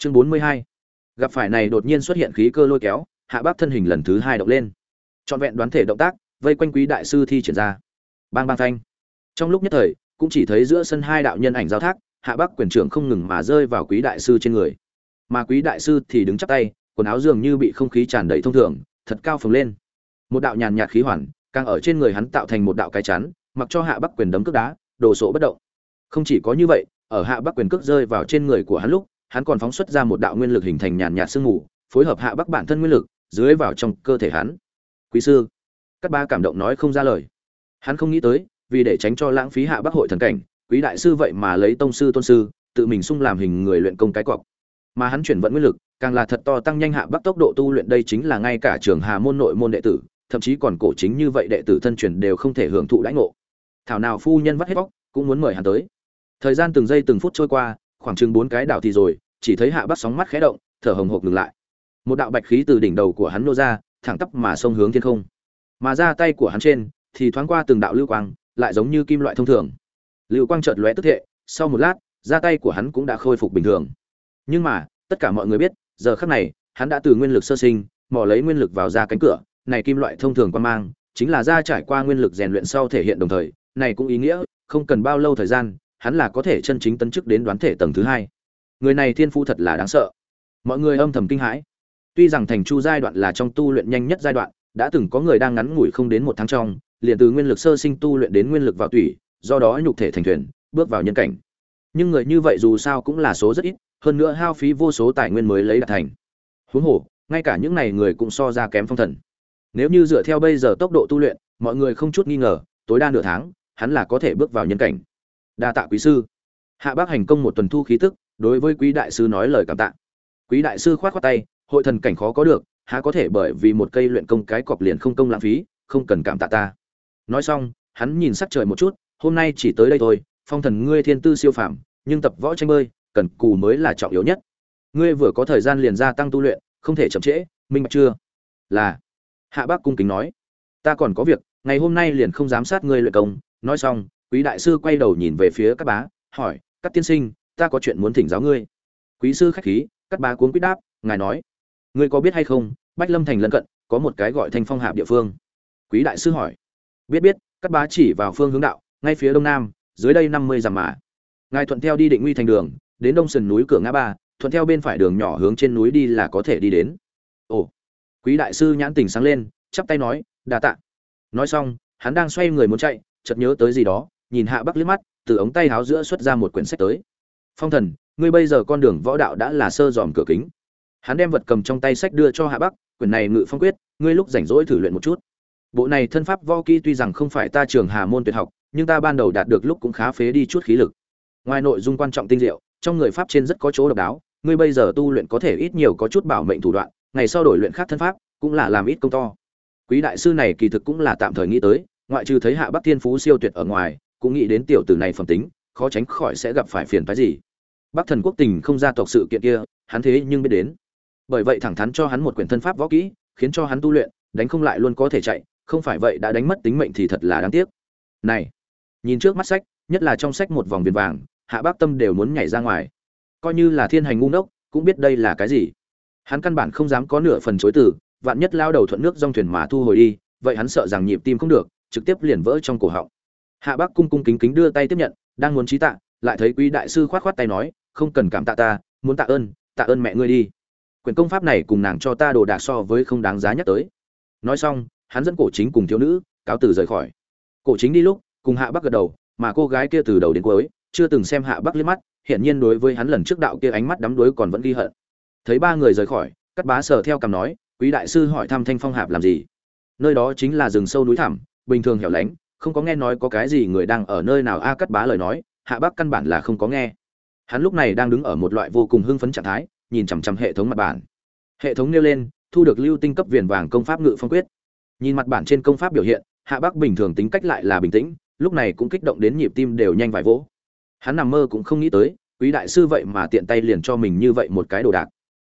chương bốn mươi hai. Gặp phải này đột nhiên xuất hiện khí cơ lôi kéo, hạ bác thân hình lần thứ hai động lên. Trọn vẹn đoán thể động tác, vây quanh quý đại sư thi triển ra. Bang bang thanh trong lúc nhất thời, cũng chỉ thấy giữa sân hai đạo nhân ảnh giao thác, hạ bác quyền trưởng không ngừng mà rơi vào quý đại sư trên người. Mà quý đại sư thì đứng chắp tay, quần áo dường như bị không khí tràn đầy thông thường, thật cao phồng lên. Một đạo nhàn nhạt khí hoàn, càng ở trên người hắn tạo thành một đạo cái chắn, mặc cho hạ bắc quyền đấm cước đá, đồ sộ bất động. Không chỉ có như vậy, ở hạ bắc quyền cước rơi vào trên người của hắn lúc hắn còn phóng xuất ra một đạo nguyên lực hình thành nhàn nhạt sương mù, phối hợp hạ bắc bản thân nguyên lực, dưới vào trong cơ thể hắn. Quý sư, các ba cảm động nói không ra lời. Hắn không nghĩ tới, vì để tránh cho lãng phí hạ bắc hội thần cảnh, quý đại sư vậy mà lấy tông sư tôn sư, tự mình sung làm hình người luyện công cái cọc. Mà hắn chuyển vận nguyên lực, càng là thật to tăng nhanh hạ bắc tốc độ tu luyện đây chính là ngay cả trường hà môn nội môn đệ tử, thậm chí còn cổ chính như vậy đệ tử thân truyền đều không thể hưởng thụ đãi ngộ. Thảo nào phu nhân vắt hết bóc, cũng muốn mời hắn tới. Thời gian từng giây từng phút trôi qua khoảng chừng bốn cái đảo thì rồi, chỉ thấy hạ bắc sóng mắt khẽ động, thở hồng hộc ngừng lại. Một đạo bạch khí từ đỉnh đầu của hắn nô ra, thẳng tắp mà xông hướng thiên không. Mà ra tay của hắn trên, thì thoáng qua từng đạo lưu quang, lại giống như kim loại thông thường. Lưu quang chợt lóe tức thệ, sau một lát, ra tay của hắn cũng đã khôi phục bình thường. Nhưng mà, tất cả mọi người biết, giờ khắc này, hắn đã từ nguyên lực sơ sinh, mò lấy nguyên lực vào ra cánh cửa, này kim loại thông thường quan mang, chính là ra trải qua nguyên lực rèn luyện sau thể hiện đồng thời, này cũng ý nghĩa, không cần bao lâu thời gian hắn là có thể chân chính tấn chức đến đoán thể tầng thứ hai. Người này thiên phu thật là đáng sợ. Mọi người âm thầm kinh hãi. Tuy rằng thành chu giai đoạn là trong tu luyện nhanh nhất giai đoạn, đã từng có người đang ngắn ngủi không đến một tháng trong, liền từ nguyên lực sơ sinh tu luyện đến nguyên lực vào tủy, do đó nhục thể thành thuyền, bước vào nhân cảnh. Nhưng người như vậy dù sao cũng là số rất ít, hơn nữa hao phí vô số tài nguyên mới lấy đạt thành. Huống hồ, ngay cả những này người cũng so ra kém phong thần. Nếu như dựa theo bây giờ tốc độ tu luyện, mọi người không chút nghi ngờ, tối đa nửa tháng, hắn là có thể bước vào nhân cảnh đa tạ quý sư. Hạ bác hành công một tuần thu khí tức, đối với quý đại sư nói lời cảm tạ. Quý đại sư khoát khoát tay, hội thần cảnh khó có được, há có thể bởi vì một cây luyện công cái cọp liền không công lãng phí, không cần cảm tạ ta. Nói xong, hắn nhìn sắc trời một chút, hôm nay chỉ tới đây thôi, phong thần ngươi thiên tư siêu phàm, nhưng tập võ tranh bơi, cần cù mới là trọng yếu nhất. Ngươi vừa có thời gian liền gia tăng tu luyện, không thể chậm trễ, minh bạch chưa? Là. Hạ bác cung kính nói. Ta còn có việc, ngày hôm nay liền không giám sát ngươi luyện công. Nói xong quý đại sư quay đầu nhìn về phía các bá, hỏi, các tiên sinh, ta có chuyện muốn thỉnh giáo ngươi. Quý sư khách khí, các bá cuốn quýt đáp, ngài nói. Ngươi có biết hay không, bách lâm thành lân cận, có một cái gọi thanh phong hạp địa phương. Quý đại sư hỏi. Biết biết, các bá chỉ vào phương hướng đạo, ngay phía đông nam, dưới đây năm mươi dặm mã ngài thuận theo đi định nguy thành đường, đến đông sườn núi cửa ngã ba, thuận theo bên phải đường nhỏ hướng trên núi đi là có thể đi đến. Ồ. Quý đại sư nhãn tình sáng lên, chắp tay nói, đa tạ. Nói xong, hắn đang xoay người muốn chạy, chợt nhớ tới gì đó nhìn hạ bắc liếc mắt, từ ống tay háo giữa xuất ra một quyển sách tới. Phong thần, ngươi bây giờ con đường võ đạo đã là sơ dòm cửa kính. Hắn đem vật cầm trong tay sách đưa cho hạ bắc, quyển này ngự phong quyết, ngươi lúc rảnh rỗi thử luyện một chút. Bộ này thân pháp võ kỹ tuy rằng không phải ta trường hà môn tuyệt học, nhưng ta ban đầu đạt được lúc cũng khá phế đi chút khí lực. Ngoài nội dung quan trọng tinh diệu, trong người pháp trên rất có chỗ độc đáo, ngươi bây giờ tu luyện có thể ít nhiều có chút bảo mệnh thủ đoạn, ngày sau đổi luyện khác thân pháp, cũng là làm ít công to. Quý đại sư này kỳ thực cũng là tạm thời nghĩ tới, ngoại trừ thấy hạ bắc thiên phú siêu tuyệt ở ngoài cũng nghĩ đến tiểu tử này phẩm tính, khó tránh khỏi sẽ gặp phải phiền phái gì. Bắc thần quốc tình không gia tộc sự kiện kia, hắn thế nhưng biết đến. Bởi vậy thẳng thắn cho hắn một quyển thân pháp võ kỹ, khiến cho hắn tu luyện, đánh không lại luôn có thể chạy, không phải vậy đã đánh mất tính mệnh thì thật là đáng tiếc. Này, nhìn trước mắt sách, nhất là trong sách một vòng viền vàng, hạ bác tâm đều muốn nhảy ra ngoài. Coi như là thiên hành ngu ngốc, cũng biết đây là cái gì. Hắn căn bản không dám có nửa phần chối từ, vạn nhất lao đầu thuận nước dòng thuyền mà thu hồi đi, vậy hắn sợ rằng nhịp tim không được, trực tiếp liền vỡ trong cổ họng hạ bác cung cung kính kính đưa tay tiếp nhận, đang muốn trí tạ, lại thấy quý đại sư khoát khoát tay nói, không cần cảm tạ ta, muốn tạ ơn tạ ơn mẹ ngươi đi. Quyền công pháp này cùng nàng cho ta đồ đạc so với không đáng giá nhắc tới. Nói xong, hắn dẫn cổ chính cùng thiếu nữ, cáo từ rời khỏi. Cổ chính đi lúc, cùng hạ bắc gật đầu, mà cô gái kia từ đầu đến cuối, chưa từng xem hạ bắc liếc mắt hiện nhiên đối với hắn lần trước đạo kia ánh mắt đắm đuối còn vẫn ghi hận. Thấy ba người rời khỏi cắt bá sờ theo cằm nói, quý đại sư hỏi thăm thanh phong hạp làm gì? Nơi đó chính là rừng sâu núi thẳm, bình thường hẻo lánh không có nghe nói có cái gì người đang ở nơi nào a cắt bá lời nói, hạ bắc căn bản là không có nghe. Hắn lúc này đang đứng ở một loại vô cùng hưng phấn trạng thái, nhìn chằm chằm hệ thống mặt bản. Hệ thống nêu lên, thu được lưu tinh cấp viền vàng công pháp ngự phong quyết. Nhìn mặt bản trên công pháp biểu hiện, hạ bắc bình thường tính cách lại là bình tĩnh, lúc này cũng kích động đến nhịp tim đều nhanh vài vỗ. Hắn nằm mơ cũng không nghĩ tới, quý đại sư vậy mà tiện tay liền cho mình như vậy một cái đồ đạc.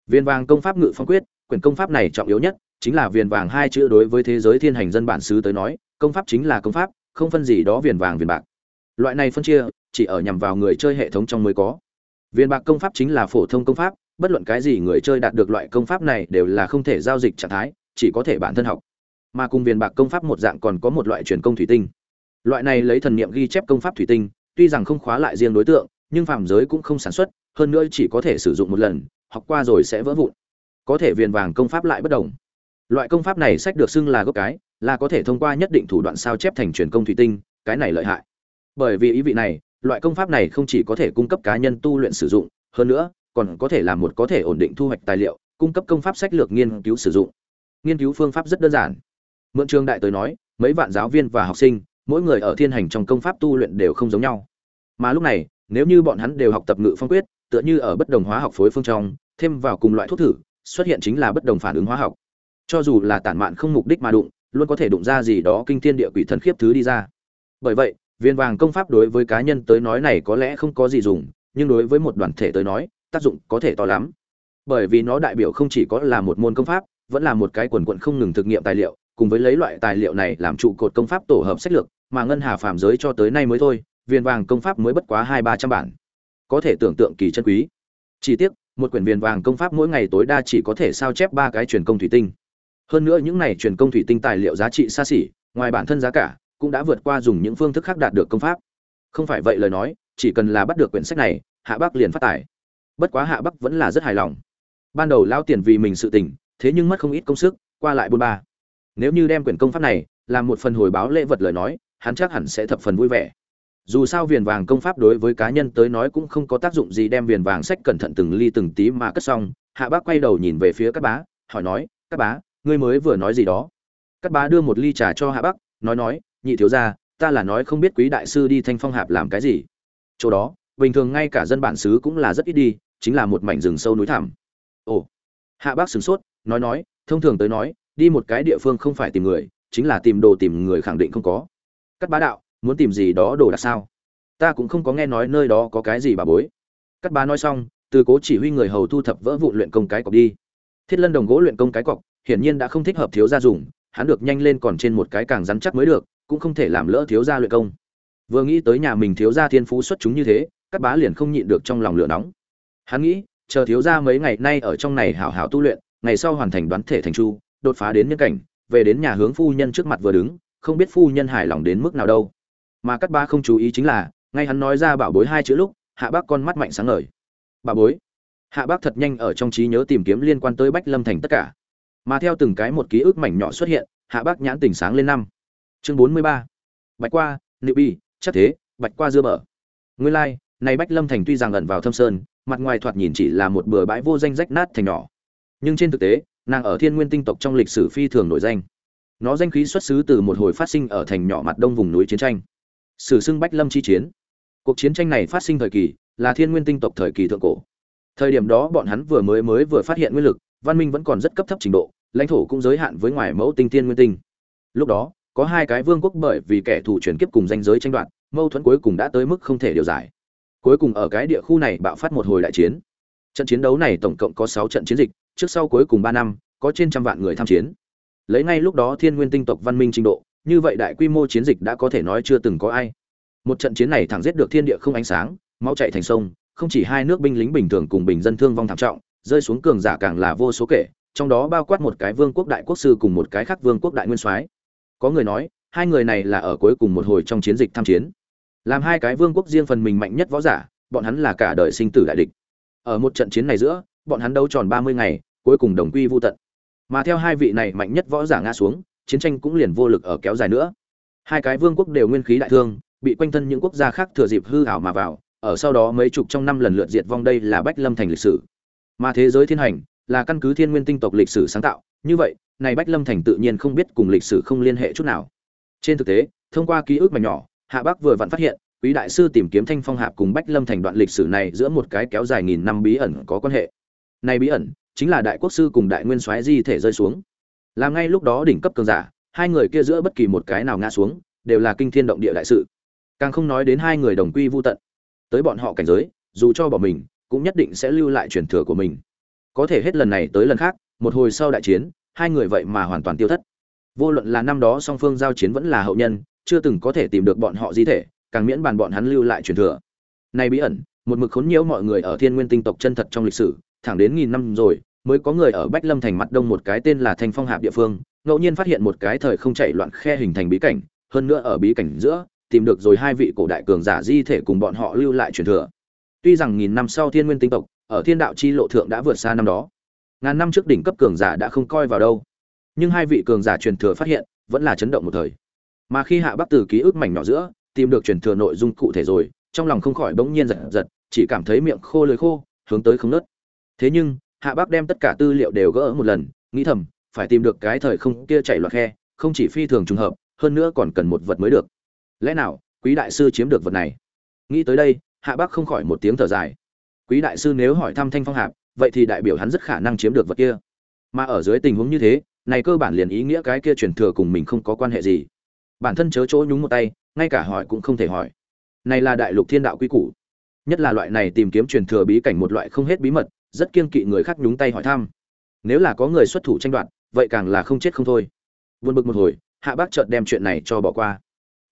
Viên vàng công pháp ngự phong quyết, quyển công pháp này trọng yếu nhất, chính là viền vàng hai chữ đối với thế giới thiên hành dân bản xứ tới nói công pháp chính là công pháp, không phân gì đó viền vàng viền bạc. Loại này phân chia, chỉ ở nhằm vào người chơi hệ thống trong mới có. Viên bạc công pháp chính là phổ thông công pháp, bất luận cái gì người chơi đạt được loại công pháp này đều là không thể giao dịch trạng thái, chỉ có thể bản thân học. Mà cùng viền bạc công pháp một dạng còn có một loại truyền công thủy tinh. Loại này lấy thần niệm ghi chép công pháp thủy tinh, tuy rằng không khóa lại riêng đối tượng, nhưng phạm giới cũng không sản xuất, hơn nữa chỉ có thể sử dụng một lần, học qua rồi sẽ vỡ vụn. Có thể viền vàng công pháp lại bất đồng. Loại công pháp này sách được xưng là gốc cái là có thể thông qua nhất định thủ đoạn sao chép thành truyền công thủy tinh, cái này lợi hại. Bởi vì ý vị này, loại công pháp này không chỉ có thể cung cấp cá nhân tu luyện sử dụng, hơn nữa, còn có thể là một có thể ổn định thu hoạch tài liệu, cung cấp công pháp sách lược nghiên cứu sử dụng. Nghiên cứu phương pháp rất đơn giản. Mượn trường đại tới nói, mấy vạn giáo viên và học sinh, mỗi người ở thiên hành trong công pháp tu luyện đều không giống nhau. Mà lúc này, nếu như bọn hắn đều học tập ngự phong quyết, tựa như ở bất đồng hóa học phối phương trong, thêm vào cùng loại thuốc thử, xuất hiện chính là bất đồng phản ứng hóa học. Cho dù là tản mạn không mục đích mà đụng luôn có thể đụng ra gì đó kinh thiên địa quỷ thần khiếp thứ đi ra. Bởi vậy, viên vàng công pháp đối với cá nhân tới nói này có lẽ không có gì dùng, nhưng đối với một đoàn thể tới nói, tác dụng có thể to lắm. Bởi vì nó đại biểu không chỉ có là một môn công pháp, vẫn là một cái quần quận không ngừng thực nghiệm tài liệu, cùng với lấy loại tài liệu này làm trụ cột công pháp tổ hợp sách lược, mà ngân hà phàm giới cho tới nay mới thôi, viên vàng công pháp mới bất quá hai ba trăm bản. Có thể tưởng tượng kỳ chân quý. Chỉ tiếc, một quyển viên vàng công pháp mỗi ngày tối đa chỉ có thể sao chép ba cái truyền công thủy tinh hơn nữa những này truyền công thủy tinh tài liệu giá trị xa xỉ, ngoài bản thân giá cả, cũng đã vượt qua dùng những phương thức khác đạt được công pháp. Không phải vậy lời nói, chỉ cần là bắt được quyển sách này, hạ bắc liền phát tài. Bất quá hạ bắc vẫn là rất hài lòng. Ban đầu lao tiền vì mình sự tình, thế nhưng mất không ít công sức, qua lại bôn ba. Nếu như đem quyển công pháp này, làm một phần hồi báo lễ vật lời nói, hắn chắc hẳn sẽ thập phần vui vẻ. Dù sao viền vàng công pháp đối với cá nhân tới nói cũng không có tác dụng gì đem viền vàng sách cẩn thận từng ly từng tí mà cất xong, hạ bác quay đầu nhìn về phía các bá, hỏi nói, các bá ngươi mới vừa nói gì đó. Cắt bá đưa một ly trà cho hạ Bắc, nói nói nhị thiếu gia ta là nói không biết quý đại sư đi thanh phong hạp làm cái gì. Chỗ đó bình thường ngay cả dân bản xứ cũng là rất ít đi chính là một mảnh rừng sâu núi thẳm. Ồ. Hạ bác sửng sốt nói nói thông thường tới nói đi một cái địa phương không phải tìm người chính là tìm đồ tìm người khẳng định không có. Cắt bá đạo muốn tìm gì đó đồ đặc sao? Ta cũng không có nghe nói nơi đó có cái gì bà bối. Cắt bá nói xong từ cố chỉ huy người hầu thu thập vỡ vụ luyện công cái cọc đi. Thiết lân đồng gỗ luyện công cái cọc hiển nhiên đã không thích hợp thiếu gia dùng, hắn được nhanh lên còn trên một cái càng rắn chắc mới được, cũng không thể làm lỡ thiếu gia luyện công. Vừa nghĩ tới nhà mình thiếu gia thiên phú xuất chúng như thế, các bá liền không nhịn được trong lòng lửa nóng. Hắn nghĩ, chờ thiếu gia mấy ngày nay ở trong này hảo hảo tu luyện, ngày sau hoàn thành đoán thể thành chu, đột phá đến nhân cảnh, về đến nhà hướng phu nhân trước mặt vừa đứng, không biết phu nhân hài lòng đến mức nào đâu. Mà các bá không chú ý chính là, ngay hắn nói ra bảo bối hai chữ lúc, hạ bác con mắt mạnh sáng ngời. Bảo bối. Hạ bác thật nhanh ở trong trí nhớ tìm kiếm liên quan tới bách lâm thành tất cả mà theo từng cái một ký ức mảnh nhỏ xuất hiện hạ bác nhãn tỉnh sáng lên năm. Chương bốn mươi ba. Bạch qua liệu bi chắc thế bạch qua dưa bờ nguyên lai、like, này bách lâm thành tuy rằng ẩn vào thâm sơn mặt ngoài thoạt nhìn chỉ là một bừa bãi vô danh rách nát thành nhỏ. Nhưng trên thực tế nàng ở thiên nguyên tinh tộc trong lịch sử phi thường nổi danh. Nó danh khí xuất xứ từ một hồi phát sinh ở thành nhỏ mặt đông vùng núi chiến tranh. Sử xưng bách lâm chi chiến. Cuộc chiến tranh này phát sinh thời kỳ là thiên nguyên tinh tộc thời kỳ thượng cổ. Thời điểm đó bọn hắn vừa mới mới vừa phát hiện nguyên lực văn minh vẫn còn rất cấp thấp trình độ, lãnh thổ cũng giới hạn với ngoài mẫu tinh thiên nguyên tinh. Lúc đó, có hai cái vương quốc bởi vì kẻ thù chuyển kiếp cùng danh giới tranh đoạt, mâu thuẫn cuối cùng đã tới mức không thể điều giải. Cuối cùng ở cái địa khu này bạo phát một hồi đại chiến. Trận chiến đấu này tổng cộng có sáu trận chiến dịch, trước sau cuối cùng ba năm, có trên trăm vạn người tham chiến. Lấy ngay lúc đó thiên nguyên tinh tộc văn minh trình độ, như vậy đại quy mô chiến dịch đã có thể nói chưa từng có ai. Một trận chiến này thẳng giết được thiên địa không ánh sáng, máu chạy thành sông, không chỉ hai nước binh lính bình thường cùng bình dân thương vong thảm trọng rơi xuống cường giả càng là vô số kể, trong đó bao quát một cái vương quốc đại quốc sư cùng một cái khác vương quốc đại nguyên soái. Có người nói, hai người này là ở cuối cùng một hồi trong chiến dịch tham chiến. Làm hai cái vương quốc riêng phần mình mạnh nhất võ giả, bọn hắn là cả đời sinh tử đại địch. Ở một trận chiến này giữa, bọn hắn đấu tròn ba mươi ngày, cuối cùng đồng quy vô tận. Mà theo hai vị này mạnh nhất võ giả ngã xuống, chiến tranh cũng liền vô lực ở kéo dài nữa. Hai cái vương quốc đều nguyên khí đại thương, bị quanh thân những quốc gia khác thừa dịp hư ảo mà vào, ở sau đó mấy chục trong năm lần lượt diệt vong đây là bách lâm thành lịch sử mà thế giới thiên hành là căn cứ thiên nguyên tinh tộc lịch sử sáng tạo. Như vậy, này bách lâm thành tự nhiên không biết cùng lịch sử không liên hệ chút nào. Trên thực tế, thông qua ký ức mà nhỏ, hạ bắc vừa vặn phát hiện, quý đại sư tìm kiếm thanh phong hạp cùng bách lâm thành đoạn lịch sử này giữa một cái kéo dài nghìn năm bí ẩn có quan hệ. Này bí ẩn chính là đại quốc sư cùng đại nguyên soái di thể rơi xuống. Làm ngay lúc đó đỉnh cấp cường giả, hai người kia giữa bất kỳ một cái nào ngã xuống, đều là kinh thiên động địa đại sự. Càng không nói đến hai người đồng quy vô tận. Tới bọn họ cảnh giới, dù cho bỏ mình cũng nhất định sẽ lưu lại truyền thừa của mình. Có thể hết lần này tới lần khác, một hồi sau đại chiến, hai người vậy mà hoàn toàn tiêu thất. Vô luận là năm đó song phương giao chiến vẫn là hậu nhân, chưa từng có thể tìm được bọn họ di thể, càng miễn bàn bọn hắn lưu lại truyền thừa. Này bí ẩn, một mực khốn nhiễu mọi người ở thiên nguyên tinh tộc chân thật trong lịch sử, thẳng đến nghìn năm rồi, mới có người ở bách lâm thành mặt đông một cái tên là thanh phong hạp địa phương, ngẫu nhiên phát hiện một cái thời không chạy loạn khe hình thành bí cảnh, hơn nữa ở bí cảnh giữa, tìm được rồi hai vị cổ đại cường giả di thể cùng bọn họ lưu lại truyền thừa tuy rằng nghìn năm sau thiên nguyên tinh tộc, ở thiên đạo chi lộ thượng đã vượt xa năm đó. Ngàn năm trước đỉnh cấp cường giả đã không coi vào đâu. Nhưng hai vị cường giả truyền thừa phát hiện, vẫn là chấn động một thời. Mà khi hạ bắc từ ký ức mảnh nhỏ giữa, tìm được truyền thừa nội dung cụ thể rồi, trong lòng không khỏi bỗng nhiên giật giật, chỉ cảm thấy miệng khô lưỡi khô, hướng tới không nớt. Thế nhưng, hạ bắc đem tất cả tư liệu đều gỡ một lần, nghĩ thầm, phải tìm được cái thời không kia chạy loạt khe, không chỉ phi thường trùng hợp, hơn nữa còn cần một vật mới được. Lẽ nào, quý đại sư chiếm được vật này? Nghĩ tới đây hạ bắc không khỏi một tiếng thở dài. Quý đại sư nếu hỏi thăm thanh phong hạp, vậy thì đại biểu hắn rất khả năng chiếm được vật kia. Mà ở dưới tình huống như thế, này cơ bản liền ý nghĩa cái kia truyền thừa cùng mình không có quan hệ gì. Bản thân chớ chỗ nhúng một tay, ngay cả hỏi cũng không thể hỏi. Này là đại lục thiên đạo quy củ. Nhất là loại này tìm kiếm truyền thừa bí cảnh một loại không hết bí mật, rất kiêng kỵ người khác nhúng tay hỏi thăm. Nếu là có người xuất thủ tranh đoạt, vậy càng là không chết không thôi. Vượt bực một hồi, hạ bác chợt đem chuyện này cho bỏ qua.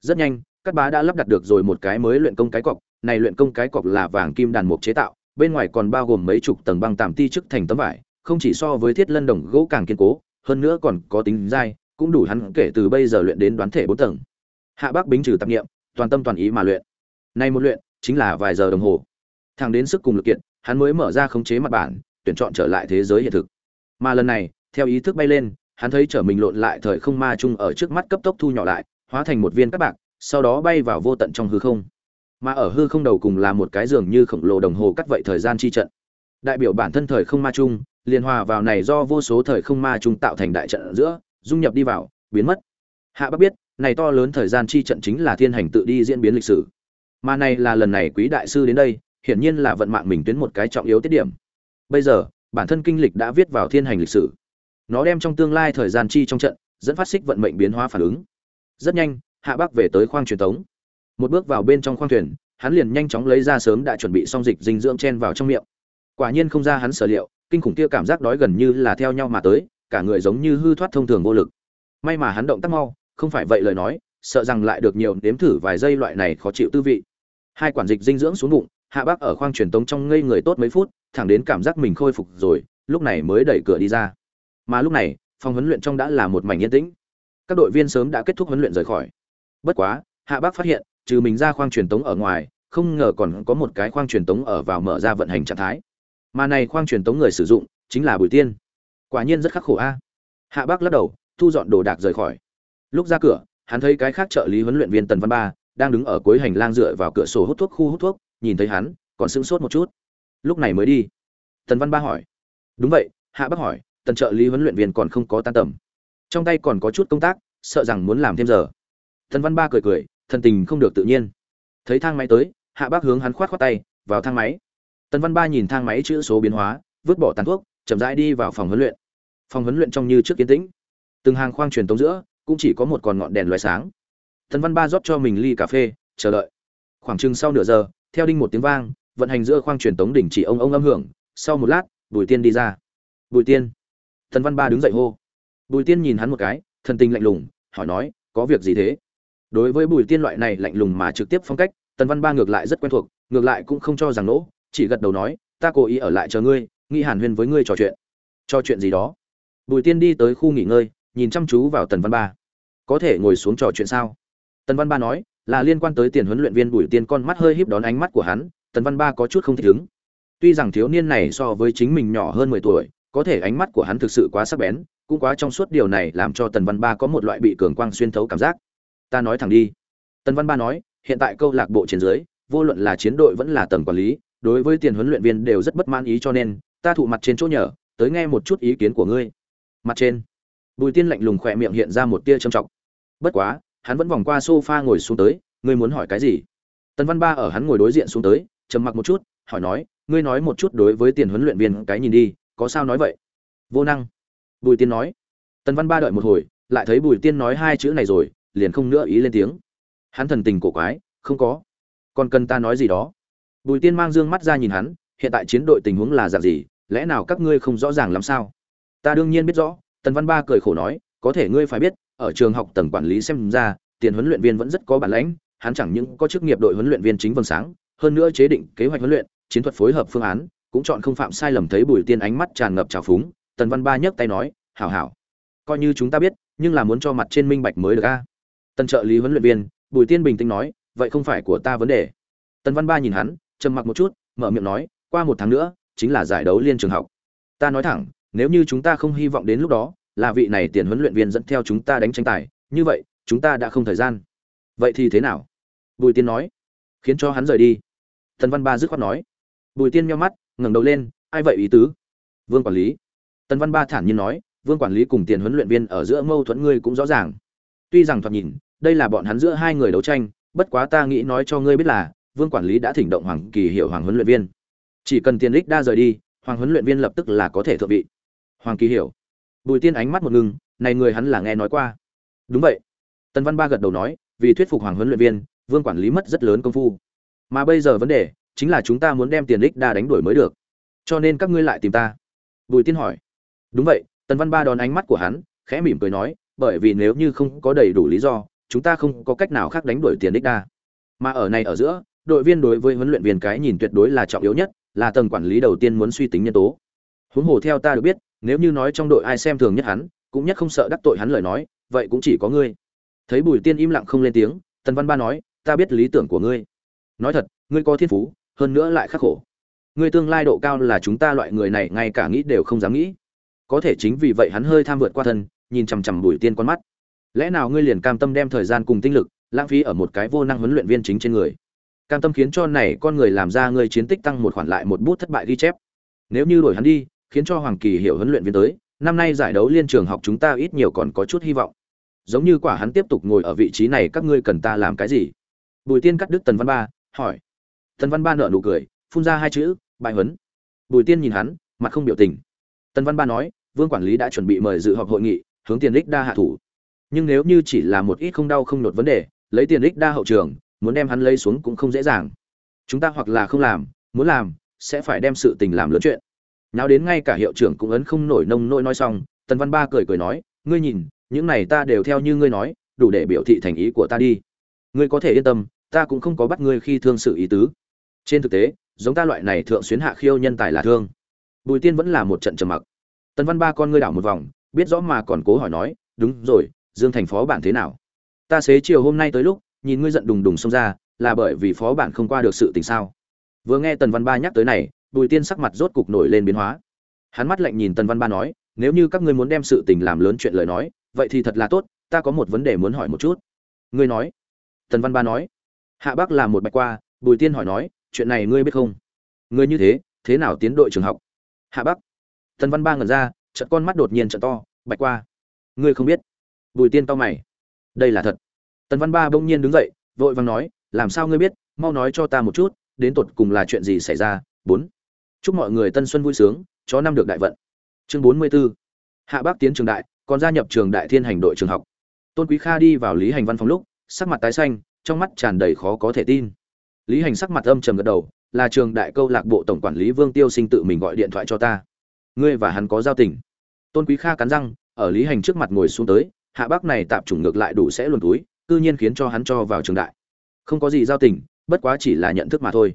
Rất nhanh các bá đã lắp đặt được rồi một cái mới luyện công cái cọc, này luyện công cái cọc là vàng kim đàn mục chế tạo, bên ngoài còn bao gồm mấy chục tầng băng tạm ti chức thành tấm vải, không chỉ so với thiết lân đồng gỗ càng kiên cố, hơn nữa còn có tính dai, cũng đủ hắn kể từ bây giờ luyện đến đoán thể bốn tầng. Hạ bác bính trừ tạp nghiệm toàn tâm toàn ý mà luyện. Nay một luyện, chính là vài giờ đồng hồ. Thang đến sức cùng lực kiện, hắn mới mở ra khống chế mặt bản, tuyển chọn trở lại thế giới hiện thực. Mà lần này, theo ý thức bay lên, hắn thấy trở mình lộn lại thời không ma chung ở trước mắt cấp tốc thu nhỏ lại, hóa thành một viên các bạc sau đó bay vào vô tận trong hư không. Mà ở hư không đầu cùng là một cái giường như khổng lồ đồng hồ cắt vậy thời gian chi trận. Đại biểu bản thân thời không ma chung liên hòa vào này do vô số thời không ma chung tạo thành đại trận ở giữa, dung nhập đi vào, biến mất. Hạ bác biết, này to lớn thời gian chi trận chính là thiên hành tự đi diễn biến lịch sử. Mà này là lần này quý đại sư đến đây, hiển nhiên là vận mạng mình tuyến một cái trọng yếu tiết điểm. Bây giờ, bản thân kinh lịch đã viết vào thiên hành lịch sử. Nó đem trong tương lai thời gian chi trong trận, dẫn phát xích vận mệnh biến hóa phản ứng. Rất nhanh hạ bác về tới khoang truyền thống. Một bước vào bên trong khoang thuyền, hắn liền nhanh chóng lấy ra sớm đã chuẩn bị xong dịch dinh dưỡng chen vào trong miệng. Quả nhiên không ra hắn sở liệu, kinh khủng kia cảm giác đói gần như là theo nhau mà tới, cả người giống như hư thoát thông thường vô lực. May mà hắn động tác mau, không phải vậy lời nói, sợ rằng lại được nhiều nếm thử vài giây loại này khó chịu tư vị. Hai quản dịch dinh dưỡng xuống bụng, hạ bác ở khoang truyền tống trong ngây người tốt mấy phút, thẳng đến cảm giác mình khôi phục rồi, lúc này mới đẩy cửa đi ra. Mà lúc này, phòng huấn luyện trong đã là một mảnh yên tĩnh. Các đội viên sớm đã kết thúc huấn luyện rời khỏi bất quá, hạ bác phát hiện, trừ mình ra khoang truyền tống ở ngoài, không ngờ còn có một cái khoang truyền tống ở vào mở ra vận hành trạng thái. Mà này khoang truyền tống người sử dụng, chính là bùi tiên. Quả nhiên rất khắc khổ a. Hạ bác lắc đầu, thu dọn đồ đạc rời khỏi. Lúc ra cửa, hắn thấy cái khác trợ lý huấn luyện viên tần văn ba đang đứng ở cuối hành lang dựa vào cửa sổ hút thuốc, khu hút thuốc, nhìn thấy hắn, còn sững sốt một chút. Lúc này mới đi. Tần văn ba hỏi. Đúng vậy, hạ bác hỏi, tần trợ lý huấn luyện viên còn không có tan tầm. Trong tay còn có chút công tác, sợ rằng muốn làm thêm giờ. Thần văn ba cười cười, thần tình không được tự nhiên. Thấy thang máy tới, hạ bác hướng hắn khoát khoát tay, vào thang máy. Tần văn ba nhìn thang máy chữ số biến hóa, vứt bỏ tàn thuốc, chậm rãi đi vào phòng huấn luyện. Phòng huấn luyện trong như trước kiến tĩnh. Từng hàng khoang truyền tống giữa, cũng chỉ có một con ngọn đèn loé sáng. Tần văn ba rót cho mình ly cà phê, chờ đợi. Khoảng chừng sau nửa giờ, theo đinh một tiếng vang, vận hành giữa khoang truyền tống đỉnh chỉ ông ông âm hưởng. Sau một lát, bùi tiên đi ra. Bùi tiên. Tần văn ba đứng dậy hô. Bùi tiên nhìn hắn một cái, thần tình lạnh lùng, hỏi nói, có việc gì thế? Đối với bùi tiên loại này lạnh lùng mà trực tiếp phong cách, tần văn ba ngược lại rất quen thuộc, ngược lại cũng không cho rằng nỗ chỉ gật đầu nói, ta cố ý ở lại chờ ngươi, nghĩ hàn huyên với ngươi trò chuyện. Trò chuyện gì đó? Bùi tiên đi tới khu nghỉ ngơi, nhìn chăm chú vào tần văn ba. Có thể ngồi xuống trò chuyện sao? Tần văn ba nói, là liên quan tới tiền huấn luyện viên bùi tiên con mắt hơi híp đón ánh mắt của hắn, tần văn ba có chút không thích ứng. Tuy rằng thiếu niên này so với chính mình nhỏ hơn mười tuổi, có thể ánh mắt của hắn thực sự quá sắc bén, cũng quá trong suốt điều này làm cho tần văn ba có một loại bị cường quang xuyên thấu cảm giác ta nói thẳng đi. Tần văn ba nói, hiện tại câu lạc bộ trên dưới, vô luận là chiến đội vẫn là tầng quản lý, đối với tiền huấn luyện viên đều rất bất mãn ý cho nên, ta thụ mặt trên chỗ nhờ, tới nghe một chút ý kiến của ngươi. Mặt trên. Bùi tiên lạnh lùng khỏe miệng hiện ra một tia trầm trọng. Bất quá, hắn vẫn vòng qua sofa ngồi xuống tới, ngươi muốn hỏi cái gì? Tần văn ba ở hắn ngồi đối diện xuống tới, trầm mặc một chút, hỏi nói, ngươi nói một chút đối với tiền huấn luyện viên cái nhìn đi, có sao nói vậy? Vô năng. Bùi tiên nói. Tần văn ba đợi một hồi, lại thấy bùi tiên nói hai chữ này rồi liền không nữa ý lên tiếng. Hắn thần tình cổ quái, không có. Còn cần ta nói gì đó? Bùi tiên mang dương mắt ra nhìn hắn, hiện tại chiến đội tình huống là dạng gì, lẽ nào các ngươi không rõ ràng làm sao? Ta đương nhiên biết rõ, tần văn ba cười khổ nói, có thể ngươi phải biết, ở trường học tầng quản lý xem ra, tiền huấn luyện viên vẫn rất có bản lãnh, hắn chẳng những có chức nghiệp đội huấn luyện viên chính vâng sáng, hơn nữa chế định kế hoạch huấn luyện, chiến thuật phối hợp phương án, cũng chọn không phạm sai lầm thấy bùi tiên ánh mắt tràn ngập trào phúng, tần văn ba nhấc tay nói, hảo hảo. Coi như chúng ta biết, nhưng là muốn cho mặt trên minh bạch mới được a tần trợ lý huấn luyện viên, bùi tiên bình tĩnh nói, vậy không phải của ta vấn đề. Tần văn ba nhìn hắn, trầm mặc một chút, mở miệng nói, qua một tháng nữa, chính là giải đấu liên trường học. Ta nói thẳng, nếu như chúng ta không hy vọng đến lúc đó, là vị này tiền huấn luyện viên dẫn theo chúng ta đánh tranh tài, như vậy, chúng ta đã không thời gian. Vậy thì thế nào? Bùi tiên nói. Khiến cho hắn rời đi. Tần văn ba dứt khoát nói. Bùi tiên meo mắt, ngẩng đầu lên, ai vậy ý tứ? Vương quản lý. Tần văn ba thản nhiên nói, vương quản lý cùng tiền huấn luyện viên ở giữa mâu thuẫn ngươi cũng rõ ràng tuy rằng thoạt nhìn đây là bọn hắn giữa hai người đấu tranh bất quá ta nghĩ nói cho ngươi biết là vương quản lý đã thỉnh động hoàng kỳ hiệu hoàng huấn luyện viên. Chỉ cần tiền đích đa rời đi hoàng huấn luyện viên lập tức là có thể thượng vị. Hoàng kỳ hiểu. Bùi tiên ánh mắt một ngừng, này người hắn là nghe nói qua. Đúng vậy. Tần văn ba gật đầu nói vì thuyết phục hoàng huấn luyện viên vương quản lý mất rất lớn công phu. Mà bây giờ vấn đề chính là chúng ta muốn đem tiền đích đa đánh đuổi mới được. Cho nên các ngươi lại tìm ta. Bùi tiên hỏi. Đúng vậy tần văn ba đón ánh mắt của hắn khẽ mỉm cười nói bởi vì nếu như không có đầy đủ lý do, chúng ta không có cách nào khác đánh đuổi tiền đích đa. Mà ở này ở giữa, đội viên đối với huấn luyện viên cái nhìn tuyệt đối là trọng yếu nhất, là tầng quản lý đầu tiên muốn suy tính nhân tố. Huống hồ theo ta được biết, nếu như nói trong đội ai xem thường nhất hắn, cũng nhất không sợ đắc tội hắn lời nói, vậy cũng chỉ có ngươi. Thấy bùi tiên im lặng không lên tiếng, tần văn ba nói, ta biết lý tưởng của ngươi. Nói thật, ngươi có thiên phú, hơn nữa lại khắc khổ. Ngươi tương lai độ cao là chúng ta loại người này ngay cả nghĩ đều không dám nghĩ. Có thể chính vì vậy hắn hơi tham vượt qua thân nhìn chằm chằm bùi tiên con mắt. Lẽ nào ngươi liền cam tâm đem thời gian cùng tinh lực lãng phí ở một cái vô năng huấn luyện viên chính trên người? Cam tâm khiến cho này con người làm ra ngươi chiến tích tăng một khoản lại một bút thất bại ghi chép. Nếu như đổi hắn đi, khiến cho hoàng kỳ hiểu huấn luyện viên tới, năm nay giải đấu liên trường học chúng ta ít nhiều còn có chút hy vọng. Giống như quả hắn tiếp tục ngồi ở vị trí này, các ngươi cần ta làm cái gì? Bùi tiên cắt đứt tần văn ba, hỏi. Tần văn ba nở nụ cười, phun ra hai chữ, bại huấn. Bùi tiên nhìn hắn, mặt không biểu tình. Tần văn ba nói, vương quản lý đã chuẩn bị mời dự họp hội nghị hướng tiền đích đa hạ thủ. Nhưng nếu như chỉ là một ít không đau không nhột vấn đề, lấy tiền đích đa hậu trường, muốn đem hắn lấy xuống cũng không dễ dàng. Chúng ta hoặc là không làm, muốn làm, sẽ phải đem sự tình làm lớn chuyện. Nào đến ngay cả hiệu trưởng cũng ấn không nổi nông nỗi nói xong, tần văn ba cười cười nói, ngươi nhìn, những này ta đều theo như ngươi nói, đủ để biểu thị thành ý của ta đi. Ngươi có thể yên tâm, ta cũng không có bắt ngươi khi thương sự ý tứ. Trên thực tế, giống ta loại này thượng xuyến hạ khiêu nhân tài là thương. Bùi tiên vẫn là một trận trầm mặc. Tần văn ba con ngươi đảo một vòng biết rõ mà còn cố hỏi nói, đúng rồi, dương thành phó bản thế nào? Ta xế chiều hôm nay tới lúc, nhìn ngươi giận đùng đùng xông ra, là bởi vì phó bản không qua được sự tình sao? Vừa nghe tần văn ba nhắc tới này, bùi tiên sắc mặt rốt cục nổi lên biến hóa. Hắn mắt lạnh nhìn tần văn ba nói, nếu như các ngươi muốn đem sự tình làm lớn chuyện lời nói, vậy thì thật là tốt, ta có một vấn đề muốn hỏi một chút. Ngươi nói. Tần văn ba nói. Hạ bắc là một bạch qua, bùi tiên hỏi nói, chuyện này ngươi biết không? Ngươi như thế thế nào tiến đội trường học? Hạ bắc. Tần văn ba ngẩn ra chợt con mắt đột nhiên trợn to, bạch qua. Ngươi không biết. Bùi tiên to mày. Đây là thật. Tần văn ba bỗng nhiên đứng dậy, vội vàng nói, làm sao ngươi biết? Mau nói cho ta một chút, đến tột cùng là chuyện gì xảy ra? Bốn. Chúc mọi người tân xuân vui sướng, chó năm được đại vận. Chương bốn mươi 44. hạ bác tiến trường đại, còn gia nhập trường đại thiên hành đội trường học. Tôn quý kha đi vào lý hành văn phòng lúc, sắc mặt tái xanh, trong mắt tràn đầy khó có thể tin. Lý hành sắc mặt âm trầm gật đầu, là trường đại câu lạc bộ tổng quản lý vương tiêu sinh tự mình gọi điện thoại cho ta ngươi và hắn có giao tình. Tôn quý kha cắn răng, ở lý hành trước mặt ngồi xuống tới, hạ bác này tạm chủng ngược lại đủ sẽ luồn túi, cư nhiên khiến cho hắn cho vào trường đại. Không có gì giao tình, bất quá chỉ là nhận thức mà thôi.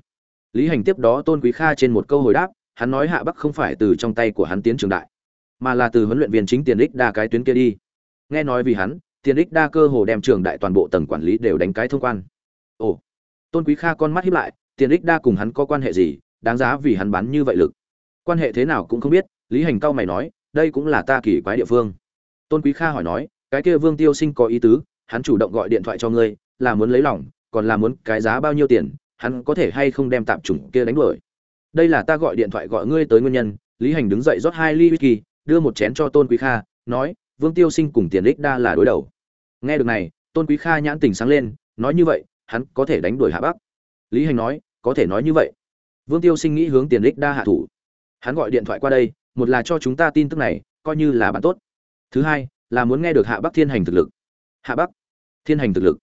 Lý hành tiếp đó tôn quý kha trên một câu hồi đáp, hắn nói hạ bắc không phải từ trong tay của hắn tiến trường đại, mà là từ huấn luyện viên chính tiền Đích đa cái tuyến kia đi. Nghe nói vì hắn, tiền Đích đa cơ hồ đem trường đại toàn bộ tầng quản lý đều đánh cái thông quan. Ồ! Tôn quý kha con mắt hiếp lại, tiền Đích đa cùng hắn có quan hệ gì? Đáng giá vì hắn bán như vậy lực. Quan hệ thế nào cũng không biết lý hành cao mày nói, đây cũng là ta kỳ quái địa phương. Tôn quý kha hỏi nói, cái kia vương tiêu sinh có ý tứ, hắn chủ động gọi điện thoại cho ngươi, là muốn lấy lòng, còn là muốn cái giá bao nhiêu tiền, hắn có thể hay không đem tạm chủng kia đánh đuổi? Đây là ta gọi điện thoại gọi ngươi tới nguyên nhân. Lý hành đứng dậy rót hai ly whisky, đưa một chén cho tôn quý kha, nói, vương tiêu sinh cùng tiền đích đa là đối đầu. Nghe được này, tôn quý kha nhãn tình sáng lên, nói như vậy, hắn có thể đánh đuổi hạ bắc. Lý hành nói, có thể nói như vậy. Vương tiêu sinh nghĩ hướng tiền đích đa hạ thủ. Hắn gọi điện thoại qua đây một là cho chúng ta tin tức này, coi như là bạn tốt. Thứ hai, là muốn nghe được hạ bắc thiên hành thực lực. Hạ bắc thiên hành thực lực.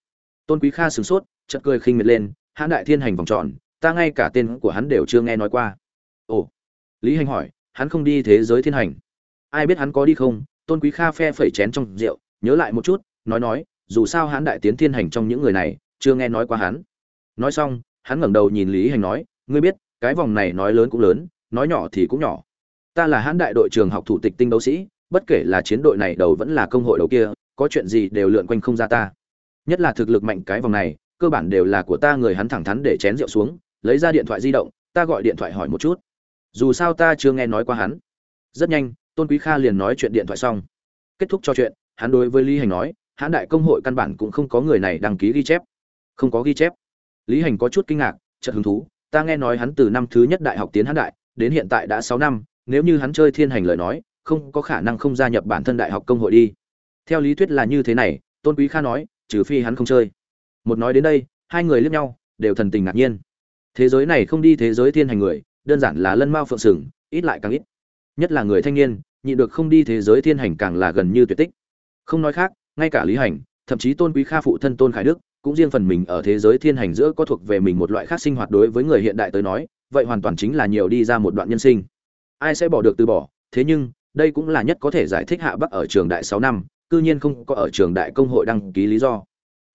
Tôn quý kha sửng sốt, chợt cười khinh miệt lên, hãn đại thiên hành vòng tròn, ta ngay cả tên của hắn đều chưa nghe nói qua. Ồ. Lý hành hỏi, hắn không đi thế giới thiên hành? Ai biết hắn có đi không? Tôn quý kha phe phẩy chén trong rượu, nhớ lại một chút, nói nói, dù sao hắn đại tiến thiên hành trong những người này, chưa nghe nói qua hắn. Nói xong, hắn ngẩng đầu nhìn lý hành nói, ngươi biết, cái vòng này nói lớn cũng lớn, nói nhỏ thì cũng nhỏ ta là hãn đại đội trường học thủ tịch tinh đấu sĩ, bất kể là chiến đội này đầu vẫn là công hội đầu kia, có chuyện gì đều lượn quanh không ra ta. Nhất là thực lực mạnh cái vòng này, cơ bản đều là của ta người hắn thẳng thắn để chén rượu xuống, lấy ra điện thoại di động, ta gọi điện thoại hỏi một chút. Dù sao ta chưa nghe nói qua hắn. Rất nhanh, tôn quý kha liền nói chuyện điện thoại xong. Kết thúc cho chuyện, hắn đối với lý hành nói, hãn đại công hội căn bản cũng không có người này đăng ký ghi chép. Không có ghi chép. Lý hành có chút kinh ngạc, chợt hứng thú, ta nghe nói hắn từ năm thứ nhất đại học tiến hãn đại, đến hiện tại đã sáu năm nếu như hắn chơi thiên hành lời nói, không có khả năng không gia nhập bản thân đại học công hội đi. Theo lý thuyết là như thế này, tôn quý kha nói, trừ phi hắn không chơi. Một nói đến đây, hai người liếc nhau, đều thần tình ngạc nhiên. Thế giới này không đi thế giới thiên hành người, đơn giản là lân mao phượng sừng, ít lại càng ít. Nhất là người thanh niên nhị được không đi thế giới thiên hành càng là gần như tuyệt tích. Không nói khác, ngay cả lý hành, thậm chí tôn quý kha phụ thân tôn khải đức, cũng riêng phần mình ở thế giới thiên hành giữa có thuộc về mình một loại khác sinh hoạt đối với người hiện đại tới nói, vậy hoàn toàn chính là nhiều đi ra một đoạn nhân sinh ai sẽ bỏ được từ bỏ, thế nhưng, đây cũng là nhất có thể giải thích hạ bắc ở trường đại sáu năm, cư nhiên không có ở trường đại công hội đăng ký lý do.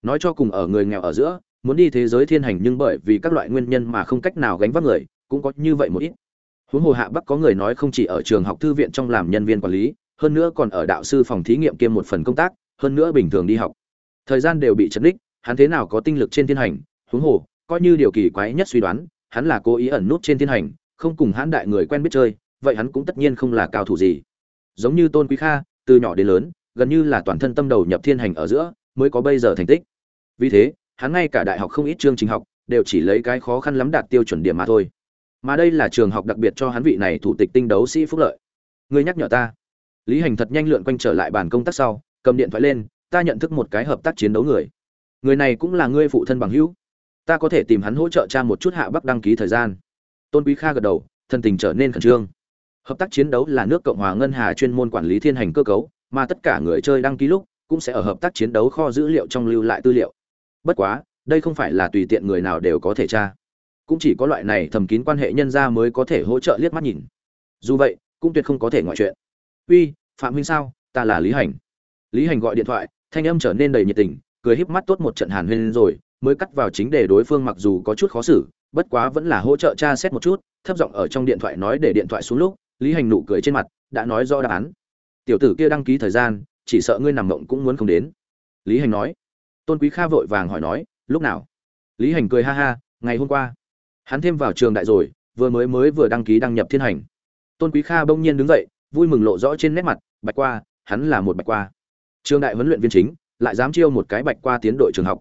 Nói cho cùng ở người nghèo ở giữa, muốn đi thế giới thiên hành nhưng bởi vì các loại nguyên nhân mà không cách nào gánh vác người, cũng có như vậy một ít. Huống hồ hạ bắc có người nói không chỉ ở trường học thư viện trong làm nhân viên quản lý, hơn nữa còn ở đạo sư phòng thí nghiệm kiêm một phần công tác, hơn nữa bình thường đi học. Thời gian đều bị chấn đích hắn thế nào có tinh lực trên thiên hành, huống hồ, coi như điều kỳ quái nhất suy đoán, hắn là cố ý ẩn nút trên thiên hành, không cùng hãn đại người quen biết chơi vậy hắn cũng tất nhiên không là cao thủ gì. Giống như tôn quý kha, từ nhỏ đến lớn, gần như là toàn thân tâm đầu nhập thiên hành ở giữa, mới có bây giờ thành tích. Vì thế, hắn ngay cả đại học không ít chương trình học, đều chỉ lấy cái khó khăn lắm đạt tiêu chuẩn điểm mà thôi. Mà đây là trường học đặc biệt cho hắn vị này thủ tịch tinh đấu sĩ phúc lợi. Ngươi nhắc nhở ta. Lý hành thật nhanh lượn quanh trở lại bàn công tác sau, cầm điện thoại lên, ta nhận thức một cái hợp tác chiến đấu người. Người này cũng là ngươi phụ thân bằng hữu. Ta có thể tìm hắn hỗ trợ cha một chút hạ bắc đăng ký thời gian. Tôn quý kha gật đầu, thân tình trở nên khẩn trương hợp tác chiến đấu là nước cộng hòa ngân hà chuyên môn quản lý thiên hành cơ cấu, mà tất cả người chơi đăng ký lúc cũng sẽ ở hợp tác chiến đấu kho dữ liệu trong lưu lại tư liệu. Bất quá, đây không phải là tùy tiện người nào đều có thể tra. Cũng chỉ có loại này thầm kín quan hệ nhân ra mới có thể hỗ trợ liếc mắt nhìn. Dù vậy, cũng tuyệt không có thể ngoại chuyện. Uy, phạm huynh sao? Ta là lý hành. Lý hành gọi điện thoại, thanh âm trở nên đầy nhiệt tình, cười híp mắt tốt một trận hàn huyên rồi, mới cắt vào chính đề đối phương mặc dù có chút khó xử, bất quá vẫn là hỗ trợ tra xét một chút, thấp giọng ở trong điện thoại nói để điện thoại xuống lúc lý hành nụ cười trên mặt, đã nói rõ đáp án. Tiểu tử kia đăng ký thời gian, chỉ sợ ngươi nằm mộng cũng muốn không đến. Lý hành nói. Tôn quý kha vội vàng hỏi nói, lúc nào? Lý hành cười ha ha, ngày hôm qua. Hắn thêm vào trường đại rồi, vừa mới mới vừa đăng ký đăng nhập thiên hành. Tôn quý kha bỗng nhiên đứng dậy, vui mừng lộ rõ trên nét mặt, bạch qua, hắn là một bạch qua. Trường đại huấn luyện viên chính, lại dám chiêu một cái bạch qua tiến đội trường học.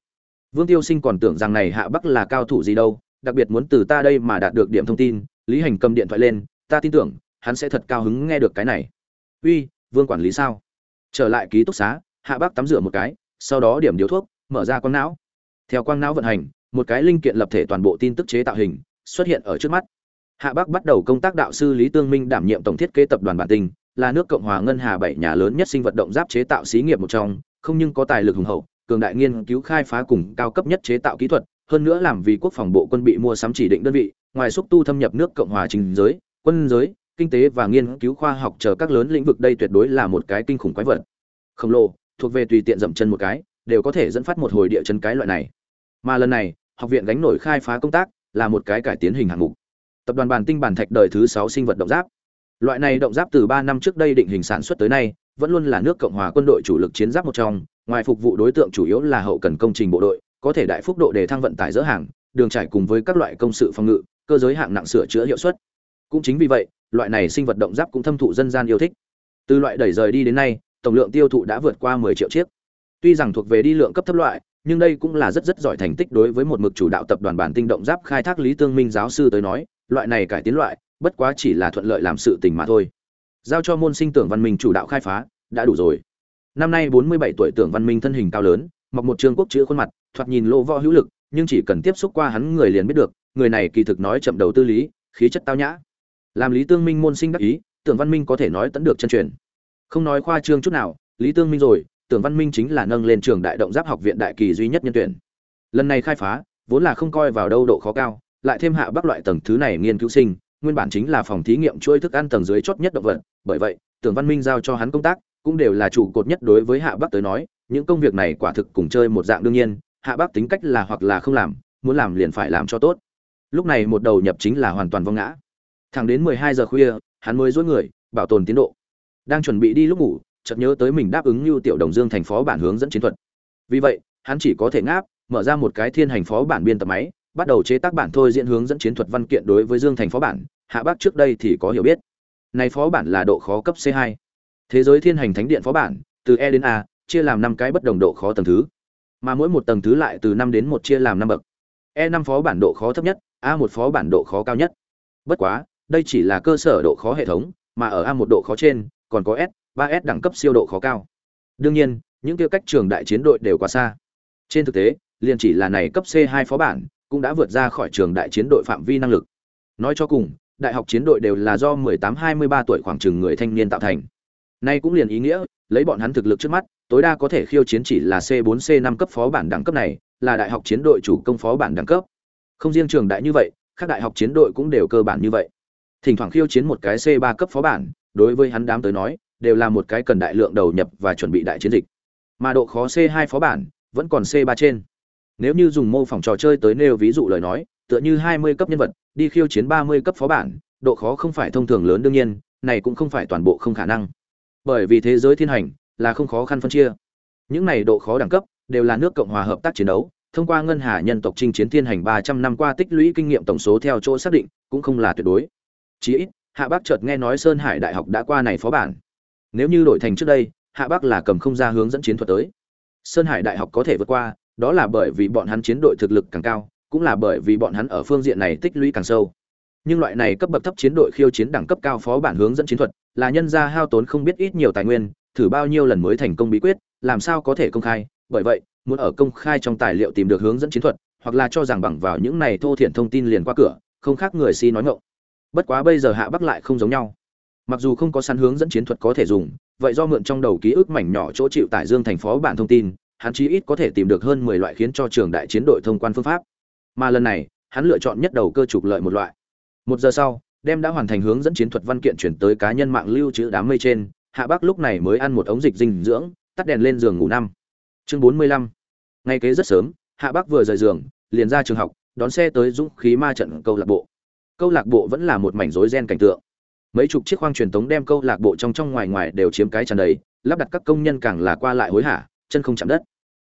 Vương tiêu sinh còn tưởng rằng này hạ bắc là cao thủ gì đâu, đặc biệt muốn từ ta đây mà đạt được điểm thông tin, lý hành cầm điện thoại lên, ta tin tưởng hắn sẽ thật cao hứng nghe được cái này. Uy, vương quản lý sao? Trở lại ký túc xá, hạ bắc tắm rửa một cái, sau đó điểm điếu thuốc, mở ra quang não. Theo quang não vận hành, một cái linh kiện lập thể toàn bộ tin tức chế tạo hình, xuất hiện ở trước mắt. Hạ bắc bắt đầu công tác đạo sư lý tương minh đảm nhiệm tổng thiết kế tập đoàn bản tinh là nước cộng hòa ngân hà bảy nhà lớn nhất sinh vật động giáp chế tạo xí nghiệp một trong, không nhưng có tài lực hùng hậu, cường đại nghiên cứu khai phá cùng cao cấp nhất chế tạo kỹ thuật, hơn nữa làm vì quốc phòng bộ quân bị mua sắm chỉ định đơn vị, ngoài xúc tu thâm nhập nước cộng hòa chính giới, quân giới kinh tế và nghiên cứu khoa học chờ các lớn lĩnh vực đây tuyệt đối là một cái kinh khủng quái vật. Khổng lồ, thuộc về tùy tiện dậm chân một cái, đều có thể dẫn phát một hồi địa chân cái loại này. Mà lần này, học viện gánh nổi khai phá công tác là một cái cải tiến hình hạng mục. Tập đoàn bản tinh bản thạch đời thứ sáu sinh vật động giáp. Loại này động giáp từ ba năm trước đây định hình sản xuất tới nay, vẫn luôn là nước cộng hòa quân đội chủ lực chiến giáp một trong, ngoài phục vụ đối tượng chủ yếu là hậu cần công trình bộ đội, có thể đại phúc độ để thăng vận tải dỡ hàng, đường trải cùng với các loại công sự phòng ngự, cơ giới hạng nặng sửa chữa hiệu suất. Cũng chính vì vậy loại này sinh vật động giáp cũng thâm thụ dân gian yêu thích. Từ loại đẩy rời đi đến nay, tổng lượng tiêu thụ đã vượt qua 10 triệu chiếc. Tuy rằng thuộc về đi lượng cấp thấp loại, nhưng đây cũng là rất rất giỏi thành tích đối với một mực chủ đạo tập đoàn bản tinh động giáp khai thác lý tương minh giáo sư tới nói, loại này cải tiến loại, bất quá chỉ là thuận lợi làm sự tình mà thôi. Giao cho môn sinh tưởng văn minh chủ đạo khai phá, đã đủ rồi. Năm nay 47 tuổi tưởng văn minh thân hình cao lớn, mặc một trường quốc chữ khuôn mặt, thoạt nhìn lô võ hữu lực, nhưng chỉ cần tiếp xúc qua hắn người liền biết được, người này kỳ thực nói chậm đầu tư lý, khí chất tao nhã làm lý tương minh môn sinh đắc ý, tưởng văn minh có thể nói tận được chân truyền. Không nói khoa trương chút nào, lý tương minh rồi, tưởng văn minh chính là nâng lên trường đại động giáp học viện đại kỳ duy nhất nhân tuyển. Lần này khai phá, vốn là không coi vào đâu độ khó cao, lại thêm hạ bắc loại tầng thứ này nghiên cứu sinh, nguyên bản chính là phòng thí nghiệm chuỗi thức ăn tầng dưới chót nhất động vật, bởi vậy, tưởng văn minh giao cho hắn công tác, cũng đều là trụ cột nhất đối với hạ bắc tới nói, những công việc này quả thực cùng chơi một dạng đương nhiên, hạ bắc tính cách là hoặc là không làm, muốn làm liền phải làm cho tốt. Lúc này một đầu nhập chính là hoàn toàn vong ngã thẳng đến mười hai giờ khuya, hắn mới dối người, bảo tồn tiến độ. Đang chuẩn bị đi lúc ngủ, chợt nhớ tới mình đáp ứng như tiểu đồng dương thành phó bản hướng dẫn chiến thuật. Vì vậy, hắn chỉ có thể ngáp, mở ra một cái thiên hành phó bản biên tập máy, bắt đầu chế tác bản thôi diễn hướng dẫn chiến thuật văn kiện đối với dương thành phó bản, hạ bác trước đây thì có hiểu biết. Này phó bản là độ khó cấp c 2 thế giới thiên hành thánh điện phó bản, từ e đến a, chia làm năm cái bất đồng độ khó tầng thứ. Mà mỗi một tầng thứ lại từ năm đến một chia làm năm bậc. E năm phó bản độ khó thấp nhất, a một phó bản độ khó cao nhất. Bất quá đây chỉ là cơ sở độ khó hệ thống, mà ở a một độ khó trên, còn có s 3 s đẳng cấp siêu độ khó cao. Đương nhiên, những kia cách trường đại chiến đội đều quá xa. Trên thực tế, liền chỉ là này cấp c 2 phó bản cũng đã vượt ra khỏi trường đại chiến đội phạm vi năng lực. Nói cho cùng, đại học chiến đội đều là do 18-23 tuổi khoảng chừng người thanh niên tạo thành. Nay cũng liền ý nghĩa, lấy bọn hắn thực lực trước mắt, tối đa có thể khiêu chiến chỉ là c 4 c 5 cấp phó bản đẳng cấp này, là đại học chiến đội chủ công phó bản đẳng cấp. Không riêng trường đại như vậy, các đại học chiến đội cũng đều cơ bản như vậy thỉnh thoảng khiêu chiến một cái c 3 cấp phó bản, đối với hắn đám tới nói, đều là một cái cần đại lượng đầu nhập và chuẩn bị đại chiến dịch. Mà độ khó c 2 phó bản vẫn còn c 3 trên. Nếu như dùng mô phỏng trò chơi tới nêu ví dụ lời nói, tựa như 20 cấp nhân vật, đi khiêu chiến 30 cấp phó bản, độ khó không phải thông thường lớn đương nhiên, này cũng không phải toàn bộ không khả năng. Bởi vì thế giới thiên hành là không khó khăn phân chia. Những này độ khó đẳng cấp đều là nước cộng hòa hợp tác chiến đấu, thông qua ngân hà nhân tộc chinh chiến thiên hành 300 năm qua tích lũy kinh nghiệm tổng số theo chỗ xác định cũng không là tuyệt đối chí ít, hạ bác chợt nghe nói sơn hải đại học đã qua này phó bản. Nếu như đổi thành trước đây, hạ bác là cầm không ra hướng dẫn chiến thuật tới. Sơn hải đại học có thể vượt qua, đó là bởi vì bọn hắn chiến đội thực lực càng cao, cũng là bởi vì bọn hắn ở phương diện này tích lũy càng sâu. Nhưng loại này cấp bậc thấp chiến đội khiêu chiến đẳng cấp cao phó bản hướng dẫn chiến thuật, là nhân gia hao tốn không biết ít nhiều tài nguyên, thử bao nhiêu lần mới thành công bí quyết, làm sao có thể công khai. Bởi vậy, muốn ở công khai trong tài liệu tìm được hướng dẫn chiến thuật, hoặc là cho rằng bằng vào những này thô thiển thông tin liền qua cửa, không khác người si nói ngọng bất quá bây giờ hạ bắc lại không giống nhau. Mặc dù không có sẵn hướng dẫn chiến thuật có thể dùng, vậy do mượn trong đầu ký ức mảnh nhỏ chỗ chịu tải dương thành phó bản thông tin, hắn chí ít có thể tìm được hơn mười loại khiến cho trường đại chiến đội thông quan phương pháp. Mà lần này, hắn lựa chọn nhất đầu cơ trục lợi một loại. Một giờ sau, đem đã hoàn thành hướng dẫn chiến thuật văn kiện chuyển tới cá nhân mạng lưu trữ đám mây trên, hạ bắc lúc này mới ăn một ống dịch dinh dưỡng, tắt đèn lên giường ngủ năm. Chương bốn mươi lăm. Ngay kế rất sớm, hạ bắc vừa rời giường, liền ra trường học, đón xe tới dũng khí ma trận câu lạc bộ câu lạc bộ vẫn là một mảnh rối ren cảnh tượng. Mấy chục chiếc khoang truyền tống đem câu lạc bộ trong trong ngoài ngoài đều chiếm cái tràn đầy, lắp đặt các công nhân càng là qua lại hối hả, chân không chạm đất.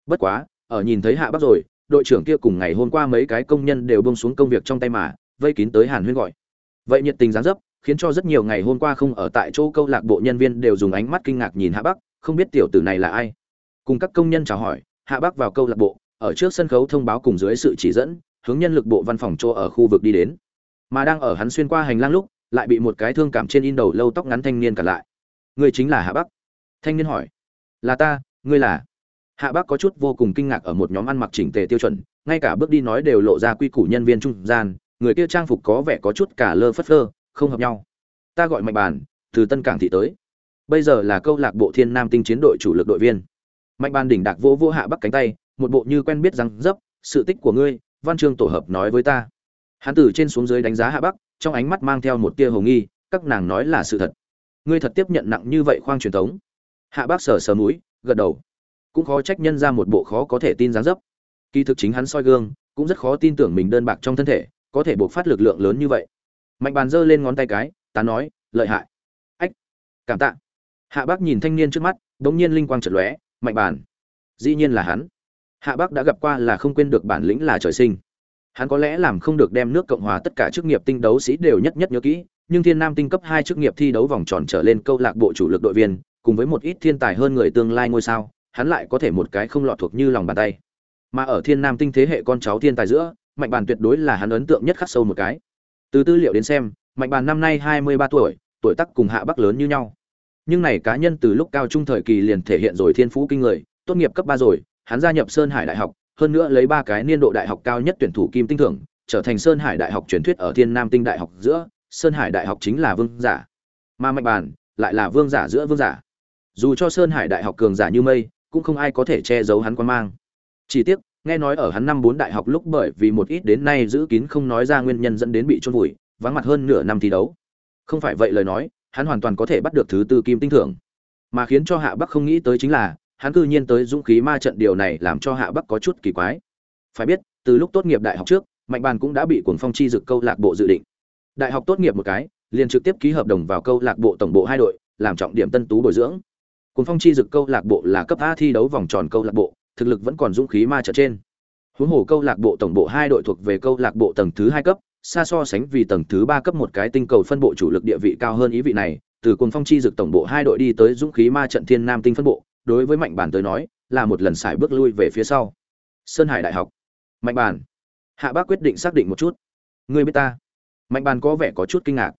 Bất quá, ở nhìn thấy hạ bắc rồi, đội trưởng kia cùng ngày hôm qua mấy cái công nhân đều bông xuống công việc trong tay mà, vây kín tới hàn huyên gọi. Vậy nhiệt tình dáng dấp, khiến cho rất nhiều ngày hôm qua không ở tại chỗ câu lạc bộ nhân viên đều dùng ánh mắt kinh ngạc nhìn hạ bắc, không biết tiểu tử này là ai. Cùng các công nhân chào hỏi, hạ bắc vào câu lạc bộ, ở trước sân khấu thông báo cùng dưới sự chỉ dẫn, hướng nhân lực bộ văn phòng chỗ ở khu vực đi đến mà đang ở hắn xuyên qua hành lang lúc, lại bị một cái thương cảm trên in đầu lâu tóc ngắn thanh niên cản lại. Người chính là hạ bắc. Thanh niên hỏi. Là ta, ngươi là? Hạ bắc có chút vô cùng kinh ngạc ở một nhóm ăn mặc chỉnh tề tiêu chuẩn, ngay cả bước đi nói đều lộ ra quy củ nhân viên trung gian, người kia trang phục có vẻ có chút cả lơ phất lơ không hợp nhau. Ta gọi mạnh bàn, từ tân cảng thị tới. Bây giờ là câu lạc bộ thiên nam tinh chiến đội chủ lực đội viên. Mạnh bàn đỉnh đạc vô vô hạ bắc cánh tay, một bộ như quen biết rằng dấp, sự tích của ngươi, văn chương tổ hợp nói với ta hắn từ trên xuống dưới đánh giá hạ bắc, trong ánh mắt mang theo một tia hồ nghi, các nàng nói là sự thật. Ngươi thật tiếp nhận nặng như vậy khoang truyền thống. Hạ bắc sờ sờ mũi, gật đầu. Cũng khó trách nhân ra một bộ khó có thể tin dáng dấp. Kỳ thực chính hắn soi gương, cũng rất khó tin tưởng mình đơn bạc trong thân thể, có thể buộc phát lực lượng lớn như vậy. Mạnh bàn giơ lên ngón tay cái, ta nói, lợi hại. Ách, cảm tạ. Hạ bác nhìn thanh niên trước mắt, đống nhiên linh quang chợt lóe, mạnh bàn. Dĩ nhiên là hắn. Hạ bác đã gặp qua là không quên được bản lĩnh là trời sinh hắn có lẽ làm không được đem nước cộng hòa tất cả chức nghiệp tinh đấu sĩ đều nhất nhất nhớ kỹ, nhưng thiên nam tinh cấp hai chức nghiệp thi đấu vòng tròn trở lên câu lạc bộ chủ lực đội viên, cùng với một ít thiên tài hơn người tương lai ngôi sao, hắn lại có thể một cái không lọt thuộc như lòng bàn tay. Mà ở thiên nam tinh thế hệ con cháu thiên tài giữa, mạnh bàn tuyệt đối là hắn ấn tượng nhất khắc sâu một cái. Từ tư liệu đến xem, mạnh bàn năm nay hai mươi ba tuổi tuổi tác cùng hạ bắc lớn như nhau. Nhưng này cá nhân từ lúc cao trung thời kỳ liền thể hiện rồi thiên phú kinh người, tốt nghiệp cấp ba rồi, hắn gia nhập sơn hải đại học hơn nữa lấy ba cái niên độ đại học cao nhất tuyển thủ kim tinh thưởng, trở thành sơn hải đại học truyền thuyết ở thiên nam tinh đại học giữa, sơn hải đại học chính là vương giả. Mà mạnh bàn lại là vương giả giữa vương giả. Dù cho sơn hải đại học cường giả như mây, cũng không ai có thể che giấu hắn quan mang. Chỉ tiếc, nghe nói ở hắn năm bốn đại học lúc bởi vì một ít đến nay giữ kín không nói ra nguyên nhân dẫn đến bị trôn vùi, vắng mặt hơn nửa năm thi đấu. Không phải vậy lời nói, hắn hoàn toàn có thể bắt được thứ tư kim tinh thưởng. Mà khiến cho hạ bắc không nghĩ tới chính là hắn cư nhiên tới dũng khí ma trận điều này làm cho hạ bắc có chút kỳ quái. Phải biết, từ lúc tốt nghiệp đại học trước, mạnh bàn cũng đã bị cuồng phong chi dực câu lạc bộ dự định. Đại học tốt nghiệp một cái, liền trực tiếp ký hợp đồng vào câu lạc bộ tổng bộ hai đội, làm trọng điểm tân tú bồi dưỡng. Cuồng phong chi dực câu lạc bộ là cấp a thi đấu vòng tròn câu lạc bộ, thực lực vẫn còn dũng khí ma trận trên. Huống hồ câu lạc bộ tổng bộ hai đội thuộc về câu lạc bộ tầng thứ hai cấp, xa so sánh vì tầng thứ ba cấp một cái tinh cầu phân bộ chủ lực địa vị cao hơn ý vị này, từ cuồng phong chi dực tổng bộ hai đội đi tới dũng khí ma trận thiên nam tinh phân bộ đối với mạnh bản tới nói, là một lần xài bước lui về phía sau. Sơn hải đại học. Mạnh bản hạ bác quyết định xác định một chút. Người biết ta. Mạnh bản có vẻ có chút kinh ngạc.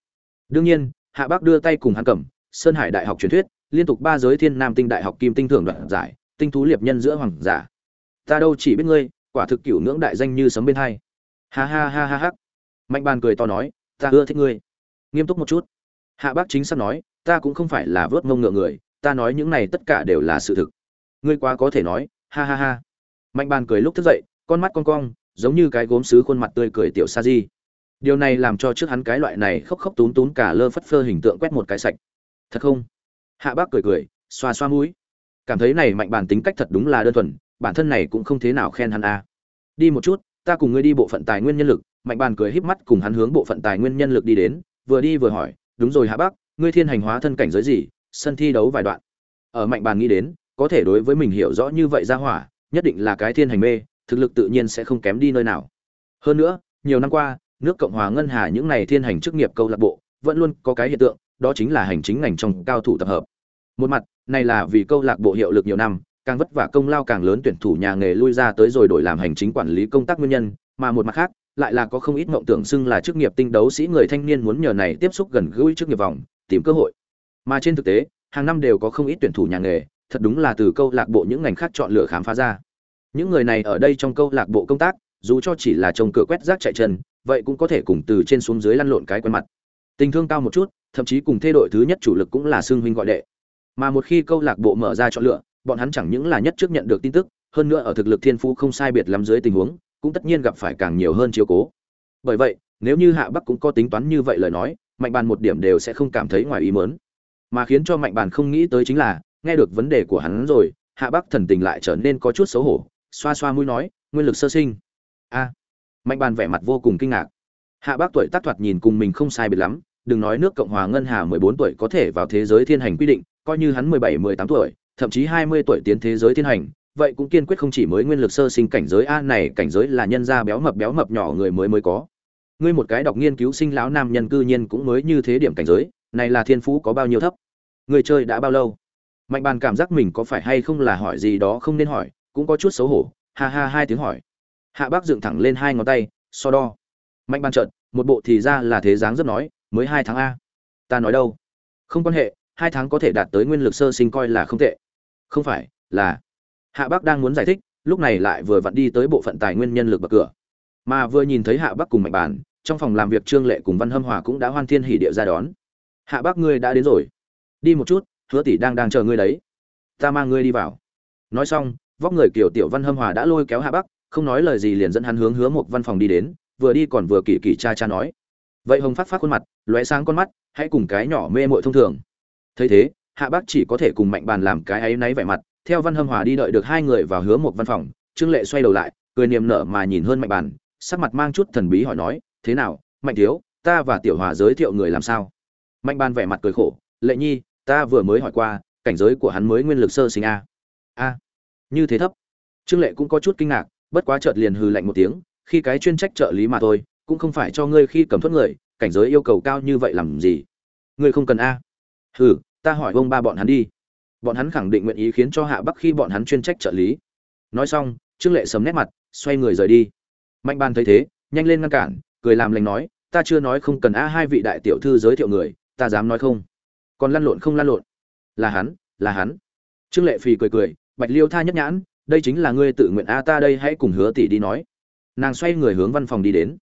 Đương nhiên, hạ bác đưa tay cùng hắn cầm, sơn hải đại học truyền thuyết, liên tục ba giới thiên nam tinh đại học kim tinh thưởng đoạn giải, tinh thú liệp nhân giữa hoàng giả. Ta đâu chỉ biết ngươi, quả thực cửu ngưỡng đại danh như sấm bên hai. Ha ha ha ha ha. Mạnh bàn cười to nói, ta ưa thích ngươi. Nghiêm túc một chút. Hạ bác chính xác nói, ta cũng không phải là vớt mông ngựa người ta nói những này tất cả đều là sự thực. Ngươi quá có thể nói, ha ha ha. Mạnh bàn cười lúc thức dậy, con mắt con cong, giống như cái gốm sứ khuôn mặt tươi cười tiểu sa di. Điều này làm cho trước hắn cái loại này khóc khóc tún tún cả lơ phất phơ hình tượng quét một cái sạch. Thật không? Hạ bác cười cười, xoa xoa mũi. Cảm thấy này mạnh bàn tính cách thật đúng là đơn thuần, bản thân này cũng không thế nào khen hắn a. Đi một chút, ta cùng ngươi đi bộ phận tài nguyên nhân lực. Mạnh bàn cười híp mắt cùng hắn hướng bộ phận tài nguyên nhân lực đi đến, vừa đi vừa hỏi, đúng rồi hạ bác, ngươi thiên hành hóa thân cảnh giới gì? Sân thi đấu vài đoạn. Ở mạnh bàn nghĩ đến, có thể đối với mình hiểu rõ như vậy ra hỏa, nhất định là cái thiên hành mê, thực lực tự nhiên sẽ không kém đi nơi nào. Hơn nữa, nhiều năm qua, nước cộng hòa ngân hà những ngày thiên hành chức nghiệp câu lạc bộ, vẫn luôn có cái hiện tượng, đó chính là hành chính ngành trong cao thủ tập hợp. Một mặt, này là vì câu lạc bộ hiệu lực nhiều năm, càng vất vả công lao càng lớn tuyển thủ nhà nghề lui ra tới rồi đổi làm hành chính quản lý công tác nguyên nhân, mà một mặt khác, lại là có không ít mộng tưởng xưng là chức nghiệp tinh đấu sĩ người thanh niên muốn nhờ này tiếp xúc gần gũi chức nghiệp vòng, tìm cơ hội mà trên thực tế, hàng năm đều có không ít tuyển thủ nhà nghề, thật đúng là từ câu lạc bộ những ngành khác chọn lựa khám phá ra. Những người này ở đây trong câu lạc bộ công tác, dù cho chỉ là trông cửa quét rác chạy chân, vậy cũng có thể cùng từ trên xuống dưới lăn lộn cái quen mặt. Tình thương cao một chút, thậm chí cùng thay đội thứ nhất chủ lực cũng là xương huynh gọi đệ. Mà một khi câu lạc bộ mở ra chọn lựa, bọn hắn chẳng những là nhất trước nhận được tin tức, hơn nữa ở thực lực thiên phú không sai biệt lắm dưới tình huống, cũng tất nhiên gặp phải càng nhiều hơn chiếu cố. Bởi vậy, nếu như hạ bắc cũng có tính toán như vậy lời nói, mạnh bàn một điểm đều sẽ không cảm thấy ngoài ý mớn mà khiến cho mạnh bàn không nghĩ tới chính là, nghe được vấn đề của hắn rồi, hạ bắc thần tình lại trở nên có chút xấu hổ, xoa xoa mũi nói, nguyên lực sơ sinh. A. Mạnh bàn vẻ mặt vô cùng kinh ngạc. Hạ bác tuổi tác thoạt nhìn cùng mình không sai biệt lắm, đừng nói nước cộng hòa ngân hà 14 tuổi có thể vào thế giới thiên hành quy định, coi như hắn 17 18 tuổi, thậm chí 20 tuổi tiến thế giới thiên hành, vậy cũng kiên quyết không chỉ mới nguyên lực sơ sinh cảnh giới a này, cảnh giới là nhân gia béo mập béo mập nhỏ người mới mới có. Ngươi một cái đọc nghiên cứu sinh lão nam nhân cư nhiên cũng mới như thế điểm cảnh giới này là thiên phú có bao nhiêu thấp? Người chơi đã bao lâu? Mạnh bàn cảm giác mình có phải hay không là hỏi gì đó không nên hỏi, cũng có chút xấu hổ, ha ha hai tiếng hỏi. Hạ bác dựng thẳng lên hai ngón tay, so đo. Mạnh ban trợn một bộ thì ra là thế dáng rất nói, mới hai tháng a. Ta nói đâu? Không quan hệ, hai tháng có thể đạt tới nguyên lực sơ sinh coi là không tệ. Không phải, là. Hạ bắc đang muốn giải thích, lúc này lại vừa vặn đi tới bộ phận tài nguyên nhân lực bậc cửa. Mà vừa nhìn thấy hạ bắc cùng mạnh bàn, trong phòng làm việc trương lệ cùng văn hâm hòa cũng đã hoan thiên hỉ địa ra đón hạ bắc ngươi đã đến rồi. Đi một chút, hứa tỷ đang đang chờ ngươi đấy. Ta mang ngươi đi vào. Nói xong, vóc người kiểu tiểu văn hâm hòa đã lôi kéo hạ bắc không nói lời gì liền dẫn hắn hướng hứa một văn phòng đi đến, vừa đi còn vừa kỳ kỳ cha cha nói. Vậy hồng phát phát khuôn mặt, lóe sáng con mắt, hãy cùng cái nhỏ mê mội thông thường. Thấy thế, hạ bác chỉ có thể cùng mạnh bàn làm cái ấy náy vẻ mặt, theo văn hâm hòa đi đợi được hai người vào hứa một văn phòng, trương lệ xoay đầu lại, cười niềm nở mà nhìn hơn mạnh bàn, sắc mặt mang chút thần bí hỏi nói, thế nào, mạnh thiếu, ta và tiểu hòa giới thiệu người làm sao? Mạnh Ban vẻ mặt cười khổ, lệ nhi, ta vừa mới hỏi qua, cảnh giới của hắn mới nguyên lực sơ sinh a. A, như thế thấp? Trương lệ cũng có chút kinh ngạc, bất quá chợt liền hừ lạnh một tiếng, khi cái chuyên trách trợ lý mà thôi, cũng không phải cho ngươi khi cầm thoát người, cảnh giới yêu cầu cao như vậy làm gì? Ngươi không cần a. Hừ, ta hỏi ông ba bọn hắn đi. Bọn hắn khẳng định nguyện ý khiến cho hạ bắc khi bọn hắn chuyên trách trợ lý. Nói xong, trương lệ sầm nét mặt, xoay người rời đi. Mạnh ban thấy thế, nhanh lên ngăn cản, cười làm lành nói, ta chưa nói không cần a, hai vị đại tiểu thư giới thiệu người ta dám nói không? Còn lăn lộn không lăn lộn? Là hắn là hắn. Trương lệ phì cười cười, bạch liêu tha nhất nhãn, đây chính là ngươi tự nguyện a, ta đây hãy cùng hứa tỷ đi nói. Nàng xoay người hướng văn phòng đi đến.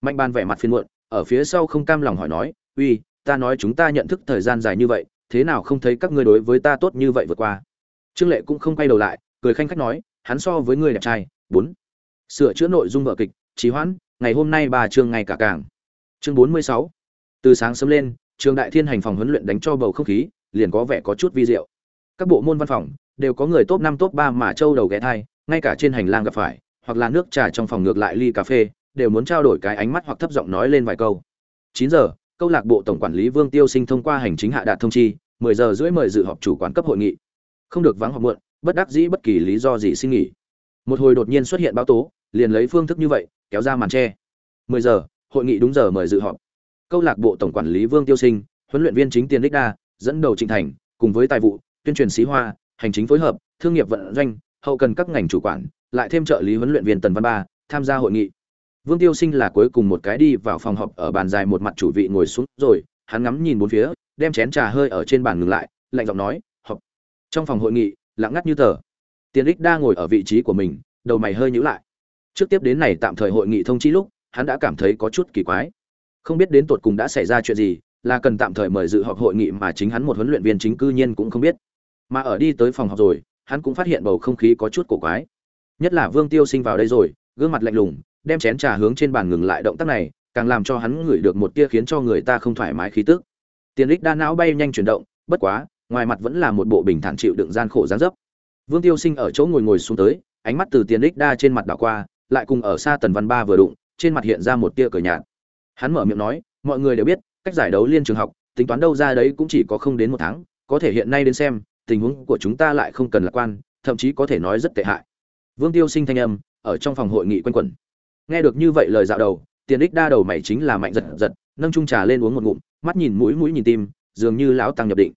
Mạnh ban vẻ mặt phiền muộn, ở phía sau không cam lòng hỏi nói, uy, ta nói chúng ta nhận thức thời gian dài như vậy, thế nào không thấy các ngươi đối với ta tốt như vậy vượt qua? Trương lệ cũng không quay đầu lại, cười khanh khách nói, hắn so với người đẹp trai. Bốn. Sửa chữa nội dung vở kịch, trì hoãn, ngày hôm nay bà trương ngày cả càng. Chương bốn mươi sáu. Từ sáng sớm lên trường đại thiên hành phòng huấn luyện đánh cho bầu không khí, liền có vẻ có chút vi diệu. Các bộ môn văn phòng đều có người top năm, top ba mà châu đầu ghé thai, ngay cả trên hành lang gặp phải, hoặc là nước trà trong phòng ngược lại ly cà phê, đều muốn trao đổi cái ánh mắt hoặc thấp giọng nói lên vài câu. Chín giờ, câu lạc bộ tổng quản lý vương tiêu sinh thông qua hành chính hạ đạt thông chi, mười giờ rưỡi mời dự họp chủ quản cấp hội nghị. Không được vắng họp muộn, bất đắc dĩ bất kỳ lý do gì xin nghỉ. Một hồi đột nhiên xuất hiện báo tố, liền lấy phương thức như vậy, kéo ra màn tre. Mười giờ, hội nghị đúng giờ mời dự họp câu lạc bộ tổng quản lý vương tiêu sinh, huấn luyện viên chính tiền đích đa, dẫn đầu trịnh thành, cùng với tài vụ, tuyên truyền sĩ hoa, hành chính phối hợp, thương nghiệp vận doanh, hậu cần các ngành chủ quản, lại thêm trợ lý huấn luyện viên tần văn ba, tham gia hội nghị. Vương tiêu sinh là cuối cùng một cái đi vào phòng họp ở bàn dài một mặt chủ vị ngồi xuống rồi, hắn ngắm nhìn bốn phía, đem chén trà hơi ở trên bàn ngừng lại, lạnh giọng nói, họp. Trong phòng hội nghị, lặng ngắt như tờ. Tiền đích đa ngồi ở vị trí của mình, đầu mày hơi nhíu lại. Trước tiếp đến này tạm thời hội nghị thông chi lúc, hắn đã cảm thấy có chút kỳ quái không biết đến tột cùng đã xảy ra chuyện gì, là cần tạm thời mời dự họp hội nghị mà chính hắn một huấn luyện viên chính cư nhiên cũng không biết. Mà ở đi tới phòng họp rồi, hắn cũng phát hiện bầu không khí có chút cổ quái. Nhất là vương tiêu sinh vào đây rồi, gương mặt lạnh lùng, đem chén trà hướng trên bàn ngừng lại động tác này, càng làm cho hắn ngửi được một tia khiến cho người ta không thoải mái khí tức. Tiền lích đa não bay nhanh chuyển động, bất quá, ngoài mặt vẫn là một bộ bình thản chịu đựng gian khổ gián dấp. Vương tiêu sinh ở chỗ ngồi ngồi xuống tới, ánh mắt từ tiền lích đa trên mặt đảo qua, lại cùng ở xa tần văn ba vừa đụng, trên mặt hiện ra một tia cờ nhạt hắn mở miệng nói, mọi người đều biết, cách giải đấu liên trường học, tính toán đâu ra đấy cũng chỉ có không đến một tháng, có thể hiện nay đến xem, tình huống của chúng ta lại không cần lạc quan, thậm chí có thể nói rất tệ hại. Vương tiêu sinh thanh âm, ở trong phòng hội nghị quanh quẩn. Nghe được như vậy lời dạo đầu, tiền đích đa đầu mày chính là mạnh giật giật, nâng trung trà lên uống một ngụm, mắt nhìn mũi mũi nhìn tim, dường như lão tăng nhập định.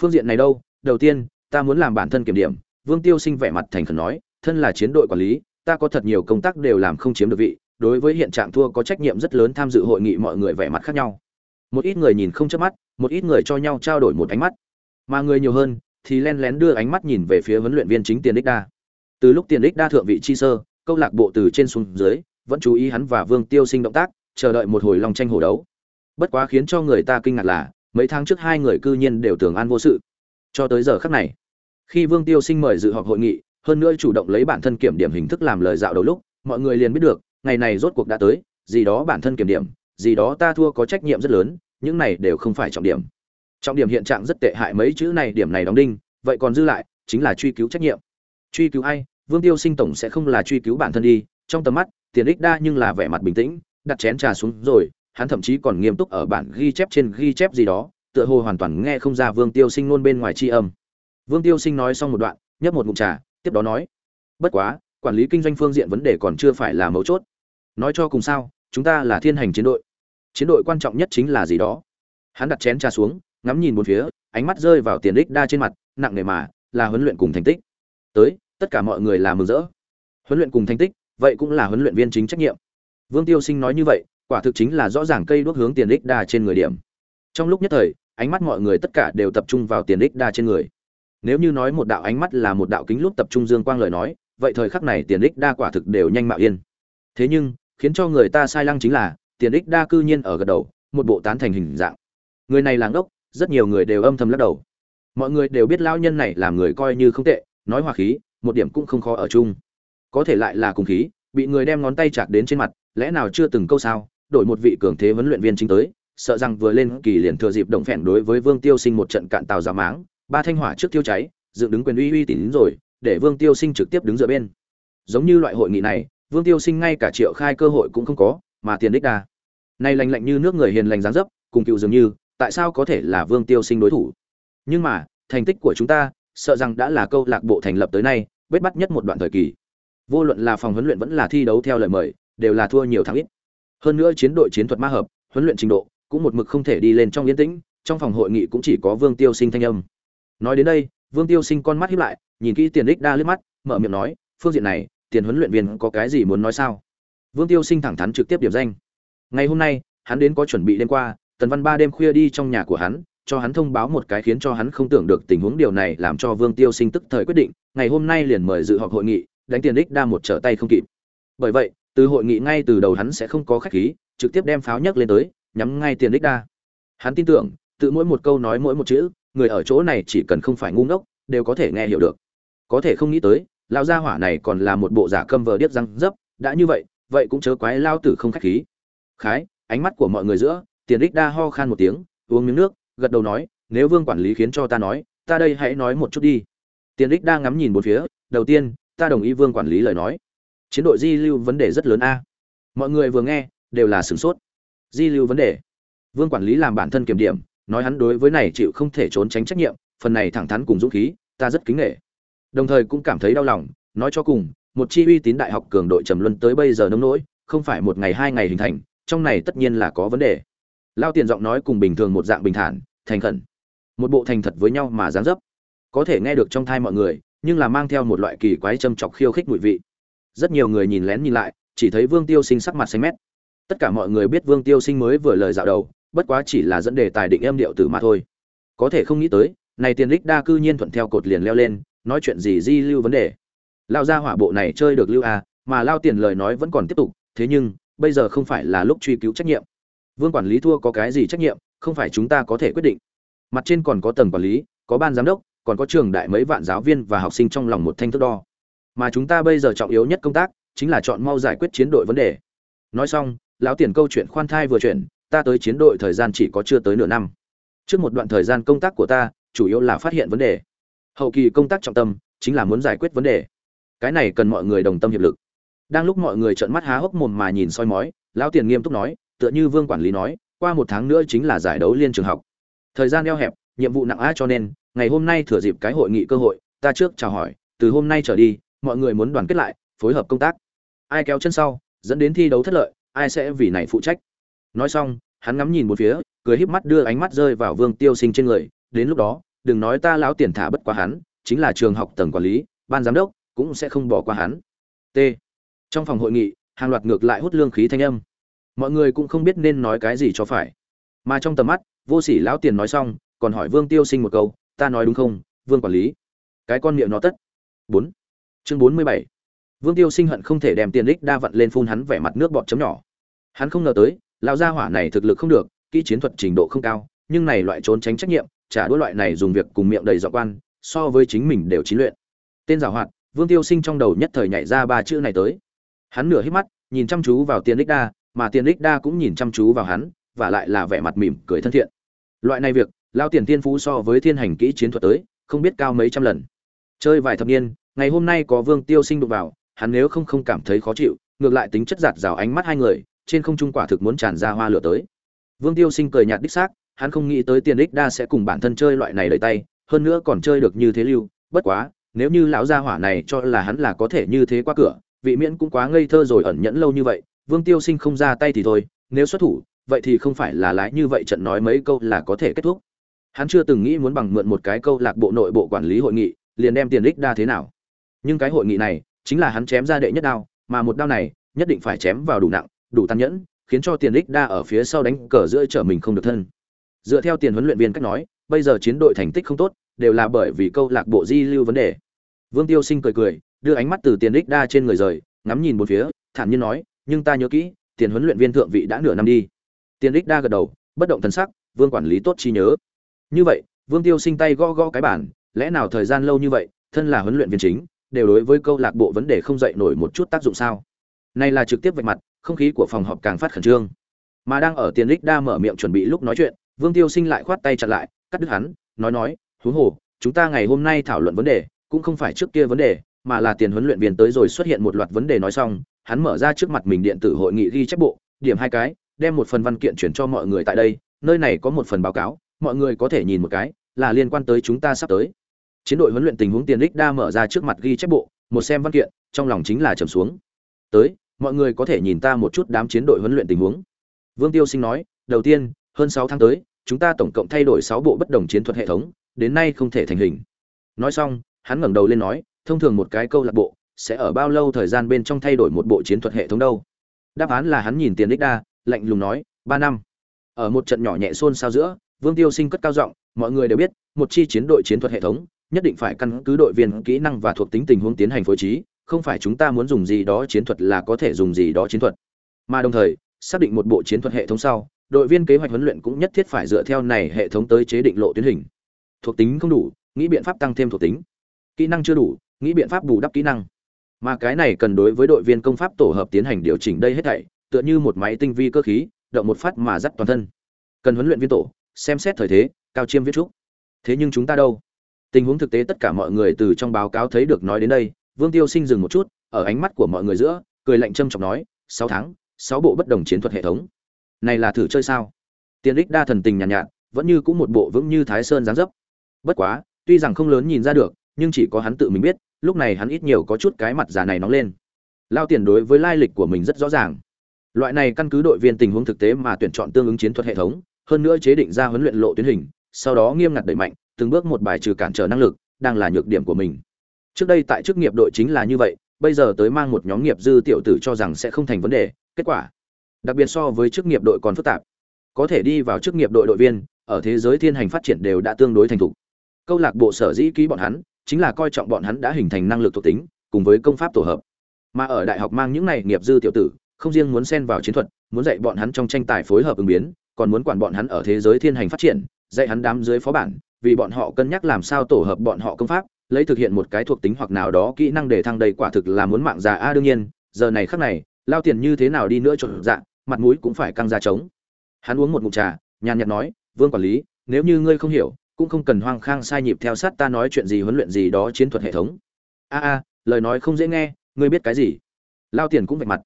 Phương diện này đâu? Đầu tiên, ta muốn làm bản thân kiểm điểm. Vương tiêu sinh vẻ mặt thành khẩn nói, thân là chiến đội quản lý, ta có thật nhiều công tác đều làm không chiếm được vị đối với hiện trạng thua có trách nhiệm rất lớn tham dự hội nghị mọi người vẻ mặt khác nhau. Một ít người nhìn không chớp mắt, một ít người cho nhau trao đổi một ánh mắt. Mà người nhiều hơn thì len lén đưa ánh mắt nhìn về phía huấn luyện viên chính tiền đích đa. Từ lúc tiền đích đa thượng vị chi sơ, câu lạc bộ từ trên xuống dưới vẫn chú ý hắn và vương tiêu sinh động tác, chờ đợi một hồi lòng tranh hổ đấu. Bất quá khiến cho người ta kinh ngạc là, mấy tháng trước hai người cư nhiên đều tưởng an vô sự. Cho tới giờ khắc này, khi vương tiêu sinh mời dự họp hội nghị, hơn nữa chủ động lấy bản thân kiểm điểm hình thức làm lời dạo đầu lúc, mọi người liền biết được ngày này rốt cuộc đã tới, gì đó bản thân kiểm điểm, gì đó ta thua có trách nhiệm rất lớn, những này đều không phải trọng điểm. Trọng điểm hiện trạng rất tệ hại mấy chữ này, điểm này đóng đinh, vậy còn dư lại, chính là truy cứu trách nhiệm. Truy cứu ai? Vương tiêu sinh tổng sẽ không là truy cứu bản thân đi, trong tầm mắt, tiền ích đa nhưng là vẻ mặt bình tĩnh, đặt chén trà xuống rồi, hắn thậm chí còn nghiêm túc ở bản ghi chép trên ghi chép gì đó, tựa hồ hoàn toàn nghe không ra vương tiêu sinh luôn bên ngoài tri âm. Vương tiêu sinh nói xong một đoạn, nhấp một ngụm trà, tiếp đó nói, bất quá quản lý kinh doanh phương diện vấn đề còn chưa phải là mấu chốt. Nói cho cùng sao, chúng ta là thiên hành chiến đội. Chiến đội quan trọng nhất chính là gì đó. Hắn đặt chén trà xuống, ngắm nhìn một phía, ánh mắt rơi vào tiền đích đa trên mặt, nặng nề mà, là huấn luyện cùng thành tích. Tới, tất cả mọi người là mừng rỡ. Huấn luyện cùng thành tích, vậy cũng là huấn luyện viên chính trách nhiệm. Vương tiêu sinh nói như vậy, quả thực chính là rõ ràng cây đuốc hướng tiền đích đa trên người điểm. Trong lúc nhất thời, ánh mắt mọi người tất cả đều tập trung vào tiền đích đa trên người. Nếu như nói một đạo ánh mắt là một đạo kính lúc tập trung dương quang lời nói vậy thời khắc này tiền đích đa quả thực đều nhanh mạo yên. Thế nhưng, khiến cho người ta sai lăng chính là, tiền đích đa cư nhiên ở gật đầu, một bộ tán thành hình dạng. Người này làng ốc rất nhiều người đều âm thầm lắc đầu. Mọi người đều biết lão nhân này làm người coi như không tệ, nói hòa khí, một điểm cũng không khó ở chung. Có thể lại là cùng khí, bị người đem ngón tay chạc đến trên mặt, lẽ nào chưa từng câu sao? Đổi một vị cường thế huấn luyện viên chính tới, sợ rằng vừa lên kỳ liền thừa dịp động phèn đối với vương tiêu sinh một trận cạn tàu giả máng, ba thanh hỏa trước tiêu cháy, dựng đứng quyền uy uy tín rồi để vương tiêu sinh trực tiếp đứng dựa bên. Giống như loại hội nghị này, vương tiêu sinh ngay cả triệu khai cơ hội cũng không có, mà tiền đích đa. Nay lạnh lạnh như nước người hiền lành dáng dấp, cùng cựu dường như, tại sao có thể là vương tiêu sinh đối thủ? Nhưng mà, thành tích của chúng ta, sợ rằng đã là câu lạc bộ thành lập tới nay, vết bắt nhất một đoạn thời kỳ. Vô luận là phòng huấn luyện vẫn là thi đấu theo lời mời, đều là thua nhiều thắng ít. Hơn nữa chiến đội chiến thuật ma hợp, huấn luyện trình độ cũng một mực không thể đi lên trong yên tĩnh, trong phòng hội nghị cũng chỉ có vương tiêu sinh thanh âm. Nói đến đây, vương tiêu sinh con mắt híp lại nhìn kỹ tiền đích đa liếc mắt, mở miệng nói, phương diện này, tiền huấn luyện viên có cái gì muốn nói sao? Vương tiêu sinh thẳng thắn trực tiếp điểm danh. Ngày hôm nay, hắn đến có chuẩn bị đêm qua, tần văn ba đêm khuya đi trong nhà của hắn, cho hắn thông báo một cái khiến cho hắn không tưởng được tình huống điều này làm cho vương tiêu sinh tức thời quyết định, ngày hôm nay liền mời dự họp hội nghị, đánh tiền đích đa một trở tay không kịp. Bởi vậy, từ hội nghị ngay từ đầu hắn sẽ không có khách khí, trực tiếp đem pháo nhấc lên tới, nhắm ngay tiền đích đa. Hắn tin tưởng, tự mỗi một câu nói mỗi một chữ, người ở chỗ này chỉ cần không phải ngu ngốc, đều có thể nghe hiểu được có thể không nghĩ tới, lão gia hỏa này còn là một bộ giả câm vờ điếc răng dấp, đã như vậy vậy cũng chớ quái lao tử không khách khí. Khái, ánh mắt của mọi người giữa, tiền đích đa ho khan một tiếng, uống miếng nước, gật đầu nói, nếu vương quản lý khiến cho ta nói, ta đây hãy nói một chút đi. Tiền đích đa ngắm nhìn một phía, đầu tiên, ta đồng ý vương quản lý lời nói. Chiến đội di lưu vấn đề rất lớn a. Mọi người vừa nghe, đều là sửng sốt. Di lưu vấn đề. Vương quản lý làm bản thân kiểm điểm, nói hắn đối với này chịu không thể trốn tránh trách nhiệm, phần này thẳng thắn cùng dũng khí, ta rất kính nể đồng thời cũng cảm thấy đau lòng, nói cho cùng, một chi uy tín đại học cường đội trầm luân tới bây giờ nông nỗi, không phải một ngày hai ngày hình thành, trong này tất nhiên là có vấn đề. Lao tiền giọng nói cùng bình thường một dạng bình thản, thành khẩn. Một bộ thành thật với nhau mà dáng dấp. Có thể nghe được trong thai mọi người, nhưng là mang theo một loại kỳ quái châm chọc khiêu khích mùi vị. Rất nhiều người nhìn lén nhìn lại, chỉ thấy vương tiêu sinh sắc mặt xanh mét. Tất cả mọi người biết vương tiêu sinh mới vừa lời dạo đầu, bất quá chỉ là dẫn đề tài định âm điệu tử mà thôi. Có thể không nghĩ tới, này tiền lích đa cư nhiên thuận theo cột liền leo lên nói chuyện gì di lưu vấn đề. Lao ra hỏa bộ này chơi được lưu à mà lao tiền lời nói vẫn còn tiếp tục, thế nhưng, bây giờ không phải là lúc truy cứu trách nhiệm. Vương quản lý thua có cái gì trách nhiệm, không phải chúng ta có thể quyết định. Mặt trên còn có tầng quản lý, có ban giám đốc, còn có trường đại mấy vạn giáo viên và học sinh trong lòng một thanh thước đo. Mà chúng ta bây giờ trọng yếu nhất công tác, chính là chọn mau giải quyết chiến đội vấn đề. Nói xong, lão tiền câu chuyện khoan thai vừa chuyển, ta tới chiến đội thời gian chỉ có chưa tới nửa năm. Trước một đoạn thời gian công tác của ta, chủ yếu là phát hiện vấn đề hậu kỳ công tác trọng tâm chính là muốn giải quyết vấn đề. Cái này cần mọi người đồng tâm hiệp lực. Đang lúc mọi người trợn mắt há hốc mồm mà nhìn soi mói, lão tiền nghiêm túc nói, tựa như vương quản lý nói, qua một tháng nữa chính là giải đấu liên trường học. Thời gian eo hẹp, nhiệm vụ nặng á cho nên, ngày hôm nay thừa dịp cái hội nghị cơ hội, ta trước chào hỏi, từ hôm nay trở đi, mọi người muốn đoàn kết lại, phối hợp công tác. Ai kéo chân sau, dẫn đến thi đấu thất lợi, ai sẽ vì này phụ trách. Nói xong, hắn ngắm nhìn một phía, cười híp mắt đưa ánh mắt rơi vào vương tiêu sinh trên người, đến lúc đó đừng nói ta lão tiền thả bất quá hắn, chính là trường học tầng quản lý, ban giám đốc cũng sẽ không bỏ qua hắn. T. Trong phòng hội nghị, hàng loạt ngược lại hút lương khí thanh âm. Mọi người cũng không biết nên nói cái gì cho phải. Mà trong tầm mắt, vô sỉ lão tiền nói xong, còn hỏi vương tiêu sinh một câu, ta nói đúng không, vương quản lý? Cái con miệng nó tất. Bốn. Chương bốn mươi bảy. Vương tiêu sinh hận không thể đem tiền đích đa vận lên phun hắn vẻ mặt nước bọt chấm nhỏ. Hắn không ngờ tới, lão gia hỏa này thực lực không được, kỹ chiến thuật trình độ không cao, nhưng này loại trốn tránh trách nhiệm trả đũa loại này dùng việc cùng miệng đầy dọ quan, so với chính mình đều chín luyện. Tên giảo hoạt, vương tiêu sinh trong đầu nhất thời nhảy ra ba chữ này tới. Hắn nửa hít mắt, nhìn chăm chú vào tiền đích đa, mà tiền đích đa cũng nhìn chăm chú vào hắn, và lại là vẻ mặt mỉm cười thân thiện. Loại này việc, lao tiền tiên phú so với thiên hành kỹ chiến thuật tới, không biết cao mấy trăm lần. Chơi vài thập niên, ngày hôm nay có vương tiêu sinh đụng vào, hắn nếu không không cảm thấy khó chịu, ngược lại tính chất giạt rào ánh mắt hai người, trên không trung quả thực muốn tràn ra hoa lửa tới. Vương tiêu sinh cười nhạt đích xác hắn không nghĩ tới tiền đích đa sẽ cùng bản thân chơi loại này lấy tay, hơn nữa còn chơi được như thế lưu. Bất quá, nếu như lão gia hỏa này cho là hắn là có thể như thế qua cửa, vị miễn cũng quá ngây thơ rồi ẩn nhẫn lâu như vậy, vương tiêu sinh không ra tay thì thôi, nếu xuất thủ, vậy thì không phải là lái như vậy trận nói mấy câu là có thể kết thúc. Hắn chưa từng nghĩ muốn bằng mượn một cái câu lạc bộ nội bộ quản lý hội nghị, liền đem tiền đích đa thế nào. Nhưng cái hội nghị này, chính là hắn chém ra đệ nhất đao, mà một đao này, nhất định phải chém vào đủ nặng, đủ tàn nhẫn, khiến cho tiền đích đa ở phía sau đánh cờ giữa trở mình không được thân dựa theo tiền huấn luyện viên cách nói bây giờ chiến đội thành tích không tốt đều là bởi vì câu lạc bộ di lưu vấn đề. Vương tiêu sinh cười cười đưa ánh mắt từ tiền đích đa trên người rời ngắm nhìn một phía thản nhiên nói nhưng ta nhớ kỹ tiền huấn luyện viên thượng vị đã nửa năm đi. Tiền đích đa gật đầu bất động thần sắc vương quản lý tốt chi nhớ. Như vậy vương tiêu sinh tay gõ gõ cái bàn, lẽ nào thời gian lâu như vậy thân là huấn luyện viên chính đều đối với câu lạc bộ vấn đề không dậy nổi một chút tác dụng sao? Này là trực tiếp vạch mặt không khí của phòng họp càng phát khẩn trương. Mà đang ở tiền đích đa mở miệng chuẩn bị lúc nói chuyện vương tiêu sinh lại khoát tay chặn lại, cắt đứt hắn, nói nói, huống hồ, chúng ta ngày hôm nay thảo luận vấn đề, cũng không phải trước kia vấn đề, mà là tiền huấn luyện viên tới rồi xuất hiện một loạt vấn đề nói xong, hắn mở ra trước mặt mình điện tử hội nghị ghi chép bộ, điểm hai cái, đem một phần văn kiện chuyển cho mọi người tại đây, nơi này có một phần báo cáo, mọi người có thể nhìn một cái, là liên quan tới chúng ta sắp tới. Chiến đội huấn luyện tình huống tiền đích đa mở ra trước mặt ghi chép bộ, một xem văn kiện, trong lòng chính là trầm xuống. Tới, mọi người có thể nhìn ta một chút đám chiến đội huấn luyện tình huống. Vương tiêu sinh nói, đầu tiên, hơn sáu tháng tới chúng ta tổng cộng thay đổi sáu bộ bất đồng chiến thuật hệ thống, đến nay không thể thành hình. Nói xong, hắn ngẩng đầu lên nói, thông thường một cái câu lạc bộ sẽ ở bao lâu thời gian bên trong thay đổi một bộ chiến thuật hệ thống đâu? Đáp án là hắn nhìn tiền Lịch đa, lạnh lùng nói, ba năm. Ở một trận nhỏ nhẹ xôn xao giữa, vương tiêu sinh cất cao giọng, mọi người đều biết, một chi chiến đội chiến thuật hệ thống nhất định phải căn cứ đội viên kỹ năng và thuộc tính tình huống tiến hành phối trí, không phải chúng ta muốn dùng gì đó chiến thuật là có thể dùng gì đó chiến thuật. Mà đồng thời, xác định một bộ chiến thuật hệ thống sau đội viên kế hoạch huấn luyện cũng nhất thiết phải dựa theo này hệ thống tới chế định lộ tuyến hình. Thuộc tính không đủ, nghĩ biện pháp tăng thêm thuộc tính. Kỹ năng chưa đủ, nghĩ biện pháp bù đắp kỹ năng. Mà cái này cần đối với đội viên công pháp tổ hợp tiến hành điều chỉnh đây hết thảy, tựa như một máy tinh vi cơ khí, động một phát mà dắt toàn thân. Cần huấn luyện viên tổ, xem xét thời thế, cao chiêm viết trúc thế nhưng chúng ta đâu? Tình huống thực tế tất cả mọi người từ trong báo cáo thấy được nói đến đây, vương tiêu sinh dừng một chút, ở ánh mắt của mọi người giữa, cười lạnh châm chọc nói, sáu tháng, sáu bộ bất đồng chiến thuật hệ thống này là thử chơi sao? Tiền đích đa thần tình nhàn nhạt, nhạt vẫn như cũng một bộ vững như thái sơn dáng dấp. Bất quá tuy rằng không lớn nhìn ra được nhưng chỉ có hắn tự mình biết lúc này hắn ít nhiều có chút cái mặt già này nóng lên. Lao tiền đối với lai lịch của mình rất rõ ràng. Loại này căn cứ đội viên tình huống thực tế mà tuyển chọn tương ứng chiến thuật hệ thống hơn nữa chế định ra huấn luyện lộ tuyến hình sau đó nghiêm ngặt đẩy mạnh từng bước một bài trừ cản trở năng lực đang là nhược điểm của mình. Trước đây tại chức nghiệp đội chính là như vậy bây giờ tới mang một nhóm nghiệp dư tiểu tử cho rằng sẽ không thành vấn đề kết quả đặc biệt so với chức nghiệp đội còn phức tạp. Có thể đi vào chức nghiệp đội đội viên, ở thế giới thiên hành phát triển đều đã tương đối thành thục. Câu lạc bộ sở dĩ ký bọn hắn, chính là coi trọng bọn hắn đã hình thành năng lực thuộc tính, cùng với công pháp tổ hợp. Mà ở đại học mang những này nghiệp dư tiểu tử, không riêng muốn xen vào chiến thuật, muốn dạy bọn hắn trong tranh tài phối hợp ứng biến, còn muốn quản bọn hắn ở thế giới thiên hành phát triển, dạy hắn đám dưới phó bản, vì bọn họ cân nhắc làm sao tổ hợp bọn họ công pháp, lấy thực hiện một cái thuộc tính hoặc nào đó kỹ năng để thăng đầy quả thực là muốn mạng già a đương nhiên, giờ này khắc này lao tiền như thế nào đi nữa trộn dạng mặt mũi cũng phải căng ra trống. Hắn uống một ngụm trà nhàn nhạt nói vương quản lý nếu như ngươi không hiểu cũng không cần hoang khang sai nhịp theo sát ta nói chuyện gì huấn luyện gì đó chiến thuật hệ thống. A a lời nói không dễ nghe ngươi biết cái gì? Lao tiền cũng vạch mặt.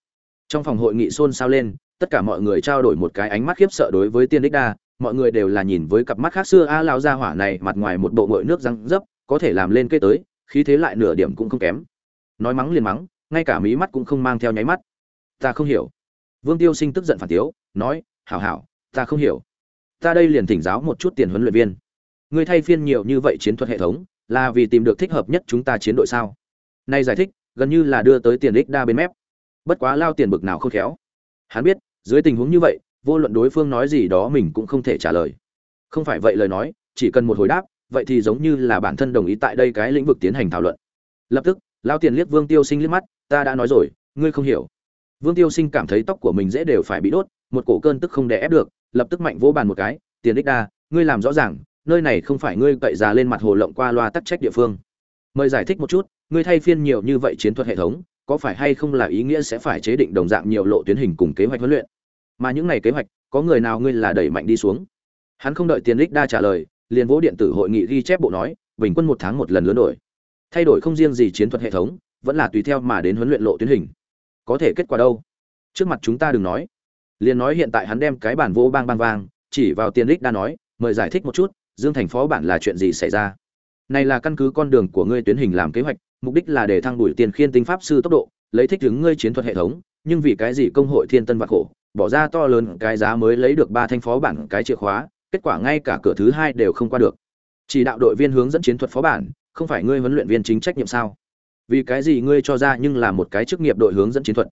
Trong phòng hội nghị xôn xao lên tất cả mọi người trao đổi một cái ánh mắt khiếp sợ đối với tiên đích đa mọi người đều là nhìn với cặp mắt khác xưa a à, lao ra hỏa này mặt ngoài một bộ ngội nước răng dấp có thể làm lên cây tới khí thế lại nửa điểm cũng không kém. Nói mắng liền mắng ngay cả mí mắt cũng không mang theo nháy mắt ta không hiểu. Vương tiêu sinh tức giận phản tiếu, nói, hảo hảo, ta không hiểu. Ta đây liền thỉnh giáo một chút tiền huấn luyện viên. Ngươi thay phiên nhiều như vậy chiến thuật hệ thống, là vì tìm được thích hợp nhất chúng ta chiến đội sao? Nay giải thích, gần như là đưa tới tiền ích đa bên mép. Bất quá lao tiền bực nào không khéo. Hắn biết, dưới tình huống như vậy, vô luận đối phương nói gì đó mình cũng không thể trả lời. Không phải vậy lời nói, chỉ cần một hồi đáp, vậy thì giống như là bản thân đồng ý tại đây cái lĩnh vực tiến hành thảo luận. Lập tức, lao tiền liếc vương tiêu sinh liếc mắt, ta đã nói rồi, ngươi không hiểu vương tiêu sinh cảm thấy tóc của mình dễ đều phải bị đốt, một cổ cơn tức không đè ép được, lập tức mạnh vỗ bàn một cái, tiền đích đa, ngươi làm rõ ràng, nơi này không phải ngươi cậy già lên mặt hồ lộng qua loa tắc trách địa phương. Mời giải thích một chút, ngươi thay phiên nhiều như vậy chiến thuật hệ thống, có phải hay không là ý nghĩa sẽ phải chế định đồng dạng nhiều lộ tuyến hình cùng kế hoạch huấn luyện? Mà những này kế hoạch, có người nào ngươi là đẩy mạnh đi xuống? Hắn không đợi tiền đích đa trả lời, liền vỗ điện tử hội nghị ghi chép bộ nói, bình quân một tháng một lần lớn đổi. Thay đổi không riêng gì chiến thuật hệ thống, vẫn là tùy theo mà đến huấn luyện lộ tuyến hình có thể kết quả đâu? Trước mặt chúng ta đừng nói. Liền nói hiện tại hắn đem cái bản vô bang bang vang, chỉ vào tiền đích đã nói, mời giải thích một chút, dương thành phó bản là chuyện gì xảy ra? Này là căn cứ con đường của ngươi tuyến hình làm kế hoạch, mục đích là để thăng đuổi tiền khiên tinh pháp sư tốc độ, lấy thích ứng ngươi chiến thuật hệ thống, nhưng vì cái gì công hội thiên tân vạc khổ, bỏ ra to lớn cái giá mới lấy được ba thanh phó bản cái chìa khóa, kết quả ngay cả cửa thứ hai đều không qua được. Chỉ đạo đội viên hướng dẫn chiến thuật phó bản, không phải ngươi huấn luyện viên chính trách nhiệm sao? Vì cái gì ngươi cho ra nhưng là một cái chức nghiệp đội hướng dẫn chiến thuật?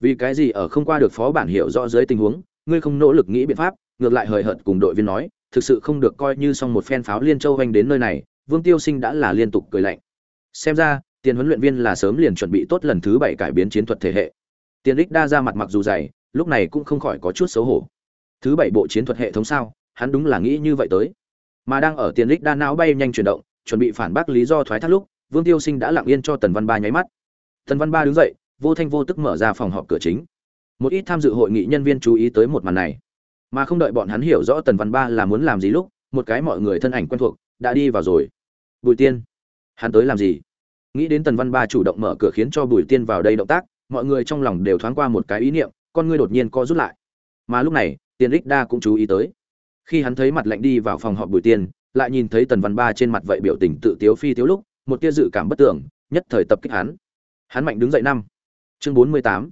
Vì cái gì ở không qua được phó bản hiểu rõ dưới tình huống, ngươi không nỗ lực nghĩ biện pháp? Ngược lại hời hợt cùng đội viên nói, thực sự không được coi như xong một phen pháo liên châu vanh đến nơi này, vương tiêu sinh đã là liên tục cười lạnh. Xem ra, tiền huấn luyện viên là sớm liền chuẩn bị tốt lần thứ bảy cải biến chiến thuật thể hệ. Tiền đích đa ra mặt mặc dù dày, lúc này cũng không khỏi có chút xấu hổ. Thứ bảy bộ chiến thuật hệ thống sao? Hắn đúng là nghĩ như vậy tới. Mà đang ở tiền đích đa não bay nhanh chuyển động, chuẩn bị phản bác lý do thoái thác lúc vương tiêu sinh đã lặng yên cho tần văn ba nháy mắt. Tần văn ba đứng dậy, vô thanh vô tức mở ra phòng họp cửa chính. Một ít tham dự hội nghị nhân viên chú ý tới một màn này. Mà không đợi bọn hắn hiểu rõ tần văn ba là muốn làm gì lúc, một cái mọi người thân ảnh quen thuộc đã đi vào rồi. Bùi tiên, hắn tới làm gì? Nghĩ đến tần văn ba chủ động mở cửa khiến cho bùi tiên vào đây động tác, mọi người trong lòng đều thoáng qua một cái ý niệm, con ngươi đột nhiên co rút lại. Mà lúc này, tiền rích đa cũng chú ý tới. Khi hắn thấy mặt lạnh đi vào phòng họp bùi tiên, lại nhìn thấy tần văn ba trên mặt vậy biểu tình tự tiếu phi tiếu lúc một tia dự cảm bất tưởng nhất thời tập kích hắn. Hắn mạnh đứng dậy năm. Chương bốn mươi tám.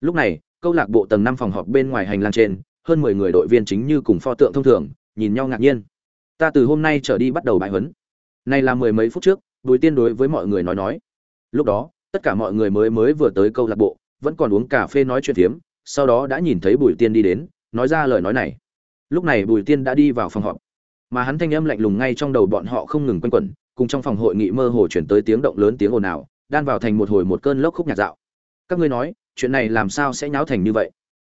Lúc này, câu lạc bộ tầng năm phòng họp bên ngoài hành lang trên, hơn mười người đội viên chính như cùng pho tượng thông thường, nhìn nhau ngạc nhiên. Ta từ hôm nay trở đi bắt đầu bài huấn. Này là mười mấy phút trước, bùi tiên đối với mọi người nói nói. Lúc đó, tất cả mọi người mới mới vừa tới câu lạc bộ, vẫn còn uống cà phê nói chuyện phiếm, sau đó đã nhìn thấy bùi tiên đi đến, nói ra lời nói này. Lúc này bùi tiên đã đi vào phòng họp, mà hắn thanh âm lạnh lùng ngay trong đầu bọn họ không ngừng quanh quẩn cùng trong phòng hội nghị mơ hồ chuyển tới tiếng động lớn tiếng ồn ào, đan vào thành một hồi một cơn lốc khúc nhạc dạo. Các ngươi nói, chuyện này làm sao sẽ nháo thành như vậy?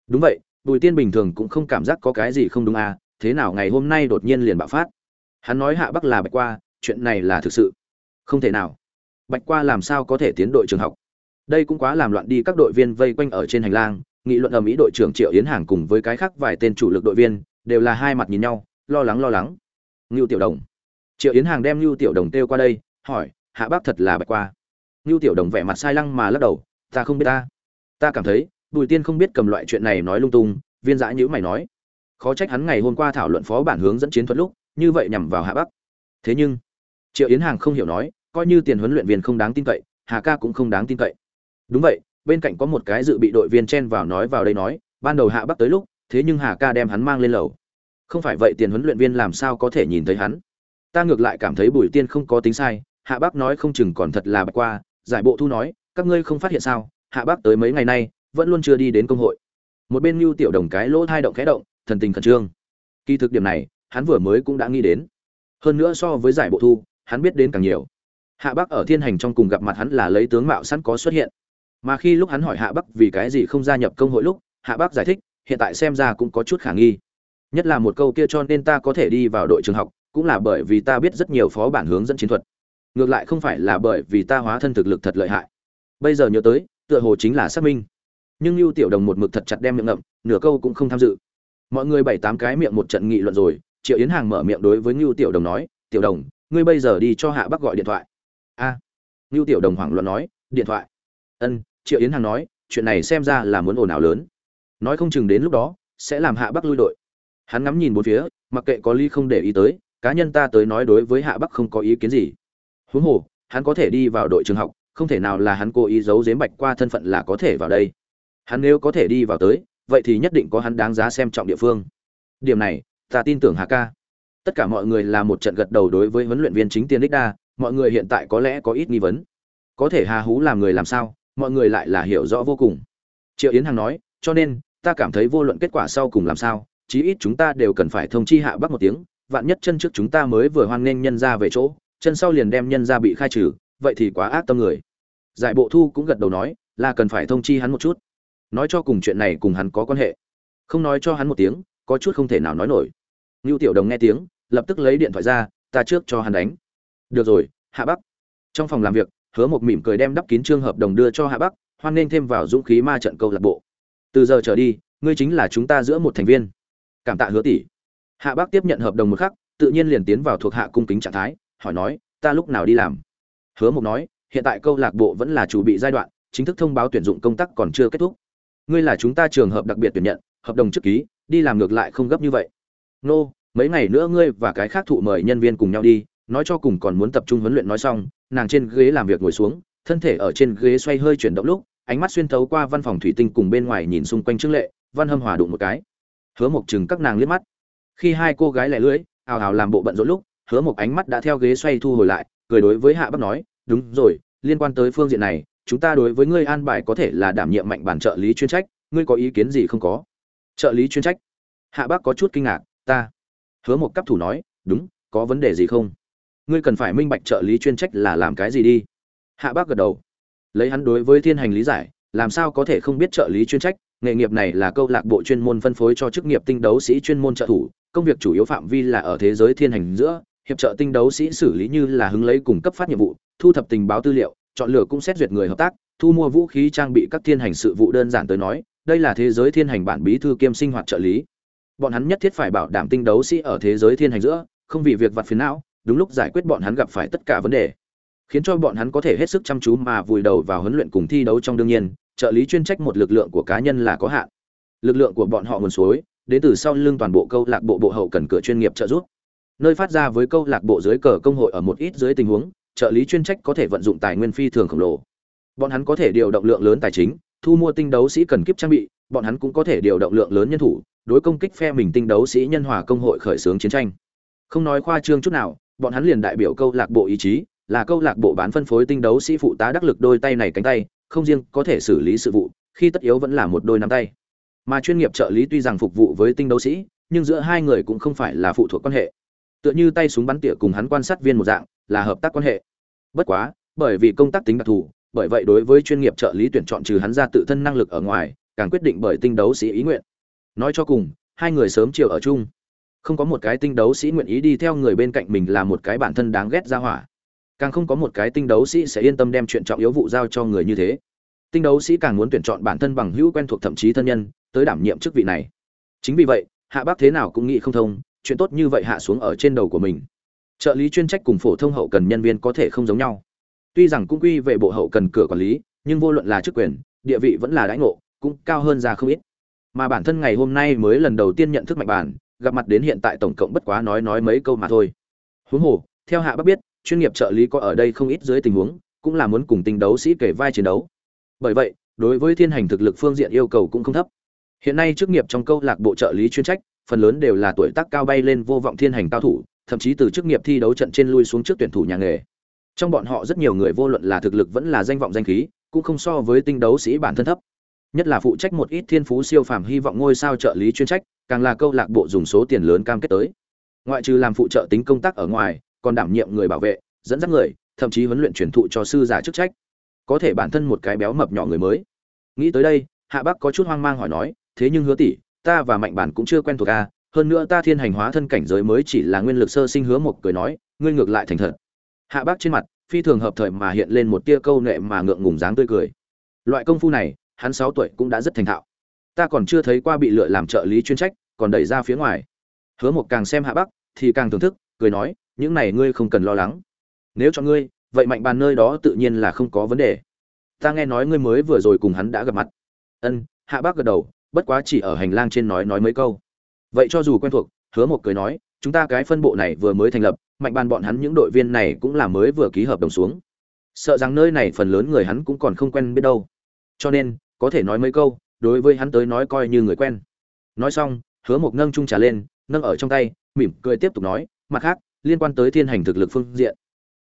Đúng vậy, bùi tiên bình thường cũng không cảm giác có cái gì không đúng à thế nào ngày hôm nay đột nhiên liền bạo phát? Hắn nói hạ bắc là bạch qua, chuyện này là thực sự? Không thể nào. Bạch qua làm sao có thể tiến đội trường học? Đây cũng quá làm loạn đi các đội viên vây quanh ở trên hành lang, nghị luận ở mỹ đội trưởng triệu yến hàng cùng với cái khác vài tên chủ lực đội viên, đều là hai mặt nhìn nhau, lo lắng lo lắng. Ngưu tiểu đồng triệu yến hàng đem Lưu tiểu đồng têu qua đây, hỏi, hạ bác thật là bạch qua. Lưu tiểu đồng vẻ mặt sai lăng mà lắc đầu, ta không biết ta. Ta cảm thấy, bùi tiên không biết cầm loại chuyện này nói lung tung, viên dã nhữ mày nói. Khó trách hắn ngày hôm qua thảo luận phó bản hướng dẫn chiến thuật lúc, như vậy nhằm vào hạ bắc thế nhưng, triệu yến hàng không hiểu nói, coi như tiền huấn luyện viên không đáng tin cậy, hà ca cũng không đáng tin cậy. Đúng vậy, bên cạnh có một cái dự bị đội viên chen vào nói vào đây nói, ban đầu hạ bắc tới lúc, thế nhưng hà ca đem hắn mang lên lầu. Không phải vậy tiền huấn luyện viên làm sao có thể nhìn thấy hắn? Ta ngược lại cảm thấy bùi tiên không có tính sai, hạ bắc nói không chừng còn thật là bạch qua, giải bộ thu nói, các ngươi không phát hiện sao, hạ bắc tới mấy ngày nay, vẫn luôn chưa đi đến công hội. Một bên lưu tiểu đồng cái lỗ thai động khẽ động, thần tình khẩn trương. Kỳ thực điểm này, hắn vừa mới cũng đã nghĩ đến. Hơn nữa so với giải bộ thu, hắn biết đến càng nhiều. Hạ bắc ở thiên hành trong cùng gặp mặt hắn là lấy tướng mạo sẵn có xuất hiện. Mà khi lúc hắn hỏi hạ bắc vì cái gì không gia nhập công hội lúc, hạ bắc giải thích, hiện tại xem ra cũng có chút khả nghi. Nhất là một câu kia cho nên ta có thể đi vào đội trường học cũng là bởi vì ta biết rất nhiều phó bản hướng dẫn chiến thuật. Ngược lại không phải là bởi vì ta hóa thân thực lực thật lợi hại. Bây giờ nhớ tới tựa hồ chính là xác minh. Nhưng lưu tiểu đồng một mực thật chặt đem miệng ngậm nửa câu cũng không tham dự. Mọi người bảy tám cái miệng một trận nghị luận rồi triệu yến hàng mở miệng đối với ngưu tiểu đồng nói tiểu đồng ngươi bây giờ đi cho hạ bắc gọi điện thoại. A. À, ngưu tiểu đồng hoảng loạn nói điện thoại. Ân triệu yến hàng nói chuyện này xem ra là muốn ồn ào lớn. Nói không chừng đến lúc đó sẽ làm hạ bắc lui đội. Hắn ngắm nhìn bốn phía mặc kệ có ly không để ý tới cá nhân ta tới nói đối với hạ bắc không có ý kiến gì. Huống hồ, hắn có thể đi vào đội trường học, không thể nào là hắn cố ý giấu giếm bạch qua thân phận là có thể vào đây. Hắn nếu có thể đi vào tới, vậy thì nhất định có hắn đáng giá xem trọng địa phương. Điểm này, ta tin tưởng hà ca. Tất cả mọi người là một trận gật đầu đối với huấn luyện viên chính Tiên đích đa, mọi người hiện tại có lẽ có ít nghi vấn. Có thể hà hú làm người làm sao, mọi người lại là hiểu rõ vô cùng. Triệu yến hằng nói, cho nên, ta cảm thấy vô luận kết quả sau cùng làm sao, chí ít chúng ta đều cần phải thông chi hạ bắc một tiếng vạn nhất chân trước chúng ta mới vừa hoan nghênh nhân ra về chỗ, chân sau liền đem nhân ra bị khai trừ, vậy thì quá ác tâm người. Giải bộ thu cũng gật đầu nói, là cần phải thông chi hắn một chút. Nói cho cùng chuyện này cùng hắn có quan hệ. Không nói cho hắn một tiếng, có chút không thể nào nói nổi. Ngưu tiểu đồng nghe tiếng, lập tức lấy điện thoại ra, ta trước cho hắn đánh. Được rồi, hạ bắc. Trong phòng làm việc, hứa một mỉm cười đem đắp kín trương hợp đồng đưa cho hạ bắc, hoan nghênh thêm vào dũng khí ma trận câu lạc bộ. Từ giờ trở đi, ngươi chính là chúng ta giữa một thành viên. Cảm tạ hứa tỷ hạ bác tiếp nhận hợp đồng một khắc, tự nhiên liền tiến vào thuộc hạ cung kính trạng thái, hỏi nói, ta lúc nào đi làm? Hứa Mục nói, hiện tại câu lạc bộ vẫn là chủ bị giai đoạn, chính thức thông báo tuyển dụng công tác còn chưa kết thúc. Ngươi là chúng ta trường hợp đặc biệt tuyển nhận, hợp đồng trước ký, đi làm ngược lại không gấp như vậy. Nô, mấy ngày nữa ngươi và cái khác thụ mời nhân viên cùng nhau đi, nói cho cùng còn muốn tập trung huấn luyện nói xong, nàng trên ghế làm việc ngồi xuống, thân thể ở trên ghế xoay hơi chuyển động lúc, ánh mắt xuyên thấu qua văn phòng thủy tinh cùng bên ngoài nhìn xung quanh trương lệ, văn hâm hòa đụng một cái. Hứa mộc chừng các nàng liếc mắt khi hai cô gái lẻ lưỡi, ào ào làm bộ bận rộn lúc, hứa một ánh mắt đã theo ghế xoay thu hồi lại, cười đối với hạ bắc nói, đúng rồi, liên quan tới phương diện này, chúng ta đối với ngươi an bài có thể là đảm nhiệm mạnh bản trợ lý chuyên trách, ngươi có ý kiến gì không có? Trợ lý chuyên trách? Hạ bác có chút kinh ngạc, ta. Hứa một cấp thủ nói, đúng, có vấn đề gì không? Ngươi cần phải minh bạch trợ lý chuyên trách là làm cái gì đi. Hạ bác gật đầu, lấy hắn đối với thiên hành lý giải, làm sao có thể không biết trợ lý chuyên trách? Nghề nghiệp này là câu lạc bộ chuyên môn phân phối cho chức nghiệp tinh đấu sĩ chuyên môn trợ thủ công việc chủ yếu phạm vi là ở thế giới thiên hành giữa, hiệp trợ tinh đấu sĩ xử lý như là hứng lấy cung cấp phát nhiệm vụ, thu thập tình báo tư liệu, chọn lựa cũng xét duyệt người hợp tác, thu mua vũ khí trang bị các thiên hành sự vụ đơn giản tới nói, đây là thế giới thiên hành bản bí thư kiêm sinh hoạt trợ lý. Bọn hắn nhất thiết phải bảo đảm tinh đấu sĩ ở thế giới thiên hành giữa, không vì việc vặt phiền não, đúng lúc giải quyết bọn hắn gặp phải tất cả vấn đề. Khiến cho bọn hắn có thể hết sức chăm chú mà vùi đầu vào huấn luyện cùng thi đấu trong đương nhiên, trợ lý chuyên trách một lực lượng của cá nhân là có hạn. Lực lượng của bọn họ nguồn suối đến từ sau lưng toàn bộ câu lạc bộ bộ hậu cần cửa chuyên nghiệp trợ giúp. Nơi phát ra với câu lạc bộ dưới cờ công hội ở một ít dưới tình huống, trợ lý chuyên trách có thể vận dụng tài nguyên phi thường khổng lồ. Bọn hắn có thể điều động lượng lớn tài chính, thu mua tinh đấu sĩ cần kiếp trang bị, bọn hắn cũng có thể điều động lượng lớn nhân thủ, đối công kích phe mình tinh đấu sĩ nhân hòa công hội khởi xướng chiến tranh. Không nói khoa trương chút nào, bọn hắn liền đại biểu câu lạc bộ ý chí, là câu lạc bộ bán phân phối tinh đấu sĩ phụ tá đắc lực đôi tay này cánh tay, không riêng có thể xử lý sự vụ, khi tất yếu vẫn là một đôi nắm tay mà chuyên nghiệp trợ lý tuy rằng phục vụ với tinh đấu sĩ, nhưng giữa hai người cũng không phải là phụ thuộc quan hệ. Tựa như tay súng bắn tỉa cùng hắn quan sát viên một dạng, là hợp tác quan hệ. Bất quá, bởi vì công tác tính đặc thù, bởi vậy đối với chuyên nghiệp trợ lý tuyển chọn trừ hắn ra tự thân năng lực ở ngoài, càng quyết định bởi tinh đấu sĩ ý nguyện. Nói cho cùng, hai người sớm chiều ở chung. Không có một cái tinh đấu sĩ nguyện ý đi theo người bên cạnh mình là một cái bản thân đáng ghét ra hỏa. Càng không có một cái tinh đấu sĩ sẽ yên tâm đem chuyện trọng yếu vụ giao cho người như thế tinh đấu sĩ càng muốn tuyển chọn bản thân bằng hữu quen thuộc thậm chí thân nhân, tới đảm nhiệm chức vị này. Chính vì vậy, hạ bác thế nào cũng nghĩ không thông, chuyện tốt như vậy hạ xuống ở trên đầu của mình. Trợ lý chuyên trách cùng phổ thông hậu cần nhân viên có thể không giống nhau. Tuy rằng cũng quy về bộ hậu cần cửa quản lý, nhưng vô luận là chức quyền, địa vị vẫn là đãi ngộ, cũng cao hơn ra không ít. Mà bản thân ngày hôm nay mới lần đầu tiên nhận thức mạnh bản, gặp mặt đến hiện tại tổng cộng bất quá nói nói mấy câu mà thôi. Huống hồ, theo hạ bác biết, chuyên nghiệp trợ lý có ở đây không ít dưới tình huống, cũng là muốn cùng tinh đấu sĩ kể vai chiến đấu bởi vậy, đối với thiên hành thực lực phương diện yêu cầu cũng không thấp. Hiện nay chức nghiệp trong câu lạc bộ trợ lý chuyên trách, phần lớn đều là tuổi tác cao bay lên vô vọng thiên hành cao thủ, thậm chí từ chức nghiệp thi đấu trận trên lui xuống trước tuyển thủ nhà nghề. Trong bọn họ rất nhiều người vô luận là thực lực vẫn là danh vọng danh khí, cũng không so với tinh đấu sĩ bản thân thấp. Nhất là phụ trách một ít thiên phú siêu phàm hy vọng ngôi sao trợ lý chuyên trách, càng là câu lạc bộ dùng số tiền lớn cam kết tới. Ngoại trừ làm phụ trợ tính công tác ở ngoài, còn đảm nhiệm người bảo vệ, dẫn dắt người, thậm chí huấn luyện truyền thụ cho sư giả chức trách có thể bản thân một cái béo mập nhỏ người mới. Nghĩ tới đây hạ bắc có chút hoang mang hỏi nói thế nhưng hứa tỷ ta và mạnh bản cũng chưa quen thuộc a à, hơn nữa ta thiên hành hóa thân cảnh giới mới chỉ là nguyên lực sơ sinh hứa một cười nói ngươi ngược lại thành thật. Hạ bắc trên mặt phi thường hợp thời mà hiện lên một tia câu nệ mà ngượng ngùng dáng tươi cười. Loại công phu này hắn sáu tuổi cũng đã rất thành thạo. Ta còn chưa thấy qua bị lựa làm trợ lý chuyên trách còn đẩy ra phía ngoài. Hứa một càng xem hạ bắc thì càng thưởng thức cười nói những này ngươi không cần lo lắng. Nếu cho ngươi vậy mạnh bàn nơi đó tự nhiên là không có vấn đề. Ta nghe nói ngươi mới vừa rồi cùng hắn đã gặp mặt. Ân, hạ bác gật đầu, bất quá chỉ ở hành lang trên nói nói mấy câu. Vậy cho dù quen thuộc, hứa một cười nói, chúng ta cái phân bộ này vừa mới thành lập, mạnh bàn bọn hắn những đội viên này cũng là mới vừa ký hợp đồng xuống. Sợ rằng nơi này phần lớn người hắn cũng còn không quen biết đâu. Cho nên, có thể nói mấy câu, đối với hắn tới nói coi như người quen. Nói xong, hứa một nâng trung trà lên, nâng ở trong tay, mỉm cười tiếp tục nói, mặt khác, liên quan tới thiên hành thực lực phương diện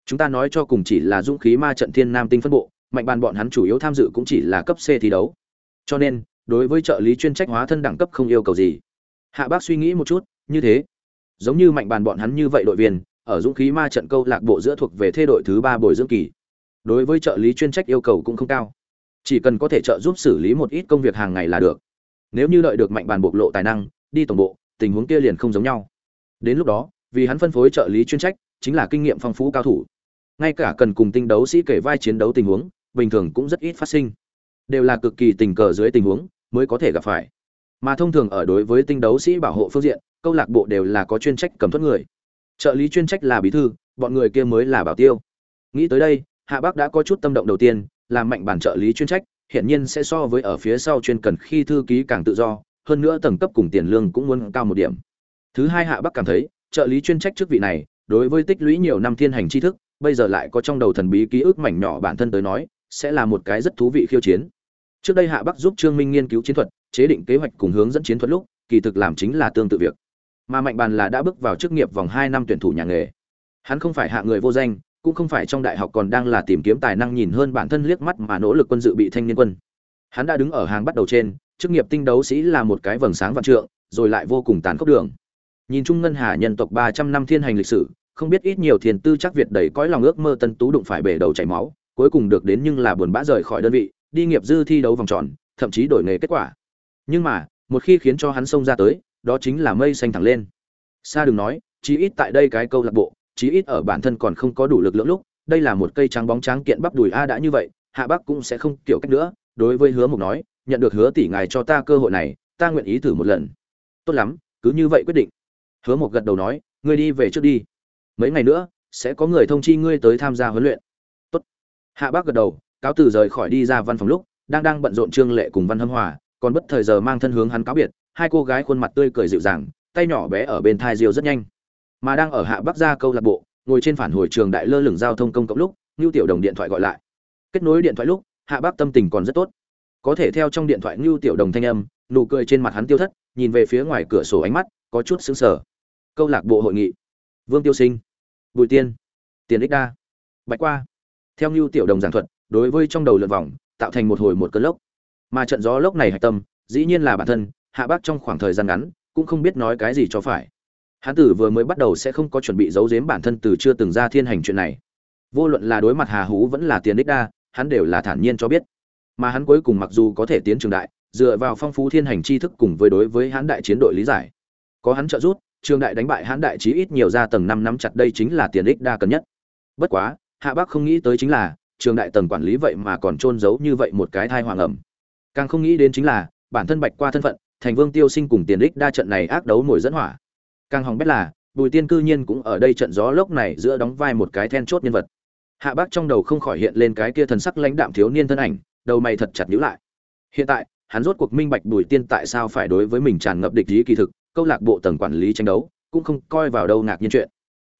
chúng ta nói cho cùng chỉ là dũng khí ma trận thiên nam tinh phân bộ, mạnh bàn bọn hắn chủ yếu tham dự cũng chỉ là cấp c thi đấu. Cho nên, đối với trợ lý chuyên trách hóa thân đẳng cấp không yêu cầu gì. Hạ bác suy nghĩ một chút, như thế. Giống như mạnh bàn bọn hắn như vậy đội viên, ở dũng khí ma trận câu lạc bộ giữa thuộc về thê đội thứ ba bồi dưỡng kỳ. Đối với trợ lý chuyên trách yêu cầu cũng không cao. Chỉ cần có thể trợ giúp xử lý một ít công việc hàng ngày là được. Nếu như đợi được mạnh bàn bộc lộ tài năng, đi tổng bộ, tình huống kia liền không giống nhau. Đến lúc đó, vì hắn phân phối trợ lý chuyên trách, chính là kinh nghiệm phong phú cao thủ ngay cả cần cùng tinh đấu sĩ kể vai chiến đấu tình huống, bình thường cũng rất ít phát sinh. Đều là cực kỳ tình cờ dưới tình huống, mới có thể gặp phải. Mà thông thường ở đối với tinh đấu sĩ bảo hộ phương diện, câu lạc bộ đều là có chuyên trách cầm thoát người. Trợ lý chuyên trách là bí thư, bọn người kia mới là bảo tiêu. Nghĩ tới đây, hạ bắc đã có chút tâm động đầu tiên làm mạnh bản trợ lý chuyên trách hiện nhiên sẽ so với ở phía sau chuyên cần khi thư ký càng tự do, hơn nữa tầng cấp cùng tiền lương cũng muốn cao một điểm. Thứ hai hạ bắc cảm thấy, trợ lý chuyên trách chức vị này, đối với tích lũy nhiều năm thiên hành tri thức bây giờ lại có trong đầu thần bí ký ức mảnh nhỏ bản thân tới nói, sẽ là một cái rất thú vị khiêu chiến. Trước đây hạ bắc giúp trương minh nghiên cứu chiến thuật, chế định kế hoạch cùng hướng dẫn chiến thuật lúc, kỳ thực làm chính là tương tự việc. Mà mạnh bàn là đã bước vào chức nghiệp vòng hai năm tuyển thủ nhà nghề. Hắn không phải hạ người vô danh, cũng không phải trong đại học còn đang là tìm kiếm tài năng nhìn hơn bản thân liếc mắt mà nỗ lực quân dự bị thanh niên quân. Hắn đã đứng ở hàng bắt đầu trên, chức nghiệp tinh đấu sĩ là một cái vầng sáng vạn trượng, rồi lại vô cùng tàn khốc đường. Nhìn chung ngân hà nhân tộc ba trăm năm thiên hành lịch sử không biết ít nhiều thiền tư chắc việt đầy cõi lòng ước mơ tân tú đụng phải bể đầu chảy máu, cuối cùng được đến nhưng là buồn bã rời khỏi đơn vị, đi nghiệp dư thi đấu vòng tròn, thậm chí đổi nghề kết quả. Nhưng mà, một khi khiến cho hắn xông ra tới, đó chính là mây xanh thẳng lên. Xa đừng nói, chí ít tại đây cái câu lạc bộ, chí ít ở bản thân còn không có đủ lực lượng lúc, đây là một cây trắng bóng trắng kiện bắp đùi a đã như vậy, hạ bắc cũng sẽ không kiểu cách nữa, đối với hứa mục nói, nhận được hứa tỷ ngài cho ta cơ hội này, ta nguyện ý thử một lần. Tốt lắm, cứ như vậy quyết định. Hứa mục gật đầu nói, ngươi đi về trước đi mấy ngày nữa, sẽ có người thông chi ngươi tới tham gia huấn luyện. Tốt. hạ bác gật đầu, cáo từ rời khỏi đi ra văn phòng lúc, đang đang bận rộn trương lệ cùng văn hâm hòa, còn bất thời giờ mang thân hướng hắn cáo biệt, hai cô gái khuôn mặt tươi cười dịu dàng, tay nhỏ bé ở bên thai diều rất nhanh. Mà đang ở hạ bắc gia câu lạc bộ, ngồi trên phản hồi trường đại lơ lửng giao thông công cộng lúc lưu tiểu đồng điện thoại gọi lại. Kết nối điện thoại lúc, hạ Bác tâm tình còn rất tốt. Có thể theo trong điện thoại lưu tiểu đồng thanh âm, nụ cười trên mặt hắn tiêu thất, nhìn về phía ngoài cửa sổ ánh mắt, có chút sững sờ. Câu lạc bộ hội nghị. Vương tiêu sinh bùi tiên. Tiền ích đa. Bạch qua. Theo như tiểu đồng giảng thuật, đối với trong đầu lượn vòng, tạo thành một hồi một cơn lốc. Mà trận gió lốc này hạch tâm, dĩ nhiên là bản thân, hạ bác trong khoảng thời gian ngắn, cũng không biết nói cái gì cho phải. Hán tử vừa mới bắt đầu sẽ không có chuẩn bị giấu giếm bản thân từ chưa từng ra thiên hành chuyện này. Vô luận là đối mặt hà hú vẫn là tiền đích đa, hắn đều là thản nhiên cho biết. Mà hắn cuối cùng mặc dù có thể tiến trường đại, dựa vào phong phú thiên hành tri thức cùng với đối với hán đại chiến đội lý giải. Có hắn trợ giúp trường đại đánh bại hán đại chí ít nhiều ra tầng năm nắm chặt đây chính là tiền ích đa cần nhất. Bất quá hạ bác không nghĩ tới chính là trường đại tầng quản lý vậy mà còn trôn giấu như vậy một cái thai hoàng ẩm. Càng không nghĩ đến chính là bản thân bạch qua thân phận thành vương tiêu sinh cùng tiền ích đa trận này ác đấu nổi dẫn hỏa. Càng hỏng bét là bùi tiên cư nhiên cũng ở đây trận gió lốc này giữa đóng vai một cái then chốt nhân vật. Hạ bác trong đầu không khỏi hiện lên cái kia thần sắc lãnh đạm thiếu niên thân ảnh đầu mày thật chặt nhíu lại. Hiện tại hắn rốt cuộc minh bạch Bùi Tiên tại sao phải đối với mình tràn ngập địch ý kỳ thực, câu lạc bộ tầng quản lý tranh đấu, cũng không coi vào đâu ngạc nhiên chuyện.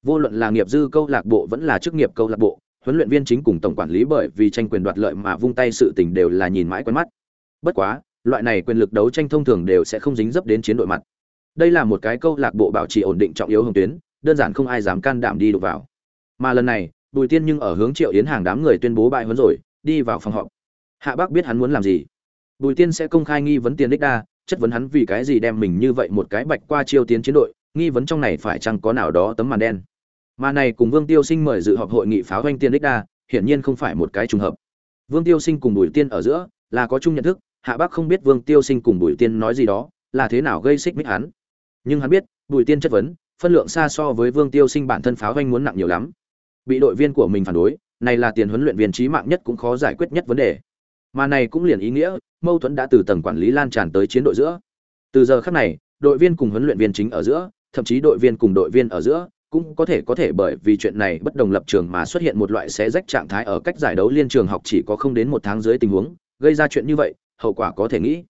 Vô luận là nghiệp dư câu lạc bộ vẫn là chức nghiệp câu lạc bộ, huấn luyện viên chính cùng tổng quản lý bởi vì tranh quyền đoạt lợi mà vung tay sự tình đều là nhìn mãi quen mắt. Bất quá, loại này quyền lực đấu tranh thông thường đều sẽ không dính dấp đến chiến đội mặt. Đây là một cái câu lạc bộ bảo trì ổn định trọng yếu hồng tuyến, đơn giản không ai dám can đảm đi đụng vào. Mà lần này, Bùi Tiên nhưng ở hướng Triệu Yến hàng đám người tuyên bố bại huấn rồi, đi vào phòng họp. Hạ Bác biết hắn muốn làm gì. Bùi Tiên sẽ công khai nghi vấn tiền đích đa, chất vấn hắn vì cái gì đem mình như vậy một cái bạch qua chiêu tiến chiến đội, nghi vấn trong này phải chăng có nào đó tấm màn đen. Mà này cùng Vương Tiêu Sinh mời dự họp hội nghị pháo doanh tiên đích đa, hiển nhiên không phải một cái trùng hợp. Vương Tiêu Sinh cùng Bùi Tiên ở giữa là có chung nhận thức, Hạ Bác không biết Vương Tiêu Sinh cùng Bùi Tiên nói gì đó, là thế nào gây xích mích hắn. Nhưng hắn biết, Bùi Tiên chất vấn, phân lượng xa so với Vương Tiêu Sinh bản thân pháo doanh muốn nặng nhiều lắm. Bị đội viên của mình phản đối, này là tiền huấn luyện viên trí mạng nhất cũng khó giải quyết nhất vấn đề. Mà này cũng liền ý nghĩa, mâu thuẫn đã từ tầng quản lý lan tràn tới chiến đội giữa. Từ giờ khắc này, đội viên cùng huấn luyện viên chính ở giữa, thậm chí đội viên cùng đội viên ở giữa, cũng có thể có thể bởi vì chuyện này bất đồng lập trường mà xuất hiện một loại xé rách trạng thái ở cách giải đấu liên trường học chỉ có không đến một tháng dưới tình huống, gây ra chuyện như vậy, hậu quả có thể nghĩ.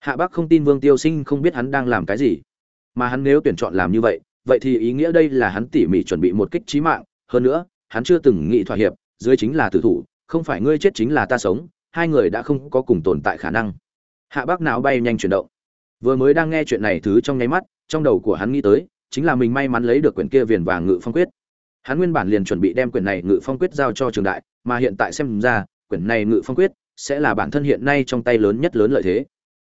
Hạ Bác không tin Vương Tiêu Sinh không biết hắn đang làm cái gì, mà hắn nếu tuyển chọn làm như vậy, vậy thì ý nghĩa đây là hắn tỉ mỉ chuẩn bị một kích chí mạng, hơn nữa, hắn chưa từng nghĩ thỏa hiệp, dưới chính là tử thủ, không phải ngươi chết chính là ta sống, hai người đã không có cùng tồn tại khả năng. Hạ Bác não bay nhanh chuyển động. Vừa mới đang nghe chuyện này thứ trong nháy mắt, trong đầu của hắn nghĩ tới, chính là mình may mắn lấy được quyển kia viền vàng ngự phong quyết. Hắn nguyên bản liền chuẩn bị đem quyển này ngự phong quyết giao cho trường đại, mà hiện tại xem ra, quyển này ngự phong quyết sẽ là bản thân hiện nay trong tay lớn nhất lớn lợi thế.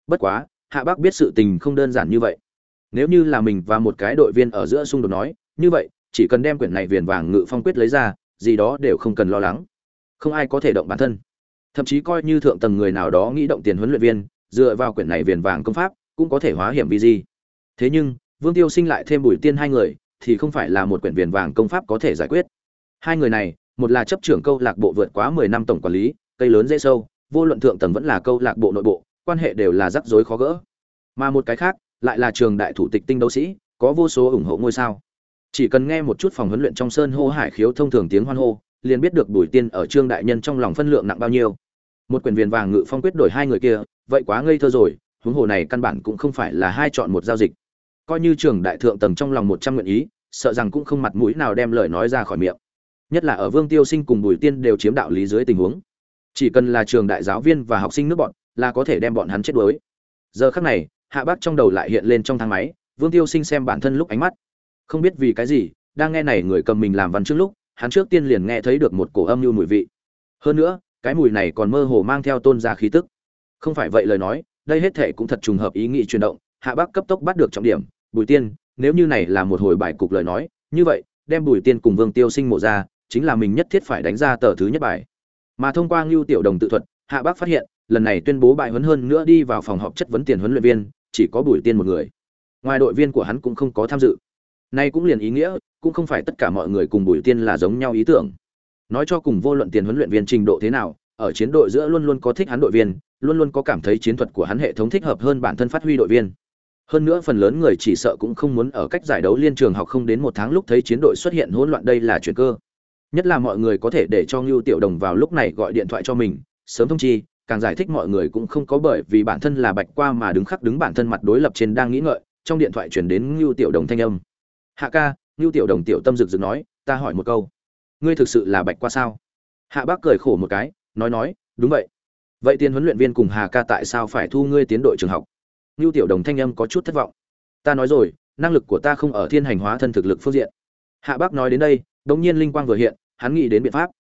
Bất quá, Hạ Bác biết sự tình không đơn giản như vậy. Nếu như là mình và một cái đội viên ở giữa xung đột nói, như vậy, chỉ cần đem quyển này viền vàng ngự phong quyết lấy ra, gì đó đều không cần lo lắng. Không ai có thể động bản thân. Thậm chí coi như thượng tầng người nào đó nghĩ động tiền huấn luyện viên, dựa vào quyển này viền vàng công pháp, cũng có thể hóa hiểm vi gì. Thế nhưng, Vương Tiêu Sinh lại thêm Bùi Tiên hai người, thì không phải là một quyển viền vàng công pháp có thể giải quyết. Hai người này, một là chấp trưởng câu lạc bộ vượt quá 10 năm tổng quản lý, cây lớn dễ sâu, vô luận thượng tầng vẫn là câu lạc bộ nội bộ, quan hệ đều là rắc rối khó gỡ. Mà một cái khác, lại là trường đại thủ tịch tinh đấu sĩ, có vô số ủng hộ ngôi sao. Chỉ cần nghe một chút phòng huấn luyện trong sơn hô hải khiếu thông thường tiếng hoan hô, liền biết được Bùi Tiên ở Trương đại nhân trong lòng phân lượng nặng bao nhiêu. Một quyền viền vàng ngự phong quyết đổi hai người kia, vậy quá ngây thơ rồi, huống hồ này căn bản cũng không phải là hai chọn một giao dịch. Coi như trường đại thượng tầng trong lòng một trăm nguyện ý, sợ rằng cũng không mặt mũi nào đem lời nói ra khỏi miệng. Nhất là ở Vương Tiêu Sinh cùng Bùi Tiên đều chiếm đạo lý dưới tình huống. Chỉ cần là trường đại giáo viên và học sinh nước bọn, là có thể đem bọn hắn chết đuối. Giờ khắc này, Hạ Bác trong đầu lại hiện lên trong thang máy, Vương Tiêu Sinh xem bản thân lúc ánh mắt. Không biết vì cái gì, đang nghe này người cầm mình làm văn trước lúc, hắn trước tiên liền nghe thấy được một cổ âm nhu mùi vị. Hơn nữa, cái mùi này còn mơ hồ mang theo tôn gia khí tức. Không phải vậy lời nói, đây hết thể cũng thật trùng hợp ý nghĩ chuyển động, Hạ Bác cấp tốc bắt được trọng điểm, Bùi Tiên, nếu như này là một hồi bài cục lời nói, như vậy, đem Bùi Tiên cùng Vương Tiêu Sinh mộ ra, chính là mình nhất thiết phải đánh ra tờ thứ nhất bài. Mà thông qua Ngưu Tiểu Đồng tự thuật, Hạ Bác phát hiện, lần này tuyên bố bài huấn hơn nữa đi vào phòng họp chất vấn tiền huấn luyện viên, chỉ có Bùi Tiên một người. Ngoài đội viên của hắn cũng không có tham dự. Nay cũng liền ý nghĩa, cũng không phải tất cả mọi người cùng Bùi Tiên là giống nhau ý tưởng. Nói cho cùng vô luận tiền huấn luyện viên trình độ thế nào, ở chiến đội giữa luôn luôn có thích hắn đội viên, luôn luôn có cảm thấy chiến thuật của hắn hệ thống thích hợp hơn bản thân phát huy đội viên. Hơn nữa phần lớn người chỉ sợ cũng không muốn ở cách giải đấu liên trường học không đến một tháng lúc thấy chiến đội xuất hiện hỗn loạn đây là chuyện cơ. Nhất là mọi người có thể để cho Ngưu Tiểu Đồng vào lúc này gọi điện thoại cho mình, sớm thông chi, càng giải thích mọi người cũng không có bởi vì bản thân là bạch qua mà đứng khắc đứng bản thân mặt đối lập trên đang nghĩ ngợi, trong điện thoại chuyển đến Ngưu Tiểu Đồng thanh âm. Hạ ca, Ngưu Tiểu Đồng tiểu tâm rực rực nói, ta hỏi một câu, ngươi thực sự là bạch qua sao? Hạ Bác cười khổ một cái, nói nói, đúng vậy. Vậy tiền huấn luyện viên cùng Hà ca tại sao phải thu ngươi tiến đội trường học? Ngưu Tiểu Đồng thanh âm có chút thất vọng. Ta nói rồi, năng lực của ta không ở thiên hành hóa thân thực lực phương diện. Hạ Bác nói đến đây, đống nhiên linh quang vừa hiện, hắn nghĩ đến biện pháp.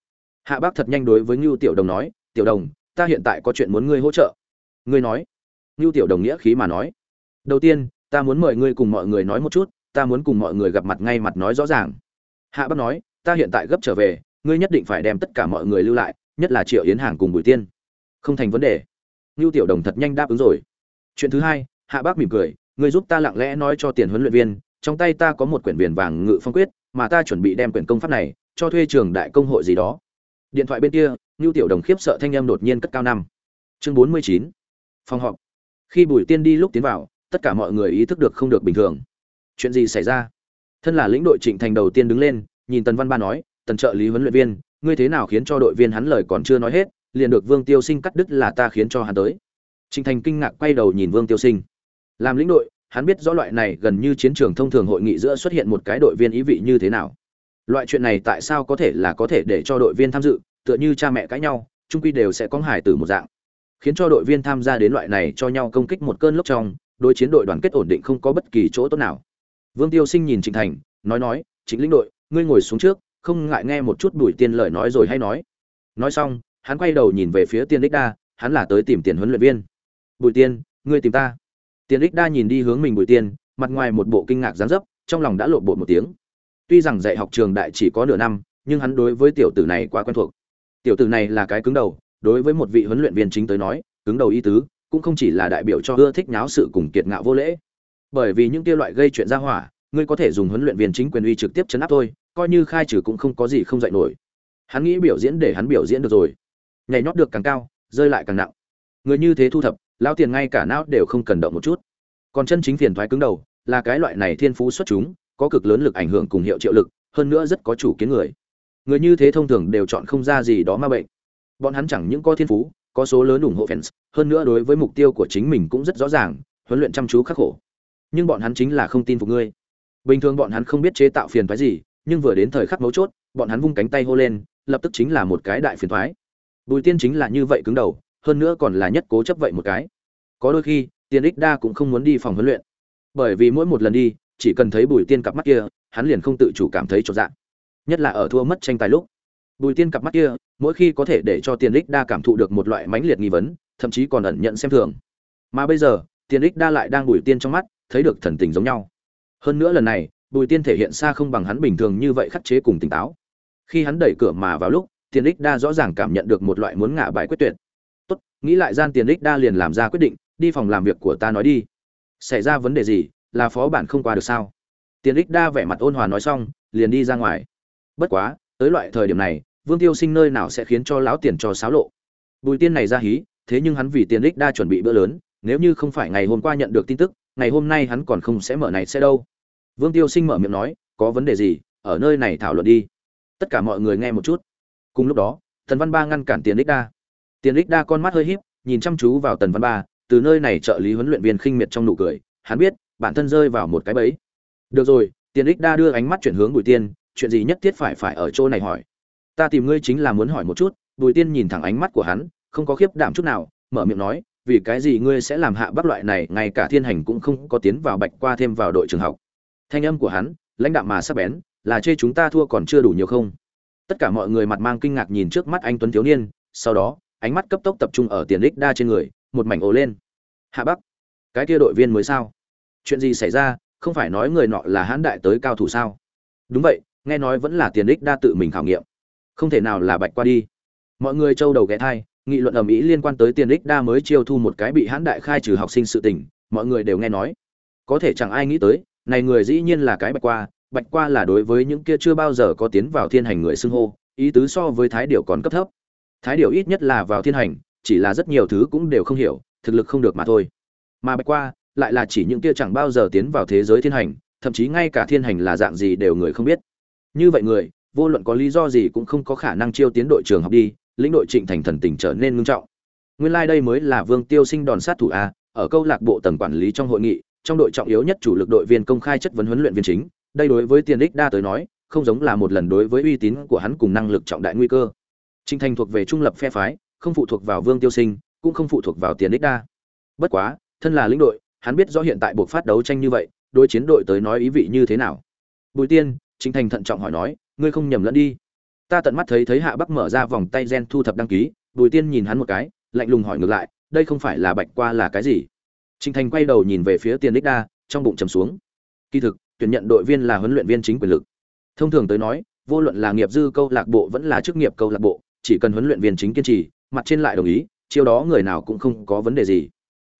Hạ Bác thật nhanh đối với Ngưu Tiểu Đồng nói, "Tiểu Đồng, ta hiện tại có chuyện muốn ngươi hỗ trợ." Ngươi nói? Ngưu Tiểu Đồng nghĩa khí mà nói. "Đầu tiên, ta muốn mời ngươi cùng mọi người nói một chút, ta muốn cùng mọi người gặp mặt ngay mặt nói rõ ràng." Hạ Bác nói, "Ta hiện tại gấp trở về, ngươi nhất định phải đem tất cả mọi người lưu lại, nhất là Triệu Yến Hàng cùng Bùi Tiên." Không thành vấn đề. Ngưu Tiểu Đồng thật nhanh đáp ứng rồi. Chuyện thứ hai, Hạ Bác mỉm cười, ngươi giúp ta lặng lẽ nói cho tiền huấn luyện viên, trong tay ta có một quyển viền vàng ngự phong quyết, mà ta chuẩn bị đem quyển công pháp này cho thuê trường đại công hội gì đó. Điện thoại bên kia, Ngưu Tiểu Đồng khiếp sợ thanh âm đột nhiên cất cao năm. Chương bốn mươi chín Phòng họp. Khi Bùi Tiên đi lúc tiến vào, tất cả mọi người ý thức được không được bình thường. Chuyện gì xảy ra? Thân là lĩnh đội Trịnh Thành đầu tiên đứng lên, nhìn Tần Văn Ba nói, "Tần trợ lý huấn luyện viên, ngươi thế nào khiến cho đội viên hắn lời còn chưa nói hết, liền được Vương Tiêu Sinh cắt đứt là ta khiến cho hắn tới." Trịnh Thành kinh ngạc quay đầu nhìn Vương Tiêu Sinh. Làm lĩnh đội, hắn biết rõ loại này gần như chiến trường thông thường hội nghị giữa xuất hiện một cái đội viên ý vị như thế nào. Loại chuyện này tại sao có thể là có thể để cho đội viên tham dự, tựa như cha mẹ cãi nhau, trung quy đều sẽ có hài tử một dạng. Khiến cho đội viên tham gia đến loại này cho nhau công kích một cơn lốc trong, đối chiến đội đoàn kết ổn định không có bất kỳ chỗ tốt nào. Vương Tiêu Sinh nhìn Trịnh Thành, nói nói, "Chính lĩnh đội, ngươi ngồi xuống trước, không ngại nghe một chút Bùi Tiên lời nói rồi hay nói." Nói xong, hắn quay đầu nhìn về phía Tiên Lịch Đa, hắn là tới tìm tiền huấn luyện viên. "Bùi Tiên, ngươi tìm ta?" Tiên Lịch Đa nhìn đi hướng mình Bùi Tiên, mặt ngoài một bộ kinh ngạc dáng dấp, trong lòng đã lộn bộ một tiếng. Tuy rằng dạy học trường đại chỉ có nửa năm, nhưng hắn đối với tiểu tử này quá quen thuộc. Tiểu tử này là cái cứng đầu, đối với một vị huấn luyện viên chính tới nói, cứng đầu ý tứ, cũng không chỉ là đại biểu cho ưa thích náo sự cùng kiệt ngạo vô lễ. Bởi vì những kia loại gây chuyện ra hỏa, ngươi có thể dùng huấn luyện viên chính quyền uy trực tiếp chấn áp thôi, coi như khai trừ cũng không có gì không dạy nổi. Hắn nghĩ biểu diễn để hắn biểu diễn được rồi. Nhảy nhót được càng cao, rơi lại càng nặng. Người như thế thu thập, lão tiền ngay cả não đều không cần động một chút. Còn chân chính phiền thoái cứng đầu, là cái loại này thiên phú xuất chúng, có cực lớn lực ảnh hưởng cùng hiệu triệu lực, hơn nữa rất có chủ kiến người. Người như thế thông thường đều chọn không ra gì đó ma bệnh. Bọn hắn chẳng những có thiên phú, có số lớn ủng hộ fans, hơn nữa đối với mục tiêu của chính mình cũng rất rõ ràng, huấn luyện chăm chú khắc khổ. Nhưng bọn hắn chính là không tin phục ngươi. Bình thường bọn hắn không biết chế tạo phiền toái gì, nhưng vừa đến thời khắc mấu chốt, bọn hắn vung cánh tay hô lên, lập tức chính là một cái đại phiền toái. Bùi Tiên chính là như vậy cứng đầu, hơn nữa còn là nhất cố chấp vậy một cái. Có đôi khi, Tiên Ích Đa cũng không muốn đi phòng huấn luyện, bởi vì mỗi một lần đi, chỉ cần thấy Bùi Tiên cặp mắt kia, hắn liền không tự chủ cảm thấy chột dạ. Nhất là ở thua mất tranh tài lúc. Bùi Tiên cặp mắt kia, mỗi khi có thể để cho Tiên Ích Đa cảm thụ được một loại mãnh liệt nghi vấn, thậm chí còn ẩn nhận xem thường. Mà bây giờ, Tiên Ích Đa lại đang Bùi Tiên trong mắt, thấy được thần tình giống nhau. Hơn nữa lần này, Bùi Tiên thể hiện xa không bằng hắn bình thường như vậy khắc chế cùng tỉnh táo. Khi hắn đẩy cửa mà vào lúc, Tiền Đích Đa rõ ràng cảm nhận được một loại muốn ngã bài quyết tuyệt. "Tốt, nghĩ lại gian Tiền Đích Đa liền làm ra quyết định, đi phòng làm việc của ta nói đi. Xảy ra vấn đề gì, là phó bản không qua được sao?" Tiền Đích Đa vẻ mặt ôn hòa nói xong, liền đi ra ngoài. Bất quá, tới loại thời điểm này, Vương Tiêu Sinh nơi nào sẽ khiến cho lão tiền cho xáo lộ. Bùi Tiên này ra hí, thế nhưng hắn vì Tiền Đích Đa chuẩn bị bữa lớn, nếu như không phải ngày hôm qua nhận được tin tức, ngày hôm nay hắn còn không sẽ mở này sẽ đâu. Vương Tiêu Sinh mở miệng nói, có vấn đề gì, ở nơi này thảo luận đi. Tất cả mọi người nghe một chút. Cùng lúc đó, Tần Văn Ba ngăn cản Tiền Đích Đa. Tiền Đích Đa con mắt hơi híp, nhìn chăm chú vào Tần Văn Ba, từ nơi này trợ lý huấn luyện viên khinh miệt trong nụ cười, hắn biết, bản thân rơi vào một cái bẫy. Được rồi, Tiền Đích Đa đưa ánh mắt chuyển hướng Bùi Tiên, chuyện gì nhất thiết phải phải ở chỗ này hỏi. Ta tìm ngươi chính là muốn hỏi một chút, Bùi Tiên nhìn thẳng ánh mắt của hắn, không có khiếp đảm chút nào, mở miệng nói, vì cái gì ngươi sẽ làm hạ bắc loại này, ngay cả thiên hành cũng không có tiến vào bạch qua thêm vào đội trường học. Thanh âm của hắn lãnh đạm mà sắp bén là chê chúng ta thua còn chưa đủ nhiều không? Tất cả mọi người mặt mang kinh ngạc nhìn trước mắt anh tuấn thiếu niên sau đó ánh mắt cấp tốc tập trung ở tiền đích đa trên người một mảnh ồ lên. Hạ bắc cái kia đội viên mới sao? Chuyện gì xảy ra? Không phải nói người nọ là hãn đại tới cao thủ sao? Đúng vậy nghe nói vẫn là tiền đích đa tự mình khảo nghiệm. Không thể nào là bạch qua đi. Mọi người trâu đầu ghé thai nghị luận ầm ĩ liên quan tới tiền ích đa mới chiêu thu một cái bị hãn đại khai trừ học sinh sự tình, mọi người đều nghe nói. Có thể chẳng ai nghĩ tới, này người dĩ nhiên là cái bạch qua bạch qua là đối với những kia chưa bao giờ có tiến vào thiên hành người xưng hô, ý tứ so với thái điểu còn cấp thấp. Thái điểu ít nhất là vào thiên hành, chỉ là rất nhiều thứ cũng đều không hiểu, thực lực không được mà thôi. Mà bạch qua lại là chỉ những kia chẳng bao giờ tiến vào thế giới thiên hành, thậm chí ngay cả thiên hành là dạng gì đều người không biết. Như vậy người, vô luận có lý do gì cũng không có khả năng chiêu tiến đội trường học đi lĩnh đội trịnh thành thần tình trở nên nghiêm trọng nguyên lai like đây mới là vương tiêu sinh đòn sát thủ a ở câu lạc bộ tầng quản lý trong hội nghị trong đội trọng yếu nhất chủ lực đội viên công khai chất vấn huấn luyện viên chính, đây đối với Tiền Đích đa tới nói, không giống là một lần đối với uy tín của hắn cùng năng lực trọng đại nguy cơ. Trịnh Thành thuộc về trung lập phe phái, không phụ thuộc vào Vương Tiêu Sinh, cũng không phụ thuộc vào Tiền Đích đa. Bất quá, thân là lĩnh đội, hắn biết rõ hiện tại buộc phát đấu tranh như vậy, đối chiến đội tới nói ý vị như thế nào. Bùi Tiên, Trịnh Thành thận trọng hỏi nói, ngươi không nhầm lẫn đi. Ta tận mắt thấy thấy Hạ Bắc mở ra vòng tay gen thu thập đăng ký, Bùi Tiên nhìn hắn một cái, lạnh lùng hỏi ngược lại, đây không phải là bạch qua là cái gì? Trình Thành quay đầu nhìn về phía Tiền Đích Đa, trong bụng trầm xuống. Kỳ thực, tuyển nhận đội viên là huấn luyện viên chính quyền lực. Thông thường tới nói, vô luận là nghiệp dư câu lạc bộ vẫn là chức nghiệp câu lạc bộ, chỉ cần huấn luyện viên chính kiên trì, mặt trên lại đồng ý, chiêu đó người nào cũng không có vấn đề gì.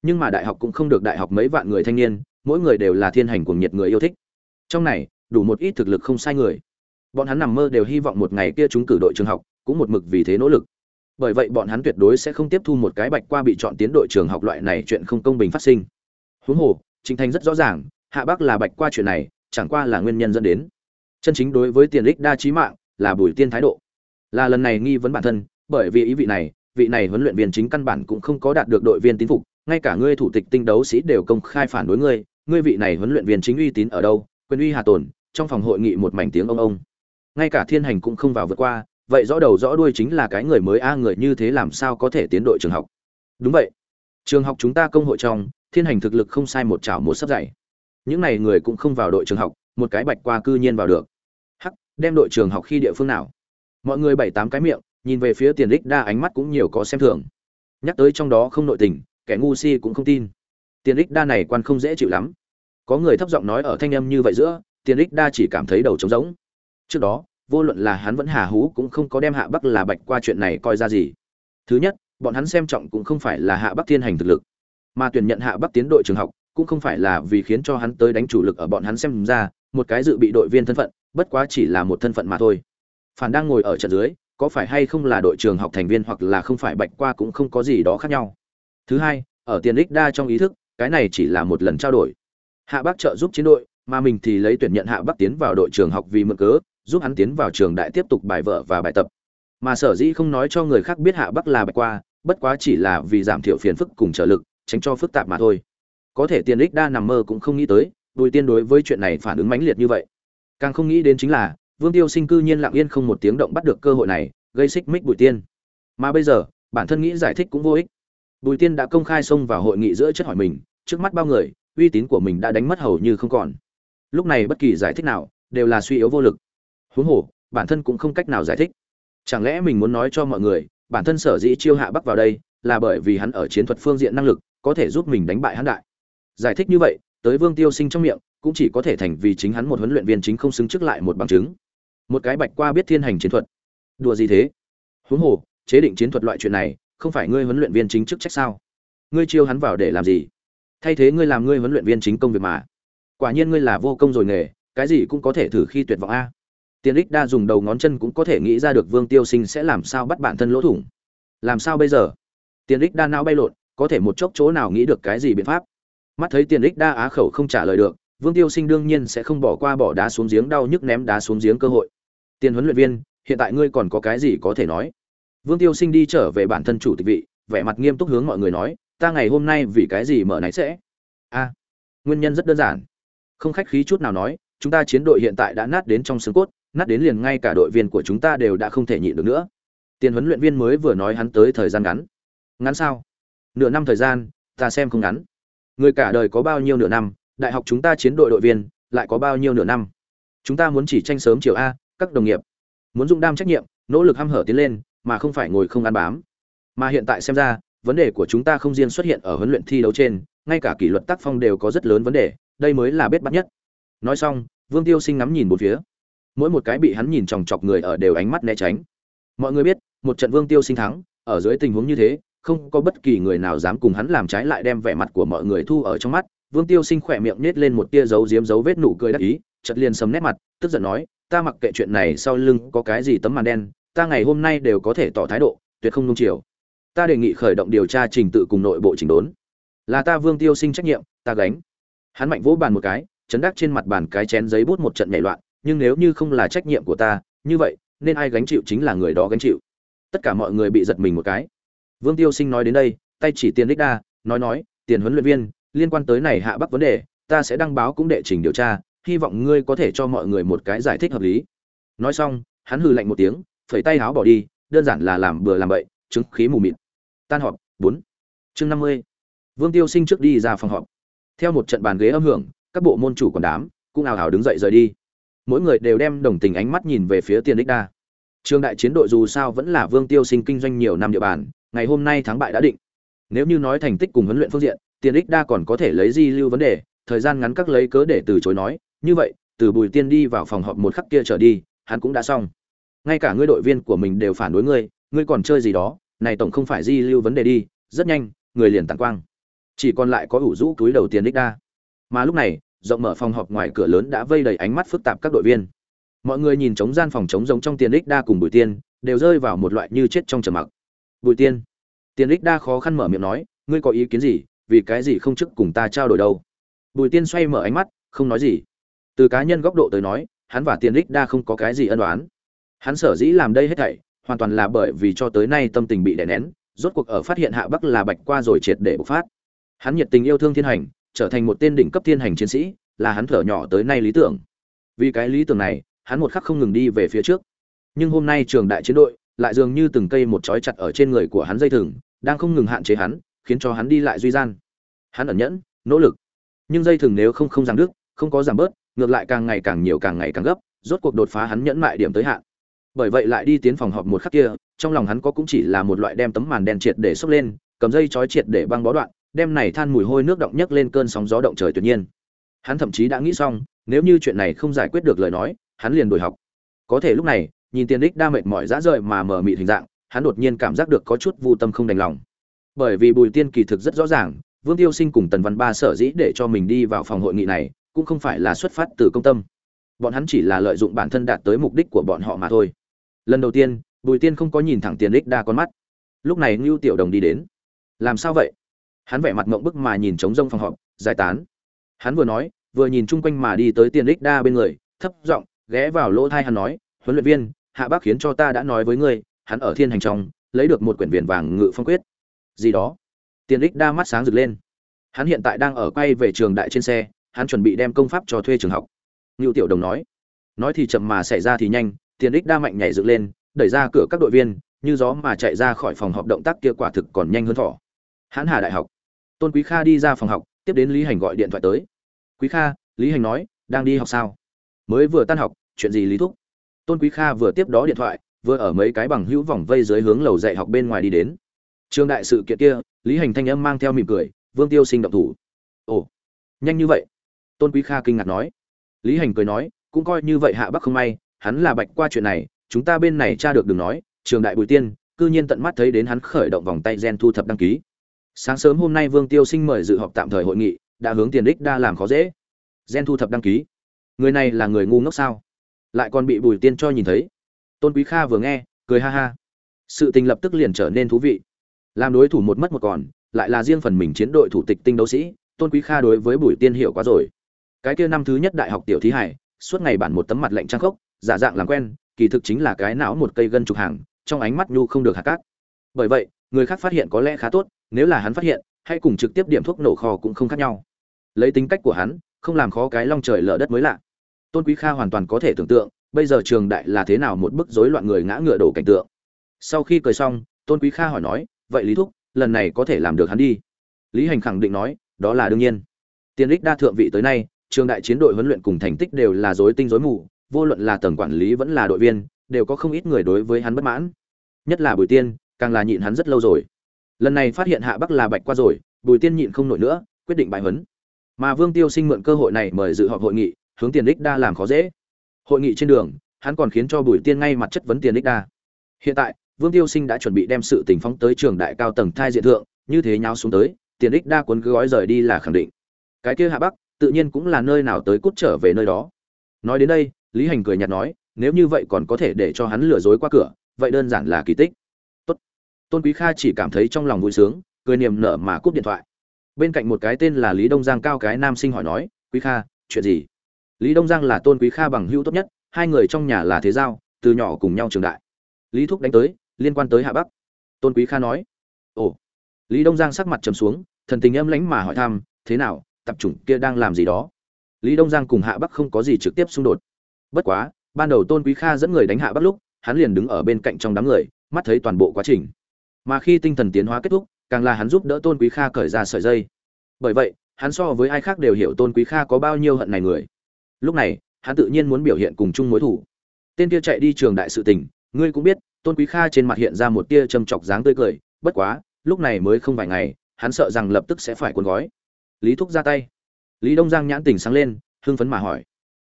Nhưng mà đại học cũng không được đại học mấy vạn người thanh niên, mỗi người đều là thiên hành cuồng nhiệt người yêu thích. Trong này, đủ một ít thực lực không sai người. Bọn hắn nằm mơ đều hy vọng một ngày kia chúng cử đội trường học, cũng một mực vì thế nỗ lực. Bởi vậy bọn hắn tuyệt đối sẽ không tiếp thu một cái bạch qua bị chọn tiến đội trường học loại này chuyện không công bình phát sinh. Huống hồ chính thành rất rõ ràng hạ bắc là bạch qua chuyện này chẳng qua là nguyên nhân dẫn đến. Chân chính đối với tiền ích đa trí mạng là bùi tiên thái độ. Là lần này nghi vấn bản thân bởi vì ý vị này vị này huấn luyện viên chính căn bản cũng không có đạt được đội viên tín phục ngay cả ngươi thủ tịch tinh đấu sĩ đều công khai phản đối ngươi ngươi vị này huấn luyện viên chính uy tín ở đâu quyền uy hà tồn trong phòng hội nghị một mảnh tiếng ông ông ngay cả thiên hành cũng không vào vượt qua, vậy rõ đầu rõ đuôi chính là cái người mới a, người như thế làm sao có thể tiến đội trường học? Đúng vậy. Trường học chúng ta công hội trong, thiên hành thực lực không sai một chảo một sấp dày. Những này người cũng không vào đội trường học, một cái bạch qua cư nhiên vào được. Hắc, đem đội trường học khi địa phương nào? Mọi người bảy tám cái miệng, nhìn về phía tiền đích đa ánh mắt cũng nhiều có xem thường. Nhắc tới trong đó không nội tình, kẻ ngu si cũng không tin. Tiền đích đa này quan không dễ chịu lắm. Có người thấp giọng nói ở thanh âm như vậy giữa, tiền đích đa chỉ cảm thấy đầu trống rỗng trước đó, vô luận là hắn vẫn hà hú cũng không có đem hạ bắc là bạch qua chuyện này coi ra gì. Thứ nhất, bọn hắn xem trọng cũng không phải là hạ bắc thiên hành thực lực, mà tuyển nhận hạ bắc tiến đội trường học cũng không phải là vì khiến cho hắn tới đánh chủ lực ở bọn hắn xem ra, một cái dự bị đội viên thân phận, bất quá chỉ là một thân phận mà thôi. Phản đang ngồi ở trận dưới, có phải hay không là đội trường học thành viên hoặc là không phải bạch qua cũng không có gì đó khác nhau. Thứ hai, ở tiền đích đa trong ý thức, cái này chỉ là một lần trao đổi. Hạ bắc trợ giúp chiến đội, mà mình thì lấy tuyển nhận hạ bắc tiến vào đội trường học vì mượn cớ giúp hắn tiến vào trường đại tiếp tục bài vở và bài tập. Mà sở dĩ không nói cho người khác biết hạ bắc là bạch qua, bất quá chỉ là vì giảm thiểu phiền phức cùng trở lực, tránh cho phức tạp mà thôi. Có thể tiền ích đa nằm mơ cũng không nghĩ tới, bùi tiên đối với chuyện này phản ứng mãnh liệt như vậy. Càng không nghĩ đến chính là, vương tiêu sinh cư nhiên lặng yên không một tiếng động bắt được cơ hội này, gây xích mích bùi tiên. Mà bây giờ, bản thân nghĩ giải thích cũng vô ích. Bùi tiên đã công khai xông vào hội nghị giữa chất hỏi mình, trước mắt bao người, uy tín của mình đã đánh mất hầu như không còn. Lúc này bất kỳ giải thích nào đều là suy yếu vô lực huống hồ, bản thân cũng không cách nào giải thích. Chẳng lẽ mình muốn nói cho mọi người, bản thân sở dĩ chiêu hạ bắc vào đây, là bởi vì hắn ở chiến thuật phương diện năng lực, có thể giúp mình đánh bại hắn đại. Giải thích như vậy, tới vương tiêu sinh trong miệng, cũng chỉ có thể thành vì chính hắn một huấn luyện viên chính không xứng trước lại một bằng chứng. Một cái bạch qua biết thiên hành chiến thuật. Đùa gì thế? Huống hồ, chế định chiến thuật loại chuyện này, không phải ngươi huấn luyện viên chính chức trách sao? Ngươi chiêu hắn vào để làm gì? Thay thế ngươi làm ngươi huấn luyện viên chính công việc mà. Quả nhiên ngươi là vô công rồi nghề, cái gì cũng có thể thử khi tuyệt vọng a tiền ích đa dùng đầu ngón chân cũng có thể nghĩ ra được vương tiêu sinh sẽ làm sao bắt bản thân lỗ thủng. Làm sao bây giờ? Tiền ích đa não bay lộn, có thể một chốc chỗ nào nghĩ được cái gì biện pháp? Mắt thấy tiền ích đa á khẩu không trả lời được, vương tiêu sinh đương nhiên sẽ không bỏ qua bỏ đá xuống giếng đau nhức ném đá xuống giếng cơ hội. Tiền huấn luyện viên, hiện tại ngươi còn có cái gì có thể nói? Vương tiêu sinh đi trở về bản thân chủ tịch vị, vẻ mặt nghiêm túc hướng mọi người nói, ta ngày hôm nay vì cái gì mở này sẽ? A, nguyên nhân rất đơn giản. Không khách khí chút nào nói, chúng ta chiến đội hiện tại đã nát đến trong xương cốt nát đến liền ngay cả đội viên của chúng ta đều đã không thể nhịn được nữa. Tiền huấn luyện viên mới vừa nói hắn tới thời gian ngắn. Ngắn sao? Nửa năm thời gian, ta xem không ngắn. Người cả đời có bao nhiêu nửa năm, đại học chúng ta chiến đội đội viên, lại có bao nhiêu nửa năm? Chúng ta muốn chỉ tranh sớm chiều a, các đồng nghiệp. Muốn dung đam trách nhiệm, nỗ lực h hở tiến lên, mà không phải ngồi không ăn bám. Mà hiện tại xem ra, vấn đề của chúng ta không riêng xuất hiện ở huấn luyện thi đấu trên, ngay cả kỷ luật tác phong đều có rất lớn vấn đề, đây mới là bết bắt nhất. Nói xong, vương tiêu sinh ngắm nhìn một phía mỗi một cái bị hắn nhìn chòng chọc người ở đều ánh mắt né tránh. Mọi người biết, một trận vương tiêu sinh thắng, ở dưới tình huống như thế, không có bất kỳ người nào dám cùng hắn làm trái lại đem vẻ mặt của mọi người thu ở trong mắt. Vương tiêu sinh khỏe miệng nết lên một tia dấu diếm dấu vết nụ cười đắc ý chật liền sầm nét mặt, tức giận nói, ta mặc kệ chuyện này sau lưng có cái gì tấm màn đen, ta ngày hôm nay đều có thể tỏ thái độ, tuyệt không nung chiều. Ta đề nghị khởi động điều tra trình tự cùng nội bộ chỉnh đốn. Là ta vương tiêu sinh trách nhiệm, ta gánh. Hắn mạnh vỗ bàn một cái, chấn đắc trên mặt bàn cái chén giấy bút một trận nhảy loạn nhưng nếu như không là trách nhiệm của ta, như vậy, nên ai gánh chịu chính là người đó gánh chịu. Tất cả mọi người bị giật mình một cái. Vương tiêu sinh nói đến đây, tay chỉ tiền đích đa, nói nói, tiền huấn luyện viên, liên quan tới này hạ bắc vấn đề, ta sẽ đăng báo cũng đệ trình điều tra, hy vọng ngươi có thể cho mọi người một cái giải thích hợp lý. Nói xong, hắn hừ lạnh một tiếng, phẩy tay háo bỏ đi, đơn giản là làm bừa làm bậy, chứng khí mù mịt. Tan họp, bốn. Chương năm mươi. Vương tiêu sinh trước đi ra phòng họp. Theo một trận bàn ghế âm hưởng, các bộ môn chủ còn đám cũng ào ào đứng dậy rời đi mỗi người đều đem đồng tình ánh mắt nhìn về phía tiền đích đa. Trường đại chiến đội dù sao vẫn là vương tiêu sinh kinh doanh nhiều năm địa bàn, ngày hôm nay thắng bại đã định. Nếu như nói thành tích cùng huấn luyện phương diện, tiền đích đa còn có thể lấy di lưu vấn đề, thời gian ngắn các lấy cớ để từ chối nói, như vậy, từ bùi tiên đi vào phòng họp một khắc kia trở đi, hắn cũng đã xong. Ngay cả ngươi đội viên của mình đều phản đối ngươi ngươi còn chơi gì đó, này tổng không phải di lưu vấn đề đi, rất nhanh, người liền tàn quang. Chỉ còn lại có ủ rũ túi đầu tiền đích đa. Mà lúc này rộng mở phòng họp ngoài cửa lớn đã vây đầy ánh mắt phức tạp các đội viên. Mọi người nhìn trống gian phòng trống giống trong tiền đích đa cùng bùi tiên, đều rơi vào một loại như chết trong trầm mặc. Bùi tiên. Tiền đích đa khó khăn mở miệng nói, ngươi có ý kiến gì? Vì cái gì không chức cùng ta trao đổi đâu? Bùi tiên xoay mở ánh mắt, không nói gì. Từ cá nhân góc độ tới nói, hắn và tiền đích đa không có cái gì ân đoán hắn sở dĩ làm đây hết thảy, hoàn toàn là bởi vì cho tới nay tâm tình bị đè nén, rốt cuộc ở phát hiện hạ bắc là bạch qua rồi triệt để bộc phát. Hắn nhiệt tình yêu thương thiên hành trở thành một tên đỉnh cấp thiên hành chiến sĩ, là hắn thở nhỏ tới nay lý tưởng. Vì cái lý tưởng này, hắn một khắc không ngừng đi về phía trước. Nhưng hôm nay trường đại chiến đội lại dường như từng cây một trói chặt ở trên người của hắn dây thừng, đang không ngừng hạn chế hắn, khiến cho hắn đi lại duy gian. Hắn ẩn nhẫn, nỗ lực. Nhưng dây thừng nếu không không giảm đứt, không có giảm bớt, ngược lại càng ngày càng nhiều càng ngày càng gấp, rốt cuộc đột phá hắn nhẫn mại điểm tới hạn. Bởi vậy lại đi tiến phòng họp một khắc kia, trong lòng hắn có cũng chỉ là một loại đem tấm màn đen triệt để xốc lên, cầm dây trói triệt để băng bó đoạn đem này than mùi hôi nước động nhấc lên cơn sóng gió động trời tuyệt nhiên. Hắn thậm chí đã nghĩ xong, nếu như chuyện này không giải quyết được lời nói, hắn liền đổi học. Có thể lúc này, nhìn tiền đích đa mệt mỏi dã rời mà mở mịt hình dạng, hắn đột nhiên cảm giác được có chút vô tâm không đành lòng. Bởi vì bùi tiên kỳ thực rất rõ ràng, vương tiêu sinh cùng tần văn ba sở dĩ để cho mình đi vào phòng hội nghị này, cũng không phải là xuất phát từ công tâm. Bọn hắn chỉ là lợi dụng bản thân đạt tới mục đích của bọn họ mà thôi. Lần đầu tiên, bùi tiên không có nhìn thẳng tiền đích đa con mắt. Lúc này ngưu tiểu đồng đi đến. Làm sao vậy? Hắn vẻ mặt ngộng bức mà nhìn trống rông phòng họp, giải tán. Hắn vừa nói, vừa nhìn chung quanh mà đi tới tiền đích đa bên người, thấp giọng ghé vào lỗ thai hắn nói, huấn luyện viên, hạ bác khiến cho ta đã nói với ngươi, hắn ở thiên hành trong, lấy được một quyển viền vàng ngự phong quyết. Gì đó? Tiền đích đa mắt sáng rực lên. Hắn hiện tại đang ở quay về trường đại trên xe, hắn chuẩn bị đem công pháp cho thuê trường học. Ngưu tiểu đồng nói. Nói thì chậm mà xảy ra thì nhanh, tiền đích đa mạnh nhảy dựng lên, đẩy ra cửa các đội viên, như gió mà chạy ra khỏi phòng họp động tác kia quả thực còn nhanh hơn thỏ. Hãn hà đại học tôn quý kha đi ra phòng học, tiếp đến lý hành gọi điện thoại tới. Quý kha, lý hành nói, đang đi học sao? Mới vừa tan học, chuyện gì lý thúc? Tôn quý kha vừa tiếp đó điện thoại, vừa ở mấy cái bằng hữu vòng vây dưới hướng lầu dạy học bên ngoài đi đến. Trường đại sự kiện kia, lý hành thanh âm mang theo mỉm cười, vương tiêu sinh động thủ. Ồ, nhanh như vậy? Tôn quý kha kinh ngạc nói. Lý hành cười nói, cũng coi như vậy hạ bắc không may, hắn là bạch qua chuyện này, chúng ta bên này tra được đừng nói, trường đại bùi tiên, cư nhiên tận mắt thấy đến hắn khởi động vòng tay gen thu thập đăng ký sáng sớm hôm nay vương tiêu sinh mời dự họp tạm thời hội nghị, đã hướng tiền đích đa làm khó dễ. Gen thu thập đăng ký. Người này là người ngu ngốc sao? Lại còn bị bùi tiên cho nhìn thấy. Tôn quý kha vừa nghe, cười ha ha. Sự tình lập tức liền trở nên thú vị. Làm đối thủ một mất một còn, lại là riêng phần mình chiến đội thủ tịch tinh đấu sĩ, tôn quý kha đối với bùi tiên hiểu quá rồi. Cái kia năm thứ nhất đại học tiểu thí hải, suốt ngày bản một tấm mặt lạnh trang khốc, giả dạng làm quen, kỳ thực chính là cái não một cây gân trục hàng, trong ánh mắt nhu không được hạt cát. Bởi vậy, người khác phát hiện có lẽ khá tốt nếu là hắn phát hiện hãy cùng trực tiếp điểm thuốc nổ kho cũng không khác nhau. Lấy tính cách của hắn, không làm khó cái long trời lở đất mới lạ. Tôn quý kha hoàn toàn có thể tưởng tượng, bây giờ trường đại là thế nào một bức rối loạn người ngã ngựa đổ cảnh tượng. Sau khi cười xong, tôn quý kha hỏi nói, vậy lý thúc, lần này có thể làm được hắn đi? Lý hành khẳng định nói, đó là đương nhiên. Tiền lích đa thượng vị tới nay, trường đại chiến đội huấn luyện cùng thành tích đều là rối tinh rối mù, vô luận là tầng quản lý vẫn là đội viên, đều có không ít người đối với hắn bất mãn. Nhất là bùi tiên, càng là nhịn hắn rất lâu rồi lần này phát hiện hạ bắc là bạch qua rồi, bùi tiên nhịn không nổi nữa, quyết định bài huấn. Mà vương tiêu sinh mượn cơ hội này mời dự họp hội nghị, hướng tiền đích đa làm khó dễ. Hội nghị trên đường, hắn còn khiến cho bùi tiên ngay mặt chất vấn tiền đích đa. Hiện tại, vương tiêu sinh đã chuẩn bị đem sự tình phóng tới trường đại cao tầng thai diện thượng, như thế nhau xuống tới, tiền đích đa cuốn gói rời đi là khẳng định. Cái kia hạ bắc, tự nhiên cũng là nơi nào tới cút trở về nơi đó. Nói đến đây, lý hành cười nhạt nói, nếu như vậy còn có thể để cho hắn lừa dối qua cửa, vậy đơn giản là kỳ tích tôn quý kha chỉ cảm thấy trong lòng vui sướng, cười niềm nở mà cúp điện thoại. Bên cạnh một cái tên là lý đông giang cao cái nam sinh hỏi nói, quý kha, chuyện gì? Lý đông giang là tôn quý kha bằng hữu tốt nhất, hai người trong nhà là thế giao, từ nhỏ cùng nhau trường đại. Lý thúc đánh tới, liên quan tới hạ bắc. Tôn quý kha nói, ồ. Lý đông giang sắc mặt trầm xuống, thần tình âm lánh mà hỏi thăm, thế nào, tập chủng kia đang làm gì đó? Lý đông giang cùng hạ bắc không có gì trực tiếp xung đột. Bất quá, ban đầu tôn quý kha dẫn người đánh hạ bắc lúc, hắn liền đứng ở bên cạnh trong đám người, mắt thấy toàn bộ quá trình mà khi tinh thần tiến hóa kết thúc, càng là hắn giúp đỡ tôn quý kha cởi ra sợi dây. Bởi vậy, hắn so với ai khác đều hiểu tôn quý kha có bao nhiêu hận này người. Lúc này, hắn tự nhiên muốn biểu hiện cùng chung mối thủ. Tên kia chạy đi trường đại sự tình, ngươi cũng biết, tôn quý kha trên mặt hiện ra một tia châm chọc dáng tươi cười, bất quá, lúc này mới không vài ngày, hắn sợ rằng lập tức sẽ phải cuốn gói. Lý thúc ra tay. Lý đông giang nhãn tình sáng lên, hưng phấn mà hỏi.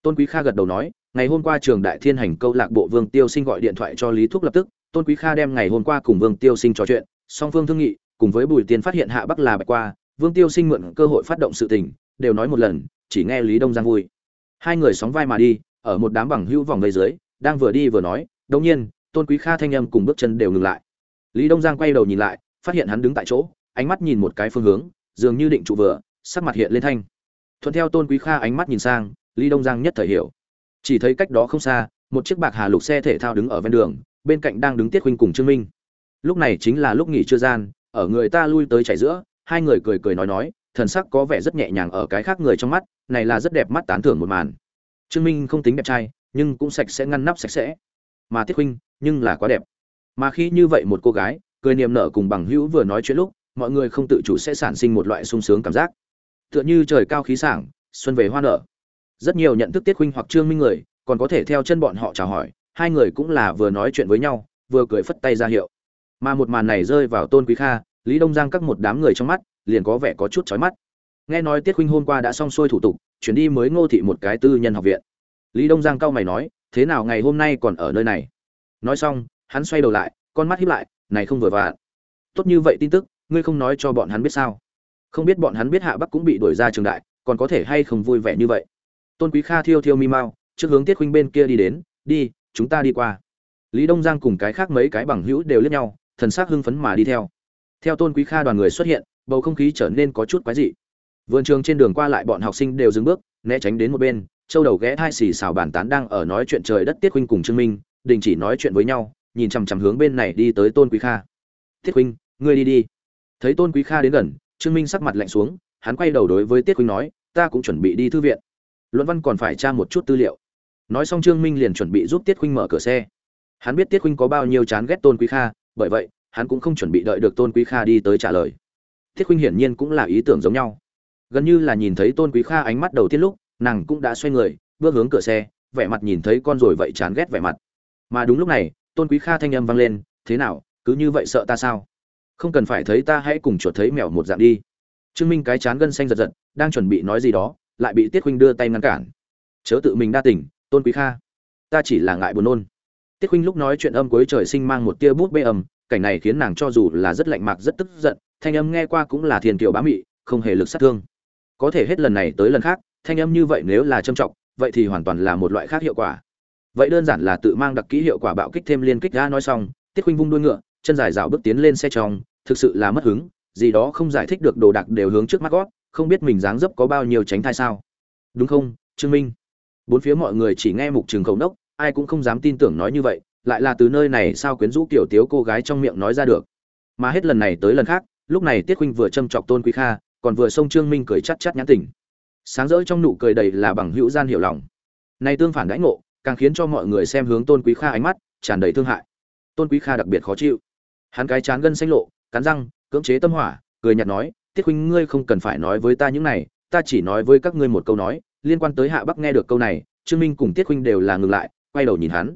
Tôn quý kha gật đầu nói, ngày hôm qua trường đại thiên hành câu lạc bộ vương tiêu sinh gọi điện thoại cho lý thúc lập tức tôn quý kha đem ngày hôm qua cùng vương tiêu sinh trò chuyện, song phương thương nghị cùng với bùi tiên phát hiện hạ bắc là bạch qua, vương tiêu sinh mượn cơ hội phát động sự tình, đều nói một lần, chỉ nghe lý đông giang vui. Hai người sóng vai mà đi, ở một đám bằng hữu vòng vây dưới, đang vừa đi vừa nói đột nhiên, tôn quý kha thanh âm cùng bước chân đều ngừng lại. Lý đông giang quay đầu nhìn lại, phát hiện hắn đứng tại chỗ, ánh mắt nhìn một cái phương hướng, dường như định trụ vừa, sắc mặt hiện lên thanh. Thuận theo tôn quý kha ánh mắt nhìn sang, lý đông giang nhất thời hiểu. Chỉ thấy cách đó không xa, một chiếc bạc hà lục xe thể thao đứng ở ven đường bên cạnh đang đứng tiết huynh cùng trương minh. Lúc này chính là lúc nghỉ trưa gian, ở người ta lui tới chảy giữa, hai người cười cười nói nói, thần sắc có vẻ rất nhẹ nhàng ở cái khác người trong mắt, này là rất đẹp mắt tán thưởng một màn. Trương minh không tính đẹp trai, nhưng cũng sạch sẽ ngăn nắp sạch sẽ. Mà tiết huynh nhưng là quá đẹp. Mà khi như vậy một cô gái, cười niềm nở cùng bằng hữu vừa nói chuyện lúc, mọi người không tự chủ sẽ sản sinh một loại sung sướng cảm giác. Tựa như trời cao khí sảng, xuân về hoa nở. Rất nhiều nhận thức tiết huynh hoặc trương minh người, còn có thể theo chân bọn họ chào hỏi hai người cũng là vừa nói chuyện với nhau, vừa cười phất tay ra hiệu. Mà một màn này rơi vào tôn quý kha, lý đông giang các một đám người trong mắt, liền có vẻ có chút chói mắt. Nghe nói tiết huynh hôm qua đã xong xuôi thủ tục, chuyển đi mới ngô thị một cái tư nhân học viện. Lý đông giang cao mày nói, thế nào ngày hôm nay còn ở nơi này? Nói xong, hắn xoay đầu lại, con mắt hiếp lại, này không vừa vặn. Tốt như vậy tin tức, ngươi không nói cho bọn hắn biết sao? Không biết bọn hắn biết hạ bắc cũng bị đuổi ra trường đại, còn có thể hay không vui vẻ như vậy? Tôn quý kha thiêu thiêu mi mau, trước hướng tiết huynh bên kia đi đến, đi chúng ta đi qua. Lý đông giang cùng cái khác mấy cái bằng hữu đều liếc nhau, thần sắc hưng phấn mà đi theo. Theo tôn quý kha đoàn người xuất hiện, bầu không khí trở nên có chút quái dị. Vườn trường trên đường qua lại bọn học sinh đều dừng bước, né tránh đến một bên, châu đầu ghé thai xì xào bàn tán đang ở nói chuyện trời đất tiết huynh cùng trương minh, đình chỉ nói chuyện với nhau, nhìn chằm chằm hướng bên này đi tới tôn quý kha. Tiết huynh ngươi đi đi. Thấy tôn quý kha đến gần, trương minh sắc mặt lạnh xuống, hắn quay đầu đối với tiết huynh nói, ta cũng chuẩn bị đi thư viện. Luận văn còn phải tra một chút tư liệu nói xong trương minh liền chuẩn bị giúp tiết khuynh mở cửa xe. Hắn biết tiết khuynh có bao nhiêu chán ghét tôn quý kha, bởi vậy, hắn cũng không chuẩn bị đợi được tôn quý kha đi tới trả lời. Tiết khuynh hiển nhiên cũng là ý tưởng giống nhau. Gần như là nhìn thấy tôn quý kha ánh mắt đầu tiên lúc, nàng cũng đã xoay người, bước hướng cửa xe, vẻ mặt nhìn thấy con rồi vậy chán ghét vẻ mặt. Mà đúng lúc này, tôn quý kha thanh âm vang lên, thế nào, cứ như vậy sợ ta sao? Không cần phải thấy ta, hãy cùng chuột thấy mèo một dạng đi. Trương minh cái chán gân xanh giật giật, đang chuẩn bị nói gì đó, lại bị tiết huynh đưa tay ngăn cản. Chớ tự mình đa tỉnh tôn quý kha, ta chỉ là ngại buồn nôn. Tiết huynh lúc nói chuyện âm cuối trời sinh mang một tia bút bê âm, cảnh này khiến nàng cho dù là rất lạnh mạc, rất tức giận, thanh âm nghe qua cũng là thiền kiều bá mị, không hề lực sát thương. Có thể hết lần này tới lần khác, thanh âm như vậy nếu là trâm trọng, vậy thì hoàn toàn là một loại khác hiệu quả. Vậy đơn giản là tự mang đặc kỹ hiệu quả bạo kích thêm liên kích đã nói xong, tiết huynh vung đuôi ngựa, chân dài rào bước tiến lên xe trong, thực sự là mất hứng, gì đó không giải thích được đồ đạc đều hướng trước mắt gót, không biết mình dáng dấp có bao nhiêu tránh thai sao. Đúng không, trương minh? Bốn phía mọi người chỉ nghe mục trường khẩu nốc, ai cũng không dám tin tưởng nói như vậy, lại là từ nơi này sao quyến rũ kiểu tiếu cô gái trong miệng nói ra được. Mà hết lần này tới lần khác, lúc này tiết huynh vừa châm chọc tôn quý kha, còn vừa xông trương minh cười chắt chắt nhãn tình. Sáng rỡ trong nụ cười đầy là bằng hữu gian hiểu lòng. Này tương phản đãi ngộ, càng khiến cho mọi người xem hướng tôn quý kha ánh mắt, tràn đầy thương hại. Tôn quý kha đặc biệt khó chịu. Hắn cái chán gân xanh lộ, cắn răng, cưỡng chế tâm hỏa, cười nhạt nói, tiết huynh ngươi không cần phải nói với ta những này, ta chỉ nói với các ngươi một câu nói liên quan tới hạ bắc nghe được câu này, trương minh cùng tiết huynh đều là ngừng lại, quay đầu nhìn hắn.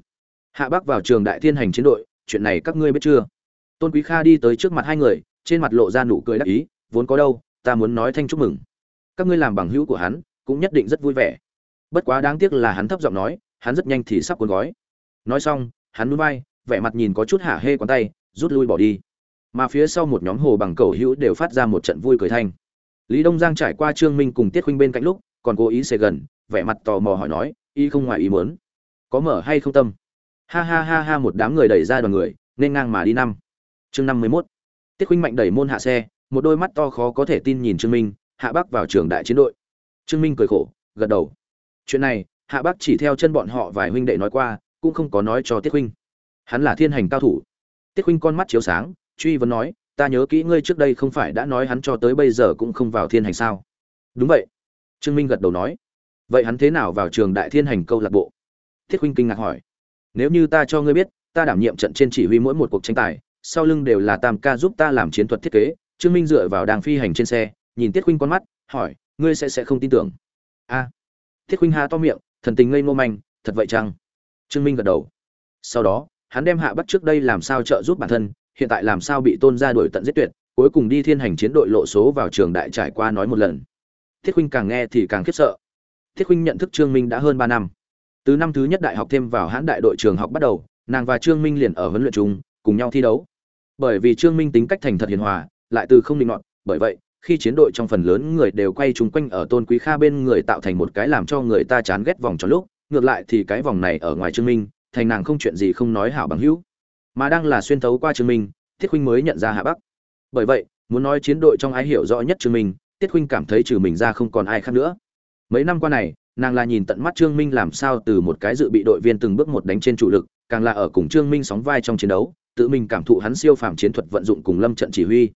Hạ bắc vào trường đại thiên hành chiến đội, chuyện này các ngươi biết chưa? Tôn quý kha đi tới trước mặt hai người, trên mặt lộ ra nụ cười đắc ý, vốn có đâu, ta muốn nói thanh chúc mừng. Các ngươi làm bằng hữu của hắn, cũng nhất định rất vui vẻ. Bất quá đáng tiếc là hắn thấp giọng nói, hắn rất nhanh thì sắp cuốn gói. Nói xong, hắn núi vai, vẻ mặt nhìn có chút hả hê quán tay, rút lui bỏ đi. Mà phía sau một nhóm hồ bằng cầu hữu đều phát ra một trận vui cười thanh. Lý đông giang trải qua trương minh cùng tiết huynh bên cạnh lúc còn cố ý xề gần, vẻ mặt tò mò hỏi nói, y không ngoài ý muốn. Có mở hay không tâm? Ha ha ha ha, một đám người đẩy ra đoàn người, nên ngang mà đi năm. Chương năm mươi mốt. Tiết huynh mạnh đẩy môn hạ xe, một đôi mắt to khó có thể tin nhìn trương minh, hạ bắc vào trường đại chiến đội. Trương minh cười khổ, gật đầu. Chuyện này, hạ bắc chỉ theo chân bọn họ vài huynh đệ nói qua, cũng không có nói cho tiết huynh. Hắn là thiên hành cao thủ. Tiết huynh con mắt chiếu sáng, truy vấn nói, ta nhớ kỹ ngươi trước đây không phải đã nói hắn cho tới bây giờ cũng không vào thiên hành sao? Đúng vậy trương minh gật đầu nói vậy hắn thế nào vào trường đại thiên hành câu lạc bộ? Thiết huynh kinh ngạc hỏi nếu như ta cho ngươi biết ta đảm nhiệm trận trên chỉ huy mỗi một cuộc tranh tài sau lưng đều là tam ca giúp ta làm chiến thuật thiết kế. Trương minh dựa vào đàng phi hành trên xe nhìn tiết huynh con mắt hỏi ngươi sẽ sẽ không tin tưởng? A. À, thiết huynh ha to miệng thần tình ngây ngô manh thật vậy chăng? Trương minh gật đầu. Sau đó hắn đem hạ bắt trước đây làm sao trợ giúp bản thân hiện tại làm sao bị tôn ra đuổi tận giết tuyệt cuối cùng đi thiên hành chiến đội lộ số vào trường đại trải qua nói một lần thiết huynh càng nghe thì càng khiếp sợ. Thiết huynh nhận thức trương minh đã hơn ba năm. Từ năm thứ nhất đại học thêm vào hãn đại đội trường học bắt đầu, nàng và trương minh liền ở huấn luyện chung, cùng nhau thi đấu. Bởi vì trương minh tính cách thành thật hiền hòa, lại từ không định nọt, bởi vậy, khi chiến đội trong phần lớn người đều quay chung quanh ở tôn quý kha bên người tạo thành một cái làm cho người ta chán ghét vòng tròn lúc, ngược lại thì cái vòng này ở ngoài trương minh, thành nàng không chuyện gì không nói hảo bằng hữu. Mà đang là xuyên thấu qua trương minh, thiết huynh mới nhận ra hạ bắc. Bởi vậy, muốn nói chiến đội trong ai hiểu rõ nhất trương minh tiết huynh cảm thấy trừ mình ra không còn ai khác nữa. Mấy năm qua này, nàng là nhìn tận mắt trương minh làm sao từ một cái dự bị đội viên từng bước một đánh trên chủ lực, càng là ở cùng trương minh sóng vai trong chiến đấu, tự mình cảm thụ hắn siêu phàm chiến thuật vận dụng cùng lâm trận chỉ huy.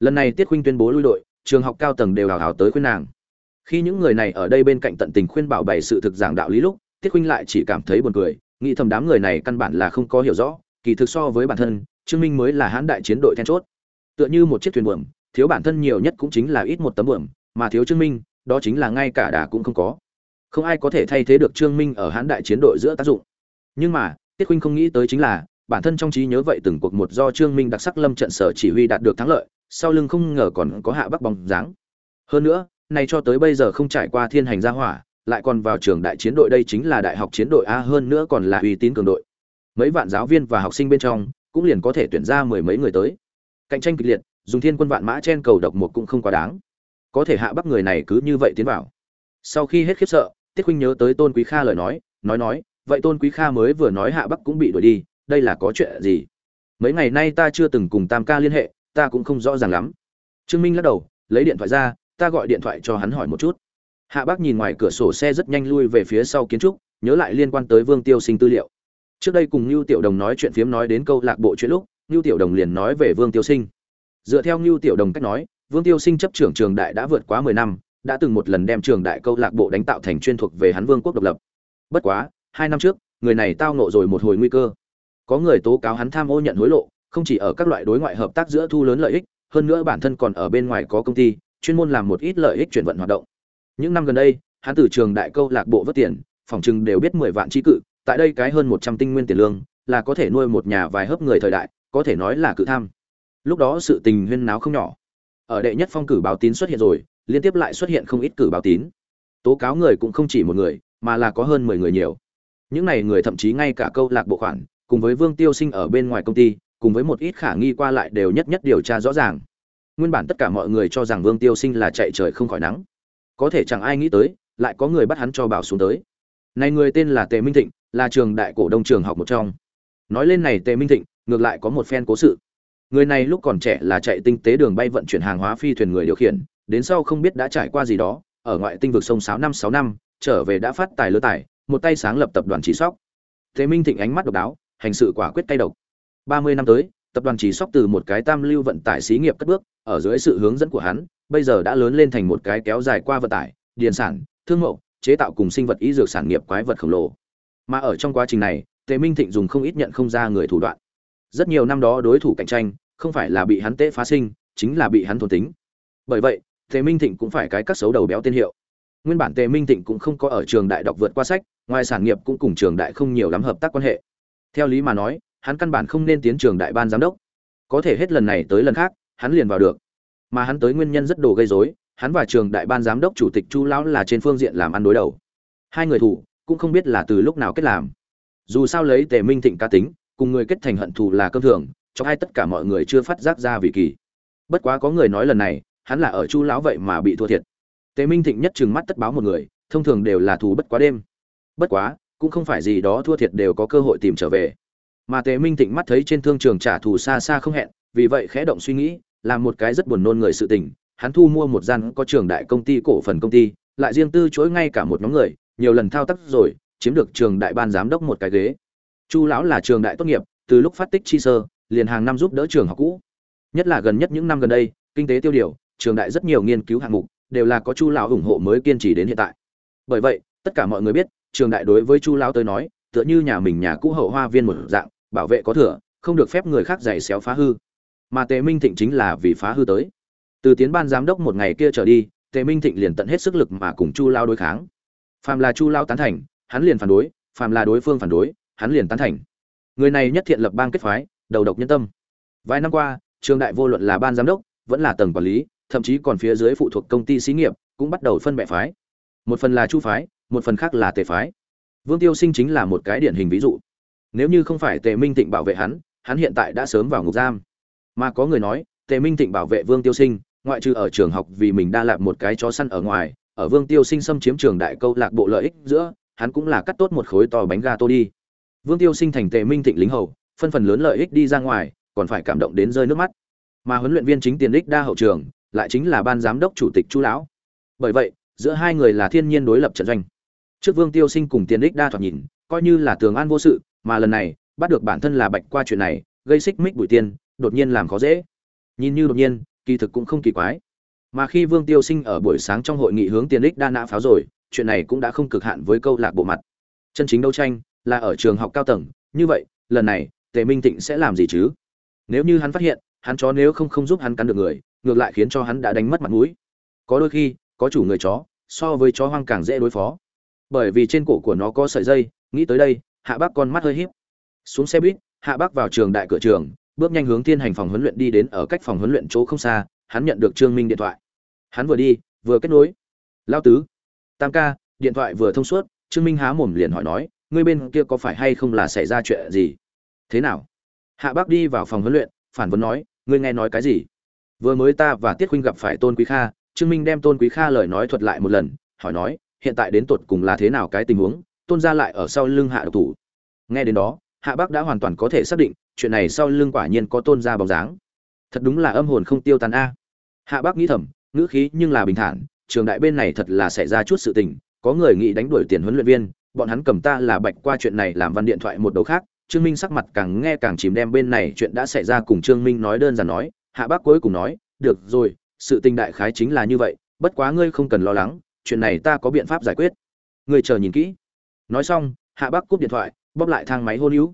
Lần này tiết khuynh tuyên bố lui đội, trường học cao tầng đều hào hào tới khuyên nàng. Khi những người này ở đây bên cạnh tận tình khuyên bảo bày sự thực giảng đạo lý lúc, tiết khuynh lại chỉ cảm thấy buồn cười, nghĩ thầm đám người này căn bản là không có hiểu rõ, kỳ thực so với bản thân, trương minh mới là hãn đại chiến đội then chốt. Tựa như một chiếc thuyền buồm thiếu bản thân nhiều nhất cũng chính là ít một tấm buồm mà thiếu trương minh, đó chính là ngay cả đà cũng không có. Không ai có thể thay thế được trương minh ở hãn đại chiến đội giữa tác dụng. Nhưng mà, tiết khuynh không nghĩ tới chính là, bản thân trong trí nhớ vậy từng cuộc một do trương minh đặc sắc lâm trận sở chỉ huy đạt được thắng lợi, sau lưng không ngờ còn có hạ bắc bóng dáng. Hơn nữa, nay cho tới bây giờ không trải qua thiên hành gia hỏa, lại còn vào trường đại chiến đội đây chính là đại học chiến đội a hơn nữa còn là uy tín cường đội. Mấy vạn giáo viên và học sinh bên trong, cũng liền có thể tuyển ra mười mấy người tới. Cạnh tranh kịch liệt dùng thiên quân vạn mã chen cầu độc một cũng không quá đáng. Có thể hạ bắc người này cứ như vậy tiến vào. Sau khi hết khiếp sợ, tiết huynh nhớ tới tôn quý kha lời nói nói nói, vậy tôn quý kha mới vừa nói hạ bắc cũng bị đuổi đi, đây là có chuyện gì? Mấy ngày nay ta chưa từng cùng tam ca liên hệ, ta cũng không rõ ràng lắm. Trương minh lắc đầu, lấy điện thoại ra, ta gọi điện thoại cho hắn hỏi một chút. Hạ bắc nhìn ngoài cửa sổ xe rất nhanh lui về phía sau kiến trúc, nhớ lại liên quan tới vương tiêu sinh tư liệu. Trước đây cùng ngưu tiểu đồng nói chuyện phiếm nói đến câu lạc bộ chuyện lúc, ngưu tiểu đồng liền nói về vương tiêu sinh dựa theo Nưu tiểu đồng cách nói, vương tiêu sinh chấp trưởng trường đại đã vượt quá mười năm, đã từng một lần đem trường đại câu lạc bộ đánh tạo thành chuyên thuộc về hắn vương quốc độc lập. Bất quá, hai năm trước, người này tao ngộ rồi một hồi nguy cơ. Có người tố cáo hắn tham ô nhận hối lộ, không chỉ ở các loại đối ngoại hợp tác giữa thu lớn lợi ích, hơn nữa bản thân còn ở bên ngoài có công ty, chuyên môn làm một ít lợi ích chuyển vận hoạt động. Những năm gần đây, hắn từ trường đại câu lạc bộ vớt tiền, phòng chừng đều biết mười vạn chi cự, tại đây cái hơn một trăm tinh nguyên tiền lương, là có thể nuôi một nhà vài hớp người thời đại, có thể nói là cự tham lúc đó sự tình huyên náo không nhỏ. Ở đệ nhất phong cử báo tín xuất hiện rồi, liên tiếp lại xuất hiện không ít cử báo tín. Tố cáo người cũng không chỉ một người, mà là có hơn mười người nhiều. Những này người thậm chí ngay cả câu lạc bộ khoản, cùng với vương tiêu sinh ở bên ngoài công ty, cùng với một ít khả nghi qua lại đều nhất nhất điều tra rõ ràng. Nguyên bản tất cả mọi người cho rằng vương tiêu sinh là chạy trời không khỏi nắng. Có thể chẳng ai nghĩ tới, lại có người bắt hắn cho bảo xuống tới. Này người tên là tề minh thịnh, là trường đại cổ đông trường học một trong. Nói lên này tề minh thịnh, ngược lại có một phen cố sự người này lúc còn trẻ là chạy tinh tế đường bay vận chuyển hàng hóa phi thuyền người điều khiển, đến sau không biết đã trải qua gì đó, ở ngoại tinh vực sông sáu năm sáu năm, trở về đã phát tài lứa tài, một tay sáng lập tập đoàn chỉ sóc. Thế minh thịnh ánh mắt độc đáo, hành sự quả quyết tay độc. Ba mươi năm tới, tập đoàn chỉ sóc từ một cái tam lưu vận tải xí nghiệp cất bước, ở dưới sự hướng dẫn của hắn, bây giờ đã lớn lên thành một cái kéo dài qua vận tải, điện sản, thương mậu, chế tạo cùng sinh vật y dược sản nghiệp quái vật khổng lồ. Mà ở trong quá trình này tề minh thịnh dùng không ít nhận không ra người thủ đoạn rất nhiều năm đó đối thủ cạnh tranh không phải là bị hắn tễ phá sinh, chính là bị hắn thôn tính. Bởi vậy, tề minh thịnh cũng phải cái cắt xấu đầu béo tên hiệu. Nguyên bản tề minh thịnh cũng không có ở trường đại đọc vượt qua sách, ngoài sản nghiệp cũng cùng trường đại không nhiều lắm hợp tác quan hệ. Theo lý mà nói, hắn căn bản không nên tiến trường đại ban giám đốc. Có thể hết lần này tới lần khác, hắn liền vào được. Mà hắn tới nguyên nhân rất đồ gây rối, hắn và trường đại ban giám đốc chủ tịch chu lão là trên phương diện làm ăn đối đầu. Hai người thủ, cũng không biết là từ lúc nào kết làm. Dù sao lấy tề minh thịnh cá tính cùng người kết thành hận thù là cơm thường cho hai tất cả mọi người chưa phát giác ra vì kỳ. Bất quá có người nói lần này, hắn là ở chu lão vậy mà bị thua thiệt. Tề minh thịnh nhất trừng mắt tất báo một người, thông thường đều là thù bất quá đêm. Bất quá, cũng không phải gì đó thua thiệt đều có cơ hội tìm trở về. Mà tề minh thịnh mắt thấy trên thương trường trả thù xa xa không hẹn, vì vậy khẽ động suy nghĩ, làm một cái rất buồn nôn người sự tình. Hắn thu mua một gian có trường đại công ty, cổ phần công ty, lại riêng tư chối ngay cả một nhóm người, nhiều lần thao tác rồi, chiếm được trường đại ban giám đốc một cái ghế chu lão là trường đại tốt nghiệp, từ lúc phát tích chi sơ, liền hàng năm giúp đỡ trường học cũ. Nhất là gần nhất những năm gần đây, kinh tế tiêu điều, trường đại rất nhiều nghiên cứu hạng mục, đều là có chu lão ủng hộ mới kiên trì đến hiện tại. Bởi vậy, tất cả mọi người biết, trường đại đối với chu lão tới nói, tựa như nhà mình nhà cũ hậu hoa viên một dạng, bảo vệ có thừa, không được phép người khác giày xéo phá hư. Mà tề minh thịnh chính là vì phá hư tới. Từ tiến ban giám đốc một ngày kia trở đi, tề minh thịnh liền tận hết sức lực mà cùng chu lao đối kháng. Phàm là chu lao tán thành, hắn liền phản đối, phàm là đối phương phản đối hắn liền tán thành. Người này nhất thiện lập bang kết phái, đầu độc nhân tâm. Vài năm qua, trường đại vô luận là ban giám đốc, vẫn là tầng quản lý, thậm chí còn phía dưới phụ thuộc công ty xí nghiệp, cũng bắt đầu phân bệ phái. Một phần là chu phái, một phần khác là tề phái. Vương tiêu sinh chính là một cái điển hình ví dụ. Nếu như không phải tề minh thịnh bảo vệ hắn hắn hiện tại đã sớm vào ngục giam. Mà có người nói, tề minh thịnh bảo vệ vương tiêu sinh, ngoại trừ ở trường học vì mình đa lạc một cái chó săn ở ngoài, ở vương tiêu sinh xâm chiếm trường đại câu lạc bộ lợi ích giữa, hắn cũng là cắt tốt một khối to bánh ga tô đi vương tiêu sinh thành tề minh thịnh lính hầu phân phần lớn lợi ích đi ra ngoài còn phải cảm động đến rơi nước mắt. Mà huấn luyện viên chính tiền đích đa hậu trường lại chính là ban giám đốc chủ tịch chu lão. Bởi vậy giữa hai người là thiên nhiên đối lập trận doanh. Trước vương tiêu sinh cùng tiền đích đa thoạt nhìn coi như là tường an vô sự mà lần này bắt được bản thân là bạch qua chuyện này gây xích mích bụi tiền, đột nhiên làm khó dễ. Nhìn như đột nhiên kỳ thực cũng không kỳ quái. Mà khi vương tiêu sinh ở buổi sáng trong hội nghị hướng tiền đích đa nã pháo rồi chuyện này cũng đã không cực hạn với câu lạc bộ mặt. Chân chính đấu tranh là ở trường học cao tầng, như vậy, lần này, tề minh thịnh sẽ làm gì chứ? Nếu như hắn phát hiện, hắn chó nếu không không giúp hắn cắn được người, ngược lại khiến cho hắn đã đánh mất mặt mũi. Có đôi khi, có chủ người chó, so với chó hoang càng dễ đối phó. Bởi vì trên cổ của nó có sợi dây, nghĩ tới đây, hạ bác con mắt hơi híp. Xuống xe buýt, hạ bác vào trường đại cửa trường, bước nhanh hướng thiên hành phòng huấn luyện đi đến ở cách phòng huấn luyện chỗ không xa, hắn nhận được trương minh điện thoại. Hắn vừa đi, vừa kết nối. Lao tứ, tam ca, điện thoại vừa thông suốt. Trương minh há mồm liền hỏi nói ngươi bên kia có phải hay không là xảy ra chuyện gì? Thế nào? Hạ bác đi vào phòng huấn luyện, phản vấn nói, ngươi nghe nói cái gì? Vừa mới ta và tiết huynh gặp phải tôn quý kha, trương minh đem tôn quý kha lời nói thuật lại một lần, hỏi nói, hiện tại đến tột cùng là thế nào cái tình huống? Tôn gia lại ở sau lưng hạ độc thủ. Nghe đến đó, hạ bác đã hoàn toàn có thể xác định, chuyện này sau lưng quả nhiên có tôn gia bóng dáng. Thật đúng là âm hồn không tiêu tan a. Hạ bác nghĩ thầm, ngữ khí nhưng là bình thản, trường đại bên này thật là xảy ra chút sự tình, có người nghĩ đánh đuổi tiền huấn luyện viên bọn hắn cầm ta là bạch qua chuyện này làm văn điện thoại một đầu khác, trương minh sắc mặt càng nghe càng chìm đem bên này chuyện đã xảy ra cùng trương minh nói đơn giản nói, hạ bác cuối cùng nói, được rồi, sự tình đại khái chính là như vậy, bất quá ngươi không cần lo lắng, chuyện này ta có biện pháp giải quyết. Ngươi chờ nhìn kỹ. Nói xong, hạ bác cúp điện thoại, bóp lại thang máy hôn hữu.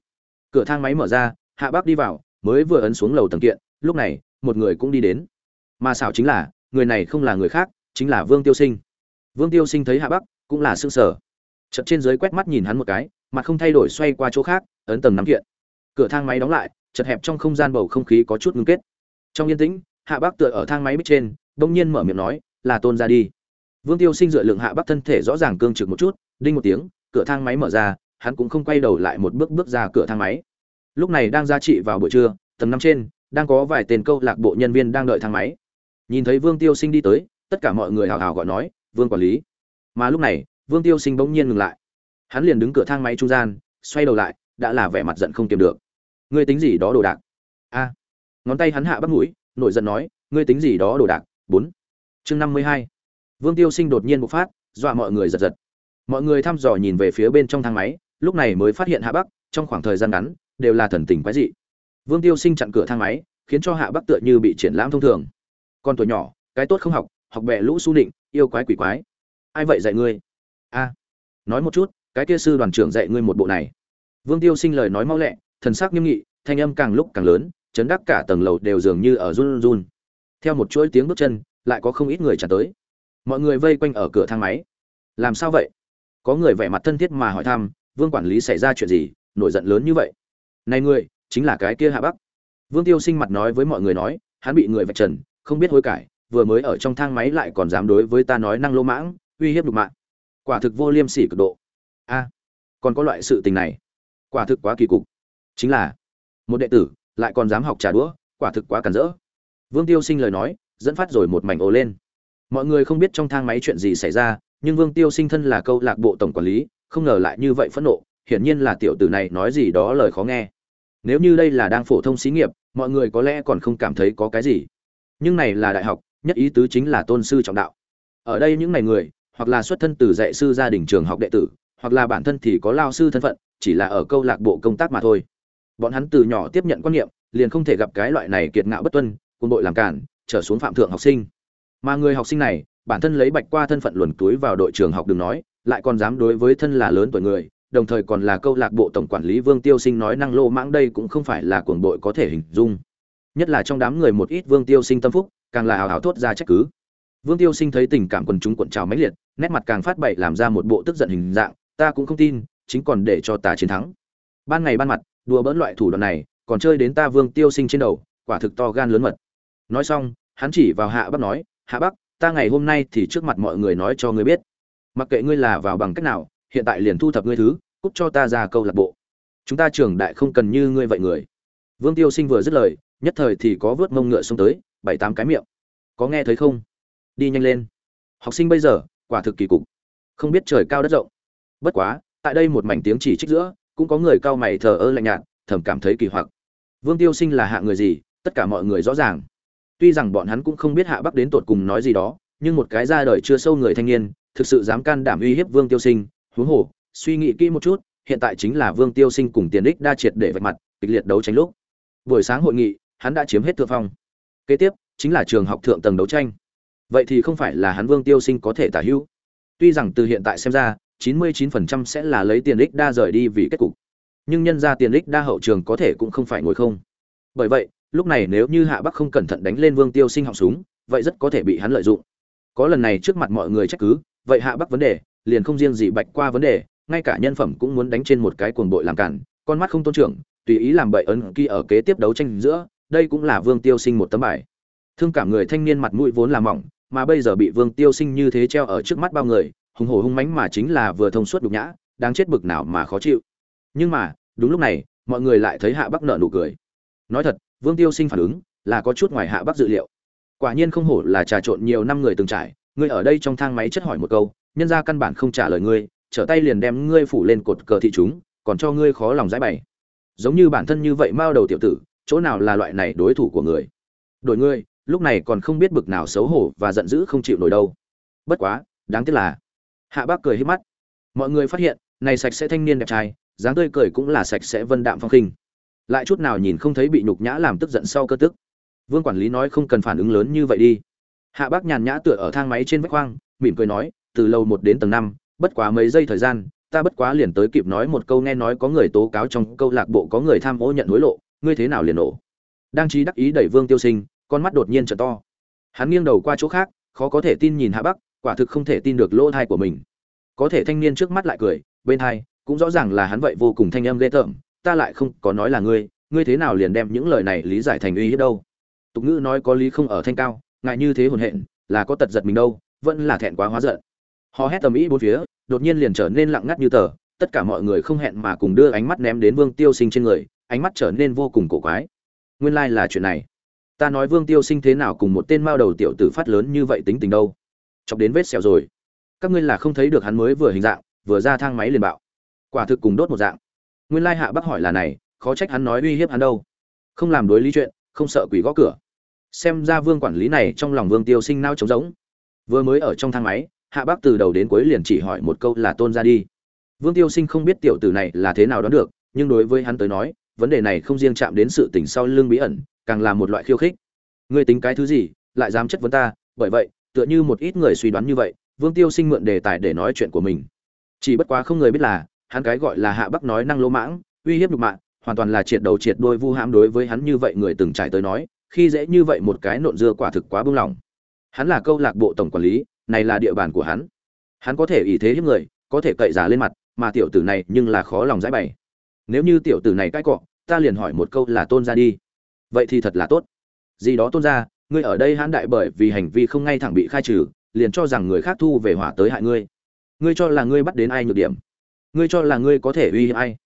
Cửa thang máy mở ra, hạ bác đi vào, mới vừa ấn xuống lầu tầng kiện, lúc này, một người cũng đi đến. Mà xảo chính là, người này không là người khác, chính là vương tiêu sinh. Vương tiêu sinh thấy hạ bắc cũng là xương sở Chợt trên dưới quét mắt nhìn hắn một cái mặt không thay đổi xoay qua chỗ khác, ấn tầng năm kiện. Cửa thang máy đóng lại, chật hẹp trong không gian bầu không khí có chút ngưng kết. Trong yên tĩnh, hạ bắc tựa ở thang máy bích trên, đông nhiên mở miệng nói, là tôn ra đi. Vương tiêu sinh dựa lượng hạ bắc thân thể rõ ràng cương trực một chút, đinh một tiếng, cửa thang máy mở ra, hắn cũng không quay đầu lại một bước bước ra cửa thang máy. Lúc này đang ra trị vào buổi trưa, tầng năm trên, đang có vài tên câu lạc bộ nhân viên đang đợi thang máy. Nhìn thấy vương tiêu sinh đi tới, tất cả mọi người hào hào gọi nói, vương quản lý. Mà lúc này vương tiêu sinh bỗng nhiên ngừng lại. Hắn liền đứng cửa thang máy trung gian, xoay đầu lại, đã là vẻ mặt giận không kiềm được. Ngươi tính gì đó đồ đạc? A. Ngón tay hắn hạ bắt mũi, nổi giận nói, ngươi tính gì đó đồ đạc? Bốn. Chương năm mươi hai. Vương tiêu sinh đột nhiên bộc phát, dọa mọi người giật giật. Mọi người thăm dò nhìn về phía bên trong thang máy, lúc này mới phát hiện hạ bắc, trong khoảng thời gian ngắn, đều là thần tình quái dị. Vương tiêu sinh chặn cửa thang máy, khiến cho hạ bắc tựa như bị triển lãm thông thường. Con tuổi nhỏ, cái tốt không học học bè lũ su định yêu quái quỷ quái. Ai vậy dạy ngươi? A, nói một chút, cái kia sư đoàn trưởng dạy ngươi một bộ này. Vương tiêu sinh lời nói mau lẹ, thần sắc nghiêm nghị, thanh âm càng lúc càng lớn, chấn đắc cả tầng lầu đều dường như ở run run. Theo một chuỗi tiếng bước chân, lại có không ít người trả tới. Mọi người vây quanh ở cửa thang máy. Làm sao vậy? Có người vẻ mặt thân thiết mà hỏi thăm, vương quản lý xảy ra chuyện gì? Nổi giận lớn như vậy. Này ngươi, chính là cái kia hạ bắc. Vương tiêu sinh mặt nói với mọi người nói, hắn bị người vạch trần, không biết hối cải, vừa mới ở trong thang máy lại còn dám đối với ta nói năng lỗ mãng, uy hiếp đục mạng quả thực vô liêm sỉ cực độ. A, còn có loại sự tình này. Quả thực quá kỳ cục. Chính là, một đệ tử lại còn dám học trả đũa, quả thực quá cản rỡ. Vương tiêu sinh lời nói, dẫn phát rồi một mảnh ồ lên. Mọi người không biết trong thang máy chuyện gì xảy ra, nhưng vương tiêu sinh thân là câu lạc bộ tổng quản lý, không ngờ lại như vậy phẫn nộ, hiển nhiên là tiểu tử này nói gì đó lời khó nghe. Nếu như đây là đang phổ thông xí nghiệp, mọi người có lẽ còn không cảm thấy có cái gì. Nhưng này là đại học, nhất ý tứ chính là tôn sư trọng đạo. Ở đây những này người hoặc là xuất thân từ dạy sư gia đình trường học đệ tử, hoặc là bản thân thì có lao sư thân phận, chỉ là ở câu lạc bộ công tác mà thôi. Bọn hắn từ nhỏ tiếp nhận quan niệm, liền không thể gặp cái loại này kiệt ngạo bất tuân quân đội làm cản trở xuống phạm thượng học sinh. Mà người học sinh này, bản thân lấy bạch qua thân phận luồn túi vào đội trường học đừng nói, lại còn dám đối với thân là lớn tuổi người, đồng thời còn là câu lạc bộ tổng quản lý vương tiêu sinh nói năng lô mãng đây cũng không phải là cuồng bội có thể hình dung. Nhất là trong đám người một ít vương tiêu sinh tâm phúc, càng là hào hào thốt ra trách cứ vương tiêu sinh thấy tình cảm quần chúng cuộn trào mãnh liệt, nét mặt càng phát bậy làm ra một bộ tức giận hình dạng, ta cũng không tin, chính còn để cho ta chiến thắng. Ban ngày ban mặt, đùa bỡn loại thủ đoạn này, còn chơi đến ta vương tiêu sinh trên đầu, quả thực to gan lớn mật. Nói xong, hắn chỉ vào hạ bắc nói, hạ bắc, ta ngày hôm nay thì trước mặt mọi người nói cho ngươi biết. Mặc kệ ngươi là vào bằng cách nào, hiện tại liền thu thập ngươi thứ, cút cho ta ra câu lạc bộ. Chúng ta trưởng đại không cần như ngươi vậy người. Vương tiêu sinh vừa dứt lời, nhất thời thì có vớt mông ngựa xông tới, bảy tám cái miệng. Có nghe thấy không? Đi nhanh lên. Học sinh bây giờ, quả thực kỳ cục. Không biết trời cao đất rộng. Bất quá, tại đây một mảnh tiếng chỉ trích giữa, cũng có người cao mày thờ ơ lạnh nhạt, thầm cảm thấy kỳ hoặc. Vương tiêu sinh là hạ người gì, tất cả mọi người rõ ràng. Tuy rằng bọn hắn cũng không biết hạ bắc đến tột cùng nói gì đó, nhưng một cái ra đời chưa sâu người thanh niên, thực sự dám can đảm uy hiếp vương tiêu sinh, huống hồ, suy nghĩ kỹ một chút, hiện tại chính là vương tiêu sinh cùng tiền đích đa triệt để vạch mặt, kịch liệt đấu tranh lúc. Buổi sáng hội nghị, hắn đã chiếm hết thượng phong. Kế tiếp, chính là trường học thượng tầng đấu tranh vậy thì không phải là hắn vương tiêu sinh có thể tả hữu. Tuy rằng từ hiện tại xem ra 99% sẽ là lấy tiền ích đa rời đi vì kết cục. Nhưng nhân ra tiền ích đa hậu trường có thể cũng không phải ngồi không. Bởi vậy, lúc này nếu như hạ bắc không cẩn thận đánh lên vương tiêu sinh họng súng, vậy rất có thể bị hắn lợi dụng. Có lần này trước mặt mọi người trách cứ, vậy hạ bắc vấn đề, liền không riêng gì bạch qua vấn đề, ngay cả nhân phẩm cũng muốn đánh trên một cái cuồng bội làm cản, con mắt không tôn trưởng, tùy ý làm bậy ấn ký ở kế tiếp đấu tranh giữa, đây cũng là vương tiêu sinh một tấm bài. Thương cảm người thanh niên mặt mũi vốn là mỏng mà bây giờ bị vương tiêu sinh như thế treo ở trước mắt bao người, hùng hổ hung mãnh mà chính là vừa thông suốt đục nhã, đáng chết bực nào mà khó chịu. Nhưng mà, đúng lúc này, mọi người lại thấy hạ bắc nở nụ cười. Nói thật, vương tiêu sinh phản ứng là có chút ngoài hạ bắc dự liệu. Quả nhiên không hổ là trà trộn nhiều năm người từng trải, ngươi ở đây trong thang máy chất hỏi một câu, nhân ra căn bản không trả lời ngươi, trở tay liền đem ngươi phủ lên cột cờ thị chúng, còn cho ngươi khó lòng giải bày. Giống như bản thân như vậy mao đầu tiểu tử, chỗ nào là loại này đối thủ của người? Đổi ngươi lúc này còn không biết bực nào xấu hổ và giận dữ không chịu nổi đâu. Bất quá, đáng tiếc là, hạ bác cười hết mắt. Mọi người phát hiện, này sạch sẽ thanh niên đẹp trai, dáng tươi cười cũng là sạch sẽ vân đạm phong khinh. Lại chút nào nhìn không thấy bị nhục nhã làm tức giận sau cơ tức. Vương quản lý nói không cần phản ứng lớn như vậy đi. Hạ bác nhàn nhã tựa ở thang máy trên vách khoang mỉm cười nói, từ lâu một đến tầng năm, bất quá mấy giây thời gian, ta bất quá liền tới kịp nói một câu nghe nói có người tố cáo trong câu lạc bộ có người tham ô nhận hối lộ, ngươi thế nào liền nổ? Đang trí đắc ý đẩy vương tiêu sinh con mắt đột nhiên trở to. Hắn nghiêng đầu qua chỗ khác, khó có thể tin nhìn hạ bắc, quả thực không thể tin được lỗ thai của mình. Có thể thanh niên trước mắt lại cười, bên hai, cũng rõ ràng là hắn vậy vô cùng thanh âm ghê tởm, ta lại không có nói là ngươi ngươi thế nào liền đem những lời này lý giải thành uy hiếp đâu? Tục ngữ nói có lý không ở thanh cao, ngại như thế hồn hện, là có tật giật mình đâu, vẫn là thẹn quá hóa giận. Họ hét tầm ý bốn phía, đột nhiên liền trở nên lặng ngắt như tờ, tất cả mọi người không hẹn mà cùng đưa ánh mắt ném đến vương tiêu sinh trên người, ánh mắt trở nên vô cùng cổ quái. Nguyên lai là chuyện này ta nói vương tiêu sinh thế nào cùng một tên mao đầu tiểu tử phát lớn như vậy tính tình đâu? Chọc đến vết sẹo rồi. Các ngươi là không thấy được hắn mới vừa hình dạng, vừa ra thang máy liền bạo. Quả thực cùng đốt một dạng. Nguyên lai hạ bắc hỏi là này, khó trách hắn nói uy hiếp hắn đâu. Không làm đối lý chuyện, không sợ quỷ gõ cửa. Xem ra vương quản lý này trong lòng vương tiêu sinh nao trống rỗng. Vừa mới ở trong thang máy, hạ bắc từ đầu đến cuối liền chỉ hỏi một câu là tôn ra đi. Vương tiêu sinh không biết tiểu tử này là thế nào đoán được, nhưng đối với hắn tới nói, vấn đề này không riêng chạm đến sự tình sau lưng bí ẩn càng là một loại khiêu khích. Ngươi tính cái thứ gì, lại dám chất vấn ta, bởi vậy, tựa như một ít người suy đoán như vậy, vương tiêu sinh mượn đề tài để nói chuyện của mình. Chỉ bất quá không người biết là, hắn cái gọi là hạ bắc nói năng lỗ mãng, uy hiếp nhục mạng hoàn toàn là triệt đầu triệt đôi vu hãm đối với hắn như vậy người từng trải tới nói, khi dễ như vậy một cái nộn dưa quả thực quá bưng lòng. Hắn là câu lạc bộ tổng quản lý, này là địa bàn của hắn. Hắn có thể ý thế hiếp người, có thể cậy giả lên mặt, mà tiểu tử này nhưng là khó lòng giải bày. Nếu như tiểu tử này cãi cọ, ta liền hỏi một câu là tôn ra đi vậy thì thật là tốt. Gì đó tôn ra, ngươi ở đây hãn đại bởi vì hành vi không ngay thẳng bị khai trừ, liền cho rằng người khác thu về hỏa tới hại ngươi. Ngươi cho là ngươi bắt đến ai nhược điểm? Ngươi cho là ngươi có thể uy hiếp ai?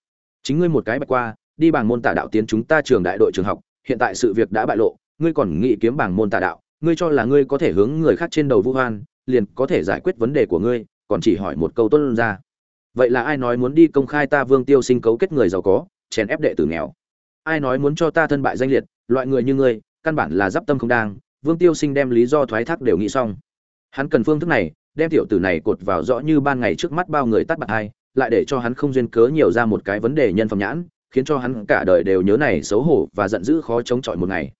Chính ngươi một cái bạch qua, đi bằng môn tà đạo tiến chúng ta trường đại đội trường học, hiện tại sự việc đã bại lộ, ngươi còn nghĩ kiếm bằng môn tà đạo, ngươi cho là ngươi có thể hướng người khác trên đầu vu hoan, liền có thể giải quyết vấn đề của ngươi, còn chỉ hỏi một câu tuân ra. Vậy là ai nói muốn đi công khai ta vương tiêu sinh cấu kết người giàu có, chèn ép đệ tử nghèo? Ai nói muốn cho ta thân bại danh liệt, loại người như ngươi, căn bản là d tâm không đang, vương tiêu sinh đem lý do thoái thác đều nghĩ xong. Hắn cần phương thức này, đem tiểu tử này cột vào rõ như ban ngày trước mắt bao người tắt bạc hai, lại để cho hắn không duyên cớ nhiều ra một cái vấn đề nhân phẩm nhãn, khiến cho hắn cả đời đều nhớ này xấu hổ và giận dữ khó chống chọi một ngày.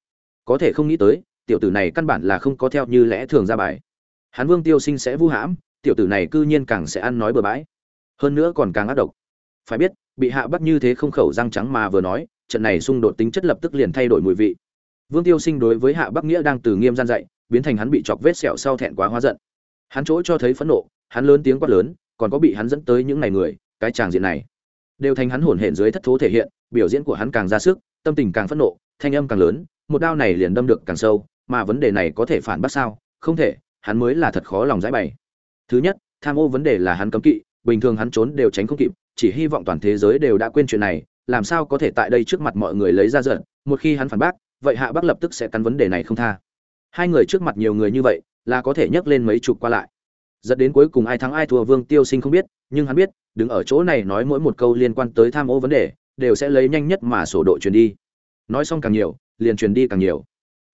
Có thể không nghĩ tới, tiểu tử này căn bản là không có theo như lẽ thường ra bài. Hắn vương tiêu sinh sẽ vu hãm, tiểu tử này cư nhiên càng sẽ ăn nói bừa bãi. Hơn nữa còn càng ác độc. Phải biết, bị hạ bắt như thế không khẩu răng trắng mà vừa nói trận này xung đột tính chất lập tức liền thay đổi mùi vị. Vương tiêu sinh đối với hạ bắc nghĩa đang từ nghiêm gian dạy, biến thành hắn bị chọc vết sẹo sau thẹn quá hóa giận. Hắn chỗ cho thấy phẫn nộ, hắn lớn tiếng quát lớn, còn có bị hắn dẫn tới những ngày người, cái tràng diện này. Đều thành hắn hổn hển dưới thất thố thể hiện, biểu diễn của hắn càng ra sức, tâm tình càng phẫn nộ, thanh âm càng lớn, một đao này liền đâm được càng sâu, mà vấn đề này có thể phản bác sao? Không thể, hắn mới là thật khó lòng giải bày. Thứ nhất, tham ô vấn đề là hắn cấm kỵ, bình thường hắn trốn đều tránh không kịp, chỉ hy vọng toàn thế giới đều đã quên chuyện này làm sao có thể tại đây trước mặt mọi người lấy ra giận, một khi hắn phản bác, vậy hạ bác lập tức sẽ cắn vấn đề này không tha. Hai người trước mặt nhiều người như vậy, là có thể nhấc lên mấy chục qua lại. Dẫn đến cuối cùng ai thắng ai thua vương tiêu sinh không biết, nhưng hắn biết, đứng ở chỗ này nói mỗi một câu liên quan tới tham ô vấn đề, đều sẽ lấy nhanh nhất mà sổ độ truyền đi. Nói xong càng nhiều, liền truyền đi càng nhiều.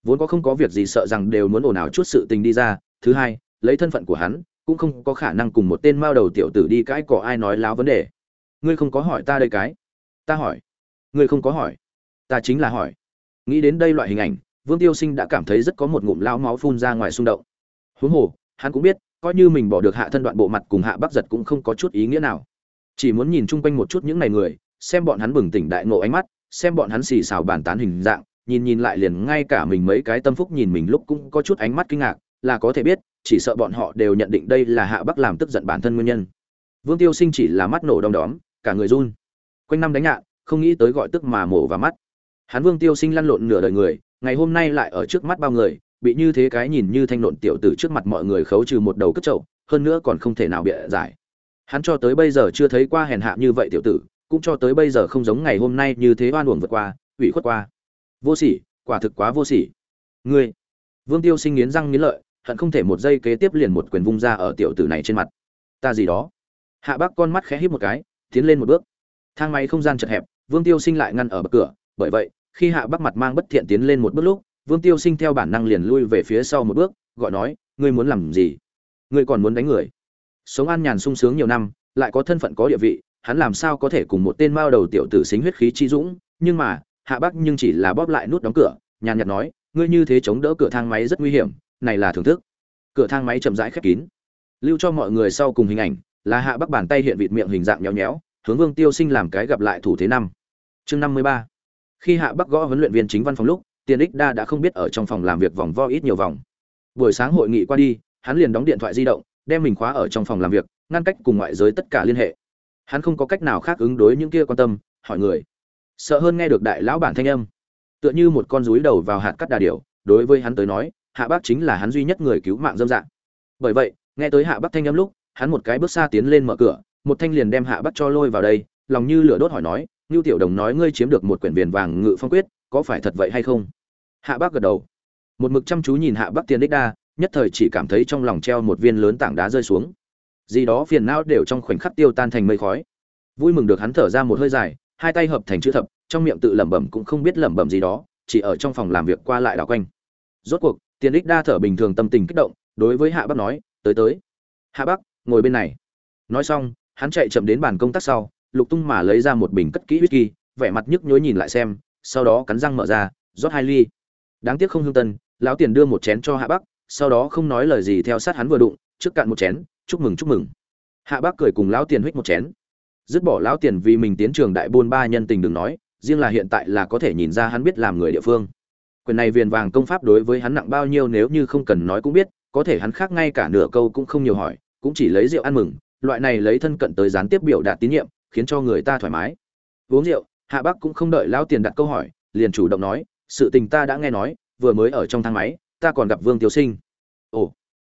Vốn có không có việc gì sợ rằng đều muốn ồn ào chút sự tình đi ra. Thứ hai, lấy thân phận của hắn, cũng không có khả năng cùng một tên mao đầu tiểu tử đi cãi cọ ai nói láo vấn đề. Ngươi không có hỏi ta đây cái ta hỏi. Ngươi không có hỏi. Ta chính là hỏi. Nghĩ đến đây loại hình ảnh, vương tiêu sinh đã cảm thấy rất có một ngụm lao máu phun ra ngoài xung động. Huống hồ, hắn cũng biết, coi như mình bỏ được hạ thân đoạn bộ mặt cùng hạ bắc giật cũng không có chút ý nghĩa nào. Chỉ muốn nhìn chung quanh một chút những này người, xem bọn hắn bừng tỉnh đại ngộ ánh mắt, xem bọn hắn xì xào bàn tán hình dạng, nhìn nhìn lại liền ngay cả mình mấy cái tâm phúc nhìn mình lúc cũng có chút ánh mắt kinh ngạc, là có thể biết, chỉ sợ bọn họ đều nhận định đây là hạ bắc làm tức giận bản thân nguyên nhân. Vương tiêu sinh chỉ là mắt nổ đom đóm, cả người run quanh năm đánh nhạn, không nghĩ tới gọi tức mà mổ vào mắt. Hắn vương tiêu sinh lăn lộn nửa đời người, ngày hôm nay lại ở trước mắt bao người, bị như thế cái nhìn như thanh nộn tiểu tử trước mặt mọi người khấu trừ một đầu cất trậu hơn nữa còn không thể nào bịa giải. Hắn cho tới bây giờ chưa thấy qua hèn hạ như vậy tiểu tử, cũng cho tới bây giờ không giống ngày hôm nay như thế oan uổng vượt qua, ủy khuất qua. Vô sỉ, quả thực quá vô sỉ. Ngươi. Vương tiêu sinh nghiến răng nghiến lợi, hận không thể một giây kế tiếp liền một quyền vung ra ở tiểu tử này trên mặt. Ta gì đó. Hạ bác con mắt khẽ híp một cái, tiến lên một bước thang máy không gian chật hẹp, vương tiêu sinh lại ngăn ở bậc cửa, bởi vậy, khi hạ Bắc mặt mang bất thiện tiến lên một bước lúc, vương tiêu sinh theo bản năng liền lui về phía sau một bước, gọi nói, ngươi muốn làm gì? Ngươi còn muốn đánh người? Sống an nhàn sung sướng nhiều năm, lại có thân phận có địa vị, hắn làm sao có thể cùng một tên mao đầu tiểu tử xính huyết khí chi dũng, nhưng mà, hạ Bắc nhưng chỉ là bóp lại nút đóng cửa, nhàn nhạt nói, ngươi như thế chống đỡ cửa thang máy rất nguy hiểm, này là thưởng thức. Cửa thang máy chậm rãi khép kín. Lưu cho mọi người sau cùng hình ảnh, là hạ bắc bàn tay hiện vịt miệng hình dạng nhéo nhéo hướng vương tiêu sinh làm cái gặp lại thủ thế năm. Chương năm mươi ba. Khi hạ bắc gõ huấn luyện viên chính văn phòng lúc, tiền ích đa đã không biết ở trong phòng làm việc vòng vo ít nhiều vòng. Buổi sáng hội nghị qua đi, hắn liền đóng điện thoại di động, đem mình khóa ở trong phòng làm việc, ngăn cách cùng ngoại giới tất cả liên hệ. Hắn không có cách nào khác ứng đối những kia quan tâm, hỏi người. Sợ hơn nghe được đại lão bản thanh âm. Tựa như một con rúi đầu vào hạt cắt đà điểu, đối với hắn tới nói, hạ bắc chính là hắn duy nhất người cứu mạng dâm dạng. Bởi vậy, nghe tới hạ bắc thanh âm lúc, hắn một cái bước xa tiến lên mở cửa một thanh liền đem hạ bắt cho lôi vào đây, lòng như lửa đốt hỏi nói, ngưu tiểu đồng nói ngươi chiếm được một quyển viền vàng ngự phong quyết, có phải thật vậy hay không? Hạ bác gật đầu. Một mực chăm chú nhìn hạ bác tiền đích đa, nhất thời chỉ cảm thấy trong lòng treo một viên lớn tảng đá rơi xuống. Gì đó phiền não đều trong khoảnh khắc tiêu tan thành mây khói. Vui mừng được hắn thở ra một hơi dài, hai tay hợp thành chữ thập, trong miệng tự lẩm bẩm cũng không biết lẩm bẩm gì đó, chỉ ở trong phòng làm việc qua lại đảo quanh. Rốt cuộc, tiền đích đa thở bình thường tâm tình kích động, đối với hạ bắc nói, tới tới. Hạ bắc, ngồi bên này. Nói xong hắn chạy chậm đến bàn công tác sau, lục tung mà lấy ra một bình cất kỹ whisky, vẻ mặt nhức nhối nhìn lại xem, sau đó cắn răng mở ra, rót hai ly. Đáng tiếc không hương tân, lão tiền đưa một chén cho hạ bắc, sau đó không nói lời gì theo sát hắn vừa đụng, trước cạn một chén, chúc mừng chúc mừng. Hạ bác cười cùng lão tiền huých một chén. Dứt bỏ lão tiền vì mình tiến trường đại buôn ba nhân tình đừng nói, riêng là hiện tại là có thể nhìn ra hắn biết làm người địa phương. Quyền này viền vàng công pháp đối với hắn nặng bao nhiêu nếu như không cần nói cũng biết, có thể hắn khác ngay cả nửa câu cũng không nhiều hỏi, cũng chỉ lấy rượu ăn mừng loại này lấy thân cận tới gián tiếp biểu đạt tín nhiệm, khiến cho người ta thoải mái. Uống rượu, hạ bắc cũng không đợi lão tiền đặt câu hỏi, liền chủ động nói, sự tình ta đã nghe nói, vừa mới ở trong thang máy, ta còn gặp vương tiêu sinh. Ồ,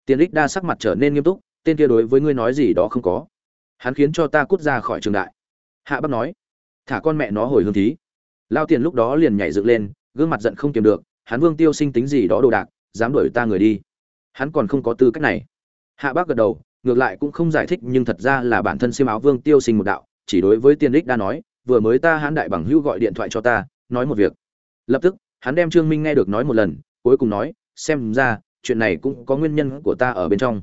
tiền đích đa sắc mặt trở nên nghiêm túc, tên kia đối với ngươi nói gì đó không có. Hắn khiến cho ta cút ra khỏi trường đại. Hạ bắc nói, thả con mẹ nó hồi hương thí. Lao tiền lúc đó liền nhảy dựng lên, gương mặt giận không kiềm được, hắn vương tiêu sinh tính gì đó đồ đạc, dám đuổi ta người đi. Hắn còn không có tư cách này. Hạ bác gật đầu ngược lại cũng không giải thích nhưng thật ra là bản thân xiêm áo vương tiêu sinh một đạo, chỉ đối với tiền đích đa nói, vừa mới ta hãn đại bằng hữu gọi điện thoại cho ta, nói một việc. Lập tức, hắn đem trương minh nghe được nói một lần, cuối cùng nói, xem ra, chuyện này cũng có nguyên nhân của ta ở bên trong.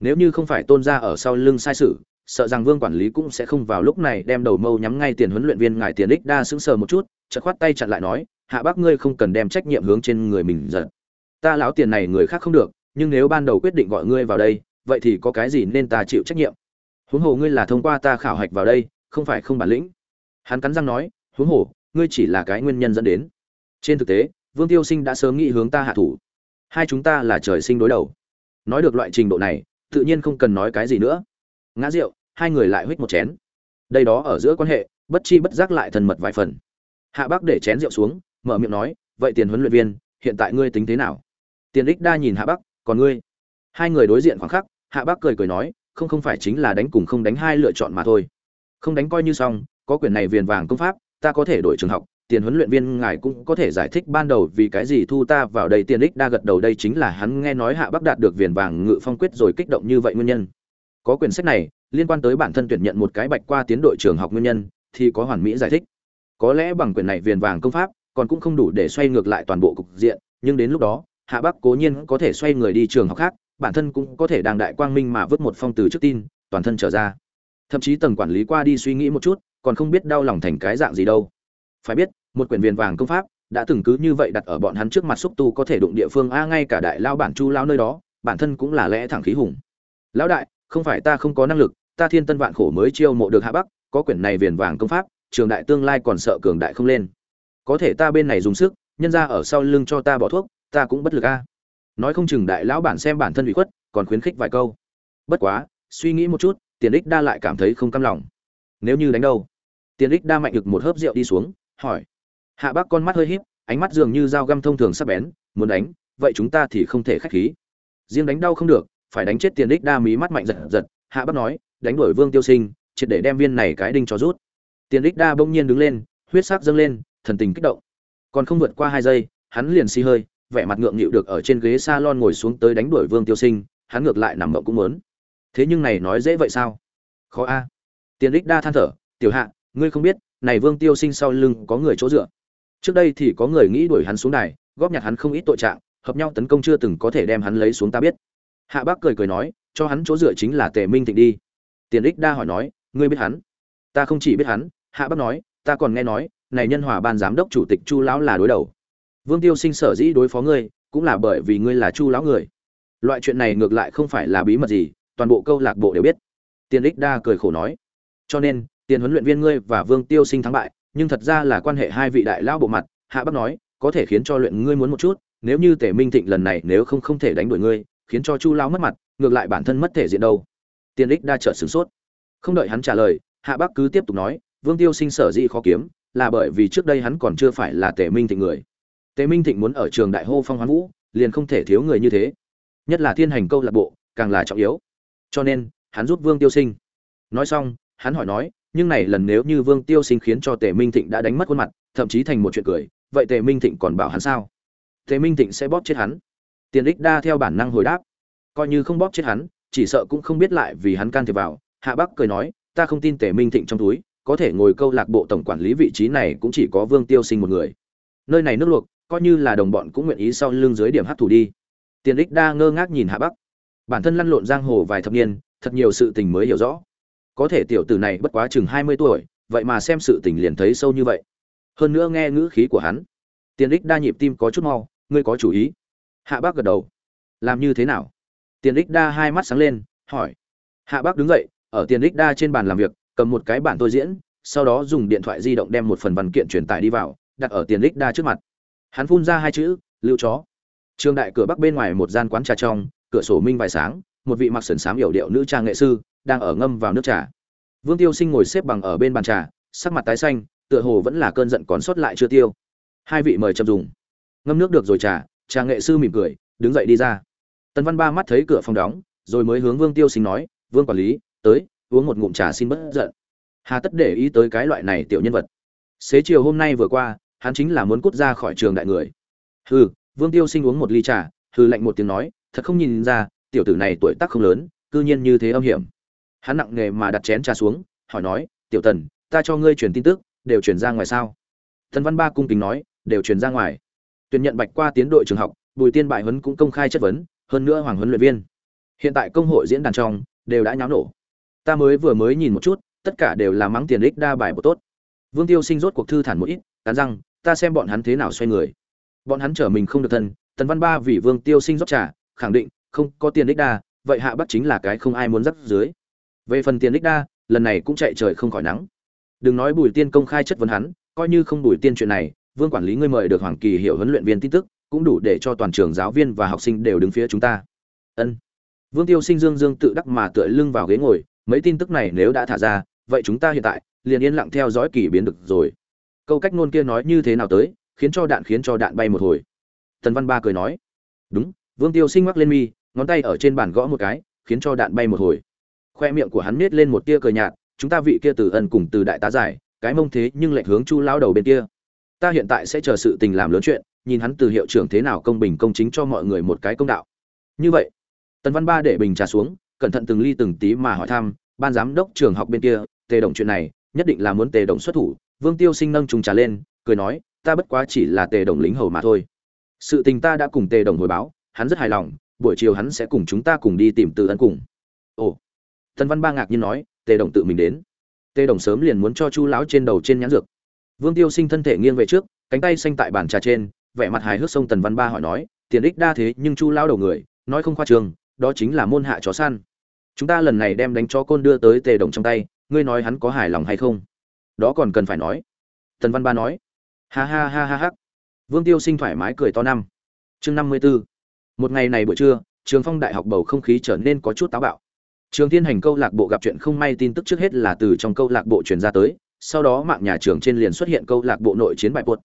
Nếu như không phải tôn gia ở sau lưng sai sự, sợ rằng vương quản lý cũng sẽ không vào lúc này đem đầu mâu nhắm ngay tiền huấn luyện viên ngài tiền đích đa sững sờ một chút, chợt khoát tay chặn lại nói, hạ bác ngươi không cần đem trách nhiệm hướng trên người mình giật. Ta lão tiền này người khác không được, nhưng nếu ban đầu quyết định gọi ngươi vào đây vậy thì có cái gì nên ta chịu trách nhiệm? Huống hồ ngươi là thông qua ta khảo hạch vào đây, không phải không bản lĩnh. Hắn cắn răng nói, huống hồ, ngươi chỉ là cái nguyên nhân dẫn đến. Trên thực tế, vương tiêu sinh đã sớm nghĩ hướng ta hạ thủ. Hai chúng ta là trời sinh đối đầu. Nói được loại trình độ này, tự nhiên không cần nói cái gì nữa. Ngã rượu, hai người lại huých một chén. Đây đó ở giữa quan hệ, bất chi bất giác lại thân mật vài phần. Hạ bác để chén rượu xuống, mở miệng nói, vậy tiền huấn luyện viên, hiện tại ngươi tính thế nào? Tiền ích đa nhìn hạ bắc, còn ngươi? Hai người đối diện khoảng khắc hạ bác cười cười nói, không không phải chính là đánh cùng không đánh hai lựa chọn mà thôi. Không đánh coi như xong, có quyền này viền vàng công pháp, ta có thể đổi trường học, tiền huấn luyện viên ngài cũng có thể giải thích ban đầu vì cái gì thu ta vào đây tiền ích đa gật đầu đây chính là hắn nghe nói hạ bắc đạt được viền vàng ngự phong quyết rồi kích động như vậy nguyên nhân. Có quyển sách này, liên quan tới bản thân tuyển nhận một cái bạch qua tiến đội trường học nguyên nhân, thì có hoàn mỹ giải thích. Có lẽ bằng quyển này viền vàng công pháp, còn cũng không đủ để xoay ngược lại toàn bộ cục diện, nhưng đến lúc đó, hạ bắc cố nhiên có thể xoay người đi trường học khác bản thân cũng có thể đang đại quang minh mà vứt một phong từ trước tin, toàn thân trở ra. Thậm chí tầng quản lý qua đi suy nghĩ một chút, còn không biết đau lòng thành cái dạng gì đâu. Phải biết, một quyển viền vàng công pháp đã từng cứ như vậy đặt ở bọn hắn trước mặt xúc tu có thể đụng địa phương a ngay cả đại lao bản chu lao nơi đó, bản thân cũng là lẽ thẳng khí hùng. Lão đại, không phải ta không có năng lực, ta thiên tân vạn khổ mới chiêu mộ được hạ bắc, có quyển này viền vàng công pháp, trường đại tương lai còn sợ cường đại không lên. Có thể ta bên này dùng sức, nhân ra ở sau lưng cho ta bỏ thuốc, ta cũng bất lực a nói không chừng đại lão bản xem bản thân bị khuất, còn khuyến khích vài câu. Bất quá, suy nghĩ một chút, tiền ích đa lại cảm thấy không căm lòng. Nếu như đánh đâu? Tiền ích đa mạnh được một hớp rượu đi xuống, hỏi. Hạ bác con mắt hơi híp, ánh mắt dường như dao găm thông thường sắp bén, muốn đánh, vậy chúng ta thì không thể khách khí. Riêng đánh đau không được, phải đánh chết tiền ích đa mí mắt mạnh giật giật, hạ bác nói, đánh đuổi vương tiêu sinh, triệt để đem viên này cái đinh cho rút. Tiền ích đa bỗng nhiên đứng lên, huyết sắc dâng lên, thần tình kích động. Còn không vượt qua hai giây, hắn liền xi hơi vẻ mặt ngượng nghịu được ở trên ghế salon ngồi xuống tới đánh đuổi vương tiêu sinh, hắn ngược lại nằm mộng cũng muốn. Thế nhưng này nói dễ vậy sao? Khó a. Tiền Lịch đa than thở, tiểu hạ, ngươi không biết, này vương tiêu sinh sau lưng có người chỗ dựa. Trước đây thì có người nghĩ đuổi hắn xuống đài, góp nhặt hắn không ít tội trạng, hợp nhau tấn công chưa từng có thể đem hắn lấy xuống ta biết. Hạ bác cười cười nói, cho hắn chỗ dựa chính là tề minh thịnh đi. Tiền Lịch đa hỏi nói, ngươi biết hắn? Ta không chỉ biết hắn, hạ bác nói, ta còn nghe nói, này nhân hòa ban giám đốc chủ tịch chu lão là đối đầu vương tiêu sinh sở dĩ đối phó ngươi, cũng là bởi vì ngươi là chu lão người. Loại chuyện này ngược lại không phải là bí mật gì, toàn bộ câu lạc bộ đều biết. Tiền ích đa cười khổ nói. Cho nên, tiền huấn luyện viên ngươi và vương tiêu sinh thắng bại, nhưng thật ra là quan hệ hai vị đại lão bộ mặt, hạ bắc nói, có thể khiến cho luyện ngươi muốn một chút, nếu như tể minh thịnh lần này nếu không không thể đánh đuổi ngươi, khiến cho chu lão mất mặt, ngược lại bản thân mất thể diện đâu. Tiền ích đa chợt sửng sốt. Không đợi hắn trả lời, hạ bắc cứ tiếp tục nói, vương tiêu sinh sở dĩ khó kiếm, là bởi vì trước đây hắn còn chưa phải là tể minh thịnh người tề minh thịnh muốn ở trường đại hô phong hoán vũ, liền không thể thiếu người như thế. Nhất là thiên hành câu lạc bộ, càng là trọng yếu. Cho nên, hắn giúp vương tiêu sinh. Nói xong, hắn hỏi nói, nhưng này lần nếu như vương tiêu sinh khiến cho tề minh thịnh đã đánh mất khuôn mặt, thậm chí thành một chuyện cười, vậy tề minh thịnh còn bảo hắn sao? Tề minh thịnh sẽ bóp chết hắn. Tiền Lịch đa theo bản năng hồi đáp, coi như không bóp chết hắn, chỉ sợ cũng không biết lại vì hắn can thiệp vào. Hạ bắc cười nói, ta không tin tề minh thịnh trong túi, có thể ngồi câu lạc bộ tổng quản lý vị trí này cũng chỉ có vương tiêu sinh một người. Nơi này nước luộc coi như là đồng bọn cũng nguyện ý sau lưng dưới điểm hấp thủ đi. Tiền Đích đa ngơ ngác nhìn hạ bắc. Bản thân lăn lộn giang hồ vài thập niên, thật nhiều sự tình mới hiểu rõ. Có thể tiểu tử này bất quá chừng hai mươi tuổi, vậy mà xem sự tình liền thấy sâu như vậy. Hơn nữa nghe ngữ khí của hắn, tiền Đích đa nhịp tim có chút mau, ngươi có chủ ý. Hạ bác gật đầu. Làm như thế nào? Tiền Đích đa hai mắt sáng lên, hỏi. Hạ bác đứng dậy, ở tiền Đích đa trên bàn làm việc, cầm một cái bản tôi diễn, sau đó dùng điện thoại di động đem một phần văn kiện truyền tải đi vào, đặt ở tiền Đích đa trước mặt hắn phun ra hai chữ, lưu chó. Trường đại cửa bắc bên ngoài một gian quán trà trong, cửa sổ minh vài sáng, một vị mặc sườn xám yểu điệu nữ trang nghệ sư đang ở ngâm vào nước trà. Vương tiêu sinh ngồi xếp bằng ở bên bàn trà, sắc mặt tái xanh, tựa hồ vẫn là cơn giận còn sót lại chưa tiêu. Hai vị mời chậm dùng. Ngâm nước được rồi trà trà nghệ sư mỉm cười, đứng dậy đi ra. Tần văn ba mắt thấy cửa phòng đóng, rồi mới hướng vương tiêu sinh nói, vương quản lý, tới, uống một ngụm trà xin bất giận. Hà tất để ý tới cái loại này tiểu nhân vật. Xế chiều hôm nay vừa qua hắn chính là muốn cút ra khỏi trường đại người. Hừ, vương tiêu sinh uống một ly trà, hừ lạnh một tiếng nói, thật không nhìn ra, tiểu tử này tuổi tác không lớn, cư nhiên như thế âm hiểm. Hắn nặng nghề mà đặt chén trà xuống, hỏi nói, tiểu tần, ta cho ngươi truyền tin tức, đều truyền ra ngoài sao? Thần văn ba cung kính nói, đều truyền ra ngoài. Tuyển nhận bạch qua tiến đội trường học, bùi tiên bại huấn cũng công khai chất vấn, hơn nữa hoàng huấn luyện viên. Hiện tại công hội diễn đàn trong, đều đã nháo nổ. Ta mới vừa mới nhìn một chút, tất cả đều là mắng tiền ích đa bài bộ tốt. Vương tiêu sinh rốt cuộc thư thản một ít, cắn răng ta xem bọn hắn thế nào xoay người. Bọn hắn trở mình không được thân, tần văn ba vì vương tiêu sinh rót trả khẳng định không có tiền đích đa, vậy hạ bắc chính là cái không ai muốn dắt dưới. Về phần tiền đích đa, lần này cũng chạy trời không khỏi nắng. Đừng nói bùi tiên công khai chất vấn hắn, coi như không bùi tiên chuyện này, vương quản lý ngươi mời được hoàng kỳ hiệu huấn luyện viên tin tức, cũng đủ để cho toàn trường giáo viên và học sinh đều đứng phía chúng ta. Ân. Vương tiêu sinh dương dương tự đắc mà tựa lưng vào ghế ngồi, mấy tin tức này nếu đã thả ra, vậy chúng ta hiện tại liền yên lặng theo dõi kỳ biến được rồi câu cách ngôn kia nói như thế nào tới, khiến cho đạn khiến cho đạn bay một hồi. Tần văn ba cười nói, đúng, vương tiêu sinh ngoắc lên mi, ngón tay ở trên bàn gõ một cái, khiến cho đạn bay một hồi. Khoe miệng của hắn nết lên một tia cười nhạt, chúng ta vị kia từ ân cùng từ đại tá giải, cái mông thế nhưng lệch hướng chu lao đầu bên kia. Ta hiện tại sẽ chờ sự tình làm lớn chuyện, nhìn hắn từ hiệu trưởng thế nào công bình công chính cho mọi người một cái công đạo. Như vậy, tần văn ba để bình trà xuống, cẩn thận từng ly từng tí mà hỏi thăm, ban giám đốc trường học bên kia, tề đồng chuyện này, nhất định là muốn tề đồng xuất thủ vương tiêu sinh nâng trùng trà lên, cười nói, ta bất quá chỉ là tề đồng lính hầu mà thôi. Sự tình ta đã cùng tề đồng hồi báo, hắn rất hài lòng, buổi chiều hắn sẽ cùng chúng ta cùng đi tìm từ ân cùng. Ồ. Tần văn ba ngạc nhiên nói, tề đồng tự mình đến. Tề đồng sớm liền muốn cho chu lão trên đầu trên nhãn dược. Vương tiêu sinh thân thể nghiêng về trước, cánh tay xanh tại bàn trà trên, vẻ mặt hài hước sông tần văn ba hỏi nói, tiền ích đa thế, nhưng chu Lão đầu người, nói không khoa trương. đó chính là môn hạ chó săn. Chúng ta lần này đem đánh chó côn đưa tới tề đồng trong tay, ngươi nói hắn có hài lòng hay không? Đó còn cần phải nói. Tần văn ba nói. Ha ha ha ha ha. Vương tiêu sinh thoải mái cười to năm. Chương năm mươi b ố một ngày này buổi trưa, trường phong đại học bầu không khí trở nên có chút táo bạo. Trường thiên hành câu lạc bộ gặp chuyện không may tin tức trước hết là từ trong câu lạc bộ truyền ra tới, sau đó mạng nhà trường trên liền xuất hiện câu lạc bộ nội chiến bại bột.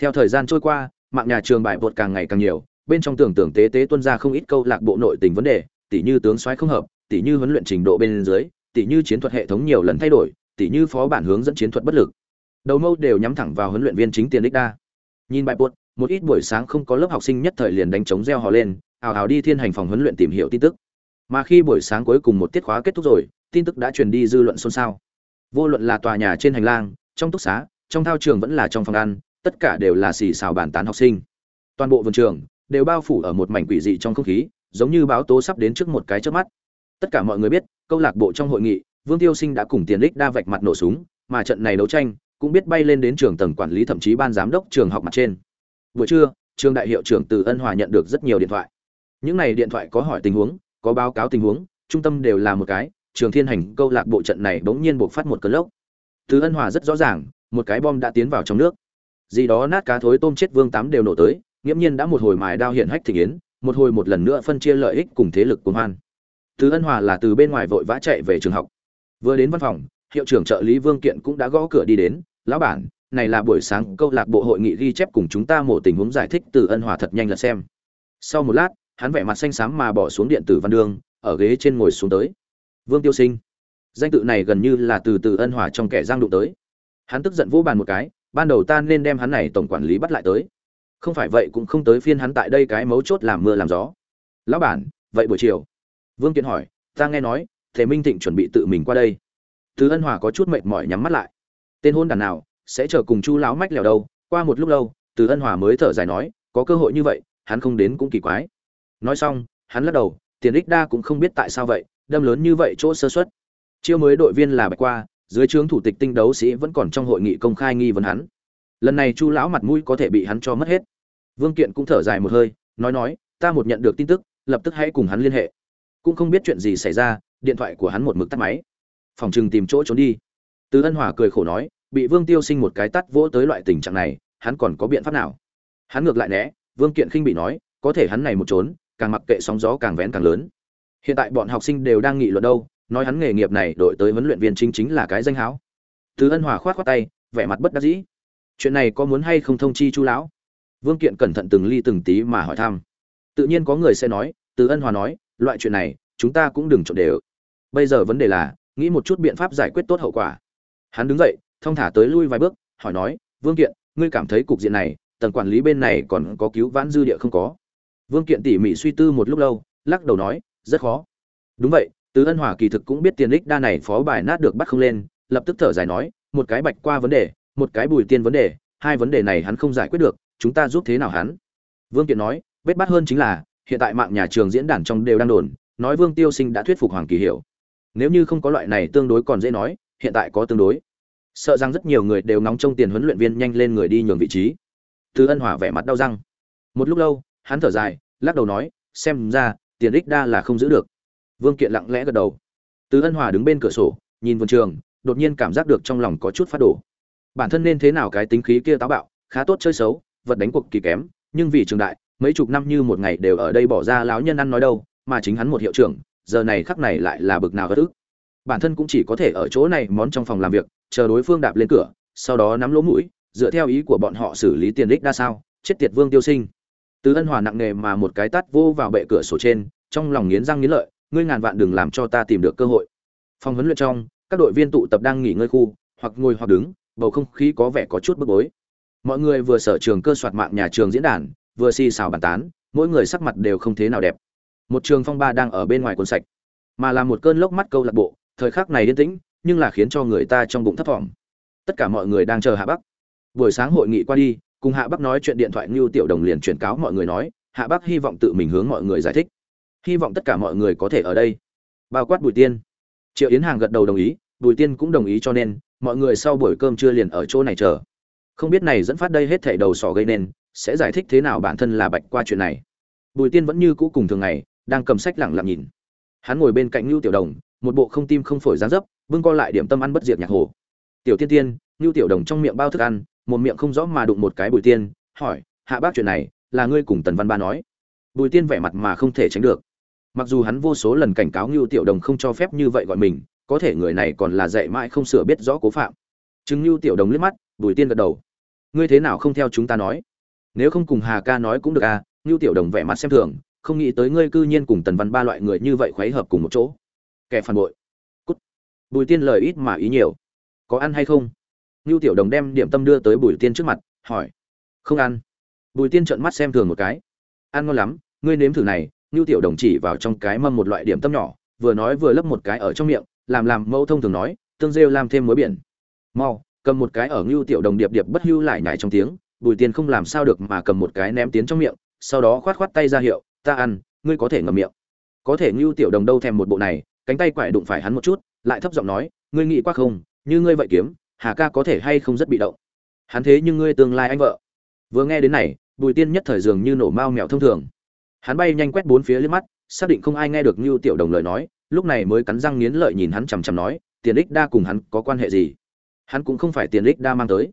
Theo thời gian trôi qua, mạng nhà trường bại bột càng ngày càng nhiều, bên trong tưởng tưởng tế tế tuân ra không ít câu lạc bộ nội tình vấn đề, tỉ như tướng soái không hợp, tỉ như huấn luyện trình độ bên dưới, tỉ như chiến thuật hệ thống nhiều lần thay đổi tỉ như phó bản hướng dẫn chiến thuật bất lực. Đầu mâu đều nhắm thẳng vào huấn luyện viên chính tiền đích đa. Nhìn bài buốt một ít buổi sáng không có lớp học sinh nhất thời liền đánh trống reo hò lên, ào ào đi thiên hành phòng huấn luyện tìm hiểu tin tức. Mà khi buổi sáng cuối cùng một tiết khóa kết thúc rồi, tin tức đã truyền đi dư luận xôn xao. Vô luận là tòa nhà trên hành lang, trong túc xá, trong thao trường vẫn là trong phòng ăn, tất cả đều là xì xào bàn tán học sinh. Toàn bộ vườn trường đều bao phủ ở một mảnh quỷ dị trong không khí, giống như báo tố sắp đến trước một cái trước mắt. Tất cả mọi người biết, câu lạc bộ trong hội nghị vương tiêu sinh đã cùng tiền Lịch đa vạch mặt nổ súng, mà trận này đấu tranh cũng biết bay lên đến trường tầng quản lý thậm chí ban giám đốc trường học mặt trên. Buổi trưa, trường đại hiệu trưởng từ ân hòa nhận được rất nhiều điện thoại. Những này điện thoại có hỏi tình huống, có báo cáo tình huống, trung tâm đều là một cái, trường thiên hành câu lạc bộ trận này bỗng nhiên bộc phát một cơn lốc. Từ ân hòa rất rõ ràng, một cái bom đã tiến vào trong nước. Gì đó nát cá thối tôm chết vương tám đều nổ tới, nghiễm nhiên đã một hồi mài đao hiện hách thị yến một hồi một lần nữa phân chia lợi ích cùng thế lực của hoan. Từ ân hòa là từ bên ngoài vội vã chạy về trường học vừa đến văn phòng, hiệu trưởng trợ lý vương kiện cũng đã gõ cửa đi đến, lão bản, này là buổi sáng, câu lạc bộ hội nghị ghi chép cùng chúng ta một tình huống giải thích từ ân hòa thật nhanh là xem. Sau một lát, hắn vẻ mặt xanh xám mà bỏ xuống điện tử văn đường, ở ghế trên ngồi xuống tới. Vương tiêu sinh, danh tự này gần như là từ từ ân hòa trong kẻ giang đụng tới. Hắn tức giận vỗ bàn một cái, ban đầu ta nên đem hắn này tổng quản lý bắt lại tới. Không phải vậy cũng không tới phiên hắn tại đây cái mấu chốt làm mưa làm gió. Lão bản, vậy buổi chiều? Vương kiện hỏi, ta nghe nói thể minh thịnh chuẩn bị tự mình qua đây. Từ ân hòa có chút mệt mỏi nhắm mắt lại. Tên hôn đàn nào, sẽ chờ cùng chu lão mách lèo đâu? Qua một lúc lâu, từ ân hòa mới thở dài nói, có cơ hội như vậy, hắn không đến cũng kỳ quái. Nói xong, hắn lắc đầu, tiền ích đa cũng không biết tại sao vậy, đâm lớn như vậy chỗ sơ xuất chiêu mới đội viên là bạch qua, dưới trướng thủ tịch tinh đấu sĩ vẫn còn trong hội nghị công khai nghi vấn hắn. Lần này chu lão mặt mũi có thể bị hắn cho mất hết. Vương kiện cũng thở dài một hơi, nói nói, ta một nhận được tin tức, lập tức hãy cùng hắn liên hệ. Cũng không biết chuyện gì xảy ra điện thoại của hắn một mực tắt máy. Phòng chừng tìm chỗ trốn đi. Từ ân hòa cười khổ nói, bị vương tiêu sinh một cái tắt vỗ tới loại tình trạng này, hắn còn có biện pháp nào? Hắn ngược lại né, vương kiện khinh bị nói, có thể hắn này một trốn, càng mặc kệ sóng gió càng vén càng lớn. Hiện tại bọn học sinh đều đang nghị luận đâu, nói hắn nghề nghiệp này đội tới huấn luyện viên chính chính là cái danh háo. Từ ân hòa khoát khoát tay, vẻ mặt bất đắc dĩ. Chuyện này có muốn hay không thông chi chu lão? Vương kiện cẩn thận từng ly từng tí mà hỏi thăm. Tự nhiên có người sẽ nói, từ ân hòa nói, loại chuyện này, chúng ta cũng đừng trộn đều bây giờ vấn đề là, nghĩ một chút biện pháp giải quyết tốt hậu quả. Hắn đứng dậy, thong thả tới lui vài bước, hỏi nói, vương kiện, ngươi cảm thấy cục diện này, tầng quản lý bên này còn có cứu vãn dư địa không có? Vương kiện tỉ mỉ suy tư một lúc lâu, lắc đầu nói, rất khó. Đúng vậy, từ ân hòa kỳ thực cũng biết tiền ích đa này phó bài nát được bắt không lên, lập tức thở dài nói, một cái bạch qua vấn đề, một cái bùi tiên vấn đề, hai vấn đề này hắn không giải quyết được, chúng ta giúp thế nào hắn? Vương kiện nói, vết bắt hơn chính là, hiện tại mạng nhà trường diễn đàn trong đều đang đồn, nói vương tiêu sinh đã thuyết phục hoàng kỳ hiểu nếu như không có loại này tương đối còn dễ nói, hiện tại có tương đối. Sợ rằng rất nhiều người đều nóng trong tiền huấn luyện viên nhanh lên người đi nhường vị trí. Từ ân hòa vẻ mặt đau răng. Một lúc lâu, hắn thở dài, lắc đầu nói, xem ra, tiền ích đa là không giữ được. Vương kiện lặng lẽ gật đầu. Từ ân hòa đứng bên cửa sổ, nhìn vườn trường, đột nhiên cảm giác được trong lòng có chút phát đổ. Bản thân nên thế nào cái tính khí kia táo bạo, khá tốt chơi xấu, vật đánh cuộc kỳ kém, nhưng vì trường đại, mấy chục năm như một ngày đều ở đây bỏ ra láo nhân ăn nói đâu, mà chính hắn một hiệu trưởng giờ này khắc này lại là bực nào bất ức. Bản thân cũng chỉ có thể ở chỗ này món trong phòng làm việc, chờ đối phương đạp lên cửa, sau đó nắm lỗ mũi, dựa theo ý của bọn họ xử lý tiền đích đa sao, chết tiệt vương tiêu sinh. Từ ân hòa nặng nề mà một cái tát vô vào bệ cửa sổ trên, trong lòng nghiến răng nghiến lợi, ngươi ngàn vạn đừng làm cho ta tìm được cơ hội. Phòng huấn luyện trong, các đội viên tụ tập đang nghỉ ngơi khu, hoặc ngồi hoặc đứng, bầu không khí có vẻ có chút bức bối. Mọi người vừa sở trường cơ soạt mạng nhà trường diễn đàn, vừa xì xào bàn tán, mỗi người sắc mặt đều không thế nào đẹp một trường phong ba đang ở bên ngoài cuốn sạch. Mà là một cơn lốc mắt câu lạc bộ, thời khắc này yên tĩnh, nhưng là khiến cho người ta trong bụng thấp thỏm. Tất cả mọi người đang chờ hạ bắc. Buổi sáng hội nghị qua đi, cùng hạ bắc nói chuyện điện thoại như tiểu đồng liền chuyển cáo mọi người nói, hạ bắc hy vọng tự mình hướng mọi người giải thích. Hy vọng tất cả mọi người có thể ở đây. Bao quát bùi tiên. Triệu yến hàng gật đầu đồng ý, bùi tiên cũng đồng ý cho nên, mọi người sau buổi cơm trưa liền ở chỗ này chờ. Không biết này dẫn phát đây hết thảy đầu sỏ gây nên, sẽ giải thích thế nào bản thân là bạch qua chuyện này. Bùi tiên vẫn như cũ cùng thường ngày đang cầm sách lẳng lặng nhìn. Hắn ngồi bên cạnh lưu tiểu đồng, một bộ không tim không phổi dáng dấp, bưng co lại điểm tâm ăn bất diệt nhạc hồ. Tiểu tiên tiên lưu tiểu đồng trong miệng bao thức ăn, một miệng không rõ mà đụng một cái bùi tiên, hỏi, hạ bác chuyện này, là ngươi cùng tần văn ba nói? Bùi tiên vẻ mặt mà không thể tránh được. Mặc dù hắn vô số lần cảnh cáo lưu tiểu đồng không cho phép như vậy gọi mình, có thể người này còn là dạy mãi không sửa biết rõ cố phạm. Chứng lưu tiểu đồng liếc mắt, bùi tiên gật đầu. Ngươi thế nào không theo chúng ta nói? Nếu không cùng hà ca nói cũng được à? Lưu tiểu đồng vẻ mặt xem thường không nghĩ tới ngươi cư nhiên cùng tần văn ba loại người như vậy khuấy hợp cùng một chỗ. Kẻ phản bội. Cút. Bùi tiên lời ít mà ý nhiều. Có ăn hay không? Ngưu tiểu đồng đem điểm tâm đưa tới bùi tiên trước mặt, hỏi. Không ăn. Bùi tiên trợn mắt xem thường một cái. Ăn ngon lắm, ngươi nếm thử này. Ngưu tiểu đồng chỉ vào trong cái mâm một loại điểm tâm nhỏ, vừa nói vừa lấp một cái ở trong miệng, làm làm mẫu thông thường nói, tương rêu làm thêm muối biển. Mau, cầm một cái ở ngưu tiểu đồng điệp điệp bất hưu lại nhảy trong tiếng, bùi tiên không làm sao được mà cầm một cái ném tiến trong miệng, sau đó khoát khoát tay ra hiệu ta ăn, ngươi có thể ngậm miệng. Có thể ngưu tiểu đồng đâu thèm một bộ này, cánh tay quải đụng phải hắn một chút, lại thấp giọng nói, ngươi nghĩ quá không, như ngươi vậy kiếm, hà ca có thể hay không rất bị động. Hắn thế nhưng ngươi tương lai anh vợ. Vừa nghe đến này, bùi tiên nhất thời dường như nổ mao mèo thông thường. Hắn bay nhanh quét bốn phía liếc mắt, xác định không ai nghe được ngưu tiểu đồng lời nói, lúc này mới cắn răng nghiến lợi nhìn hắn chằm chằm nói, tiền ích đa cùng hắn có quan hệ gì? Hắn cũng không phải tiền ích đa mang tới.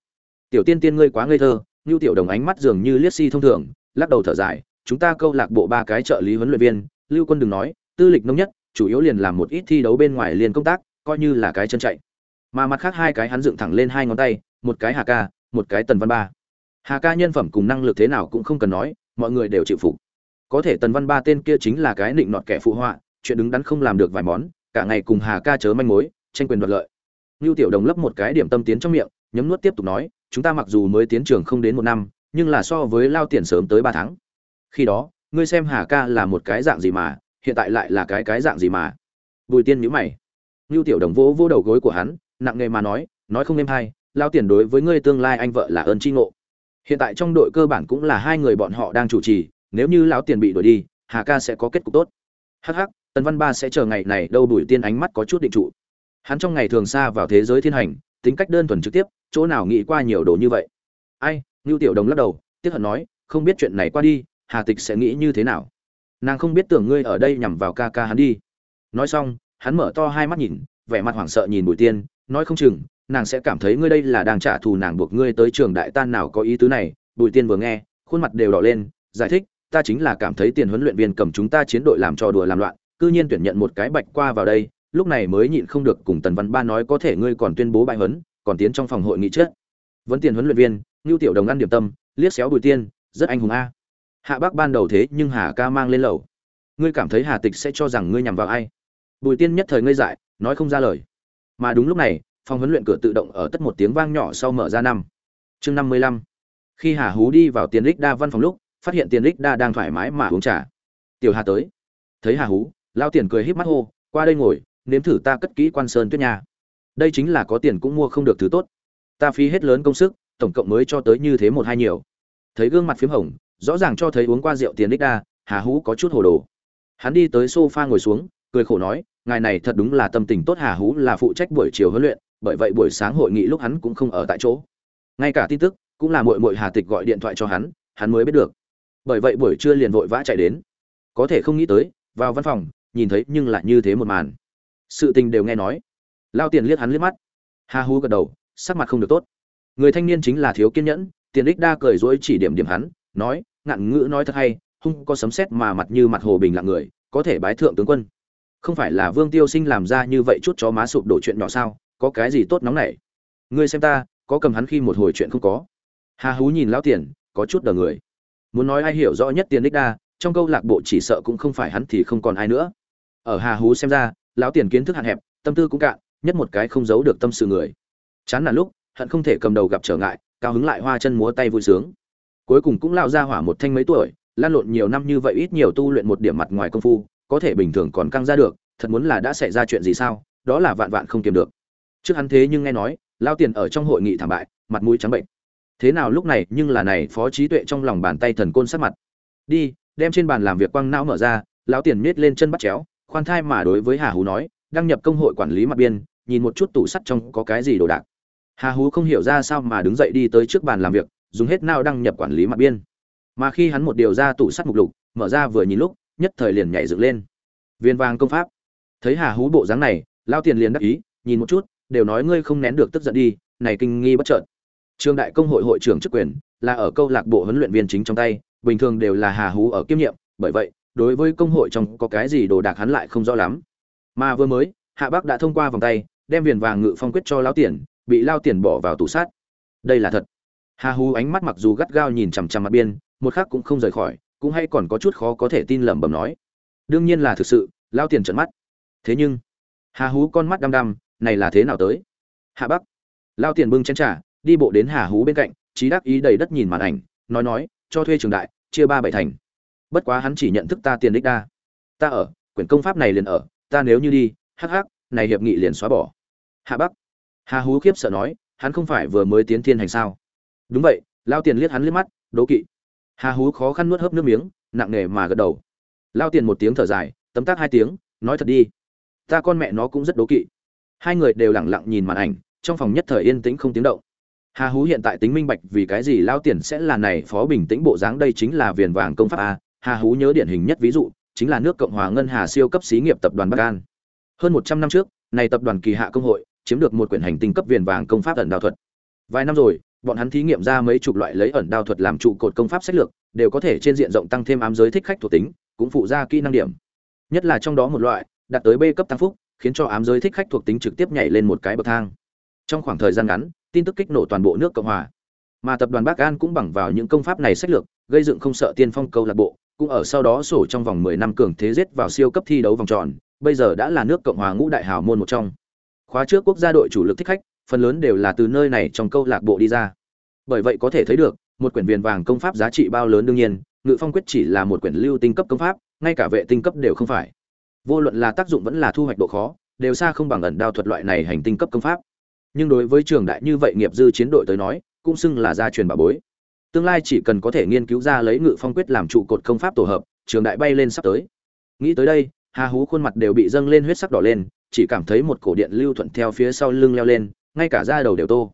Tiểu tiên tiên ngươi quá ngây thơ. Ngưu tiểu đồng ánh mắt dường như liếc si thông thường, lắc đầu thở dài chúng ta câu lạc bộ ba cái trợ lý huấn luyện viên, lưu quân đừng nói, tư lịch nông nhất, chủ yếu liền làm một ít thi đấu bên ngoài liền công tác, coi như là cái chân chạy. Mà mặt khác hai cái hắn dựng thẳng lên hai ngón tay, một cái hà ca, một cái tần văn ba. Hà ca nhân phẩm cùng năng lực thế nào cũng không cần nói, mọi người đều chịu phục. Có thể tần văn ba tên kia chính là cái nịnh nọt kẻ phụ họa, chuyện đứng đắn không làm được vài món, cả ngày cùng hà ca chớ manh mối, tranh quyền đoạt lợi. Ngưu tiểu đồng lấp một cái điểm tâm tiến trong miệng, nhấm nuốt tiếp tục nói, chúng ta mặc dù mới tiến trường không đến một năm, nhưng là so với lao tiền sớm tới ba tháng khi đó, ngươi xem hà ca là một cái dạng gì mà, hiện tại lại là cái cái dạng gì mà? Bùi tiên nhữ mày. Ngưu tiểu đồng vỗ vỗ đầu gối của hắn, nặng nề mà nói nói không êm hay, lao tiền đối với ngươi tương lai anh vợ là ơn tri ngộ. Hiện tại trong đội cơ bản cũng là hai người bọn họ đang chủ trì, nếu như lão tiền bị đuổi đi, hà ca sẽ có kết cục tốt. Hh tần văn ba sẽ chờ ngày này đâu bùi tiên ánh mắt có chút định trụ. Hắn trong ngày thường xa vào thế giới thiên hành, tính cách đơn thuần trực tiếp, chỗ nào nghĩ qua nhiều đồ như vậy. Ai? Ngưu tiểu đồng lắc đầu tiếp hận nói, không biết chuyện này qua đi hà tịch sẽ nghĩ như thế nào? Nàng không biết tưởng ngươi ở đây nhằm vào ca ca hắn đi. Nói xong, hắn mở to hai mắt nhìn, vẻ mặt hoảng sợ nhìn bùi tiên, nói không chừng, nàng sẽ cảm thấy ngươi đây là đang trả thù nàng buộc ngươi tới trường đại tan nào có ý tứ này. Bùi tiên vừa nghe, khuôn mặt đều đỏ lên, giải thích, ta chính là cảm thấy tiền huấn luyện viên cầm chúng ta chiến đội làm trò đùa làm loạn, cư nhiên tuyển nhận một cái bạch qua vào đây, lúc này mới nhịn không được cùng tần văn ba nói có thể ngươi còn tuyên bố bại huấn, còn tiến trong phòng hội nghị chết vẫn tiền huấn luyện viên, ngưu tiểu đồng ăn điểm tâm, liếc xéo bùi tiên, rất anh hùng a hạ bác ban đầu thế nhưng hà ca mang lên lầu. Ngươi cảm thấy hà tịch sẽ cho rằng ngươi nhằm vào ai? Bùi tiên nhất thời ngây dại, nói không ra lời. Mà đúng lúc này, phòng huấn luyện cửa tự động ở tất một tiếng vang nhỏ sau mở ra năm. Chương năm mươi lăm. Khi hà hú đi vào tiền lích đa văn phòng lúc, phát hiện tiền lích đa đang thoải mái mà uống trà. Tiểu hà tới. Thấy hà hú lao tiền cười híp mắt hô, qua đây ngồi, nếm thử ta cất kỹ quan sơn tuyết nhà đây chính là có tiền cũng mua không được thứ tốt. Ta phí hết lớn công sức, tổng cộng mới cho tới như thế một hai nhiều. Thấy gương mặt p h í m hồng rõ ràng cho thấy uống qua rượu tiền đích đa, hà hú có chút hồ đồ. Hắn đi tới sofa ngồi xuống, cười khổ nói, ngài này thật đúng là tâm tình tốt, hà hú là phụ trách buổi chiều huấn luyện, bởi vậy buổi sáng hội nghị lúc hắn cũng không ở tại chỗ. Ngay cả tin tức, cũng là mội mội hà tịch gọi điện thoại cho hắn hắn mới biết được. Bởi vậy buổi trưa liền vội vã chạy đến. Có thể không nghĩ tới, vào văn phòng, nhìn thấy nhưng lại như thế một màn. Sự tình đều nghe nói. Lao tiền liếc hắn liếc mắt. Hà hú gật đầu, sắc mặt không được tốt. Người thanh niên chính là thiếu kiên nhẫn, tiền đích đa cười dối chỉ điểm điểm hắn nói, ngạn ngữ nói thật hay, hung có sấm sét mà mặt như mặt hồ bình lặng người, có thể bái thượng tướng quân. Không phải là vương tiêu sinh làm ra như vậy chút chó má sụp đổ chuyện nhỏ sao, có cái gì tốt nóng này ngươi xem ta, có cầm hắn khi một hồi chuyện không có. Hà hú nhìn lão tiền, có chút đờ người. Muốn nói ai hiểu rõ nhất tiền đích đa, trong câu lạc bộ chỉ sợ cũng không phải hắn thì không còn ai nữa. Ở hà hú xem ra, lão tiền kiến thức hạn hẹp, tâm tư cũng cạn, nhất một cái không giấu được tâm sự người. Chán là lúc, hận không thể cầm đầu gặp trở ngại, cao hứng lại hoa chân múa tay vui sướng cuối cùng cũng lao ra hỏa một thanh mấy tuổi, lan lộn nhiều năm như vậy ít nhiều tu luyện một điểm mặt ngoài công phu, có thể bình thường còn căng ra được, thật muốn là đã xảy ra chuyện gì sao, đó là vạn vạn không kiềm được. Trước hắn thế nhưng nghe nói, lao tiền ở trong hội nghị thảm bại, mặt mũi trắng bệnh. Thế nào lúc này, nhưng là này, phó trí tuệ trong lòng bàn tay thần côn sát mặt. Đi, đem trên bàn làm việc quăng não mở ra, lão tiền miết lên chân bắt chéo, khoan thai mà đối với hà hú nói, đăng nhập công hội quản lý mặt biên, nhìn một chút tủ sắt trong có cái gì đồ đạc. Hà hú không hiểu ra sao mà đứng dậy đi tới trước bàn làm việc dùng hết nào đăng nhập quản lý mặt biên. Mà khi hắn một điều ra tủ sắt mục lục, mở ra vừa nhìn lúc, nhất thời liền nhảy dựng lên. Viên vàng công pháp. Thấy hà hú bộ dáng này, lao tiền liền đắc ý, nhìn một chút, đều nói ngươi không nén được tức giận đi, này kinh nghi bất trợn trương đại công hội hội trưởng chức quyền, là ở câu lạc bộ huấn luyện viên chính trong tay, bình thường đều là hà hú ở kiêm nhiệm, bởi vậy, đối với công hội trong có cái gì đồ đạc hắn lại không rõ lắm. Mà vừa mới, hạ bắc đã thông qua vòng tay, đem viền vàng ngự phong quyết cho lao tiền, bị lao tiền bỏ vào tủ sát đây là thật hà hú ánh mắt mặc dù gắt gao nhìn chằm chằm mặt biên, một khắc cũng không rời khỏi, cũng hay còn có chút khó có thể tin lẩm bẩm nói. Đương nhiên là thực sự, lao tiền trợn mắt. Thế nhưng, hà hú con mắt đăm đăm, này là thế nào tới? Hạ bắc. Lao tiền bưng chén trà, đi bộ đến hà hú bên cạnh, trí đắc ý đầy đất nhìn màn ảnh, nói nói, cho thuê trường đại, chia ba bảy thành. Bất quá hắn chỉ nhận thức ta tiền đích đa. Ta ở, quyển công pháp này liền ở, ta nếu như đi, hắc hắc, này hiệp nghị liền xóa bỏ. Hạ bắc. Hà hú khiếp sợ nói, hắn không phải vừa mới tiến thiên hành sao? Đúng vậy, lao tiền liếc hắn liếc mắt đố kỵ. Hà hú khó khăn nuốt hớp nước miếng, nặng nề mà gật đầu. Lao tiền một tiếng thở dài, tấm tắc hai tiếng, nói thật đi, ta con mẹ nó cũng rất đố kỵ. Hai người đều lẳng lặng nhìn màn ảnh, trong phòng nhất thời yên tĩnh không tiếng động. Hà hú hiện tại tính minh bạch vì cái gì lao tiền sẽ là này phó bình tĩnh bộ dáng đây chính là viền vàng công pháp a. Hà hú nhớ điển hình nhất ví dụ, chính là nước cộng hòa ngân hà siêu cấp xí nghiệp tập đoàn bắc an. Hơn một trăm năm trước, này tập đoàn kỳ hạ công hội, chiếm được một quyển hành tinh cấp viền vàng công pháp ẩn đạo thuật. Vài năm rồi bọn hắn thí nghiệm ra mấy chục loại lấy ẩn đao thuật làm trụ cột công pháp sách lược, đều có thể trên diện rộng tăng thêm ám giới thích khách thuộc tính, cũng phụ ra kỹ năng điểm. Nhất là trong đó một loại, đạt tới b cấp tăng phúc, khiến cho ám giới thích khách thuộc tính trực tiếp nhảy lên một cái bậc thang. Trong khoảng thời gian ngắn, tin tức kích nổ toàn bộ nước cộng hòa. Mà tập đoàn bắc an cũng bằng vào những công pháp này sách lược, gây dựng không sợ tiên phong câu lạc bộ, cũng ở sau đó sổ trong vòng 10 năm cường thế giết vào siêu cấp thi đấu vòng tròn, bây giờ đã là nước cộng hòa ngũ đại hào môn một trong. Khóa trước quốc gia đội chủ lực thích khách phần lớn đều là từ nơi này trong câu lạc bộ đi ra. Bởi vậy có thể thấy được, một quyển viền vàng công pháp giá trị bao lớn đương nhiên, ngự phong quyết chỉ là một quyển lưu tinh cấp công pháp, ngay cả vệ tinh cấp đều không phải. Vô luận là tác dụng vẫn là thu hoạch độ khó, đều xa không bằng ẩn đao thuật loại này hành tinh cấp công pháp. Nhưng đối với trường đại như vậy nghiệp dư chiến đội tới nói, cũng xưng là gia truyền bà bối. Tương lai chỉ cần có thể nghiên cứu ra lấy ngự phong quyết làm trụ cột công pháp tổ hợp, trường đại bay lên sắp tới. Nghĩ tới đây, hà hú khuôn mặt đều bị dâng lên huyết sắc đỏ lên, chỉ cảm thấy một cổ điện lưu thuận theo phía sau lưng leo lên ngay cả da đầu đều tô.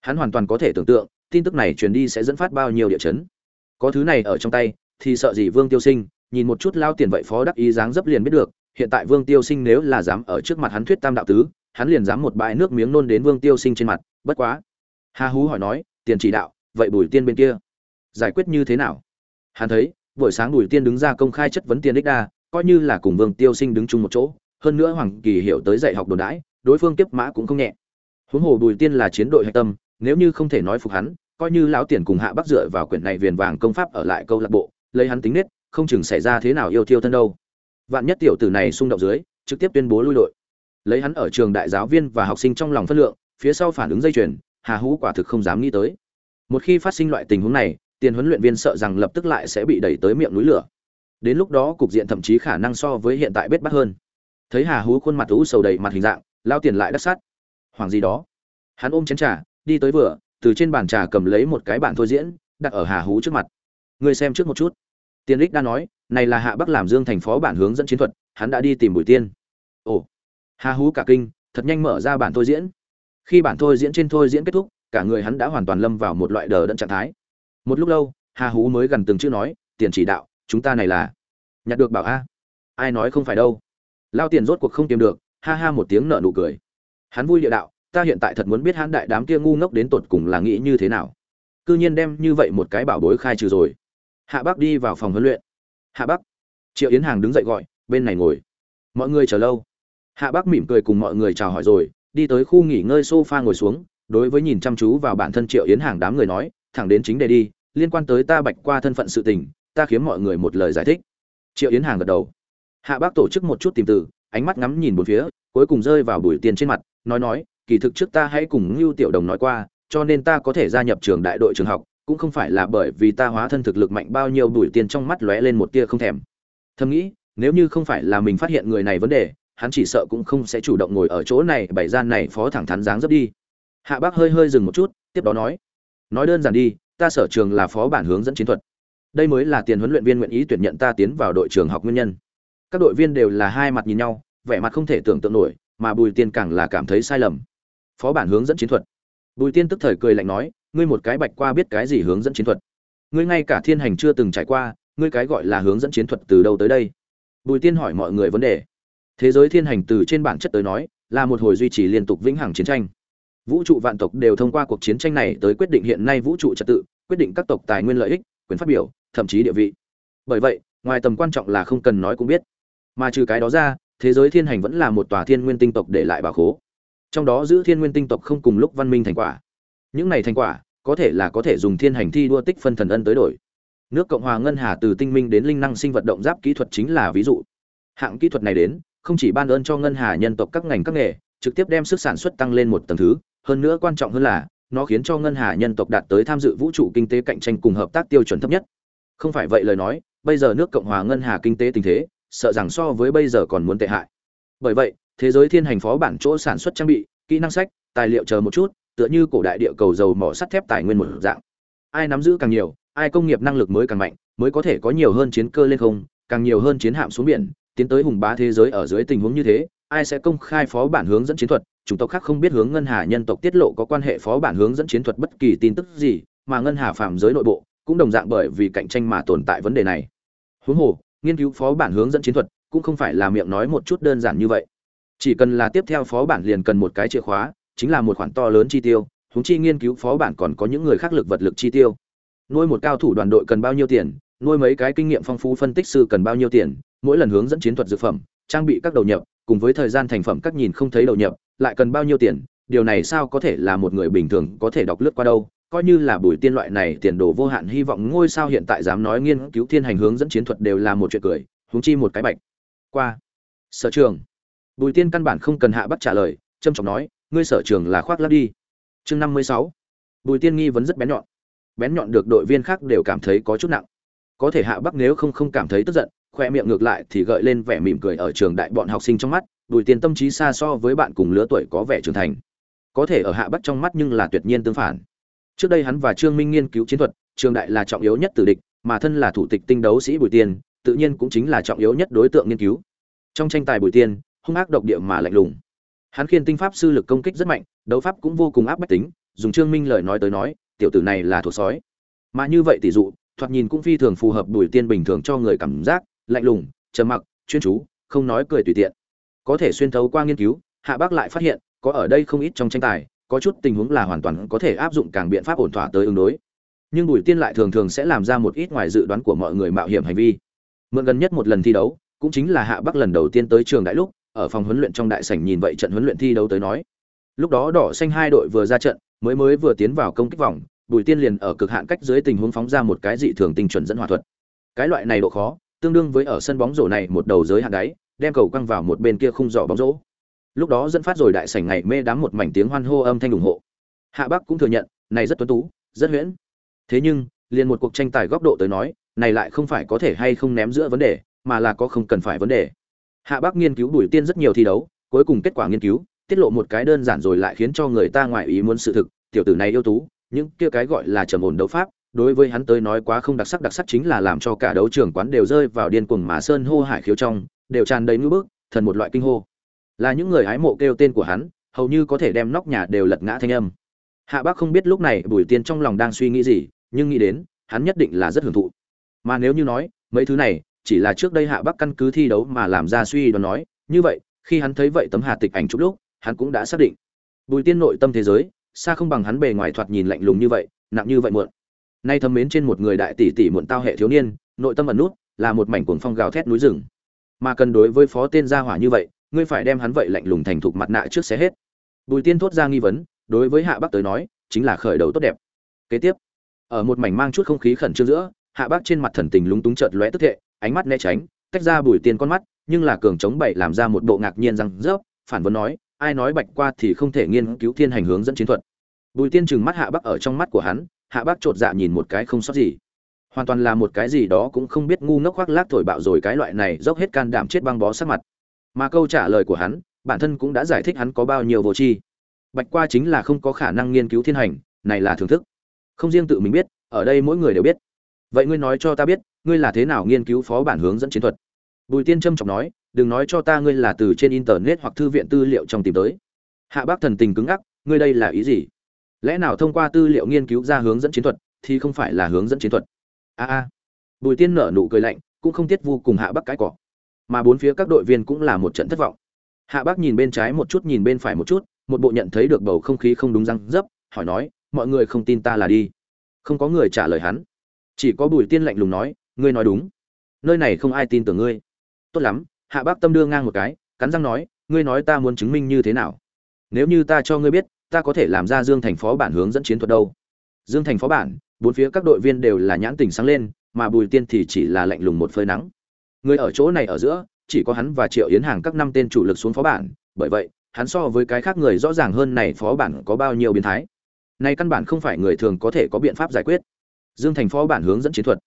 Hắn hoàn toàn có thể tưởng tượng, tin tức này truyền đi sẽ dẫn phát bao nhiêu địa chấn. Có thứ này ở trong tay, thì sợ gì vương tiêu sinh, nhìn một chút lao tiền vậy phó đắc ý dáng dấp liền biết được, hiện tại vương tiêu sinh nếu là dám ở trước mặt hắn thuyết tam đạo tứ, hắn liền dám một bãi nước miếng nôn đến vương tiêu sinh trên mặt, bất quá. Hà hú hỏi nói, tiền chỉ đạo, vậy bùi tiên bên kia, giải quyết như thế nào? Hắn thấy, buổi sáng bùi tiên đứng ra công khai chất vấn tiền đích đa, coi như là cùng vương tiêu sinh đứng chung một chỗ, hơn nữa hoàng kỳ hiểu tới dạy học đồn đãi, đối phương tiếp mã cũng không nhẹ huống hồ bùi tiên là chiến đội hạch tâm, nếu như không thể nói phục hắn, coi như lão tiền cùng hạ bắc dựa vào quyển này viền vàng công pháp ở lại câu lạc bộ, lấy hắn tính nết, không chừng xảy ra thế nào yêu thiêu thân đâu. Vạn nhất tiểu tử này xung động dưới, trực tiếp tuyên bố lui đội. Lấy hắn ở trường đại giáo viên và học sinh trong lòng phân lượng, phía sau phản ứng dây chuyền, hà hú quả thực không dám nghĩ tới. Một khi phát sinh loại tình huống này, tiền huấn luyện viên sợ rằng lập tức lại sẽ bị đẩy tới miệng núi lửa. Đến lúc đó cục diện thậm chí khả năng so với hiện tại bết bắt hơn. Thấy hà hú khuôn mặt thú sầu đầy mặt hình dạng lao tiền lại đắc sắt hoàng gì đó. Hắn ôm chén trà, đi tới vừa, từ trên bàn trà cầm lấy một cái bản thôi diễn, đặt ở hà hú trước mặt. Người xem trước một chút. Tiền đích đã nói, này là hạ bắc làm dương thành phó bản hướng dẫn chiến thuật, hắn đã đi tìm bùi tiên. Ồ. Hà hú cả kinh, thật nhanh mở ra bản thôi diễn. Khi bản thôi diễn trên thôi diễn kết thúc, cả người hắn đã hoàn toàn lâm vào một loại đờ đẫn trạng thái. Một lúc lâu, hà hú mới gần từng chữ nói, tiền chỉ đạo, chúng ta này là nhặt được bảo a. Ai nói không phải đâu. Lao tiền rốt cuộc không tìm được, ha ha một tiếng nợ nụ cười hắn vui địa đạo, ta hiện tại thật muốn biết hắn đại đám kia ngu ngốc đến tột cùng là nghĩ như thế nào. Cư nhiên đem như vậy một cái bảo bối khai trừ rồi. Hạ bắc đi vào phòng huấn luyện. Hạ bắc. Triệu yến hàng đứng dậy gọi, bên này ngồi. Mọi người chờ lâu. Hạ bắc mỉm cười cùng mọi người chào hỏi rồi, đi tới khu nghỉ ngơi sofa ngồi xuống, đối với nhìn chăm chú vào bản thân triệu yến hàng đám người nói, thẳng đến chính đề đi, liên quan tới ta bạch qua thân phận sự tình, ta khiến mọi người một lời giải thích. Triệu yến hàng gật đầu. Hạ bác tổ chức một chút tìm từ, ánh mắt ngắm nhìn bốn phía, cuối cùng rơi vào bùi tiền trên mặt nói nói, kỳ thực trước ta hãy cùng ngưu tiểu đồng nói qua, cho nên ta có thể gia nhập trường đại đội trường học, cũng không phải là bởi vì ta hóa thân thực lực mạnh bao nhiêu đuổi tiền trong mắt lóe lên một tia không thèm. Thầm nghĩ, nếu như không phải là mình phát hiện người này vấn đề, hắn chỉ sợ cũng không sẽ chủ động ngồi ở chỗ này bảy gian này phó thẳng thắn dáng dấp đi. Hạ bác hơi hơi dừng một chút, tiếp đó nói nói đơn giản đi, ta sở trường là phó bản hướng dẫn chiến thuật. Đây mới là tiền huấn luyện viên nguyện ý tuyển nhận ta tiến vào đội trường học nguyên nhân. Các đội viên đều là hai mặt nhìn nhau, vẻ mặt không thể tưởng tượng nổi mà bùi tiên càng là cảm thấy sai lầm. Phó bản hướng dẫn chiến thuật. Bùi tiên tức thời cười lạnh nói, ngươi một cái bạch qua biết cái gì hướng dẫn chiến thuật? Ngươi ngay cả thiên hành chưa từng trải qua, ngươi cái gọi là hướng dẫn chiến thuật từ đâu tới đây? Bùi tiên hỏi mọi người vấn đề. Thế giới thiên hành từ trên bản chất tới nói, là một hồi duy trì liên tục vĩnh hằng chiến tranh. Vũ trụ vạn tộc đều thông qua cuộc chiến tranh này tới quyết định hiện nay vũ trụ trật tự, quyết định các tộc tài nguyên lợi ích, quyền phát biểu, thậm chí địa vị. Bởi vậy, ngoài tầm quan trọng là không cần nói cũng biết. Mà trừ cái đó ra thế giới thiên hành vẫn là một tòa thiên nguyên tinh tộc để lại bà khố. Trong đó giữ thiên nguyên tinh tộc không cùng lúc văn minh thành quả. Những này thành quả, có thể là có thể dùng thiên hành thi đua tích phân thần ân tới đổi. Nước cộng hòa ngân hà từ tinh minh đến linh năng sinh vật động giáp kỹ thuật chính là ví dụ. Hạng kỹ thuật này đến, không chỉ ban ơn cho ngân hà nhân tộc các ngành các nghề, trực tiếp đem sức sản xuất tăng lên một tầng thứ, hơn nữa quan trọng hơn là, nó khiến cho ngân hà nhân tộc đạt tới tham dự vũ trụ kinh tế cạnh tranh cùng hợp tác tiêu chuẩn thấp nhất. Không phải vậy lời nói, bây giờ nước cộng hòa ngân hà kinh tế tình thế sợ rằng so với bây giờ còn muốn tệ hại. Bởi vậy, thế giới thiên hành phó bản chỗ sản xuất trang bị, kỹ năng sách, tài liệu chờ một chút, tựa như cổ đại địa cầu dầu mỏ sắt thép tài nguyên một dạng. Ai nắm giữ càng nhiều, ai công nghiệp năng lực mới càng mạnh, mới có thể có nhiều hơn chiến cơ lên không, càng nhiều hơn chiến hạm xuống biển, tiến tới hùng bá thế giới ở dưới tình huống như thế, ai sẽ công khai phó bản hướng dẫn chiến thuật, chủng tộc khác không biết hướng ngân hà nhân tộc tiết lộ có quan hệ phó bản hướng dẫn chiến thuật bất kỳ tin tức gì, mà ngân hà phạm giới nội bộ, cũng đồng dạng bởi vì cạnh tranh mà tồn tại vấn đề này. Huống hồ nghiên cứu phó bản hướng dẫn chiến thuật, cũng không phải là miệng nói một chút đơn giản như vậy. Chỉ cần là tiếp theo phó bản liền cần một cái chìa khóa, chính là một khoản to lớn chi tiêu húng chi nghiên cứu phó bản còn có những người khác lực vật lực chi tiêu. Nuôi một cao thủ đoàn đội cần bao nhiêu tiền, nuôi mấy cái kinh nghiệm phong phú phân tích sư cần bao nhiêu tiền, mỗi lần hướng dẫn chiến thuật dược phẩm, trang bị các đầu nhập, cùng với thời gian thành phẩm các nhìn không thấy đầu nhập, lại cần bao nhiêu tiền, điều này sao có thể là một người bình thường có thể đọc lướt qua đâu? Coi như là bùi tiên loại này tiền đồ vô hạn hy vọng ngôi sao hiện tại dám nói nghiên cứu thiên hành hướng dẫn chiến thuật đều là một chuyện cười húng chi một cái bạch. Qua. Sở trường. Bùi tiên căn bản không cần hạ bắt trả lời, trâm trọng nói, ngươi sở trường là khoác lắp đi. Chương năm mươi sáu. Bùi tiên nghi vấn rất bén nhọn. Bén nhọn được đội viên khác đều cảm thấy có chút nặng. Có thể hạ bắc nếu không không cảm thấy tức giận, khoe miệng ngược lại thì gợi lên vẻ mỉm cười ở trường đại bọn học sinh trong mắt, bùi tiên tâm trí xa so với bạn cùng lứa tuổi có vẻ trưởng thành. Có thể ở hạ bắc trong mắt nhưng là tuyệt nhiên tương phản trước đây hắn và trương minh nghiên cứu chiến thuật trường đại là trọng yếu nhất tử địch, mà thân là thủ tịch tinh đấu sĩ bùi tiên, tự nhiên cũng chính là trọng yếu nhất đối tượng nghiên cứu. Trong tranh tài bùi tiên, hung ác độc địa mà lạnh lùng. Hắn khiên tinh pháp sư lực công kích rất mạnh, đấu pháp cũng vô cùng áp bách tính, dùng trương minh lời nói tới nói, tiểu tử này là thuộc sói. Mà như vậy tỷ dụ, thoạt nhìn cũng phi thường phù hợp bùi tiên bình thường cho người cảm giác, lạnh lùng, trầm mặc, chuyên chú, không nói cười tùy tiện. Có thể xuyên thấu qua nghiên cứu, hạ bác lại phát hiện, có ở đây không ít trong tranh tài có chút tình huống là hoàn toàn có thể áp dụng càng biện pháp ổn thỏa tới ứng đối. Nhưng bùi tiên lại thường thường sẽ làm ra một ít ngoài dự đoán của mọi người mạo hiểm hành vi. Mượn gần nhất một lần thi đấu, cũng chính là hạ bắc lần đầu tiên tới trường đại lúc, ở phòng huấn luyện trong đại sảnh nhìn vậy trận huấn luyện thi đấu tới nói. Lúc đó đỏ xanh hai đội vừa ra trận, mới mới vừa tiến vào công kích vòng, bùi tiên liền ở cực hạn cách dưới tình huống phóng ra một cái dị thường tinh chuẩn dẫn hỏa thuật. Cái loại này độ khó, tương đương với ở sân bóng rổ này một đầu giới hạn đáy, đem cầu quăng vào một bên kia khung giỏ bóng rổ lúc đó dẫn phát rồi đại sảnh ngày mê đám một mảnh tiếng hoan hô âm thanh ủng hộ. Hạ bắc cũng thừa nhận, này rất tuấn tú, rất huyễn. Thế nhưng, liền một cuộc tranh tài góc độ tới nói, này lại không phải có thể hay không ném giữa vấn đề, mà là có không cần phải vấn đề. Hạ bắc nghiên cứu bùi tiên rất nhiều thi đấu, cuối cùng kết quả nghiên cứu, tiết lộ một cái đơn giản rồi lại khiến cho người ta ngoại ý muốn sự thực, tiểu tử này yêu tú, những kia cái gọi là trầm ổn đấu pháp, đối với hắn tới nói quá không đặc sắc đặc sắc chính là làm cho cả đấu trường quán đều rơi vào điên cuồng mà sơn hô hải khiếu trong, đều tràn đầy ngưỡng bức, thần một loại kinh hô là những người hái mộ kêu tên của hắn, hầu như có thể đem nóc nhà đều lật ngã thanh âm. Hạ bác không biết lúc này bùi tiên trong lòng đang suy nghĩ gì, nhưng nghĩ đến, hắn nhất định là rất hưởng thụ. Mà nếu như nói, mấy thứ này, chỉ là trước đây hạ bác căn cứ thi đấu mà làm ra suy đoán nói, như vậy, khi hắn thấy vậy tấm hà tịch ảnh chụp lúc, hắn cũng đã xác định. Bùi tiên nội tâm thế giới, xa không bằng hắn bề ngoài thoạt nhìn lạnh lùng như vậy, nặng như vậy muộn. Nay thâm mến trên một người đại tỷ tỷ muộn tao hệ thiếu niên, nội tâm ẩn nút, là một mảnh cuồng phong gào thét núi rừng. Mà cần đối với phó tên gia hỏa như vậy ngươi phải đem hắn vậy lạnh lùng thành thục mặt nạ trước xé hết. Bùi tiên thốt ra nghi vấn, đối với hạ bắc tới nói, chính là khởi đầu tốt đẹp. Kế tiếp, ở một mảnh mang chút không khí khẩn trương giữa, hạ bắc trên mặt thần tình lúng túng chợt lóe tức thệ, ánh mắt né tránh, tách ra bùi tiên con mắt, nhưng là cường chống bậy làm ra một bộ ngạc nhiên răng rớp, phản vấn nói, ai nói bạch qua thì không thể nghiên cứu thiên hành hướng dẫn chiến thuật. Bùi tiên chừng mắt hạ bắc ở trong mắt của hắn, hạ bắc chột dạ nhìn một cái không sót gì. Hoàn toàn là một cái gì đó cũng không biết ngu ngốc khoác lác thổi bạo rồi cái loại này dốc hết can đảm chết băng bó sát mặt mà câu trả lời của hắn, bản thân cũng đã giải thích hắn có bao nhiêu vô tri. Bạch qua chính là không có khả năng nghiên cứu thiên hành, này là thưởng thức. Không riêng tự mình biết, ở đây mỗi người đều biết. Vậy ngươi nói cho ta biết, ngươi là thế nào nghiên cứu phó bản hướng dẫn chiến thuật? Bùi tiên trâm trọng nói, đừng nói cho ta ngươi là từ trên internet hoặc thư viện tư liệu trong tìm tới. Hạ bác thần tình cứng ngắc, ngươi đây là ý gì? Lẽ nào thông qua tư liệu nghiên cứu ra hướng dẫn chiến thuật, thì không phải là hướng dẫn chiến thuật? A a. Bùi tiên nở nụ cười lạnh, cũng không tiết vu cùng hạ bắc cái cỏ mà bốn phía các đội viên cũng là một trận thất vọng. Hạ bắc nhìn bên trái một chút, nhìn bên phải một chút, một bộ nhận thấy được bầu không khí không đúng răng dấp, hỏi nói, mọi người không tin ta là đi? Không có người trả lời hắn. Chỉ có bùi tiên lạnh lùng nói, ngươi nói đúng. Nơi này không ai tin tưởng ngươi. Tốt lắm. Hạ bác tâm đưa ngang một cái, cắn răng nói, ngươi nói ta muốn chứng minh như thế nào? Nếu như ta cho ngươi biết, ta có thể làm ra dương thành phó bản hướng dẫn chiến thuật đâu? Dương thành phó bản, bốn phía các đội viên đều là nhãn tình sáng lên, mà bùi tiên thì chỉ là lạnh lùng một phơi nắng người ở chỗ này ở giữa, chỉ có hắn và triệu yến hàng các năm tên chủ lực xuống phó bản, bởi vậy, hắn so với cái khác người rõ ràng hơn này phó bản có bao nhiêu biến thái. Này căn bản không phải người thường có thể có biện pháp giải quyết. Dương thành phó bản hướng dẫn chiến thuật.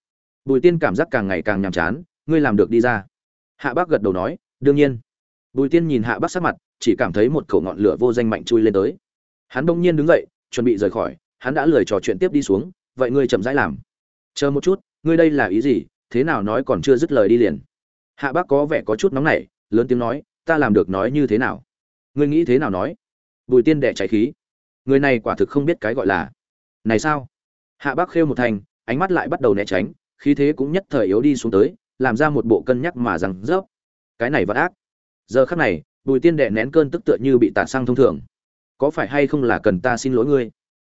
Bùi tiên cảm giác càng ngày càng nhàm chán, ngươi làm được đi ra. Hạ bác gật đầu nói, đương nhiên. Bùi tiên nhìn hạ bác sát mặt, chỉ cảm thấy một khẩu ngọn lửa vô danh mạnh chui lên tới. Hắn bỗng nhiên đứng dậy, chuẩn bị rời khỏi, hắn đã lười trò chuyện tiếp đi xuống, vậy ngươi chậm rãi làm. Chờ một chút, ngươi đây là ý gì? Thế nào nói còn chưa dứt lời đi liền. Hạ bác có vẻ có chút nóng nảy, lớn tiếng nói, ta làm được nói như thế nào? Ngươi nghĩ thế nào nói? Bùi tiên đẻ cháy khí. Người này quả thực không biết cái gọi là. Này sao? Hạ bác khêu một thành, ánh mắt lại bắt đầu né tránh, khí thế cũng nhất thời yếu đi xuống tới, làm ra một bộ cân nhắc mà rằng, rớp, cái này vẫn ác. Giờ khắc này, bùi tiên đệ nén cơn tức tựa như bị tạt sang thông thường. Có phải hay không là cần ta xin lỗi ngươi?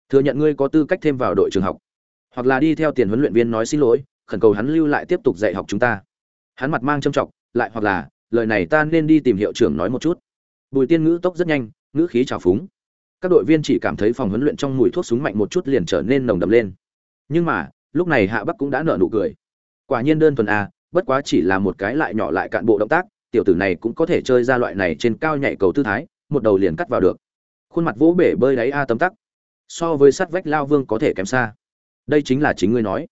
Thừa nhận ngươi có tư cách thêm vào đội trường học, hoặc là đi theo tiền huấn luyện viên nói xin lỗi khẩn cầu hắn lưu lại tiếp tục dạy học chúng ta. Hắn mặt mang trầm trọng lại hoặc là lời này ta nên đi tìm hiệu trưởng nói một chút. Bùi tiên ngữ tốc rất nhanh ngữ khí trào phúng. Các đội viên chỉ cảm thấy phòng huấn luyện trong mùi thuốc súng mạnh một chút liền trở nên nồng đậm lên. Nhưng mà lúc này hạ bắc cũng đã nở nụ cười. Quả nhiên đơn thuần a à, bất quá chỉ là một cái lại nhỏ lại cạn bộ động tác tiểu tử này cũng có thể chơi ra loại này trên cao nhảy cầu tư thái một đầu liền cắt vào được. Khuôn mặt vỗ bể bơi đáy a tấm tắc. So với sắt vách lao vương có thể kém xa. Đây chính là chính ngươi nói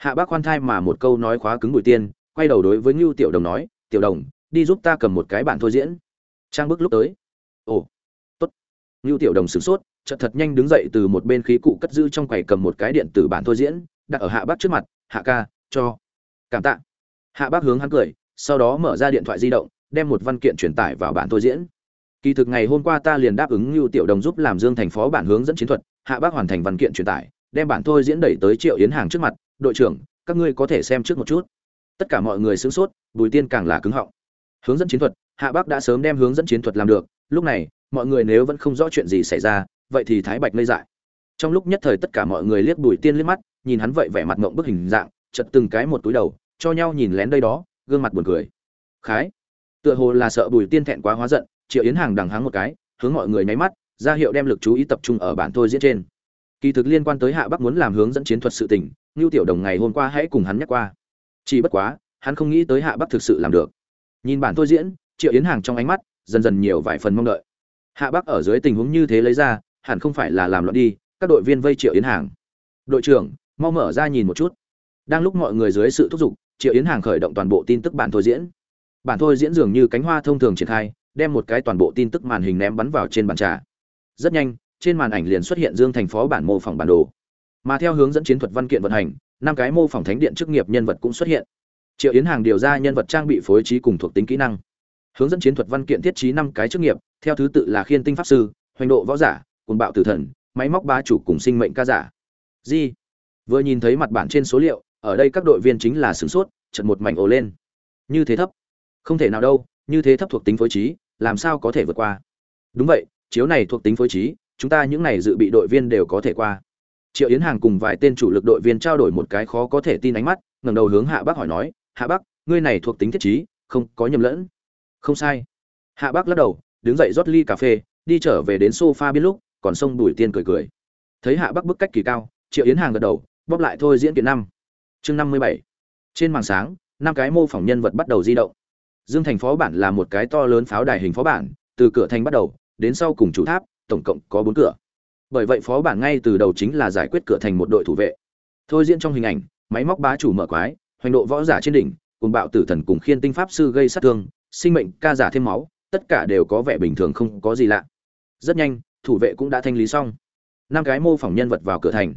hạ bác khoan thai mà một câu nói khóa cứng bùi tiên, quay đầu đối với ngưu tiểu đồng nói, tiểu đồng, đi giúp ta cầm một cái bản thôi diễn. Trang bức lúc tới. Ồ, tốt. Ngưu tiểu đồng sửng sốt, chợt thật nhanh đứng dậy từ một bên khí cụ cất giữ trong quầy cầm một cái điện tử bản thôi diễn, đặt ở hạ bác trước mặt, hạ ca, cho. Cảm tạ. Hạ bác hướng hắn cười, sau đó mở ra điện thoại di động, đem một văn kiện truyền tải vào bản thôi diễn. Kỳ thực ngày hôm qua ta liền đáp ứng lưu tiểu đồng giúp làm dương thành phó bản hướng dẫn chiến thuật, hạ bác hoàn thành văn kiện truyền tải, đem bản thôi diễn đẩy tới triệu yến hàng trước mặt đội trưởng, các ngươi có thể xem trước một chút. Tất cả mọi người sửng sốt, bùi tiên càng là cứng họng. Hướng dẫn chiến thuật, hạ bác đã sớm đem hướng dẫn chiến thuật làm được, lúc này, mọi người nếu vẫn không rõ chuyện gì xảy ra, vậy thì thái bạch ngây dại. Trong lúc nhất thời tất cả mọi người liếc bùi tiên liếc mắt, nhìn hắn vậy vẻ mặt ngộng bức hình dạng chật từng cái một túi đầu, cho nhau nhìn lén đây đó, gương mặt buồn cười. Khái. Tựa hồ là sợ bùi tiên thẹn quá hóa giận, triệu yến hàng đằng háng một cái, hướng mọi người nháy mắt, ra hiệu đem lực chú ý tập trung ở bản thôi diễn trên. Kỳ thực liên quan tới hạ bắc muốn làm hướng dẫn chiến thuật sự tình ngưu tiểu đồng ngày hôm qua hãy cùng hắn nhắc qua. Chỉ bất quá, hắn không nghĩ tới hạ bắc thực sự làm được. Nhìn bản thôi diễn, triệu yến hàng trong ánh mắt, dần dần nhiều vài phần mong đợi. Hạ bắc ở dưới tình huống như thế lấy ra, hẳn không phải là làm loạn đi, các đội viên vây triệu yến hàng. Đội trưởng, mau mở ra nhìn một chút. Đang lúc mọi người dưới sự thúc giục, triệu yến hàng khởi động toàn bộ tin tức bản thôi diễn. Bản thôi diễn dường như cánh hoa thông thường triển khai, đem một cái toàn bộ tin tức màn hình ném bắn vào trên bàn trà. Rất nhanh, trên màn ảnh liền xuất hiện dương thành phó bản mô phỏng bản đồ mà theo hướng dẫn chiến thuật văn kiện vận hành, năm cái mô phỏng thánh điện chức nghiệp nhân vật cũng xuất hiện. Triệu yến hàng điều ra nhân vật trang bị phối trí cùng thuộc tính kỹ năng. Hướng dẫn chiến thuật văn kiện thiết trí năm cái chức nghiệp, theo thứ tự là khiên tinh pháp sư, hoành độ võ giả cồn bạo tử thần, máy móc ba chủ cùng sinh mệnh ca giả. Di, vừa nhìn thấy mặt bản trên số liệu, ở đây các đội viên chính là sửng sốt trận một mảnh ồ lên. Như thế thấp. Không thể nào đâu, như thế thấp thuộc tính phối trí, làm sao có thể vượt qua? Đúng vậy, chiếu này thuộc tính phối trí, chúng ta những này dự bị đội viên đều có thể qua triệu yến hàng cùng vài tên chủ lực đội viên trao đổi một cái khó có thể tin ánh mắt, ngẩng đầu hướng hạ bắc hỏi nói, hạ bắc, ngươi này thuộc tính thiết trí, không có nhầm lẫn. Không sai. Hạ bắc lắc đầu, đứng dậy rót ly cà phê, đi trở về đến sofa biết lúc, còn sông bùi tiên cười cười. Thấy hạ bắc bức cách kỳ cao, triệu yến hàng gật đầu, bóp lại thôi diễn kiện năm. Chương năm mươi bảy. Trên màn sáng, năm cái mô phỏng nhân vật bắt đầu di động. Dương thành phó bản là một cái to lớn pháo đài hình phó bản, từ cửa thành bắt đầu, đến sau cùng chủ tháp, tổng cộng có bốn cửa bởi vậy phó bản ngay từ đầu chính là giải quyết cửa thành một đội thủ vệ. Thôi diễn trong hình ảnh, máy móc bá chủ mở quái, hoành độ võ giả trên đỉnh cùng bạo tử thần cùng khiên tinh pháp sư gây sát thương, sinh mệnh, ca giả thêm máu, tất cả đều có vẻ bình thường không có gì lạ. Rất nhanh, thủ vệ cũng đã thanh lý xong. Năm cái mô phỏng nhân vật vào cửa thành.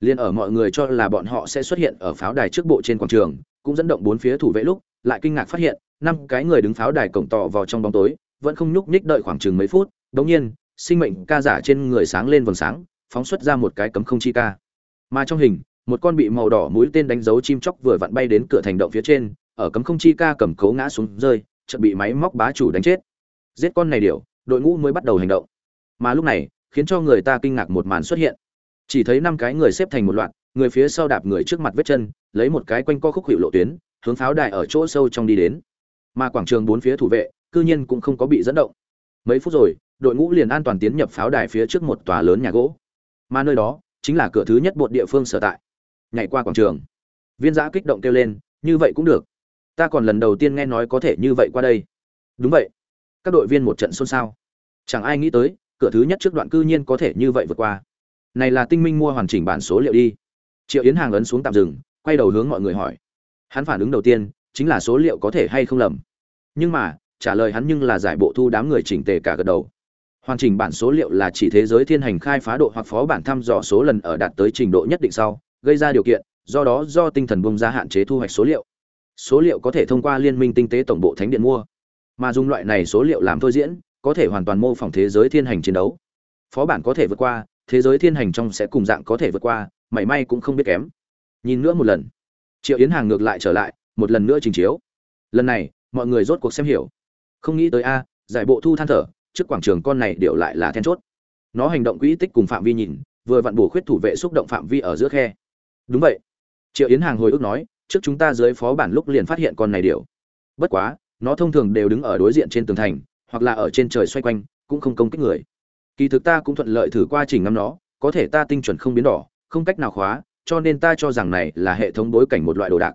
Liền ở mọi người cho là bọn họ sẽ xuất hiện ở pháo đài trước bộ trên quảng trường, cũng dẫn động bốn phía thủ vệ lúc, lại kinh ngạc phát hiện, năm cái người đứng pháo đài cổng tỏ vào trong bóng tối, vẫn không nhúc nhích đợi khoảng chừng mấy phút, đống nhiên sinh mệnh ca giả trên người sáng lên vầng sáng, phóng xuất ra một cái cấm không chi ca. Mà trong hình, một con bị màu đỏ mũi tên đánh dấu chim chóc vừa vặn bay đến cửa thành động phía trên, ở cấm không chi ca cầm cấu ngã xuống rơi, chợt bị máy móc bá chủ đánh chết. Giết con này điểu, đội ngũ mới bắt đầu hành động. Mà lúc này, khiến cho người ta kinh ngạc một màn xuất hiện. Chỉ thấy năm cái người xếp thành một loạt, người phía sau đạp người trước mặt vết chân, lấy một cái quanh co khúc hiệu lộ tuyến, hướng pháo đài ở chỗ sâu trong đi đến. Mà quảng trường bốn phía thủ vệ, cư nhiên cũng không có bị dẫn động mấy phút rồi, đội ngũ liền an toàn tiến nhập pháo đài phía trước một tòa lớn nhà gỗ. Mà nơi đó chính là cửa thứ nhất bột địa phương sở tại. Nhảy qua quảng trường. Viên giã kích động kêu lên, như vậy cũng được. Ta còn lần đầu tiên nghe nói có thể như vậy qua đây. Đúng vậy. Các đội viên một trận xôn xao. Chẳng ai nghĩ tới, cửa thứ nhất trước đoạn cư nhiên có thể như vậy vượt qua. Này là tinh minh mua hoàn chỉnh bản số liệu đi. Triệu yến hàng ấn xuống tạm dừng, quay đầu hướng mọi người hỏi. Hắn phản ứng đầu tiên, chính là số liệu có thể hay không lầm. Nhưng mà trả lời hắn nhưng là giải bộ thu đám người chỉnh tề cả gật đầu. Hoàn chỉnh bản số liệu là chỉ thế giới thiên hành khai phá độ hoặc phó bản thăm dò số lần ở đạt tới trình độ nhất định sau, gây ra điều kiện, do đó do tinh thần bông ra hạn chế thu hoạch số liệu. Số liệu có thể thông qua liên minh tinh tế tổng bộ thánh điện mua. Mà dùng loại này số liệu làm thôi diễn, có thể hoàn toàn mô phỏng thế giới thiên hành chiến đấu. Phó bản có thể vượt qua, thế giới thiên hành trong sẽ cùng dạng có thể vượt qua, mảy may cũng không biết kém. Nhìn nữa một lần. Triệu yến hàng ngược lại trở lại, một lần nữa trình chiếu. Lần này, mọi người rốt cuộc xem hiểu không nghĩ tới a, giải bộ thu than thở, trước quảng trường con này điệu lại là then chốt. Nó hành động quỹ tích cùng phạm vi nhìn, vừa vặn bổ khuyết thủ vệ xúc động phạm vi ở giữa khe. Đúng vậy. Triệu yến hàng hồi ức nói, trước chúng ta dưới phó bản lúc liền phát hiện con này điệu bất quá, nó thông thường đều đứng ở đối diện trên tường thành, hoặc là ở trên trời xoay quanh, cũng không công kích người. Kỳ thực ta cũng thuận lợi thử qua trình ngắm nó, có thể ta tinh chuẩn không biến đỏ, không cách nào khóa, cho nên ta cho rằng này là hệ thống bối cảnh một loại đồ đạc.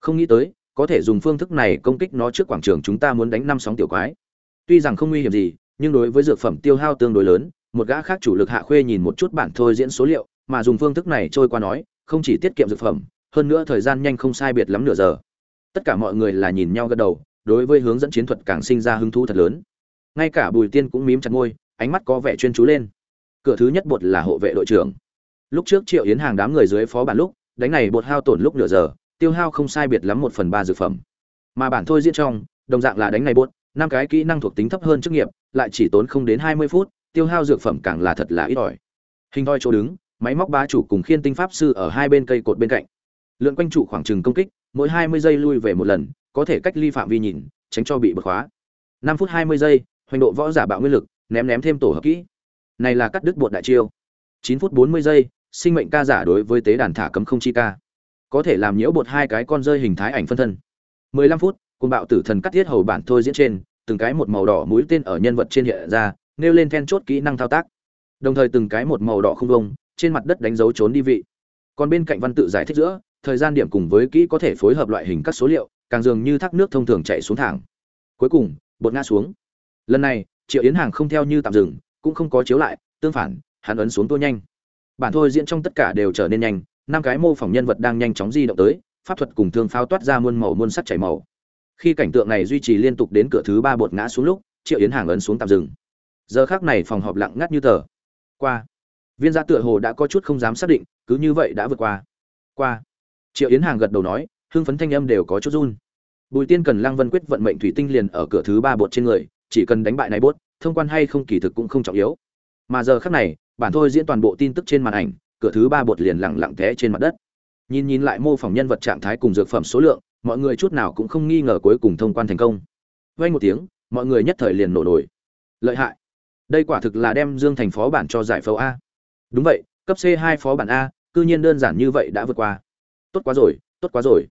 Không nghĩ tới có thể dùng phương thức này công kích nó trước quảng trường chúng ta muốn đánh năm sóng tiểu quái. Tuy rằng không nguy hiểm gì, nhưng đối với dược phẩm tiêu hao tương đối lớn, một gã khác chủ lực hạ khuê nhìn một chút bản thôi diễn số liệu, mà dùng phương thức này trôi qua nói, không chỉ tiết kiệm dược phẩm, hơn nữa thời gian nhanh không sai biệt lắm nửa giờ. Tất cả mọi người là nhìn nhau gật đầu, đối với hướng dẫn chiến thuật càng sinh ra hứng thú thật lớn. Ngay cả bùi tiên cũng mím chặt môi, ánh mắt có vẻ chuyên chú lên. Cửa thứ nhất bột là hộ vệ đội trưởng. Lúc trước triệu yến hàng đám người dưới phó bản lúc, đánh này bột hao tổn lúc nửa giờ tiêu hao không sai biệt lắm một phần ba dược phẩm. Mà bản thôi diễn trong, đồng dạng là đánh này bột năm cái kỹ năng thuộc tính thấp hơn chức nghiệp, lại chỉ tốn không đến hai mươi phút, tiêu hao dược phẩm càng là thật là ít ỏi. Hình thoi chỗ đứng, máy móc ba chủ cùng khiên tinh pháp sư ở hai bên cây cột bên cạnh. Lượn quanh trụ khoảng trừng công kích, mỗi hai mươi giây lui về một lần, có thể cách ly phạm vi nhìn, tránh cho bị bật khóa. Năm phút hai mươi giây, hoành độ võ giả bạo nguyên lực, ném ném thêm tổ hợp kỹ. Này là cắt đứt bột đại chiêu. Chín phút bốn mươi giây, sinh mệnh ca giả đối với tế đàn thả cấm không chi ca có thể làm nhiễu bột hai cái con rơi hình thái ảnh phân thân. Mười lăm phút côn bạo tử thần cắt thiết hầu bản thôi diễn trên, từng cái một màu đỏ mũi tên ở nhân vật trên hiện ra, nêu lên then chốt kỹ năng thao tác. Đồng thời từng cái một màu đỏ không vông, trên mặt đất đánh dấu trốn đi vị. Còn bên cạnh văn tự giải thích giữa, thời gian điểm cùng với kỹ có thể phối hợp loại hình các số liệu, càng dường như thác nước thông thường chạy xuống thẳng. Cuối cùng, bột ngã xuống. Lần này, triệu yến hàng không theo như tạm dừng, cũng không có chiếu lại, tương phản, hắn ấn xuống tua nhanh. Bản thôi diễn trong tất cả đều trở nên nhanh năm cái mô phỏng nhân vật đang nhanh chóng di động tới, pháp thuật cùng thương pháo toát ra muôn màu muôn sắc chảy màu. Khi cảnh tượng này duy trì liên tục đến cửa thứ ba bột ngã xuống lúc, triệu yến hàng ấn xuống tạm dừng. Giờ khác này phòng họp lặng ngắt như tờ. Qua. Viên gia tựa hồ đã có chút không dám xác định, cứ như vậy đã vượt qua. Qua. Triệu yến hàng gật đầu nói, hưng phấn thanh âm đều có chút run. Bùi tiên cần lăng vân quyết vận mệnh thủy tinh liền ở cửa thứ ba bột trên người, chỉ cần đánh bại này bốt thông quan hay không kỳ thực cũng không trọng yếu. Mà giờ khác này, bản thôi diễn toàn bộ tin tức trên màn ảnh cửa thứ ba bột liền lẳng lặng té trên mặt đất. Nhìn nhìn lại mô phỏng nhân vật trạng thái cùng dược phẩm số lượng, mọi người chút nào cũng không nghi ngờ cuối cùng thông quan thành công. Vay một tiếng, mọi người nhất thời liền nổ nổi. Lợi hại. Đây quả thực là đem dương thành phó bản cho giải phẫu a. Đúng vậy, cấp c hai phó bản a, cư nhiên đơn giản như vậy đã vượt qua. Tốt quá rồi, tốt quá rồi.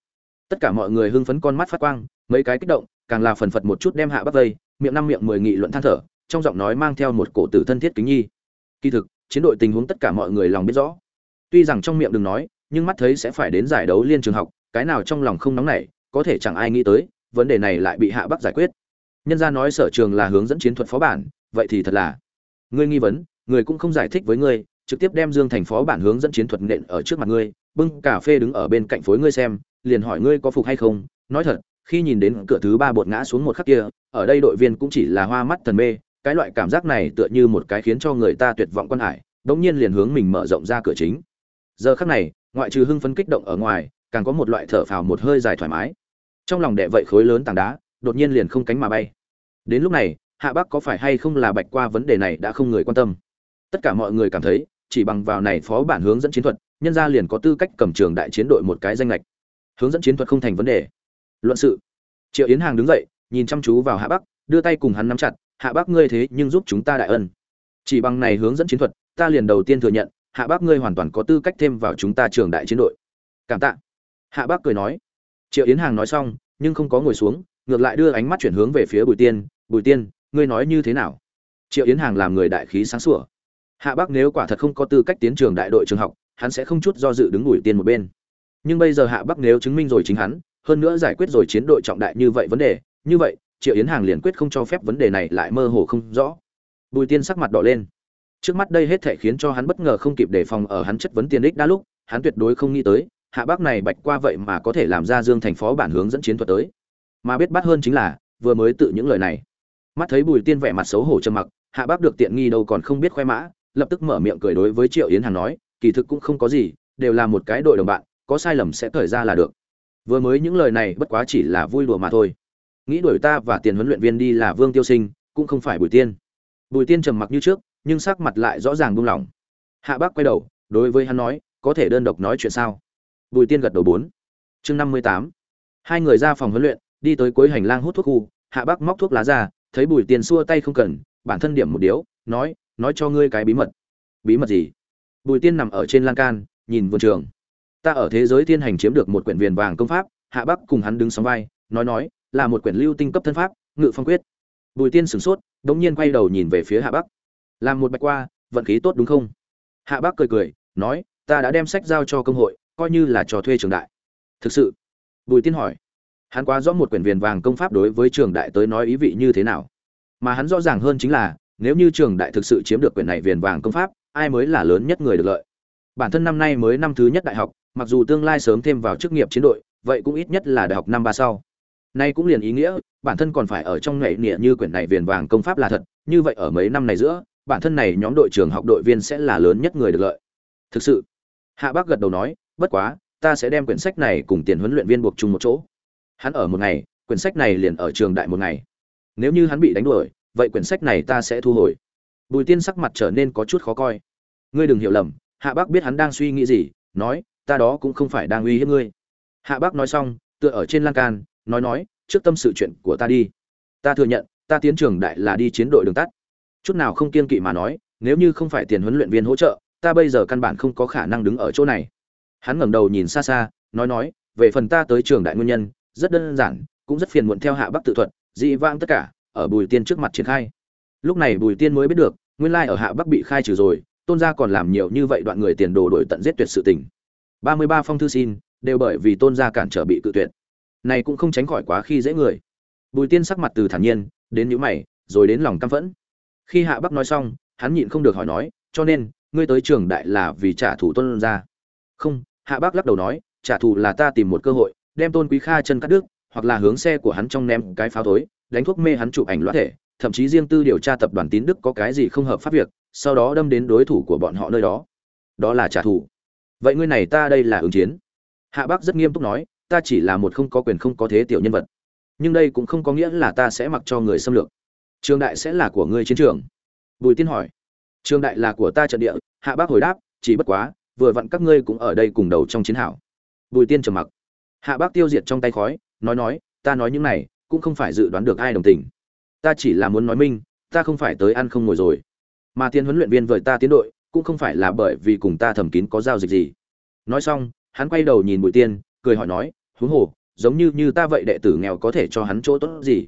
Tất cả mọi người hưng phấn con mắt phát quang, mấy cái kích động, càng là phần phật một chút đem hạ bắt vây, miệng năm miệng mười nghị luận than thở, trong giọng nói mang theo một cổ tử thân thiết kính nhi. Kỳ thực chiến đội tình huống tất cả mọi người lòng biết rõ. Tuy rằng trong miệng đừng nói, nhưng mắt thấy sẽ phải đến giải đấu liên trường học, cái nào trong lòng không nóng nảy, có thể chẳng ai nghĩ tới, vấn đề này lại bị hạ bắc giải quyết. Nhân gia nói sở trường là hướng dẫn chiến thuật phó bản, vậy thì thật là. Ngươi nghi vấn, người cũng không giải thích với ngươi, trực tiếp đem dương thành phó bản hướng dẫn chiến thuật nện ở trước mặt ngươi, bưng cà phê đứng ở bên cạnh phối ngươi xem, liền hỏi ngươi có phục hay không. Nói thật, khi nhìn đến cửa thứ ba bột ngã xuống một khắc kia, ở đây đội viên cũng chỉ là hoa mắt thần mê cái loại cảm giác này tựa như một cái khiến cho người ta tuyệt vọng quan hải, đống nhiên liền hướng mình mở rộng ra cửa chính. Giờ khắc này, ngoại trừ hưng phấn kích động ở ngoài, càng có một loại thở phào một hơi dài thoải mái. Trong lòng đệ vậy khối lớn tảng đá, đột nhiên liền không cánh mà bay. Đến lúc này, hạ bắc có phải hay không là bạch qua vấn đề này đã không người quan tâm. Tất cả mọi người cảm thấy, chỉ bằng vào này phó bản hướng dẫn chiến thuật, nhân gia liền có tư cách cầm trường đại chiến đội một cái danh lệch hướng dẫn chiến thuật không thành vấn đề. Luận sự. Triệu yến hàng đứng dậy, nhìn chăm chú vào hạ bắc, đưa tay cùng hắn nắm chặt hạ bắc ngươi thế nhưng giúp chúng ta đại ân. Chỉ bằng này hướng dẫn chiến thuật, ta liền đầu tiên thừa nhận, hạ bắc ngươi hoàn toàn có tư cách thêm vào chúng ta trường đại chiến đội. Cảm tạ. Hạ bắc cười nói. Triệu yến hàng nói xong, nhưng không có ngồi xuống, ngược lại đưa ánh mắt chuyển hướng về phía bùi tiên. Bùi tiên, ngươi nói như thế nào? Triệu yến hàng làm người đại khí sáng sủa. Hạ bắc nếu quả thật không có tư cách tiến trường đại đội trường học, hắn sẽ không chút do dự đứng bùi tiên một bên. Nhưng bây giờ hạ bắc nếu chứng minh rồi chính hắn, hơn nữa giải quyết rồi chiến đội trọng đại như vậy vấn đề, như vậy triệu yến hàng liền quyết không cho phép vấn đề này lại mơ hồ không rõ. Bùi tiên sắc mặt đỏ lên. Trước mắt đây hết thể khiến cho hắn bất ngờ không kịp đề phòng ở hắn chất vấn tiền đích đa lúc, hắn tuyệt đối không nghĩ tới, hạ bác này bạch qua vậy mà có thể làm ra dương thành phó bản hướng dẫn chiến thuật tới. Mà biết bắt hơn chính là, vừa mới tự những lời này. Mắt thấy bùi tiên vẻ mặt xấu hổ trầm mặc, hạ bác được tiện nghi đâu còn không biết khoe mã, lập tức mở miệng cười đối với triệu yến hàng nói, kỳ thực cũng không có gì, đều là một cái đội đồng bạn, có sai lầm sẽ thời ra là được. Vừa mới những lời này bất quá chỉ là vui đùa mà thôi nghĩ đuổi ta và tiền huấn luyện viên đi là vương tiêu sinh, cũng không phải bùi tiên. Bùi tiên trầm mặc như trước, nhưng sắc mặt lại rõ ràng buông lỏng. Hạ bác quay đầu, đối với hắn nói, có thể đơn độc nói chuyện sao? Bùi tiên gật đầu bốn. Chương năm mươi tám. Hai người ra phòng huấn luyện, đi tới cuối hành lang hút thuốc khu, hạ bác móc thuốc lá ra, thấy bùi tiên xua tay không cần, bản thân điểm một điếu, nói nói cho ngươi cái bí mật. Bí mật gì? Bùi tiên nằm ở trên lan can, nhìn vườn trường. Ta ở thế giới thiên hành chiếm được một quyển viền vàng công pháp. Hạ bắc cùng hắn đứng sóng vai, nói nói là một quyển lưu tinh cấp thân pháp, ngự phong quyết. Bùi tiên sửng sốt đ ỗ n g nhiên quay đầu nhìn về phía hạ bắc. Làm một bạch qua, vận khí tốt đúng không? Hạ bắc cười cười, nói, ta đã đem sách giao cho công hội, coi như là trò thuê trường đại. Thực sự? Bùi tiên hỏi. Hắn quá rõ một quyển viền vàng công pháp đối với trường đại tới nói ý vị như thế nào. Mà hắn rõ ràng hơn chính là, nếu như trường đại thực sự chiếm được quyển này viền vàng công pháp, ai mới là lớn nhất người được lợi? Bản thân năm nay mới năm thứ nhất đại học, mặc dù tương lai sớm thêm vào chức nghiệp chiến đội, vậy cũng ít nhất là đại học năm ba sau nay cũng liền ý nghĩa, bản thân còn phải ở trong nhảy nghĩa như quyển này viền vàng công pháp là thật, như vậy ở mấy năm này giữa, bản thân này nhóm đội trường học đội viên sẽ là lớn nhất người được lợi. Thực sự, hạ bác gật đầu nói, bất quá, ta sẽ đem quyển sách này cùng tiền huấn luyện viên buộc chung một chỗ. Hắn ở một ngày, quyển sách này liền ở trường đại một ngày. Nếu như hắn bị đánh đuổi, vậy quyển sách này ta sẽ thu hồi. Bùi tiên sắc mặt trở nên có chút khó coi. Ngươi đừng hiểu lầm, hạ bác biết hắn đang suy nghĩ gì, nói, ta đó cũng không phải đang uy hiếp ngươi. Hạ bác nói xong, tựa ở trên lan can nói nói, trước tâm sự chuyện của ta đi. Ta thừa nhận, ta tiến trường đại là đi chiến đội đường tắt. Chút nào không kiên kỵ mà nói, nếu như không phải tiền huấn luyện viên hỗ trợ, ta bây giờ căn bản không có khả năng đứng ở chỗ này. Hắn ngẩng đầu nhìn xa xa, nói nói, về phần ta tới trường đại nguyên nhân, rất đơn giản, cũng rất phiền muộn theo hạ bắc tự thuật, dị vãng tất cả, ở bùi tiên trước mặt triển khai. Lúc này bùi tiên mới biết được, nguyên lai ở hạ bắc bị khai trừ rồi, tôn gia còn làm nhiều như vậy đoạn người tiền đồ đổi tận giết tuyệt sự tình. Ba mươi ba phong thư xin, đều bởi vì tôn gia cản trở bị cự tuyệt này cũng không tránh khỏi quá khi dễ người. Bùi tiên sắc mặt từ thản nhiên, đến nhíu mày, rồi đến lòng căm phẫn. Khi hạ bắc nói xong, hắn nhịn không được hỏi nói, cho nên, ngươi tới trường đại là vì trả thù tôn gia? Không, hạ bắc lắc đầu nói, trả thù là ta tìm một cơ hội, đem tôn quý kha chân cắt đứt, hoặc là hướng xe của hắn trong ném cái pháo tối đánh thuốc mê hắn chụp ảnh loát thể, thậm chí riêng tư điều tra tập đoàn tín đức có cái gì không hợp pháp việc, sau đó đâm đến đối thủ của bọn họ nơi đó. Đó là trả thù. Vậy ngươi này ta đây là ứng chiến. Hạ bắc rất nghiêm túc nói ta chỉ là một không có quyền không có thế tiểu nhân vật. Nhưng đây cũng không có nghĩa là ta sẽ mặc cho người xâm lược. Trường đại sẽ là của ngươi chiến trường. Bùi tiên hỏi. Trường đại là của ta trận địa. Hạ bác hồi đáp. Chỉ bất quá, vừa vặn các ngươi cũng ở đây cùng đầu trong chiến hảo bùi tiên trầm mặc. Hạ bác tiêu diệt trong tay khói, nói nói, ta nói những này, cũng không phải dự đoán được ai đồng tình. Ta chỉ là muốn nói minh, ta không phải tới ăn không ngồi rồi. Mà tiên huấn luyện viên vời ta tiến đội, cũng không phải là bởi vì cùng ta thầm kín có giao dịch gì. Nói xong, hắn quay đầu nhìn bùi tiên, cười hỏi nói huống hồ, giống như như ta vậy đệ tử nghèo có thể cho hắn chỗ tốt gì?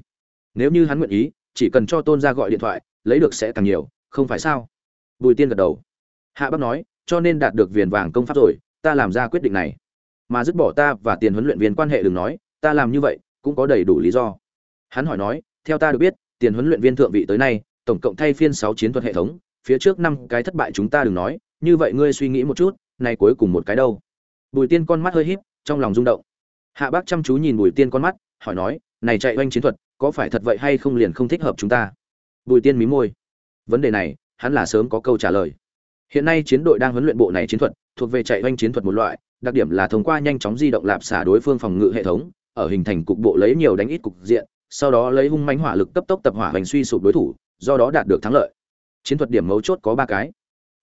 Nếu như hắn nguyện ý, chỉ cần cho tôn ra gọi điện thoại, lấy được sẽ càng nhiều, không phải sao? Bùi tiên gật đầu. Hạ bắc nói, cho nên đạt được viền vàng công pháp rồi, ta làm ra quyết định này. Mà dứt bỏ ta và tiền huấn luyện viên quan hệ đừng nói, ta làm như vậy, cũng có đầy đủ lý do. Hắn hỏi nói, theo ta được biết, tiền huấn luyện viên thượng vị tới nay, tổng cộng thay phiên sáu chiến thuật hệ thống, phía trước năm cái thất bại chúng ta đừng nói, như vậy ngươi suy nghĩ một chút này cuối cùng một cái đâu? Bùi tiên con mắt hơi híp, trong lòng rung động hạ bác chăm chú nhìn bùi tiên con mắt, hỏi nói, này chạy oanh chiến thuật, có phải thật vậy hay không liền không thích hợp chúng ta? Bùi tiên mí môi. Vấn đề này, hắn là sớm có câu trả lời. Hiện nay chiến đội đang huấn luyện bộ này chiến thuật, thuộc về chạy oanh chiến thuật một loại, đặc điểm là thông qua nhanh chóng di động lạp xả đối phương phòng ngự hệ thống, ở hình thành cục bộ lấy nhiều đánh ít cục diện, sau đó lấy hung mãnh hỏa lực cấp tốc tập hỏa hành suy sụp đối thủ, do đó đạt được thắng lợi. Chiến thuật điểm mấu chốt có ba cái.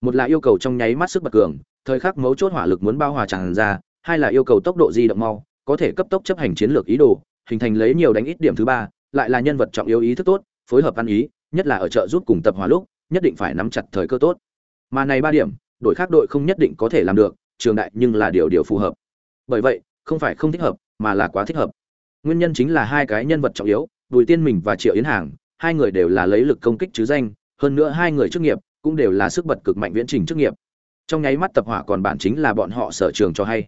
Một là yêu cầu trong nháy mắt sức bật cường, thời khắc mấu chốt hỏa lực muốn bao hòa tràn ra, hai là yêu cầu tốc độ di động mau có thể cấp tốc chấp hành chiến lược ý đồ, hình thành lấy nhiều đánh ít điểm thứ ba, lại là nhân vật trọng yếu ý thức tốt, phối hợp ăn ý, nhất là ở trợ giúp cùng tập hòa lúc, nhất định phải nắm chặt thời cơ tốt. Mà này ba điểm, đội khác đội không nhất định có thể làm được, trường đại nhưng là điều điều phù hợp. Bởi vậy, không phải không thích hợp, mà là quá thích hợp. Nguyên nhân chính là hai cái nhân vật trọng yếu, bùi tiên mình và triệu yến hàng, hai người đều là lấy lực công kích chứ danh, hơn nữa hai người chức nghiệp cũng đều là sức bật cực mạnh viễn trình chức nghiệp. Trong nháy mắt tập hỏa còn bản chính là bọn họ sở trường cho hay.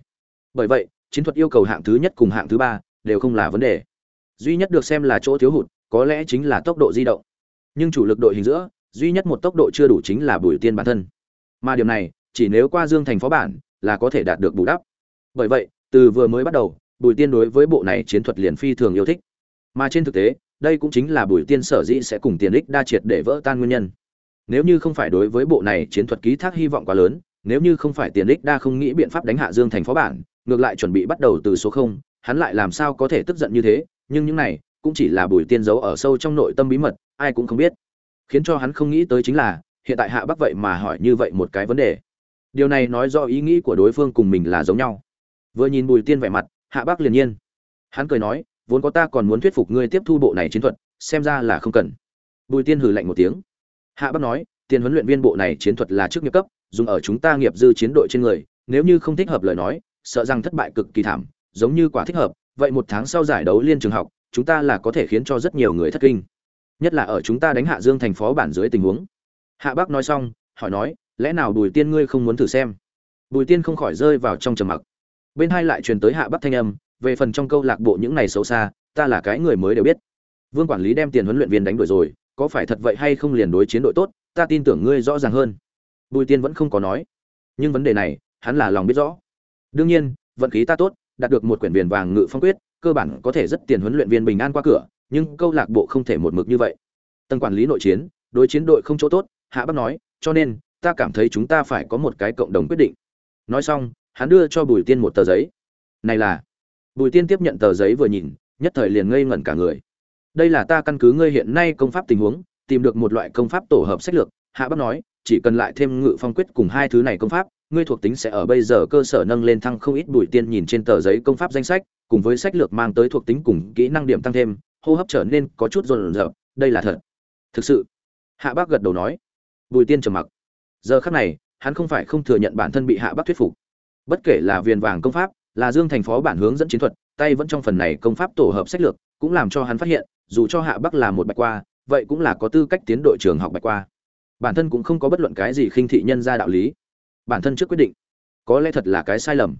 Bởi vậy chiến thuật yêu cầu hạng thứ nhất cùng hạng thứ ba đều không là vấn đề. Duy nhất được xem là chỗ thiếu hụt, có lẽ chính là tốc độ di động. Nhưng chủ lực đội hình giữa, duy nhất một tốc độ chưa đủ chính là bùi tiên bản thân. Mà điểm này, chỉ nếu qua dương thành phó bản, là có thể đạt được bù đắp. Bởi vậy, từ vừa mới bắt đầu, bùi tiên đối với bộ này chiến thuật liền phi thường yêu thích. Mà trên thực tế, đây cũng chính là bùi tiên sở dĩ sẽ cùng tiền ích đa triệt để vỡ tan nguyên nhân. Nếu như không phải đối với bộ này chiến thuật ký thác hy vọng quá lớn, nếu như không phải tiền ích đa không nghĩ biện pháp đánh hạ dương thành phó bản ngược lại chuẩn bị bắt đầu từ số không, hắn lại làm sao có thể tức giận như thế, nhưng những này cũng chỉ là bùi tiên giấu ở sâu trong nội tâm bí mật, ai cũng không biết. Khiến cho hắn không nghĩ tới chính là, hiện tại hạ bắc vậy mà hỏi như vậy một cái vấn đề. Điều này nói do ý nghĩ của đối phương cùng mình là giống nhau. Vừa nhìn bùi tiên vẻ mặt, hạ bắc liền nhiên. Hắn cười nói, vốn có ta còn muốn thuyết phục ngươi tiếp thu bộ này chiến thuật, xem ra là không cần. Bùi tiên hừ lạnh một tiếng. Hạ bắc nói, tiền huấn luyện viên bộ này chiến thuật là trước nghiệp cấp, dùng ở chúng ta nghiệp dư chiến đội trên người, nếu như không thích hợp lời nói sợ rằng thất bại cực kỳ thảm, giống như quả thích hợp, vậy một tháng sau giải đấu liên trường học, chúng ta là có thể khiến cho rất nhiều người thất kinh. Nhất là ở chúng ta đánh hạ dương thành phó bản dưới tình huống. Hạ bác nói xong, hỏi nói, lẽ nào bùi tiên ngươi không muốn thử xem? Bùi tiên không khỏi rơi vào trong trầm mặc. Bên hai lại truyền tới hạ bắc thanh âm, về phần trong câu lạc bộ những này xấu xa, ta là cái người mới đều biết. Vương quản lý đem tiền huấn luyện viên đánh đuổi rồi, có phải thật vậy hay không liền đối chiến đội tốt, ta tin tưởng ngươi rõ ràng hơn. Bùi tiên vẫn không có nói. Nhưng vấn đề này, hắn là lòng biết rõ đương nhiên, vận khí ta tốt, đạt được một quyển viền vàng ngự phong quyết, cơ bản có thể rất tiền huấn luyện viên bình an qua cửa, nhưng câu lạc bộ không thể một mực như vậy. Tầng quản lý nội chiến, đối chiến đội không chỗ tốt, hạ bắc nói, cho nên, ta cảm thấy chúng ta phải có một cái cộng đồng quyết định. Nói xong, hắn đưa cho bùi tiên một tờ giấy. Này là, bùi tiên tiếp nhận tờ giấy vừa nhìn, nhất thời liền ngây ngẩn cả người. Đây là ta căn cứ ngươi hiện nay công pháp tình huống, tìm được một loại công pháp tổ hợp sách lược. Hạ bắc nói, chỉ cần lại thêm ngự phong quyết cùng hai thứ này công pháp ngươi thuộc tính sẽ ở bây giờ cơ sở nâng lên thăng không ít bùi tiên nhìn trên tờ giấy công pháp danh sách, cùng với sách lược mang tới thuộc tính cùng kỹ năng điểm tăng thêm, hô hấp trở nên có chút rộn rợn, đây là thật. Thực sự. Hạ bác gật đầu nói. Bùi tiên trầm mặc. Giờ khắc này, hắn không phải không thừa nhận bản thân bị hạ bác thuyết phục. Bất kể là viền vàng công pháp, là dương thành phó bản hướng dẫn chiến thuật, tay vẫn trong phần này công pháp tổ hợp sách lược, cũng làm cho hắn phát hiện, dù cho hạ bắc là một bạch qua, vậy cũng là có tư cách tiến đội trường học bạch qua. Bản thân cũng không có bất luận cái gì khinh thị nhân ra đạo lý bản thân trước quyết định. Có lẽ thật là cái sai lầm.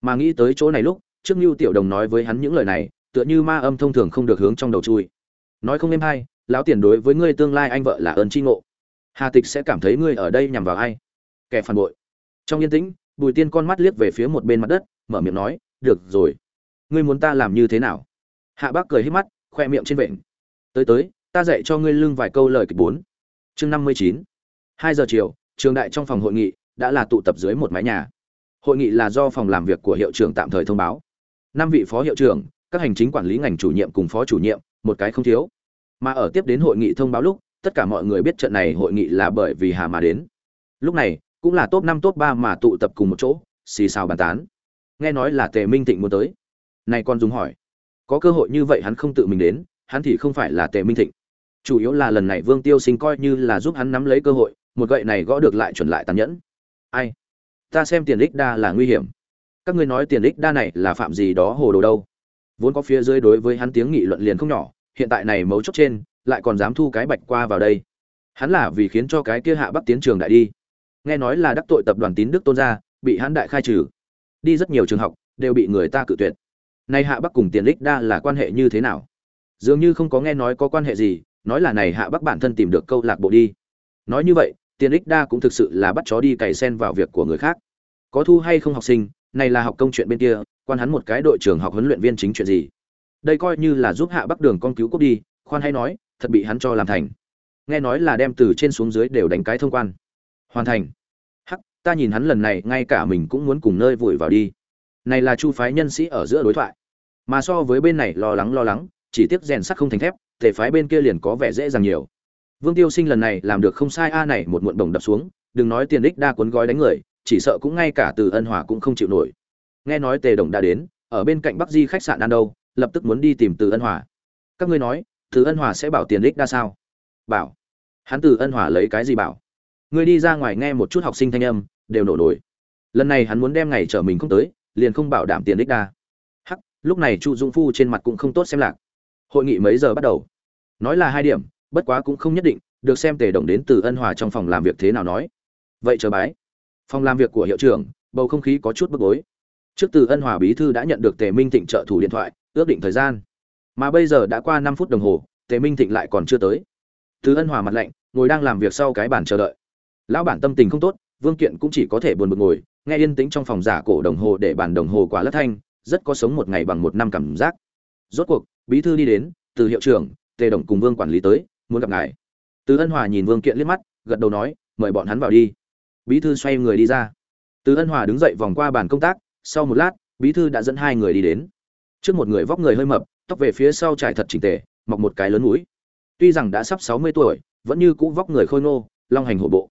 Mà nghĩ tới chỗ này lúc, trước như tiểu đồng nói với hắn những lời này, tựa như ma âm thông thường không được hướng trong đầu chui. Nói không êm hay, lão tiền đối với ngươi tương lai anh vợ là ơn tri ngộ. Hà tịch sẽ cảm thấy ngươi ở đây nhằm vào ai? Kẻ phản bội. Trong yên tĩnh, bùi tiên con mắt liếc về phía một bên mặt đất, mở miệng nói, được rồi. Ngươi muốn ta làm như thế nào? Hạ bác cười hết mắt, khoe miệng trên vệnh. Tới tới, ta dạy cho ngươi lưng vài câu lời kịch bốn. Chương năm mươi chín. Hai giờ chiều, trường đại trong phòng hội nghị đã là tụ tập dưới một mái nhà. Hội nghị là do phòng làm việc của hiệu trưởng tạm thời thông báo. Năm vị phó hiệu trưởng, các hành chính quản lý ngành chủ nhiệm cùng phó chủ nhiệm, một cái không thiếu. Mà ở tiếp đến hội nghị thông báo lúc, tất cả mọi người biết trận này hội nghị là bởi vì hà mà đến. Lúc này, cũng là top năm, top ba mà tụ tập cùng một chỗ, xì xào bàn tán. Nghe nói là tề minh thịnh muốn tới. Này con dùng hỏi. Có cơ hội như vậy hắn không tự mình đến, hắn thì không phải là tề minh thịnh. Chủ yếu là lần này vương tiêu sinh coi như là giúp hắn nắm lấy cơ hội, một gậy này gõ được lại chuẩn lại tàn nhẫn ai? Ta xem tiền ích đa là nguy hiểm. Các ngươi nói tiền ích đa này là phạm gì đó hồ đồ đâu? Vốn có phía dưới đối với hắn tiếng nghị luận liền không nhỏ, hiện tại này mấu chốt trên, lại còn dám thu cái bạch qua vào đây. Hắn là vì khiến cho cái kia hạ bắc tiến trường đại đi. Nghe nói là đắc tội tập đoàn tín đức tôn gia, bị hắn đại khai trừ. Đi rất nhiều trường học, đều bị người ta cự tuyệt. Nay hạ bắc cùng tiền ích đa là quan hệ như thế nào? Dường như không có nghe nói có quan hệ gì, nói là này hạ bắc bản thân tìm được câu lạc bộ đi. Nói như vậy tiền ích đa cũng thực sự là bắt chó đi cày sen vào việc của người khác. Có thu hay không học sinh, này là học công chuyện bên kia, quan hắn một cái đội trưởng học huấn luyện viên chính chuyện gì. Đây coi như là giúp hạ bắc đường con cứu cốc đi, khoan hay nói, thật bị hắn cho làm thành. Nghe nói là đem từ trên xuống dưới đều đánh cái thông quan. Hoàn thành. Hắc, ta nhìn hắn lần này, ngay cả mình cũng muốn cùng nơi vùi vào đi. Này là chu phái nhân sĩ ở giữa đối thoại. Mà so với bên này lo lắng lo lắng, chỉ tiếc rèn sắt không thành thép thể phái bên kia liền có vẻ dễ dàng nhiều vương tiêu sinh lần này làm được không sai, a này một muộn đồng đập xuống, đừng nói tiền đích đa cuốn gói đánh người, chỉ sợ cũng ngay cả từ ân hòa cũng không chịu nổi. Nghe nói tề đồng đã đến, ở bên cạnh bắc di khách sạn ăn đâu, lập tức muốn đi tìm từ ân hòa. Các ngươi nói, từ ân hòa sẽ bảo tiền đích đa sao? Bảo. Hắn từ ân hòa lấy cái gì bảo? Ngươi đi ra ngoài nghe một chút học sinh thanh âm, đều nổ nổi. Lần này hắn muốn đem ngày trở mình không tới, liền không bảo đảm tiền đích đa. Hắc, lúc này chu dung phu trên mặt cũng không tốt xem lạc. Hội nghị mấy giờ bắt đầu? Nói là hai điểm bất quá cũng không nhất định, được xem tề đồng đến từ ân hòa trong phòng làm việc thế nào nói. Vậy chờ bái. Phòng làm việc của hiệu trưởng, bầu không khí có chút bức bối. Trước từ ân hòa bí thư đã nhận được tề minh thịnh trợ thủ điện thoại, ước định thời gian. Mà bây giờ đã qua năm phút đồng hồ, tề minh thịnh lại còn chưa tới. Từ ân hòa mặt lạnh, ngồi đang làm việc sau cái bàn chờ đợi. Lão bản tâm tình không tốt, vương kiện cũng chỉ có thể buồn bực ngồi, nghe yên tĩnh trong phòng giả cổ đồng hồ để bản đồng hồ quá lất thanh, rất có sống một ngày bằng một năm cảm giác. Rốt cuộc, bí thư đi đến, từ hiệu trưởng, tề đồng cùng vương quản lý tới muốn gặp ngài. Từ ân hòa nhìn vương kiện liếc mắt, gật đầu nói, mời bọn hắn vào đi. Bí thư xoay người đi ra. Từ ân hòa đứng dậy vòng qua bàn công tác, sau một lát, bí thư đã dẫn hai người đi đến. Trước một người vóc người hơi mập, tóc về phía sau trải thật chỉnh tề, mọc một cái lớn mũi. Tuy rằng đã sắp sáu mươi tuổi, vẫn như cũ vóc người khôi ngô, long hành hổ bộ.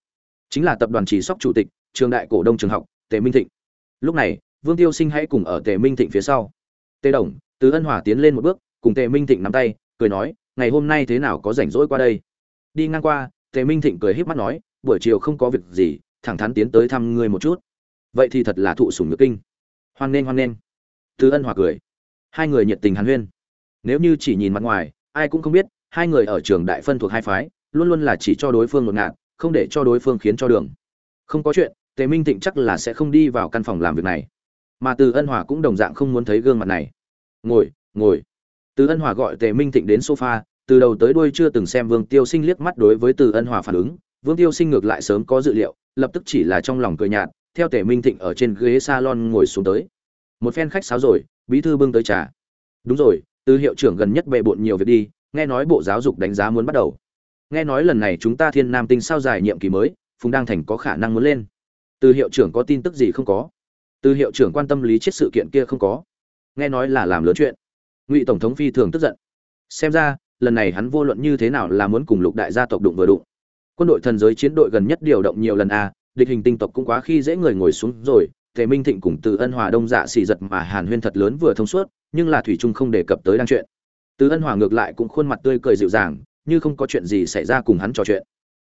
Chính là tập đoàn chỉ sóc chủ tịch, trường đại cổ đông trường học, tề minh thịnh. Lúc này, vương tiêu sinh hãy cùng ở tề minh thịnh phía sau. Tề đồng, từ ân hòa tiến lên một bước, cùng tề minh thịnh nắm tay, cười nói ngày hôm nay thế nào có rảnh rỗi qua đây? Đi ngang qua, tề minh thịnh cười híp mắt nói, buổi chiều không có việc gì, thẳng thắn tiến tới thăm ngươi một chút. Vậy thì thật là thụ sủng nhược kinh. Hoan nghênh hoan nghênh. Từ ân hòa cười. Hai người nhiệt tình hàn huyên. Nếu như chỉ nhìn mặt ngoài, ai cũng không biết, hai người ở trường đại phân thuộc hai phái, luôn luôn là chỉ cho đối phương ngột ngạt, không để cho đối phương khiến cho đường. Không có chuyện, tề minh thịnh chắc là sẽ không đi vào căn phòng làm việc này. Mà từ ân hòa cũng đồng dạng không muốn thấy gương mặt này. Ngồi ngồi. Từ ân hòa gọi tề minh thịnh đến sofa từ đầu tới đuôi chưa từng xem vương tiêu sinh liếc mắt đối với từ ân hòa phản ứng. Vương tiêu sinh ngược lại sớm có dự liệu, lập tức chỉ là trong lòng cười nhạt, theo tề minh thịnh ở trên ghế salon ngồi xuống tới. Một phen khách sáo rồi, bí thư bưng tới trà. Đúng rồi, từ hiệu trưởng gần nhất bệ bộn nhiều việc đi, nghe nói bộ giáo dục đánh giá muốn bắt đầu. Nghe nói lần này chúng ta thiên nam tinh sao dài nhiệm kỳ mới, phùng đăng thành có khả năng muốn lên. Từ hiệu trưởng có tin tức gì không có? Từ hiệu trưởng quan tâm lý chết sự kiện kia không có. Nghe nói là làm lớn chuyện. Ngụy tổng thống phi thường tức giận. Xem ra lần này hắn vô luận như thế nào là muốn cùng lục đại gia tộc đụng vừa đụng. Quân đội thần giới chiến đội gần nhất điều động nhiều lần a, địch hình tinh tộc cũng quá khi dễ người ngồi xuống rồi, tề minh thịnh cùng từ ân hòa đông dạ xì giật mà hàn huyên thật lớn vừa thông suốt, nhưng là thủy trung không đề cập tới đang chuyện. Từ ân hòa ngược lại cũng khuôn mặt tươi cười dịu dàng, như không có chuyện gì xảy ra cùng hắn trò chuyện.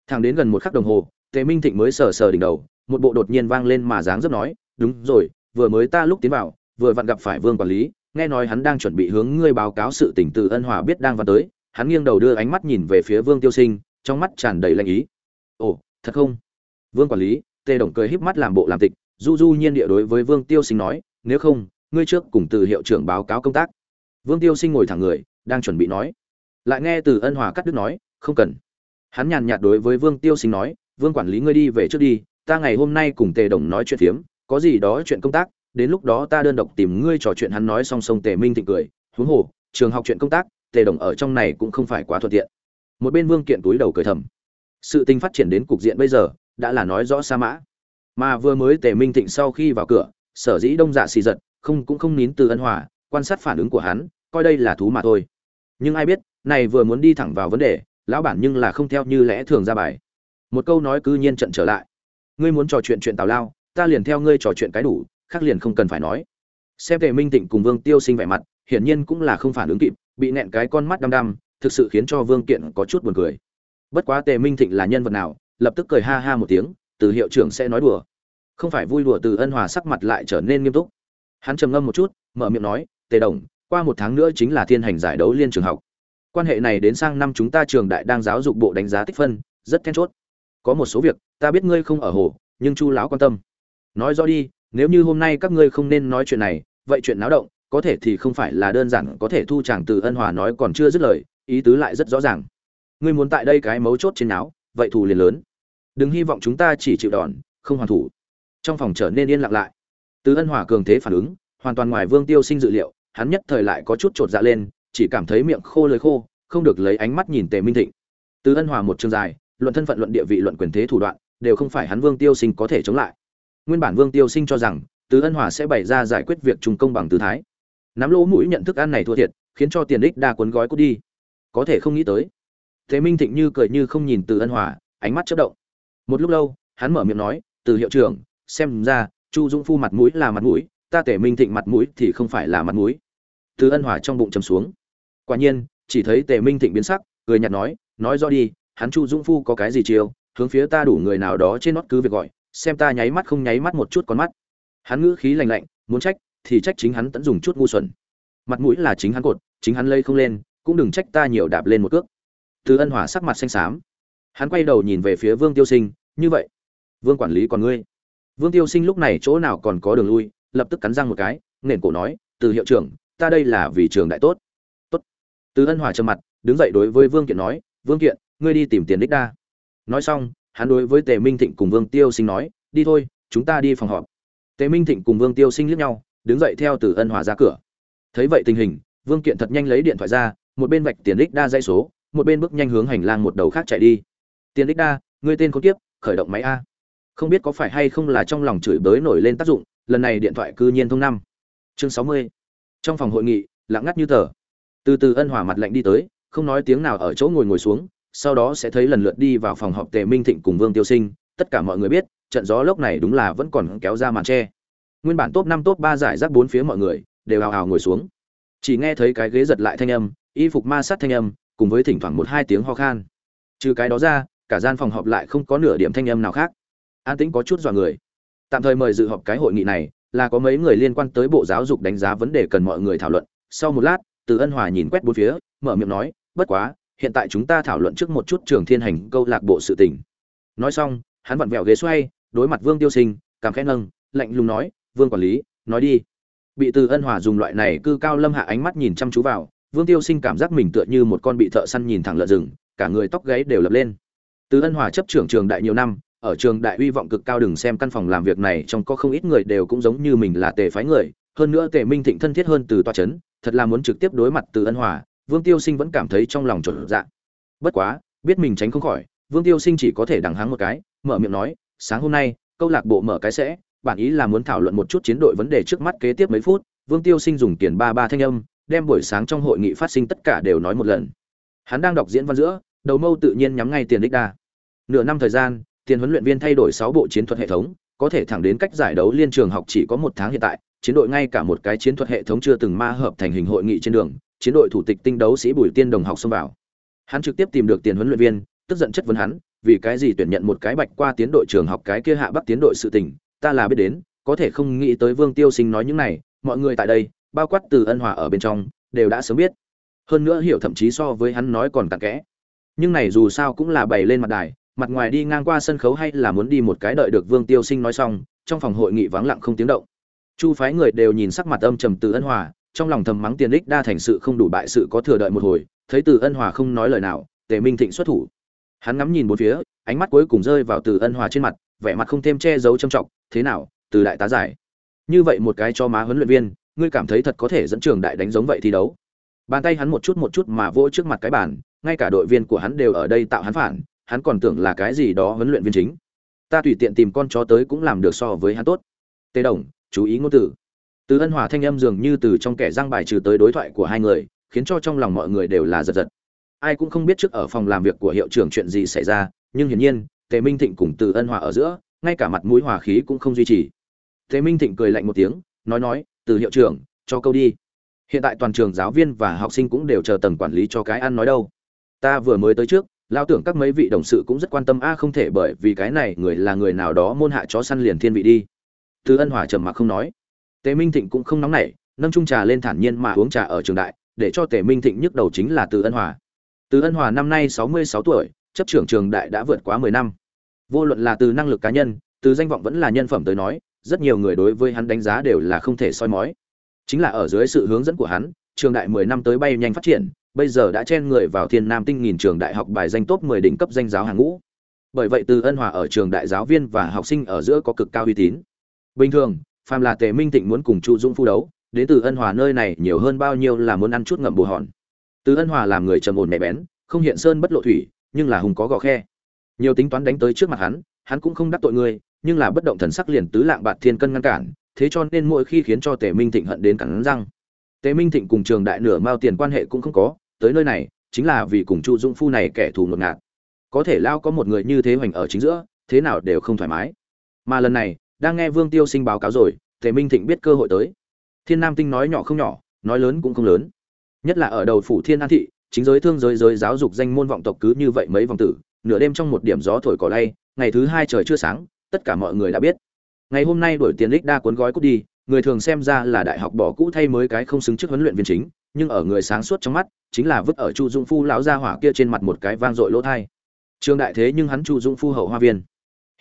Thẳng đến gần một khắc đồng hồ, tề minh thịnh mới sờ sờ đỉnh đầu, một bộ đột nhiên vang lên mà dáng dấp nói, đúng rồi, vừa mới ta lúc tiến vào, vừa vặn gặp phải vương quản lý, nghe nói hắn đang chuẩn bị hướng ngươi báo cáo sự tình từ ân hòa biết đang vào tới hắn nghiêng đầu đưa ánh mắt nhìn về phía vương tiêu sinh trong mắt tràn đầy lạnh ý. Ồ thật không? Vương quản lý tề đồng cười híp mắt làm bộ làm tịch du du nhiên địa đối với vương tiêu sinh nói nếu không ngươi trước cùng từ hiệu trưởng báo cáo công tác. Vương tiêu sinh ngồi thẳng người đang chuẩn bị nói. Lại nghe từ ân hòa cắt đứt nói không cần. Hắn nhàn nhạt đối với vương tiêu sinh nói vương quản lý ngươi đi về trước đi ta ngày hôm nay cùng tề đồng nói chuyện thiếm, có gì đó chuyện công tác đến lúc đó ta đơn độc tìm ngươi trò chuyện. Hắn nói xong song tề minh thịnh cười huống hồ trường học chuyện công tác tề đồng ở trong này cũng không phải quá thuận tiện. Một bên vương kiện túi đầu cười thầm. Sự tình phát triển đến cục diện bây giờ, đã là nói rõ sa mã. Mà vừa mới tề minh thịnh sau khi vào cửa, sở dĩ đông dạ xì giật, không cũng không nín từ ân hòa, quan sát phản ứng của hắn, coi đây là thú mà thôi. Nhưng ai biết, này vừa muốn đi thẳng vào vấn đề, lão bản nhưng là không theo như lẽ thường ra bài. Một câu nói cư nhiên trận trở lại. Ngươi muốn trò chuyện chuyện tào lao, ta liền theo ngươi trò chuyện cái đủ, khác liền không cần phải nói. Xem tề minh tịnh cùng vương tiêu sinh vẻ mặt, hiển nhiên cũng là không phản ứng kịp bị nẹn cái con mắt đăm đăm, thực sự khiến cho vương kiện có chút buồn cười. Bất quá tề minh thịnh là nhân vật nào, lập tức cười ha ha một tiếng, từ hiệu trưởng sẽ nói đùa. Không phải vui đùa từ ân hòa sắc mặt lại trở nên nghiêm túc. Hắn trầm ngâm một chút, mở miệng nói, tề đồng, qua một tháng nữa chính là thiên hành giải đấu liên trường học. Quan hệ này đến sang năm chúng ta trường đại đang giáo dục bộ đánh giá tích phân, rất then chốt. Có một số việc, ta biết ngươi không ở hồ, nhưng chu lão quan tâm. Nói rõ đi, nếu như hôm nay các ngươi không nên nói chuyện này, vậy chuyện náo động có thể thì không phải là đơn giản có thể thu chàng từ ân hòa nói còn chưa dứt lời, ý tứ lại rất rõ ràng. Ngươi muốn tại đây cái mấu chốt trên áo vậy thù liền lớn. Đừng hy vọng chúng ta chỉ chịu đòn, không hoàn thủ. Trong phòng trở nên yên lặng lại. Từ ân hòa cường thế phản ứng, hoàn toàn ngoài vương tiêu sinh dự liệu, hắn nhất thời lại có chút trột dạ lên, chỉ cảm thấy miệng khô lời khô, không được lấy ánh mắt nhìn tề minh thịnh. Từ ân hòa một trường dài, luận thân phận luận địa vị luận quyền thế thủ đoạn, đều không phải hắn vương tiêu sinh có thể chống lại. Nguyên bản vương tiêu sinh cho rằng, từ ân hòa sẽ bày ra giải quyết việc trùng công bằng tư thái nắm lỗ mũi nhận thức ăn này thua thiệt, khiến cho tiền đích đa cuốn gói cút đi. Có thể không nghĩ tới. Thế minh thịnh như cười như không nhìn từ ân hòa, ánh mắt chất động. Một lúc lâu, hắn mở miệng nói, từ hiệu trưởng, xem ra, chu dũng phu mặt mũi là mặt mũi, ta tể minh thịnh mặt mũi thì không phải là mặt mũi. Từ ân hòa trong bụng chầm xuống. Quả nhiên, chỉ thấy tề minh thịnh biến sắc, cười nhạt nói nói rõ đi, hắn chu dũng phu có cái gì chiêu, hướng phía ta đủ người nào đó trên nót cứ việc gọi, xem ta nháy mắt không nháy mắt một chút con mắt. Hắn ngữ khí lạnh lạnh, muốn trách thì trách chính hắn tận dùng chút ngu xuẩn. Mặt mũi là chính hắn cột, chính hắn lây không lên, cũng đừng trách ta nhiều đạp lên một cước. Từ ân hỏa sắc mặt xanh xám. Hắn quay đầu nhìn về phía vương tiêu sinh, như vậy, vương quản lý còn ngươi? Vương tiêu sinh lúc này chỗ nào còn có đường lui, lập tức cắn răng một cái nền cổ nói, từ hiệu trưởng, ta đây là vì trường đại tốt. Tốt. Từ ân hỏa trầm mặt, đứng dậy đối với vương kiện nói, vương kiện, ngươi đi tìm tiền đích đa. Nói xong, hắn đối với tề minh thịnh cùng vương tiêu sinh nói, đi thôi, chúng ta đi phòng họp. Tề minh thịnh cùng vương tiêu sinh liếc nhau đứng dậy theo từ ân hòa ra cửa. Thấy vậy tình hình, vương kiện thật nhanh lấy điện thoại ra, một bên vạch tiền đích đa dây số, một bên bước nhanh hướng hành lang một đầu khác chạy đi. Tiền đích đa, ngươi tên có tiếp khởi động máy a. Không biết có phải hay không là trong lòng chửi bới nổi lên tác dụng, lần này điện thoại cư nhiên thông năm. Chương sáu mươi. Trong phòng hội nghị, lặng ngắt như tờ. Từ từ ân hòa mặt lạnh đi tới, không nói tiếng nào ở chỗ ngồi ngồi xuống, sau đó sẽ thấy lần lượt đi vào phòng họp tề minh thịnh cùng vương tiêu sinh, tất cả mọi người biết, trận gió lốc này đúng là vẫn còn kéo ra màn tre nguyên bản top năm, top ba giải rác bốn phía mọi người đều hào hào ngồi xuống. Chỉ nghe thấy cái ghế giật lại thanh âm, y phục ma sát thanh âm, cùng với thỉnh thoảng một hai tiếng ho khan. Trừ cái đó ra, cả gian phòng họp lại không có nửa điểm thanh âm nào khác. An tĩnh có chút dọa người. Tạm thời mời dự họp cái hội nghị này là có mấy người liên quan tới bộ giáo dục đánh giá vấn đề cần mọi người thảo luận. Sau một lát, từ ân hòa nhìn quét bốn phía, mở miệng nói, bất quá, hiện tại chúng ta thảo luận trước một chút trường thiên hành câu lạc bộ sự tình. Nói xong, hắn vặn vẹo ghế xoay, đối mặt vương tiêu sinh, cảm khẽ nâng, lạnh lùng nói vương quản lý, nói đi. Bị từ ân hòa dùng loại này cư cao lâm hạ ánh mắt nhìn chăm chú vào, vương tiêu sinh cảm giác mình tựa như một con bị thợ săn nhìn thẳng lợn rừng, cả người tóc gáy đều lập lên. Từ ân hòa chấp trưởng trường đại nhiều năm, ở trường đại uy vọng cực cao đừng xem căn phòng làm việc này trong có không ít người đều cũng giống như mình là tề phái người, hơn nữa tề minh thịnh thân thiết hơn từ toa c thật là muốn trực tiếp đối mặt từ ân hòa, vương tiêu sinh vẫn cảm thấy trong lòng trộn dạ. Bất quá, biết mình tránh không khỏi, vương tiêu sinh chỉ có thể đằng hắng một cái, mở miệng nói, sáng hôm nay, câu lạc bộ mở cái sẽ bản ý là muốn thảo luận một chút chiến đội vấn đề trước mắt kế tiếp mấy phút, vương tiêu sinh dùng tiền ba ba thanh âm, đem buổi sáng trong hội nghị phát sinh tất cả đều nói một lần. Hắn đang đọc diễn văn giữa, đầu mâu tự nhiên nhắm ngay tiền đích đa. Nửa năm thời gian, tiền huấn luyện viên thay đổi sáu bộ chiến thuật hệ thống, có thể thẳng đến cách giải đấu liên trường học chỉ có một tháng hiện tại, chiến đội ngay cả một cái chiến thuật hệ thống chưa từng ma hợp thành hình hội nghị trên đường, chiến đội thủ tịch tinh đấu sĩ bùi tiên đồng học xông vào. Hắn trực tiếp tìm được tiền huấn luyện viên, tức giận chất vấn hắn, vì cái gì tuyển nhận một cái bạch qua tiến đội trường học cái kia hạ bắc tiến đội sự tình ta là biết đến, có thể không nghĩ tới vương tiêu sinh nói những này, mọi người tại đây, bao quát từ ân hòa ở bên trong, đều đã sớm biết. Hơn nữa hiểu thậm chí so với hắn nói còn cặn kẽ. Nhưng này dù sao cũng là bày lên mặt đài, mặt ngoài đi ngang qua sân khấu hay là muốn đi một cái đợi được vương tiêu sinh nói xong, trong phòng hội nghị vắng lặng không tiếng động. Chu phái người đều nhìn sắc mặt âm trầm từ ân hòa, trong lòng thầm mắng tiền đích đa thành sự không đủ bại sự có thừa đợi một hồi, thấy từ ân hòa không nói lời nào, tề minh thịnh xuất thủ. Hắn ngắm nhìn bốn phía, ánh mắt cuối cùng rơi vào từ ân hòa trên mặt vẻ mặt không thêm che giấu trầm trọng, thế nào, từ đại tá giải? Như vậy một cái cho má huấn luyện viên, ngươi cảm thấy thật có thể dẫn trường đại đánh giống vậy thi đấu? Bàn tay hắn một chút một chút mà vỗ trước mặt cái bàn, ngay cả đội viên của hắn đều ở đây tạo hắn phản, hắn còn tưởng là cái gì đó huấn luyện viên chính. Ta tùy tiện tìm con chó tới cũng làm được so với hắn tốt. Tề đồng, chú ý ngôn từ. Từ ân hòa thanh âm dường như từ trong kẻ răng bài trừ tới đối thoại của hai người, khiến cho trong lòng mọi người đều là giật giật. Ai cũng không biết trước ở phòng làm việc của hiệu trưởng chuyện gì xảy ra, nhưng hiển nhiên tề minh thịnh cùng từ ân hòa ở giữa, ngay cả mặt mũi hòa khí cũng không duy trì. Tề minh thịnh cười lạnh một tiếng, nói nói, từ hiệu trưởng, cho câu đi. Hiện tại toàn trường giáo viên và học sinh cũng đều chờ tầng quản lý cho cái ăn nói đâu. Ta vừa mới tới trước lao tưởng các mấy vị đồng sự cũng rất quan tâm, a, không thể bởi vì cái này người là người nào đó môn hạ chó săn liền thiên vị đi. Từ ân hòa trầm mặc không nói. Tề minh thịnh cũng không nóng nảy, nâng trung trà lên thản nhiên mà uống trà ở trường đại, để cho tề minh thịnh nhức đầu chính là từ ân hòa. Từ ân hòa năm nay sáu mươi sáu tuổi, chấp trưởng trường đại đã vượt quá mười năm vô luận là từ năng lực cá nhân, từ danh vọng vẫn là nhân phẩm tới nói, rất nhiều người đối với hắn đánh giá đều là không thể soi mói. Chính là ở dưới sự hướng dẫn của hắn, trường đại mười năm tới bay nhanh phát triển, bây giờ đã chen người vào thiên nam tinh nghìn trường đại học bài danh top mười đỉnh cấp danh giáo hàng ngũ. Bởi vậy từ ân hòa ở trường đại giáo viên và học sinh ở giữa có cực cao uy tín. Bình thường, phàm là tề minh thịnh muốn cùng chu dũng phu đấu, đến từ ân hòa nơi này nhiều hơn bao nhiêu là muốn ăn chút ngậm bù hòn. Từ ân hòa làm người trầm ổn mẹ bén, không hiện sơn bất lộ thủy, nhưng là hùng có gò khe nhiều tính toán đánh tới trước mặt hắn hắn cũng không đắc tội người nhưng là bất động thần sắc liền tứ lạng bạt thiên cân ngăn cản, thế cho nên mỗi khi khiến cho tề minh thịnh hận đến cắn răng. Tề minh thịnh cùng trường đại nửa mao tiền quan hệ cũng không có, tới nơi này, chính là vì cùng chu dung phu này kẻ thù ngột ngạt. Có thể lao có một người như thế hoành ở chính giữa, thế nào đều không thoải mái. Mà lần này, đang nghe vương tiêu sinh báo cáo rồi, tề minh thịnh biết cơ hội tới. Thiên nam tinh nói nhỏ không nhỏ, nói lớn cũng không lớn. Nhất là ở đầu phủ thiên an thị, chính giới thương giới giới giáo dục danh môn vọng tộc cứ như vậy mấy vòng tử nửa đêm trong một điểm gió thổi cỏ lay, ngày thứ hai trời chưa sáng, tất cả mọi người đã biết. Ngày hôm nay đổi tiền lích đa cuốn gói cút đi, người thường xem ra là đại học bỏ cũ thay mới cái không xứng trước huấn luyện viên chính, nhưng ở người sáng suốt trong mắt, chính là vứt ở chu dung phu lão gia hỏa kia trên mặt một cái vang dội lỗ thai trường đại thế nhưng hắn chu dung phu hậu hoa viên.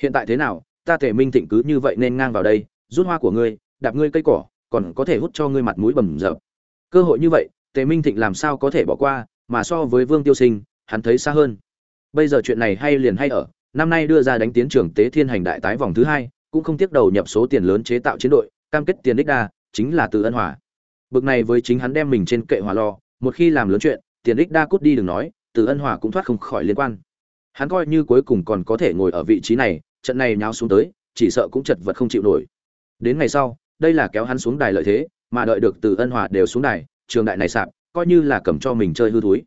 Hiện tại thế nào, ta thể minh thịnh cứ như vậy nên ngang vào đây, rút hoa của ngươi, đạp ngươi cây cỏ, còn có thể hút cho ngươi mặt mũi bầm dập. Cơ hội như vậy tề minh thịnh làm sao có thể bỏ qua, mà so với vương tiêu sinh, hắn thấy xa hơn bây giờ chuyện này hay liền hay ở, năm nay đưa ra đánh tiến trường tế thiên hành đại tái vòng thứ hai, cũng không tiếc đầu nhập số tiền lớn chế tạo chiến đội, cam kết tiền đích đa, chính là từ ân hòa. Bực này với chính hắn đem mình trên kệ hòa lò một khi làm lớn chuyện, tiền đích đa cút đi đừng nói, từ ân hòa cũng thoát không khỏi liên quan. Hắn coi như cuối cùng còn có thể ngồi ở vị trí này, trận này nháo xuống tới, chỉ sợ cũng chật vật không chịu nổi. Đến ngày sau, đây là kéo hắn xuống đài lợi thế, mà đợi được từ ân hòa đều xuống đài, trường đại này sạp, coi như là cầm cho mình chơi hư thúi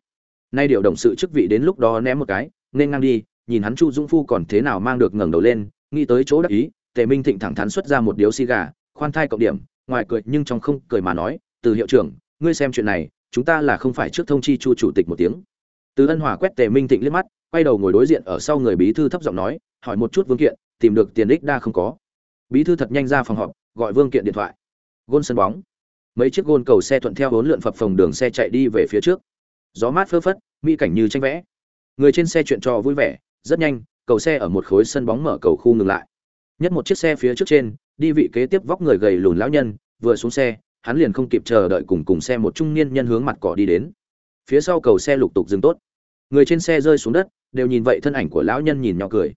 nay điều động sự chức vị đến lúc đó ném một cái, nên ngang đi, nhìn hắn chu dũng phu còn thế nào mang được ngẩng đầu lên, nghĩ tới chỗ đắc ý, tề minh thịnh thẳng thắn xuất ra một điếu xì gà, khoan thai cộng điểm, ngoài cười nhưng trong không cười mà nói, từ hiệu trưởng, ngươi xem chuyện này, chúng ta là không phải trước thông chi chu chủ tịch một tiếng. Từ ân hòa quét tề minh thịnh liếc mắt, quay đầu ngồi đối diện ở sau người bí thư thấp giọng nói, hỏi một chút vương kiện, tìm được tiền đích đa không có? Bí thư thật nhanh ra phòng họp, gọi vương kiện điện thoại. Gôn sân bóng. Mấy chiếc gôn cầu xe thuận theo bốn lượn phập phồng đường xe chạy đi về phía trước gió mát phơ phất, mỹ cảnh như tranh vẽ. Người trên xe chuyện trò vui vẻ, rất nhanh, cầu xe ở một khối sân bóng mở cầu khu ngừng lại. Nhất một chiếc xe phía trước trên, đi vị kế tiếp vóc người gầy lùn lão nhân, vừa xuống xe, hắn liền không kịp chờ đợi cùng cùng xe một trung niên nhân hướng mặt cỏ đi đến. Phía sau cầu xe lục tục dừng tốt. Người trên xe rơi xuống đất, đều nhìn vậy thân ảnh của lão nhân nhìn nhỏ cười.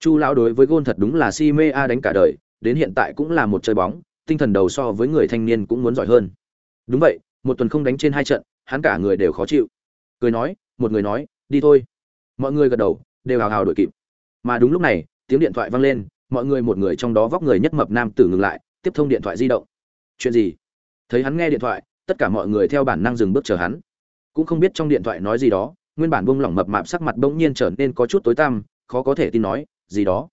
Chu lão đối với gôn thật đúng là si mê a đánh cả đời, đến hiện tại cũng là một chơi bóng, tinh thần đầu so với người thanh niên cũng muốn giỏi hơn. Đúng vậy, một tuần không đánh trên hai trận, hắn cả người đều khó chịu cười nói, một người nói, đi thôi. Mọi người gật đầu, đều hào hào đội kịp. Mà đúng lúc này, tiếng điện thoại vang lên, mọi người một người trong đó vóc người nhất mập nam tử ngừng lại, tiếp thông điện thoại di động. Chuyện gì? Thấy hắn nghe điện thoại, tất cả mọi người theo bản năng dừng bước chờ hắn. Cũng không biết trong điện thoại nói gì đó, nguyên bản buông lỏng mập mạp sắc mặt bỗng nhiên trở nên có chút tối tăm, khó có thể tin nói, gì đó?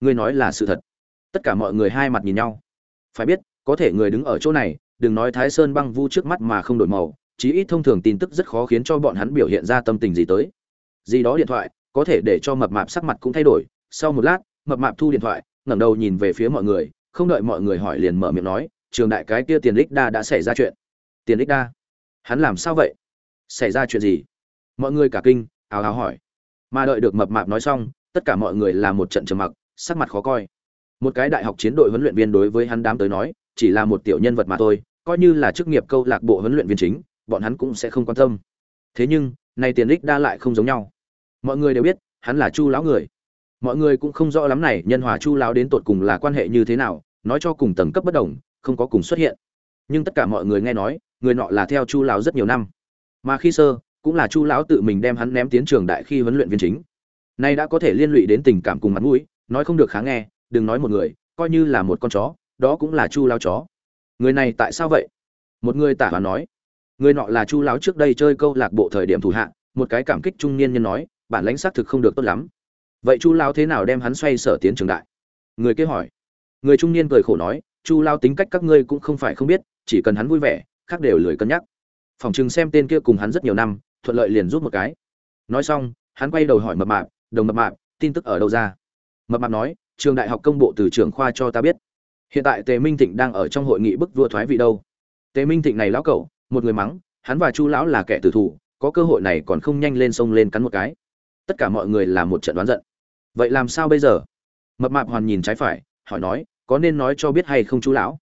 Ngươi nói là sự thật. Tất cả mọi người hai mặt nhìn nhau. Phải biết, có thể người đứng ở chỗ này, đừng nói thái sơn băng vu trước mắt mà không đổi màu chí ít thông thường tin tức rất khó khiến cho bọn hắn biểu hiện ra tâm tình gì tới. Gì đó điện thoại, có thể để cho mập mạp sắc mặt cũng thay đổi. Sau một lát, mập mạp thu điện thoại, ngẩng đầu nhìn về phía mọi người, không đợi mọi người hỏi liền mở miệng nói, trường đại cái kia tiền lích đa đã xảy ra chuyện. Tiền lích đa? Hắn làm sao vậy? Xảy ra chuyện gì? Mọi người cả kinh, ào ào hỏi. Mà đợi được mập mạp nói xong, tất cả mọi người là một trận trầm mặc, sắc mặt khó coi. Một cái đại học chiến đội huấn luyện viên đối với hắn đám tới nói, chỉ là một tiểu nhân vật mà thôi, coi như là chức nghiệp câu lạc bộ huấn luyện viên chính bọn hắn cũng sẽ không quan tâm. Thế nhưng, nay tiền ích đa lại không giống nhau. Mọi người đều biết, hắn là chu lão người. Mọi người cũng không rõ lắm này nhân hòa chu lão đến tột cùng là quan hệ như thế nào, nói cho cùng tầng cấp bất đồng, không có cùng xuất hiện. Nhưng tất cả mọi người nghe nói, người nọ là theo chu lão rất nhiều năm. Mà khi sơ, cũng là chu lão tự mình đem hắn ném tiến trường đại khi huấn luyện viên chính. Nay đã có thể liên lụy đến tình cảm cùng mặt mũi, nói không được khá nghe, đừng nói một người, coi như là một con chó, đó cũng là chu lão chó. Người này tại sao vậy? Một người tả và nói người nọ là chu lão trước đây chơi câu lạc bộ thời điểm thủ hạ, một cái cảm kích trung niên nhân nói, bản lãnh xác thực không được tốt lắm. Vậy chu lão thế nào đem hắn xoay sở tiến trường đại? Người kia hỏi. Người trung niên cười khổ nói, chu lão tính cách các ngươi cũng không phải không biết, chỉ cần hắn vui vẻ, khác đều lười cân nhắc. Phòng chừng xem tên kia cùng hắn rất nhiều năm, thuận lợi liền rút một cái. Nói xong, hắn quay đầu hỏi mập mạp, đồng mập mạp, tin tức ở đâu ra? Mập mạp nói, trường đại học công bộ từ trường khoa cho ta biết. Hiện tại tề minh thịnh đang ở trong hội nghị bức vua thoái vị đâu. Tề minh thịnh này lão cậu một người mắng, hắn và chu lão là kẻ tử thủ, có cơ hội này còn không nhanh lên sông lên cắn một cái. Tất cả mọi người là một trận đoán giận. Vậy làm sao bây giờ? Mập mạp hoàn nhìn trái phải, hỏi nói, có nên nói cho biết hay không chú lão?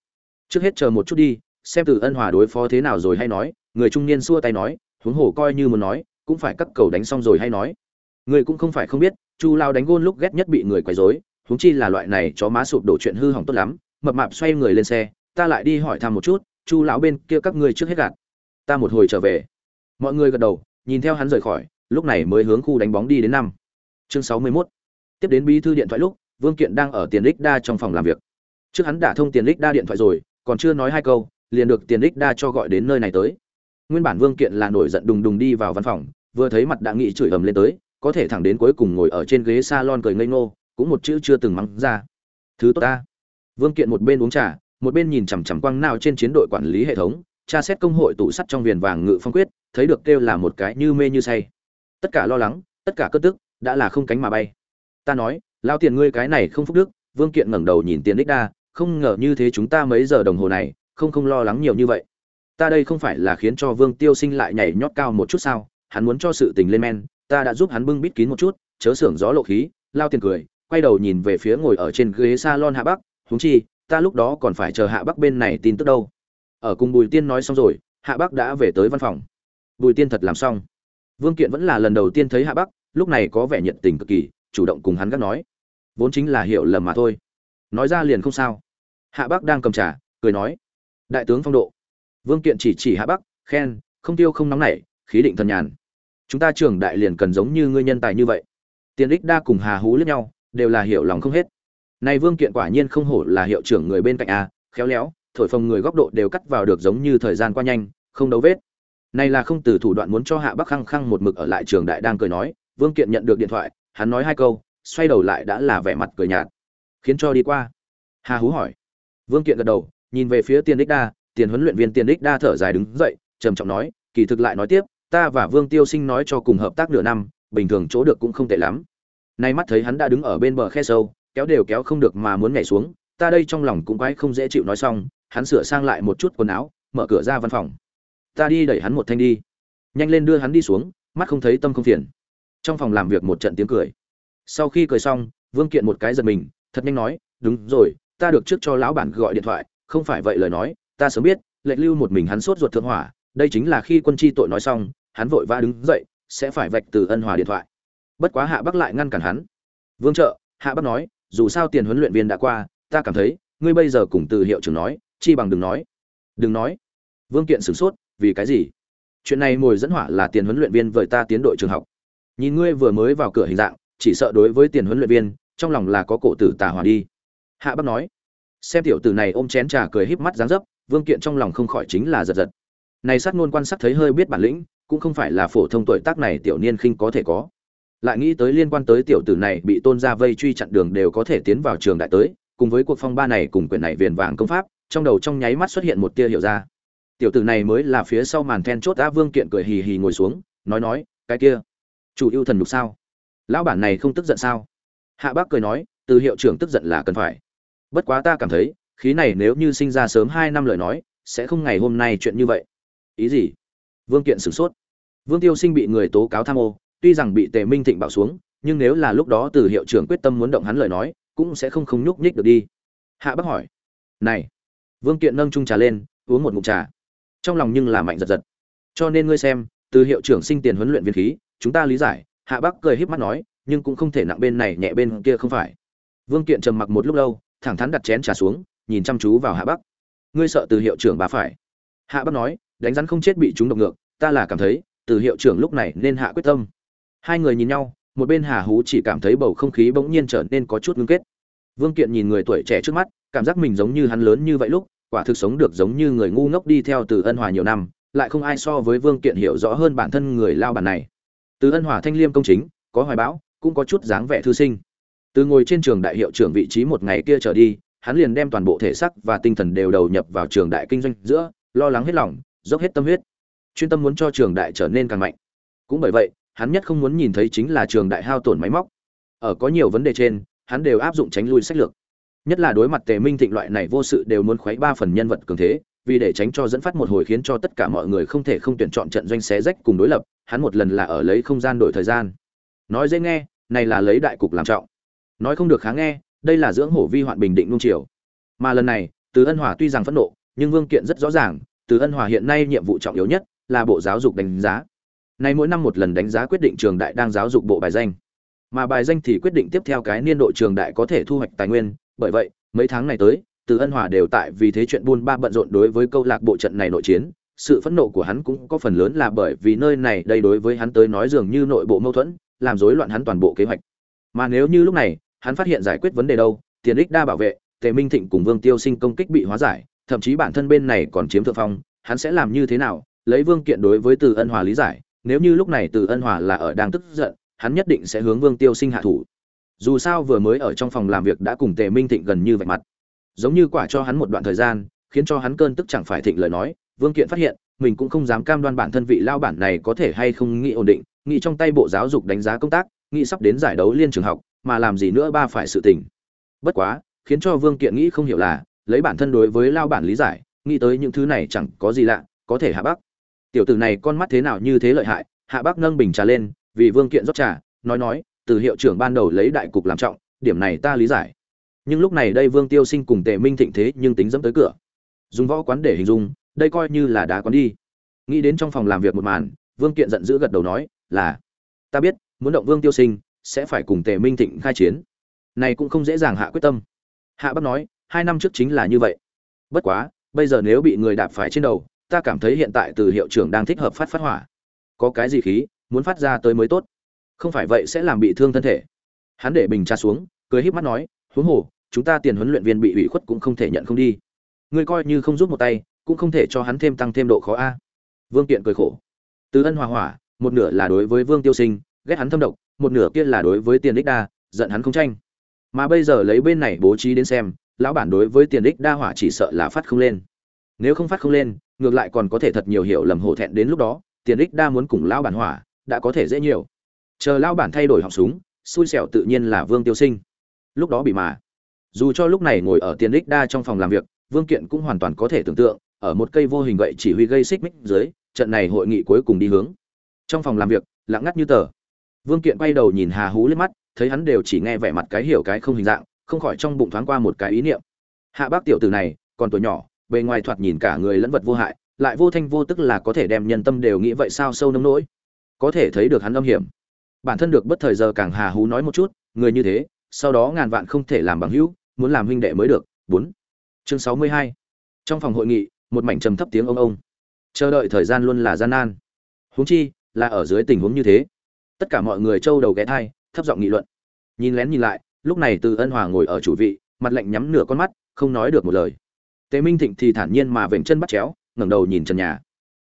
Trước hết chờ một chút đi, xem từ ân hòa đối phó thế nào rồi hay nói, người trung niên xua tay nói, huống hồ coi như muốn nói, cũng phải cắt cầu đánh xong rồi hay nói. Người cũng không phải không biết, chu lao đánh gôn lúc ghét nhất bị người quấy rối, huống chi là loại này chó má sụp đổ chuyện hư hỏng tốt lắm. Mập mạp xoay người lên xe, ta lại đi hỏi thăm một chút chu lão bên kia các ngươi trước hết gạt. Ta một hồi trở về. Mọi người gật đầu, nhìn theo hắn rời khỏi, lúc này mới hướng khu đánh bóng đi đến năm. Chương sáu mươi 61. tiếp đến bí thư điện thoại lúc, vương kiện đang ở tiền đích đa trong phòng làm việc. Trước hắn đã thông tiền đích đa điện thoại rồi, còn chưa nói hai câu, liền được tiền đích đa cho gọi đến nơi này tới. Nguyên bản vương kiện là nổi giận đùng đùng đi vào văn phòng, vừa thấy mặt đã nghị chửi ầm lên tới, có thể thẳng đến cuối cùng ngồi ở trên ghế salon cười ngây ngô, cũng một chữ chưa từng mắng ra. Thứ tốt ta. Vương kiện một bên uống trà một bên nhìn chằm chằm quang nào trên chiến đội quản lý hệ thống, tra xét công hội tủ sắt trong viền vàng ngự phong quyết, thấy được kêu là một cái như mê như say. Tất cả lo lắng, tất cả cất tức, đã là không cánh mà bay. Ta nói lao tiền ngươi cái này không phúc đức. Vương kiện ngẩng đầu nhìn tiền đích đa, không ngờ như thế chúng ta mấy giờ đồng hồ này, không không lo lắng nhiều như vậy. Ta đây không phải là khiến cho vương tiêu sinh lại nhảy nhót cao một chút sao? Hắn muốn cho sự tình lên men, ta đã giúp hắn bưng bít kín một chút, chớ xưởng gió lộ khí. Lao tiền cười, quay đầu nhìn về phía ngồi ở trên ghế salon hạ bắc, huống chi ta lúc đó còn phải chờ hạ bắc bên này tin tức đâu. Ở cùng bùi tiên nói xong rồi, hạ bắc đã về tới văn phòng. Bùi tiên thật làm xong. Vương kiện vẫn là lần đầu tiên thấy hạ bắc, lúc này có vẻ nhiệt tình cực kỳ, chủ động cùng hắn gắt nói. Vốn chính là hiểu lầm mà thôi. Nói ra liền không sao. Hạ bắc đang cầm trà, cười nói. Đại tướng phong độ. Vương kiện chỉ chỉ hạ bắc, khen, không tiêu không nóng nảy, khí định thần nhàn. Chúng ta trưởng đại liền cần giống như ngươi nhân tài như vậy. Tiền ích đa cùng hà hú lẫn nhau, đều là hiểu lòng không hết này vương kiện quả nhiên không hổ là hiệu trưởng người bên cạnh a, khéo léo, thổi phồng người góc độ đều cắt vào được giống như thời gian qua nhanh, không đấu vết. Này là không từ thủ đoạn muốn cho hạ bắc khăng khăng một mực ở lại trường đại đang cười nói, vương kiện nhận được điện thoại, hắn nói hai câu, xoay đầu lại đã là vẻ mặt cười nhạt. Khiến cho đi qua. Hà hú hỏi. Vương kiện gật đầu, nhìn về phía tiền đích đa, tiền huấn luyện viên tiền đích đa thở dài đứng dậy, trầm trọng nói, kỳ thực lại nói tiếp, ta và vương tiêu sinh nói cho cùng hợp tác nửa năm, bình thường chỗ được cũng không tệ lắm. Nay mắt thấy hắn đã đứng ở bên bờ khe sâu kéo đều kéo không được mà muốn nhảy xuống, ta đây trong lòng cũng quái không dễ chịu nói xong, hắn sửa sang lại một chút quần áo, mở cửa ra văn phòng. Ta đi đẩy hắn một thanh đi. Nhanh lên đưa hắn đi xuống, mắt không thấy tâm không phiền. Trong phòng làm việc một trận tiếng cười. Sau khi cười xong, vương kiện một cái giật mình, thật nhanh nói, đúng rồi, ta được trước cho lão bản gọi điện thoại, không phải vậy lời nói, ta sớm biết, lệnh lưu một mình hắn sốt ruột thượng hỏa, đây chính là khi quân chi tội nói xong, hắn vội vã đứng dậy, sẽ phải vạch từ ân hòa điện thoại. Bất quá hạ bắc lại ngăn cản hắn. Vương trợ, hạ bắc nói dù sao tiền huấn luyện viên đã qua, ta cảm thấy, ngươi bây giờ cùng từ hiệu trưởng nói, chi bằng đừng nói. Đừng nói. Vương kiện sửng sốt, vì cái gì? Chuyện này mồi dẫn hỏa là tiền huấn luyện viên vời ta tiến đội trường học. Nhìn ngươi vừa mới vào cửa hình dạng, chỉ sợ đối với tiền huấn luyện viên, trong lòng là có cổ tử tà hòa đi. Hạ bắc nói. Xem tiểu tử này ôm chén trà cười híp mắt dáng dấp, vương kiện trong lòng không khỏi chính là giật giật. Này sát ngôn quan sát thấy hơi biết bản lĩnh, cũng không phải là phổ thông tuổi tác này tiểu niên khinh có thể có lại nghĩ tới liên quan tới tiểu tử này bị tôn gia vây truy chặn đường đều có thể tiến vào trường đại tới, cùng với cuộc phong ba này cùng quyển này viền vàng công pháp, trong đầu trong nháy mắt xuất hiện một tia hiểu ra. Tiểu tử này mới là phía sau màn then chốt đã vương kiện cười hì hì ngồi xuống, nói nói, cái kia, chủ yêu thần nhục sao? Lão bản này không tức giận sao? Hạ bác cười nói, từ hiệu trưởng tức giận là cần phải. Bất quá ta cảm thấy, khí này nếu như sinh ra sớm hai năm lời nói, sẽ không ngày hôm nay chuyện như vậy. Ý gì? Vương kiện sửng sốt. Vương tiêu sinh bị người tố cáo tham ô tuy rằng bị tề minh thịnh bảo xuống, nhưng nếu là lúc đó từ hiệu trưởng quyết tâm muốn động hắn lời nói, cũng sẽ không không nhúc nhích được đi. Hạ bác hỏi, này, vương kiện nâng trung trà lên, uống một ngụm trà. Trong lòng nhưng là mạnh giật giật. Cho nên ngươi xem, từ hiệu trưởng sinh tiền huấn luyện viên khí, chúng ta lý giải. Hạ bác cười híp mắt nói, nhưng cũng không thể nặng bên này, nhẹ bên kia không phải. Vương kiện trầm mặc một lúc lâu, thẳng thắn đặt chén trà xuống, nhìn chăm chú vào hạ bắc. Ngươi sợ từ hiệu trưởng bà phải? Hạ bắc nói, đánh rắn không chết bị chúng độc ngược, ta là cảm thấy, từ hiệu trưởng lúc này nên hạ quyết tâm hai người nhìn nhau, một bên hà hú chỉ cảm thấy bầu không khí bỗng nhiên trở nên có chút ngưng kết. Vương kiện nhìn người tuổi trẻ trước mắt, cảm giác mình giống như hắn lớn như vậy lúc, quả thực sống được giống như người ngu ngốc đi theo từ ân hòa nhiều năm, lại không ai so với vương kiện hiểu rõ hơn bản thân người lao bản này. Từ ân hòa thanh liêm công chính, có hoài bão, cũng có chút dáng vẻ thư sinh. Từ ngồi trên trường đại hiệu trưởng vị trí một ngày kia trở đi, hắn liền đem toàn bộ thể xác và tinh thần đều đầu nhập vào trường đại kinh doanh giữa, lo lắng hết lòng, dốc hết tâm huyết. Chuyên tâm muốn cho trường đại trở nên càng mạnh. Cũng bởi vậy hắn nhất không muốn nhìn thấy chính là trường đại hao tổn máy móc. Ở có nhiều vấn đề trên, hắn đều áp dụng tránh lui sách lược. Nhất là đối mặt tề minh thịnh loại này vô sự đều muốn khuấy ba phần nhân vật cường thế, vì để tránh cho dẫn phát một hồi khiến cho tất cả mọi người không thể không tuyển chọn trận doanh xé rách cùng đối lập, hắn một lần là ở lấy không gian đổi thời gian. Nói dễ nghe, này là lấy đại cục làm trọng. Nói không được khá nghe, đây là dưỡng hổ vi hoạn bình định nung triều mà lần này, từ ân hòa tuy rằng phẫn nộ, nhưng vương kiện rất rõ ràng, từ ân hòa hiện nay nhiệm vụ trọng yếu nhất là bộ giáo dục đánh giá nay mỗi năm một lần đánh giá quyết định trường đại đang giáo dục bộ bài danh. Mà bài danh thì quyết định tiếp theo cái niên độ trường đại có thể thu hoạch tài nguyên. Bởi vậy, mấy tháng này tới, từ ân hòa đều tại vì thế chuyện buôn ba bận rộn đối với câu lạc bộ trận này nội chiến. Sự phẫn nộ của hắn cũng có phần lớn là bởi vì nơi này đây đối với hắn tới nói dường như nội bộ mâu thuẫn, làm rối loạn hắn toàn bộ kế hoạch. Mà nếu như lúc này, hắn phát hiện giải quyết vấn đề đâu, tiền ích đa bảo vệ, tề minh thịnh cùng vương tiêu sinh công kích bị hóa giải, thậm chí bản thân bên này còn chiếm thượng phong, hắn sẽ làm như thế nào? Lấy vương kiện đối với từ ân hòa lý giải nếu như lúc này từ ân hòa là ở đang tức giận, hắn nhất định sẽ hướng vương tiêu sinh hạ thủ. Dù sao vừa mới ở trong phòng làm việc đã cùng tề minh thịnh gần như vạch mặt. Giống như quả cho hắn một đoạn thời gian, khiến cho hắn cơn tức chẳng phải thịnh lời nói, vương kiện phát hiện, mình cũng không dám cam đoan bản thân vị lao bản này có thể hay không nghĩ ổn định, nghĩ trong tay bộ giáo dục đánh giá công tác, nghĩ sắp đến giải đấu liên trường học, mà làm gì nữa ba phải sự tình. Bất quá, khiến cho vương kiện nghĩ không hiểu là, lấy bản thân đối với lao bản lý giải, nghĩ tới những thứ này chẳng có gì lạ, có thể hạ bắc tiểu tử này con mắt thế nào như thế lợi hại, hạ bắc nâng bình trà lên, vì vương kiện rót trà, nói nói, từ hiệu trưởng ban đầu lấy đại cục làm trọng, điểm này ta lý giải. Nhưng lúc này đây vương tiêu sinh cùng tề minh thịnh thế nhưng tính dẫm tới cửa. Dùng võ quán để hình dung, đây coi như là đá quán đi. Nghĩ đến trong phòng làm việc một màn, vương kiện giận dữ gật đầu nói, là, ta biết, muốn động vương tiêu sinh, sẽ phải cùng tề minh thịnh khai chiến. Này cũng không dễ dàng hạ quyết tâm. Hạ bắc nói, hai năm trước chính là như vậy. Bất quá, bây giờ nếu bị người đạp phải trên đầu ta cảm thấy hiện tại từ hiệu trưởng đang thích hợp phát phát hỏa. Có cái gì khí, muốn phát ra tới mới tốt. Không phải vậy sẽ làm bị thương thân thể. Hắn để bình tra xuống, cười híp mắt nói huống hồ, chúng ta tiền huấn luyện viên bị ủy khuất cũng không thể nhận không đi. Ngươi coi như không giúp một tay, cũng không thể cho hắn thêm tăng thêm độ khó a. Vương kiện cười khổ. Từ ân hòa hỏa, một nửa là đối với vương tiêu sinh, ghét hắn thâm độc, một nửa kia là đối với tiền đích đa, giận hắn không tranh. Mà bây giờ lấy bên này bố trí đến xem, lão bản đối với tiền đích đa hỏa chỉ sợ là phát không lên nếu không phát không lên, ngược lại còn có thể thật nhiều hiểu lầm hổ thẹn đến lúc đó, tiền đích đa muốn cùng lao bản hỏa, đã có thể dễ nhiều. Chờ lao bản thay đổi họng súng, xui xẻo tự nhiên là vương tiêu sinh. Lúc đó bị mà. Dù cho lúc này ngồi ở tiền đích đa trong phòng làm việc, vương kiện cũng hoàn toàn có thể tưởng tượng, ở một cây vô hình gậy chỉ huy gây xích mích dưới, trận này hội nghị cuối cùng đi hướng. Trong phòng làm việc, lặng ngắt như tờ. Vương kiện quay đầu nhìn hà hú lên mắt, thấy hắn đều chỉ nghe vẻ mặt cái hiểu cái không hình dạng, không khỏi trong bụng thoáng qua một cái ý niệm. Hạ bác tiểu tử này, còn tuổi nhỏ bề ngoài thoạt nhìn cả người lẫn vật vô hại, lại vô thanh vô tức là có thể đem nhân tâm đều nghĩ vậy sao sâu nông nỗi. Có thể thấy được hắn âm hiểm. Bản thân được bất thời giờ càng hà hú nói một chút, người như thế, sau đó ngàn vạn không thể làm bằng hữu, muốn làm huynh đệ mới được. Bốn. Chương sáu mươi hai. Trong phòng hội nghị, một mảnh trầm thấp tiếng ông ông. Chờ đợi thời gian luôn là gian nan. Huống chi, là ở dưới tình huống như thế. Tất cả mọi người trâu đầu ghé thai, thấp giọng nghị luận. Nhìn lén nhìn lại, lúc này từ ân hòa ngồi ở chủ vị, mặt lạnh nhắm nửa con mắt, không nói được một lời tế minh thịnh thì thản nhiên mà vểnh chân bắt chéo, ngẩng đầu nhìn trần nhà.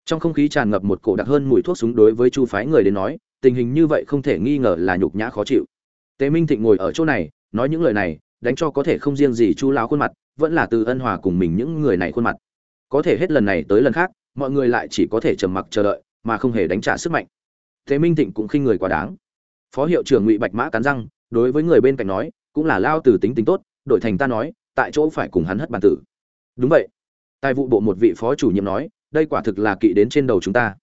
Trong không khí tràn ngập một cổ đặc hơn mùi thuốc súng đối với chu phái người đến nói, tình hình như vậy không thể nghi ngờ là nhục nhã khó chịu. Tế minh thịnh ngồi ở chỗ này, nói những lời này, đánh cho có thể không riêng gì chu lão khuôn mặt, vẫn là từ ân hòa cùng mình những người này khuôn mặt. Có thể hết lần này tới lần khác, mọi người lại chỉ có thể trầm mặc chờ đợi, mà không hề đánh trả sức mạnh. Thế minh thịnh cũng khinh người quá đáng. Phó hiệu trưởng ngụy bạch mã cắn răng, đối với người bên cạnh nói, cũng là lao từ tính tính tốt, đổi thành ta nói, tại chỗ phải cùng hắn hất bàn tử đúng vậy. Tài vụ bộ một vị phó chủ nhiệm nói, đây quả thực là kỵ đến trên đầu chúng ta.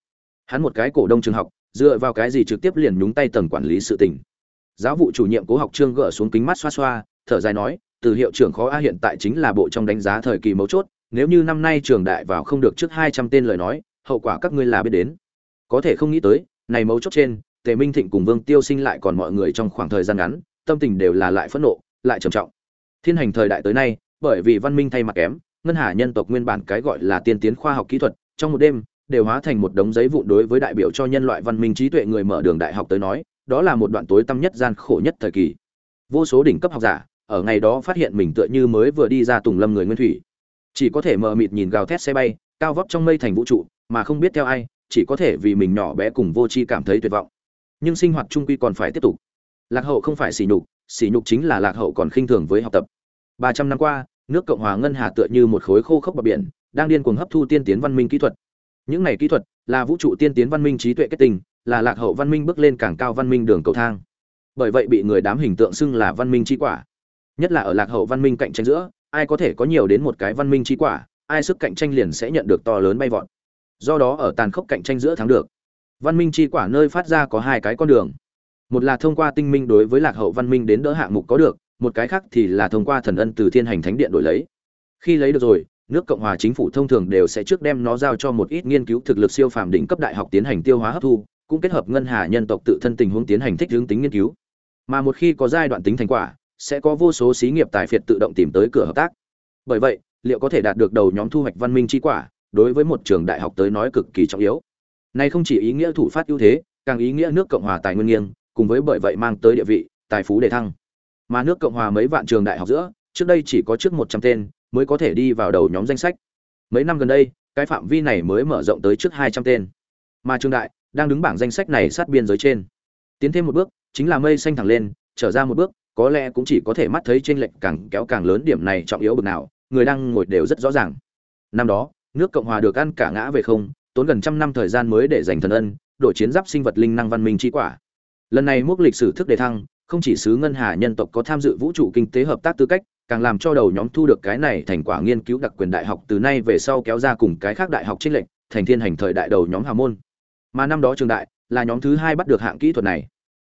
Hắn một cái cổ đông trường học, dựa vào cái gì trực tiếp liền nhúng tay tầng quản lý sự tình. Giáo vụ chủ nhiệm cố học trương gỡ xuống kính mắt xoa xoa, thở dài nói, từ hiệu trưởng khó a hiện tại chính là bộ trong đánh giá thời kỳ mấu chốt, nếu như năm nay trường đại vào không được trước hai trăm tên lời nói, hậu quả các ngươi là biết đến. Có thể không nghĩ tới, này mấu chốt trên, tề minh thịnh cùng vương tiêu sinh lại còn mọi người trong khoảng thời gian ngắn, tâm tình đều là lại phẫn nộ, lại trầm trọng. Thiên hành thời đại tới nay, bởi vì văn minh thay mặt kém ngân hà nhân tộc nguyên bản cái gọi là tiên tiến khoa học kỹ thuật, trong một đêm, đều hóa thành một đống giấy vụn đối với đại biểu cho nhân loại văn minh trí tuệ người mở đường đại học tới nói, đó là một đoạn tối tăm nhất gian khổ nhất thời kỳ. Vô số đỉnh cấp học giả, ở ngày đó phát hiện mình tựa như mới vừa đi ra tùng lâm người nguyên thủy. Chỉ có thể mờ mịt nhìn gào thét xe bay, cao vóc trong mây thành vũ trụ, mà không biết theo ai, chỉ có thể vì mình nhỏ bé cùng vô tri cảm thấy tuyệt vọng. Nhưng sinh hoạt trung quy còn phải tiếp tục. Lạc hậu không phải sỉ nhục sỉ nhục chính là lạc hậu còn khinh thường với học tập. Ba trăm năm qua nước cộng hòa ngân hà tựa như một khối khô khốc bờ biển, đang điên cuồng hấp thu tiên tiến văn minh kỹ thuật. Những này kỹ thuật là vũ trụ tiên tiến văn minh trí tuệ kết tinh, là lạc hậu văn minh bước lên càng cao văn minh đường cầu thang. Bởi vậy bị người đám hình tượng xưng là văn minh chi quả. Nhất là ở lạc hậu văn minh cạnh tranh giữa, ai có thể có nhiều đến một cái văn minh chi quả, ai sức cạnh tranh liền sẽ nhận được to lớn bay vọt. Do đó ở tàn khốc cạnh tranh giữa thắng được. Văn minh chi quả nơi phát ra có hai cái con đường. Một là thông qua tinh minh đối với lạc hậu văn minh đến đỡ hạng mục có được một cái khác thì là thông qua thần ân từ thiên hành thánh điện đổi lấy. Khi lấy được rồi, nước cộng hòa chính phủ thông thường đều sẽ trước đem nó giao cho một ít nghiên cứu thực lực siêu phàm đỉnh cấp đại học tiến hành tiêu hóa hấp thu, cũng kết hợp ngân hà nhân tộc tự thân tình huống tiến hành thích hướng tính nghiên cứu. Mà một khi có giai đoạn tính thành quả, sẽ có vô số xí nghiệp tài phiệt tự động tìm tới cửa hợp tác. Bởi vậy, liệu có thể đạt được đầu nhóm thu hoạch văn minh chi quả, đối với một trường đại học tới nói cực kỳ trọng yếu. Này không chỉ ý nghĩa thủ phát ưu thế, càng ý nghĩa nước cộng hòa tài nguyên nghiêng, cùng với bởi vậy mang tới địa vị, tài phú đề thăng mà nước cộng hòa mấy vạn trường đại học giữa, trước đây chỉ có trước một trăm tên mới có thể đi vào đầu nhóm danh sách. Mấy năm gần đây, cái phạm vi này mới mở rộng tới trước hai trăm tên. Mà trường đại đang đứng bảng danh sách này sát biên giới trên. Tiến thêm một bước, chính là mây xanh thẳng lên, trở ra một bước, có lẽ cũng chỉ có thể mắt thấy trên lệnh càng kéo càng lớn điểm này trọng yếu bực nào, người đang ngồi đều rất rõ ràng. Năm đó, nước cộng hòa được ăn cả ngã về không, tốn gần trăm năm thời gian mới để giành thần ân, đổi chiến giáp sinh vật linh năng văn minh chi quả. Lần này mốc lịch sử thức đề thăng không chỉ xứ ngân hà nhân tộc có tham dự vũ trụ kinh tế hợp tác tư cách, càng làm cho đầu nhóm thu được cái này thành quả nghiên cứu đặc quyền đại học từ nay về sau kéo ra cùng cái khác đại học trích lệnh thành thiên hành thời đại đầu nhóm hào môn. Mà năm đó trường đại là nhóm thứ hai bắt được hạng kỹ thuật này.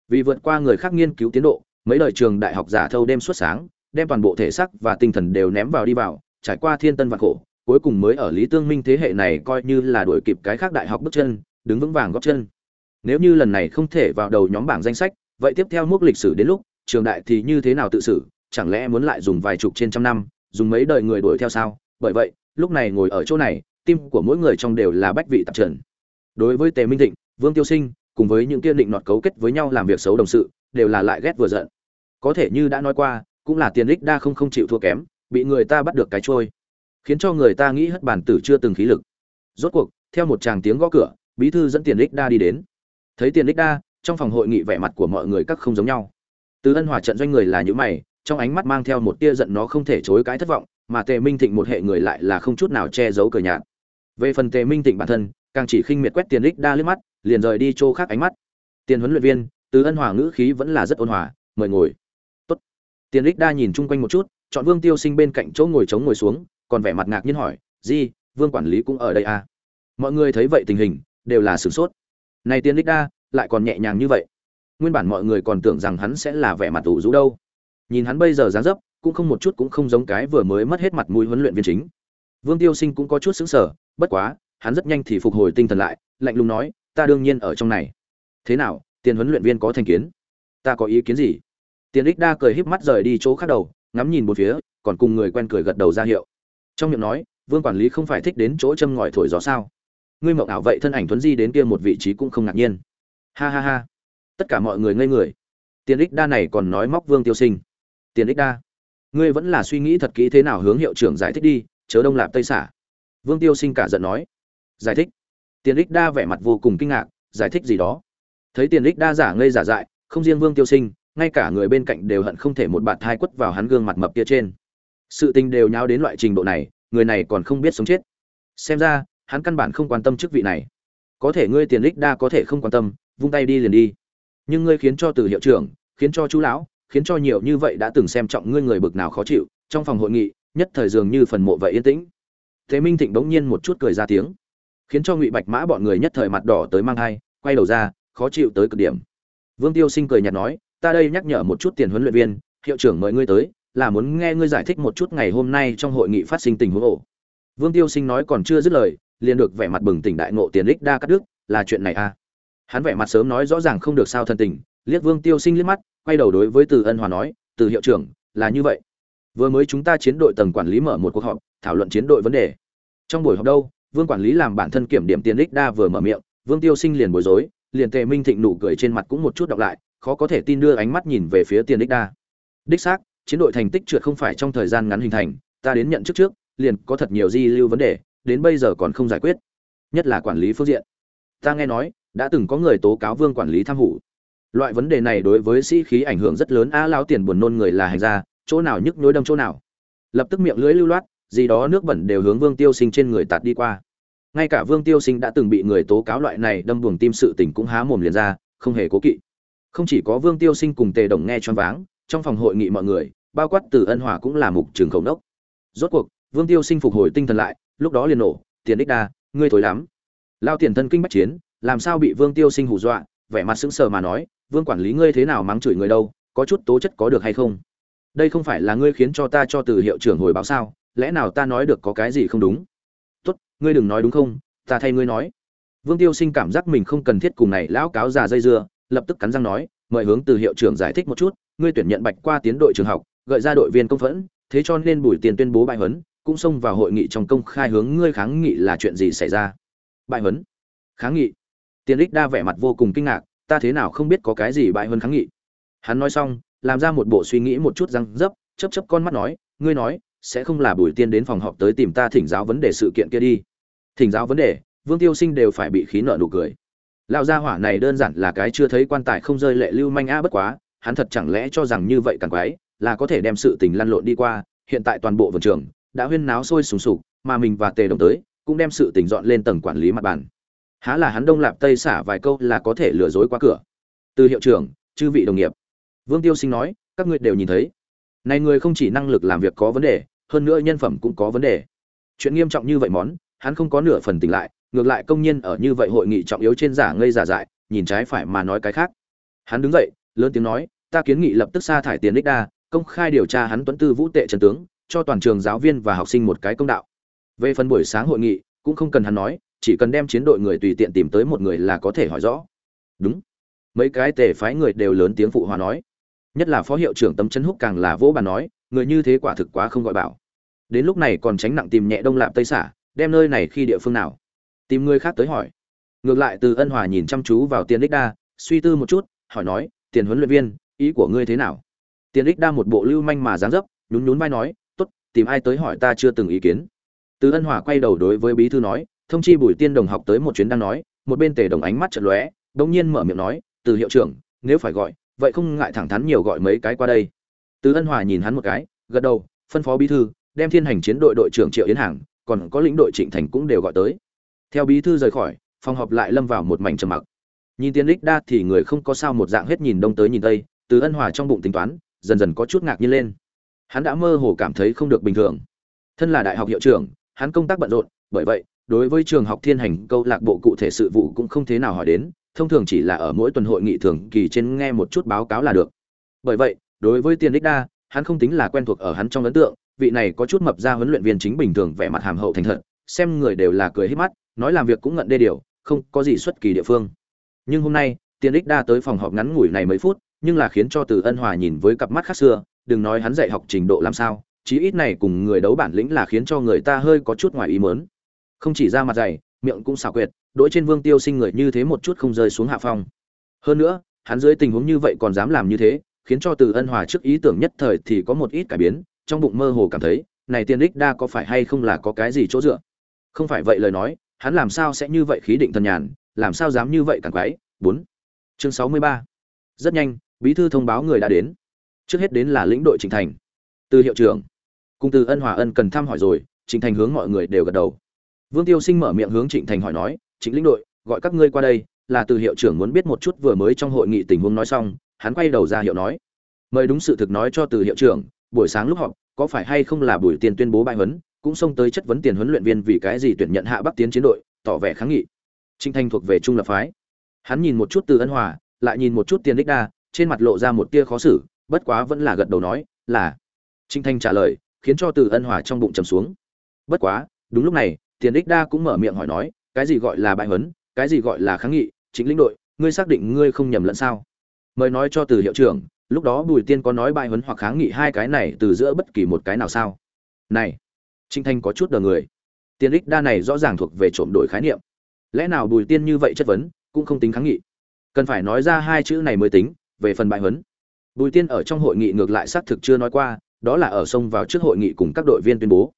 Vì vượt qua người khác nghiên cứu tiến độ, mấy đời trường đại học giả thâu đêm suốt sáng, đem toàn bộ thể xác và tinh thần đều ném vào đi vào, trải qua thiên tân và khổ, cuối cùng mới ở lý tương minh thế hệ này coi như là đuổi kịp cái khác đại học bước chân, đứng vững vàng góp chân. Nếu như lần này không thể vào đầu nhóm bảng danh sách vậy tiếp theo mốc lịch sử đến lúc, trường đại thì như thế nào tự xử? Chẳng lẽ muốn lại dùng vài chục trên trăm năm, dùng mấy đời người đuổi theo sao? Bởi vậy, lúc này ngồi ở chỗ này, tim của mỗi người trong đều là bách vị tạp trần. Đối với tề minh thịnh, vương tiêu sinh, cùng với những kiên định nọt cấu kết với nhau làm việc xấu đồng sự, đều là lại ghét vừa giận. Có thể như đã nói qua, cũng là tiền đích đa không không chịu thua kém, bị người ta bắt được cái trôi, khiến cho người ta nghĩ hất bản tử chưa từng khí lực. Rốt cuộc, theo một tràng tiếng gõ cửa, bí thư dẫn tiền đích đa đi đến. Thấy tiền đích đa trong phòng hội nghị vẻ mặt của mọi người các không giống nhau. Từ ân hòa trận doanh người là những mày, trong ánh mắt mang theo một tia giận nó không thể chối cãi thất vọng, mà tề minh thịnh một hệ người lại là không chút nào che giấu cờ nhạt. Về phần tề minh thịnh bản thân, càng chỉ khinh miệt quét tiền đích đa liếc mắt, liền rời đi chỗ khác ánh mắt. Tiền huấn luyện viên, từ ân hòa ngữ khí vẫn là rất ôn hòa, mời ngồi. Tốt. Tiền đích đa nhìn chung quanh một chút, chọn vương tiêu sinh bên cạnh chỗ ngồi trống ngồi xuống, còn vẻ mặt ngạc nhiên hỏi, di, vương quản lý cũng ở đây à? Mọi người thấy vậy tình hình, đều là sửng sốt. Này tiền đích đa lại còn nhẹ nhàng như vậy. Nguyên bản mọi người còn tưởng rằng hắn sẽ là vẻ mặt ủ rũ đâu. Nhìn hắn bây giờ dáng dấp, cũng không một chút cũng không giống cái vừa mới mất hết mặt mũi huấn luyện viên chính. Vương tiêu sinh cũng có chút sững sờ, bất quá, hắn rất nhanh thì phục hồi tinh thần lại, lạnh lùng nói, ta đương nhiên ở trong này. Thế nào, tiền huấn luyện viên có thành kiến? Ta có ý kiến gì? Tiền ích đa cười híp mắt rời đi chỗ khác đầu, ngắm nhìn một phía, còn cùng người quen cười gật đầu ra hiệu. Trong miệng nói, vương quản lý không phải thích đến chỗ châm ngòi thổi gió sao? Ngươi mộng ảo vậy thân ảnh thuấn di đến kia một vị trí cũng không ngạc nhiên ha ha ha. Tất cả mọi người ngây người. Tiền ích đa này còn nói móc vương tiêu sinh. Tiền ích đa, ngươi vẫn là suy nghĩ thật kỹ thế nào hướng hiệu trưởng giải thích đi, chớ đông lạp tây xả. Vương tiêu sinh cả giận nói. Giải thích. Tiền ích đa vẻ mặt vô cùng kinh ngạc, giải thích gì đó. Thấy tiền ích đa giả ngây giả dại, không riêng vương tiêu sinh, ngay cả người bên cạnh đều hận không thể một bạt thai quất vào hắn gương mặt mập kia trên. Sự tình đều nháo đến loại trình độ này, người này còn không biết sống chết. Xem ra, hắn căn bản không quan tâm chức vị này. Có thể ngươi tiền ích đa có thể không quan tâm vung tay đi liền đi. Nhưng ngươi khiến cho từ hiệu trưởng khiến cho chú lão khiến cho nhiều như vậy đã từng xem trọng ngươi người bực nào khó chịu trong phòng hội nghị nhất thời dường như phần mộ vậy yên tĩnh. Thế minh thịnh bỗng nhiên một chút cười ra tiếng khiến cho ngụy bạch mã bọn người nhất thời mặt đỏ tới mang hai, quay đầu ra khó chịu tới cực điểm. Vương tiêu sinh cười nhạt nói ta đây nhắc nhở một chút tiền huấn luyện viên hiệu trưởng mời ngươi tới là muốn nghe ngươi giải thích một chút ngày hôm nay trong hội nghị phát sinh tình huống ổ. Vương tiêu sinh nói còn chưa dứt lời liền được vẻ mặt bừng tỉnh đại ngộ tiền đích đa cắt đứt là chuyện này à? Hắn vẻ mặt sớm nói rõ ràng không được sao thân tình, liếc vương tiêu sinh liếc mắt, quay đầu đối với từ ân hòa nói, từ hiệu trưởng, là như vậy. Vừa mới chúng ta chiến đội tầng quản lý mở một cuộc họp, thảo luận chiến đội vấn đề. Trong buổi họp đâu, vương quản lý làm bản thân kiểm điểm tiền đích đa vừa mở miệng, vương tiêu sinh liền bối rối, liền tề minh thịnh nụ cười trên mặt cũng một chút đọc lại, khó có thể tin đưa ánh mắt nhìn về phía tiền đích đa. Đích xác, chiến đội thành tích trượt không phải trong thời gian ngắn hình thành, ta đến nhận trước trước, liền có thật nhiều di lưu vấn đề, đến bây giờ còn không giải quyết, nhất là quản lý phương diện. Ta nghe nói đã từng có người tố cáo vương quản lý tham hủ. Loại vấn đề này đối với sĩ khí ảnh hưởng rất lớn, a lao tiền buồn nôn người là hành ra chỗ nào nhức nhối đâm chỗ nào. Lập tức miệng lưỡi lưu loát, gì đó nước bẩn đều hướng vương tiêu sinh trên người tạt đi qua. Ngay cả vương tiêu sinh đã từng bị người tố cáo loại này đâm buồng tim sự tình cũng há mồm liền ra, không hề cố kỵ. Không chỉ có vương tiêu sinh cùng tề đồng nghe choáng váng, trong phòng hội nghị mọi người, bao quát từ ân hòa cũng là mục trường khẩu đốc rốt cuộc, vương tiêu sinh phục hồi tinh thần lại, lúc đó liền nổ, tiền đích đa, ngươi thối lắm. Lao tiền thân kinh bách chiến làm sao bị vương tiêu sinh hù dọa, vẻ mặt sững sờ mà nói, vương quản lý ngươi thế nào mắng chửi người đâu, có chút tố chất có được hay không? Đây không phải là ngươi khiến cho ta cho từ hiệu trưởng hồi báo sao, lẽ nào ta nói được có cái gì không đúng? Tốt, ngươi đừng nói đúng không, ta thay ngươi nói. Vương tiêu sinh cảm giác mình không cần thiết cùng này lão cáo già dây dưa, lập tức cắn răng nói, mời hướng từ hiệu trưởng giải thích một chút, ngươi tuyển nhận bạch qua tiến đội trường học, gợi ra đội viên công phẫn, thế cho nên bùi tiền tuyên bố bài huấn, cũng xông vào hội nghị trong công khai hướng ngươi kháng nghị là chuyện gì xảy ra? Bài huấn? Kháng nghị tiền Lịch đa vẻ mặt vô cùng kinh ngạc, ta thế nào không biết có cái gì bại hơn kháng nghị. Hắn nói xong, làm ra một bộ suy nghĩ một chút răng dấp, chớp chớp con mắt nói, ngươi nói, sẽ không là bùi tiên đến phòng họp tới tìm ta thỉnh giáo vấn đề sự kiện kia đi. Thỉnh giáo vấn đề, vương tiêu sinh đều phải bị khí nợ nụ cười. Lão gia hỏa này đơn giản là cái chưa thấy quan tài không rơi lệ lưu manh a bất quá, hắn thật chẳng lẽ cho rằng như vậy càng quái, là có thể đem sự tình lăn lộn đi qua, hiện tại toàn bộ vườn trường đã huyên náo sôi sùng sục, mà mình và tề đồng tới, cũng đem sự tình dọn lên tầng quản lý mặt bàn há là hắn đông lạp tây xả vài câu là có thể lừa dối qua cửa. Từ hiệu trưởng, chư vị đồng nghiệp. Vương tiêu sinh nói, các ngươi đều nhìn thấy. Này người không chỉ năng lực làm việc có vấn đề, hơn nữa nhân phẩm cũng có vấn đề. Chuyện nghiêm trọng như vậy món, hắn không có nửa phần tỉnh lại, ngược lại công nhân ở như vậy hội nghị trọng yếu trên giả ngây giả dại, nhìn trái phải mà nói cái khác. Hắn đứng dậy, lớn tiếng nói, ta kiến nghị lập tức sa thải tiền đích đa, công khai điều tra hắn tuấn tư vũ tệ trần tướng, cho toàn trường giáo viên và học sinh một cái công đạo. Về phần buổi sáng hội nghị, cũng không cần hắn nói chỉ cần đem chiến đội người tùy tiện tìm tới một người là có thể hỏi rõ. Đúng. Mấy cái tề phái người đều lớn tiếng phụ hòa nói. Nhất là phó hiệu trưởng tấm chân húc càng là vỗ bàn nói, người như thế quả thực quá không gọi bảo. Đến lúc này còn tránh nặng tìm nhẹ đông lạp tây xả, đem nơi này khi địa phương nào? Tìm người khác tới hỏi. Ngược lại từ ân hòa nhìn chăm chú vào tiền đích đa, suy tư một chút, hỏi nói, tiền huấn luyện viên, ý của ngươi thế nào? Tiền đích đa một bộ lưu manh mà dáng dấp, nhún nhún vai nói, tốt, tìm ai tới hỏi ta chưa từng ý kiến. Từ ân hòa quay đầu đối với bí thư nói thông chi bùi tiên đồng học tới một chuyến đang nói, một bên tề đồng ánh mắt chật lóe bỗng nhiên mở miệng nói, từ hiệu trưởng, nếu phải gọi, vậy không ngại thẳng thắn nhiều gọi mấy cái qua đây. Từ ân hòa nhìn hắn một cái, gật đầu, phân phó bí thư, đem thiên hành chiến đội đội trưởng triệu yến hàng, còn có lĩnh đội trịnh thành cũng đều gọi tới. Theo bí thư rời khỏi, phòng họp lại lâm vào một mảnh trầm mặc. Nhìn tiên đích đa thì người không có sao một dạng hết nhìn đông tới nhìn tây, từ ân hòa trong bụng tính toán, dần dần có chút ngạc nhiên lên. Hắn đã mơ hồ cảm thấy không được bình thường. Thân là đại học hiệu trưởng, hắn công tác bận rộn, bởi vậy đối với trường học thiên hành câu lạc bộ cụ thể sự vụ cũng không thế nào hỏi đến, thông thường chỉ là ở mỗi tuần hội nghị thường kỳ trên nghe một chút báo cáo là được. Bởi vậy, đối với tiền đích đa, hắn không tính là quen thuộc ở hắn trong ấn tượng, vị này có chút mập ra huấn luyện viên chính bình thường vẻ mặt hàm hậu thành thật, xem người đều là cười hết mắt, nói làm việc cũng ngận đê điều, không có gì xuất kỳ địa phương. Nhưng hôm nay, tiền đích đa tới phòng họp ngắn ngủi này mấy phút, nhưng là khiến cho từ ân hòa nhìn với cặp mắt khác xưa, đừng nói hắn dạy học trình độ làm sao, chí ít này cùng người đấu bản lĩnh là khiến cho người ta hơi có chút ngoài ý mớn không chỉ ra mặt dày, miệng cũng xảo quyệt đỗi trên vương tiêu sinh người như thế một chút không rơi xuống hạ phong. Hơn nữa, hắn dưới tình huống như vậy còn dám làm như thế, khiến cho từ ân hòa trước ý tưởng nhất thời thì có một ít cải biến, trong bụng mơ hồ cảm thấy, này tiên đích đa có phải hay không là có cái gì chỗ dựa? Không phải vậy lời nói, hắn làm sao sẽ như vậy khí định thần nhàn, làm sao dám như vậy càng quái? Bốn. Chương sáu mươi ba. Rất nhanh, bí thư thông báo người đã đến. Trước hết đến là lĩnh đội trình thành. Từ hiệu trưởng. Cùng từ ân hòa ân cần thăm hỏi rồi, trình thành hướng mọi người đều gật đầu vương tiêu sinh mở miệng hướng trịnh thành hỏi nói, Trịnh lĩnh đội, gọi các ngươi qua đây. Là từ hiệu trưởng muốn biết một chút vừa mới trong hội nghị tình huống nói xong, hắn quay đầu ra hiệu nói, mời đúng sự thực nói cho từ hiệu trưởng, buổi sáng lúc họp, có phải hay không là buổi tiền tuyên bố bài huấn, cũng xông tới chất vấn tiền huấn luyện viên vì cái gì tuyển nhận hạ bắc tiến chiến đội, tỏ vẻ kháng nghị. Trịnh thanh thuộc về trung lập phái. Hắn nhìn một chút từ ân hòa, lại nhìn một chút tiền đích đa, trên mặt lộ ra một tia khó xử, bất quá vẫn là gật đầu nói, là. Trịnh thanh trả lời, khiến cho từ ân hòa trong bụng trầm xuống. Bất quá, đúng lúc này tiền đích đa cũng mở miệng hỏi nói, cái gì gọi là bại huấn, cái gì gọi là kháng nghị, chính lĩnh đội, ngươi xác định ngươi không nhầm lẫn sao? Mời nói cho từ hiệu trưởng, lúc đó bùi tiên có nói bại huấn hoặc kháng nghị hai cái này từ giữa bất kỳ một cái nào sao? Này trinh thanh có chút đờ người. Tiền đích đa này rõ ràng thuộc về trộm đổi khái niệm. Lẽ nào bùi tiên như vậy chất vấn, cũng không tính kháng nghị? Cần phải nói ra hai chữ này mới tính, về phần bại huấn. Bùi tiên ở trong hội nghị ngược lại xác thực chưa nói qua, đó là ở sông vào trước hội nghị cùng các đội viên tuyên bố.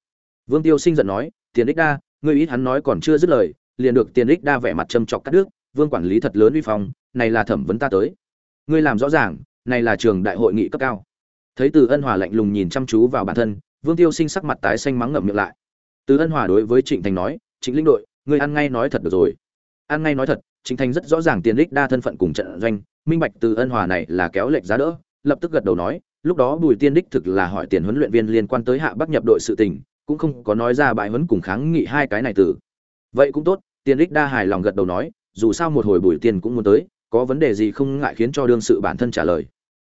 Vương tiêu sinh giận nói, tiền đích đa ngươi ít hắn nói còn chưa dứt lời, liền được tiền đích đa vẻ mặt châm chọc cắt đứt, vương quản lý thật lớn uy phong, này là thẩm vấn ta tới. Ngươi làm rõ ràng, này là trường đại hội nghị cấp cao. Thấy từ ân hòa lạnh lùng nhìn chăm chú vào bản thân, vương tiêu sinh sắc mặt tái xanh mắng ngậm miệng lại. Từ ân hòa đối với trịnh thành nói, trịnh linh đội, ngươi ăn ngay nói thật được rồi. Ăn ngay nói thật, trịnh thành rất rõ ràng tiền đích đa thân phận cùng trận doanh, minh bạch từ ân hòa này là kéo lệch giá đỡ, lập tức gật đầu nói, lúc đó bùi tiên đích thực là hỏi tiền huấn luyện viên liên quan tới hạ bắc nhập đội sự tình cũng không có nói ra bài huấn cùng kháng nghị hai cái này từ. Vậy cũng tốt, tiền đích đa hài lòng gật đầu nói, dù sao một hồi buổi tiền cũng muốn tới, có vấn đề gì không ngại khiến cho đương sự bản thân trả lời.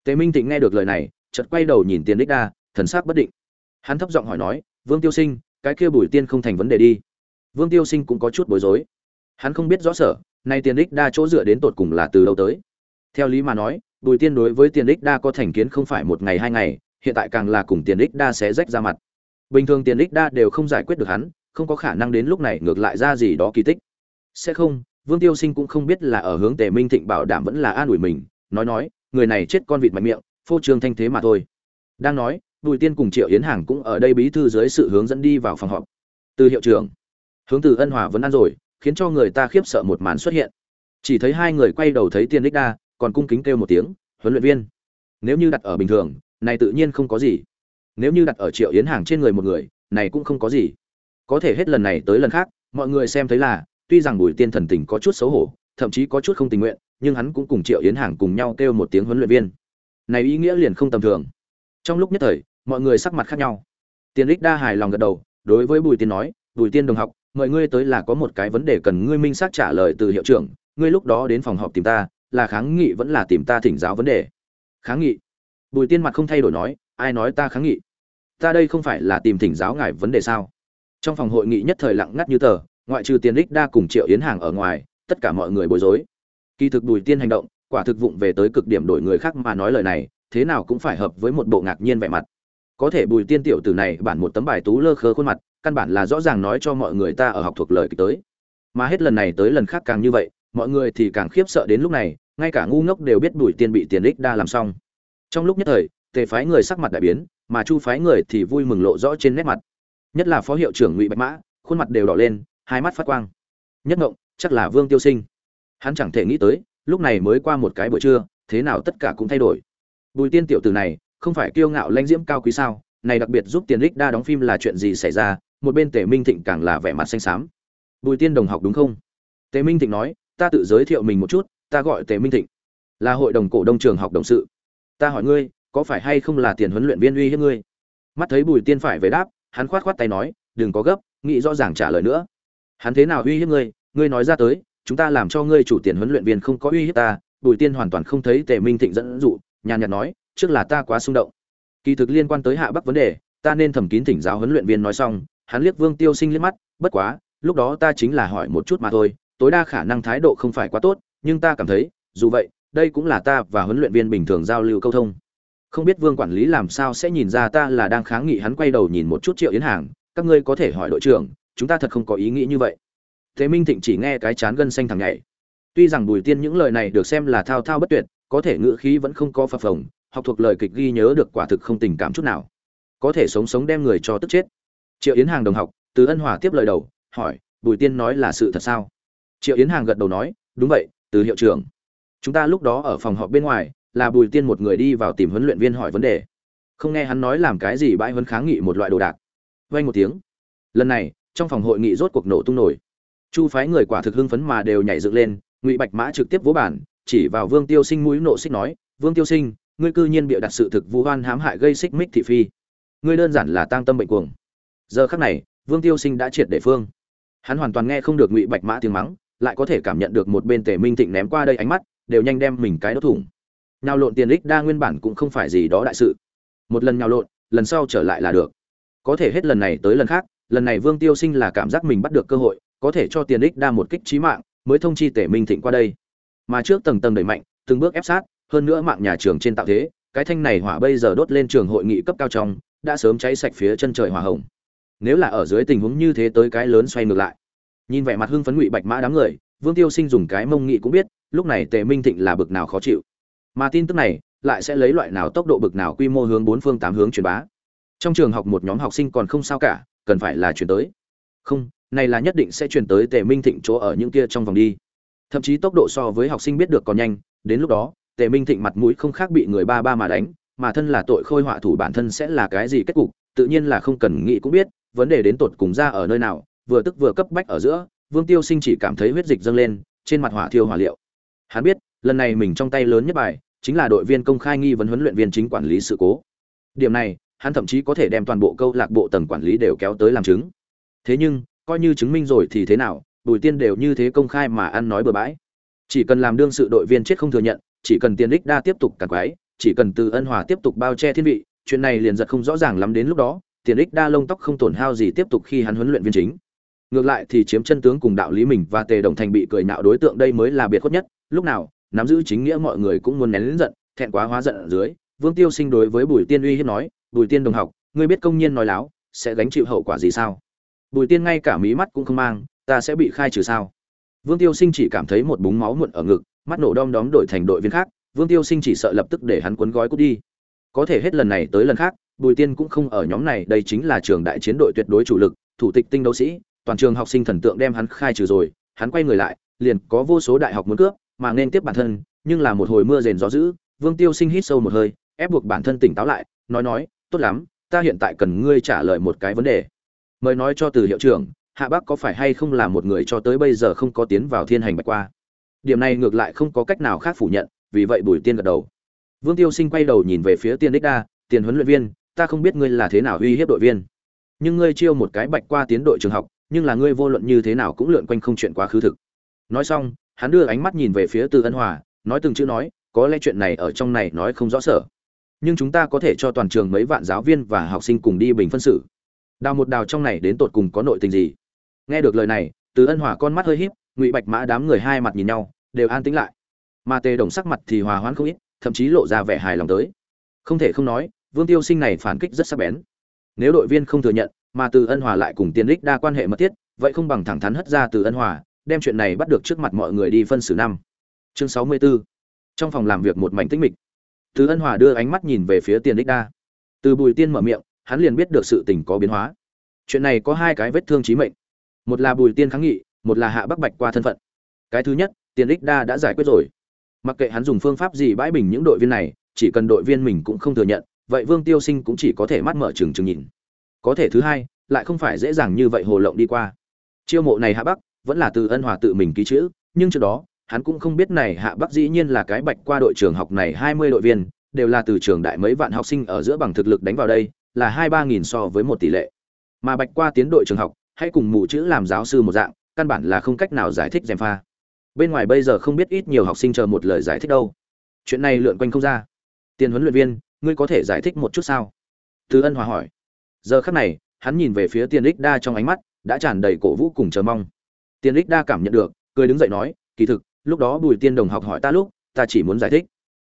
Tề minh tịnh nghe được lời này, chợt quay đầu nhìn tiền đích đa, thần sắc bất định. Hắn thấp giọng hỏi nói, vương tiêu sinh, cái kia bùi tiên không thành vấn đề đi. Vương tiêu sinh cũng có chút bối rối. Hắn không biết rõ sở, nay tiền đích đa chỗ dựa đến tột cùng là từ đâu tới. Theo lý mà nói bùi tiên đối với tiền đích đa có thành kiến không phải một ngày hai ngày, hiện tại càng là cùng tiền đích đa sẽ rách ra mặt bình thường tiền đích đa đều không giải quyết được hắn, không có khả năng đến lúc này ngược lại ra gì đó kỳ tích. Sẽ không, vương tiêu sinh cũng không biết là ở hướng tề minh thịnh bảo đảm vẫn là an ủi mình, nói nói, người này chết con vịt mạnh miệng, phô trương thanh thế mà thôi. Đang nói, bùi tiên cùng triệu yến hàng cũng ở đây bí thư dưới sự hướng dẫn đi vào phòng họp. Từ hiệu trưởng, hướng từ ân hòa vẫn ăn rồi, khiến cho người ta khiếp sợ một màn xuất hiện. Chỉ thấy hai người quay đầu thấy tiên đích đa, còn cung kính kêu một tiếng, huấn luyện viên. Nếu như đặt ở bình thường, này tự nhiên không có gì nếu như đặt ở triệu yến hàng trên người một người, này cũng không có gì. Có thể hết lần này tới lần khác, mọi người xem thấy là, tuy rằng bùi tiên thần tình có chút xấu hổ, thậm chí có chút không tình nguyện, nhưng hắn cũng cùng triệu yến hàng cùng nhau kêu một tiếng huấn luyện viên. Này ý nghĩa liền không tầm thường. Trong lúc nhất thời, mọi người sắc mặt khác nhau. Tiền lích đa hài lòng gật đầu, đối với bùi tiên nói, bùi tiên đồng học, mời ngươi tới là có một cái vấn đề cần ngươi minh xác trả lời từ hiệu trưởng, ngươi lúc đó đến phòng họp tìm ta, là kháng nghị vẫn là tìm ta thỉnh giáo vấn đề. Kháng nghị? Bùi tiên mặt không thay đổi nói, ai nói ta kháng nghị? Ta đây không phải là tìm thỉnh giáo ngài vấn đề sao? Trong phòng hội nghị nhất thời lặng ngắt như tờ, ngoại trừ tiền đích đa cùng triệu yến hàng ở ngoài, tất cả mọi người bối rối. Kỳ thực bùi tiên hành động, quả thực vụng về tới cực điểm đổi người khác mà nói lời này, thế nào cũng phải hợp với một bộ ngạc nhiên vẻ mặt. Có thể bùi tiên tiểu từ này bản một tấm bài tú lơ khơ khuôn mặt, căn bản là rõ ràng nói cho mọi người ta ở học thuộc lời kịch tới. Mà hết lần này tới lần khác càng như vậy, mọi người thì càng khiếp sợ đến lúc này, ngay cả ngu ngốc đều biết bùi tiên bị tiền đích đa làm xong. Trong lúc nhất thời, tề phái người sắc mặt đại biến mà chu phái người thì vui mừng lộ rõ trên nét mặt. Nhất là phó hiệu trưởng ngụy bạch mã, khuôn mặt đều đỏ lên, hai mắt phát quang. Nhất ngộng, chắc là vương tiêu sinh. Hắn chẳng thể nghĩ tới, lúc này mới qua một cái buổi trưa, thế nào tất cả cũng thay đổi. Bùi tiên tiểu tử này, không phải kiêu ngạo lãnh diễm cao quý sao? Này đặc biệt giúp tiền đích đa đóng phim là chuyện gì xảy ra? Một bên tề minh thịnh càng là vẻ mặt xanh xám. Bùi tiên đồng học đúng không? Tề minh thịnh nói, ta tự giới thiệu mình một chút, ta gọi tề minh thịnh, là hội đồng cổ đông trường học đồng sự. Ta hỏi ngươi có phải hay không là tiền huấn luyện viên uy hiếp ngươi? Mắt thấy bùi tiên phải về đáp, hắn khoát khoát tay nói, đừng có gấp, nghĩ rõ ràng trả lời nữa. Hắn thế nào uy hiếp ngươi? Ngươi nói ra tới, chúng ta làm cho ngươi chủ tiền huấn luyện viên không có uy hiếp ta. Bùi tiên hoàn toàn không thấy tề minh thịnh dẫn dụ, nhàn nhạt nói, trước là ta quá xung động. Kỳ thực liên quan tới hạ bắc vấn đề, ta nên thẩm kín thỉnh giáo huấn luyện viên nói xong, hắn liếc vương tiêu sinh liếc mắt, bất quá, lúc đó ta chính là hỏi một chút mà thôi, tối đa khả năng thái độ không phải quá tốt, nhưng ta cảm thấy, dù vậy, đây cũng là ta và huấn luyện viên bình thường giao lưu câu thông không biết vương quản lý làm sao sẽ nhìn ra ta là đang kháng nghị hắn quay đầu nhìn một chút triệu yến hàng, các ngươi có thể hỏi đội trưởng, chúng ta thật không có ý nghĩ như vậy. Thế minh thịnh chỉ nghe cái chán gân xanh thằng nhảy. Tuy rằng bùi tiên những lời này được xem là thao thao bất tuyệt, có thể ngữ khí vẫn không có phập phồng, học thuộc lời kịch ghi nhớ được quả thực không tình cảm chút nào. Có thể sống sống đem người cho tức chết. Triệu yến hàng đồng học, từ ân hòa tiếp lời đầu, hỏi, bùi tiên nói là sự thật sao? Triệu yến hàng gật đầu nói, đúng vậy, từ hiệu trưởng. Chúng ta lúc đó ở phòng họp bên ngoài là bùi tiên một người đi vào tìm huấn luyện viên hỏi vấn đề. Không nghe hắn nói làm cái gì bãi huấn kháng nghị một loại đồ đạc. Vay một tiếng. Lần này, trong phòng hội nghị rốt cuộc nổ tung nổi. Chu phái người quả thực hưng phấn mà đều nhảy dựng lên, ngụy bạch mã trực tiếp vỗ bản chỉ vào vương tiêu sinh mũi nộ xích nói, vương tiêu sinh, ngươi cư nhiên bịa đặt sự thực vu hoan hãm hại gây xích mích thị phi. Ngươi đơn giản là tang tâm bệnh cuồng. Giờ khắc này, vương tiêu sinh đã triệt để phương. Hắn hoàn toàn nghe không được ngụy bạch mã tiếng mắng, lại có thể cảm nhận được một bên tề minh thịnh ném qua đây ánh mắt, đều nhanh đem mình cái đốt thủng nhào lộn tiền ích đa nguyên bản cũng không phải gì đó đại sự. Một lần nhào lộn, lần sau trở lại là được. Có thể hết lần này tới lần khác, lần này vương tiêu sinh là cảm giác mình bắt được cơ hội, có thể cho tiền ích đa một kích trí mạng, mới thông chi tể minh thịnh qua đây. Mà trước tầng tầng đẩy mạnh, từng bước ép sát, hơn nữa mạng nhà trường trên tạo thế, cái thanh này hỏa bây giờ đốt lên trường hội nghị cấp cao trong, đã sớm cháy sạch phía chân trời hỏa hồng. Nếu là ở dưới tình huống như thế tới cái lớn xoay ngược lại. Nhìn vẻ mặt hưng phấn ngụy bạch mã đám người, vương tiêu sinh dùng cái mông nghị cũng biết, lúc này tề minh thịnh là bực nào khó chịu mà tin tức này lại sẽ lấy loại nào tốc độ bực nào quy mô hướng bốn phương tám hướng truyền bá. Trong trường học một nhóm học sinh còn không sao cả, cần phải là chuyển tới. Không, này là nhất định sẽ truyền tới tề minh thịnh chỗ ở những kia trong vòng đi. Thậm chí tốc độ so với học sinh biết được còn nhanh, đến lúc đó, tề minh thịnh mặt mũi không khác bị người ba ba mà đánh, mà thân là tội khôi họa thủ bản thân sẽ là cái gì kết cục, tự nhiên là không cần nghĩ cũng biết, vấn đề đến tột cùng ra ở nơi nào, vừa tức vừa cấp bách ở giữa, vương tiêu sinh chỉ cảm thấy huyết dịch dâng lên, trên mặt hỏa thiêu hỏa liệu. Hắn biết, lần này mình trong tay lớn nhất bài chính là đội viên công khai nghi vấn huấn luyện viên chính quản lý sự cố. Điểm này, hắn thậm chí có thể đem toàn bộ câu lạc bộ tầng quản lý đều kéo tới làm chứng. Thế nhưng, coi như chứng minh rồi thì thế nào, bùi tiên đều như thế công khai mà ăn nói bừa bãi. Chỉ cần làm đương sự đội viên chết không thừa nhận, chỉ cần tiền đích đa tiếp tục càng quái chỉ cần từ ân hòa tiếp tục bao che thiên vị, chuyện này liền giật không rõ ràng lắm đến lúc đó, tiền đích đa lông tóc không tổn hao gì tiếp tục khi hắn huấn luyện viên chính. Ngược lại thì chiếm chân tướng cùng đạo lý mình và tề đồng thành bị cười nạo đối tượng đây mới là biệt khuất nhất, lúc nào nắm giữ chính nghĩa mọi người cũng muốn nén lớn giận, thẹn quá hóa giận ở dưới, vương tiêu sinh đối với bùi tiên uy hiếp nói, bùi tiên đồng học, ngươi biết công nhân nói láo, sẽ gánh chịu hậu quả gì sao? Bùi tiên ngay cả mí mắt cũng không mang, ta sẽ bị khai trừ sao? Vương tiêu sinh chỉ cảm thấy một búng máu muộn ở ngực, mắt nổ đom đóm đổi thành đội viên khác, vương tiêu sinh chỉ sợ lập tức để hắn cuốn gói cút đi. Có thể hết lần này tới lần khác, bùi tiên cũng không ở nhóm này, đây chính là trường đại chiến đội tuyệt đối chủ lực, thủ tịch tinh đấu sĩ, toàn trường học sinh thần tượng đem hắn khai trừ rồi, hắn quay người lại, liền có vô số đại học muốn cướp mà nên tiếp bản thân, nhưng là một hồi mưa rền gió dữ, vương tiêu sinh hít sâu một hơi, ép buộc bản thân tỉnh táo lại, nói nói, tốt lắm, ta hiện tại cần ngươi trả lời một cái vấn đề. Mời nói cho từ hiệu trưởng, hạ bắc có phải hay không là một người cho tới bây giờ không có tiến vào thiên hành bạch qua? Điểm này ngược lại không có cách nào khác phủ nhận, vì vậy bùi tiên gật đầu. Vương tiêu sinh quay đầu nhìn về phía tiên đích đa, tiền huấn luyện viên, ta không biết ngươi là thế nào uy hiếp đội viên. Nhưng ngươi chiêu một cái bạch qua tiến đội trường học, nhưng là ngươi vô luận như thế nào cũng lượn quanh không chuyện quá khứ thực. Nói xong hắn đưa ánh mắt nhìn về phía từ ân hòa, nói từng chữ nói, có lẽ chuyện này ở trong này nói không rõ sở. Nhưng chúng ta có thể cho toàn trường mấy vạn giáo viên và học sinh cùng đi bình phân xử. Đào một đào trong này đến tột cùng có nội tình gì? Nghe được lời này từ ân hòa con mắt hơi híp, ngụy bạch mã đám người hai mặt nhìn nhau, đều an tĩnh lại. Mà tề đồng sắc mặt thì hòa hoãn không ít, thậm chí lộ ra vẻ hài lòng tới. Không thể không nói, vương tiêu sinh này phản kích rất sắc bén. Nếu đội viên không thừa nhận, mà từ ân hòa lại cùng Tiên Lịch đa quan hệ mật thiết, vậy không bằng thẳng thắn hất ra từ ân hòa đem chuyện này bắt được trước mặt mọi người đi phân xử năm. Chương sáu mươi 64 trong phòng làm việc một mảnh tĩnh mịch. Từ ân hòa đưa ánh mắt nhìn về phía tiền đích đa. Từ bùi tiên mở miệng, hắn liền biết được sự tình có biến hóa. Chuyện này có hai cái vết thương chí mệnh. Một là bùi tiên kháng nghị, một là hạ bắc bạch qua thân phận. Cái thứ nhất, tiền đích đa đã giải quyết rồi. Mặc kệ hắn dùng phương pháp gì bãi bình những đội viên này, chỉ cần đội viên mình cũng không thừa nhận, vậy vương tiêu sinh cũng chỉ có thể mắt mở trừng trừng nhìn. Có thể thứ hai, lại không phải dễ dàng như vậy hồ lộng đi qua. Chiêu mộ này hạ bắc vẫn là từ ân hòa tự mình ký chữ, nhưng trước đó, hắn cũng không biết này hạ bắc dĩ nhiên là cái bạch qua đội trường học này hai mươi đội viên, đều là từ trường đại mấy vạn học sinh ở giữa bằng thực lực đánh vào đây, là hai ba nghìn so với một tỷ lệ. Mà bạch qua tiến đội trường học hãy cùng mụ chữ làm giáo sư một dạng, căn bản là không cách nào giải thích dèm pha. Bên ngoài bây giờ không biết ít nhiều học sinh chờ một lời giải thích đâu. Chuyện này lượn quanh không ra. Tiền huấn luyện viên, ngươi có thể giải thích một chút sao? Từ ân hòa hỏi. Giờ khắc này, hắn nhìn về phía tiền ích đa trong ánh mắt, đã tràn đầy cổ vũ cùng chờ mong tiền Lịch đa cảm nhận được, cười đứng dậy nói, kỳ thực, lúc đó bùi tiên đồng học hỏi ta lúc, ta chỉ muốn giải thích.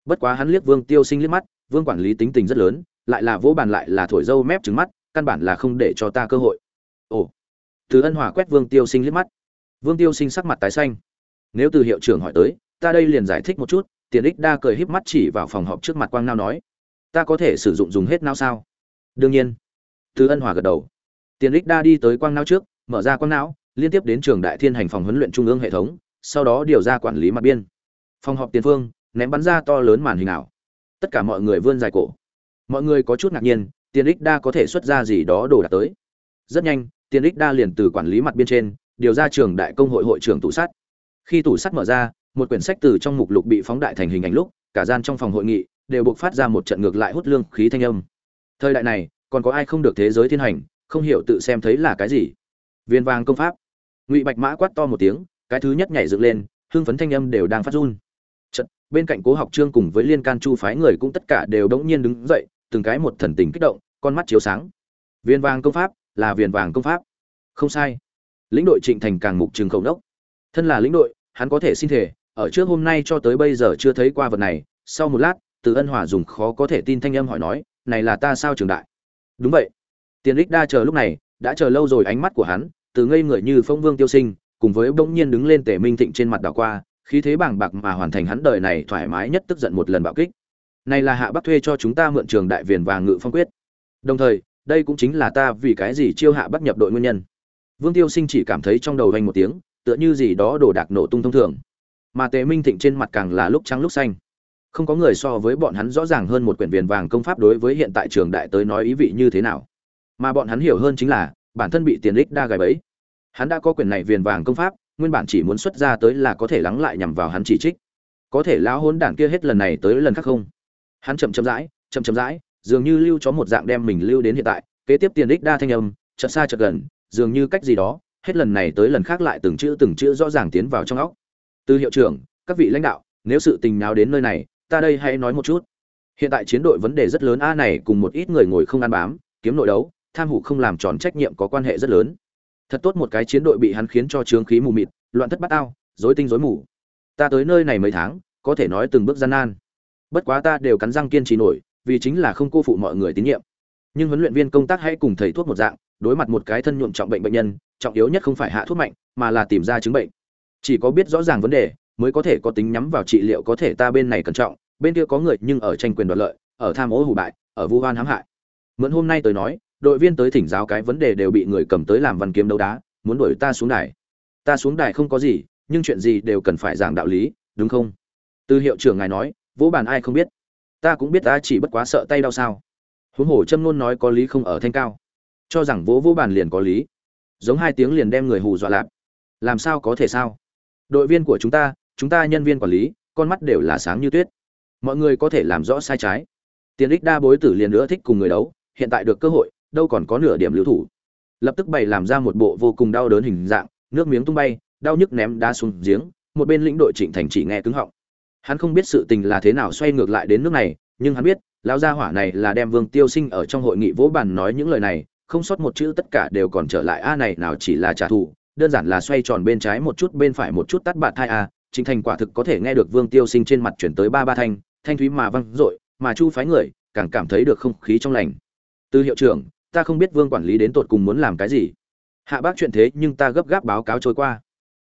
Bất quá hắn liếc vương tiêu sinh liếc mắt, vương quản lý tính tình rất lớn, lại là vỗ bàn lại là thổi dâu mép trứng mắt, căn bản là không để cho ta cơ hội. Ồ. Từ ân hòa quét vương tiêu sinh liếc mắt. Vương tiêu sinh sắc mặt tái xanh. Nếu từ hiệu trưởng hỏi tới, ta đây liền giải thích một chút tiền Lịch đa cười híp mắt chỉ vào phòng họp trước mặt quang nao nói, ta có thể sử dụng dùng hết não sao? Đương nhiên. Từ ân hòa gật đầu. Tiền Lịch đa đi tới quang não trước, mở ra quang não liên tiếp đến trường đại thiên hành phòng huấn luyện trung ương hệ thống, sau đó điều ra quản lý mặt biên. Phòng họp tiền phương, ném bắn ra to lớn màn hình ảo. Tất cả mọi người vươn dài cổ. Mọi người có chút ngạc nhiên, tiền ích đa có thể xuất ra gì đó đổ đạt tới. Rất nhanh, tiền ích đa liền từ quản lý mặt biên trên, điều ra trường đại công hội hội trưởng tủ sắt. Khi tủ sắt mở ra, một quyển sách từ trong mục lục bị phóng đại thành hình ảnh lúc, cả gian trong phòng hội nghị đều buộc phát ra một trận ngược lại hút lương khí thanh âm. Thời đại này, còn có ai không được thế giới thiên hành, không hiểu tự xem thấy là cái gì. Viên vàng công pháp ngụy bạch mã quát to một tiếng cái thứ nhất nhảy dựng lên hương phấn thanh âm đều đang phát run Chật, bên cạnh cố học trương cùng với liên can chu phái người cũng tất cả đều đống nhiên đứng dậy từng cái một thần tình kích động con mắt chiếu sáng viên vàng công pháp là viên vàng công pháp không sai lĩnh đội trịnh thành càng mục trường khẩu đốc thân là lĩnh đội hắn có thể xin thể ở trước hôm nay cho tới bây giờ chưa thấy qua vật này sau một lát từ ân hòa dùng khó có thể tin thanh âm hỏi nói này là ta sao trường đại đúng vậy tiền lích đa chờ lúc này đã chờ lâu rồi ánh mắt của hắn từ ngây người như phong vương tiêu sinh, cùng với bỗng nhiên đứng lên tề minh thịnh trên mặt đảo qua, khí thế bàng bạc mà hoàn thành hắn đời này thoải mái nhất tức giận một lần bạo kích. Này là hạ bắc thuê cho chúng ta mượn trường đại viền và ngự phong quyết. Đồng thời, đây cũng chính là ta vì cái gì chiêu hạ bắc nhập đội nguyên nhân. Vương tiêu sinh chỉ cảm thấy trong đầu vanh một tiếng, tựa như gì đó đổ đạc nổ tung thông thường. Mà tề minh thịnh trên mặt càng là lúc trắng lúc xanh. Không có người so với bọn hắn rõ ràng hơn một quyển viền vàng công pháp đối với hiện tại trường đại tới nói ý vị như thế nào. Mà bọn hắn hiểu hơn chính là bản thân bị tiền ích đa gài bẫy. Hắn đã có quyền này viền vàng công pháp, nguyên bản chỉ muốn xuất ra tới là có thể lắng lại nhằm vào hắn chỉ trích. Có thể lão hôn đản kia hết lần này tới lần khác không? Hắn chậm chậm rãi, chậm chậm rãi, dường như lưu cho một dạng đem mình lưu đến hiện tại, kế tiếp tiền ích đa thanh âm, chợt xa chợt gần, dường như cách gì đó, hết lần này tới lần khác lại từng chữ từng chữ rõ ràng tiến vào trong óc. Từ hiệu trưởng, các vị lãnh đạo, nếu sự tình nào đến nơi này, ta đây hãy nói một chút. Hiện tại chiến đội vấn đề rất lớn, a này cùng một ít người ngồi không ăn bám, kiếm nội đấu tham hủ không làm tròn trách nhiệm có quan hệ rất lớn. Thật tốt một cái chiến đội bị hắn khiến cho trướng khí mù mịt, loạn thất bát ao, rối tinh rối mù. Ta tới nơi này mấy tháng, có thể nói từng bước gian nan. Bất quá ta đều cắn răng kiên trì nổi, vì chính là không cô phụ mọi người tín nhiệm. Nhưng huấn luyện viên công tác hãy cùng thầy thuốc một dạng, đối mặt một cái thân nhuộm trọng bệnh bệnh nhân, trọng yếu nhất không phải hạ thuốc mạnh, mà là tìm ra chứng bệnh. Chỉ có biết rõ ràng vấn đề, mới có thể có tính nhắm vào trị liệu có thể ta bên này cẩn trọng, bên kia có người nhưng ở tranh quyền đoạt lợi, ở tham ô hủ bại, ở vu hoan hãm hại. Mượn hôm nay tới nói đội viên tới thỉnh giáo cái vấn đề đều bị người cầm tới làm văn kiếm đấu đá, muốn đuổi ta xuống đài. Ta xuống đài không có gì, nhưng chuyện gì đều cần phải giảng đạo lý, đúng không? Từ hiệu trưởng ngài nói, vỗ bàn ai không biết? Ta cũng biết ta chỉ bất quá sợ tay đau sao. Huống hồ châm ngôn nói có lý không ở thanh cao. Cho rằng vỗ vỗ bàn liền có lý. Giống hai tiếng liền đem người hù dọa lạp làm sao có thể sao? Đội viên của chúng ta chúng ta nhân viên quản lý, con mắt đều là sáng như tuyết. Mọi người có thể làm rõ sai trái. Tiền ích đa bối tử liền nữa thích cùng người đấu, hiện tại được cơ hội đâu còn có nửa điểm lưu thủ. Lập tức bày làm ra một bộ vô cùng đau đớn hình dạng, nước miếng tung bay, đau nhức ném đá xuống giếng, một bên lĩnh đội trịnh thành chỉ nghe cứng họng. Hắn không biết sự tình là thế nào xoay ngược lại đến nước này, nhưng hắn biết, lão gia hỏa này là đem vương tiêu sinh ở trong hội nghị vỗ bàn nói những lời này, không sót một chữ tất cả đều còn trở lại, a này nào chỉ là trả thù, đơn giản là xoay tròn bên trái một chút, bên phải một chút tắt bạn thai a, trịnh thành quả thực có thể nghe được vương tiêu sinh trên mặt chuyển tới ba ba thanh thanh thúy mà văng dội, mà chu phái người càng cảm thấy được không khí trong lành. Từ hiệu trưởng ta không biết vương quản lý đến tột cùng muốn làm cái gì. Hạ bác chuyện thế nhưng ta gấp gáp báo cáo trôi qua.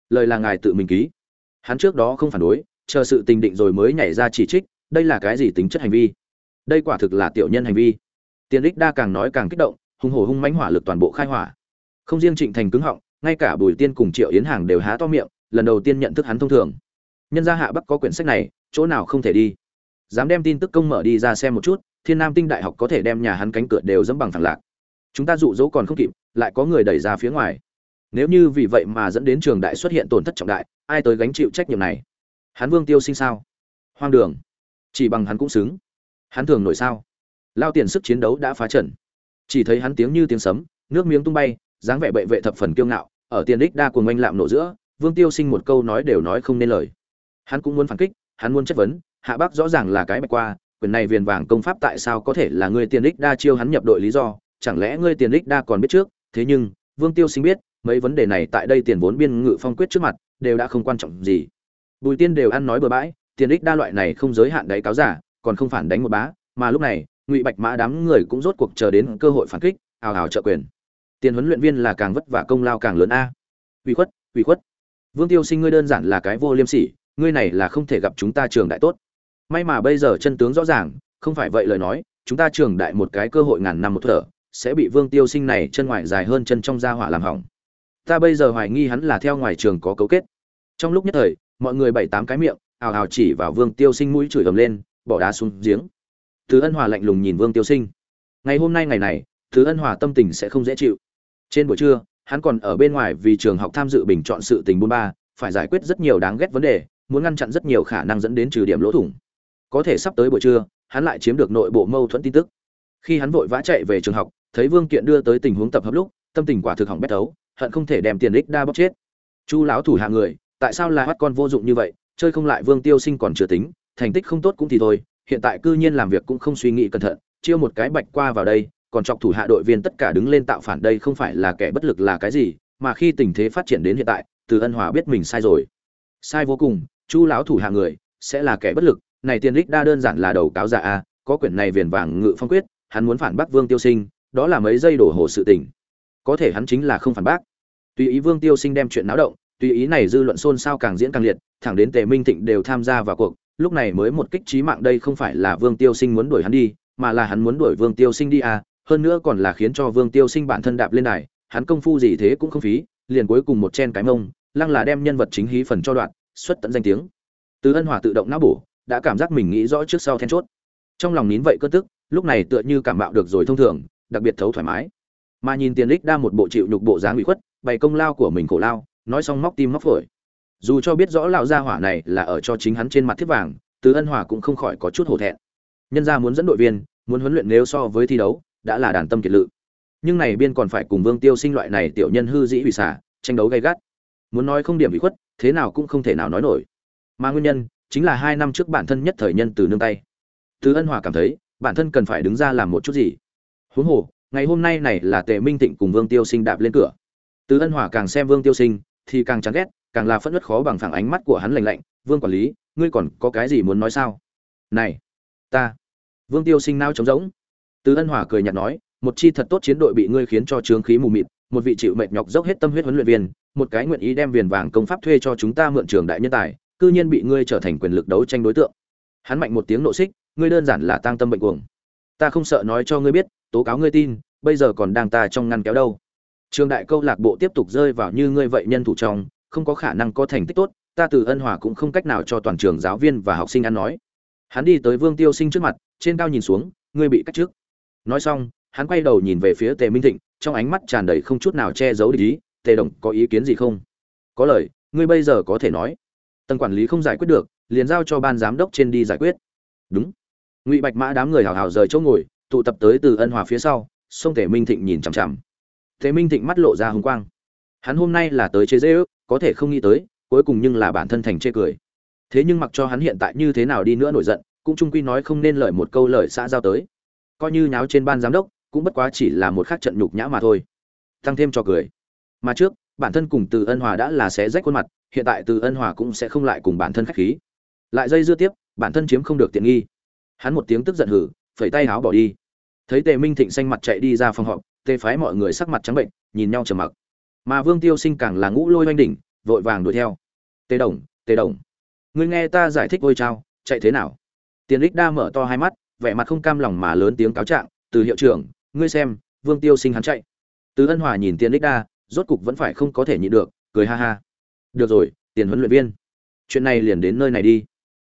Lời là ngài tự mình ký. Hắn trước đó không phản đối, chờ sự tình định rồi mới nhảy ra chỉ trích, đây là cái gì tính chất hành vi? Đây quả thực là tiểu nhân hành vi. Tiền đích đa càng nói càng kích động hùng hổ hung mãnh hỏa lực toàn bộ khai hỏa. Không riêng trịnh thành cứng họng, ngay cả bùi tiên cùng triệu yến hàng đều há to miệng, lần đầu tiên nhận thức hắn thông thường. Nhân gia hạ bắc có quyển sách này, chỗ nào không thể đi. Dám đem tin tức công mở đi ra xem một chút, thiên nam tinh đại học có thể đem nhà hắn cánh cửa đều dẫm bằng thẳng lạc chúng ta dụ dỗ còn không kịp, lại có người đẩy ra phía ngoài. Nếu như vì vậy mà dẫn đến trường đại xuất hiện tổn thất trọng đại, ai tới gánh chịu trách nhiệm này? Hắn vương tiêu sinh sao? Hoang đường. Chỉ bằng hắn cũng xứng. Hắn thường nổi sao? Lao tiền sức chiến đấu đã phá trần chỉ thấy hắn tiếng như tiếng sấm, nước miếng tung bay, dáng vẻ bệ vệ thập phần kiêu ngạo, ở tiền đích đa cuồng ngoanh lạm nổ giữa, vương tiêu sinh một câu nói đều nói không nên lời. Hắn cũng muốn phản kích, hắn muốn chất vấn, hạ bác rõ ràng là cái bạch qua, quyền này viền vàng công pháp tại sao có thể là người tiền đích đa chiêu hắn nhập đội lý do chẳng lẽ ngươi tiền đích đa còn biết trước? Thế nhưng, vương tiêu sinh biết, mấy vấn đề này tại đây tiền vốn biên ngự phong quyết trước mặt, đều đã không quan trọng gì. Bùi tiên đều ăn nói bừa bãi, tiền đích đa loại này không giới hạn đáy cáo giả, còn không phản đánh một bá, mà lúc này, ngụy bạch mã đám người cũng rốt cuộc chờ đến cơ hội phản kích, ào ào trợ quyền. Tiền huấn luyện viên là càng vất vả công lao càng lớn a. Uy khuất uy khuất. Vương tiêu sinh ngươi đơn giản là cái vô liêm sỉ, ngươi này là không thể gặp chúng ta trường đại tốt. May mà bây giờ chân tướng rõ ràng, không phải vậy lời nói, chúng ta trường đại một cái cơ hội ngàn năm một thở sẽ bị vương tiêu sinh này chân ngoài dài hơn chân trong gia hỏa làm hỏng. Ta bây giờ hoài nghi hắn là theo ngoài trường có cấu kết. Trong lúc nhất thời, mọi người bảy tám cái miệng, ào ào chỉ vào vương tiêu sinh mũi chửi ầm lên, bỏ đá xuống giếng. Thứ ân hòa lạnh lùng nhìn vương tiêu sinh. Ngày hôm nay ngày này, thứ ân hòa tâm tình sẽ không dễ chịu. Trên buổi trưa, hắn còn ở bên ngoài vì trường học tham dự bình chọn sự tình buôn ba, phải giải quyết rất nhiều đáng ghét vấn đề, muốn ngăn chặn rất nhiều khả năng dẫn đến trừ điểm lỗ thủng. Có thể sắp tới buổi trưa, hắn lại chiếm được nội bộ mâu thuẫn tin tức. Khi hắn vội vã chạy về trường học thấy vương kiện đưa tới tình huống tập hợp lúc, tâm tình quả thực hỏng bét ấu hận không thể đem tiền đích đa bóc chết. Chu lão thủ hạ người, tại sao là bắt con vô dụng như vậy, chơi không lại vương tiêu sinh còn chưa tính, thành tích không tốt cũng thì thôi, hiện tại cư nhiên làm việc cũng không suy nghĩ cẩn thận, chiêu một cái bạch qua vào đây, còn chọc thủ hạ đội viên tất cả đứng lên tạo phản đây không phải là kẻ bất lực là cái gì, mà khi tình thế phát triển đến hiện tại, từ ân hòa biết mình sai rồi. Sai vô cùng, chu lão thủ hạ người, sẽ là kẻ bất lực, này tiền đích đa đơn giản là đầu cáo giả a, có quyển này viền vàng ngự phong quyết, hắn muốn phản bác vương tiêu sinh đó là mấy giây đổ hồ sự tình. Có thể hắn chính là không phản bác. Tùy ý vương tiêu sinh đem chuyện náo động, tùy ý này dư luận xôn xao càng diễn càng liệt, thẳng đến tề minh thịnh đều tham gia vào cuộc, lúc này mới một kích trí mạng đây không phải là vương tiêu sinh muốn đuổi hắn đi, mà là hắn muốn đuổi vương tiêu sinh đi à hơn nữa còn là khiến cho vương tiêu sinh bản thân đạp lên đài, hắn công phu gì thế cũng không phí, liền cuối cùng một chen cái mông, lăng là đem nhân vật chính hí phần cho đoạn, xuất tận danh tiếng. Từ ân hòa tự động não bổ, đã cảm giác mình nghĩ rõ trước sau then chốt. Trong lòng nín vậy cơn tức, lúc này tựa như cảm bạo được rồi thông thường đặc biệt thấu thoải mái. Mà nhìn tiền lích đa một bộ chịu nhục bộ dáng ủy khuất, bày công lao của mình khổ lao, nói xong móc tim móc phổi. Dù cho biết rõ lão gia hỏa này là ở cho chính hắn trên mặt thiết vàng, từ ân hòa cũng không khỏi có chút hổ thẹn. Nhân ra muốn dẫn đội viên, muốn huấn luyện nếu so với thi đấu, đã là đàn tâm kiệt lự. Nhưng này biên còn phải cùng vương tiêu sinh loại này tiểu nhân hư dĩ hủy xả, tranh đấu gay gắt. Muốn nói không điểm bị khuất, thế nào cũng không thể nào nói nổi. Mà nguyên nhân, chính là hai năm trước bản thân nhất thời nhân từ nương tay. Từ ân hòa cảm thấy, bản thân cần phải đứng ra làm một chút gì huống hồ, ngày hôm nay này là tề minh thịnh cùng vương tiêu sinh đạp lên cửa. Từ ân hòa càng xem vương tiêu sinh, thì càng chán ghét, càng là phẫn nứt khó bằng phẳng ánh mắt của hắn lạnh lạnh, vương quản lý, ngươi còn có cái gì muốn nói sao? Này, ta. Vương tiêu sinh nao trống rỗng. Từ ân hòa cười nhạt nói, một chi thật tốt chiến đội bị ngươi khiến cho trướng khí mù mịt, một vị chịu mệt nhọc dốc hết tâm huyết huấn luyện viên, một cái nguyện ý đem viền vàng công pháp thuê cho chúng ta mượn trường đại nhân tài, cư nhiên bị ngươi trở thành quyền lực đấu tranh đối tượng. Hắn mạnh một tiếng nộ xích, ngươi đơn giản là tang tâm bệnh cuồng. Ta không sợ nói cho ngươi biết tố cáo ngươi tin, bây giờ còn đang ta trong ngăn kéo đâu. Trường đại câu lạc bộ tiếp tục rơi vào như ngươi vậy nhân thủ trong, không có khả năng có thành tích tốt, ta từ ân hòa cũng không cách nào cho toàn trường giáo viên và học sinh ăn nói. Hắn đi tới vương tiêu sinh trước mặt, trên cao nhìn xuống, ngươi bị cách trước nói xong, hắn quay đầu nhìn về phía tề minh thịnh, trong ánh mắt tràn đầy không chút nào che giấu địch ý, tề đồng, có ý kiến gì không? Có lời, ngươi bây giờ có thể nói. Tầng quản lý không giải quyết được, liền giao cho ban giám đốc trên đi giải quyết. Đúng. Ngụy bạch mã đám người hào hào rời chỗ ngồi tụ tập tới từ ân hòa phía sau, sông tề minh thịnh nhìn chằm chằm. Tề minh thịnh mắt lộ ra hùng quang. Hắn hôm nay là tới chế dễ ước, có thể không nghĩ tới, cuối cùng nhưng là bản thân thành chê cười. Thế nhưng mặc cho hắn hiện tại như thế nào đi nữa nổi giận, cũng trung quy nói không nên lời một câu lời xã giao tới. Coi như nháo trên ban giám đốc, cũng bất quá chỉ là một khắc trận nhục nhã mà thôi. Tăng thêm cho cười. Mà trước, bản thân cùng từ ân hòa đã là sẽ rách khuôn mặt, hiện tại từ ân hòa cũng sẽ không lại cùng bản thân khách khí. Lại dây dưa tiếp, bản thân chiếm không được tiện nghi. Hắn một tiếng tức giận hử phẩy tay háo bỏ đi. Thấy tề minh thịnh xanh mặt chạy đi ra phòng họp, tề phái mọi người sắc mặt trắng bệnh, nhìn nhau trầm mặc. Mà vương tiêu sinh càng là ngũ lôi oanh đỉnh, vội vàng đuổi theo. Tề đồng tề đồng, ngươi nghe ta giải thích vôi trao chạy thế nào? Tiền lích đa mở to hai mắt, vẻ mặt không cam lòng mà lớn tiếng cáo trạng, từ hiệu trưởng, ngươi xem, vương tiêu sinh hắn chạy. Từ ân hòa nhìn tiền lích đa, rốt cục vẫn phải không có thể nhịn được, cười ha ha. Được rồi, tiền huấn luyện viên, chuyện này liền đến nơi này đi.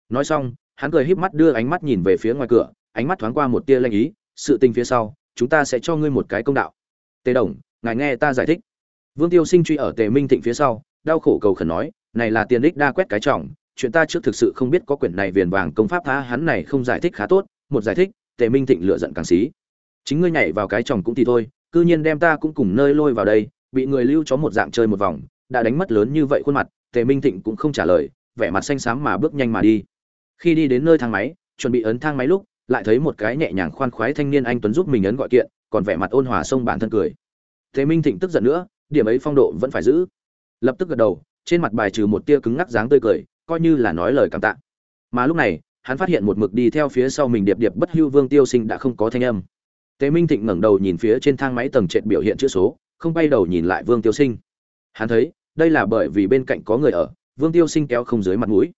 Nói xong, hắn cười híp mắt đưa ánh mắt nhìn về phía ngoài cửa ánh mắt thoáng qua một tia lanh ý, sự tình phía sau, chúng ta sẽ cho ngươi một cái công đạo. Tề đồng, ngài nghe ta giải thích. Vương tiêu sinh truy ở tề minh thịnh phía sau, đau khổ cầu khẩn nói, này là tiền đích đa quét cái trọng, chuyện ta trước thực sự không biết có quyển này viền vàng công pháp tha hắn này không giải thích khá tốt, một giải thích, tề minh thịnh lựa giận càng xí. Chính ngươi nhảy vào cái chồng cũng thì thôi, cư nhiên đem ta cũng cùng nơi lôi vào đây, bị người lưu chó một dạng chơi một vòng, đã đánh mất lớn như vậy khuôn mặt. Tề minh thịnh cũng không trả lời, vẻ mặt xanh xám mà bước nhanh mà đi. Khi đi đến nơi thang máy, chuẩn bị ấn thang máy lúc lại thấy một cái nhẹ nhàng khoan khoái thanh niên anh tuấn giúp mình ấn gọi kiện, còn vẻ mặt ôn hòa xông bản thân cười. Thế minh thịnh tức giận nữa, điểm ấy phong độ vẫn phải giữ. Lập tức gật đầu, trên mặt bài trừ một tia cứng ngắc dáng tươi cười, coi như là nói lời cảm tạ. Mà lúc này, hắn phát hiện một mực đi theo phía sau mình điệp điệp bất hưu vương tiêu sinh đã không có thanh âm. Tề minh thịnh ngẩng đầu nhìn phía trên thang máy tầng trệt biểu hiện chữ số, không bay đầu nhìn lại vương tiêu sinh. Hắn thấy, đây là bởi vì bên cạnh có người ở, vương tiêu sinh kéo không dưới mặt mũi.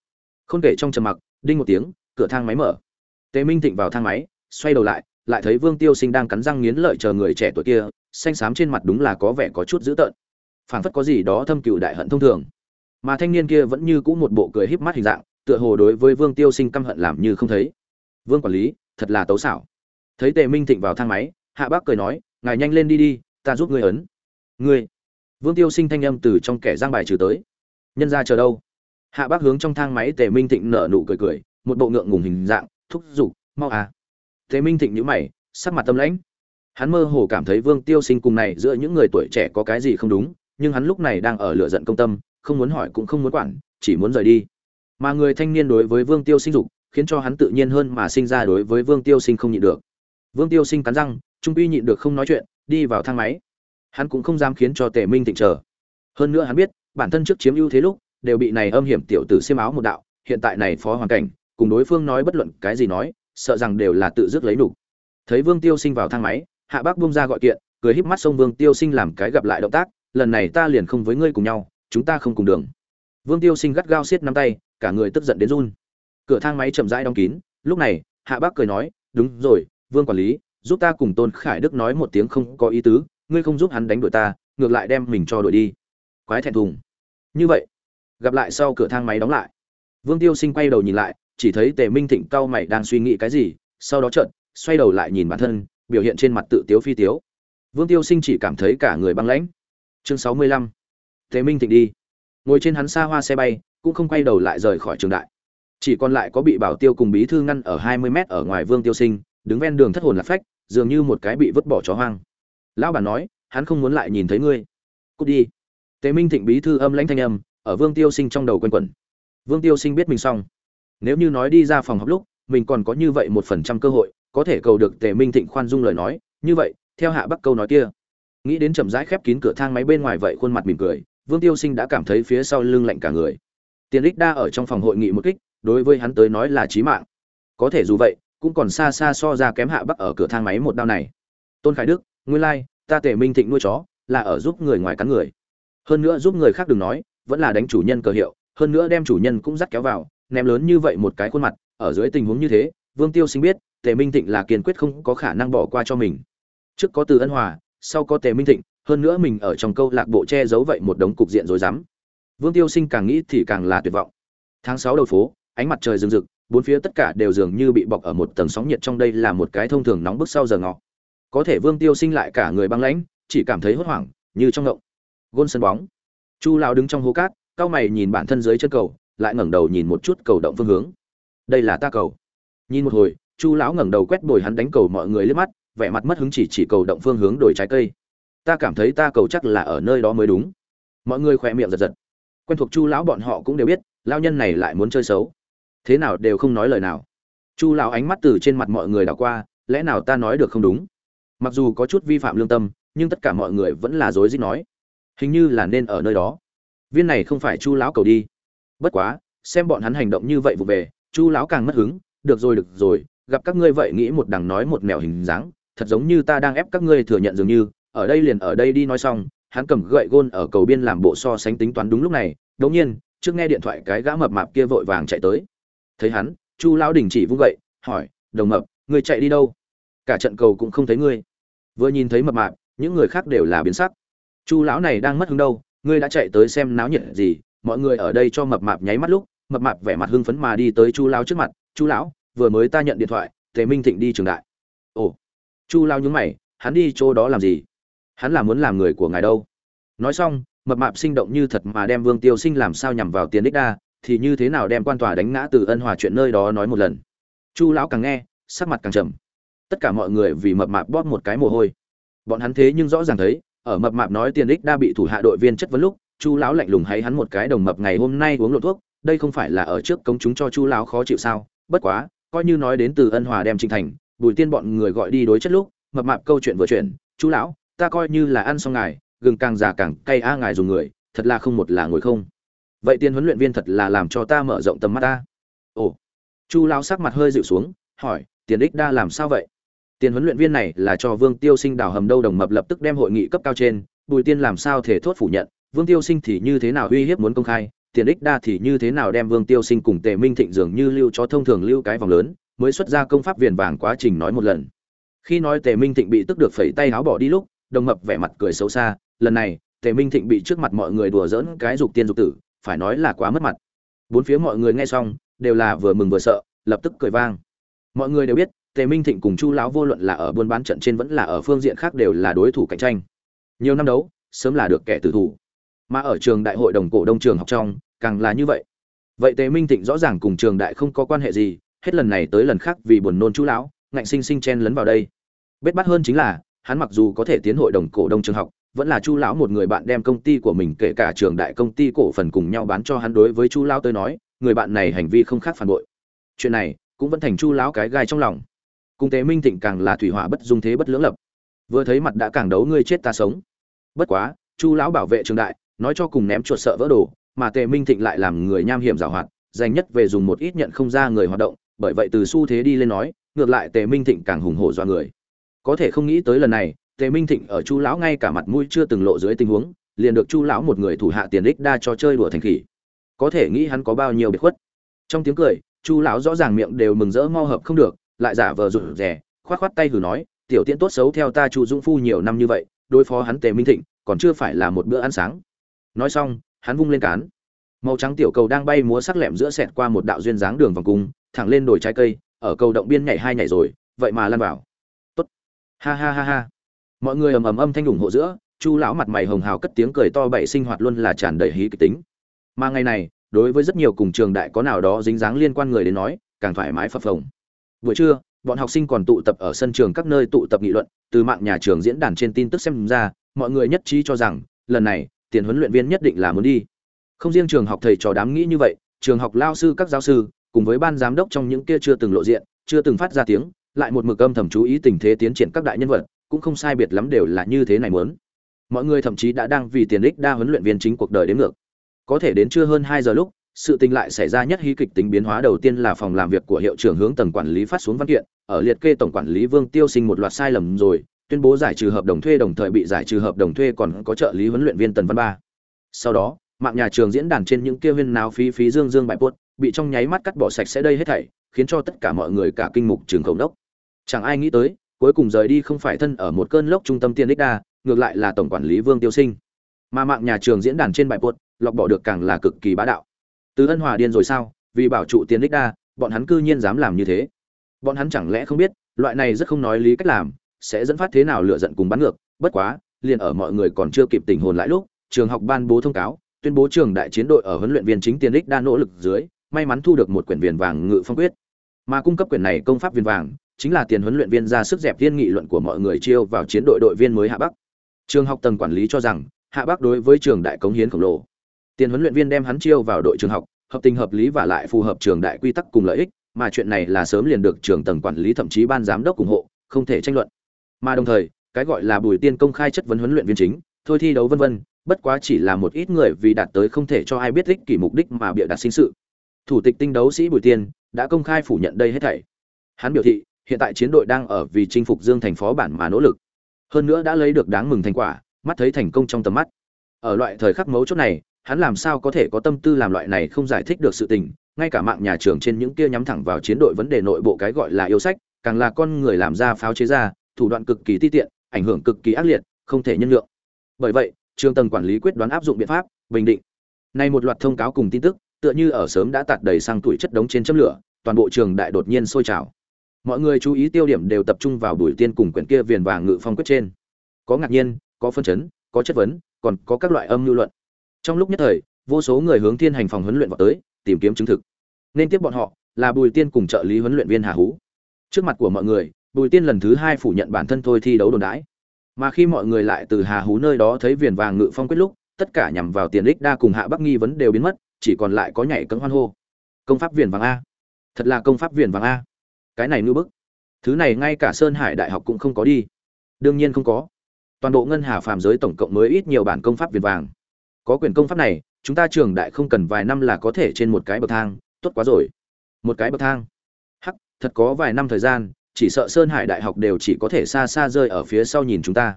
Không kể trong trầm mặc, đinh một tiếng, cửa thang máy mở tề minh thịnh vào thang máy, xoay đầu lại lại thấy vương tiêu sinh đang cắn răng nghiến lợi chờ người trẻ tuổi kia, xanh xám trên mặt đúng là có vẻ có chút dữ tợn. Phảng phất có gì đó thâm cựu đại hận thông thường. Mà thanh niên kia vẫn như cũ một bộ cười híp mắt hình dạng, tựa hồ đối với vương tiêu sinh căm hận làm như không thấy. Vương quản lý, thật là tấu xảo. Thấy tề minh thịnh vào thang máy, hạ bác cười nói, ngài nhanh lên đi đi, ta giúp ngươi ấn. Ngươi? Vương tiêu sinh thanh âm từ trong kẻ giang bài trừ tới. Nhân ra chờ đâu? Hạ bác hướng trong thang máy tề minh thịnh nở nụ cười cười, một bộ ngượng ngùng hình dạng thúc giục, mau à. Thế minh thịnh nhíu mày, sắc mặt tâm lãnh. Hắn mơ hồ cảm thấy vương tiêu sinh cùng này giữa những người tuổi trẻ có cái gì không đúng, nhưng hắn lúc này đang ở lửa giận công tâm, không muốn hỏi cũng không muốn quản, chỉ muốn rời đi. Mà người thanh niên đối với vương tiêu sinh dục, khiến cho hắn tự nhiên hơn mà sinh ra đối với vương tiêu sinh không nhịn được. Vương tiêu sinh cắn răng, trung uy nhịn được không nói chuyện, đi vào thang máy. Hắn cũng không dám khiến cho tề minh thịnh chờ. Hơn nữa hắn biết, bản thân trước chiếm ưu thế lúc, đều bị này âm hiểm tiểu tử xiêm áo một đạo, hiện tại này phó hoàn cảnh cùng đối phương nói bất luận cái gì nói, sợ rằng đều là tự dứt lấy đủ. thấy vương tiêu sinh vào thang máy, hạ bác buông ra gọi kiện, cười híp mắt xông vương tiêu sinh làm cái gặp lại động tác, lần này ta liền không với ngươi cùng nhau, chúng ta không cùng đường. Vương tiêu sinh gắt gao xiết nắm tay, cả người tức giận đến run. Cửa thang máy chậm rãi đóng kín, lúc này, hạ bác cười nói, đúng rồi, vương quản lý, giúp ta cùng tôn khải đức nói một tiếng không có ý tứ, ngươi không giúp hắn đánh đuổi ta, ngược lại đem mình cho đuổi đi. Quái thẹn thùng. Như vậy, gặp lại sau cửa thang máy đóng lại. Vương tiêu sinh quay đầu nhìn lại chỉ thấy tề minh thịnh cao mày đang suy nghĩ cái gì, sau đó chợt xoay đầu lại nhìn bản thân, biểu hiện trên mặt tự tiếu phi tiếu. Vương tiêu sinh chỉ cảm thấy cả người băng lãnh. Chương sáu mươi lăm. Tề minh thịnh đi. Ngồi trên hắn xa hoa xe bay, cũng không quay đầu lại rời khỏi trường đại. Chỉ còn lại có bị bảo tiêu cùng bí thư ngăn ở hai mươi mét ở ngoài vương tiêu sinh, đứng ven đường thất hồn lạc phách, dường như một cái bị vứt bỏ chó hoang. Lão bản nói, hắn không muốn lại nhìn thấy ngươi. Cút đi. Tề minh thịnh bí thư âm lãnh thanh âm, ở vương tiêu sinh trong đầu quanh quẩn. Vương tiêu sinh biết mình xong nếu như nói đi ra phòng học lúc, mình còn có như vậy một phần trăm cơ hội, có thể cầu được tề minh thịnh khoan dung lời nói, như vậy, theo hạ bắc câu nói kia. Nghĩ đến chậm rãi khép kín cửa thang máy bên ngoài vậy khuôn mặt mỉm cười, vương tiêu sinh đã cảm thấy phía sau lưng lạnh cả người. Tiền đích đa ở trong phòng hội nghị một kích, đối với hắn tới nói là chí mạng. Có thể dù vậy, cũng còn xa xa so ra kém hạ bắc ở cửa thang máy một đao này. Tôn khải đức, nguyên lai, ta tề minh thịnh nuôi chó, là ở giúp người ngoài cắn người. Hơn nữa giúp người khác đừng nói, vẫn là đánh chủ nhân cờ hiệu, hơn nữa đem chủ nhân cũng dắt kéo vào ném lớn như vậy một cái khuôn mặt, ở dưới tình huống như thế, vương tiêu sinh biết, tề minh thịnh là kiên quyết không có khả năng bỏ qua cho mình. Trước có từ ân hòa, sau có tề minh thịnh, hơn nữa mình ở trong câu lạc bộ che giấu vậy một đống cục diện rối rắm. Vương tiêu sinh càng nghĩ thì càng là tuyệt vọng. Tháng sáu đầu phố, ánh mặt trời rừng rực, bốn phía tất cả đều dường như bị bọc ở một tầng sóng nhiệt trong đây là một cái thông thường nóng bức sau giờ ngọ. Có thể vương tiêu sinh lại cả người băng lãnh, chỉ cảm thấy hốt hoảng, như trong ngộng. Gôn sân bóng. Chu lão đứng trong hố cát, cao mày nhìn bản thân dưới chân cầu lại ngẩng đầu nhìn một chút cầu động phương hướng. Đây là ta cầu. Nhìn một hồi, chu lão ngẩng đầu quét bồi hắn đánh cầu mọi người liếc mắt, vẻ mặt mất hứng chỉ chỉ cầu động phương hướng đổi trái cây. Ta cảm thấy ta cầu chắc là ở nơi đó mới đúng. Mọi người khỏe miệng giật giật. Quen thuộc chu lão bọn họ cũng đều biết lao nhân này lại muốn chơi xấu. Thế nào đều không nói lời nào. Chu lão ánh mắt từ trên mặt mọi người đảo qua, lẽ nào ta nói được không đúng? Mặc dù có chút vi phạm lương tâm, nhưng tất cả mọi người vẫn là dối rít nói. Hình như là nên ở nơi đó. Viên này không phải chu lão cầu đi bất quá, xem bọn hắn hành động như vậy vụ về, chu lão càng mất hứng, được rồi được rồi, gặp các ngươi vậy nghĩ một đằng nói một mèo hình dáng, thật giống như ta đang ép các ngươi thừa nhận dường như, ở đây liền ở đây đi nói xong. Hắn cầm gậy gôn ở cầu biên làm bộ so sánh tính toán đúng lúc này đống nhiên, trước nghe điện thoại cái gã mập mạp kia vội vàng chạy tới. Thấy hắn, chu lão đình chỉ vung gậy, hỏi, đồng mập, ngươi chạy đi đâu? Cả trận cầu cũng không thấy ngươi. Vừa nhìn thấy mập mạp, những người khác đều là biến sắc. Chu lão này đang mất hứng đâu, ngươi đã chạy tới xem náo nhiệt gì mọi người ở đây cho mập mạp nháy mắt lúc, mập mạp vẻ mặt hưng phấn mà đi tới chu lão trước mặt. Chu lão, vừa mới ta nhận điện thoại, tề minh thịnh đi trường đại. Ồ. Chu lão nhúng mày, hắn đi chỗ đó làm gì? Hắn là muốn làm người của ngài đâu? Nói xong, mập mạp sinh động như thật mà đem vương tiêu sinh làm sao nhằm vào tiền đích đa, thì như thế nào đem quan tòa đánh ngã từ ân hòa chuyện nơi đó nói một lần. Chu lão càng nghe, sắc mặt càng trầm. Tất cả mọi người vì mập mạp bóp một cái mồ hôi. Bọn hắn thế nhưng rõ ràng thấy, ở mập mạp nói tiền đích đa bị thủ hạ đội viên chất vấn lúc chu lão lạnh lùng hay hắn một cái đồng mập ngày hôm nay uống lộ thuốc, đây không phải là ở trước công chúng cho chu lão khó chịu sao? Bất quá, coi như nói đến từ ân hòa đem trinh thành, bùi tiên bọn người gọi đi đối chất lúc, mập mạp câu chuyện vừa chuyển, chu lão, ta coi như là ăn xong ngài, gừng càng già càng cay a ngài dùng người, thật là không một là ngồi không. Vậy tiên huấn luyện viên thật là làm cho ta mở rộng tầm mắt ta. Ồ. Chu lão sắc mặt hơi dịu xuống, hỏi, tiền ích đa làm sao vậy? Tiền huấn luyện viên này là cho vương tiêu sinh đào hầm đâu đồng mập lập tức đem hội nghị cấp cao trên, bùi tiên làm sao thể thốt phủ nhận vương tiêu sinh thì như thế nào uy hiếp muốn công khai, tiền ích đa thì như thế nào đem vương tiêu sinh cùng tề minh thịnh dường như lưu cho thông thường lưu cái vòng lớn, mới xuất ra công pháp viền vàng quá trình nói một lần. Khi nói tề minh thịnh bị tức được phẩy tay áo bỏ đi lúc, đồng mập vẻ mặt cười xấu xa, lần này, tề minh thịnh bị trước mặt mọi người đùa giỡn cái dục tiên dục tử, phải nói là quá mất mặt. Bốn phía mọi người nghe xong, đều là vừa mừng vừa sợ, lập tức cười vang. Mọi người đều biết, tề minh thịnh cùng chu lão vô luận là ở buôn bán trận trên vẫn là ở phương diện khác đều là đối thủ cạnh tranh. Nhiều năm đấu, sớm là được kẻ tử thủ mà ở trường đại hội đồng cổ đông trường học trong, càng là như vậy. Vậy tề minh thịnh rõ ràng cùng trường đại không có quan hệ gì, hết lần này tới lần khác vì buồn nôn chú lão, ngạnh sinh sinh chen lấn vào đây. Bết bắt hơn chính là, hắn mặc dù có thể tiến hội đồng cổ đông trường học, vẫn là chu lão một người bạn đem công ty của mình kể cả trường đại công ty cổ phần cùng nhau bán cho hắn đối với chu lão tới nói, người bạn này hành vi không khác phản bội. Chuyện này cũng vẫn thành chu lão cái gai trong lòng. Cùng tế minh thịnh càng là thủy hỏa bất dung thế bất lưỡng lập. Vừa thấy mặt đã càng đấu ngươi chết ta sống. Bất quá chu lão bảo vệ trường đại nói cho cùng ném chuột sợ vỡ đồ, mà tề minh thịnh lại làm người nham hiểm giảo hoạt, dành nhất về dùng một ít nhận không ra người hoạt động, bởi vậy từ xu thế đi lên nói, ngược lại tề minh thịnh càng hùng hổ do người. Có thể không nghĩ tới lần này, tề minh thịnh ở chu lão ngay cả mặt mũi chưa từng lộ dưới tình huống, liền được chu lão một người thủ hạ tiền đích đa cho chơi đùa thành khỉ. Có thể nghĩ hắn có bao nhiêu biệt khuất. Trong tiếng cười, chu lão rõ ràng miệng đều mừng rỡ mo hợp không được, lại giả vờ rụt rè, khoát khoát tay hừ nói, tiểu tiễn tốt xấu theo ta chu dũng phu nhiều năm như vậy, đối phó hắn tề minh thịnh, còn chưa phải là một bữa ăn sáng nói xong, hắn vung lên cán. Màu trắng tiểu cầu đang bay múa sắc lẹm giữa sẹt qua một đạo duyên dáng đường vòng cung, thẳng lên đồi trái cây, ở cầu động biên nhảy hai nhảy rồi, vậy mà lăn vào. Tốt. Ha ha ha ha. Mọi người ầm ầm âm thanh ủng hộ giữa, chu lão mặt mày hồng hào cất tiếng cười to bậy sinh hoạt luôn là tràn đầy hí kịch tính. Mà ngày này, đối với rất nhiều cùng trường đại có nào đó dính dáng liên quan người đến nói, càng thoải mái phập phồng. Buổi trưa, bọn học sinh còn tụ tập ở sân trường các nơi tụ tập nghị luận, từ mạng nhà trường diễn đàn trên tin tức xem ra, mọi người nhất trí cho rằng, lần này tiền huấn luyện viên nhất định là muốn đi. Không riêng trường học thầy trò đám nghĩ như vậy, trường học lao sư, các giáo sư, cùng với ban giám đốc trong những kia chưa từng lộ diện, chưa từng phát ra tiếng, lại một mực âm thầm chú ý tình thế tiến triển các đại nhân vật, cũng không sai biệt lắm đều là như thế này muốn. Mọi người thậm chí đã đang vì tiền ích đa huấn luyện viên chính cuộc đời đến ngược. Có thể đến chưa hơn hai giờ lúc, sự tình lại xảy ra nhất hí kịch tính biến hóa. Đầu tiên là phòng làm việc của hiệu trưởng hướng tầng quản lý phát xuống văn kiện, ở liệt kê tổng quản lý vương tiêu sinh một loạt sai lầm rồi tuyên bố giải trừ hợp đồng thuê đồng thời bị giải trừ hợp đồng thuê còn có trợ lý huấn luyện viên tần văn ba. Sau đó, mạng nhà trường diễn đàn trên những kia viên náo phí phí dương dương bại buốt, bị trong nháy mắt cắt bỏ sạch sẽ đây hết thảy, khiến cho tất cả mọi người cả kinh mục trường khẩu đốc chẳng ai nghĩ tới, cuối cùng rời đi không phải thân ở một cơn lốc trung tâm tiên đích đa, ngược lại là tổng quản lý vương tiêu sinh. Mà mạng nhà trường diễn đàn trên bại buốt, lọc bỏ được càng là cực kỳ bá đạo. Từ ân hòa điên rồi sao? Vì bảo trụ tiền đích đa, bọn hắn cư nhiên dám làm như thế. Bọn hắn chẳng lẽ không biết, loại này rất không nói lý cách làm sẽ dẫn phát thế nào lựa giận cùng bắn ngược, bất quá, liền ở mọi người còn chưa kịp tình hồn lại lúc, trường học ban bố thông cáo, tuyên bố trường đại chiến đội ở huấn luyện viên chính tiền đích đa nỗ lực dưới, may mắn thu được một quyển viền vàng ngự phong quyết. Mà cung cấp quyển này công pháp viền vàng, chính là tiền huấn luyện viên ra sức dẹp viên nghị luận của mọi người chiêu vào chiến đội đội viên mới hạ bắc. Trường học tầng quản lý cho rằng, hạ bắc đối với trường đại cống hiến khổng lồ. Tiền huấn luyện viên đem hắn chiêu vào đội trường học, hợp tình hợp lý và lại phù hợp trường đại quy tắc cùng lợi ích, mà chuyện này là sớm liền được trường tầng quản lý thậm chí ban giám đốc ủng hộ, không thể tranh luận mà đồng thời, cái gọi là bùi tiên công khai chất vấn huấn luyện viên chính, thôi thi đấu vân vân, bất quá chỉ là một ít người vì đạt tới không thể cho ai biết ích kỷ mục đích mà bịa đặt sinh sự. Thủ tịch tinh đấu sĩ bùi tiên đã công khai phủ nhận đây hết thảy. Hắn biểu thị, hiện tại chiến đội đang ở vì chinh phục dương thành phó bản mà nỗ lực. Hơn nữa đã lấy được đáng mừng thành quả, mắt thấy thành công trong tầm mắt. Ở loại thời khắc mấu chốt này, hắn làm sao có thể có tâm tư làm loại này không giải thích được sự tình, ngay cả mạng nhà trường trên những kia nhắm thẳng vào chiến đội vấn đề nội bộ cái gọi là yêu sách, càng là con người làm ra pháo chế ra thủ đoạn cực kỳ ti tiện, ảnh hưởng cực kỳ ác liệt, không thể nhân lượng bởi vậy, trường tầng quản lý quyết đoán áp dụng biện pháp bình định. Nay một loạt thông cáo cùng tin tức, tựa như ở sớm đã tạt đầy sang tuổi chất đống trên châm lửa, toàn bộ trường đại đột nhiên sôi trào. Mọi người chú ý tiêu điểm đều tập trung vào đuổi tiên cùng quyển kia viền vàng ngự phong quyết trên. Có ngạc nhiên, có phân chấn, có chất vấn, còn có các loại âm lưu luận. Trong lúc nhất thời, vô số người hướng thiên hành phòng huấn luyện vào tới, tìm kiếm chứng thực. Nên tiếp bọn họ là bùi tiên cùng trợ lý huấn luyện viên hà hú. Trước mặt của mọi người bùi tiên lần thứ hai phủ nhận bản thân thôi thi đấu đồn đãi. Mà khi mọi người lại từ hà hú nơi đó thấy viền vàng ngự phong quyết lúc, tất cả nhằm vào tiền đích đa cùng hạ bắc nghi vấn đều biến mất, chỉ còn lại có nhảy cấm hoan hô. Công pháp viền vàng a. Thật là công pháp viền vàng a. Cái này ngư bức. Thứ này ngay cả sơn hải đại học cũng không có đi. Đương nhiên không có. Toàn bộ ngân hà phàm giới tổng cộng mới ít nhiều bản công pháp viền vàng. Có quyền công pháp này, chúng ta trường đại không cần vài năm là có thể trên một cái bậc thang, tốt quá rồi. Một cái bậc thang. Hắc, thật có vài năm thời gian chỉ sợ sơn hải đại học đều chỉ có thể xa xa rơi ở phía sau nhìn chúng ta.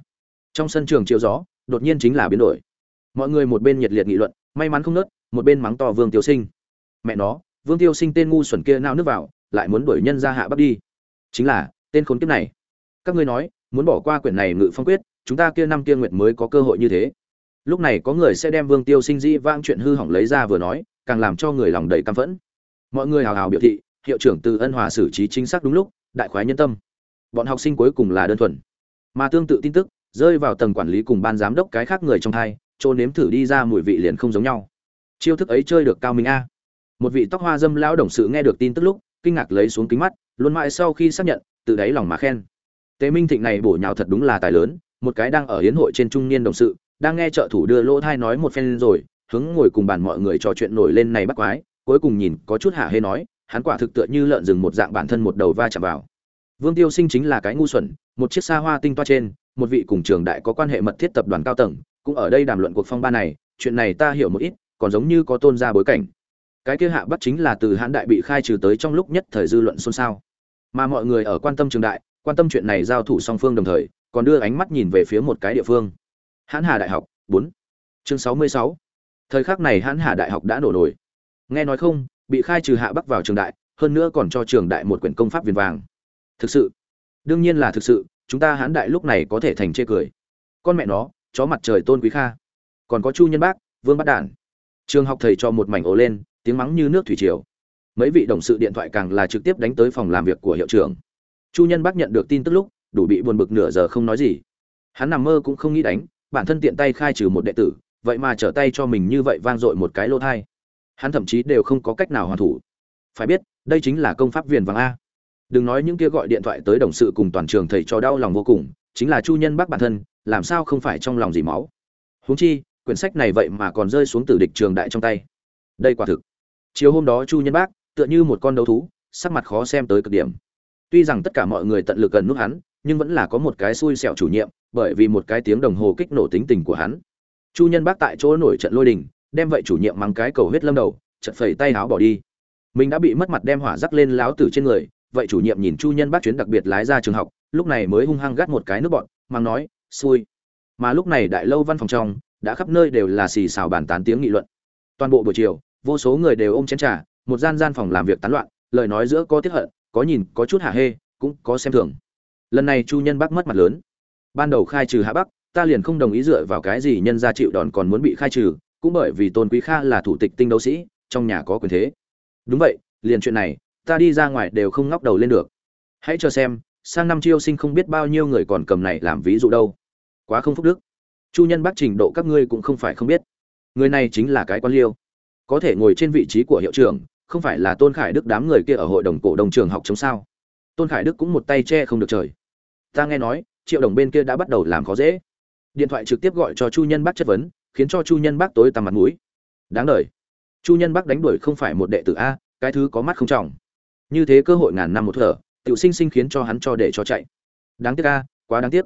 Trong sân trường chiều gió, đột nhiên chính là biến đổi. Mọi người một bên nhiệt liệt nghị luận, may mắn không nớt, một bên mắng to vương tiêu sinh. Mẹ nó, vương tiêu sinh tên ngu xuẩn kia nao nước vào, lại muốn đuổi nhân ra hạ bắc đi. Chính là, tên khốn kiếp này. Các ngươi nói, muốn bỏ qua quyển này ngự phong quyết, chúng ta kia năm kia nguyện mới có cơ hội như thế. Lúc này có người sẽ đem vương tiêu sinh di vang chuyện hư hỏng lấy ra vừa nói, càng làm cho người lòng đầy căm phẫn. Mọi người hào hào biểu thị, hiệu trưởng từ ân hòa xử trí chính xác đúng lúc đại khoái nhân tâm. Bọn học sinh cuối cùng là đơn thuần. Mà tương tự tin tức, rơi vào tầng quản lý cùng ban giám đốc cái khác người trong thai chỗ nếm thử đi ra mùi vị liền không giống nhau. Chiêu thức ấy chơi được cao minh a. Một vị tóc hoa dâm lão đồng sự nghe được tin tức lúc, kinh ngạc lấy xuống kính mắt, luôn mãi sau khi xác nhận tự đáy lòng mà khen. Tế minh thịnh này bổ nhào thật đúng là tài lớn, một cái đang ở hiến hội trên trung niên đồng sự, đang nghe trợ thủ đưa lỗ thai nói một phen rồi, hướng ngồi cùng bàn mọi người trò chuyện nổi lên này bắt quái, cuối cùng nhìn có chút hạ hê nói hắn quả thực tựa như lợn rừng một dạng bản thân một đầu va chạm vào. Vương tiêu sinh chính là cái ngu xuẩn, một chiếc xa hoa tinh toa trên, một vị cùng trường đại có quan hệ mật thiết tập đoàn cao tầng, cũng ở đây đàm luận cuộc phong ba này, chuyện này ta hiểu một ít, còn giống như có tôn ra bối cảnh. Cái kia hạ bắt chính là từ hãn đại bị khai trừ tới trong lúc nhất thời dư luận xôn xao. Mà mọi người ở quan tâm trường đại, quan tâm chuyện này giao thủ song phương đồng thời, còn đưa ánh mắt nhìn về phía một cái địa phương. Hãn hà đại học bốn, chương sáu mươi sáu. Thời khắc này hãn hà đại học đã nổ nổi nghe nói không bị khai trừ hạ bắc vào trường đại, hơn nữa còn cho trường đại một quyển công pháp viền vàng. Thực sự? Đương nhiên là thực sự, chúng ta hãn đại lúc này có thể thành chê cười. Con mẹ nó, chó mặt trời tôn quý kha. Còn có chu nhân bác, vương bắt đản. Trường học thầy cho một mảnh ố lên, tiếng mắng như nước thủy triều. Mấy vị đồng sự điện thoại càng là trực tiếp đánh tới phòng làm việc của hiệu trưởng. Chu nhân bác nhận được tin tức lúc, đủ bị buồn bực nửa giờ không nói gì. Hắn nằm mơ cũng không nghĩ đánh, bản thân tiện tay khai trừ một đệ tử, vậy mà trở tay cho mình như vậy vang dội một cái lô thai hắn thậm chí đều không có cách nào hoàn thủ. Phải biết, đây chính là công pháp viền vàng a. Đừng nói những kia gọi điện thoại tới đồng sự cùng toàn trường thầy cho đau lòng vô cùng, chính là chu nhân bác bản thân, làm sao không phải trong lòng gì máu? Huống chi, quyển sách này vậy mà còn rơi xuống từ địch trường đại trong tay. Đây quả thực. Chiều hôm đó chu nhân bác tựa như một con đấu thú, sắc mặt khó xem tới cực điểm. Tuy rằng tất cả mọi người tận lực gần nút hắn, nhưng vẫn là có một cái xui xẻo chủ nhiệm, bởi vì một cái tiếng đồng hồ kích nổ tính tình của hắn. Chu nhân bác tại chỗ nổi trận lôi đình đem vậy chủ nhiệm mắng cái cầu huyết lâm đầu, chật phẩy tay áo bỏ đi. Mình đã bị mất mặt đem hỏa rắc lên láo tử trên người, vậy chủ nhiệm nhìn chu nhân bác chuyến đặc biệt lái ra trường học, lúc này mới hung hăng gắt một cái nước bọn mang nói, xui. Mà lúc này đại lâu văn phòng trong, đã khắp nơi đều là xì xào bàn tán tiếng nghị luận. Toàn bộ buổi chiều, vô số người đều ôm chén trà, một gian gian phòng làm việc tán loạn, lời nói giữa có tiết hận, có nhìn, có chút hạ hê, cũng có xem thường. Lần này chu nhân bác mất mặt lớn. Ban đầu khai trừ hạ bắc, ta liền không đồng ý dựa vào cái gì nhân gia chịu đòn còn muốn bị khai trừ cũng bởi vì tôn quý kha là thủ tịch tinh đấu sĩ, trong nhà có quyền thế. Đúng vậy, liền chuyện này, ta đi ra ngoài đều không ngóc đầu lên được. Hãy cho xem, sang năm chiêu sinh không biết bao nhiêu người còn cầm này làm ví dụ đâu. Quá không phúc đức. Chu nhân bác trình độ các ngươi cũng không phải không biết. Người này chính là cái quan liêu. Có thể ngồi trên vị trí của hiệu trưởng, không phải là tôn khải đức đám người kia ở hội đồng cổ đồng trường học chống sao. Tôn khải đức cũng một tay che không được trời. Ta nghe nói, triệu đồng bên kia đã bắt đầu làm khó dễ. Điện thoại trực tiếp gọi cho chu nhân bác chất vấn khiến cho chu nhân bác tối tăm mặt mũi. Đáng đời. Chu nhân bác đánh đuổi không phải một đệ tử a, cái thứ có mắt không trọng. Như thế cơ hội ngàn năm một thở, tiểu sinh sinh khiến cho hắn cho để cho chạy. Đáng tiếc a, quá đáng tiếc.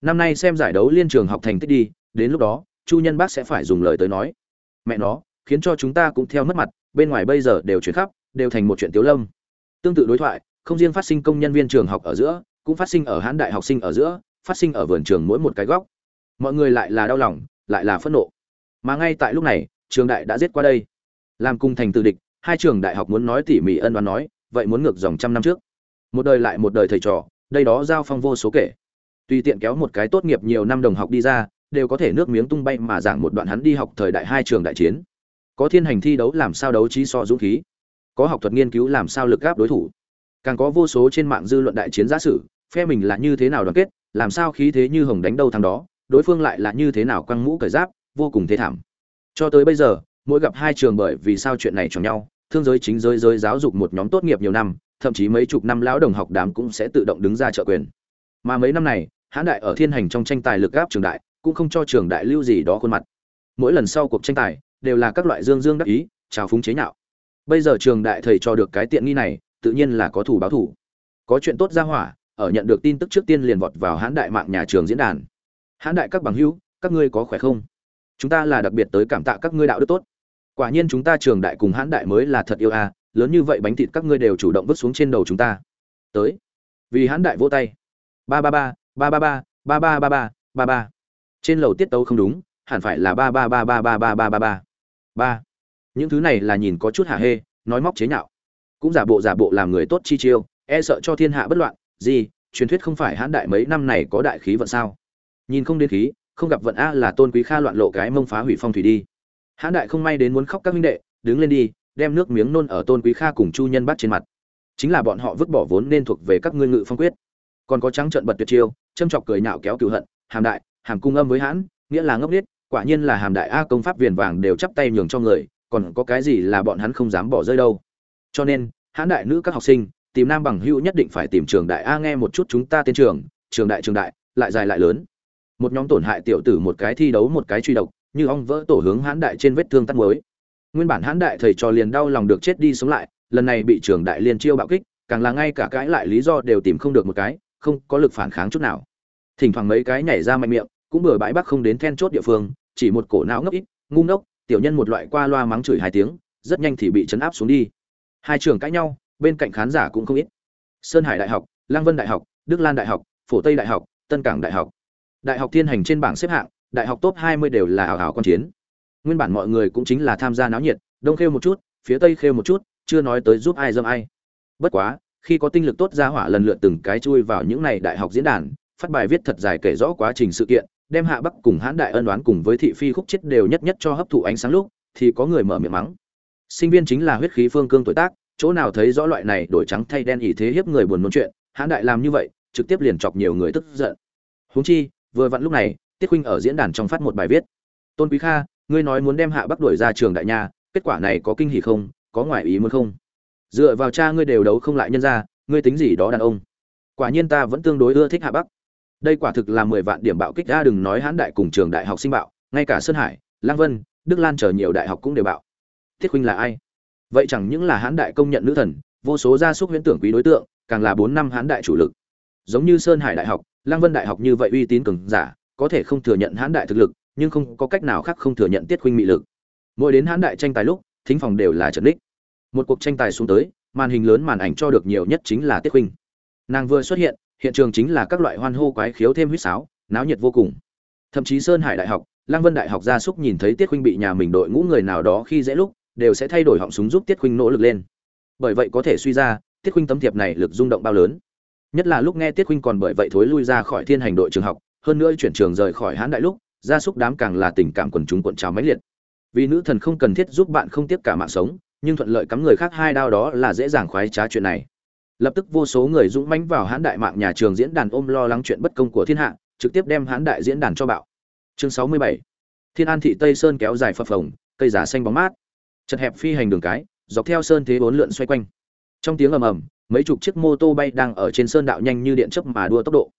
Năm nay xem giải đấu liên trường học thành tích đi, đến lúc đó, chu nhân bác sẽ phải dùng lời tới nói. Mẹ nó, khiến cho chúng ta cũng theo mất mặt, bên ngoài bây giờ đều chuyển khắp, đều thành một chuyện tiếu lâm. Tương tự đối thoại, không riêng phát sinh công nhân viên trường học ở giữa, cũng phát sinh ở hãn đại học sinh ở giữa, phát sinh ở vườn trường mỗi một cái góc. Mọi người lại là đau lòng lại là phẫn nộ. Mà ngay tại lúc này, trường đại đã giết qua đây. Làm cùng thành tự địch, hai trường đại học muốn nói tỉ mỉ ân đoán nói, vậy muốn ngược dòng trăm năm trước. Một đời lại một đời thầy trò, đây đó giao phong vô số kể. Tùy tiện kéo một cái tốt nghiệp nhiều năm đồng học đi ra, đều có thể nước miếng tung bay mà giảng một đoạn hắn đi học thời đại hai trường đại chiến. Có thiên hành thi đấu làm sao đấu trí so dũng khí? Có học thuật nghiên cứu làm sao lực gáp đối thủ? Càng có vô số trên mạng dư luận đại chiến giả sử, phe mình là như thế nào đoàn kết, làm sao khí thế như hồng đánh đâu thằng đó? Đối phương lại là như thế nào quăng mũ cởi giáp, vô cùng thế thảm. Cho tới bây giờ, mỗi gặp hai trường bởi vì sao chuyện này chồng nhau, thương giới chính giới giới giáo dục một nhóm tốt nghiệp nhiều năm, thậm chí mấy chục năm lão đồng học đám cũng sẽ tự động đứng ra trợ quyền. Mà mấy năm này, hãn đại ở thiên hành trong tranh tài lực gáp trường đại, cũng không cho trường đại lưu gì đó khuôn mặt. Mỗi lần sau cuộc tranh tài, đều là các loại dương dương đắc ý, trào phúng chế nhạo. Bây giờ trường đại thầy cho được cái tiện nghi này, tự nhiên là có thủ báo thủ. Có chuyện tốt ra hỏa, ở nhận được tin tức trước tiên liền vọt vào hãn đại mạng nhà trường diễn đàn hãn đại các bằng hữu các ngươi có khỏe không chúng ta là đặc biệt tới cảm tạ các ngươi đạo đức tốt quả nhiên chúng ta trường đại cùng hãn đại mới là thật yêu a lớn như vậy bánh thịt các ngươi đều chủ động vứt xuống trên đầu chúng ta tới vì hãn đại vỗ tay ba ba ba ba ba ba ba ba ba ba ba ba trên lầu tiết tấu không đúng hẳn phải là ba ba ba ba ba ba ba ba ba ba những thứ này là nhìn có chút hả hê nói móc chế nhạo cũng giả bộ giả bộ làm người tốt chi chiêu e sợ cho thiên hạ bất loạn gì truyền thuyết không phải hãn đại mấy năm này có đại khí vận sao nhìn không đến khí, không gặp vận a là tôn quý kha loạn lộ cái mông phá hủy phong thủy đi. Hãn đại không may đến muốn khóc các minh đệ, đứng lên đi, đem nước miếng nôn ở tôn quý kha cùng chu nhân bắt trên mặt. Chính là bọn họ vứt bỏ vốn nên thuộc về các ngươi ngự phong quyết. Còn có trắng trợn bật tuyệt chiêu, châm chọc cười nhạo kéo cựu hận, hàm đại, hàm cung âm với hãn, nghĩa là ngốc nghếch, quả nhiên là hàm đại a công pháp viền vàng đều chắp tay nhường cho người, còn có cái gì là bọn hắn không dám bỏ rơi đâu. Cho nên, hãn đại nữ các học sinh, tìm nam bằng hữu nhất định phải tìm trường đại a nghe một chút chúng ta tên trường trường đại trường đại, lại dài lại lớn một nhóm tổn hại tiểu tử một cái thi đấu một cái truy độc, như ong vỡ tổ hướng hãn đại trên vết thương tắt mới nguyên bản hãn đại thầy trò liền đau lòng được chết đi sống lại, lần này bị trường đại liên chiêu bạo kích, càng là ngay cả cãi lại lý do đều tìm không được một cái, không có lực phản kháng chút nào. Thỉnh thoảng mấy cái nhảy ra mạnh miệng, cũng bừa bãi bắc không đến then chốt địa phương, chỉ một cổ não ngốc ít, ngu ngốc, tiểu nhân một loại qua loa mắng chửi hai tiếng, rất nhanh thì bị chấn áp xuống đi. Hai trường cãi nhau, bên cạnh khán giả cũng không ít. Sơn hải đại học lang vân đại học, đức lan đại học, phổ tây đại học, tân cảng đại học đại học thiên hành trên bảng xếp hạng, đại học top 20 đều là ảo ảo quan chiến. Nguyên bản mọi người cũng chính là tham gia náo nhiệt, đông khêu một chút, phía tây khêu một chút, chưa nói tới giúp ai dâm ai. Bất quá, khi có tinh lực tốt ra hỏa lần lượt từng cái chui vào những này đại học diễn đàn, phát bài viết thật dài kể rõ quá trình sự kiện, đem hạ bắc cùng hãn đại ân đoán cùng với thị phi khúc chết đều nhất nhất cho hấp thụ ánh sáng lúc, thì có người mở miệng mắng. Sinh viên chính là huyết khí phương cương tuổi tác, chỗ nào thấy rõ loại này đổi trắng thay đen ý thế hiếp người buồn nôn chuyện, hãn đại làm như vậy, trực tiếp liền chọc nhiều người tức giận. Huống chi vừa vặn lúc này, tiết huynh ở diễn đàn trong phát một bài viết. Tôn quý kha, ngươi nói muốn đem hạ bắc đuổi ra trường đại nha kết quả này có kinh hỉ không? Có ngoại ý muốn không? Dựa vào cha ngươi đều đấu không lại nhân ra ngươi tính gì đó đàn ông? Quả nhiên ta vẫn tương đối ưa thích hạ bắc. Đây quả thực là mười vạn điểm bạo kích ra đừng nói hãn đại cùng trường đại học sinh bạo, ngay cả sơn hải lang vân, đức lan chờ nhiều đại học cũng đều bạo. Thiết huynh là ai? Vậy chẳng những là hãn đại công nhận nữ thần, vô số gia súc huyễn tưởng quý đối tượng, càng là bốn năm hãn đại chủ lực. Giống như sơn hải đại học lang vân đại học như vậy uy tín cường giả, có thể không thừa nhận hãn đại thực lực, nhưng không có cách nào khác không thừa nhận tiết huynh mị lực. Mỗi đến hãn đại tranh tài lúc, thính phòng đều là trận đích. Một cuộc tranh tài xuống tới, màn hình lớn màn ảnh cho được nhiều nhất chính là tiết huynh nàng vừa xuất hiện hiện trường chính là các loại hoan hô quái khiếu thêm huýt sáo, náo nhiệt vô cùng. Thậm chí sơn hải đại học, lăng vân đại học gia súc nhìn thấy tiết huynh bị nhà mình đội ngũ người nào đó khi dễ lúc, đều sẽ thay đổi họng súng giúp tiết huynh nỗ lực lên. Bởi vậy có thể suy ra, tiết huynh tấm thiệp này lực rung động bao lớn nhất là lúc nghe tiết huynh còn bởi vậy thối lui ra khỏi thiên hành đội trường học, hơn nữa chuyển trường rời khỏi hãn đại lúc, gia súc đám càng là tình cảm quần chúng cuộn trào mãnh liệt. Vì nữ thần không cần thiết giúp bạn không tiếp cả mạng sống, nhưng thuận lợi cắm người khác hai đao đó là dễ dàng khoái trá chuyện này. Lập tức vô số người dũng mãnh vào hãn đại mạng nhà trường diễn đàn ôm lo lắng chuyện bất công của thiên hạ, trực tiếp đem hãn đại diễn đàn cho bạo. Chương sáu mươi bảy. Thiên an thị tây sơn kéo dài phập phồng, cây giả xanh bóng mát. Chật hẹp phi hành đường cái, dọc theo sơn thế bốn lượn xoay quanh. Trong tiếng ầm ầm mấy chục chiếc mô tô bay đang ở trên sơn đạo nhanh như điện chớp mà đua tốc độ.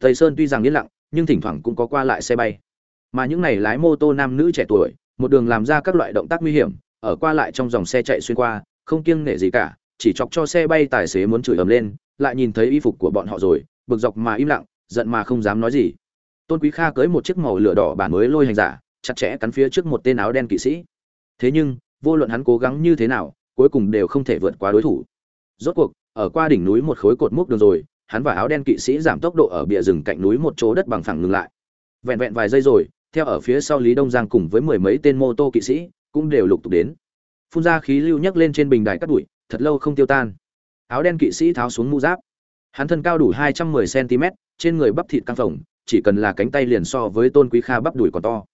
Tây sơn tuy rằng yên lặng, nhưng thỉnh thoảng cũng có qua lại xe bay. Mà những này lái mô tô nam nữ trẻ tuổi, một đường làm ra các loại động tác nguy hiểm, ở qua lại trong dòng xe chạy xuyên qua, không kiêng nể gì cả, chỉ chọc cho xe bay tài xế muốn chửi ầm lên, lại nhìn thấy y phục của bọn họ rồi, bực dọc mà im lặng, giận mà không dám nói gì. Tôn quý kha cưới một chiếc màu lửa đỏ bản mới lôi hành giả, chặt chẽ cắn phía trước một tên áo đen kỵ sĩ. Thế nhưng, vô luận hắn cố gắng như thế nào, cuối cùng đều không thể vượt qua đối thủ. Rốt cuộc ở qua đỉnh núi một khối cột mốc đường rồi, hắn và áo đen kỵ sĩ giảm tốc độ ở bìa rừng cạnh núi một chỗ đất bằng phẳng ngừng lại. Vẹn vẹn vài giây rồi, theo ở phía sau lý đông giang cùng với mười mấy tên mô tô kỵ sĩ cũng đều lục tục đến. Phun ra khí lưu nhấc lên trên bình đài cắt bụi, thật lâu không tiêu tan. Áo đen kỵ sĩ tháo xuống mũ giáp. Hắn thân cao đủ hai trăm mười cm trên người bắp thịt căng phồng, chỉ cần là cánh tay liền so với tôn quý kha bắp đùi còn to.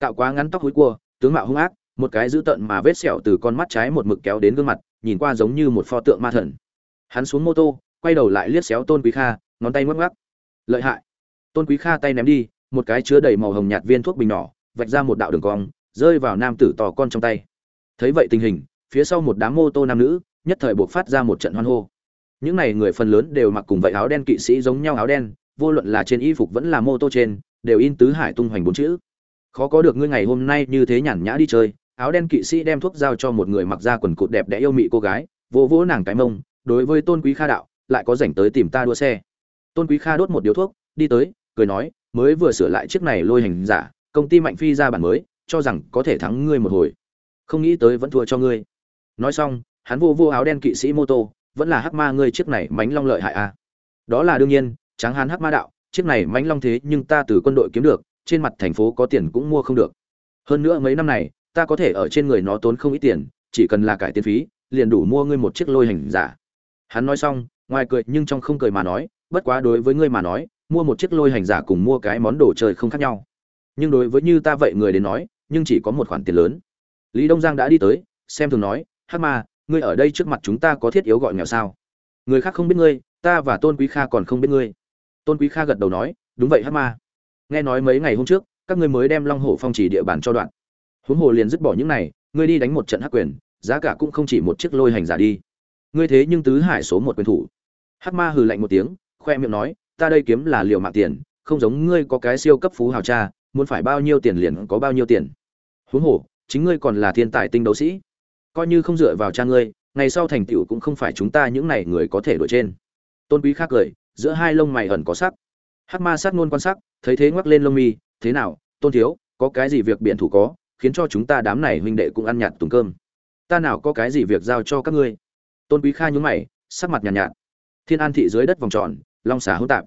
Cạo quá ngắn tóc húi cua, tướng mạo hung ác, một cái dữ tợn mà vết sẹo từ con mắt trái một mực kéo đến gương mặt, nhìn qua giống như một pho tượng ma thần hắn xuống mô tô, quay đầu lại liếc xéo tôn quý kha, ngón tay ngoắc ngoắc. Lợi hại. Tôn quý kha tay ném đi, một cái chứa đầy màu hồng nhạt viên thuốc bình nhỏ, vạch ra một đạo đường cong, rơi vào nam tử tò con trong tay. Thấy vậy tình hình, phía sau một đám mô tô nam nữ, nhất thời buộc phát ra một trận hoan hô. Những này người phần lớn đều mặc cùng vậy áo đen kỵ sĩ giống nhau áo đen, vô luận là trên y phục vẫn là mô tô trên, đều in tứ hải tung hoành bốn chữ. Khó có được ngươi ngày hôm nay như thế nhàn nhã đi chơi, áo đen kỵ sĩ đem thuốc giao cho một người mặc ra quần cụt đẹp đẽ yêu mị cô gái, vỗ vỗ nàng cái mông đối với tôn quý kha đạo, lại có rảnh tới tìm ta đua xe. Tôn quý kha đốt một điếu thuốc, đi tới, cười nói, mới vừa sửa lại chiếc này lôi hành giả, công ty mạnh phi ra bản mới, cho rằng có thể thắng ngươi một hồi. Không nghĩ tới vẫn thua cho ngươi. Nói xong, hắn vô vô áo đen kỵ sĩ mô tô vẫn là hắc ma ngươi chiếc này mánh long lợi hại à. đó là đương nhiên, tráng hán hắc ma đạo, chiếc này mánh long thế nhưng ta từ quân đội kiếm được, trên mặt thành phố có tiền cũng mua không được. Hơn nữa mấy năm này, ta có thể ở trên người nó tốn không ít tiền, chỉ cần là cải tiền phí, liền đủ mua ngươi một chiếc lôi hành giả hắn nói xong, ngoài cười nhưng trong không cười mà nói, bất quá đối với ngươi mà nói, mua một chiếc lôi hành giả cùng mua cái món đồ chơi không khác nhau. Nhưng đối với như ta vậy người đến nói, nhưng chỉ có một khoản tiền lớn. Lý đông giang đã đi tới, xem thường nói, hắc ma, ngươi ở đây trước mặt chúng ta có thiết yếu gọi nghèo sao? Người khác không biết ngươi, ta và tôn quý kha còn không biết ngươi. Tôn quý kha gật đầu nói, đúng vậy hắc ma. Nghe nói mấy ngày hôm trước, các ngươi mới đem long hổ phong chỉ địa bàn cho đoạn. Huống hồ liền dứt bỏ những này, ngươi đi đánh một trận hắc quyền, giá cả cũng không chỉ một chiếc lôi hành giả đi ngươi thế nhưng tứ hải số một quyền thủ. Hắc ma hừ lạnh một tiếng, khoe miệng nói, ta đây kiếm là liều mạng tiền, không giống ngươi có cái siêu cấp phú hào cha, muốn phải bao nhiêu tiền liền có bao nhiêu tiền. Huống hồ, chính ngươi còn là thiên tài tinh đấu sĩ. Coi như không dựa vào cha ngươi, ngày sau thành tựu cũng không phải chúng ta những này người có thể đuổi trên. Tôn quý khác cười, giữa hai lông mày ẩn có sắc. Hắc ma sát ngôn quan sắc, thấy thế ngoắc lên lông mi, thế nào, tôn thiếu, có cái gì việc biện thủ có, khiến cho chúng ta đám này huynh đệ cũng ăn nhạt tùng cơm? Ta nào có cái gì việc giao cho các ngươi? Tôn quý kha nhún mày sắc mặt nhàn nhạt, nhạt thiên an thị dưới đất vòng tròn long xả hỗn tạp.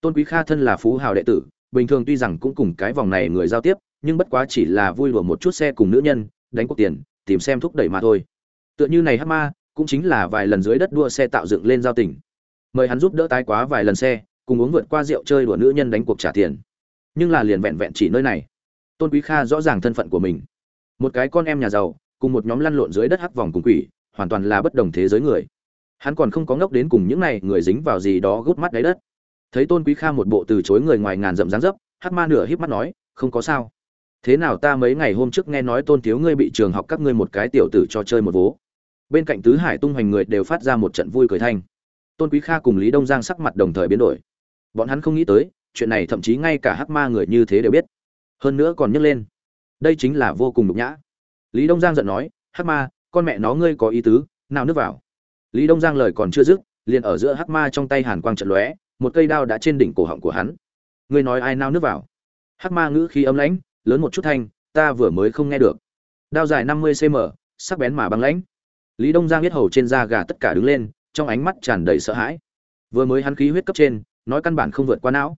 Tôn quý kha thân là phú hào đệ tử bình thường tuy rằng cũng cùng cái vòng này người giao tiếp nhưng bất quá chỉ là vui lùa một chút xe cùng nữ nhân đánh cuộc tiền tìm xem thúc đẩy mà thôi. Tựa như này hát ma cũng chính là vài lần dưới đất đua xe tạo dựng lên giao tình. Mời hắn giúp đỡ tái quá vài lần xe cùng uống vượt qua rượu chơi đùa nữ nhân đánh cuộc trả tiền. Nhưng là liền vẹn vẹn chỉ nơi này. Tôn quý kha rõ ràng thân phận của mình. Một cái con em nhà giàu cùng một nhóm lăn lộn dưới đất hắc vòng cùng quỷ hoàn toàn là bất đồng thế giới người. Hắn còn không có ngốc đến cùng những này người dính vào gì đó gút mắt đáy đất. Thấy tôn quý kha một bộ từ chối người ngoài ngàn rậm dáng dấp, hắc ma nửa híp mắt nói, không có sao. Thế nào ta mấy ngày hôm trước nghe nói tôn thiếu ngươi bị trường học các ngươi một cái tiểu tử cho chơi một vố. Bên cạnh tứ hải tung hoành người đều phát ra một trận vui cười thanh. Tôn quý kha cùng lý đông giang sắc mặt đồng thời biến đổi. Bọn hắn không nghĩ tới, chuyện này thậm chí ngay cả hắc ma người như thế đều biết. Hơn nữa còn nhấc lên. Đây chính là vô cùng nhục nhã. Lý đông giang giận nói, hắc ma con mẹ nó ngươi có ý tứ, nào nước vào. Lý đông giang lời còn chưa dứt, liền ở giữa hắc ma trong tay hàn quang trận lóe, một cây đao đã trên đỉnh cổ họng của hắn. Ngươi nói ai nao nước vào? Hắc ma ngữ khí ấm lãnh, lớn một chút thanh, ta vừa mới không nghe được. Đao dài năm mươi cm sắc bén mà băng lãnh. Lý đông giang biết hầu trên da gà tất cả đứng lên, trong ánh mắt tràn đầy sợ hãi. Vừa mới hắn khí huyết cấp trên, nói căn bản không vượt qua não.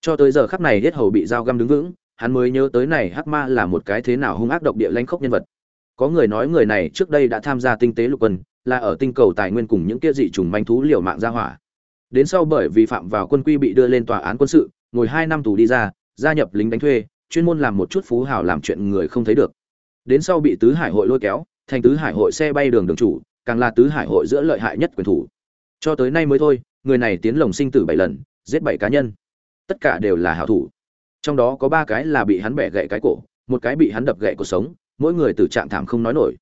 Cho tới giờ khắc này hết hầu bị dao găm đứng vững, hắn mới nhớ tới này hắc ma là một cái thế nào hung ác độc địa lãnh khốc nhân vật có người nói người này trước đây đã tham gia tinh tế lục quân, là ở tinh cầu tài nguyên cùng những kia dị trùng manh thú liều mạng ra hỏa. Đến sau bởi vì phạm vào quân quy bị đưa lên tòa án quân sự, ngồi hai năm tù đi ra, gia nhập lính đánh thuê, chuyên môn làm một chút phú hào làm chuyện người không thấy được. Đến sau bị tứ hải hội lôi kéo, thành tứ hải hội xe bay đường đường chủ, càng là tứ hải hội giữa lợi hại nhất quyền thủ. Cho tới nay mới thôi, người này tiến lồng sinh tử bảy lần, giết bảy cá nhân. Tất cả đều là hảo thủ. Trong đó có ba cái là bị hắn bẻ gãy cái cổ, một cái bị hắn đập gãy cuộc sống mỗi người từ trạng thảm không nói nổi.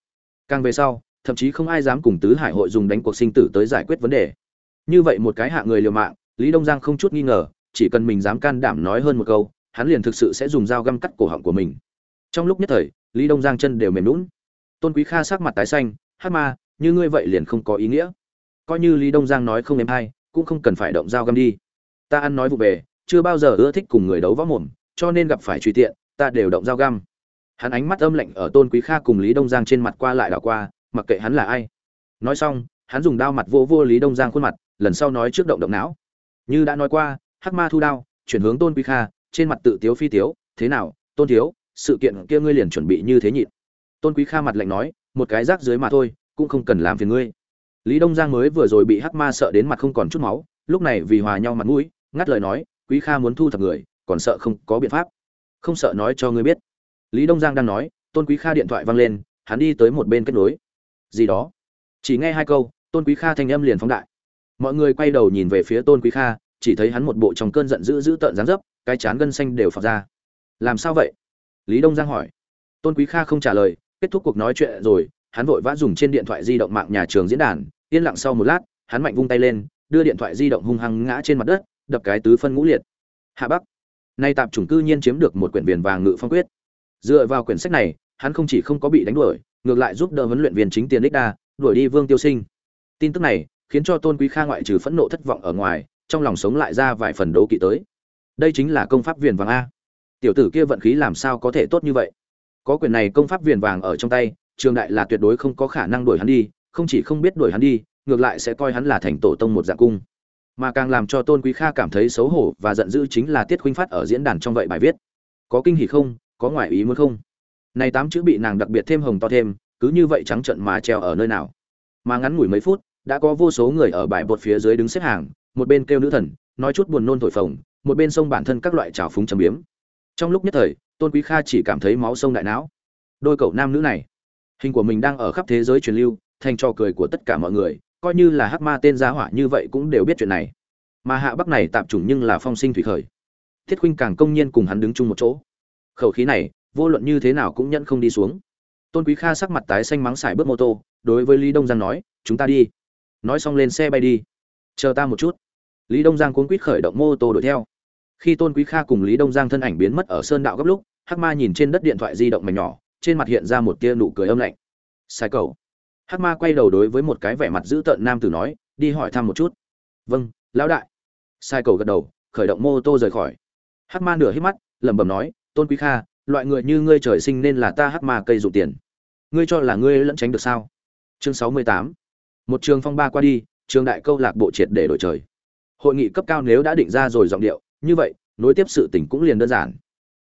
Càng về sau, thậm chí không ai dám cùng tứ hải hội dùng đánh cuộc sinh tử tới giải quyết vấn đề. Như vậy một cái hạ người liều mạng, lý đông giang không chút nghi ngờ, chỉ cần mình dám can đảm nói hơn một câu, hắn liền thực sự sẽ dùng dao găm cắt cổ họng của mình. Trong lúc nhất thời, lý đông giang chân đều mềm lún tôn quý kha sắc mặt tái xanh, hát ma, như ngươi vậy liền không có ý nghĩa. Coi như lý đông giang nói không em hay, cũng không cần phải động dao găm đi. Ta ăn nói vụ về, chưa bao giờ ưa thích cùng người đấu võ mồm, cho nên gặp phải truy tiện, ta đều động dao găm hắn ánh mắt âm lạnh ở tôn quý kha cùng lý đông giang trên mặt qua lại đảo qua, mặc kệ hắn là ai. Nói xong, hắn dùng đao mặt vô vô lý đông giang khuôn mặt, lần sau nói trước động động não. Như đã nói qua, hắc ma thu đao, chuyển hướng tôn quý kha, trên mặt tự tiếu phi tiếu, thế nào, tôn thiếu, sự kiện kia ngươi liền chuẩn bị như thế nhịn? Tôn quý kha mặt lạnh nói, một cái rác dưới mà thôi, cũng không cần làm phiền ngươi. Lý đông giang mới vừa rồi bị hắc ma sợ đến mặt không còn chút máu, lúc này vì hòa nhau mặt mũi, ngắt lời nói, quý kha muốn thu thập người, còn sợ không có biện pháp. Không sợ nói cho ngươi biết lý đông giang đang nói, tôn quý kha điện thoại vang lên, hắn đi tới một bên kết nối. Gì đó? Chỉ nghe hai câu, tôn quý kha thanh âm liền phóng đại. Mọi người quay đầu nhìn về phía tôn quý kha, chỉ thấy hắn một bộ trong cơn giận dữ dữ tợn dáng dấp, cái chán gân xanh đều phọc ra. Làm sao vậy? Lý đông giang hỏi. Tôn quý kha không trả lời, kết thúc cuộc nói chuyện rồi, hắn vội vã dùng trên điện thoại di động mạng nhà trường diễn đàn, yên lặng sau một lát, hắn mạnh vung tay lên, đưa điện thoại di động hung hăng ngã trên mặt đất, đập cái tứ phân ngũ liệt. Hạ bắc. Nay tạp chủng cư nhiên chiếm được một quyển viền vàng ngự phong quyết dựa vào quyển sách này, hắn không chỉ không có bị đánh đuổi, ngược lại giúp đỡ huấn luyện viên chính tiền đích đa, đuổi đi vương tiêu sinh. Tin tức này khiến cho tôn quý kha ngoại trừ phẫn nộ thất vọng ở ngoài, trong lòng sống lại ra vài phần đấu kỵ tới. Đây chính là công pháp viền vàng a. Tiểu tử kia vận khí làm sao có thể tốt như vậy? Có quyền này công pháp viền vàng ở trong tay, trường đại là tuyệt đối không có khả năng đuổi hắn đi, không chỉ không biết đuổi hắn đi, ngược lại sẽ coi hắn là thành tổ tông một dạng cung. Mà càng làm cho tôn quý kha cảm thấy xấu hổ và giận dữ chính là tiết khuynh phát ở diễn đàn trong vậy bài viết. Có kinh hỉ không? Có ngoại ý muốn không? Này tám chữ bị nàng đặc biệt thêm hồng to thêm, cứ như vậy trắng trận mà treo ở nơi nào? Mà ngắn ngủi mấy phút, đã có vô số người ở bài bột phía dưới đứng xếp hàng, một bên kêu nữ thần, nói chút buồn nôn thổi phồng, một bên sông bản thân các loại trào phúng châm biếm. Trong lúc nhất thời, tôn quý kha chỉ cảm thấy máu sông đại não. Đôi cậu nam nữ này, hình của mình đang ở khắp thế giới truyền lưu, thành trò cười của tất cả mọi người, coi như là hắc ma tên giá hỏa như vậy cũng đều biết chuyện này. Mà hạ bắc này tạm chủng nhưng là phong sinh thủy khởi. Thiết khuynh càng công nhiên cùng hắn đứng chung một chỗ khẩu khí này, vô luận như thế nào cũng nhận không đi xuống. Tôn quý kha sắc mặt tái xanh mắng xài bước mô tô, đối với lý đông giang nói, chúng ta đi. Nói xong lên xe bay đi. Chờ ta một chút. Lý đông giang cuốn quýt khởi động mô tô đuổi theo. Khi tôn quý kha cùng lý đông giang thân ảnh biến mất ở sơn đạo gấp lúc, hắc ma nhìn trên đất điện thoại di động mảnh nhỏ, trên mặt hiện ra một tia nụ cười âm lạnh. Sai cầu hắc ma quay đầu đối với một cái vẻ mặt dữ tợn nam tử nói, đi hỏi thăm một chút. Vâng lão đại. Sai cầu gật đầu, khởi động mô tô rời khỏi. Hắc ma nửa hít mắt, lẩm bẩm nói tôn quý kha, loại người như ngươi trời sinh nên là ta hắc ma cây dụng tiền. Ngươi cho là ngươi lẫn tránh được sao? Chương sáu mươi tám. Một trường phong ba qua đi, trường đại câu lạc bộ triệt để đổi trời. Hội nghị cấp cao nếu đã định ra rồi giọng điệu, như vậy, nối tiếp sự tình cũng liền đơn giản.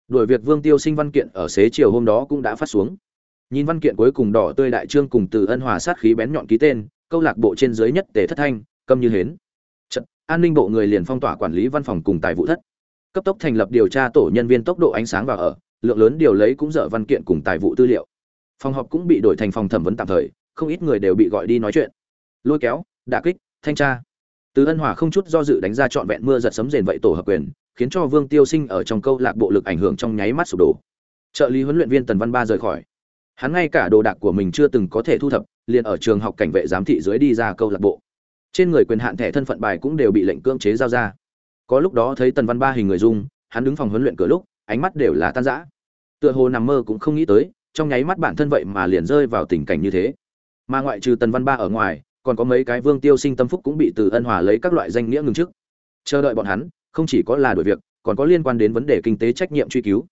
Đuổi việc vương tiêu sinh văn kiện ở xế chiều hôm đó cũng đã phát xuống. Nhìn văn kiện cuối cùng đỏ tươi đại trương cùng từ ân hòa sát khí bén nhọn ký tên, câu lạc bộ trên dưới nhất tề thất thanh, câm như hến. Trận, an ninh bộ người liền phong tỏa quản lý văn phòng cùng tài vụ thất cấp tốc thành lập điều tra tổ nhân viên tốc độ ánh sáng vào ở, lượng lớn điều lấy cũng dở văn kiện cùng tài vụ tư liệu. Phòng họp cũng bị đổi thành phòng thẩm vấn tạm thời, không ít người đều bị gọi đi nói chuyện. Lôi kéo, đả kích, thanh tra. Từ ân hòa không chút do dự đánh ra trọn vẹn mưa giật sấm rền vậy tổ hợp quyền, khiến cho vương tiêu sinh ở trong câu lạc bộ lực ảnh hưởng trong nháy mắt sụp đổ. Trợ lý huấn luyện viên tần văn ba rời khỏi. Hắn ngay cả đồ đạc của mình chưa từng có thể thu thập, liền ở trường học cảnh vệ giám thị dưới đi ra câu lạc bộ. Trên người quyền hạn thẻ thân phận bài cũng đều bị lệnh cưỡng chế giao ra có lúc đó thấy tần văn ba hình người dung hắn đứng phòng huấn luyện cửa lúc, ánh mắt đều là tan rã. Tựa hồ nằm mơ cũng không nghĩ tới, trong nháy mắt bản thân vậy mà liền rơi vào tình cảnh như thế. Mà ngoại trừ tần văn ba ở ngoài, còn có mấy cái vương tiêu sinh tâm phúc cũng bị từ ân hòa lấy các loại danh nghĩa ngừng trước. Chờ đợi bọn hắn, không chỉ có là đổi việc, còn có liên quan đến vấn đề kinh tế trách nhiệm truy cứu.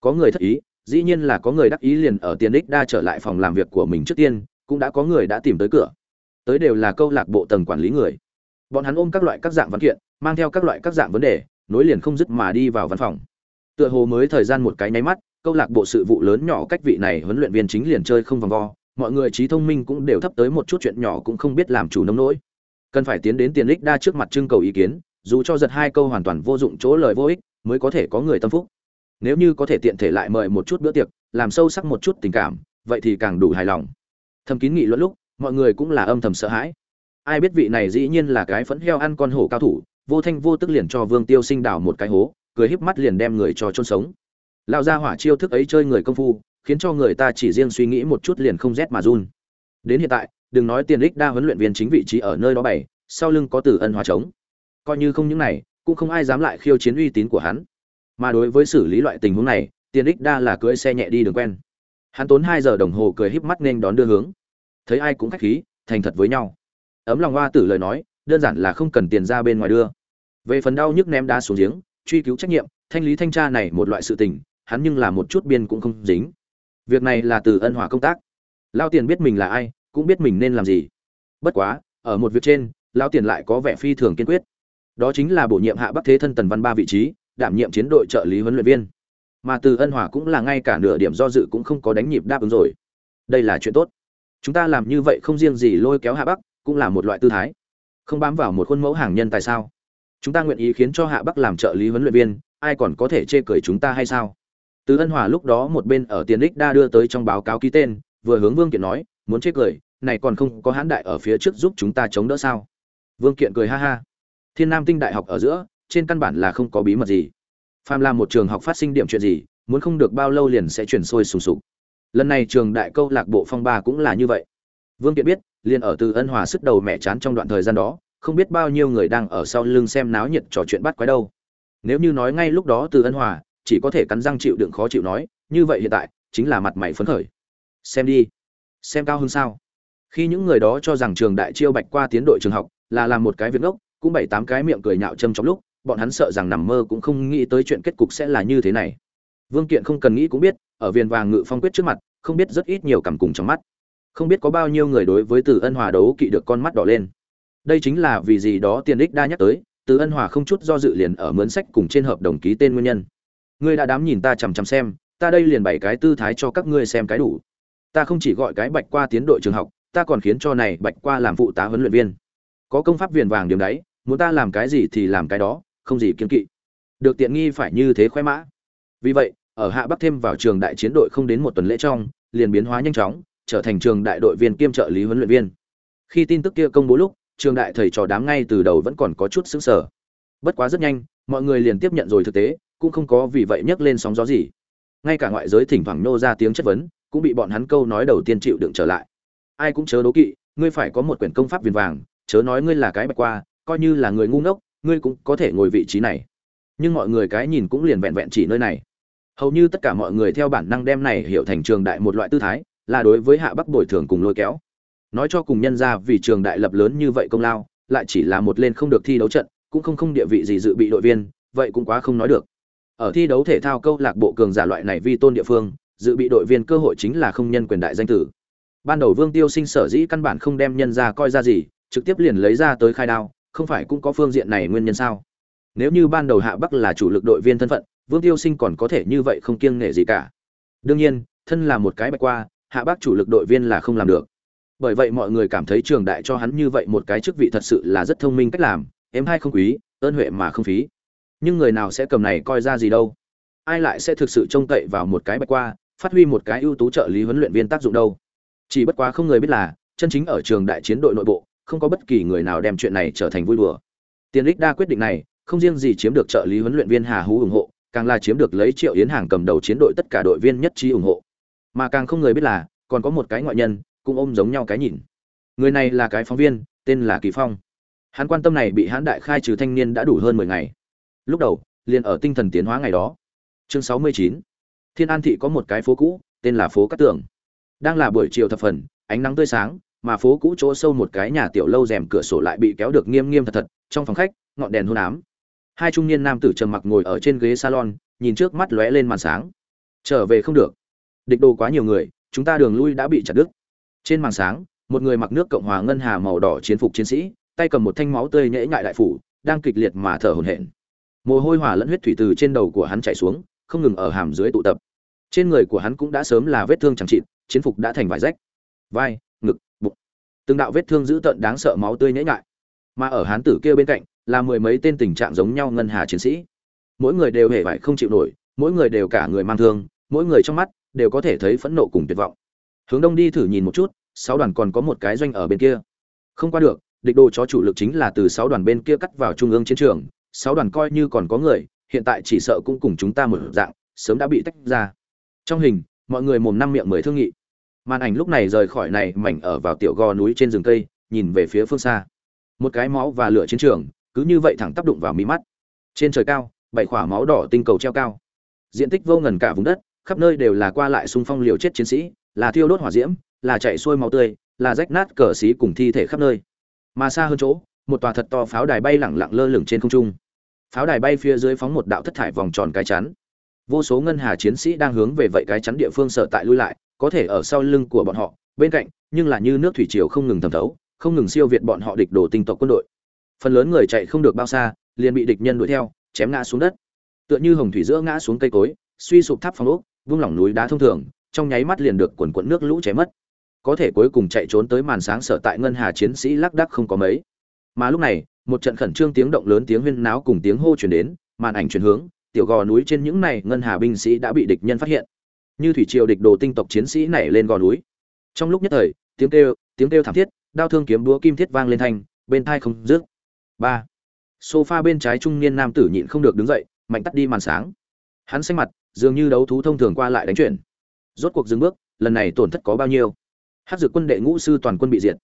Có người thất ý, dĩ nhiên là có người đắc ý liền ở tiền đích đa trở lại phòng làm việc của mình trước tiên, cũng đã có người đã tìm tới cửa. Tới đều là câu lạc bộ tầng quản lý người bọn hắn ôm các loại các dạng văn kiện, mang theo các loại các dạng vấn đề, nối liền không dứt mà đi vào văn phòng. Tựa hồ mới thời gian một cái nháy mắt, câu lạc bộ sự vụ lớn nhỏ cách vị này huấn luyện viên chính liền chơi không vòng vo, mọi người trí thông minh cũng đều thấp tới một chút chuyện nhỏ cũng không biết làm chủ nông nỗi. Cần phải tiến đến tiền đích đa trước mặt trưng cầu ý kiến, dù cho giật hai câu hoàn toàn vô dụng chỗ lời vô ích, mới có thể có người tâm phúc. Nếu như có thể tiện thể lại mời một chút bữa tiệc, làm sâu sắc một chút tình cảm, vậy thì càng đủ hài lòng. Thầm kín nghị luận lúc, mọi người cũng là âm thầm sợ hãi ai biết vị này dĩ nhiên là cái phẫn heo ăn con hổ cao thủ, vô thanh vô tức liền cho vương tiêu sinh đào một cái hố, cười híp mắt liền đem người cho chôn sống. Lao ra hỏa chiêu thức ấy chơi người công phu, khiến cho người ta chỉ riêng suy nghĩ một chút liền không rét mà run. Đến hiện tại, đừng nói tiền ích đa huấn luyện viên chính vị trí ở nơi đó bảy sau lưng có tử ân hóa trống. Coi như không những này, cũng không ai dám lại khiêu chiến uy tín của hắn. Mà đối với xử lý loại tình huống này, tiền ích đa là cưỡi xe nhẹ đi đường quen. Hắn tốn hai giờ đồng hồ cười híp mắt nên đón đưa hướng. Thấy ai cũng khách khí, thành thật với nhau ấm lòng hoa tử lời nói, đơn giản là không cần tiền ra bên ngoài đưa. Về phần đau nhức ném đá xuống giếng, truy cứu trách nhiệm, thanh lý thanh tra này một loại sự tình, hắn nhưng là một chút biên cũng không dính. Việc này là từ ân hòa công tác. Lao tiền biết mình là ai, cũng biết mình nên làm gì. Bất quá, ở một việc trên, lao tiền lại có vẻ phi thường kiên quyết. Đó chính là bổ nhiệm hạ bắc thế thân tần văn ba vị trí, đảm nhiệm chiến đội trợ lý huấn luyện viên. Mà từ ân hòa cũng là ngay cả nửa điểm do dự cũng không có đánh nhịp đáp ứng rồi. Đây là chuyện tốt. Chúng ta làm như vậy không riêng gì lôi kéo hạ bắc cũng là một loại tư thái. Không bám vào một khuôn mẫu hàng nhân tại sao? Chúng ta nguyện ý khiến cho hạ bắc làm trợ lý huấn luyện viên, ai còn có thể chê cười chúng ta hay sao? Từ ân hòa lúc đó một bên ở tiền đích đa đưa tới trong báo cáo ký tên, vừa hướng vương kiện nói, muốn chê cười, này còn không có hãn đại ở phía trước giúp chúng ta chống đỡ sao? Vương kiện cười ha ha. Thiên nam tinh đại học ở giữa, trên căn bản là không có bí mật gì. Phàm là một trường học phát sinh điểm chuyện gì, muốn không được bao lâu liền sẽ chuyển sôi sùng sục. Lần này trường đại câu lạc bộ phong ba cũng là như vậy. Vương kiện biết liền ở từ ân hòa sức đầu mẹ chán trong đoạn thời gian đó, không biết bao nhiêu người đang ở sau lưng xem náo nhiệt trò chuyện bắt quái đâu. Nếu như nói ngay lúc đó từ ân hòa chỉ có thể cắn răng chịu đựng khó chịu nói, như vậy hiện tại, chính là mặt mày phấn khởi. Xem đi. Xem cao hơn sao. Khi những người đó cho rằng trường đại chiêu bạch qua tiến đội trường học là làm một cái việc ngốc, cũng bảy tám cái miệng cười nhạo châm trong lúc, bọn hắn sợ rằng nằm mơ cũng không nghĩ tới chuyện kết cục sẽ là như thế này. Vương kiện không cần nghĩ cũng biết, ở viên vàng ngự phong quyết trước mặt, không biết rất ít nhiều cảm cùng trong mắt không biết có bao nhiêu người đối với từ ân hòa đấu kỵ được con mắt đỏ lên. Đây chính là vì gì đó tiền đích đa nhắc tới, từ ân hòa không chút do dự liền ở mướn sách cùng trên hợp đồng ký tên nguyên nhân. Ngươi đã đám nhìn ta chằm chằm xem, ta đây liền bảy cái tư thái cho các ngươi xem cái đủ. Ta không chỉ gọi cái bạch qua tiến đội trường học, ta còn khiến cho này bạch qua làm phụ tá huấn luyện viên. Có công pháp viền vàng điểm đấy, muốn ta làm cái gì thì làm cái đó, không gì kiên kỵ. Được tiện nghi phải như thế khoe mã. Vì vậy, ở hạ bắc thêm vào trường đại chiến đội không đến một tuần lễ trong, liền biến hóa nhanh chóng trở thành trường đại đội viên kiêm trợ lý huấn luyện viên. Khi tin tức kia công bố lúc, trường đại thầy trò đám ngay từ đầu vẫn còn có chút sững sờ. Bất quá rất nhanh, mọi người liền tiếp nhận rồi thực tế, cũng không có vì vậy nhấc lên sóng gió gì. Ngay cả ngoại giới thỉnh thoảng nô ra tiếng chất vấn, cũng bị bọn hắn câu nói đầu tiên chịu đựng trở lại. Ai cũng chớ đố kỵ, ngươi phải có một quyển công pháp viền vàng, chớ nói ngươi là cái bạch qua, coi như là người ngu ngốc, ngươi cũng có thể ngồi vị trí này. Nhưng mọi người cái nhìn cũng liền vẹn vẹn chỉ nơi này. Hầu như tất cả mọi người theo bản năng đem này hiểu thành trường đại một loại tư thái là đối với hạ bắc bồi thường cùng lôi kéo. Nói cho cùng nhân ra vì trường đại lập lớn như vậy công lao, lại chỉ là một lên không được thi đấu trận, cũng không không địa vị gì dự bị đội viên, vậy cũng quá không nói được. Ở thi đấu thể thao câu lạc bộ cường giả loại này vi tôn địa phương, dự bị đội viên cơ hội chính là không nhân quyền đại danh tử. Ban đầu vương tiêu sinh sở dĩ căn bản không đem nhân ra coi ra gì, trực tiếp liền lấy ra tới khai đao, không phải cũng có phương diện này nguyên nhân sao? Nếu như ban đầu hạ bắc là chủ lực đội viên thân phận, vương tiêu sinh còn có thể như vậy không kiêng nể gì cả. Đương nhiên, thân là một cái bạch qua hạ bác chủ lực đội viên là không làm được. Bởi vậy mọi người cảm thấy trường đại cho hắn như vậy một cái chức vị thật sự là rất thông minh cách làm, em hai không quý, ơn huệ mà không phí. Nhưng người nào sẽ cầm này coi ra gì đâu? Ai lại sẽ thực sự trông cậy vào một cái bạch qua, phát huy một cái ưu tú trợ lý huấn luyện viên tác dụng đâu? Chỉ bất quá không người biết là, chân chính ở trường đại chiến đội nội bộ, không có bất kỳ người nào đem chuyện này trở thành vui đùa. Tiền lích đa quyết định này, không riêng gì chiếm được trợ lý huấn luyện viên hà hú ủng hộ, càng là chiếm được lấy triệu yến hàng cầm đầu chiến đội tất cả đội viên nhất trí ủng hộ mà càng không người biết là, còn có một cái ngoại nhân, cũng ôm giống nhau cái nhìn. Người này là cái phóng viên, tên là kỳ phong. Hắn quan tâm này bị hãn đại khai trừ thanh niên đã đủ hơn mười ngày. Lúc đầu, liền ở tinh thần tiến hóa ngày đó. Chương sáu mươi chín. Thiên an thị có một cái phố cũ, tên là phố cát tường. Đang là buổi chiều thập phần, ánh nắng tươi sáng, mà phố cũ chỗ sâu một cái nhà tiểu lâu rèm cửa sổ lại bị kéo được nghiêm nghiêm thật thật, trong phòng khách, ngọn đèn hôn ám. Hai trung niên nam tử trầm mặc ngồi ở trên ghế salon, nhìn trước mắt lóe lên màn sáng. Trở về không được địch đồ quá nhiều người, chúng ta đường lui đã bị chặt đứt. Trên màn sáng, một người mặc nước cộng hòa ngân hà màu đỏ chiến phục chiến sĩ, tay cầm một thanh máu tươi nhễ nhại đại phủ, đang kịch liệt mà thở hổn hển. Mồ hôi hỏa lẫn huyết thủy từ trên đầu của hắn chảy xuống, không ngừng ở hàm dưới tụ tập. Trên người của hắn cũng đã sớm là vết thương chẳng trị chiến phục đã thành vải rách. Vai, ngực, bụng. Từng đạo vết thương dữ tợn đáng sợ máu tươi nhễ nhại. Mà ở hán tử kia bên cạnh, là mười mấy tên tình trạng giống nhau ngân hà chiến sĩ. Mỗi người đều hề vải không chịu nổi, mỗi người đều cả người mang thương, mỗi người trong mắt đều có thể thấy phẫn nộ cùng tuyệt vọng. Hướng đông đi thử nhìn một chút, sáu đoàn còn có một cái doanh ở bên kia. Không qua được, địch đồ chó chủ lực chính là từ sáu đoàn bên kia cắt vào trung ương chiến trường, sáu đoàn coi như còn có người, hiện tại chỉ sợ cũng cùng chúng ta một dạng, sớm đã bị tách ra. Trong hình, mọi người mồm năm miệng mới thương nghị. Màn ảnh lúc này rời khỏi này, mảnh ở vào tiểu gò núi trên rừng cây, nhìn về phía phương xa. Một cái máu và lửa chiến trường, cứ như vậy thẳng tác động vào mí mắt. Trên trời cao, bảy khỏa máu đỏ tinh cầu treo cao. Diện tích vô ngần cả vùng đất khắp nơi đều là qua lại xung phong liều chết chiến sĩ, là thiêu đốt hỏa diễm, là chạy xuôi máu tươi, là rách nát cờ xí cùng thi thể khắp nơi. Mà xa hơn chỗ, một tòa thật to pháo đài bay lẳng lặng lơ lửng trên không trung. Pháo đài bay phía dưới phóng một đạo thất thải vòng tròn cái chắn. Vô số ngân hà chiến sĩ đang hướng về vậy cái chắn địa phương sở tại lui lại, có thể ở sau lưng của bọn họ, bên cạnh, nhưng là như nước thủy triều không ngừng thẩm thấu, không ngừng siêu việt bọn họ địch đổ tinh tộc quân đội. Phần lớn người chạy không được bao xa, liền bị địch nhân đuổi theo, chém ngã xuống đất. Tựa như hồng thủy giữa ngã xuống cây cối, suy sụp tháp phòng ốc vung lỏng núi đá thông thường, trong nháy mắt liền được quần quận nước lũ chảy mất. Có thể cuối cùng chạy trốn tới màn sáng sở tại ngân hà chiến sĩ lác đác không có mấy. Mà lúc này, một trận khẩn trương tiếng động lớn tiếng huyên náo cùng tiếng hô chuyển đến, màn ảnh chuyển hướng, tiểu gò núi trên những này ngân hà binh sĩ đã bị địch nhân phát hiện. Như thủy triều địch đồ tinh tộc chiến sĩ nảy lên gò núi. Trong lúc nhất thời, tiếng kêu tiếng kêu thảm thiết, đao thương kiếm búa kim thiết vang lên thanh, bên thai không dứt. Ba. Sofa bên trái trung niên nam tử nhịn không được đứng dậy, mạnh tắt đi màn sáng. Hắn xanh mặt dường như đấu thú thông thường qua lại đánh chuyển. Rốt cuộc dừng bước, lần này tổn thất có bao nhiêu? Hát dược quân đệ ngũ sư toàn quân bị diệt.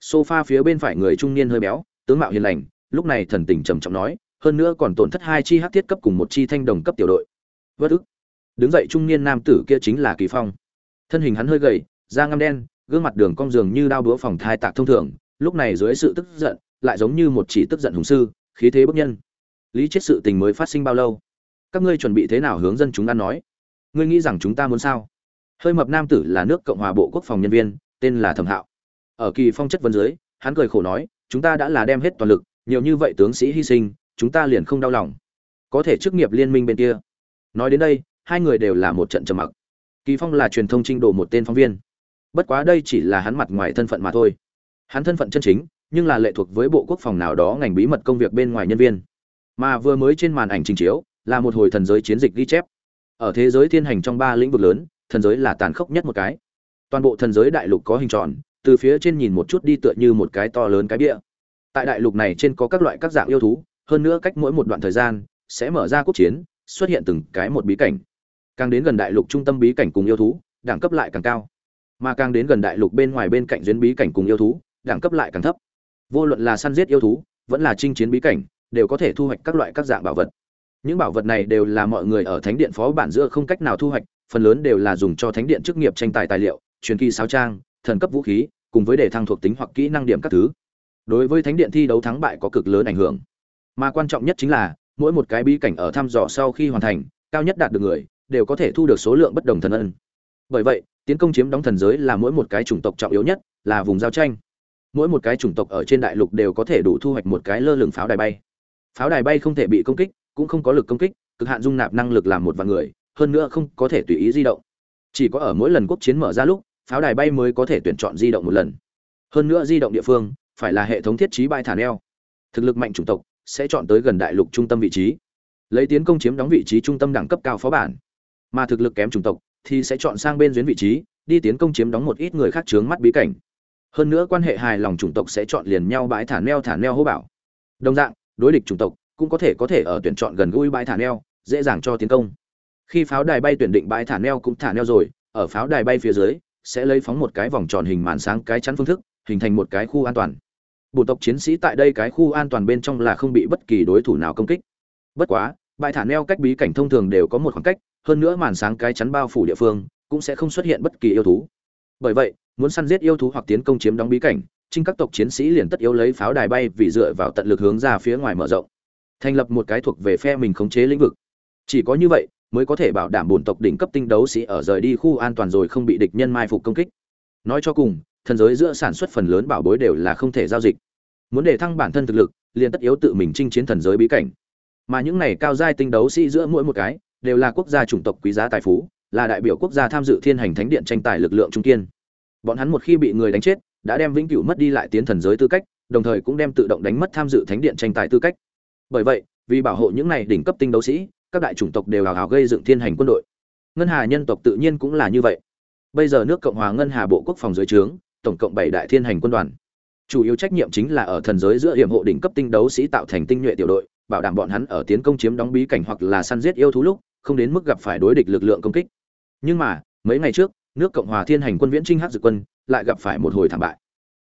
Sofa phía bên phải người trung niên hơi béo, tướng mạo hiền lành, lúc này thần tình trầm trọng nói, hơn nữa còn tổn thất hai chi hát thiết cấp cùng một chi thanh đồng cấp tiểu đội. Vất ức. Đứng dậy trung niên nam tử kia chính là kỳ phong. Thân hình hắn hơi gầy, da ngăm đen, gương mặt đường cong dường như đao búa phòng thai tạc thông thường, lúc này dưới sự tức giận, lại giống như một chỉ tức giận hùng sư, khí thế bức nhân. Lý chết sự tình mới phát sinh bao lâu? Các ngươi chuẩn bị thế nào hướng dân chúng ăn nói? Ngươi nghĩ rằng chúng ta muốn sao? Hơi mập nam tử là nước cộng hòa bộ quốc phòng nhân viên, tên là thẩm hạo. Ở kỳ phong chất vấn dưới, hắn cười khổ nói, chúng ta đã là đem hết toàn lực, nhiều như vậy tướng sĩ hy sinh, chúng ta liền không đau lòng. Có thể chức nghiệp liên minh bên kia. Nói đến đây, hai người đều là một trận trầm mặc. Kỳ phong là truyền thông trinh đồ một tên phóng viên. Bất quá đây chỉ là hắn mặt ngoài thân phận mà thôi. Hắn thân phận chân chính, nhưng là lệ thuộc với bộ quốc phòng nào đó ngành bí mật công việc bên ngoài nhân viên. Mà vừa mới trên màn ảnh trình chiếu là một hồi thần giới chiến dịch ghi chép. Ở thế giới thiên hành trong ba lĩnh vực lớn, thần giới là tàn khốc nhất một cái. Toàn bộ thần giới đại lục có hình tròn, từ phía trên nhìn một chút đi tựa như một cái to lớn cái bia tại đại lục này trên có các loại các dạng yêu thú, hơn nữa cách mỗi một đoạn thời gian, sẽ mở ra quốc chiến, xuất hiện từng cái một bí cảnh. Càng đến gần đại lục trung tâm bí cảnh cùng yêu thú, đẳng cấp lại càng cao. Mà càng đến gần đại lục bên ngoài bên cạnh duyên bí cảnh cùng yêu thú, đẳng cấp lại càng thấp. Vô luận là săn giết yêu thú, vẫn là chinh chiến bí cảnh, đều có thể thu hoạch các loại các dạng bảo vật những bảo vật này đều là mọi người ở thánh điện phó bản giữa không cách nào thu hoạch, phần lớn đều là dùng cho thánh điện chức nghiệp tranh tài tài liệu, truyền kỳ sao trang, thần cấp vũ khí, cùng với đề thăng thuộc tính hoặc kỹ năng điểm các thứ. Đối với thánh điện thi đấu thắng bại có cực lớn ảnh hưởng. Mà quan trọng nhất chính là, mỗi một cái bí cảnh ở thăm dò sau khi hoàn thành, cao nhất đạt được người, đều có thể thu được số lượng bất đồng thần ân. Bởi vậy, tiến công chiếm đóng thần giới là mỗi một cái chủng tộc trọng yếu nhất, là vùng giao tranh. Mỗi một cái chủng tộc ở trên đại lục đều có thể đủ thu hoạch một cái lơ lửng pháo đài bay. Pháo đài bay không thể bị công kích cũng không có lực công kích, cực hạn dung nạp năng lực làm một vạn người, hơn nữa không có thể tùy ý di động. Chỉ có ở mỗi lần quốc chiến mở ra lúc, pháo đài bay mới có thể tuyển chọn di động một lần. Hơn nữa di động địa phương phải là hệ thống thiết trí bay thả neo. Thực lực mạnh chủng tộc sẽ chọn tới gần đại lục trung tâm vị trí. Lấy tiến công chiếm đóng vị trí trung tâm đẳng cấp cao phó bản, mà thực lực kém chủng tộc thì sẽ chọn sang bên dưới vị trí, đi tiến công chiếm đóng một ít người khác chướng mắt bí cảnh. Hơn nữa quan hệ hài lòng chủng tộc sẽ chọn liền nhau bãi thả neo thả neo hô bảo. Đồng dạng, đối địch chủng tộc cũng có thể có thể ở tuyển chọn gần gũi bãi thả neo, dễ dàng cho tiến công. Khi pháo đài bay tuyển định bãi thả neo cũng thả neo rồi, ở pháo đài bay phía dưới, sẽ lấy phóng một cái vòng tròn hình màn sáng cái chắn phương thức, hình thành một cái khu an toàn. Bộ tộc chiến sĩ tại đây cái khu an toàn bên trong là không bị bất kỳ đối thủ nào công kích. Bất quá, bãi thả neo cách bí cảnh thông thường đều có một khoảng cách, hơn nữa màn sáng cái chắn bao phủ địa phương cũng sẽ không xuất hiện bất kỳ yêu thú. Bởi vậy, muốn săn giết yêu thú hoặc tiến công chiếm đóng bí cảnh, trinh các tộc chiến sĩ liền tất yếu lấy pháo đài bay vì dựa vào tận lực hướng ra phía ngoài mở rộng thành lập một cái thuộc về phe mình khống chế lĩnh vực. Chỉ có như vậy, mới có thể bảo đảm bổn tộc đỉnh cấp tinh đấu sĩ ở rời đi khu an toàn rồi không bị địch nhân mai phục công kích. Nói cho cùng, thần giới giữa sản xuất phần lớn bảo bối đều là không thể giao dịch. Muốn để thăng bản thân thực lực, liền tất yếu tự mình chinh chiến thần giới bí cảnh. Mà những này cao giai tinh đấu sĩ giữa mỗi một cái, đều là quốc gia chủng tộc quý giá tài phú, là đại biểu quốc gia tham dự thiên hành thánh điện tranh tài lực lượng trung kiên. Bọn hắn một khi bị người đánh chết, đã đem vĩnh cửu mất đi lại tiến thần giới tư cách, đồng thời cũng đem tự động đánh mất tham dự thánh điện tranh tài tư cách bởi vậy, vì bảo hộ những này đỉnh cấp tinh đấu sĩ, các đại chủng tộc đều hào hào gây dựng thiên hành quân đội. Ngân hà nhân tộc tự nhiên cũng là như vậy. Bây giờ nước cộng hòa ngân hà bộ quốc phòng dưới trướng, tổng cộng bảy đại thiên hành quân đoàn. Chủ yếu trách nhiệm chính là ở thần giới giữa hiểm hộ đỉnh cấp tinh đấu sĩ tạo thành tinh nhuệ tiểu đội, bảo đảm bọn hắn ở tiến công chiếm đóng bí cảnh hoặc là săn giết yêu thú lúc, không đến mức gặp phải đối địch lực lượng công kích. Nhưng mà, mấy ngày trước, nước cộng hòa thiên hành quân viễn trinh hắc dực quân lại gặp phải một hồi thảm bại.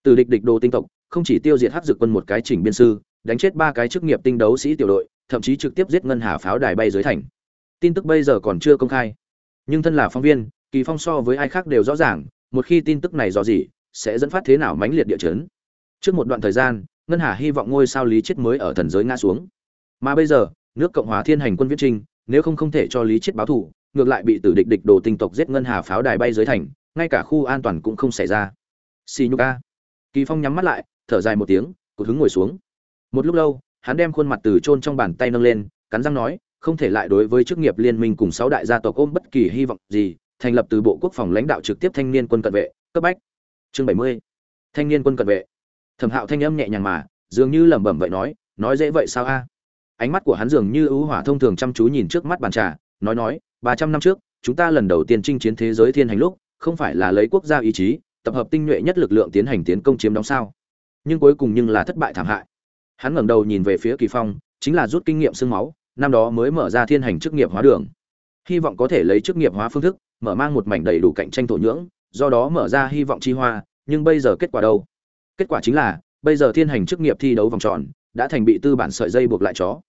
Từ địch địch đồ tinh tộc, không chỉ tiêu diệt hắc dực quân một cái chỉnh biên sư đánh chết ba cái chức nghiệp tinh đấu sĩ tiểu đội, thậm chí trực tiếp giết ngân hà pháo đài bay dưới thành. Tin tức bây giờ còn chưa công khai. Nhưng thân là phóng viên, kỳ phong so với ai khác đều rõ ràng, một khi tin tức này do gì sẽ dẫn phát thế nào mãnh liệt địa chấn. Trước một đoạn thời gian, ngân hà hy vọng ngôi sao lý chết mới ở thần giới ngã xuống. Mà bây giờ, nước cộng hòa thiên hành quân viết trinh, nếu không không thể cho lý chết báo thù, ngược lại bị tử địch địch đồ tinh tộc giết ngân hà pháo đài bay dưới thành, ngay cả khu an toàn cũng không xảy ra. Xì nhục a. Kỳ phong nhắm mắt lại, thở dài một tiếng cụt hứng ngồi xuống một lúc lâu, hắn đem khuôn mặt từ chôn trong bàn tay nâng lên, cắn răng nói, không thể lại đối với chức nghiệp liên minh cùng sáu đại gia tộc ôm bất kỳ hy vọng gì, thành lập từ bộ quốc phòng lãnh đạo trực tiếp thanh niên quân cận vệ, cấp bách. Chương bảy mươi. Thanh niên quân cận vệ. Thẩm hạo thanh âm nhẹ nhàng mà, dường như lẩm bẩm vậy nói nói dễ vậy sao a? Ánh mắt của hắn dường như ưu hỏa thông thường chăm chú nhìn trước mắt bàn trà, nói nói, ba trăm năm trước, chúng ta lần đầu tiên chinh chiến thế giới thiên hành lúc, không phải là lấy quốc gia ý chí, tập hợp tinh nhuệ nhất lực lượng tiến hành tiến công chiếm đóng sao. Nhưng cuối cùng nhưng là thất bại thảm hại hắn ngẩng đầu nhìn về phía kỳ phong, chính là rút kinh nghiệm xương máu, năm đó mới mở ra thiên hành chức nghiệp hóa đường. Hy vọng có thể lấy chức nghiệp hóa phương thức, mở mang một mảnh đầy đủ cạnh tranh thổ nhưỡng, do đó mở ra hy vọng chi hoa, nhưng bây giờ kết quả đâu? Kết quả chính là, bây giờ thiên hành chức nghiệp thi đấu vòng tròn, đã thành bị tư bản sợi dây buộc lại chó.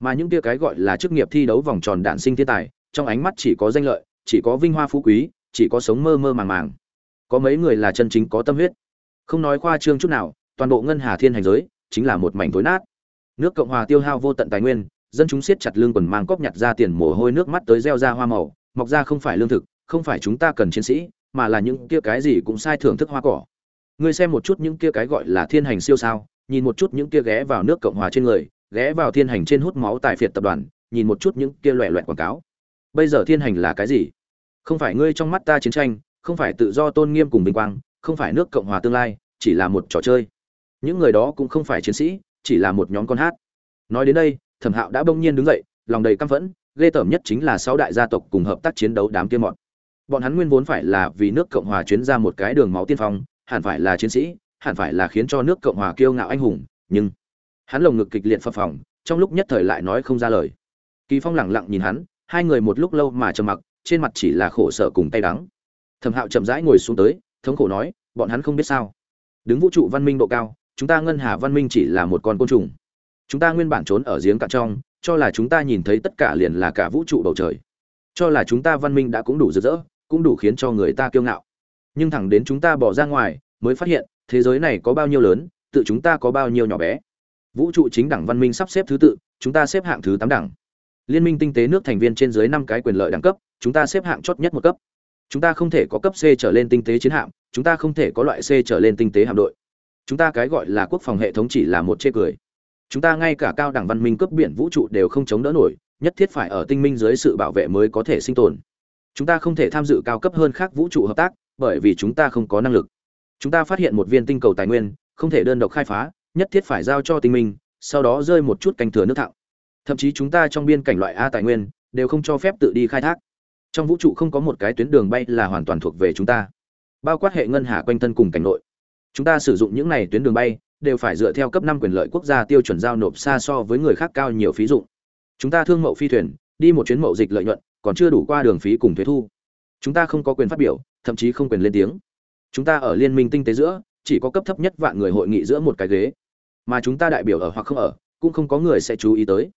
Mà những kia cái gọi là chức nghiệp thi đấu vòng tròn đạn sinh thiên tài, trong ánh mắt chỉ có danh lợi, chỉ có vinh hoa phú quý, chỉ có sống mơ mơ màng màng. Có mấy người là chân chính có tâm huyết. Không nói khoa trương chút nào, toàn bộ ngân hà thiên hành giới chính là một mảnh tối nát. Nước cộng hòa tiêu hao vô tận tài nguyên, dân chúng siết chặt lương quần mang cóp nhặt ra tiền mồ hôi nước mắt tới gieo ra hoa màu, mọc ra không phải lương thực, không phải chúng ta cần chiến sĩ, mà là những kia cái gì cũng sai thưởng thức hoa cỏ. Ngươi xem một chút những kia cái gọi là thiên hành siêu sao, nhìn một chút những kia ghé vào nước cộng hòa trên người, ghé vào thiên hành trên hút máu tài phiệt tập đoàn, nhìn một chút những kia loẹ loẹt quảng cáo. Bây giờ thiên hành là cái gì? Không phải ngươi trong mắt ta chiến tranh, không phải tự do tôn nghiêm cùng vinh quang, không phải nước cộng hòa tương lai, chỉ là một trò chơi những người đó cũng không phải chiến sĩ, chỉ là một nhóm con hát. Nói đến đây, thẩm hạo đã bỗng nhiên đứng dậy, lòng đầy căm phẫn, ghê tởm nhất chính là sáu đại gia tộc cùng hợp tác chiến đấu đám kia mọn. Bọn hắn nguyên vốn phải là vì nước cộng hòa chuyến ra một cái đường máu tiên phong, hẳn phải là chiến sĩ, hẳn phải là khiến cho nước cộng hòa kiêu ngạo anh hùng, nhưng hắn lồng ngực kịch liệt phập phồng, trong lúc nhất thời lại nói không ra lời. Kỳ phong lẳng lặng nhìn hắn, hai người một lúc lâu mà trầm mặc, trên mặt chỉ là khổ sở cùng tay đắng. Thẩm hạo chậm rãi ngồi xuống tới, thống khổ nói, bọn hắn không biết sao. Đứng vũ trụ văn minh độ cao chúng ta ngân hà văn minh chỉ là một con côn trùng. Chúng ta nguyên bản trốn ở giếng cạn trong, cho là chúng ta nhìn thấy tất cả liền là cả vũ trụ bầu trời. Cho là chúng ta văn minh đã cũng đủ rực rỡ, cũng đủ khiến cho người ta kiêu ngạo. Nhưng thẳng đến chúng ta bỏ ra ngoài, mới phát hiện, thế giới này có bao nhiêu lớn, tự chúng ta có bao nhiêu nhỏ bé. Vũ trụ chính đẳng văn minh sắp xếp thứ tự, chúng ta xếp hạng thứ tám đẳng. Liên minh tinh tế nước thành viên trên dưới năm cái quyền lợi đẳng cấp, chúng ta xếp hạng chót nhất một cấp. Chúng ta không thể có cấp c trở lên tinh tế chiến hạm, chúng ta không thể có loại c trở lên tinh tế hạm đội chúng ta cái gọi là quốc phòng hệ thống chỉ là một chê cười. Chúng ta ngay cả cao đẳng văn minh cấp biển vũ trụ đều không chống đỡ nổi, nhất thiết phải ở tinh minh dưới sự bảo vệ mới có thể sinh tồn. Chúng ta không thể tham dự cao cấp hơn khác vũ trụ hợp tác, bởi vì chúng ta không có năng lực. Chúng ta phát hiện một viên tinh cầu tài nguyên, không thể đơn độc khai phá, nhất thiết phải giao cho tinh minh, sau đó rơi một chút canh thừa nước thạo. Thậm chí chúng ta trong biên cảnh loại a tài nguyên, đều không cho phép tự đi khai thác. Trong vũ trụ không có một cái tuyến đường bay là hoàn toàn thuộc về chúng ta. Bao quát hệ ngân hà quanh thân cùng cảnh nội chúng ta sử dụng những này tuyến đường bay, đều phải dựa theo cấp năm quyền lợi quốc gia tiêu chuẩn giao nộp xa so với người khác cao nhiều phí dụng. Chúng ta thương mậu phi thuyền, đi một chuyến mậu dịch lợi nhuận, còn chưa đủ qua đường phí cùng thuế thu. Chúng ta không có quyền phát biểu, thậm chí không quyền lên tiếng. Chúng ta ở liên minh tinh tế giữa, chỉ có cấp thấp nhất vạn người hội nghị giữa một cái ghế. Mà chúng ta đại biểu ở hoặc không ở, cũng không có người sẽ chú ý tới.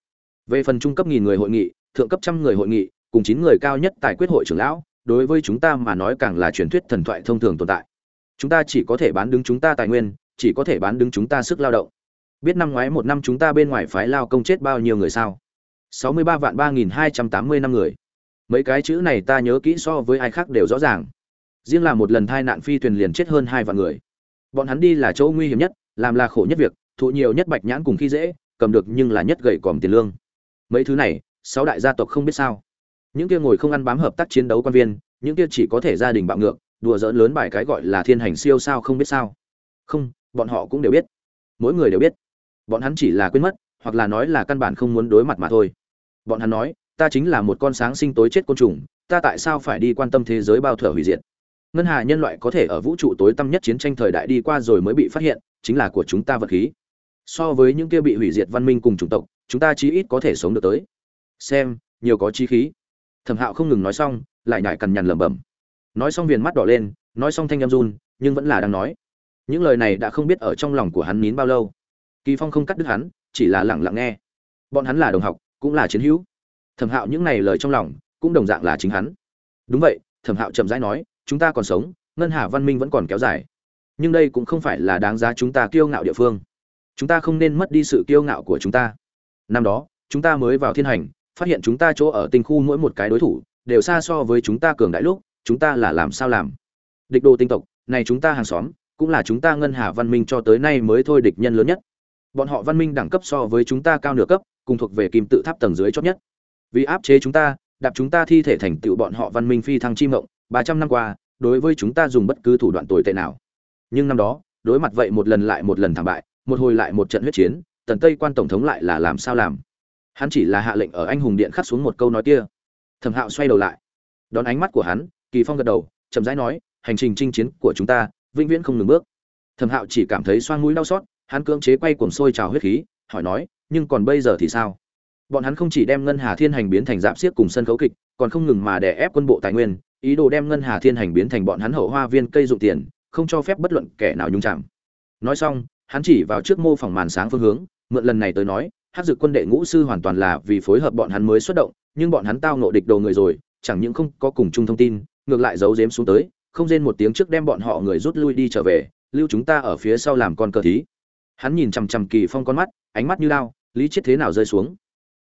Về phần trung cấp nghìn người hội nghị, thượng cấp trăm người hội nghị, cùng chín người cao nhất tại quyết hội trưởng lão, đối với chúng ta mà nói càng là truyền thuyết thần thoại thông thường tồn tại chúng ta chỉ có thể bán đứng chúng ta tài nguyên, chỉ có thể bán đứng chúng ta sức lao động. Biết năm ngoái một năm chúng ta bên ngoài phái lao công chết bao nhiêu người sao? Sáu mươi ba vạn ba nghìn hai trăm tám mươi năm người. Mấy cái chữ này ta nhớ kỹ so với ai khác đều rõ ràng. Riêng là một lần thai nạn phi thuyền liền chết hơn hai vạn người. Bọn hắn đi là chỗ nguy hiểm nhất, làm là khổ nhất việc, thụ nhiều nhất bạch nhãn cùng khi dễ, cầm được nhưng là nhất gậy còm tiền lương. Mấy thứ này, sáu đại gia tộc không biết sao. Những kia ngồi không ăn bám hợp tác chiến đấu quan viên, những kia chỉ có thể gia đình bạo ngược đùa giỡn lớn bài cái gọi là thiên hành siêu sao không biết sao. Không, bọn họ cũng đều biết. Mỗi người đều biết. Bọn hắn chỉ là quên mất, hoặc là nói là căn bản không muốn đối mặt mà thôi. Bọn hắn nói, ta chính là một con sáng sinh tối chết côn trùng, ta tại sao phải đi quan tâm thế giới bao thở hủy diệt? Ngân hà nhân loại có thể ở vũ trụ tối tăm nhất chiến tranh thời đại đi qua rồi mới bị phát hiện, chính là của chúng ta vật khí. So với những kia bị hủy diệt văn minh cùng chủng tộc, chúng ta chí ít có thể sống được tới. Xem, nhiều có chi khí. Thẩm hạo không ngừng nói xong, lại nhải cằn nhằn lẩm bẩm nói xong viền mắt đỏ lên, nói xong thanh em run, nhưng vẫn là đang nói. Những lời này đã không biết ở trong lòng của hắn nín bao lâu. Kỳ phong không cắt đứt hắn, chỉ là lẳng lặng nghe. Bọn hắn là đồng học, cũng là chiến hữu. Thẩm hạo những này lời trong lòng, cũng đồng dạng là chính hắn. Đúng vậy, thẩm hạo chậm rãi nói, chúng ta còn sống, ngân hà văn minh vẫn còn kéo dài. Nhưng đây cũng không phải là đáng giá chúng ta kiêu ngạo địa phương. Chúng ta không nên mất đi sự kiêu ngạo của chúng ta. Năm đó, chúng ta mới vào thiên hành, phát hiện chúng ta chỗ ở tinh khu mỗi một cái đối thủ, đều xa so với chúng ta cường đại lúc chúng ta là làm sao làm? Địch đô tinh tộc, này chúng ta hàng xóm, cũng là chúng ta ngân hà văn minh cho tới nay mới thôi địch nhân lớn nhất. Bọn họ văn minh đẳng cấp so với chúng ta cao nửa cấp, cùng thuộc về kim tự tháp tầng dưới chót nhất. Vì áp chế chúng ta, đạp chúng ta thi thể thành tựu bọn họ văn minh phi thăng chi mộng, ba trăm năm qua, đối với chúng ta dùng bất cứ thủ đoạn tồi tệ nào. Nhưng năm đó, đối mặt vậy một lần lại một lần thảm bại, một hồi lại một trận huyết chiến, tần tây quan tổng thống lại là làm sao làm? Hắn chỉ là hạ lệnh ở anh hùng điện khắc xuống một câu nói kia. Thẩm hạo xoay đầu lại. Đón ánh mắt của hắn kỳ phong gật đầu, chậm rãi nói, hành trình chinh chiến của chúng ta vĩnh viễn không ngừng bước. Thẩm hạo chỉ cảm thấy xoang mũi đau xót, hắn cưỡng chế quay cuồng sôi trào huyết khí, hỏi nói, nhưng còn bây giờ thì sao? Bọn hắn không chỉ đem ngân hà thiên hành biến thành dạp xiếc cùng sân khấu kịch, còn không ngừng mà đè ép quân bộ tài nguyên, ý đồ đem ngân hà thiên hành biến thành bọn hắn hậu hoa viên cây dụng tiền, không cho phép bất luận kẻ nào nhung chạm nói xong, hắn chỉ vào trước mô phỏng màn sáng phương hướng, mượn lần này tới nói hát dực quân đệ ngũ sư hoàn toàn là vì phối hợp bọn hắn mới xuất động, nhưng bọn hắn tao nộ địch đồ người rồi, chẳng những không có cùng chung thông tin ngược lại giấu giếm xuống tới, không rên một tiếng trước đem bọn họ người rút lui đi trở về, lưu chúng ta ở phía sau làm con cờ thí. Hắn nhìn chằm chằm kỳ phong con mắt, ánh mắt như lao lý chết thế nào rơi xuống.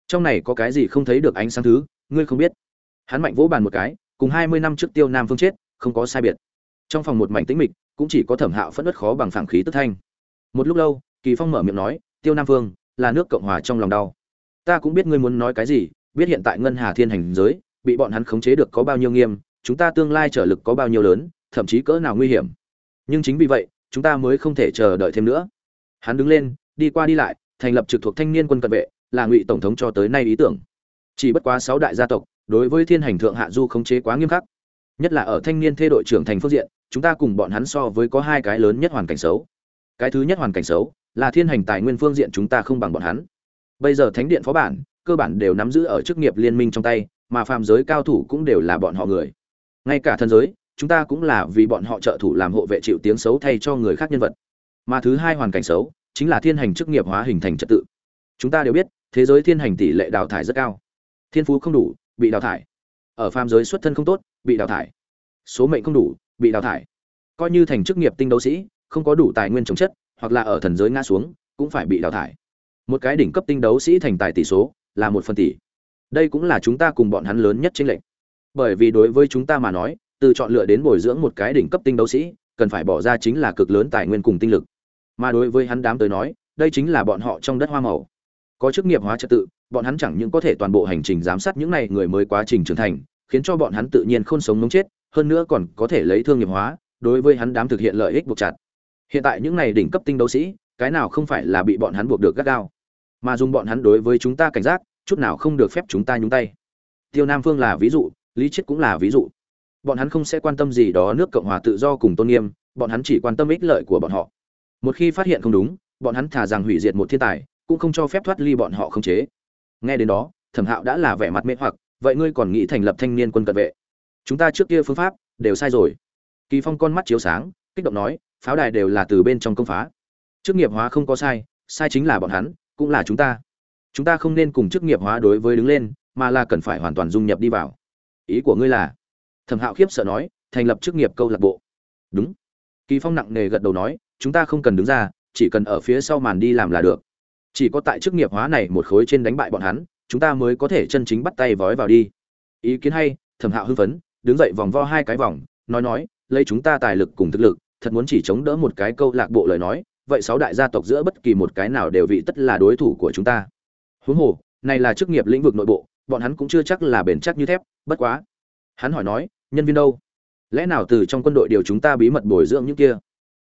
Trong này có cái gì không thấy được ánh sáng thứ, ngươi không biết. Hắn mạnh vỗ bàn một cái, cùng hai mươi năm trước tiêu nam phương chết, không có sai biệt. Trong phòng một mảnh tĩnh mịch, cũng chỉ có thẩm hạo phẫn đất khó bằng phảng khí tức thanh. Một lúc lâu, kỳ phong mở miệng nói, tiêu nam phương, là nước cộng hòa trong lòng đau. Ta cũng biết ngươi muốn nói cái gì, biết hiện tại ngân hà thiên hành giới, bị bọn hắn khống chế được có bao nhiêu nghiêm chúng ta tương lai trở lực có bao nhiêu lớn, thậm chí cỡ nào nguy hiểm. Nhưng chính vì vậy, chúng ta mới không thể chờ đợi thêm nữa. Hắn đứng lên, đi qua đi lại, thành lập trực thuộc thanh niên quân cận vệ, là ngụy tổng thống cho tới nay ý tưởng. Chỉ bất quá sáu đại gia tộc, đối với thiên hành thượng hạ du khống chế quá nghiêm khắc. Nhất là ở thanh niên thê đội trưởng thành phương diện, chúng ta cùng bọn hắn so với có hai cái lớn nhất hoàn cảnh xấu. Cái thứ nhất hoàn cảnh xấu, là thiên hành tài nguyên phương diện chúng ta không bằng bọn hắn. Bây giờ thánh điện phó bản, cơ bản đều nắm giữ ở chức nghiệp liên minh trong tay, mà phàm giới cao thủ cũng đều là bọn họ người ngay cả thân giới, chúng ta cũng là vì bọn họ trợ thủ làm hộ vệ chịu tiếng xấu thay cho người khác nhân vật. Mà thứ hai hoàn cảnh xấu, chính là thiên hành chức nghiệp hóa hình thành trật tự. Chúng ta đều biết, thế giới thiên hành tỷ lệ đào thải rất cao. Thiên phú không đủ, bị đào thải. Ở phàm giới xuất thân không tốt, bị đào thải. Số mệnh không đủ, bị đào thải. Coi như thành chức nghiệp tinh đấu sĩ, không có đủ tài nguyên chống chất, hoặc là ở thần giới ngã xuống, cũng phải bị đào thải. Một cái đỉnh cấp tinh đấu sĩ thành tài tỷ số là một phần tỷ. Đây cũng là chúng ta cùng bọn hắn lớn nhất trên lệnh bởi vì đối với chúng ta mà nói, từ chọn lựa đến bồi dưỡng một cái đỉnh cấp tinh đấu sĩ, cần phải bỏ ra chính là cực lớn tài nguyên cùng tinh lực. Mà đối với hắn đám tới nói, đây chính là bọn họ trong đất hoa màu. Có chức nghiệp hóa trật tự, bọn hắn chẳng những có thể toàn bộ hành trình giám sát những này người mới quá trình trưởng thành, khiến cho bọn hắn tự nhiên không sống nóng chết, hơn nữa còn có thể lấy thương nghiệp hóa, đối với hắn đám thực hiện lợi ích buộc chặt. Hiện tại những này đỉnh cấp tinh đấu sĩ, cái nào không phải là bị bọn hắn buộc được gắt gao? Mà dùng bọn hắn đối với chúng ta cảnh giác, chút nào không được phép chúng ta nhúng tay. Tiêu nam phương là ví dụ lý chết cũng là ví dụ. Bọn hắn không sẽ quan tâm gì đó nước cộng hòa tự do cùng tôn nghiêm, bọn hắn chỉ quan tâm ích lợi của bọn họ. Một khi phát hiện không đúng, bọn hắn thả rằng hủy diệt một thiên tài, cũng không cho phép thoát ly bọn họ không chế. Nghe đến đó, thẩm hạo đã là vẻ mặt mê hoặc, vậy ngươi còn nghĩ thành lập thanh niên quân cận vệ? Chúng ta trước kia phương pháp đều sai rồi. Kỳ phong con mắt chiếu sáng, kích động nói, pháo đài đều là từ bên trong công phá. Chức nghiệp hóa không có sai sai chính là bọn hắn, cũng là chúng ta. Chúng ta không nên cùng chức nghiệp hóa đối với đứng lên, mà là cần phải hoàn toàn dung nhập đi vào ý của ngươi là? Thẩm hạo khiếp sợ nói, thành lập chức nghiệp câu lạc bộ. Đúng. Kỳ phong nặng nề gật đầu nói, chúng ta không cần đứng ra, chỉ cần ở phía sau màn đi làm là được. Chỉ có tại chức nghiệp hóa này một khối trên đánh bại bọn hắn, chúng ta mới có thể chân chính bắt tay vói vào đi. Ý kiến hay, thẩm hạo hưng phấn, đứng dậy vòng vo hai cái vòng, nói nói, lấy chúng ta tài lực cùng thực lực, thật muốn chỉ chống đỡ một cái câu lạc bộ lời nói, vậy sáu đại gia tộc giữa bất kỳ một cái nào đều vị tất là đối thủ của chúng ta. Huống hồ, này là chức nghiệp lĩnh vực nội bộ bọn hắn cũng chưa chắc là bền chắc như thép, bất quá. Hắn hỏi nói, nhân viên đâu? Lẽ nào từ trong quân đội điều chúng ta bí mật bồi dưỡng những kia?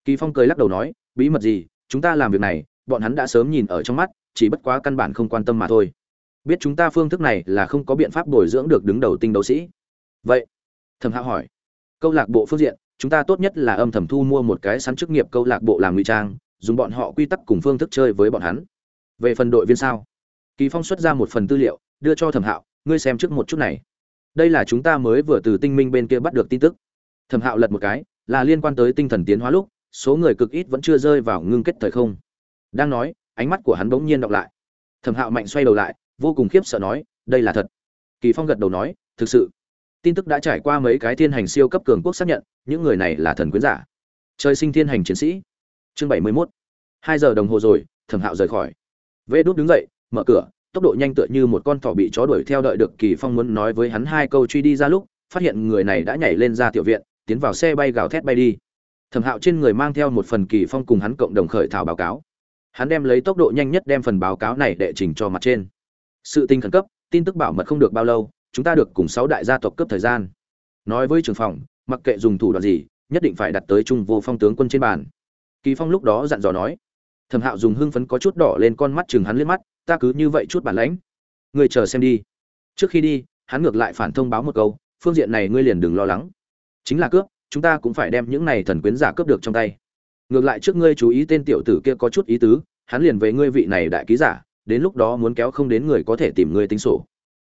Kỳ phong cười lắc đầu nói, bí mật gì? Chúng ta làm việc này, bọn hắn đã sớm nhìn ở trong mắt, chỉ bất quá căn bản không quan tâm mà thôi. Biết chúng ta phương thức này là không có biện pháp bồi dưỡng được đứng đầu tinh đấu sĩ. Vậy? Thẩm hạo hỏi. Câu lạc bộ phương diện, chúng ta tốt nhất là âm thầm thu mua một cái sắn chức nghiệp câu lạc bộ làm ngụy trang, dùng bọn họ quy tắc cùng phương thức chơi với bọn hắn. Về phần đội viên sao? Kỳ phong xuất ra một phần tư liệu đưa cho thẩm hạo, ngươi xem trước một chút này. Đây là chúng ta mới vừa từ tinh minh bên kia bắt được tin tức. Thẩm hạo lật một cái, là liên quan tới tinh thần tiến hóa lúc, số người cực ít vẫn chưa rơi vào ngưng kết thời không. Đang nói, ánh mắt của hắn bỗng nhiên đọc lại. Thẩm hạo mạnh xoay đầu lại, vô cùng khiếp sợ nói, đây là thật. Kỳ phong gật đầu nói, thực sự. Tin tức đã trải qua mấy cái thiên hành siêu cấp cường quốc xác nhận, những người này là thần quyến giả. Trời sinh thiên hành chiến sĩ. Chương bảy mươi 71. hai giờ đồng hồ rồi, thẩm hạo rời khỏi. Vê đốt đứng dậy, mở cửa tốc độ nhanh tựa như một con thỏ bị chó đuổi theo đợi được kỳ phong muốn nói với hắn hai câu truy đi ra lúc, phát hiện người này đã nhảy lên ra tiểu viện, tiến vào xe bay gào thét bay đi. Thẩm hạo trên người mang theo một phần kỳ phong cùng hắn cộng đồng khởi thảo báo cáo. Hắn đem lấy tốc độ nhanh nhất đem phần báo cáo này đệ trình cho mặt trên. Sự tinh khẩn cấp, tin tức bảo mật không được bao lâu, chúng ta được cùng sáu đại gia tộc cấp thời gian. Nói với trưởng phòng, mặc kệ dùng thủ đoạn gì, nhất định phải đặt tới trung vô phong tướng quân trên bàn. Kỳ phong lúc đó dặn dò nói. Thẩm hạo dùng hưng phấn có chút đỏ lên con mắt chừng hắn liếc mắt ta cứ như vậy chút bản lãnh. Người chờ xem đi. Trước khi đi, hắn ngược lại phản thông báo một câu, phương diện này ngươi liền đừng lo lắng. Chính là cướp, chúng ta cũng phải đem những này thần quyến giả cướp được trong tay. Ngược lại trước ngươi chú ý tên tiểu tử kia có chút ý tứ, hắn liền với ngươi vị này đại ký giả, đến lúc đó muốn kéo không đến người có thể tìm ngươi tính sổ.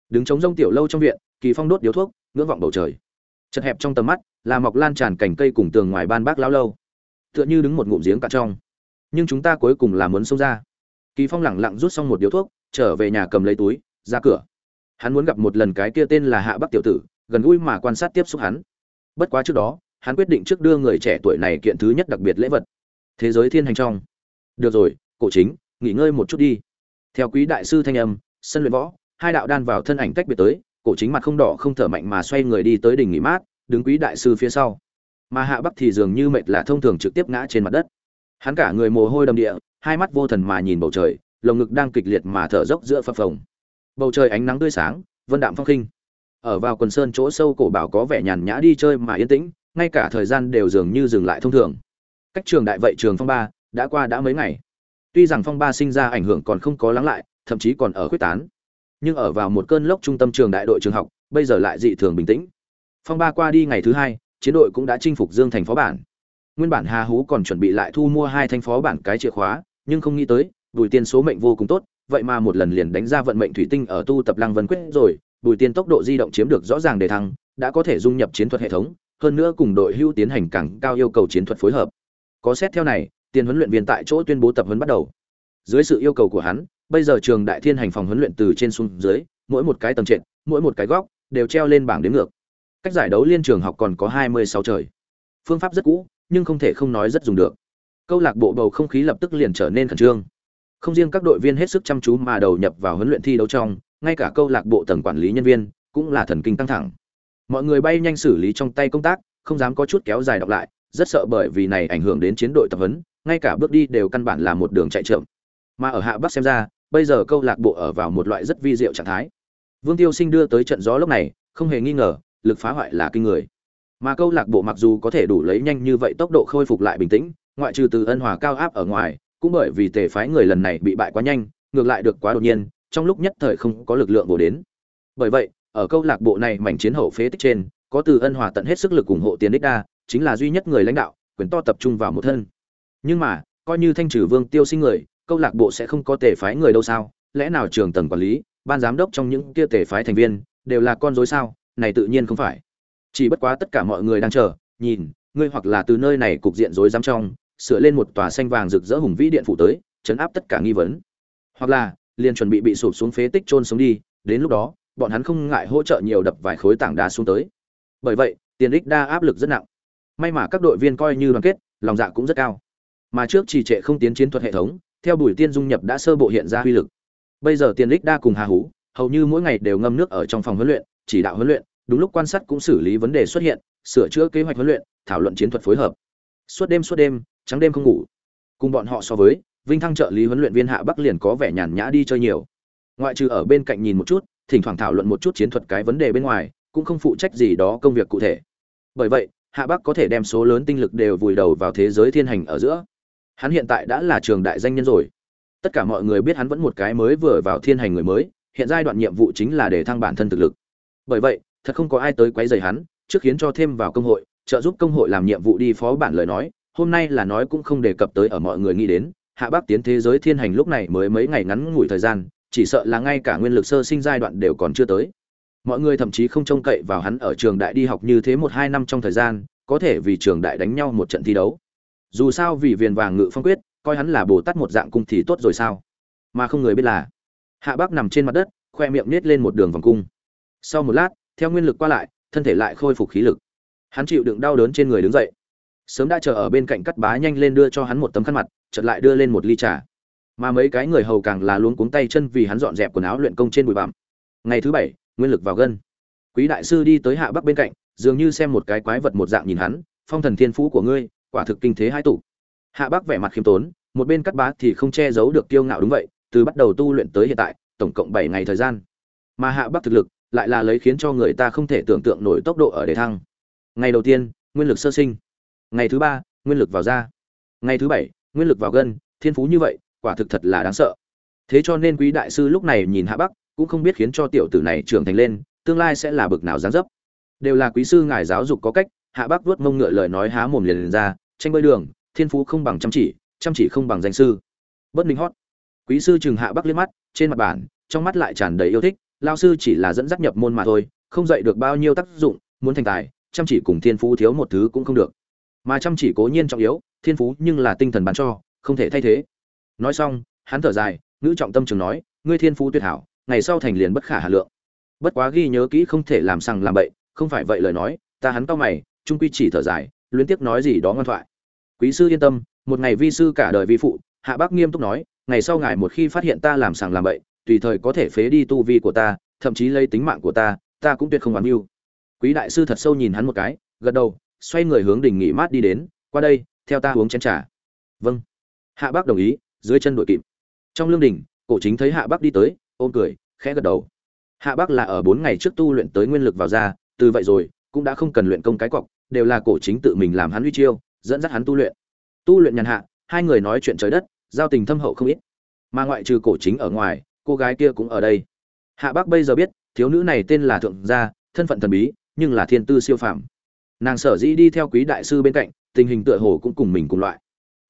Đứng chống rông tiểu lâu trong viện, kỳ phong đốt điếu thuốc, ngưỡng vọng bầu trời. Chật hẹp trong tầm mắt, là mọc lan tràn cành cây cùng tường ngoài ban bác lão lâu. Tựa như đứng một ngụm giếng cạn trong. Nhưng chúng ta cuối cùng là muốn xông ra kỳ phong lẳng lặng rút xong một điếu thuốc, trở về nhà cầm lấy túi, ra cửa. Hắn muốn gặp một lần cái kia tên là hạ bắc tiểu tử, gần gũi mà quan sát tiếp xúc hắn. Bất quá trước đó, hắn quyết định trước đưa người trẻ tuổi này kiện thứ nhất đặc biệt lễ vật. Thế giới thiên hành trong. Được rồi, cổ chính, nghỉ ngơi một chút đi. Theo quý đại sư thanh âm, sân luyện võ, hai đạo đan vào thân ảnh tách biệt tới, cổ chính mặt không đỏ không thở mạnh mà xoay người đi tới đỉnh nghỉ mát, đứng quý đại sư phía sau. Mà hạ bắc thì dường như mệt là thông thường trực tiếp ngã trên mặt đất. Hắn cả người mồ hôi đầm địa hai mắt vô thần mà nhìn bầu trời, lồng ngực đang kịch liệt mà thở dốc giữa phập phồng. Bầu trời ánh nắng tươi sáng, vân đạm phong khinh. Ở vào quần sơn chỗ sâu cổ bảo có vẻ nhàn nhã đi chơi mà yên tĩnh, ngay cả thời gian đều dường như dừng lại thông thường. Cách trường đại vậy trường phong ba, đã qua đã mấy ngày. Tuy rằng phong ba sinh ra ảnh hưởng còn không có lắng lại, thậm chí còn ở khuyết tán. Nhưng ở vào một cơn lốc trung tâm trường đại đội trường học, bây giờ lại dị thường bình tĩnh. Phong ba qua đi ngày thứ hai, chiến đội cũng đã chinh phục dương thành phó bản. Nguyên bản hà hú còn chuẩn bị lại thu mua hai thanh phó bản cái chìa khóa nhưng không nghĩ tới, bùi tiên số mệnh vô cùng tốt, vậy mà một lần liền đánh ra vận mệnh thủy tinh ở tu tập lăng vân quyết rồi, bùi tiên tốc độ di động chiếm được rõ ràng đề thăng, đã có thể dung nhập chiến thuật hệ thống, hơn nữa cùng đội hưu tiến hành càng cao yêu cầu chiến thuật phối hợp. Có xét theo này, tiền huấn luyện viên tại chỗ tuyên bố tập huấn bắt đầu. Dưới sự yêu cầu của hắn, bây giờ trường đại thiên hành phòng huấn luyện từ trên xuống dưới, mỗi một cái tầng trệt, mỗi một cái góc, đều treo lên bảng đến ngược. Cách giải đấu liên trường học còn có hai mươi sáu trời. Phương pháp rất cũ, nhưng không thể không nói rất dùng được câu lạc bộ bầu không khí lập tức liền trở nên khẩn trương. Không riêng các đội viên hết sức chăm chú mà đầu nhập vào huấn luyện thi đấu trong, ngay cả câu lạc bộ tầng quản lý nhân viên cũng là thần kinh căng thẳng. Mọi người bay nhanh xử lý trong tay công tác, không dám có chút kéo dài đọc lại, rất sợ bởi vì này ảnh hưởng đến chiến đội tập huấn, ngay cả bước đi đều căn bản là một đường chạy chậm. Mà ở hạ bắc xem ra, bây giờ câu lạc bộ ở vào một loại rất vi diệu trạng thái. Vương tiêu sinh đưa tới trận gió lúc này, không hề nghi ngờ, lực phá hoại là kinh người. Mà câu lạc bộ mặc dù có thể đủ lấy nhanh như vậy tốc độ khôi phục lại bình tĩnh ngoại trừ từ ân hòa cao áp ở ngoài, cũng bởi vì tề phái người lần này bị bại quá nhanh, ngược lại được quá đột nhiên, trong lúc nhất thời không có lực lượng bổ đến. Bởi vậy, ở câu lạc bộ này mảnh chiến hậu phế tích trên, có từ ân hòa tận hết sức lực ủng hộ tiền đích đa, chính là duy nhất người lãnh đạo, quyền to tập trung vào một thân. Nhưng mà, coi như thanh trừ vương tiêu sinh người, câu lạc bộ sẽ không có tề phái người đâu sao? Lẽ nào trường tầng quản lý, ban giám đốc trong những kia tề phái thành viên, đều là con dối sao? Này tự nhiên không phải. Chỉ bất quá tất cả mọi người đang chờ, nhìn, ngươi hoặc là từ nơi này cục diện rối rắm trong sửa lên một tòa xanh vàng rực rỡ hùng vĩ điện phủ tới, chấn áp tất cả nghi vấn. Hoặc là, liền chuẩn bị bị sụp xuống phế tích trôn sống đi, đến lúc đó, bọn hắn không ngại hỗ trợ nhiều đập vài khối tảng đá xuống tới. Bởi vậy, tiền ích đa áp lực rất nặng. May mà các đội viên coi như đoàn kết, lòng dạ cũng rất cao. Mà trước trì trệ không tiến chiến thuật hệ thống, theo bùi tiên dung nhập đã sơ bộ hiện ra uy lực. Bây giờ tiền ích đa cùng hà hú, hầu như mỗi ngày đều ngâm nước ở trong phòng huấn luyện, chỉ đạo huấn luyện, đúng lúc quan sát cũng xử lý vấn đề xuất hiện, sửa chữa kế hoạch huấn luyện, thảo luận chiến thuật phối hợp. Suốt đêm suốt đêm trắng đêm không ngủ. Cùng bọn họ so với, vinh thăng trợ lý huấn luyện viên hạ bắc liền có vẻ nhàn nhã đi chơi nhiều. Ngoại trừ ở bên cạnh nhìn một chút, thỉnh thoảng thảo luận một chút chiến thuật cái vấn đề bên ngoài, cũng không phụ trách gì đó công việc cụ thể. Bởi vậy, hạ bắc có thể đem số lớn tinh lực đều vùi đầu vào thế giới thiên hành ở giữa. Hắn hiện tại đã là trường đại danh nhân rồi. Tất cả mọi người biết hắn vẫn một cái mới vừa vào thiên hành người mới, hiện giai đoạn nhiệm vụ chính là để thăng bản thân thực lực. Bởi vậy, thật không có ai tới quấy rầy hắn, trước khiến cho thêm vào công hội, trợ giúp công hội làm nhiệm vụ đi phó bản lời nói hôm nay là nói cũng không đề cập tới ở mọi người nghĩ đến, hạ bác tiến thế giới thiên hành lúc này mới mấy ngày ngắn ngủi thời gian, chỉ sợ là ngay cả nguyên lực sơ sinh giai đoạn đều còn chưa tới. Mọi người thậm chí không trông cậy vào hắn ở trường đại đi học như thế một hai năm trong thời gian, có thể vì trường đại đánh nhau một trận thi đấu. Dù sao vì viền vàng ngự phong quyết, coi hắn là bồ tát một dạng cung thì tốt rồi sao? Mà không người biết là, hạ bác nằm trên mặt đất, khoe miệng nết lên một đường vòng cung. Sau một lát, theo nguyên lực qua lại, thân thể lại khôi phục khí lực. Hắn chịu đựng đau đớn trên người đứng dậy sớm đã chờ ở bên cạnh cắt bá nhanh lên đưa cho hắn một tấm khăn mặt, chợt lại đưa lên một ly trà. Mà mấy cái người hầu càng là luống cuống tay chân vì hắn dọn dẹp quần áo luyện công trên bụi bặm. Ngày thứ bảy, nguyên lực vào gân. Quý đại sư đi tới hạ bắc bên cạnh, dường như xem một cái quái vật một dạng nhìn hắn, phong thần thiên phú của ngươi, quả thực kinh thế hai tụ. Hạ bắc vẻ mặt khiêm tốn, một bên cắt bá thì không che giấu được kiêu ngạo đúng vậy, từ bắt đầu tu luyện tới hiện tại, tổng cộng bảy ngày thời gian. Mà hạ bắc thực lực lại là lấy khiến cho người ta không thể tưởng tượng nổi tốc độ ở đề thăng. Ngày đầu tiên, nguyên lực sơ sinh ngày thứ ba nguyên lực vào da. Ngày thứ bảy nguyên lực vào gân. Thiên phú như vậy quả thực thật là đáng sợ. Thế cho nên quý đại sư lúc này nhìn hạ bắc cũng không biết khiến cho tiểu tử này trưởng thành lên tương lai sẽ là bực nào gián dấp. Đều là quý sư ngài giáo dục có cách hạ bắc vuốt mông ngựa lời nói há mồm liền, liền ra tranh bơi đường thiên phú không bằng chăm chỉ chăm chỉ không bằng danh sư. Bất ninh hót. Quý sư chừng hạ bắc liếc mắt trên mặt bản trong mắt lại tràn đầy yêu thích lao sư chỉ là dẫn dắt nhập môn mà thôi không dạy được bao nhiêu tác dụng muốn thành tài chăm chỉ cùng thiên phú thiếu một thứ cũng không được mà chăm chỉ cố nhiên trọng yếu, thiên phú nhưng là tinh thần bán cho, không thể thay thế. Nói xong, hắn thở dài, ngữ trọng tâm trường nói, ngươi thiên phú tuyệt hảo, ngày sau thành liền bất khả hà lượng. Bất quá ghi nhớ kỹ không thể làm sằng làm bậy, không phải vậy lời nói, ta hắn tao mày, trung quy chỉ thở dài, luyến tiếc nói gì đó ngoan thoại. Quý sư yên tâm, một ngày vi sư cả đời vi phụ, hạ bác nghiêm túc nói, ngày sau ngài một khi phát hiện ta làm sằng làm bậy, tùy thời có thể phế đi tu vi của ta, thậm chí lấy tính mạng của ta ta cũng tuyệt không oán mưu quý đại sư thật sâu nhìn hắn một cái, gật đầu xoay người hướng đỉnh nghỉ mát đi đến, qua đây, theo ta uống chén trà. Vâng. Hạ bác đồng ý, dưới chân đội kịp. Trong lương đình, cổ chính thấy hạ bác đi tới, ôm cười, khẽ gật đầu. Hạ bác là ở bốn ngày trước tu luyện tới nguyên lực vào ra, từ vậy rồi, cũng đã không cần luyện công cái cọc, đều là cổ chính tự mình làm hắn uy chiêu, dẫn dắt hắn tu luyện. Tu luyện nhàn hạ, hai người nói chuyện trời đất, giao tình thâm hậu không ít. Mà ngoại trừ cổ chính ở ngoài, cô gái kia cũng ở đây. Hạ bác bây giờ biết, thiếu nữ này tên là thượng gia, thân phận thần bí, nhưng là thiên tư siêu phàm nàng sở dĩ đi theo quý đại sư bên cạnh tình hình tựa hồ cũng cùng mình cùng loại.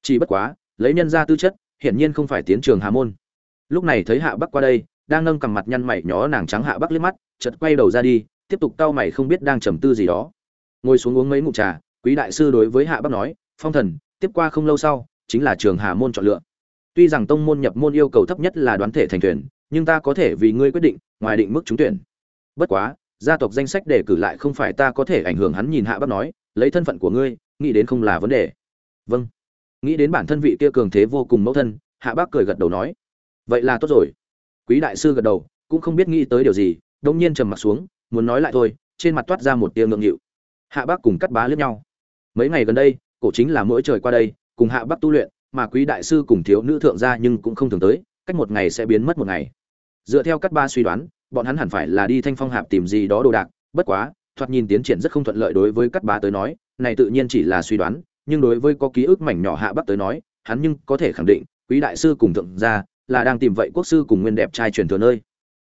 Chỉ bất quá lấy nhân ra tư chất hiển nhiên không phải tiến trường hà môn. Lúc này thấy hạ bắc qua đây đang nâng cằm mặt nhăn mày nhó nàng trắng hạ bắc liếc mắt chợt quay đầu ra đi tiếp tục cau mày không biết đang trầm tư gì đó. Ngồi xuống uống mấy ngụm trà quý đại sư đối với hạ bắc nói phong thần tiếp qua không lâu sau chính là trường hà môn chọn lựa. Tuy rằng tông môn nhập môn yêu cầu thấp nhất là đoán thể thành tuyển, nhưng ta có thể vì ngươi quyết định ngoài định mức trúng tuyển. Bất quá gia tộc danh sách đề cử lại không phải ta có thể ảnh hưởng hắn nhìn hạ bác nói, lấy thân phận của ngươi, nghĩ đến không là vấn đề. Vâng. Nghĩ đến bản thân vị kia cường thế vô cùng mẫu thân, hạ bác cười gật đầu nói. Vậy là tốt rồi. Quý đại sư gật đầu, cũng không biết nghĩ tới điều gì, đông nhiên trầm mặt xuống, muốn nói lại thôi, trên mặt toát ra một tia ngượng nghịu. Hạ bác cùng cắt bá lướt nhau. Mấy ngày gần đây, cổ chính là mỗi trời qua đây, cùng hạ bác tu luyện, mà quý đại sư cùng thiếu nữ thượng gia nhưng cũng không thường tới, cách một ngày sẽ biến mất một ngày. Dựa theo cắt ba suy đoán bọn hắn hẳn phải là đi thanh phong hạp tìm gì đó đồ đạc, bất quá, thoạt nhìn tiến triển rất không thuận lợi đối với cắt bá tới nói, này tự nhiên chỉ là suy đoán, nhưng đối với có ký ức mảnh nhỏ hạ bắc tới nói, hắn nhưng có thể khẳng định, quý đại sư cùng thượng gia là đang tìm vậy quốc sư cùng nguyên đẹp trai truyền thừa nơi.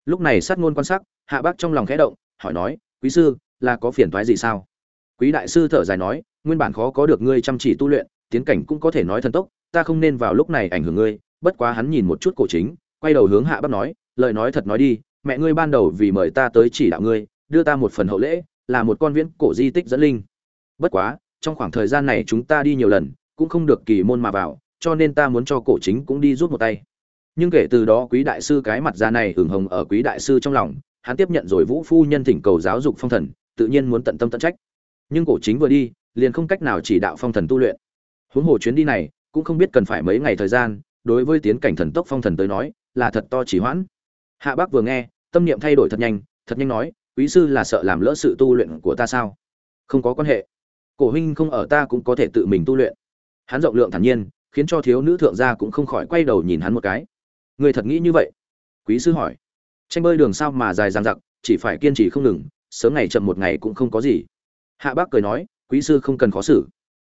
Lúc này sát ngôn quan sát hạ bắc trong lòng khẽ động, hỏi nói, quý sư, là có phiền toái gì sao? Quý đại sư thở dài nói, nguyên bản khó có được ngươi chăm chỉ tu luyện, tiến cảnh cũng có thể nói thần tốc, ta không nên vào lúc này ảnh hưởng ngươi, bất quá hắn nhìn một chút cổ chính, quay đầu hướng hạ bắc nói, lời nói thật nói đi mẹ ngươi ban đầu vì mời ta tới chỉ đạo ngươi, đưa ta một phần hậu lễ, là một con viễn cổ di tích dẫn linh. Bất quá, trong khoảng thời gian này chúng ta đi nhiều lần, cũng không được kỳ môn mà vào, cho nên ta muốn cho cổ chính cũng đi rút một tay. Nhưng kể từ đó quý đại sư cái mặt ra này hưởng hồng ở quý đại sư trong lòng, hắn tiếp nhận rồi vũ phu nhân thỉnh cầu giáo dục phong thần, tự nhiên muốn tận tâm tận trách. Nhưng cổ chính vừa đi, liền không cách nào chỉ đạo phong thần tu luyện. Huống hồ chuyến đi này, cũng không biết cần phải mấy ngày thời gian, đối với tiến cảnh thần tốc phong thần tới nói, là thật to chỉ hoãn. Hạ bác vừa nghe tâm niệm thay đổi thật nhanh thật nhanh nói, quý sư là sợ làm lỡ sự tu luyện của ta sao? Không có quan hệ. Cổ huynh không ở ta cũng có thể tự mình tu luyện. Hắn rộng lượng thản nhiên, khiến cho thiếu nữ thượng gia cũng không khỏi quay đầu nhìn hắn một cái. Người thật nghĩ như vậy? Quý sư hỏi. Tranh bơi đường sao mà dài dằng dặc, chỉ phải kiên trì không ngừng, sớm ngày chậm một ngày cũng không có gì. Hạ bác cười nói, quý sư không cần khó xử.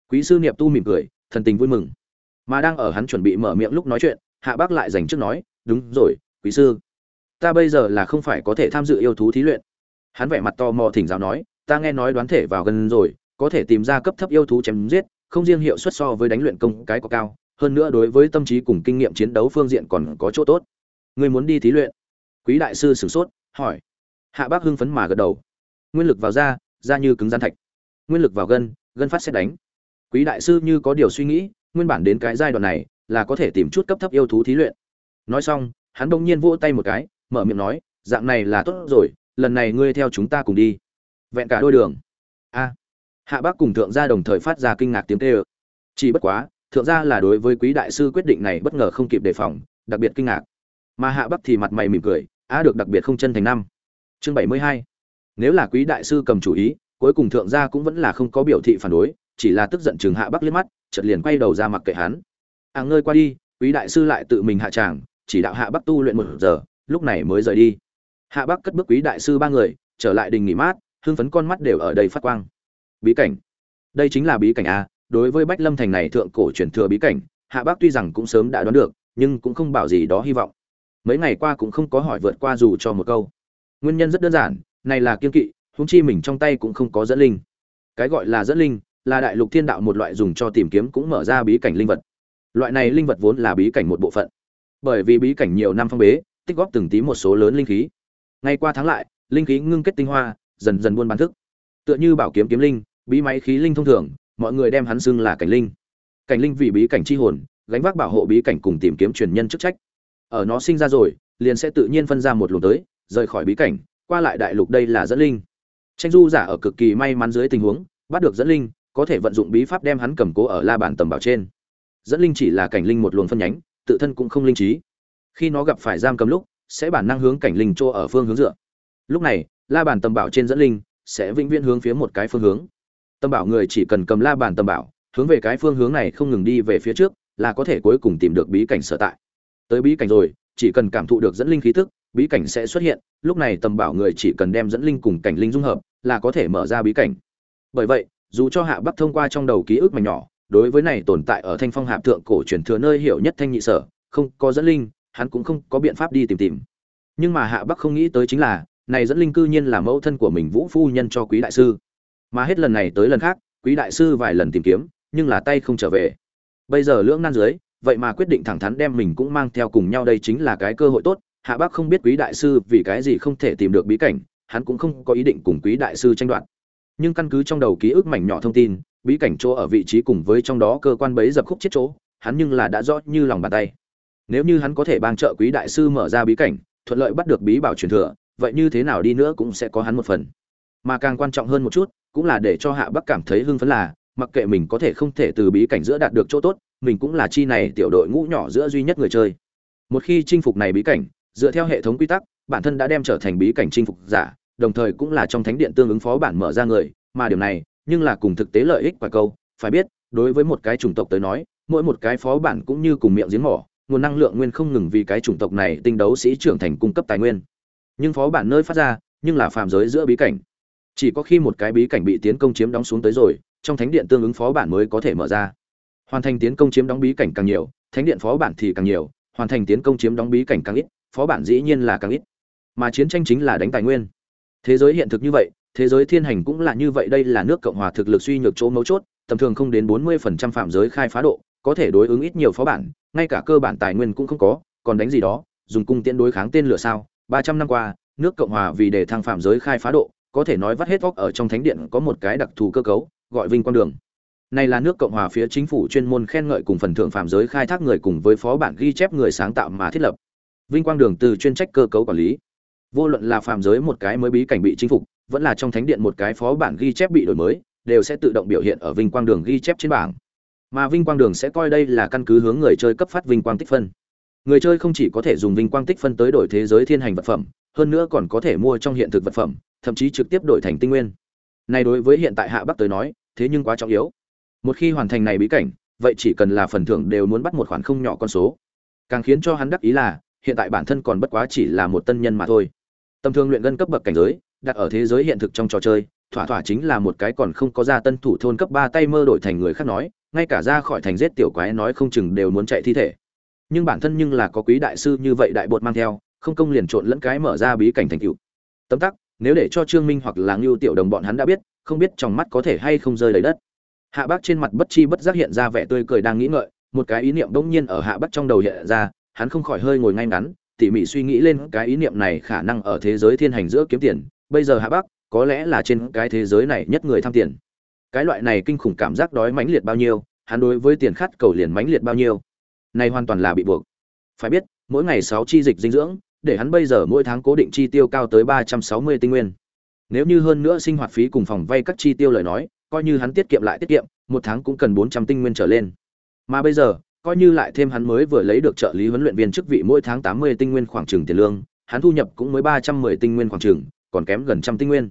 Quý sư niệm tu mỉm cười, thần tình vui mừng. Mà đang ở hắn chuẩn bị mở miệng lúc nói chuyện, hạ bác lại dành trước nói, đúng rồi, quý sư ta bây giờ là không phải có thể tham dự yêu thú thí luyện. Hắn vẻ mặt to mò thỉnh giáo nói, ta nghe nói đoán thể vào gần rồi, có thể tìm ra cấp thấp yêu thú chém giết, không riêng hiệu suất so với đánh luyện công cái có cao, hơn nữa đối với tâm trí cùng kinh nghiệm chiến đấu phương diện còn có chỗ tốt. Người muốn đi thí luyện? Quý đại sư sửng sốt, hỏi. Hạ bác hưng phấn mà gật đầu. Nguyên lực vào da da như cứng gian thạch. Nguyên lực vào gân gân phát xét đánh. Quý đại sư như có điều suy nghĩ, nguyên bản đến cái giai đoạn này là có thể tìm chút cấp thấp yêu thú thí luyện. Nói xong, hắn đông nhiên vỗ tay một cái mở miệng nói, dạng này là tốt rồi, lần này ngươi theo chúng ta cùng đi. Vẹn cả đôi đường. A. Hạ bác cùng thượng gia đồng thời phát ra kinh ngạc tiếng tê ơ chỉ bất quá, thượng gia là đối với quý đại sư quyết định này bất ngờ không kịp đề phòng, đặc biệt kinh ngạc. Mà hạ bắc thì mặt mày mỉm cười, á, được đặc biệt không chân thành năm. Chương bảy mươi hai. Nếu là quý đại sư cầm chủ ý, cuối cùng thượng gia cũng vẫn là không có biểu thị phản đối, chỉ là tức giận chừng hạ bắc liếc mắt, chợt liền quay đầu ra mặc kệ hắn. À ngơi qua đi, quý đại sư lại tự mình hạ tràng, chỉ đạo hạ bắc tu luyện một giờ lúc này mới rời đi. Hạ bắc cất bước quý đại sư ba người, trở lại đình nghỉ mát, hưng phấn con mắt đều ở đây phát quang. Bí cảnh. Đây chính là bí cảnh a, đối với bách lâm thành này thượng cổ truyền thừa bí cảnh, hạ bắc tuy rằng cũng sớm đã đoán được, nhưng cũng không bảo gì đó hy vọng. Mấy ngày qua cũng không có hỏi vượt qua dù cho một câu. Nguyên nhân rất đơn giản, này là kiên kỵ, huống chi mình trong tay cũng không có dẫn linh. Cái gọi là dẫn linh, là đại lục thiên đạo một loại dùng cho tìm kiếm cũng mở ra bí cảnh linh vật. Loại này linh vật vốn là bí cảnh một bộ phận. Bởi vì bí cảnh nhiều năm phong bế tích góp từng tí một số lớn linh khí. Ngay qua tháng lại, linh khí ngưng kết tinh hoa, dần dần buôn bán thức. Tựa như bảo kiếm kiếm linh, bí máy khí linh thông thường, mọi người đem hắn xưng là cảnh linh. Cảnh linh vì bí cảnh chi hồn, gánh vác bảo hộ bí cảnh cùng tìm kiếm truyền nhân chức trách. Ở nó sinh ra rồi, liền sẽ tự nhiên phân ra một luồng tới, rời khỏi bí cảnh, qua lại đại lục đây là dẫn linh. Tranh du giả ở cực kỳ may mắn dưới tình huống, bắt được dẫn linh, có thể vận dụng bí pháp đem hắn cầm cố ở la bàn tầm bảo trên. Dẫn linh chỉ là cảnh linh một luồng phân nhánh, tự thân cũng không linh trí khi nó gặp phải giam cầm lúc, sẽ bản năng hướng cảnh linh chỗ ở phương hướng dựa. Lúc này, la bàn tầm bảo trên dẫn linh sẽ vĩnh viễn hướng phía một cái phương hướng. Tâm bảo người chỉ cần cầm la bàn tầm bảo, hướng về cái phương hướng này không ngừng đi về phía trước, là có thể cuối cùng tìm được bí cảnh sở tại. Tới bí cảnh rồi, chỉ cần cảm thụ được dẫn linh khí tức, bí cảnh sẽ xuất hiện. Lúc này tầm bảo người chỉ cần đem dẫn linh cùng cảnh linh dung hợp, là có thể mở ra bí cảnh. Bởi vậy, dù cho hạ bắc thông qua trong đầu ký ức mảnh nhỏ, đối với này tồn tại ở thanh phong hạp thượng cổ truyền thừa nơi hiểu nhất thanh nhị sở, không có dẫn linh hắn cũng không có biện pháp đi tìm tìm. Nhưng mà hạ bắc không nghĩ tới chính là, này dẫn linh cư nhiên là mẫu thân của mình vũ phu nhân cho quý đại sư. Mà hết lần này tới lần khác, quý đại sư vài lần tìm kiếm, nhưng là tay không trở về. Bây giờ lưỡng nan dưới, vậy mà quyết định thẳng thắn đem mình cũng mang theo cùng nhau đây chính là cái cơ hội tốt. Hạ bác không biết quý đại sư vì cái gì không thể tìm được bí cảnh, hắn cũng không có ý định cùng quý đại sư tranh đoạt. Nhưng căn cứ trong đầu ký ức mảnh nhỏ thông tin, bí cảnh chỗ ở vị trí cùng với trong đó cơ quan bấy dập khúc chết chỗ, hắn nhưng là đã rõ như lòng bàn tay nếu như hắn có thể bang trợ quý đại sư mở ra bí cảnh, thuận lợi bắt được bí bảo truyền thừa, vậy như thế nào đi nữa cũng sẽ có hắn một phần. Mà càng quan trọng hơn một chút, cũng là để cho hạ bắc cảm thấy hưng phấn là, mặc kệ mình có thể không thể từ bí cảnh giữa đạt được chỗ tốt, mình cũng là chi này tiểu đội ngũ nhỏ giữa duy nhất người chơi. Một khi chinh phục này bí cảnh, dựa theo hệ thống quy tắc, bản thân đã đem trở thành bí cảnh chinh phục giả, đồng thời cũng là trong thánh điện tương ứng phó bản mở ra người, mà điều này, nhưng là cùng thực tế lợi ích quả câu, phải biết, đối với một cái chủng tộc tới nói, mỗi một cái phó bản cũng như cùng miệng giếng mỏ nguồn năng lượng nguyên không ngừng vì cái chủng tộc này tinh đấu sĩ trưởng thành cung cấp tài nguyên. Nhưng phó bản nơi phát ra, nhưng là phàm giới giữa bí cảnh. Chỉ có khi một cái bí cảnh bị tiến công chiếm đóng xuống tới rồi, trong thánh điện tương ứng phó bản mới có thể mở ra. Hoàn thành tiến công chiếm đóng bí cảnh càng nhiều, thánh điện phó bản thì càng nhiều, hoàn thành tiến công chiếm đóng bí cảnh càng ít, phó bản dĩ nhiên là càng ít. Mà chiến tranh chính là đánh tài nguyên. Thế giới hiện thực như vậy, thế giới thiên hành cũng là như vậy, đây là nước cộng hòa thực lực suy nhược chỗ mấu chốt, tầm thường không đến bốn mươi phần trăm phạm giới khai phá độ có thể đối ứng ít nhiều phó bản, ngay cả cơ bản tài nguyên cũng không có, còn đánh gì đó, dùng cung tiễn đối kháng tên lửa sao? Ba trăm năm qua, nước cộng hòa vì để thăng phạm giới khai phá độ, có thể nói vắt hết vóc ở trong thánh điện có một cái đặc thù cơ cấu, gọi vinh quang đường. Này là nước cộng hòa phía chính phủ chuyên môn khen ngợi cùng phần thưởng phạm giới khai thác người cùng với phó bản ghi chép người sáng tạo mà thiết lập. Vinh quang đường từ chuyên trách cơ cấu quản lý. Vô luận là phạm giới một cái mới bí cảnh bị chinh phục, vẫn là trong thánh điện một cái phó bản ghi chép bị đổi mới, đều sẽ tự động biểu hiện ở vinh quang đường ghi chép trên bảng mà vinh quang đường sẽ coi đây là căn cứ hướng người chơi cấp phát vinh quang tích phân. Người chơi không chỉ có thể dùng vinh quang tích phân tới đổi thế giới thiên hành vật phẩm, hơn nữa còn có thể mua trong hiện thực vật phẩm, thậm chí trực tiếp đổi thành tinh nguyên. Này đối với hiện tại hạ bắc tới nói, thế nhưng quá trọng yếu. Một khi hoàn thành này bí cảnh, vậy chỉ cần là phần thưởng đều muốn bắt một khoản không nhỏ con số. Càng khiến cho hắn đắc ý là, hiện tại bản thân còn bất quá chỉ là một tân nhân mà thôi. Tầm thường luyện gân cấp bậc cảnh giới, đặt ở thế giới hiện thực trong trò chơi, thỏa thỏa chính là một cái còn không có ra tân thủ thôn cấp ba tay mơ đổi thành người khác nói ngay cả ra khỏi thành giết tiểu quái nói không chừng đều muốn chạy thi thể. Nhưng bản thân nhưng là có quý đại sư như vậy đại bột mang theo, không công liền trộn lẫn cái mở ra bí cảnh thành tựu. Tấm tắc, nếu để cho trương minh hoặc là ngưu tiểu đồng bọn hắn đã biết, không biết trong mắt có thể hay không rơi đầy đất. Hạ bác trên mặt bất chi bất giác hiện ra vẻ tươi cười đang nghĩ ngợi, một cái ý niệm bỗng nhiên ở hạ bác trong đầu hiện ra, hắn không khỏi hơi ngồi ngay ngắn, tỉ mỉ suy nghĩ lên cái ý niệm này khả năng ở thế giới thiên hành giữa kiếm tiền, bây giờ hạ bác có lẽ là trên cái thế giới này nhất người tham tiền cái loại này kinh khủng cảm giác đói mãnh liệt bao nhiêu, hắn đối với tiền khát cầu liền mãnh liệt bao nhiêu. Này hoàn toàn là bị buộc. Phải biết, mỗi ngày sáu chi dịch dinh dưỡng, để hắn bây giờ mỗi tháng cố định chi tiêu cao tới ba trăm sáu mươi tinh nguyên. Nếu như hơn nữa sinh hoạt phí cùng phòng vay các chi tiêu lời nói, coi như hắn tiết kiệm lại tiết kiệm, một tháng cũng cần bốn trăm tinh nguyên trở lên. Mà bây giờ, coi như lại thêm hắn mới vừa lấy được trợ lý huấn luyện viên chức vị mỗi tháng tám mươi tinh nguyên khoảng trừng tiền lương, hắn thu nhập cũng mới ba trăm mười tinh nguyên khoảng trừng còn kém gần trăm tinh nguyên.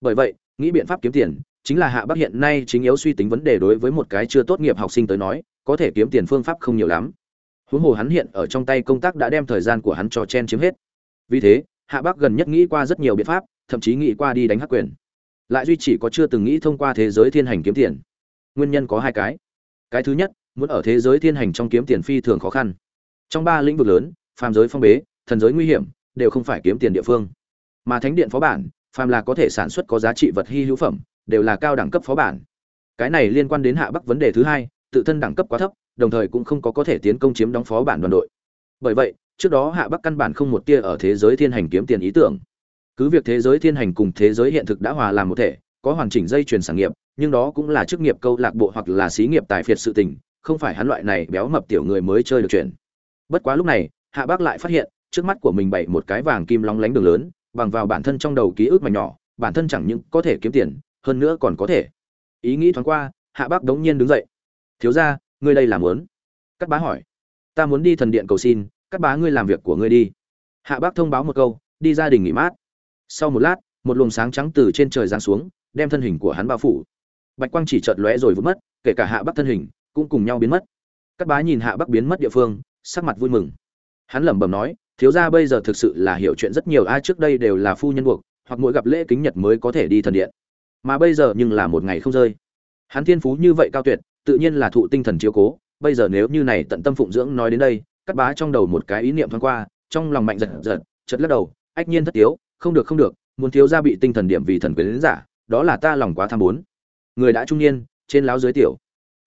Bởi vậy, nghĩ biện pháp kiếm tiền chính là hạ bắc hiện nay chính yếu suy tính vấn đề đối với một cái chưa tốt nghiệp học sinh tới nói, có thể kiếm tiền phương pháp không nhiều lắm. Huống hồ hắn hiện ở trong tay công tác đã đem thời gian của hắn cho chen chiếm hết. Vì thế, hạ bắc gần nhất nghĩ qua rất nhiều biện pháp, thậm chí nghĩ qua đi đánh hắc quyền. Lại duy chỉ có chưa từng nghĩ thông qua thế giới thiên hành kiếm tiền. Nguyên nhân có hai cái. Cái thứ nhất, muốn ở thế giới thiên hành trong kiếm tiền phi thường khó khăn. Trong ba lĩnh vực lớn, phàm giới phong bế, thần giới nguy hiểm, đều không phải kiếm tiền địa phương. Mà thánh điện phó bản, phàm là có thể sản xuất có giá trị vật hy hữu phẩm đều là cao đẳng cấp phó bản. Cái này liên quan đến hạ bắc vấn đề thứ hai, tự thân đẳng cấp quá thấp, đồng thời cũng không có có thể tiến công chiếm đóng phó bản đoàn đội. Bởi vậy, trước đó hạ bắc căn bản không một tia ở thế giới thiên hành kiếm tiền ý tưởng. Cứ việc thế giới thiên hành cùng thế giới hiện thực đã hòa làm một thể, có hoàn chỉnh dây chuyền sản nghiệp, nhưng đó cũng là chức nghiệp câu lạc bộ hoặc là xí nghiệp tài phiệt sự tình, không phải hắn loại này béo mập tiểu người mới chơi được chuyện. Bất quá lúc này, hạ bác lại phát hiện, trước mắt của mình bày một cái vàng kim long lánh đường lớn, bằng vào bản thân trong đầu ký ức mà nhỏ, bản thân chẳng những có thể kiếm tiền hơn nữa còn có thể. Ý nghĩ thoáng qua, hạ bác đống nhiên đứng dậy. Thiếu gia, ngươi đây làm muốn? Cắt bá hỏi. Ta muốn đi thần điện cầu xin cắt bá ngươi làm việc của ngươi đi. Hạ bác thông báo một câu, đi gia đình nghỉ mát. Sau một lát, một luồng sáng trắng từ trên trời giáng xuống, đem thân hình của hắn bao phủ. Bạch quang chỉ chợt lóe rồi vụt mất, kể cả hạ bắc thân hình cũng cùng nhau biến mất. Cát bá nhìn hạ bắc biến mất địa phương, sắc mặt vui mừng. Hắn lẩm bẩm nói, thiếu gia bây giờ thực sự là hiểu chuyện rất nhiều ai trước đây đều là phu nhân buộc, hoặc mỗi gặp lễ kính nhật mới có thể đi thần điện mà bây giờ nhưng là một ngày không rơi. Hắn thiên phú như vậy cao tuyệt, tự nhiên là thụ tinh thần chiếu cố. Bây giờ nếu như này tận tâm phụng dưỡng nói đến đây, cắt bá trong đầu một cái ý niệm thoáng qua, trong lòng mạnh giật giật chật lắc đầu, ách nhiên thất tiếu, không được không được, muốn thiếu gia bị tinh thần điểm vì thần quyến giả, đó là ta lòng quá tham muốn. Người đã trung niên, trên láo dưới tiểu.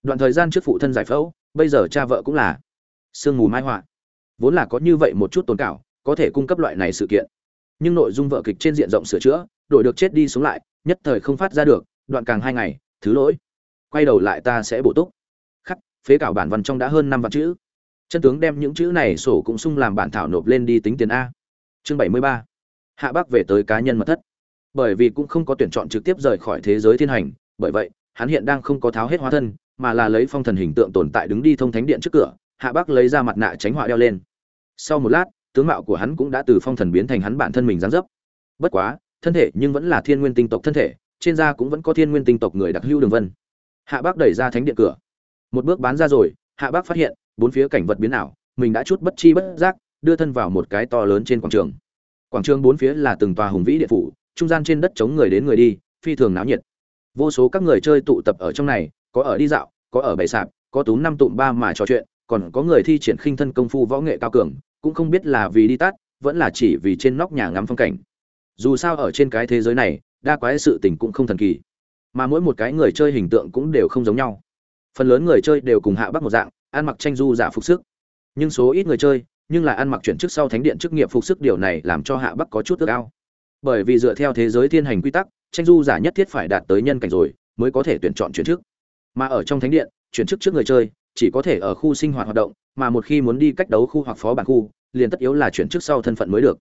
Đoạn thời gian trước phụ thân giải phẫu, bây giờ cha vợ cũng là sương mù mai họa. Vốn là có như vậy một chút tồn cảo, có thể cung cấp loại này sự kiện. Nhưng nội dung vợ kịch trên diện rộng sửa chữa, đổi được chết đi xuống lại nhất thời không phát ra được, đoạn càng hai ngày, thứ lỗi. Quay đầu lại ta sẽ bổ túc. Khắc, phế cảo bản văn trong đã hơn năm vạn chữ. Chân tướng đem những chữ này sổ cũng sung làm bản thảo nộp lên đi tính tiền a. Chương bảy mươi ba. Hạ bác về tới cá nhân mật thất. Bởi vì cũng không có tuyển chọn trực tiếp rời khỏi thế giới thiên hành, bởi vậy, hắn hiện đang không có tháo hết hóa thân, mà là lấy phong thần hình tượng tồn tại đứng đi thông thánh điện trước cửa, hạ bác lấy ra mặt nạ tránh họa đeo lên. Sau một lát, tướng mạo của hắn cũng đã từ phong thần biến thành hắn bản thân mình dáng dấp. Bất quá thân thể nhưng vẫn là thiên nguyên tinh tộc thân thể, trên da cũng vẫn có thiên nguyên tinh tộc người đặc hữu đường vân. Hạ bác đẩy ra thánh điện cửa. Một bước bán ra rồi, hạ bác phát hiện, bốn phía cảnh vật biến ảo, mình đã chút bất chi bất giác, đưa thân vào một cái to lớn trên quảng trường. Quảng trường bốn phía là từng tòa hùng vĩ địa phủ, trung gian trên đất chống người đến người đi, phi thường náo nhiệt. Vô số các người chơi tụ tập ở trong này, có ở đi dạo, có ở bày sạp, có túm năm tụm ba mà trò chuyện, còn có người thi triển khinh thân công phu võ nghệ cao cường, cũng không biết là vì đi tắt, vẫn là chỉ vì trên nóc nhà ngắm phong cảnh dù sao ở trên cái thế giới này, đa quái sự tình cũng không thần kỳ. Mà mỗi một cái người chơi hình tượng cũng đều không giống nhau. Phần lớn người chơi đều cùng hạ bắc một dạng, ăn mặc tranh du giả phục sức. Nhưng số ít người chơi, nhưng lại ăn mặc chuyển chức sau thánh điện chức nghiệp phục sức, điều này làm cho hạ bắc có chút ước ao. Bởi vì dựa theo thế giới thiên hành quy tắc, tranh du giả nhất thiết phải đạt tới nhân cảnh rồi, mới có thể tuyển chọn chuyển chức. Mà ở trong thánh điện, chuyển chức trước người chơi, chỉ có thể ở khu sinh hoạt hoạt động, mà một khi muốn đi cách đấu khu hoặc phó bản khu, liền tất yếu là chuyển chức sau thân phận mới được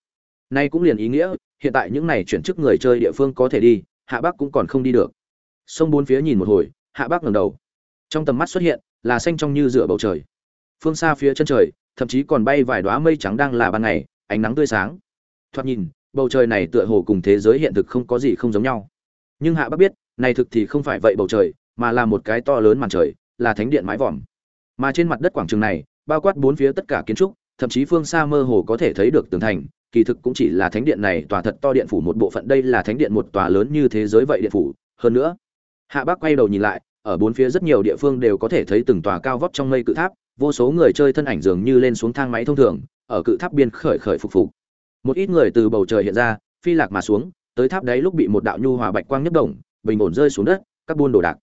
nay cũng liền ý nghĩa, hiện tại những này chuyển chức người chơi địa phương có thể đi, hạ bắc cũng còn không đi được. Sông bốn phía nhìn một hồi, hạ bắc ngẩng đầu. Trong tầm mắt xuất hiện, là xanh trong như rửa bầu trời. Phương xa phía chân trời, thậm chí còn bay vài đóa mây trắng đang là ban ngày, ánh nắng tươi sáng. Thoạt nhìn, bầu trời này tựa hồ cùng thế giới hiện thực không có gì không giống nhau. Nhưng hạ bắc biết, này thực thì không phải vậy bầu trời, mà là một cái to lớn màn trời, là thánh điện mái vòm. Mà trên mặt đất quảng trường này, bao quát bốn phía tất cả kiến trúc, thậm chí phương xa mơ hồ có thể thấy được tường thành kỳ thực cũng chỉ là thánh điện này tòa thật to điện phủ một bộ phận, đây là thánh điện một tòa lớn như thế giới vậy điện phủ. Hơn nữa, hạ bác quay đầu nhìn lại, ở bốn phía rất nhiều địa phương đều có thể thấy từng tòa cao vóc trong mây cự tháp, vô số người chơi thân ảnh dường như lên xuống thang máy thông thường, ở cự tháp biên khởi khởi phục phục. Một ít người từ bầu trời hiện ra, phi lạc mà xuống, tới tháp đấy lúc bị một đạo nhu hòa bạch quang nhấp động, bình ổn rơi xuống đất, các buôn đồ đạc.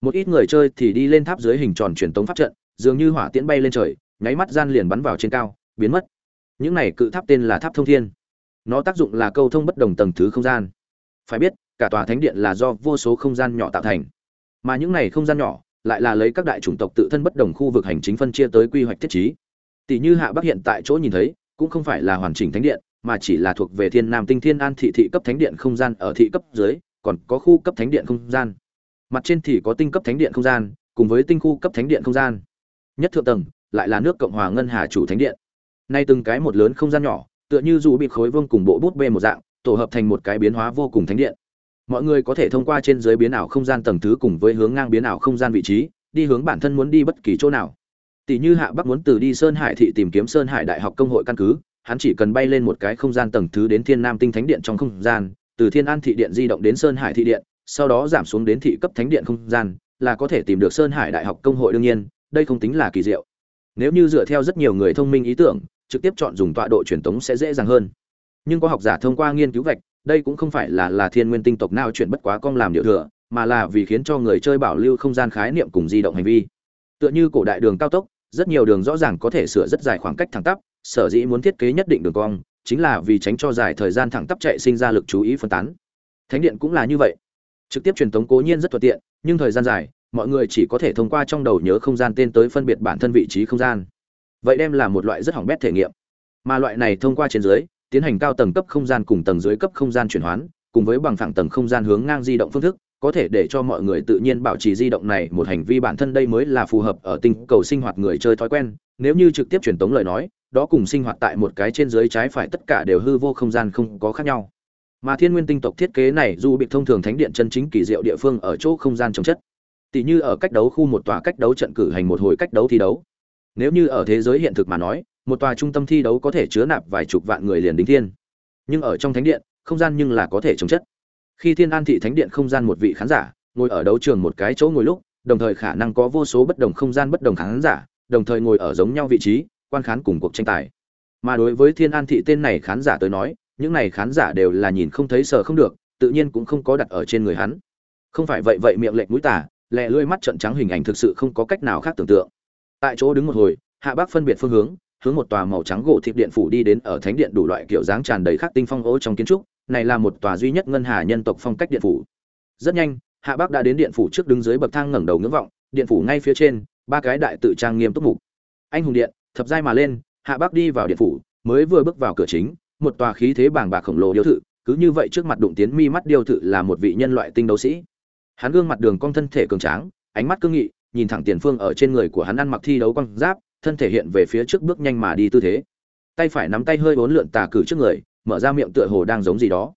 Một ít người chơi thì đi lên tháp dưới hình tròn truyền tống pháp trận, dường như hỏa tiễn bay lên trời, nháy mắt gian liền bắn vào trên cao, biến mất những này cự tháp tên là tháp thông thiên. Nó tác dụng là câu thông bất đồng tầng thứ không gian. Phải biết, cả tòa thánh điện là do vô số không gian nhỏ tạo thành. Mà những này không gian nhỏ lại là lấy các đại chủng tộc tự thân bất đồng khu vực hành chính phân chia tới quy hoạch thiết trí. Tỷ như hạ bắc hiện tại chỗ nhìn thấy, cũng không phải là hoàn chỉnh thánh điện, mà chỉ là thuộc về thiên nam tinh thiên an thị thị cấp thánh điện không gian ở thị cấp dưới, còn có khu cấp thánh điện không gian. Mặt trên thì có tinh cấp thánh điện không gian, cùng với tinh khu cấp thánh điện không gian. Nhất thượng tầng lại là nước cộng hòa ngân hà chủ thánh điện nay từng cái một lớn không gian nhỏ, tựa như dù bị khối vương cùng bộ bút bê một dạng, tổ hợp thành một cái biến hóa vô cùng thánh điện. Mọi người có thể thông qua trên dưới biến ảo không gian tầng thứ cùng với hướng ngang biến ảo không gian vị trí, đi hướng bản thân muốn đi bất kỳ chỗ nào. Tỷ như hạ bắc muốn từ đi sơn hải thị tìm kiếm sơn hải đại học công hội căn cứ, hắn chỉ cần bay lên một cái không gian tầng thứ đến thiên nam tinh thánh điện trong không gian, từ thiên an thị điện di động đến sơn hải thị điện, sau đó giảm xuống đến thị cấp thánh điện không gian, là có thể tìm được sơn hải đại học công hội đương nhiên, đây không tính là kỳ diệu. Nếu như dựa theo rất nhiều người thông minh ý tưởng trực tiếp chọn dùng tọa độ truyền tống sẽ dễ dàng hơn. Nhưng có học giả thông qua nghiên cứu vạch, đây cũng không phải là là thiên nguyên tinh tộc nào chuyển bất quá cong làm điều thừa, mà là vì khiến cho người chơi bảo lưu không gian khái niệm cùng di động hành vi. Tựa như cổ đại đường cao tốc, rất nhiều đường rõ ràng có thể sửa rất dài khoảng cách thẳng tắp, sở dĩ muốn thiết kế nhất định đường cong, chính là vì tránh cho dài thời gian thẳng tắp chạy sinh ra lực chú ý phân tán. Thánh điện cũng là như vậy. Trực tiếp truyền tống cố nhiên rất thuận tiện, nhưng thời gian dài, mọi người chỉ có thể thông qua trong đầu nhớ không gian tên tới phân biệt bản thân vị trí không gian vậy đem là một loại rất hỏng bét thể nghiệm. Mà loại này thông qua trên dưới, tiến hành cao tầng cấp không gian cùng tầng dưới cấp không gian chuyển hoán, cùng với bằng phẳng tầng không gian hướng ngang di động phương thức, có thể để cho mọi người tự nhiên bảo trì di động này một hành vi bản thân đây mới là phù hợp ở tinh cầu sinh hoạt người chơi thói quen. Nếu như trực tiếp truyền tống lời nói, đó cùng sinh hoạt tại một cái trên dưới trái phải tất cả đều hư vô không gian không có khác nhau. Mà thiên nguyên tinh tộc thiết kế này dù bị thông thường thánh điện chân chính kỳ diệu địa phương ở chỗ không gian trồng chất. Tỷ như ở cách đấu khu một tòa cách đấu trận cử hành một hồi cách đấu thi đấu nếu như ở thế giới hiện thực mà nói, một tòa trung tâm thi đấu có thể chứa nạp vài chục vạn người liền đính thiên. Nhưng ở trong thánh điện, không gian nhưng là có thể trồng chất. Khi thiên an thị thánh điện không gian một vị khán giả, ngồi ở đấu trường một cái chỗ ngồi lúc, đồng thời khả năng có vô số bất đồng không gian bất đồng khán giả, đồng thời ngồi ở giống nhau vị trí, quan khán cùng cuộc tranh tài. Mà đối với thiên an thị tên này khán giả tới nói, những này khán giả đều là nhìn không thấy sợ không được, tự nhiên cũng không có đặt ở trên người hắn. Không phải vậy vậy miệng lệnh mũi tả lẹ lưỡi mắt trận trắng hình ảnh thực sự không có cách nào khác tưởng tượng tại chỗ đứng một hồi, hạ bác phân biệt phương hướng hướng một tòa màu trắng gỗ thịt điện phủ đi đến ở thánh điện đủ loại kiểu dáng tràn đầy khắc tinh phong ố trong kiến trúc, này là một tòa duy nhất ngân hà nhân tộc phong cách điện phủ. Rất nhanh, hạ bác đã đến điện phủ trước đứng dưới bậc thang ngẩng đầu ngưỡng vọng, điện phủ ngay phía trên, ba cái đại tự trang nghiêm túc mục. Anh hùng điện, thập giai mà lên, hạ bác đi vào điện phủ, mới vừa bước vào cửa chính, một tòa khí thế bàng bạc khổng lồ điêu thự, cứ như vậy trước mặt đụng tiến mi mắt điêu thự là một vị nhân loại tinh đấu sĩ. Hắn gương mặt đường cong thân thể cường tráng, ánh mắt cương nghị nhìn thẳng tiền phương ở trên người của hắn ăn mặc thi đấu quăng giáp, thân thể hiện về phía trước bước nhanh mà đi tư thế. Tay phải nắm tay hơi bốn lượn tà cử trước người, mở ra miệng tựa hồ đang giống gì đó.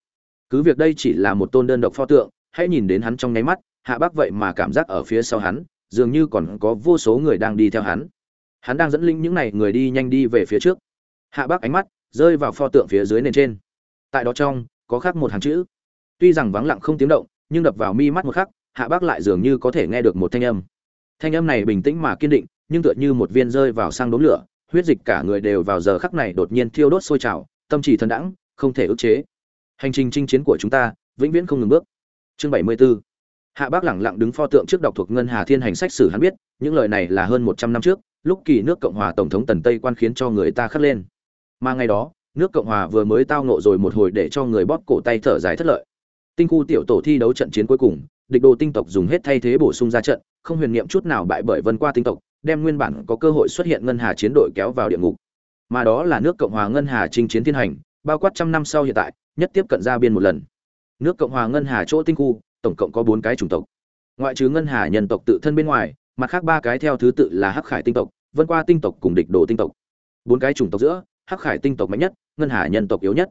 Cứ việc đây chỉ là một tôn đơn độc pho tượng, hãy nhìn đến hắn trong nháy mắt, hạ bác vậy mà cảm giác ở phía sau hắn, dường như còn có vô số người đang đi theo hắn. Hắn đang dẫn linh những này người đi nhanh đi về phía trước. Hạ bác ánh mắt rơi vào pho tượng phía dưới nền trên. Tại đó trong, có khắc một hàng chữ. Tuy rằng vắng lặng không tiếng động, nhưng đập vào mi mắt một khắc, hạ bác lại dường như có thể nghe được một thanh âm thanh âm này bình tĩnh mà kiên định, nhưng tựa như một viên rơi vào sang đống lửa, huyết dịch cả người đều vào giờ khắc này đột nhiên thiêu đốt sôi trào, tâm trí thần đãng, không thể ức chế. Hành trình chinh chiến của chúng ta vĩnh viễn không ngừng bước. Chương bảy mươi 74 hạ bác lẳng lặng đứng pho tượng trước đọc thuộc ngân hà thiên hành sách sử hắn biết, những lời này là hơn một trăm năm trước, lúc kỳ nước cộng hòa tổng thống tần tây quan khiến cho người ta khắc lên. Mà ngày đó, nước cộng hòa vừa mới tao nộ rồi một hồi để cho người bóp cổ tay thở dài thất lợi. Tinh khu tiểu tổ thi đấu trận chiến cuối cùng địch đồ tinh tộc dùng hết thay thế bổ sung ra trận, không huyền niệm chút nào bại bởi vân qua tinh tộc, đem nguyên bản có cơ hội xuất hiện ngân hà chiến đội kéo vào địa ngục. Mà đó là nước cộng hòa ngân hà chinh chiến thiên hành, bao quát trăm năm sau hiện tại, nhất tiếp cận ra biên một lần. Nước cộng hòa ngân hà chỗ tinh khu, tổng cộng có bốn cái chủng tộc. Ngoại trừ ngân hà nhân tộc tự thân bên ngoài, mặt khác ba cái theo thứ tự là hắc khải tinh tộc, vân qua tinh tộc cùng địch đồ tinh tộc. Bốn cái chủng tộc giữa, hắc khải tinh tộc mạnh nhất, ngân hà nhân tộc yếu nhất.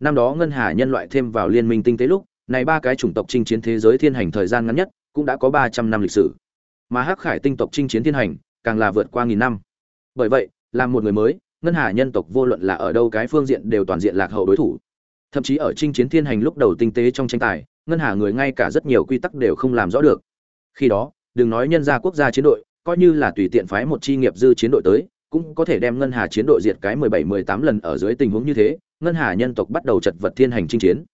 Năm đó ngân hà nhân loại thêm vào liên minh tinh tế lúc này ba cái chủng tộc chinh chiến thế giới thiên hành thời gian ngắn nhất, cũng đã có ba trăm năm lịch sử. Mà hắc khải tinh tộc chinh chiến thiên hành, càng là vượt qua nghìn năm. Bởi vậy, làm một người mới, ngân hà nhân tộc vô luận là ở đâu cái phương diện đều toàn diện lạc hậu đối thủ. Thậm chí ở chinh chiến thiên hành lúc đầu tinh tế trong tranh tài, ngân hà người ngay cả rất nhiều quy tắc đều không làm rõ được. Khi đó, đừng nói nhân gia quốc gia chiến đội, coi như là tùy tiện phái một chi nghiệp dư chiến đội tới, cũng có thể đem ngân hà chiến đội diệt cái mười bảy, mười tám lần ở dưới tình huống như thế, ngân hà nhân tộc bắt đầu chật vật thiên hành chinh chiến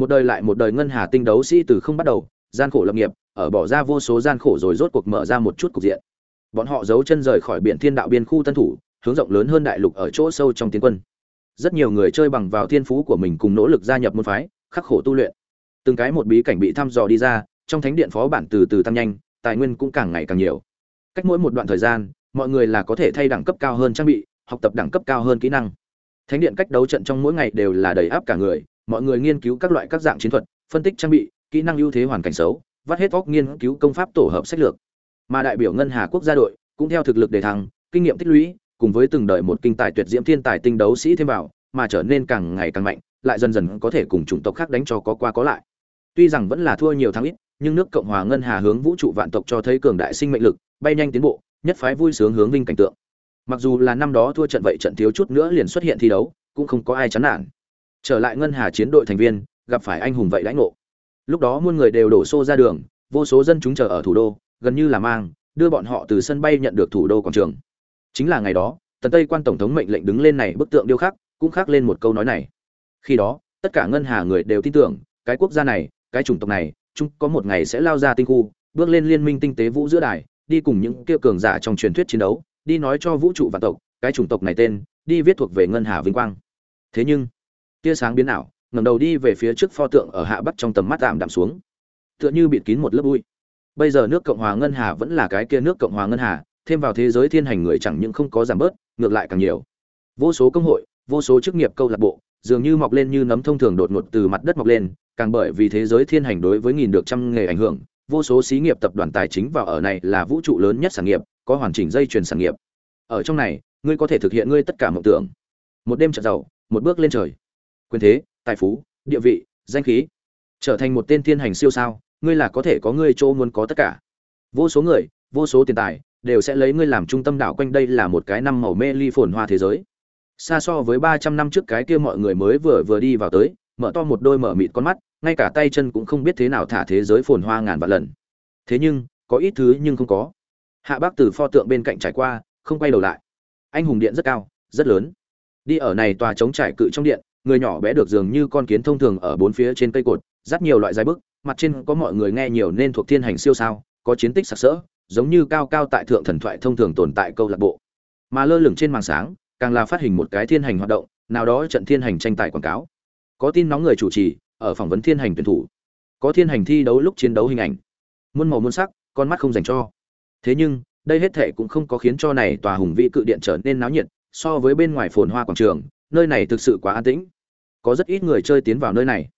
một đời lại một đời ngân hà tinh đấu sĩ từ không bắt đầu, gian khổ lập nghiệp, ở bỏ ra vô số gian khổ rồi rốt cuộc mở ra một chút cục diện. Bọn họ giấu chân rời khỏi biển thiên đạo biên khu tân thủ, hướng rộng lớn hơn đại lục ở chỗ sâu trong tiến quân. Rất nhiều người chơi bằng vào thiên phú của mình cùng nỗ lực gia nhập môn phái, khắc khổ tu luyện. Từng cái một bí cảnh bị thăm dò đi ra, trong thánh điện phó bản từ từ tăng nhanh, tài nguyên cũng càng ngày càng nhiều. Cách mỗi một đoạn thời gian, mọi người là có thể thay đẳng cấp cao hơn trang bị, học tập đẳng cấp cao hơn kỹ năng. Thánh điện cách đấu trận trong mỗi ngày đều là đầy áp cả người mọi người nghiên cứu các loại các dạng chiến thuật, phân tích trang bị, kỹ năng ưu thế hoàn cảnh xấu, vắt hết óc nghiên cứu công pháp tổ hợp sách lược. Mà đại biểu ngân hà quốc gia đội cũng theo thực lực đề thăng, kinh nghiệm tích lũy, cùng với từng đợi một kinh tài tuyệt diễm thiên tài tinh đấu sĩ thêm vào, mà trở nên càng ngày càng mạnh, lại dần dần có thể cùng chủng tộc khác đánh cho có qua có lại. Tuy rằng vẫn là thua nhiều thắng ít, nhưng nước cộng hòa ngân hà hướng vũ trụ vạn tộc cho thấy cường đại sinh mệnh lực, bay nhanh tiến bộ, nhất phái vui sướng hướng vinh cảnh tượng. Mặc dù là năm đó thua trận vậy trận thiếu chút nữa liền xuất hiện thi đấu, cũng không có ai chán nản trở lại ngân hà chiến đội thành viên, gặp phải anh hùng vậy lãnh ngộ. Lúc đó muôn người đều đổ xô ra đường, vô số dân chúng chờ ở thủ đô, gần như là mang, đưa bọn họ từ sân bay nhận được thủ đô quảng trường. Chính là ngày đó, tần tây quan tổng thống mệnh lệnh đứng lên này bức tượng điêu khắc, cũng khắc lên một câu nói này. Khi đó, tất cả ngân hà người đều tin tưởng, cái quốc gia này, cái chủng tộc này chúng có một ngày sẽ lao ra tinh khu, bước lên liên minh tinh tế vũ giữa đài, đi cùng những kia cường giả trong truyền thuyết chiến đấu, đi nói cho vũ trụ và tộc, cái chủng tộc này tên, đi viết thuộc về ngân hà vinh quang. Thế nhưng tia sáng biến ảo, ngẩng đầu đi về phía trước pho tượng ở hạ bắc trong tầm mắt tạm đạm xuống. Tựa như bịt kín một lớp bụi. Bây giờ nước cộng hòa ngân hà vẫn là cái kia nước cộng hòa ngân hà, thêm vào thế giới thiên hành người chẳng những không có giảm bớt, ngược lại càng nhiều. Vô số công hội, vô số chức nghiệp câu lạc bộ, dường như mọc lên như nấm thông thường đột ngột từ mặt đất mọc lên, càng bởi vì thế giới thiên hành đối với nghìn được trăm nghề ảnh hưởng, vô số xí nghiệp tập đoàn tài chính vào ở này là vũ trụ lớn nhất sản nghiệp, có hoàn chỉnh dây chuyền sản nghiệp. Ở trong này, ngươi có thể thực hiện ngươi tất cả mộng tưởng. Một đêm trở giàu, một bước lên trời quyền thế, tài phú, địa vị, danh khí. Trở thành một tên thiên hành siêu sao, ngươi là có thể có ngươi chỗ muốn có tất cả. Vô số người, vô số tiền tài, đều sẽ lấy ngươi làm trung tâm đảo quanh đây là một cái năm màu mê ly phồn hoa thế giới. Xa so với ba trăm năm trước cái kia mọi người mới vừa vừa đi vào tới, mở to một đôi mở mịt con mắt, ngay cả tay chân cũng không biết thế nào thả thế giới phồn hoa ngàn vạn lần. Thế nhưng, có ít thứ nhưng không có. Hạ bác từ pho tượng bên cạnh trải qua, không quay đầu lại. Anh hùng điện rất cao, rất lớn. Đi ở này tòa chống trải cự trong điện người nhỏ bé được dường như con kiến thông thường ở bốn phía trên cây cột, rất nhiều loại dài bức mặt trên có mọi người nghe nhiều nên thuộc thiên hành siêu sao, có chiến tích sặc sỡ, giống như cao cao tại thượng thần thoại thông thường tồn tại câu lạc bộ. Mà lơ lửng trên màn sáng, càng là phát hình một cái thiên hành hoạt động, nào đó trận thiên hành tranh tài quảng cáo. Có tin nóng người chủ trì, ở phỏng vấn thiên hành tuyển thủ. Có thiên hành thi đấu lúc chiến đấu hình ảnh. Muôn màu muôn sắc, con mắt không dành cho. Thế nhưng, đây hết thể cũng không có khiến cho này tòa hùng vĩ cự điện trở nên náo nhiệt, so với bên ngoài phồn hoa quảng trường, nơi này thực sự quá an tĩnh có rất ít người chơi tiến vào nơi này.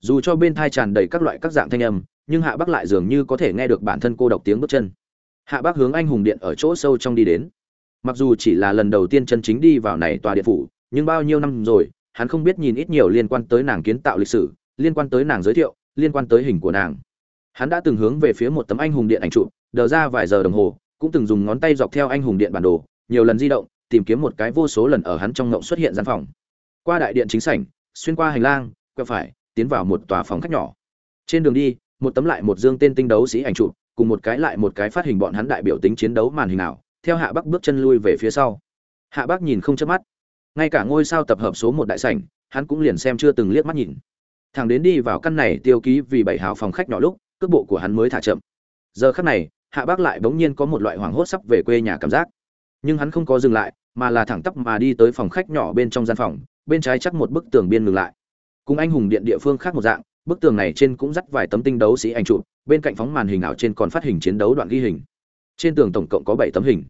Dù cho bên thai tràn đầy các loại các dạng thanh âm, nhưng hạ bắc lại dường như có thể nghe được bản thân cô độc tiếng bước chân. Hạ bắc hướng anh hùng điện ở chỗ sâu trong đi đến. Mặc dù chỉ là lần đầu tiên chân chính đi vào này tòa điện phủ, nhưng bao nhiêu năm rồi, hắn không biết nhìn ít nhiều liên quan tới nàng kiến tạo lịch sử, liên quan tới nàng giới thiệu, liên quan tới hình của nàng. Hắn đã từng hướng về phía một tấm anh hùng điện ảnh trụ đờ ra vài giờ đồng hồ, cũng từng dùng ngón tay dọc theo anh hùng điện bản đồ, nhiều lần di động, tìm kiếm một cái vô số lần ở hắn trong ngộng xuất hiện gian phòng. Qua đại điện chính sảnh xuyên qua hành lang, quẹo phải, tiến vào một tòa phòng khách nhỏ. Trên đường đi, một tấm lại một dương tên tinh đấu sĩ ảnh chụp, cùng một cái lại một cái phát hình bọn hắn đại biểu tính chiến đấu màn hình nào theo hạ bắc bước chân lui về phía sau. Hạ bắc nhìn không chớp mắt. Ngay cả ngôi sao tập hợp số một đại sảnh, hắn cũng liền xem chưa từng liếc mắt nhìn. Thằng đến đi vào căn này tiêu ký vì bảy hào phòng khách nhỏ lúc, cước bộ của hắn mới thả chậm. Giờ khắc này, hạ bác lại bỗng nhiên có một loại hoảng hốt sắp về quê nhà cảm giác. Nhưng hắn không có dừng lại, mà là thẳng tắp mà đi tới phòng khách nhỏ bên trong gian phòng bên trái chắc một bức tường biên ngừng lại. Cùng anh hùng điện địa phương khác một dạng, bức tường này trên cũng dắt vài tấm tinh đấu sĩ ảnh chụp, bên cạnh phóng màn hình ảo trên còn phát hình chiến đấu đoạn ghi hình. Trên tường tổng cộng có bảy tấm hình.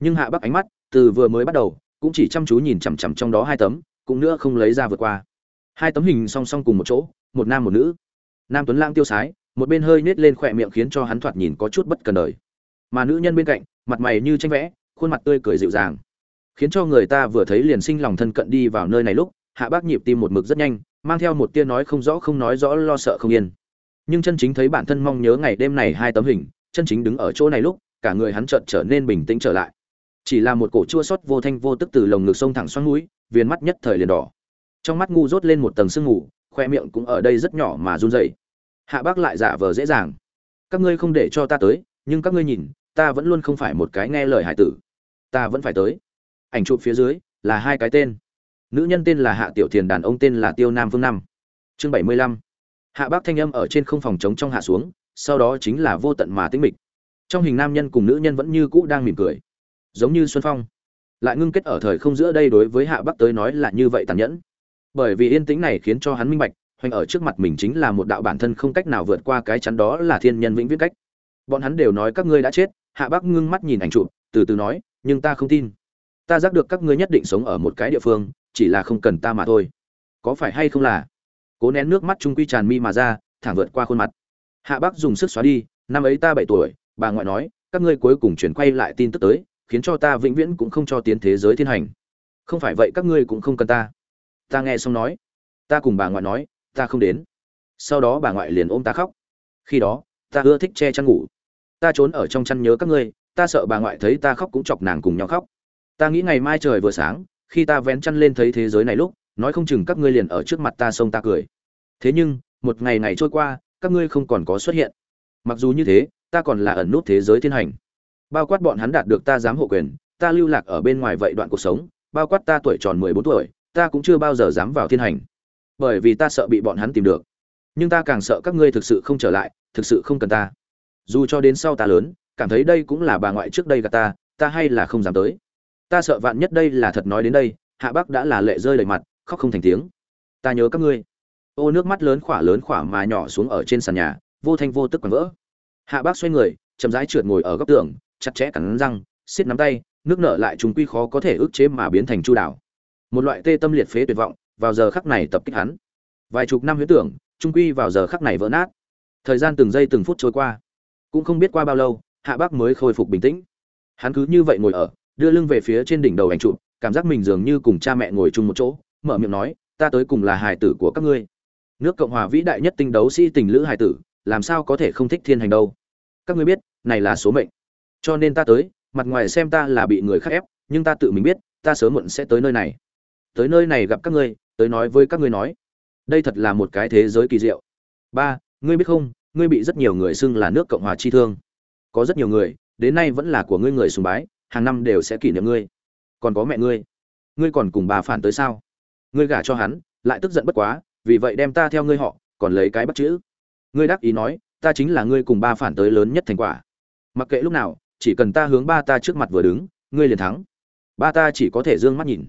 Nhưng hạ bắc ánh mắt, từ vừa mới bắt đầu, cũng chỉ chăm chú nhìn chằm chằm trong đó hai tấm, cũng nữa không lấy ra vượt qua. Hai tấm hình song song cùng một chỗ, một nam một nữ. Nam tuấn lãng tiêu sái, một bên hơi nết lên khỏe miệng khiến cho hắn thoạt nhìn có chút bất cần đời. Mà nữ nhân bên cạnh, mặt mày như tranh vẽ, khuôn mặt tươi cười dịu dàng khiến cho người ta vừa thấy liền sinh lòng thân cận đi vào nơi này lúc, hạ bác nhịp tim một mực rất nhanh, mang theo một tia nói không rõ không nói rõ lo sợ không yên. Nhưng chân chính thấy bản thân mong nhớ ngày đêm này hai tấm hình, chân chính đứng ở chỗ này lúc, cả người hắn chợt trở nên bình tĩnh trở lại. Chỉ là một cổ chua xót vô thanh vô tức từ lồng ngực sông thẳng xoắn mũi, viền mắt nhất thời liền đỏ. Trong mắt ngu rốt lên một tầng sương ngủ khoe miệng cũng ở đây rất nhỏ mà run rẩy. Hạ bác lại giả vờ dễ dàng. Các ngươi không để cho ta tới, nhưng các ngươi nhìn, ta vẫn luôn không phải một cái nghe lời hải tử. Ta vẫn phải tới ảnh chụp phía dưới là hai cái tên. Nữ nhân tên là hạ tiểu thiền, đàn ông tên là tiêu nam Vương năm. Chương bảy mươi lăm. Hạ bác thanh âm ở trên không phòng trống trong hạ xuống, sau đó chính là vô tận mà tĩnh mịch. Trong hình nam nhân cùng nữ nhân vẫn như cũ đang mỉm cười. Giống như xuân phong. Lại ngưng kết ở thời không giữa đây đối với hạ bắc tới nói là như vậy tàn nhẫn. Bởi vì yên tĩnh này khiến cho hắn minh bạch, hoành ở trước mặt mình chính là một đạo bản thân không cách nào vượt qua cái chắn đó là thiên nhân vĩnh viễn cách. Bọn hắn đều nói các ngươi đã chết, hạ bắc ngưng mắt nhìn ảnh chụp, từ từ nói, nhưng ta không tin ta giác được các ngươi nhất định sống ở một cái địa phương, chỉ là không cần ta mà thôi. Có phải hay không là? Cố nén nước mắt trung quy tràn mi mà ra, thẳng vượt qua khuôn mặt. Hạ bắc dùng sức xóa đi, năm ấy ta bảy tuổi, bà ngoại nói, các ngươi cuối cùng chuyển quay lại tin tức tới, khiến cho ta vĩnh viễn cũng không cho tiến thế giới thiên hành. Không phải vậy các ngươi cũng không cần ta. Ta nghe xong nói, ta cùng bà ngoại nói, ta không đến. Sau đó bà ngoại liền ôm ta khóc. Khi đó, ta ưa thích che chăn ngủ. Ta trốn ở trong chăn nhớ các ngươi, ta sợ bà ngoại thấy ta khóc cũng chọc nàng cùng nhau khóc ta nghĩ ngày mai trời vừa sáng, khi ta vén chăn lên thấy thế giới này lúc, nói không chừng các ngươi liền ở trước mặt ta xông ta cười. Thế nhưng, một ngày ngày trôi qua, các ngươi không còn có xuất hiện. Mặc dù như thế, ta còn là ẩn nút thế giới thiên hành. Bao quát bọn hắn đạt được ta dám hộ quyền, ta lưu lạc ở bên ngoài vậy đoạn cuộc sống, bao quát ta tuổi tròn mười bốn tuổi, ta cũng chưa bao giờ dám vào thiên hành. Bởi vì ta sợ bị bọn hắn tìm được. Nhưng ta càng sợ các ngươi thực sự không trở lại, thực sự không cần ta. Dù cho đến sau ta lớn, cảm thấy đây cũng là bà ngoại trước đây gà ta ta hay là không dám tới ta sợ vạn nhất đây là thật nói đến đây, hạ bắc đã là lệ rơi đầy mặt, khóc không thành tiếng. Ta nhớ các ngươi. Ô, nước mắt lớn khỏa lớn khỏa mà nhỏ xuống ở trên sàn nhà, vô thanh vô tức quằn vỡ. Hạ bác xoay người, chậm rãi trượt ngồi ở góc tường, chặt chẽ cắn răng, xiết nắm tay, nước nở lại chúng quy khó có thể ức chế mà biến thành chu đảo. Một loại tê tâm liệt phế tuyệt vọng, vào giờ khắc này tập kích hắn. Vài chục năm huyễn tưởng, trung quy vào giờ khắc này vỡ nát. Thời gian từng giây từng phút trôi qua. Cũng không biết qua bao lâu, hạ bác mới khôi phục bình tĩnh. Hắn cứ như vậy ngồi ở đưa lưng về phía trên đỉnh đầu ảnh trụ cảm giác mình dường như cùng cha mẹ ngồi chung một chỗ, mở miệng nói, ta tới cùng là hài tử của các ngươi. Nước cộng hòa vĩ đại nhất tinh đấu sĩ tình lữ hài tử, làm sao có thể không thích thiên hành đâu? Các ngươi biết, này là số mệnh. Cho nên ta tới, mặt ngoài xem ta là bị người khác ép, nhưng ta tự mình biết, ta sớm muộn sẽ tới nơi này. Tới nơi này gặp các ngươi, tới nói với các ngươi nói. Đây thật là một cái thế giới kỳ diệu. Ba, ngươi biết không, ngươi bị rất nhiều người xưng là nước cộng hòa chi thương. Có rất nhiều người, đến nay vẫn là của ngươi người sùng bái hàng năm đều sẽ kỷ niệm ngươi. Còn có mẹ ngươi. Ngươi còn cùng bà phản tới sao? Ngươi gả cho hắn, lại tức giận bất quá, vì vậy đem ta theo ngươi họ, còn lấy cái bắt chữ. Ngươi đắc ý nói, ta chính là ngươi cùng ba phản tới lớn nhất thành quả. Mặc kệ lúc nào, chỉ cần ta hướng ba ta trước mặt vừa đứng, ngươi liền thắng. Ba ta chỉ có thể d ư ơ n g mắt nhìn.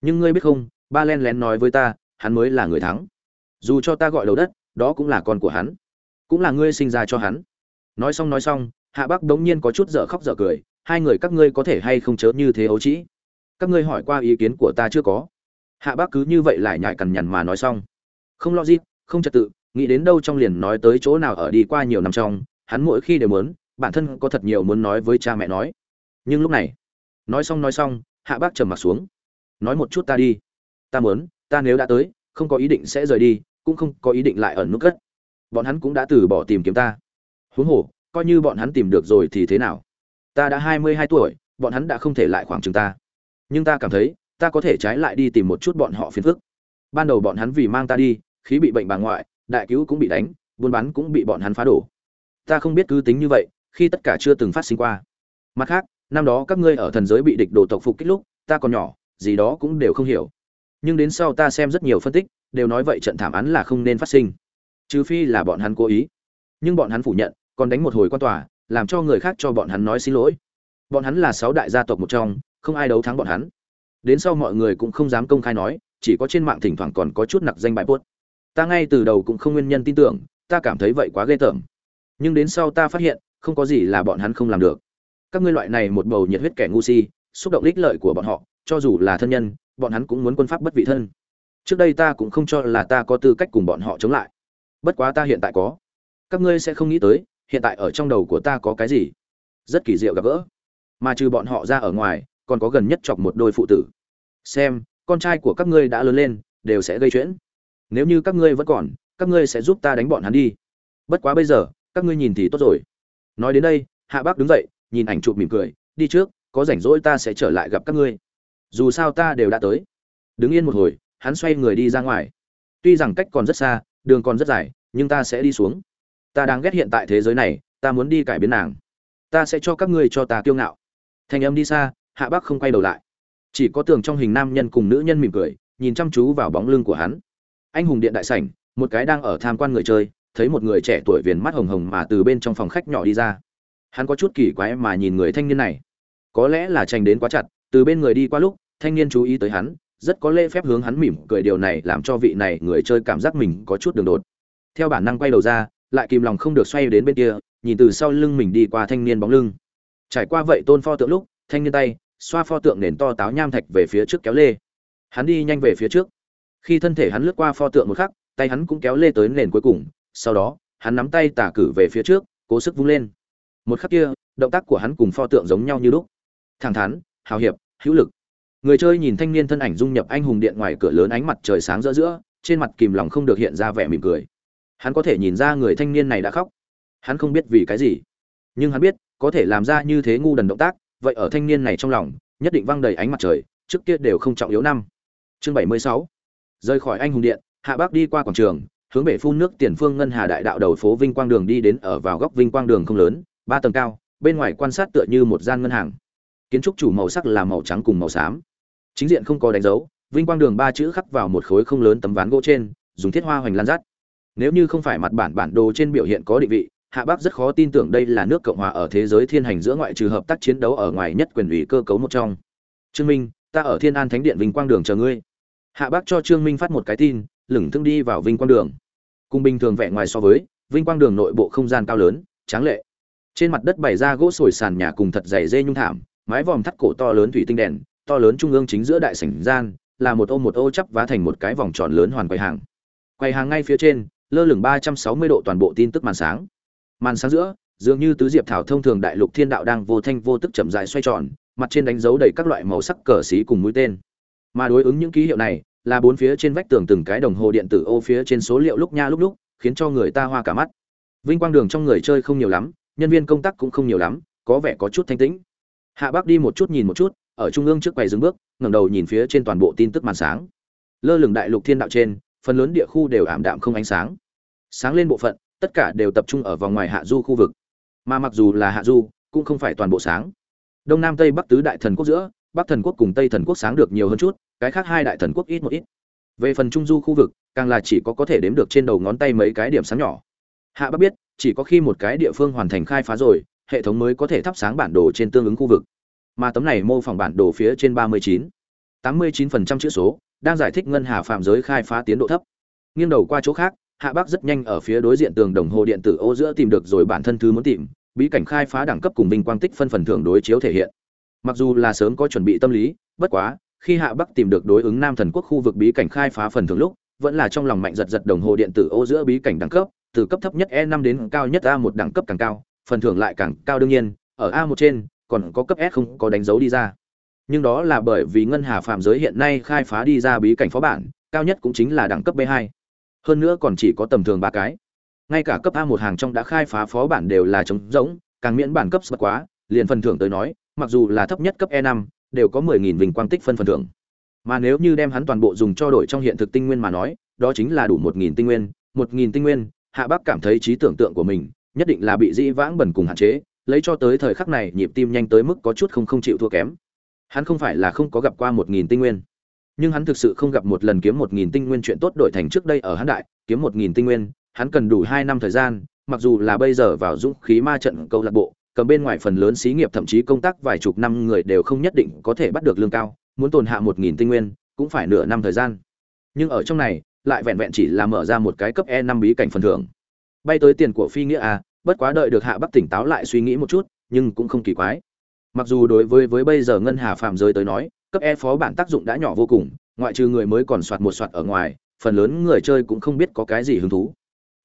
Nhưng ngươi biết không, ba len lén nói với ta, hắn mới là người thắng. Dù cho ta gọi đầu đất, đó cũng là con của hắn. Cũng là ngươi sinh ra cho hắn. Nói xong nói xong, hạ bắc đống nhiên có chút dở khóc dở cười hai người các ngươi có thể hay không chớ như thế ấu trĩ? Các ngươi hỏi qua ý kiến của ta chưa có? Hạ bác cứ như vậy lại nhại cằn nhằn mà nói xong. Không lo gì, không trật tự, nghĩ đến đâu trong liền nói tới chỗ nào ở đi qua nhiều năm trong, hắn mỗi khi đều muốn, bản thân có thật nhiều muốn nói với cha mẹ nói. Nhưng lúc này, nói xong nói xong, hạ bác trầm mặt xuống. Nói một chút ta đi. Ta muốn, ta nếu đã tới, không có ý định sẽ rời đi, cũng không có ý định lại ở nút cất. Bọn hắn cũng đã từ bỏ tìm kiếm ta. Huống hồ, coi như bọn hắn tìm được rồi thì thế nào? Ta đã hai mươi hai tuổi, bọn hắn đã không thể lại khoảng chừng ta. Nhưng ta cảm thấy, ta có thể trái lại đi tìm một chút bọn họ phiền phức. Ban đầu bọn hắn vì mang ta đi, khí bị bệnh bà ngoại, đại cứu cũng bị đánh, buôn bán cũng bị bọn hắn phá đổ. Ta không biết cứ tính như vậy, khi tất cả chưa từng phát sinh qua. Mặt khác, năm đó các ngươi ở thần giới bị địch đồ tộc phục kích lúc, ta còn nhỏ, gì đó cũng đều không hiểu. Nhưng đến sau ta xem rất nhiều phân tích, đều nói vậy trận thảm án là không nên phát sinh. Trừ phi là bọn hắn cố ý. Nhưng bọn hắn phủ nhận, còn đánh một hồi quan tòa làm cho người khác cho bọn hắn nói xin lỗi. Bọn hắn là sáu đại gia tộc một trong, không ai đấu thắng bọn hắn. Đến sau mọi người cũng không dám công khai nói, chỉ có trên mạng thỉnh thoảng còn có chút nặc danh bài buốt ta ngay từ đầu cũng không nguyên nhân tin tưởng, ta cảm thấy vậy quá ghê tởm. Nhưng đến sau ta phát hiện, không có gì là bọn hắn không làm được. Các ngươi loại này một bầu nhiệt huyết kẻ ngu si, xúc động ích lợi của bọn họ, cho dù là thân nhân, bọn hắn cũng muốn quân pháp bất vị thân. Trước đây ta cũng không cho là ta có tư cách cùng bọn họ chống lại. Bất quá ta hiện tại có. Các ngươi sẽ không nghĩ tới hiện tại ở trong đầu của ta có cái gì? Rất kỳ diệu gặp gỡ. Mà trừ bọn họ ra ở ngoài, còn có gần nhất chọc một đôi phụ tử. Xem, con trai của các ngươi đã lớn lên, đều sẽ gây chuyện. Nếu như các ngươi vẫn còn, các ngươi sẽ giúp ta đánh bọn hắn đi. Bất quá bây giờ, các ngươi nhìn thì tốt rồi. Nói đến đây, hạ bác đứng dậy, nhìn ảnh chụp mỉm cười, đi trước, có rảnh rỗi ta sẽ trở lại gặp các ngươi. Dù sao ta đều đã tới. Đứng yên một hồi, hắn xoay người đi ra ngoài. Tuy rằng cách còn rất xa, đường còn rất dài, nhưng ta sẽ đi xuống ta đang ghét hiện tại thế giới này, ta muốn đi cải biến nàng. Ta sẽ cho các ngươi cho ta kiêu ngạo. Thanh âm đi xa, hạ bác không quay đầu lại. Chỉ có tường trong hình nam nhân cùng nữ nhân mỉm cười, nhìn chăm chú vào bóng lưng của hắn. Anh hùng điện đại sảnh, một cái đang ở tham quan người chơi, thấy một người trẻ tuổi viền mắt hồng hồng mà từ bên trong phòng khách nhỏ đi ra. Hắn có chút kỳ quái mà nhìn người thanh niên này. Có lẽ là tranh đến quá chặt, từ bên người đi qua lúc, thanh niên chú ý tới hắn, rất có lễ phép hướng hắn mỉm cười, điều này làm cho vị này người chơi cảm giác mình có chút đường đột. Theo bản năng quay đầu ra lại kìm lòng không được xoay đến bên kia, nhìn từ sau lưng mình đi qua thanh niên bóng lưng. Trải qua vậy tôn pho tượng lúc, thanh niên tay, xoa pho tượng nền to táo nham thạch về phía trước kéo lê. Hắn đi nhanh về phía trước. Khi thân thể hắn lướt qua pho tượng một khắc, tay hắn cũng kéo lê tới nền cuối cùng. Sau đó, hắn nắm tay tả cử về phía trước, cố sức vung lên. Một khắc kia, động tác của hắn cùng pho tượng giống nhau như lúc. Thẳng thắn, hào hiệp, hữu lực. Người chơi nhìn thanh niên thân ảnh dung nhập anh hùng điện ngoài cửa lớn ánh mặt trời sáng rỡ giữa, trên mặt kìm lòng không được hiện ra vẻ mỉm cười hắn có thể nhìn ra người thanh niên này đã khóc. Hắn không biết vì cái gì. Nhưng hắn biết, có thể làm ra như thế ngu đần động tác, vậy ở thanh niên này trong lòng, nhất định văng đầy ánh mặt trời, trước kia đều không trọng yếu năm. Chương bảy mươi sáu. Rời khỏi anh hùng điện, hạ bác đi qua quảng trường, hướng bể phun nước tiền phương ngân hà đại đạo đầu phố vinh quang đường đi đến ở vào góc vinh quang đường không lớn, ba tầng cao, bên ngoài quan sát tựa như một gian ngân hàng. Kiến trúc chủ màu sắc là màu trắng cùng màu xám. Chính diện không có đánh dấu, vinh quang đường ba chữ khắc vào một khối không lớn tấm ván gỗ trên, dùng thiết hoa hoành lan rát nếu như không phải mặt bản bản đồ trên biểu hiện có định vị, hạ bác rất khó tin tưởng đây là nước cộng hòa ở thế giới thiên hành giữa ngoại trừ hợp tác chiến đấu ở ngoài nhất quyền ủy cơ cấu một trong. Trương minh, ta ở thiên an thánh điện vinh quang đường chờ ngươi. Hạ bác cho trương minh phát một cái tin, lửng thương đi vào vinh quang đường. Cùng bình thường vẻ ngoài so với, vinh quang đường nội bộ không gian cao lớn, tráng lệ. Trên mặt đất bày ra gỗ sồi sàn nhà cùng thật dày dê nhung thảm, mái vòm thắt cổ to lớn thủy tinh đèn, to lớn trung ương chính giữa đại sảnh gian, là một ô một ô chắp vá thành một cái vòng tròn lớn hoàn quầy hàng. Quầy hàng ngay phía trên lơ lửng ba trăm sáu mươi độ toàn bộ tin tức màn sáng. Màn sáng giữa, dường như tứ diệp thảo thông thường đại lục thiên đạo đang vô thanh vô tức chậm rãi xoay tròn, mặt trên đánh dấu đầy các loại màu sắc cờ xí cùng mũi tên. Mà đối ứng những ký hiệu này, là bốn phía trên vách tường từng cái đồng hồ điện tử ô phía trên số liệu lúc nha lúc lúc, khiến cho người ta hoa cả mắt. Vinh quang đường trong người chơi không nhiều lắm, nhân viên công tác cũng không nhiều lắm, có vẻ có chút thanh tĩnh. Hạ bác đi một chút nhìn một chút, ở trung ương trước quầy dừng bước, ngẩng đầu nhìn phía trên toàn bộ tin tức màn sáng. Lơ lửng đại lục thiên đạo trên phần lớn địa khu đều ảm đạm không ánh sáng. Sáng lên bộ phận, tất cả đều tập trung ở vòng ngoài hạ du khu vực. Mà mặc dù là hạ du, cũng không phải toàn bộ sáng. Đông nam tây bắc tứ đại thần quốc giữa, bắc thần quốc cùng tây thần quốc sáng được nhiều hơn chút, cái khác hai đại thần quốc ít một ít. Về phần trung du khu vực, càng là chỉ có có thể đếm được trên đầu ngón tay mấy cái điểm sáng nhỏ. Hạ bắc biết, chỉ có khi một cái địa phương hoàn thành khai phá rồi, hệ thống mới có thể thắp sáng bản đồ trên tương ứng khu vực. Mà tấm này mô phỏng bản đồ phía trên ba mươi chín. Tám mươi chín phần trăm chữ số đang giải thích ngân hà phạm giới khai phá tiến độ thấp. Nghiêng đầu qua chỗ khác, hạ bắc rất nhanh ở phía đối diện tường đồng hồ điện tử ô giữa tìm được rồi bản thân thứ muốn tìm, bí cảnh khai phá đẳng cấp cùng vinh quang tích phân phần thưởng đối chiếu thể hiện. Mặc dù là sớm có chuẩn bị tâm lý, bất quá, khi hạ bắc tìm được đối ứng nam thần quốc khu vực bí cảnh khai phá phần thưởng lúc, vẫn là trong lòng mạnh giật giật đồng hồ điện tử ô giữa bí cảnh đẳng cấp, từ cấp thấp nhất e 5 đến cao nhất a một đẳng cấp càng cao, phần thưởng lại càng cao đương nhiên, ở a một trên, còn có cấp s không có đánh dấu đi ra nhưng đó là bởi vì ngân hà phạm giới hiện nay khai phá đi ra bí cảnh phó bản, cao nhất cũng chính là đẳng cấp b 2 hơn nữa còn chỉ có tầm thường ba cái. Ngay cả cấp a một hàng trong đã khai phá phó bản đều là trống rỗng, càng miễn bản cấp sập quá, liền phần thưởng tới nói, mặc dù là thấp nhất cấp e 5 đều có 10.000 vinh quang tích phân phần thưởng. Mà nếu như đem hắn toàn bộ dùng cho đổi trong hiện thực tinh nguyên mà nói, đó chính là đủ 1.000 tinh nguyên 1.000 tinh nguyên, hạ bác cảm thấy trí tưởng tượng của mình, nhất định là bị dĩ vãng bẩn cùng hạn chế, lấy cho tới thời khắc này nhịp tim nhanh tới mức có chút không không chịu thua kém hắn không phải là không có gặp qua 1.000 tinh nguyên. Nhưng hắn thực sự không gặp một lần kiếm 1.000 tinh nguyên chuyện tốt đổi thành trước đây ở hắn đại, kiếm 1.000 tinh nguyên, hắn cần đủ hai năm thời gian, mặc dù là bây giờ vào dũng khí ma trận câu lạc bộ, cầm bên ngoài phần lớn xí nghiệp thậm chí công tác vài chục năm người đều không nhất định có thể bắt được lương cao, muốn tồn hạ một nghìn tinh nguyên, cũng phải nửa năm thời gian. Nhưng ở trong này, lại vẹn vẹn chỉ là mở ra một cái cấp e năm bí cảnh phần thưởng. Bay tới tiền của phi nghĩa à bất quá đợi được hạ bắc tỉnh táo lại suy nghĩ một chút, nhưng cũng không kỳ quái mặc dù đối với với bây giờ ngân hà phạm giới tới nói, cấp e phó bản tác dụng đã nhỏ vô cùng, ngoại trừ người mới còn soạt một soạt ở ngoài, phần lớn người chơi cũng không biết có cái gì hứng thú.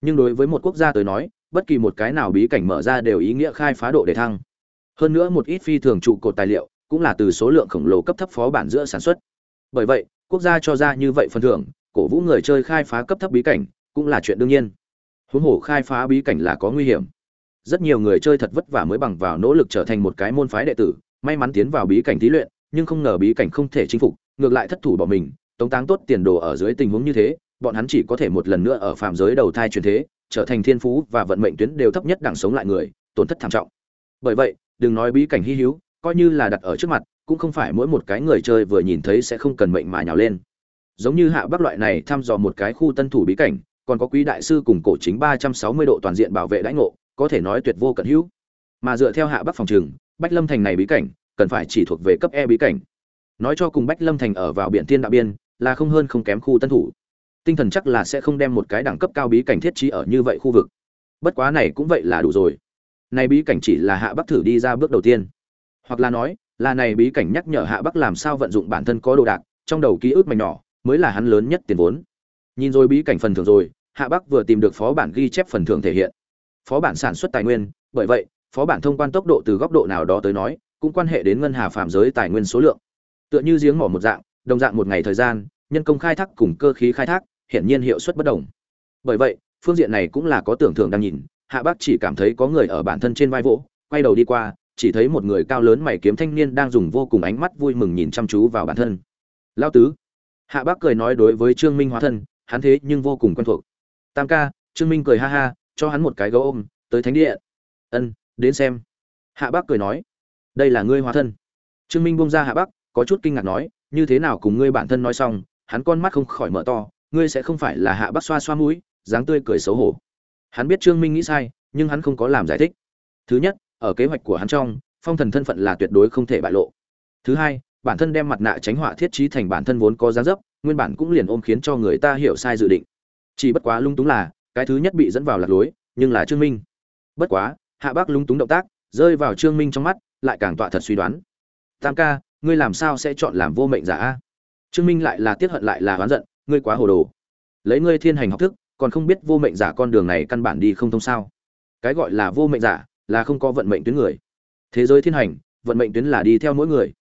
Nhưng đối với một quốc gia tới nói, bất kỳ một cái nào bí cảnh mở ra đều ý nghĩa khai phá độ để thăng. Hơn nữa một ít phi thường trụ cột tài liệu, cũng là từ số lượng khổng lồ cấp thấp phó bản giữa sản xuất. Bởi vậy, quốc gia cho ra như vậy phần thưởng, cổ vũ người chơi khai phá cấp thấp bí cảnh, cũng là chuyện đương nhiên. Huống hồ khai phá bí cảnh là có nguy hiểm rất nhiều người chơi thật vất vả mới bằng vào nỗ lực trở thành một cái môn phái đệ tử, may mắn tiến vào bí cảnh thí luyện, nhưng không ngờ bí cảnh không thể chinh phục, ngược lại thất thủ bỏ mình, tống táng tốt tiền đồ ở dưới tình huống như thế, bọn hắn chỉ có thể một lần nữa ở phạm giới đầu thai truyền thế, trở thành thiên phú và vận mệnh tuyến đều thấp nhất đẳng sống lại người, tổn thất thảm trọng. Bởi vậy, đừng nói bí cảnh hy hữu, coi như là đặt ở trước mặt, cũng không phải mỗi một cái người chơi vừa nhìn thấy sẽ không cần mệnh mà nhào lên. Giống như hạ bắc loại này thăm dò một cái khu tân thủ bí cảnh, còn có quý đại sư cùng cổ chính ba trăm sáu mươi độ toàn diện bảo vệ đãi ngộ có thể nói tuyệt vô cận hữu. Mà dựa theo hạ bắc phòng trường, bách lâm thành này bí cảnh, cần phải chỉ thuộc về cấp e bí cảnh. Nói cho cùng bách lâm thành ở vào biển tiên đạo biên, là không hơn không kém khu tân thủ. Tinh thần chắc là sẽ không đem một cái đẳng cấp cao bí cảnh thiết trí ở như vậy khu vực. Bất quá này cũng vậy là đủ rồi. Này bí cảnh chỉ là hạ bắc thử đi ra bước đầu tiên. Hoặc là nói, là này bí cảnh nhắc nhở hạ bắc làm sao vận dụng bản thân có đồ đạc, trong đầu ký ức mảnh nhỏ, mới là hắn lớn nhất tiền vốn. Nhìn rồi bí cảnh phần thưởng rồi, hạ bắc vừa tìm được phó bản ghi chép phần thưởng thể hiện phó bản sản xuất tài nguyên, bởi vậy, phó bản thông quan tốc độ từ góc độ nào đó tới nói, cũng quan hệ đến ngân hà phạm giới tài nguyên số lượng. Tựa như giếng mỏ một dạng, đồng dạng một ngày thời gian, nhân công khai thác cùng cơ khí khai thác, hiển nhiên hiệu suất bất đồng. Bởi vậy, phương diện này cũng là có tưởng thưởng đang nhìn, hạ bác chỉ cảm thấy có người ở bản thân trên vai vỗ, quay đầu đi qua, chỉ thấy một người cao lớn mày kiếm thanh niên đang dùng vô cùng ánh mắt vui mừng nhìn chăm chú vào bản thân. Lao tứ. Hạ bác cười nói đối với trương minh hóa thân, hắn thế nhưng vô cùng quen thuộc. Tam ca, trương minh cười ha ha cho hắn một cái gấu ôm, tới thánh địa. Ân, đến xem. Hạ bác cười nói, đây là ngươi hóa thân. Trương minh bông ra hạ bác có chút kinh ngạc nói, như thế nào cùng ngươi bản thân nói xong, hắn con mắt không khỏi mở to, ngươi sẽ không phải là hạ bác xoa xoa mũi, dáng tươi cười xấu hổ. Hắn biết trương minh nghĩ sai, nhưng hắn không có làm giải thích. Thứ nhất, ở kế hoạch của hắn trong, phong thần thân phận là tuyệt đối không thể bại lộ. Thứ hai, bản thân đem mặt nạ tránh họa thiết trí thành bản thân vốn có giá dấp, nguyên bản cũng liền ôm khiến cho người ta hiểu sai dự định. Chỉ bất quá lung túng là cái thứ nhất bị dẫn vào lạc lối, nhưng là trương minh. Bất quá, hạ bác lung túng động tác, rơi vào trương minh trong mắt, lại càng tọa thật suy đoán. Tam ca, ngươi làm sao sẽ chọn làm vô mệnh giả a? Trương minh lại là tiết hận lại là oán giận, ngươi quá hồ đồ. Lấy ngươi thiên hành học thức, còn không biết vô mệnh giả con đường này căn bản đi không thông sao? Cái gọi là vô mệnh giả, là không có vận mệnh tuyến người. Thế giới thiên hành, vận mệnh tuyến là đi theo mỗi người.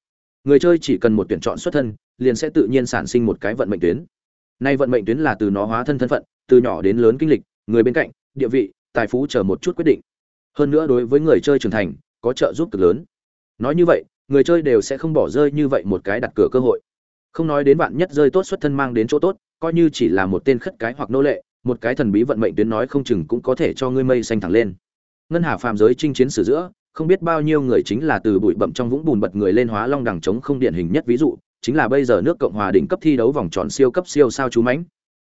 Người chơi chỉ cần một tuyển chọn xuất thân, liền sẽ tự nhiên sản sinh một cái vận mệnh tuyến. Nay vận mệnh tuyến là từ nó hóa thân thân phận từ nhỏ đến lớn kinh lịch, người bên cạnh, địa vị, tài phú chờ một chút quyết định. Hơn nữa đối với người chơi trưởng thành, có trợ giúp cực lớn. Nói như vậy, người chơi đều sẽ không bỏ rơi như vậy một cái đặt cửa cơ hội. Không nói đến bạn nhất rơi tốt xuất thân mang đến chỗ tốt, coi như chỉ là một tên khất cái hoặc nô lệ, một cái thần bí vận mệnh tuyến nói không chừng cũng có thể cho ngươi mây xanh thẳng lên. Ngân hà phàm giới chinh chiến sử giữa, không biết bao nhiêu người chính là từ bụi bậm trong vũng bùn bật người lên hóa long đằng chống không điển hình nhất ví dụ, chính là bây giờ nước cộng hòa đỉnh cấp thi đấu vòng tròn siêu cấp siêu sao chú mãnh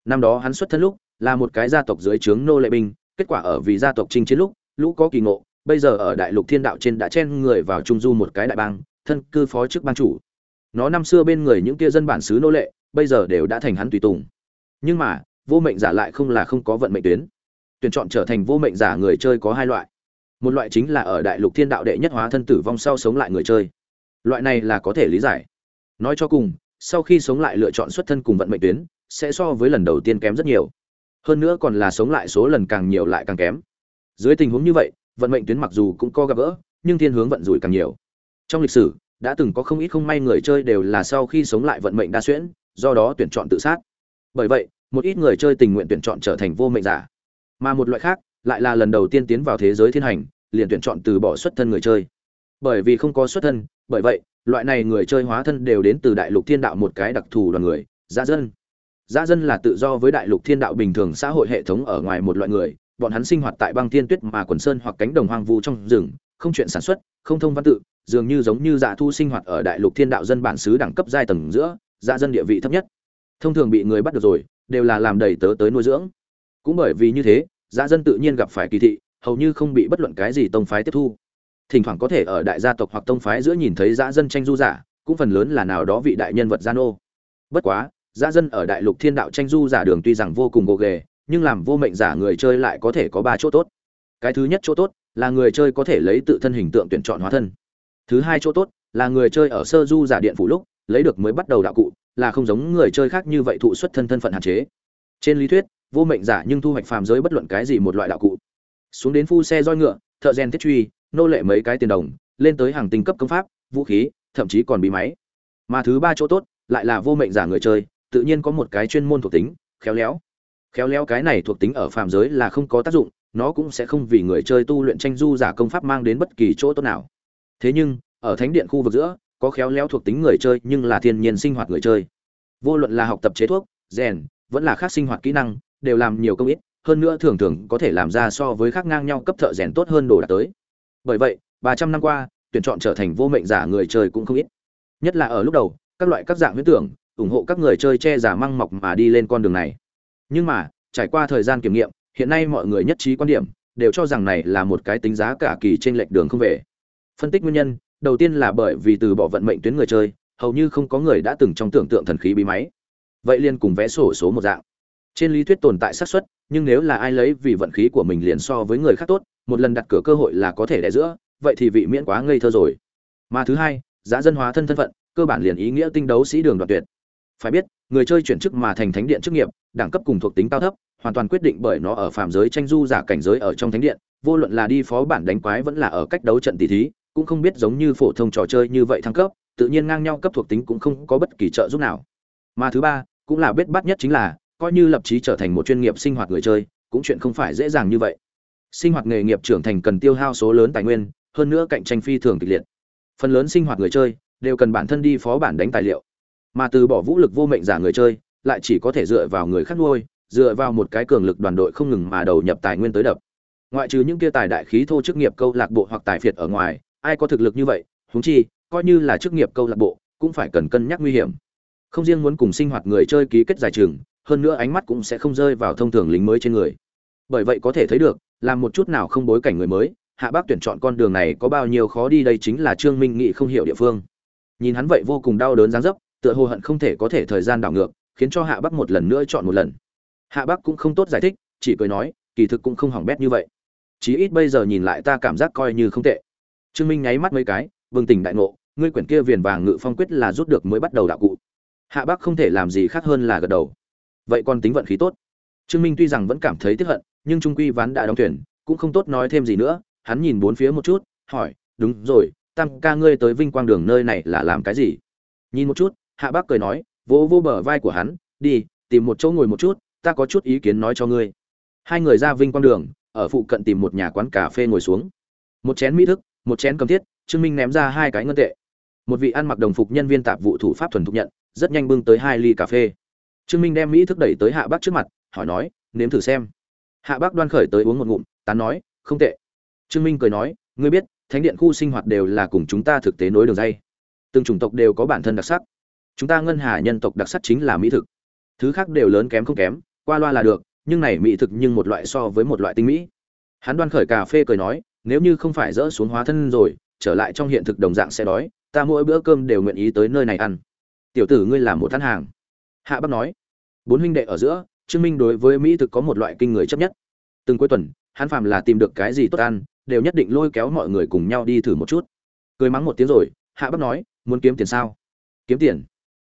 năm đó hắn xuất thân lúc, là một cái gia tộc dưới trướng nô lệ binh, kết quả ở vì gia tộc chinh chiến lúc, lũ có kỳ ngộ, bây giờ ở đại lục thiên đạo trên đã chen người vào trung du một cái đại bang, thân cư phó chức bang chủ. Nó năm xưa bên người những kia dân bản xứ nô lệ, bây giờ đều đã thành hắn tùy tùng. Nhưng mà, vô mệnh giả lại không là không có vận mệnh tuyến. Tuyển chọn trở thành vô mệnh giả người chơi có hai loại. Một loại chính là ở đại lục thiên đạo đệ nhất hóa thân tử vong sau sống lại người chơi. Loại này là có thể lý giải. Nói cho cùng, sau khi sống lại lựa chọn xuất thân cùng vận mệnh tuyến sẽ so với lần đầu tiên kém rất nhiều. Hơn nữa còn là sống lại số lần càng nhiều lại càng kém. Dưới tình huống như vậy, vận mệnh tuyến mặc dù cũng có gặp gỡ, nhưng thiên hướng vận rủi càng nhiều. Trong lịch sử, đã từng có không ít không may người chơi đều là sau khi sống lại vận mệnh đa xuyễn, do đó tuyển chọn tự sát. Bởi vậy, một ít người chơi tình nguyện tuyển chọn trở thành vô mệnh giả. Mà một loại khác, lại là lần đầu tiên tiến vào thế giới thiên hành, liền tuyển chọn từ bỏ xuất thân người chơi. Bởi vì không có xuất thân, bởi vậy, loại này người chơi hóa thân đều đến từ đại lục thiên đạo một cái đặc thù đoàn người gia dân dã dân là tự do với đại lục thiên đạo bình thường, xã hội hệ thống ở ngoài một loại người. Bọn hắn sinh hoạt tại băng thiên tuyết mà quần sơn hoặc cánh đồng hoang vu trong rừng, không chuyện sản xuất, không thông văn tự, dường như giống như dạ thu sinh hoạt ở đại lục thiên đạo dân bản xứ đẳng cấp giai tầng giữa dạ dân địa vị thấp nhất. Thông thường bị người bắt được rồi, đều là làm đầy tớ tới nuôi dưỡng. Cũng bởi vì như thế dạ dân tự nhiên gặp phải kỳ thị, hầu như không bị bất luận cái gì tông phái tiếp thu. Thỉnh thoảng có thể ở đại gia tộc hoặc tông phái giữa nhìn thấy dã dân tranh du giả, cũng phần lớn là nào đó vị đại nhân vật gian ô bất quá gia dân ở đại lục thiên đạo tranh du giả đường tuy rằng vô cùng gồ ghề, nhưng làm vô mệnh giả người chơi lại có thể có ba chỗ tốt. Cái thứ nhất chỗ tốt là người chơi có thể lấy tự thân hình tượng tuyển chọn hóa thân. Thứ hai chỗ tốt là người chơi ở sơ du giả điện phủ lúc lấy được mới bắt đầu đạo cụ, là không giống người chơi khác như vậy thụ xuất thân thân phận hạn chế. Trên lý thuyết, vô mệnh giả nhưng thu hoạch phàm giới bất luận cái gì một loại đạo cụ. Xuống đến phu xe roi ngựa, thợ rèn thiết truy, nô lệ mấy cái tiền đồng, lên tới hàng tinh cấp công pháp, vũ khí, thậm chí còn bị máy. Mà thứ ba chỗ tốt lại là vô mệnh giả người chơi tự nhiên có một cái chuyên môn thuộc tính, khéo léo. Khéo léo cái này thuộc tính ở phàm giới là không có tác dụng, nó cũng sẽ không vì người chơi tu luyện tranh du giả công pháp mang đến bất kỳ chỗ tốt nào. Thế nhưng, ở thánh điện khu vực giữa, có khéo léo thuộc tính người chơi nhưng là thiên nhiên sinh hoạt người chơi. Vô luận là học tập chế thuốc, rèn, vẫn là khác sinh hoạt kỹ năng, đều làm nhiều công ít, hơn nữa thường thường có thể làm ra so với khác ngang nhau cấp thợ rèn tốt hơn đồ đạt tới. Bởi vậy, ba trăm năm qua, tuyển chọn trở thành vô mệnh giả người chơi cũng không ít. Nhất là ở lúc đầu, các loại các dạng huyết tưởng ủng hộ các người chơi che giả măng mọc mà đi lên con đường này. Nhưng mà, trải qua thời gian kiểm nghiệm, hiện nay mọi người nhất trí quan điểm, đều cho rằng này là một cái tính giá cả kỳ trên lệch đường không về. Phân tích nguyên nhân, đầu tiên là bởi vì từ bỏ vận mệnh tuyến người chơi, hầu như không có người đã từng trong tưởng tượng thần khí bí máy. Vậy liền cùng vẽ sổ số một dạng. Trên lý thuyết tồn tại xác suất, nhưng nếu là ai lấy vì vận khí của mình liền so với người khác tốt, một lần đặt cửa cơ hội là có thể đẻ giữa, vậy thì vị miễn quá ngây thơ rồi. Mà thứ hai, giá dân hóa thân thân phận, cơ bản liền ý nghĩa tinh đấu sĩ đường đoạt tuyệt phải biết, người chơi chuyển chức mà thành thánh điện chức nghiệp, đẳng cấp cùng thuộc tính cao thấp, hoàn toàn quyết định bởi nó ở phạm giới tranh du giả cảnh giới ở trong thánh điện, vô luận là đi phó bản đánh quái vẫn là ở cách đấu trận tỷ thí, cũng không biết giống như phổ thông trò chơi như vậy thăng cấp, tự nhiên ngang nhau cấp thuộc tính cũng không có bất kỳ trợ giúp nào. Mà thứ ba, cũng là biết bắt nhất chính là, coi như lập chí trở thành một chuyên nghiệp sinh hoạt người chơi, cũng chuyện không phải dễ dàng như vậy. Sinh hoạt nghề nghiệp trưởng thành cần tiêu hao số lớn tài nguyên, hơn nữa cạnh tranh phi thường kịch liệt. Phần lớn sinh hoạt người chơi, đều cần bản thân đi phó bản đánh tài liệu mà từ bỏ vũ lực vô mệnh giả người chơi, lại chỉ có thể dựa vào người khác nuôi, dựa vào một cái cường lực đoàn đội không ngừng mà đầu nhập tài nguyên tới đập. Ngoại trừ những kia tài đại khí thô chức nghiệp câu lạc bộ hoặc tài phiệt ở ngoài, ai có thực lực như vậy húng chi, coi như là chức nghiệp câu lạc bộ, cũng phải cần cân nhắc nguy hiểm. Không riêng muốn cùng sinh hoạt người chơi ký kết giải trường, hơn nữa ánh mắt cũng sẽ không rơi vào thông thường lính mới trên người. Bởi vậy có thể thấy được làm một chút nào không bối cảnh người mới, hạ bác tuyển chọn con đường này có bao nhiêu khó đi đây chính là trương minh nghị không hiểu địa phương. Nhìn hắn vậy vô cùng đau đớn dáng dấp tựa hồ hận không thể có thể thời gian đảo ngược, khiến cho hạ bác một lần nữa chọn một lần. Hạ bác cũng không tốt giải thích, chỉ cười nói, kỳ thực cũng không hỏng bét như vậy. Chí ít bây giờ nhìn lại ta cảm giác coi như không tệ. Trương minh nháy mắt mấy cái vương tỉnh đại ngộ, ngươi quyển kia viền vàng ngự phong quyết là rút được mới bắt đầu đạo cụ. Hạ bác không thể làm gì khác hơn là gật đầu. Vậy còn tính vận khí tốt. Trương minh tuy rằng vẫn cảm thấy tiếc hận, nhưng trung quy ván đã đóng thuyền, cũng không tốt nói thêm gì nữa, hắn nhìn bốn phía một chút, hỏi, đúng rồi, tam ca ngươi tới vinh quang đường nơi này là làm cái gì? Nhìn một chút hạ bác cười nói, vỗ vỗ bờ vai của hắn, đi, tìm một chỗ ngồi một chút, ta có chút ý kiến nói cho ngươi. Hai người ra vinh quang đường, ở phụ cận tìm một nhà quán cà phê ngồi xuống. Một chén mỹ thức, một chén cầm thiết, trương minh ném ra hai cái ngân tệ. Một vị ăn mặc đồng phục nhân viên tạp vụ thủ pháp thuần thục nhận, rất nhanh bưng tới hai ly cà phê. Trương minh đem mỹ thức đẩy tới hạ bác trước mặt, hỏi nói, nếm thử xem. Hạ bác đoan khởi tới uống một ngụm, tán nói, không tệ. Trương minh cười nói, ngươi biết, thánh điện khu sinh hoạt đều là cùng chúng ta thực tế nối đường dây. Từng chủng tộc đều có bản thân đặc sắc chúng ta ngân hà nhân tộc đặc sắc chính là mỹ thực. Thứ khác đều lớn kém không kém, qua loa là được, nhưng này mỹ thực nhưng một loại so với một loại tinh mỹ. Hắn đoan khởi cà phê cười nói, nếu như không phải dỡ xuống hóa thân rồi, trở lại trong hiện thực đồng dạng sẽ đói, ta mỗi bữa cơm đều nguyện ý tới nơi này ăn. Tiểu tử ngươi là một thân hàng. Hạ bắc nói, bốn huynh đệ ở giữa, trương minh đối với mỹ thực có một loại kinh người chấp nhất. Từng cuối tuần, hắn phàm là tìm được cái gì tốt ăn, đều nhất định lôi kéo mọi người cùng nhau đi thử một chút. Cười mắng một tiếng rồi, hạ bắc nói, muốn kiếm tiền sao? Kiếm tiền?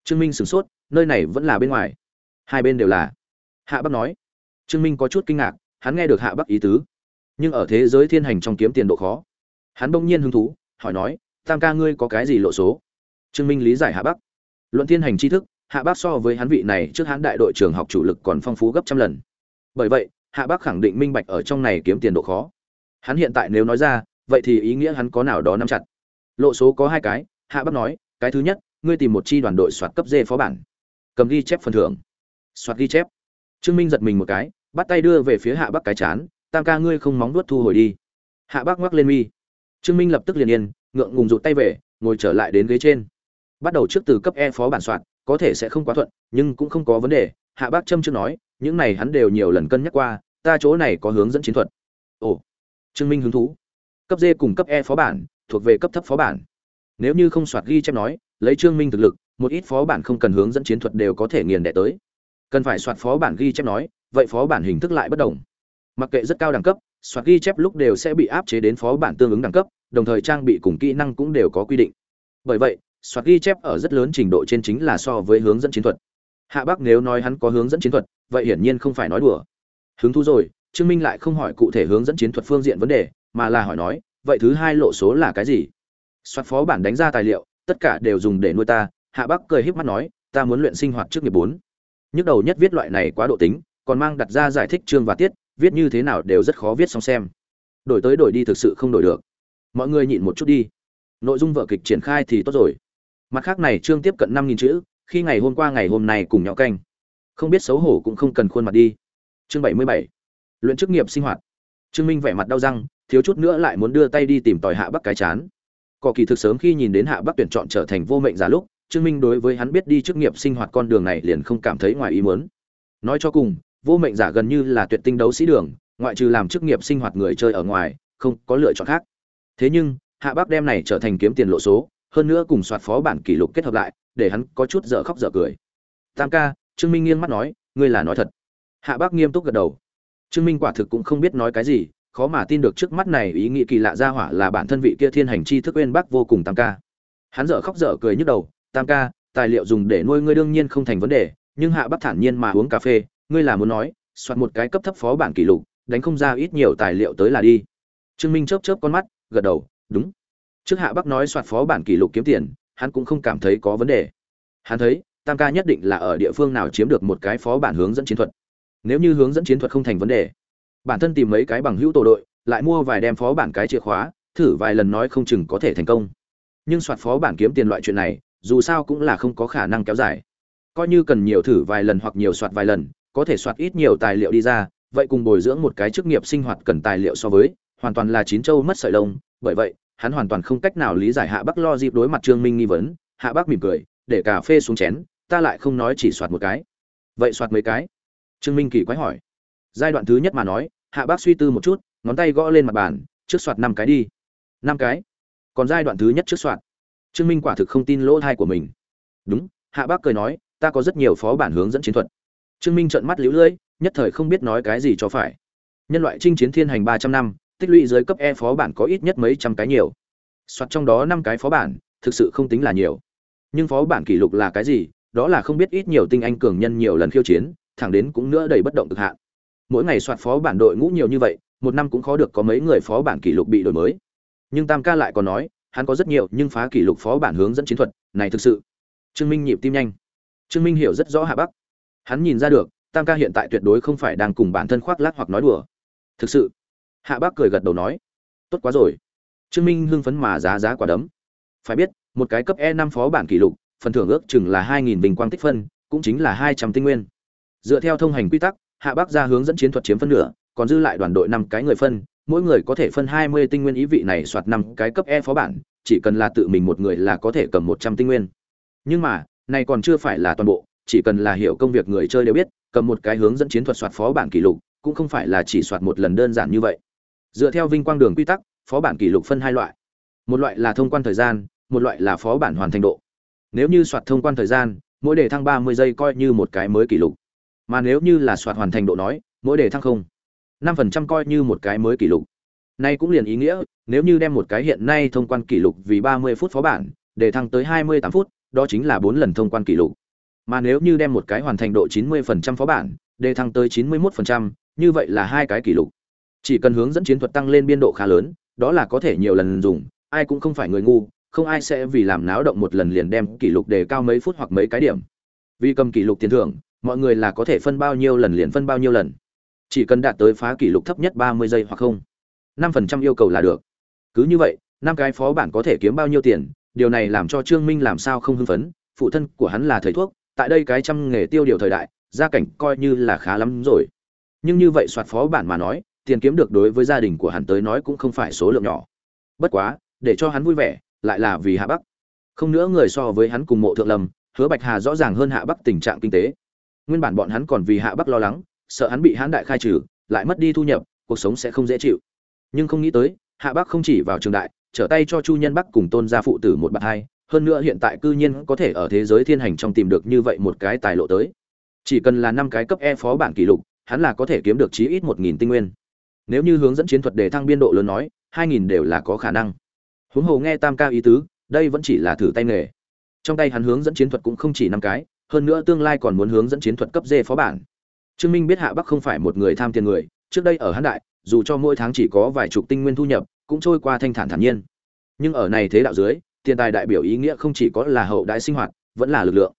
Trương minh sửng sốt, nơi này vẫn là bên ngoài. Hai bên đều là. Hạ bắc nói. Trương minh có chút kinh ngạc, hắn nghe được hạ bắc ý tứ. Nhưng ở thế giới thiên hành trong kiếm tiền độ khó. Hắn bỗng nhiên hứng thú, hỏi nói, tam ca ngươi có cái gì lộ số? Trương minh lý giải hạ bắc. Luận thiên hành tri thức, hạ Bắc so với hắn vị này trước hắn đại đội trường học chủ lực còn phong phú gấp trăm lần. Bởi vậy, hạ Bắc khẳng định minh bạch ở trong này kiếm tiền độ khó. Hắn hiện tại nếu nói ra, vậy thì ý nghĩa hắn có nào đó nắm chặt. Lộ số có hai cái, hạ Bắc nói, cái thứ nhất ngươi tìm một chi đoàn đội soạt cấp dê phó bản. Cầm ghi chép phần thưởng. Soạt ghi chép. Trương minh giật mình một cái, bắt tay đưa về phía hạ bắc cái chán, tam ca ngươi không móng nuốt thu hồi đi. Hạ Bắc ngoắc lên mi. Trương minh lập tức liền yên, ngượng ngùng rụt tay về, ngồi trở lại đến ghế trên. Bắt đầu trước từ cấp e phó bản soạn có thể sẽ không quá thuận, nhưng cũng không có vấn đề. Hạ bác trâm chưa nói, những này hắn đều nhiều lần cân nhắc qua, ta chỗ này có hướng dẫn chiến thuật. Ồ. Trương minh hứng thú. Cấp d cùng cấp e phó bản, thuộc về cấp thấp phó bản. Nếu như không soạt ghi chép nói lấy trương minh thực lực, một ít phó bản không cần hướng dẫn chiến thuật đều có thể nghiền đẻ tới. Cần phải soạt phó bản ghi chép nói, vậy phó bản hình thức lại bất đồng. Mặc kệ rất cao đẳng cấp, soạt ghi chép lúc đều sẽ bị áp chế đến phó bản tương ứng đẳng cấp, đồng thời trang bị cùng kỹ năng cũng đều có quy định. Bởi vậy, soạt ghi chép ở rất lớn trình độ trên chính là so với hướng dẫn chiến thuật. Hạ bắc nếu nói hắn có hướng dẫn chiến thuật, vậy hiển nhiên không phải nói đùa. Hứng thú rồi, trương minh lại không hỏi cụ thể hướng dẫn chiến thuật phương diện vấn đề, mà là hỏi nói, vậy thứ hai lộ số là cái gì? Soạt phó bản đánh ra tài liệu tất cả đều dùng để nuôi ta, hạ bắc cười híp mắt nói, ta muốn luyện sinh hoạt trước nghiệp bốn. Nhức đầu nhất viết loại này quá độ tính, còn mang đặt ra giải thích chương và tiết, viết như thế nào đều rất khó viết xong xem. Đổi tới đổi đi thực sự không đổi được. Mọi người nhịn một chút đi. Nội dung vở kịch triển khai thì tốt rồi. Mặt khác này chương tiếp cận năm nghìn chữ, khi ngày hôm qua ngày hôm nay cùng nhau canh. Không biết xấu hổ cũng không cần khuôn mặt đi. Chương bảy mươi bảy. Luyện chức nghiệp sinh hoạt. Trương minh vẻ mặt đau răng, thiếu chút nữa lại muốn đưa tay đi tìm tòi hạ bắc cái chán cỏ kỳ thực sớm khi nhìn đến hạ bắc tuyển chọn trở thành vô mệnh giả lúc, trương minh đối với hắn biết đi chức nghiệp sinh hoạt con đường này liền không cảm thấy ngoài ý muốn. Nói cho cùng, vô mệnh giả gần như là tuyệt tinh đấu sĩ đường, ngoại trừ làm chức nghiệp sinh hoạt người chơi ở ngoài, không có lựa chọn khác. Thế nhưng, hạ bắc đem này trở thành kiếm tiền lộ số, hơn nữa cùng soạt phó bản kỷ lục kết hợp lại, để hắn có chút dở khóc dở cười. Tam ca, trương minh nghiêng mắt nói, ngươi là nói thật. Hạ bắc nghiêm túc gật đầu. Trương minh quả thực cũng không biết nói cái gì khó mà tin được trước mắt này ý nghĩ kỳ lạ ra hỏa là bản thân vị kia thiên hành chi thức uyên bác vô cùng tam ca. Hắn dở khóc dở cười nhức đầu, tam ca, tài liệu dùng để nuôi ngươi đương nhiên không thành vấn đề, nhưng hạ bác thản nhiên mà uống cà phê, ngươi là muốn nói, soạt một cái cấp thấp phó bản kỷ lục, đánh không ra ít nhiều tài liệu tới là đi. Trương minh chớp chớp con mắt, gật đầu, đúng. Trước hạ bắc nói soạt phó bản kỷ lục kiếm tiền, hắn cũng không cảm thấy có vấn đề. Hắn thấy, tam ca nhất định là ở địa phương nào chiếm được một cái phó bản hướng dẫn chiến thuật. Nếu như hướng dẫn chiến thuật không thành vấn đề bản thân tìm mấy cái bằng hữu tổ đội, lại mua vài đem phó bản cái chìa khóa, thử vài lần nói không chừng có thể thành công. Nhưng soạt phó bản kiếm tiền loại chuyện này, dù sao cũng là không có khả năng kéo dài. Coi như cần nhiều thử vài lần hoặc nhiều soạt vài lần, có thể soạt ít nhiều tài liệu đi ra, vậy cùng bồi dưỡng một cái chức nghiệp sinh hoạt cần tài liệu so với, hoàn toàn là chín châu mất sợi lông. Bởi vậy, hắn hoàn toàn không cách nào lý giải hạ bắc lo dịp đối mặt trương minh nghi vấn, hạ bắc mỉm cười, để cà phê xuống chén, ta lại không nói chỉ soạt một cái. Vậy soạt mấy cái? Trương minh kỳ quái hỏi giai đoạn thứ nhất mà nói, hạ bác suy tư một chút, ngón tay gõ lên mặt bàn, trước soạt năm cái đi. Năm cái? Còn giai đoạn thứ nhất trước soạt. Trương minh quả thực không tin lỗ thai của mình. Đúng, hạ bác cười nói, ta có rất nhiều phó bản hướng dẫn chiến thuật. Trương minh trợn mắt liễu lưỡi, nhất thời không biết nói cái gì cho phải. Nhân loại chinh chiến thiên hành ba trăm năm, tích lũy dưới cấp e phó bản có ít nhất mấy trăm cái nhiều. Soạt trong đó năm cái phó bản, thực sự không tính là nhiều. Nhưng phó bản kỷ lục là cái gì, đó là không biết ít nhiều tinh anh cường nhân nhiều lần khiêu chiến, thẳng đến cũng nữa đầy bất động cực hạn mỗi ngày soạt phó bản đội ngũ nhiều như vậy, một năm cũng khó được có mấy người phó bản kỷ lục bị đổi mới. Nhưng tam ca lại còn nói, hắn có rất nhiều nhưng phá kỷ lục phó bản hướng dẫn chiến thuật, này thực sự. Trương minh nhịp tim nhanh. Trương minh hiểu rất rõ hạ bắc. Hắn nhìn ra được, tam ca hiện tại tuyệt đối không phải đang cùng bản thân khoác lác hoặc nói đùa. Thực sự. Hạ Bắc cười gật đầu nói, tốt quá rồi. Trương minh hưng phấn mà giá giá quả đấm. Phải biết, một cái cấp e năm phó bản kỷ lục, phần thưởng ước chừng là hai nghìn bình quang tích phân, cũng chính là hai trăm tinh nguyên. Dựa theo thông hành quy tắc hạ bác ra hướng dẫn chiến thuật chiếm phân nửa, còn dư lại đoàn đội năm cái người phân, mỗi người có thể phân hai mươi tinh nguyên ý vị này soạt năm cái cấp e phó bản, chỉ cần là tự mình một người là có thể cầm một trăm tinh nguyên. Nhưng mà, này còn chưa phải là toàn bộ, chỉ cần là hiểu công việc người chơi đều biết, cầm một cái hướng dẫn chiến thuật soạt phó bản kỷ lục, cũng không phải là chỉ soạt một lần đơn giản như vậy. Dựa theo vinh quang đường quy tắc, phó bản kỷ lục phân hai loại. Một loại là thông quan thời gian, một loại là phó bản hoàn thành độ. Nếu như soạt thông quan thời gian, mỗi đề thăng ba mươi giây coi như một cái mới kỷ lục mà nếu như là soạt hoàn thành độ nói, mỗi đề thăng không, năm phần trăm coi như một cái mới kỷ lục. Nay cũng liền ý nghĩa, nếu như đem một cái hiện nay thông quan kỷ lục vì ba mươi phút phó bản, đề thăng tới hai mươi tám phút, đó chính là bốn lần thông quan kỷ lục. Mà nếu như đem một cái hoàn thành độ chín mươi phần trăm phó bản, đề thăng tới chín mươi một phần trăm, như vậy là hai cái kỷ lục. Chỉ cần hướng dẫn chiến thuật tăng lên biên độ khá lớn, đó là có thể nhiều lần dùng, ai cũng không phải người ngu, không ai sẽ vì làm náo động một lần liền đem kỷ lục đề cao mấy phút hoặc mấy cái điểm. Vì cầm kỷ lục tiền thưởng mọi người là có thể phân bao nhiêu lần liền phân bao nhiêu lần. Chỉ cần đạt tới phá kỷ lục thấp nhất ba mươi giây hoặc không. năm phần trăm yêu cầu là được. Cứ như vậy, năm cái phó bản có thể kiếm bao nhiêu tiền, điều này làm cho trương minh làm sao không hưng phấn, phụ thân của hắn là thầy thuốc, tại đây cái trăm nghề tiêu điều thời đại, gia cảnh coi như là khá lắm rồi. Nhưng như vậy soạt phó bản mà nói, tiền kiếm được đối với gia đình của hắn tới nói cũng không phải số lượng nhỏ. Bất quá, để cho hắn vui vẻ, lại là vì hạ bắc. Không nữa người so với hắn cùng mộ thượng lâm, hứa bạch hà rõ ràng hơn hạ bắc tình trạng kinh tế nguyên bản bọn hắn còn vì hạ bắc lo lắng, sợ hắn bị hãn đại khai trừ, lại mất đi thu nhập, cuộc sống sẽ không dễ chịu. Nhưng không nghĩ tới, hạ bắc không chỉ vào trường đại, trở tay cho chu nhân bắc cùng tôn gia phụ tử một bạn hai, hơn nữa hiện tại cư nhiên có thể ở thế giới thiên hành trong tìm được như vậy một cái tài lộ tới. Chỉ cần là năm cái cấp e phó bản kỷ lục, hắn là có thể kiếm được chí ít một nghìn tinh nguyên. Nếu như hướng dẫn chiến thuật để thăng biên độ lớn nói, hai nghìn đều là có khả năng. Huống hồ nghe tam ca ý tứ, đây vẫn chỉ là thử tay nghề. Trong tay hắn hướng dẫn chiến thuật cũng không chỉ năm cái hơn nữa tương lai còn muốn hướng dẫn chiến thuật cấp dê phó bản. Trương minh biết hạ bắc không phải một người tham tiền người, trước đây ở hán đại, dù cho mỗi tháng chỉ có vài chục tinh nguyên thu nhập, cũng trôi qua thanh thản thản nhiên. Nhưng ở này thế đạo dưới, tiền tài đại biểu ý nghĩa không chỉ có là hậu đại sinh hoạt, vẫn là lực lượng.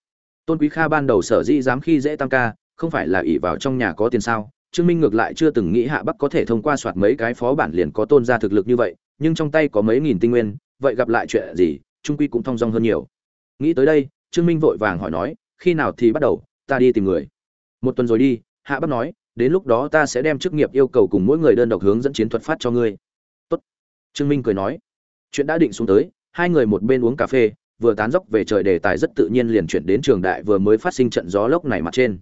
Tôn quý kha ban đầu sở dĩ dám khi dễ tam ca, không phải là ỷ vào trong nhà có tiền sao? Trương minh ngược lại chưa từng nghĩ hạ bắc có thể thông qua soạt mấy cái phó bản liền có tôn ra thực lực như vậy, nhưng trong tay có mấy nghìn tinh nguyên, vậy gặp lại chuyện gì, trung quy cũng thong dong hơn nhiều. Nghĩ tới đây, trương minh vội vàng hỏi nói khi nào thì bắt đầu, ta đi tìm người. Một tuần rồi đi, hạ bắc nói, đến lúc đó ta sẽ đem chức nghiệp yêu cầu cùng mỗi người đơn độc hướng dẫn chiến thuật phát cho ngươi. Tốt. Trương minh cười nói. Chuyện đã định xuống tới, hai người một bên uống cà phê, vừa tán dốc về trời đề tài rất tự nhiên liền chuyển đến trường đại vừa mới phát sinh trận gió lốc này mặt trên.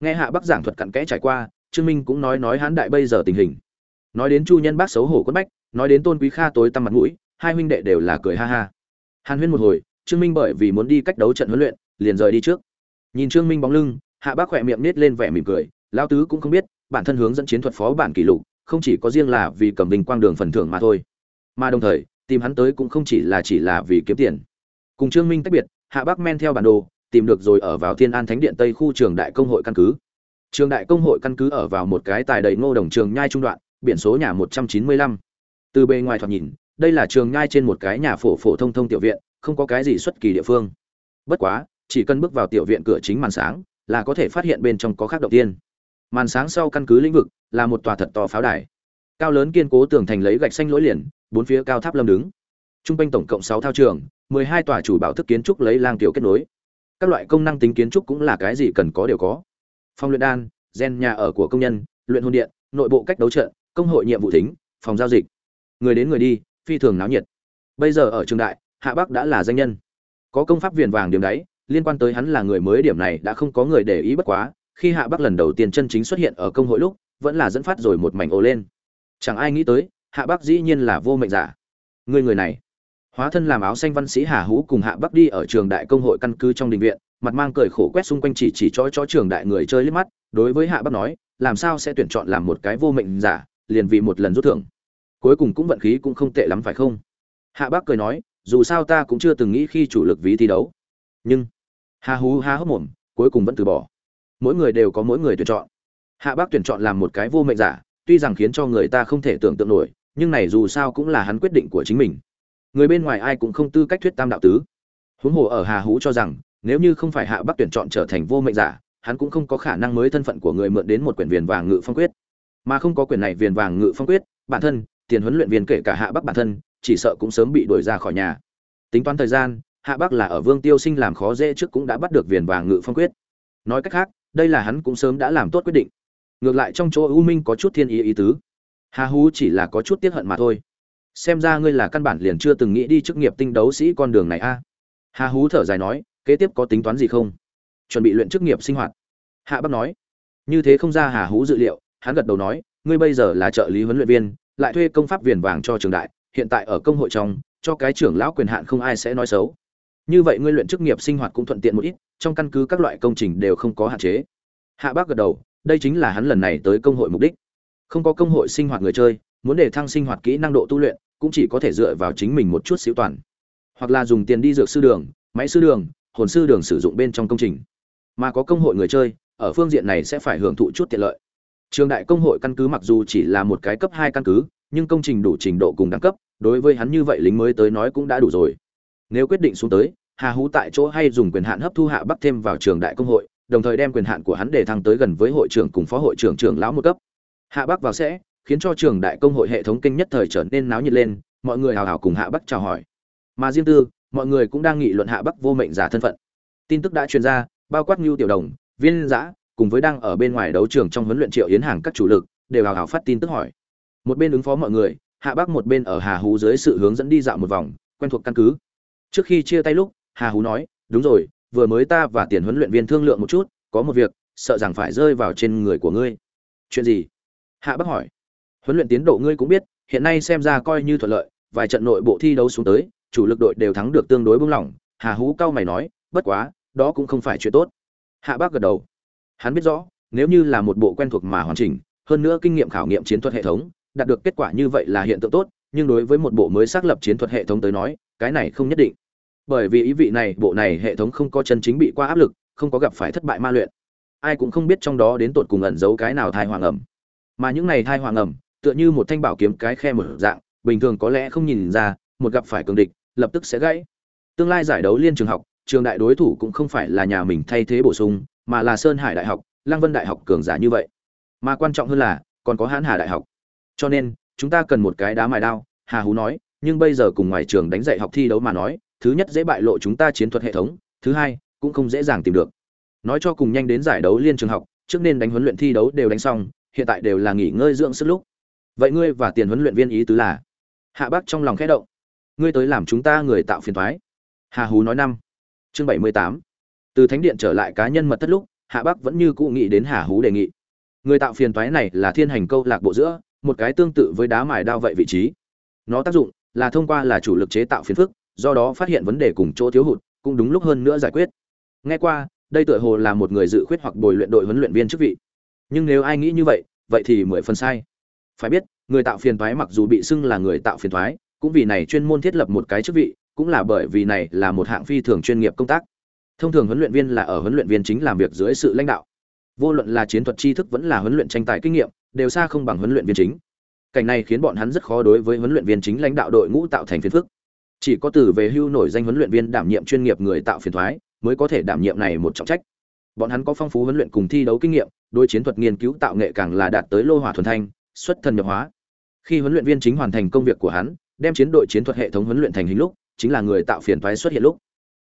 Nghe hạ bắc giảng thuật cặn kẽ trải qua, trương minh cũng nói nói hán đại bây giờ tình hình. Nói đến chu nhân bác xấu hổ quất bách, nói đến tôn quý kha tối tăm mặt mũi, hai huynh đệ đều là cười ha ha. Hàn huyên một hồi, trương minh bởi vì muốn đi cách đấu trận huấn luyện, liền rời đi trước nhìn trương minh bóng lưng, hạ bác khỏe miệng nết lên vẻ mỉm cười lao tứ cũng không biết, bản thân hướng dẫn chiến thuật phó bản kỷ lục, không chỉ có riêng là vì cầm bình quang đường phần thưởng mà thôi. Mà đồng thời, tìm hắn tới cũng không chỉ là chỉ là vì kiếm tiền. Cùng trương minh tách biệt, hạ bác men theo bản đồ, tìm được rồi ở vào thiên an thánh điện tây khu trường đại công hội căn cứ. Trường đại công hội căn cứ ở vào một cái tài đầy ngô đồng trường nhai trung đoạn, biển số nhà một trăm chín mươi lăm. Từ bề ngoài thoạt nhìn, đây là trường nhai trên một cái nhà phổ phổ thông thông tiểu viện, không có cái gì xuất kỳ địa phương. Bất quá chỉ cần bước vào tiểu viện cửa chính màn sáng, là có thể phát hiện bên trong có khác đầu tiên. Màn sáng sau căn cứ lĩnh vực, là một tòa thật to pháo đài. Cao lớn kiên cố tường thành lấy gạch xanh lối liền, bốn phía cao tháp lâm đứng. Trung quanh tổng cộng sáu thao trường, mười hai tòa chủ bảo thức kiến trúc lấy lang tiểu kết nối. Các loại công năng tính kiến trúc cũng là cái gì cần có đều có. Phòng luyện đan, gen nhà ở của công nhân, luyện hôn điện, nội bộ cách đấu trận công hội nhiệm vụ thính, phòng giao dịch. Người đến người đi, phi thường náo nhiệt. Bây giờ ở trường đại, hạ bắc đã là danh nhân. Có công pháp viền vàng điểm đấy liên quan tới hắn là người mới điểm này đã không có người để ý bất quá, khi hạ bắc lần đầu tiên chân chính xuất hiện ở công hội lúc, vẫn là dẫn phát rồi một mảnh ồ lên. Chẳng ai nghĩ tới, hạ bắc dĩ nhiên là vô mệnh giả. Người người này, hóa thân làm áo xanh văn sĩ hà hú cùng hạ bắc đi ở trường đại công hội căn cứ trong đình viện, mặt mang cười khổ quét xung quanh chỉ chỉ cho cho trường đại người chơi liếc mắt, đối với hạ bắc nói, làm sao sẽ tuyển chọn làm một cái vô mệnh giả, liền vì một lần rút thưởng. Cuối cùng cũng vận khí cũng không tệ lắm phải không? Hạ bắc cười nói, dù sao ta cũng chưa từng nghĩ khi chủ lực ví thi đấu. Nhưng hà hú, há hốc mồm, cuối cùng vẫn từ bỏ. Mỗi người đều có mỗi người tuyển chọn. Hạ bác tuyển chọn làm một cái vô mệnh giả, tuy rằng khiến cho người ta không thể tưởng tượng nổi, nhưng này dù sao cũng là hắn quyết định của chính mình. Người bên ngoài ai cũng không tư cách thuyết tam đạo tứ. Huống hồ ở hà hú cho rằng, nếu như không phải hạ bắc tuyển chọn trở thành vô mệnh giả, hắn cũng không có khả năng mới thân phận của người mượn đến một quyển viền vàng ngự phong quyết. Mà không có quyển này viền vàng ngự phong quyết, bản thân, tiền huấn luyện viên kể cả hạ bắc bản thân, chỉ sợ cũng sớm bị đuổi ra khỏi nhà. Tính toán thời gian hạ bắc là ở vương tiêu sinh làm khó dễ trước cũng đã bắt được viền vàng ngự phong quyết. Nói cách khác, đây là hắn cũng sớm đã làm tốt quyết định. Ngược lại trong chỗ u minh có chút thiên ý ý tứ. Hà hú chỉ là có chút tiếc hận mà thôi. Xem ra ngươi là căn bản liền chưa từng nghĩ đi chức nghiệp tinh đấu sĩ con đường này a. Hà hú thở dài nói, kế tiếp có tính toán gì không? Chuẩn bị luyện chức nghiệp sinh hoạt. Hạ bắc nói. Như thế không ra hà hú dự liệu, hắn gật đầu nói, ngươi bây giờ là trợ lý huấn luyện viên, lại thuê công pháp viền vàng cho trường đại, hiện tại ở công hội trong, cho cái trưởng lão quyền hạn không ai sẽ nói xấu như vậy ngươi luyện chức nghiệp sinh hoạt cũng thuận tiện một ít, trong căn cứ các loại công trình đều không có hạn chế. Hạ bác gật đầu, đây chính là hắn lần này tới công hội mục đích. Không có công hội sinh hoạt người chơi, muốn để thăng sinh hoạt kỹ năng độ tu luyện, cũng chỉ có thể dựa vào chính mình một chút xíu toàn. Hoặc là dùng tiền đi dược sư đường, máy sư đường, hồn sư đường sử dụng bên trong công trình. Mà có công hội người chơi, ở phương diện này sẽ phải hưởng thụ chút tiện lợi. Trường đại công hội căn cứ mặc dù chỉ là một cái cấp hai căn cứ, nhưng công trình đủ trình độ cùng đẳng cấp, đối với hắn như vậy lính mới tới nói cũng đã đủ rồi. Nếu quyết định xuống tới hà hú tại chỗ hay dùng quyền hạn hấp thu hạ bắc thêm vào trường đại công hội, đồng thời đem quyền hạn của hắn để thăng tới gần với hội trưởng cùng phó hội trưởng trưởng lão một cấp. Hạ bắc vào sẽ, khiến cho trường đại công hội hệ thống kinh nhất thời trở nên náo nhiệt lên, mọi người hào hào cùng hạ bắc chào hỏi. Mà riêng tư, mọi người cũng đang nghị luận hạ bắc vô mệnh giả thân phận. Tin tức đã truyền ra, bao quát Nưu tiểu đồng, viên Dã, cùng với đang ở bên ngoài đấu trường trong huấn luyện triệu yến hàng các chủ lực, đều hào hào phát tin tức hỏi. Một bên ứng phó mọi người, hạ bắc một bên ở hà hú dưới sự hướng dẫn đi dạo một vòng, quen thuộc căn cứ. Trước khi chia tay lúc hà hú nói, đúng rồi, vừa mới ta và tiền huấn luyện viên thương lượng một chút, có một việc, sợ rằng phải rơi vào trên người của ngươi. Chuyện gì? Hạ bắc hỏi. Huấn luyện tiến độ ngươi cũng biết, hiện nay xem ra coi như thuận lợi, vài trận nội bộ thi đấu xuống tới, chủ lực đội đều thắng được tương đối bông lỏng hà hú cao mày nói, bất quá, đó cũng không phải chuyện tốt. Hạ bác gật đầu. Hắn biết rõ, nếu như là một bộ quen thuộc mà hoàn chỉnh, hơn nữa kinh nghiệm khảo nghiệm chiến thuật hệ thống, đạt được kết quả như vậy là hiện tượng tốt, nhưng đối với một bộ mới xác lập chiến thuật hệ thống tới nói, cái này không nhất định bởi vì ý vị này, bộ này hệ thống không có chân chính bị qua áp lực, không có gặp phải thất bại ma luyện. Ai cũng không biết trong đó đến tột cùng ẩn giấu cái nào thai hoàng ẩm. Mà những này thai hoàng ẩm, tựa như một thanh bảo kiếm cái khe mở dạng, bình thường có lẽ không nhìn ra, một gặp phải cường địch, lập tức sẽ gãy. Tương lai giải đấu liên trường học, trường đại đối thủ cũng không phải là nhà mình thay thế bổ sung, mà là sơn hải đại học lang vân đại học cường giả như vậy. Mà quan trọng hơn là, còn có hãn hà đại học. Cho nên, chúng ta cần một cái đá mài đao, hà hú nói, nhưng bây giờ cùng ngoài trường đánh dạy học thi đấu mà nói thứ nhất dễ bại lộ chúng ta chiến thuật hệ thống, thứ hai, cũng không dễ dàng tìm được. Nói cho cùng nhanh đến giải đấu liên trường học, trước nên đánh huấn luyện thi đấu đều đánh xong, hiện tại đều là nghỉ ngơi dưỡng sức lúc. Vậy ngươi và tiền huấn luyện viên ý tứ là? Hạ bác trong lòng khẽ động. Ngươi tới làm chúng ta người tạo phiền toái. hà hú nói năm. Chương bảy mươi tám. Từ thánh điện trở lại cá nhân mật thất lúc, hạ bắc vẫn như cũ nghĩ đến hà hú đề nghị. Người tạo phiền toái này là thiên hành câu lạc bộ giữa, một cái tương tự với đá mài đao vậy vị trí. Nó tác dụng là thông qua là chủ lực chế tạo phiền phức do đó phát hiện vấn đề cùng chỗ thiếu hụt, cũng đúng lúc hơn nữa giải quyết. Nghe qua, đây tựa hồ là một người dự khuyết hoặc bồi luyện đội huấn luyện viên chức vị. Nhưng nếu ai nghĩ như vậy vậy thì mười phần sai. Phải biết, người tạo phiền toái mặc dù bị xưng là người tạo phiền toái, cũng vì này chuyên môn thiết lập một cái chức vị, cũng là bởi vì này là một hạng phi thường chuyên nghiệp công tác. Thông thường huấn luyện viên là ở huấn luyện viên chính làm việc dưới sự lãnh đạo. Vô luận là chiến thuật tri thức vẫn là huấn luyện tranh tài kinh nghiệm, đều xa không bằng huấn luyện viên chính. Cảnh này khiến bọn hắn rất khó đối với huấn luyện viên chính lãnh đạo đội ngũ tạo thành phiền phức chỉ có từ về hưu nổi danh huấn luyện viên đảm nhiệm chuyên nghiệp người tạo phiền thoái, mới có thể đảm nhiệm này một trọng trách. Bọn hắn có phong phú huấn luyện cùng thi đấu kinh nghiệm đôi chiến thuật nghiên cứu tạo nghệ càng là đạt tới lô hỏa thuần thanh, xuất thần nhập hóa. Khi huấn luyện viên chính hoàn thành công việc của hắn, đem chiến đội chiến thuật hệ thống huấn luyện thành hình lúc, chính là người tạo phiền thoái xuất hiện lúc.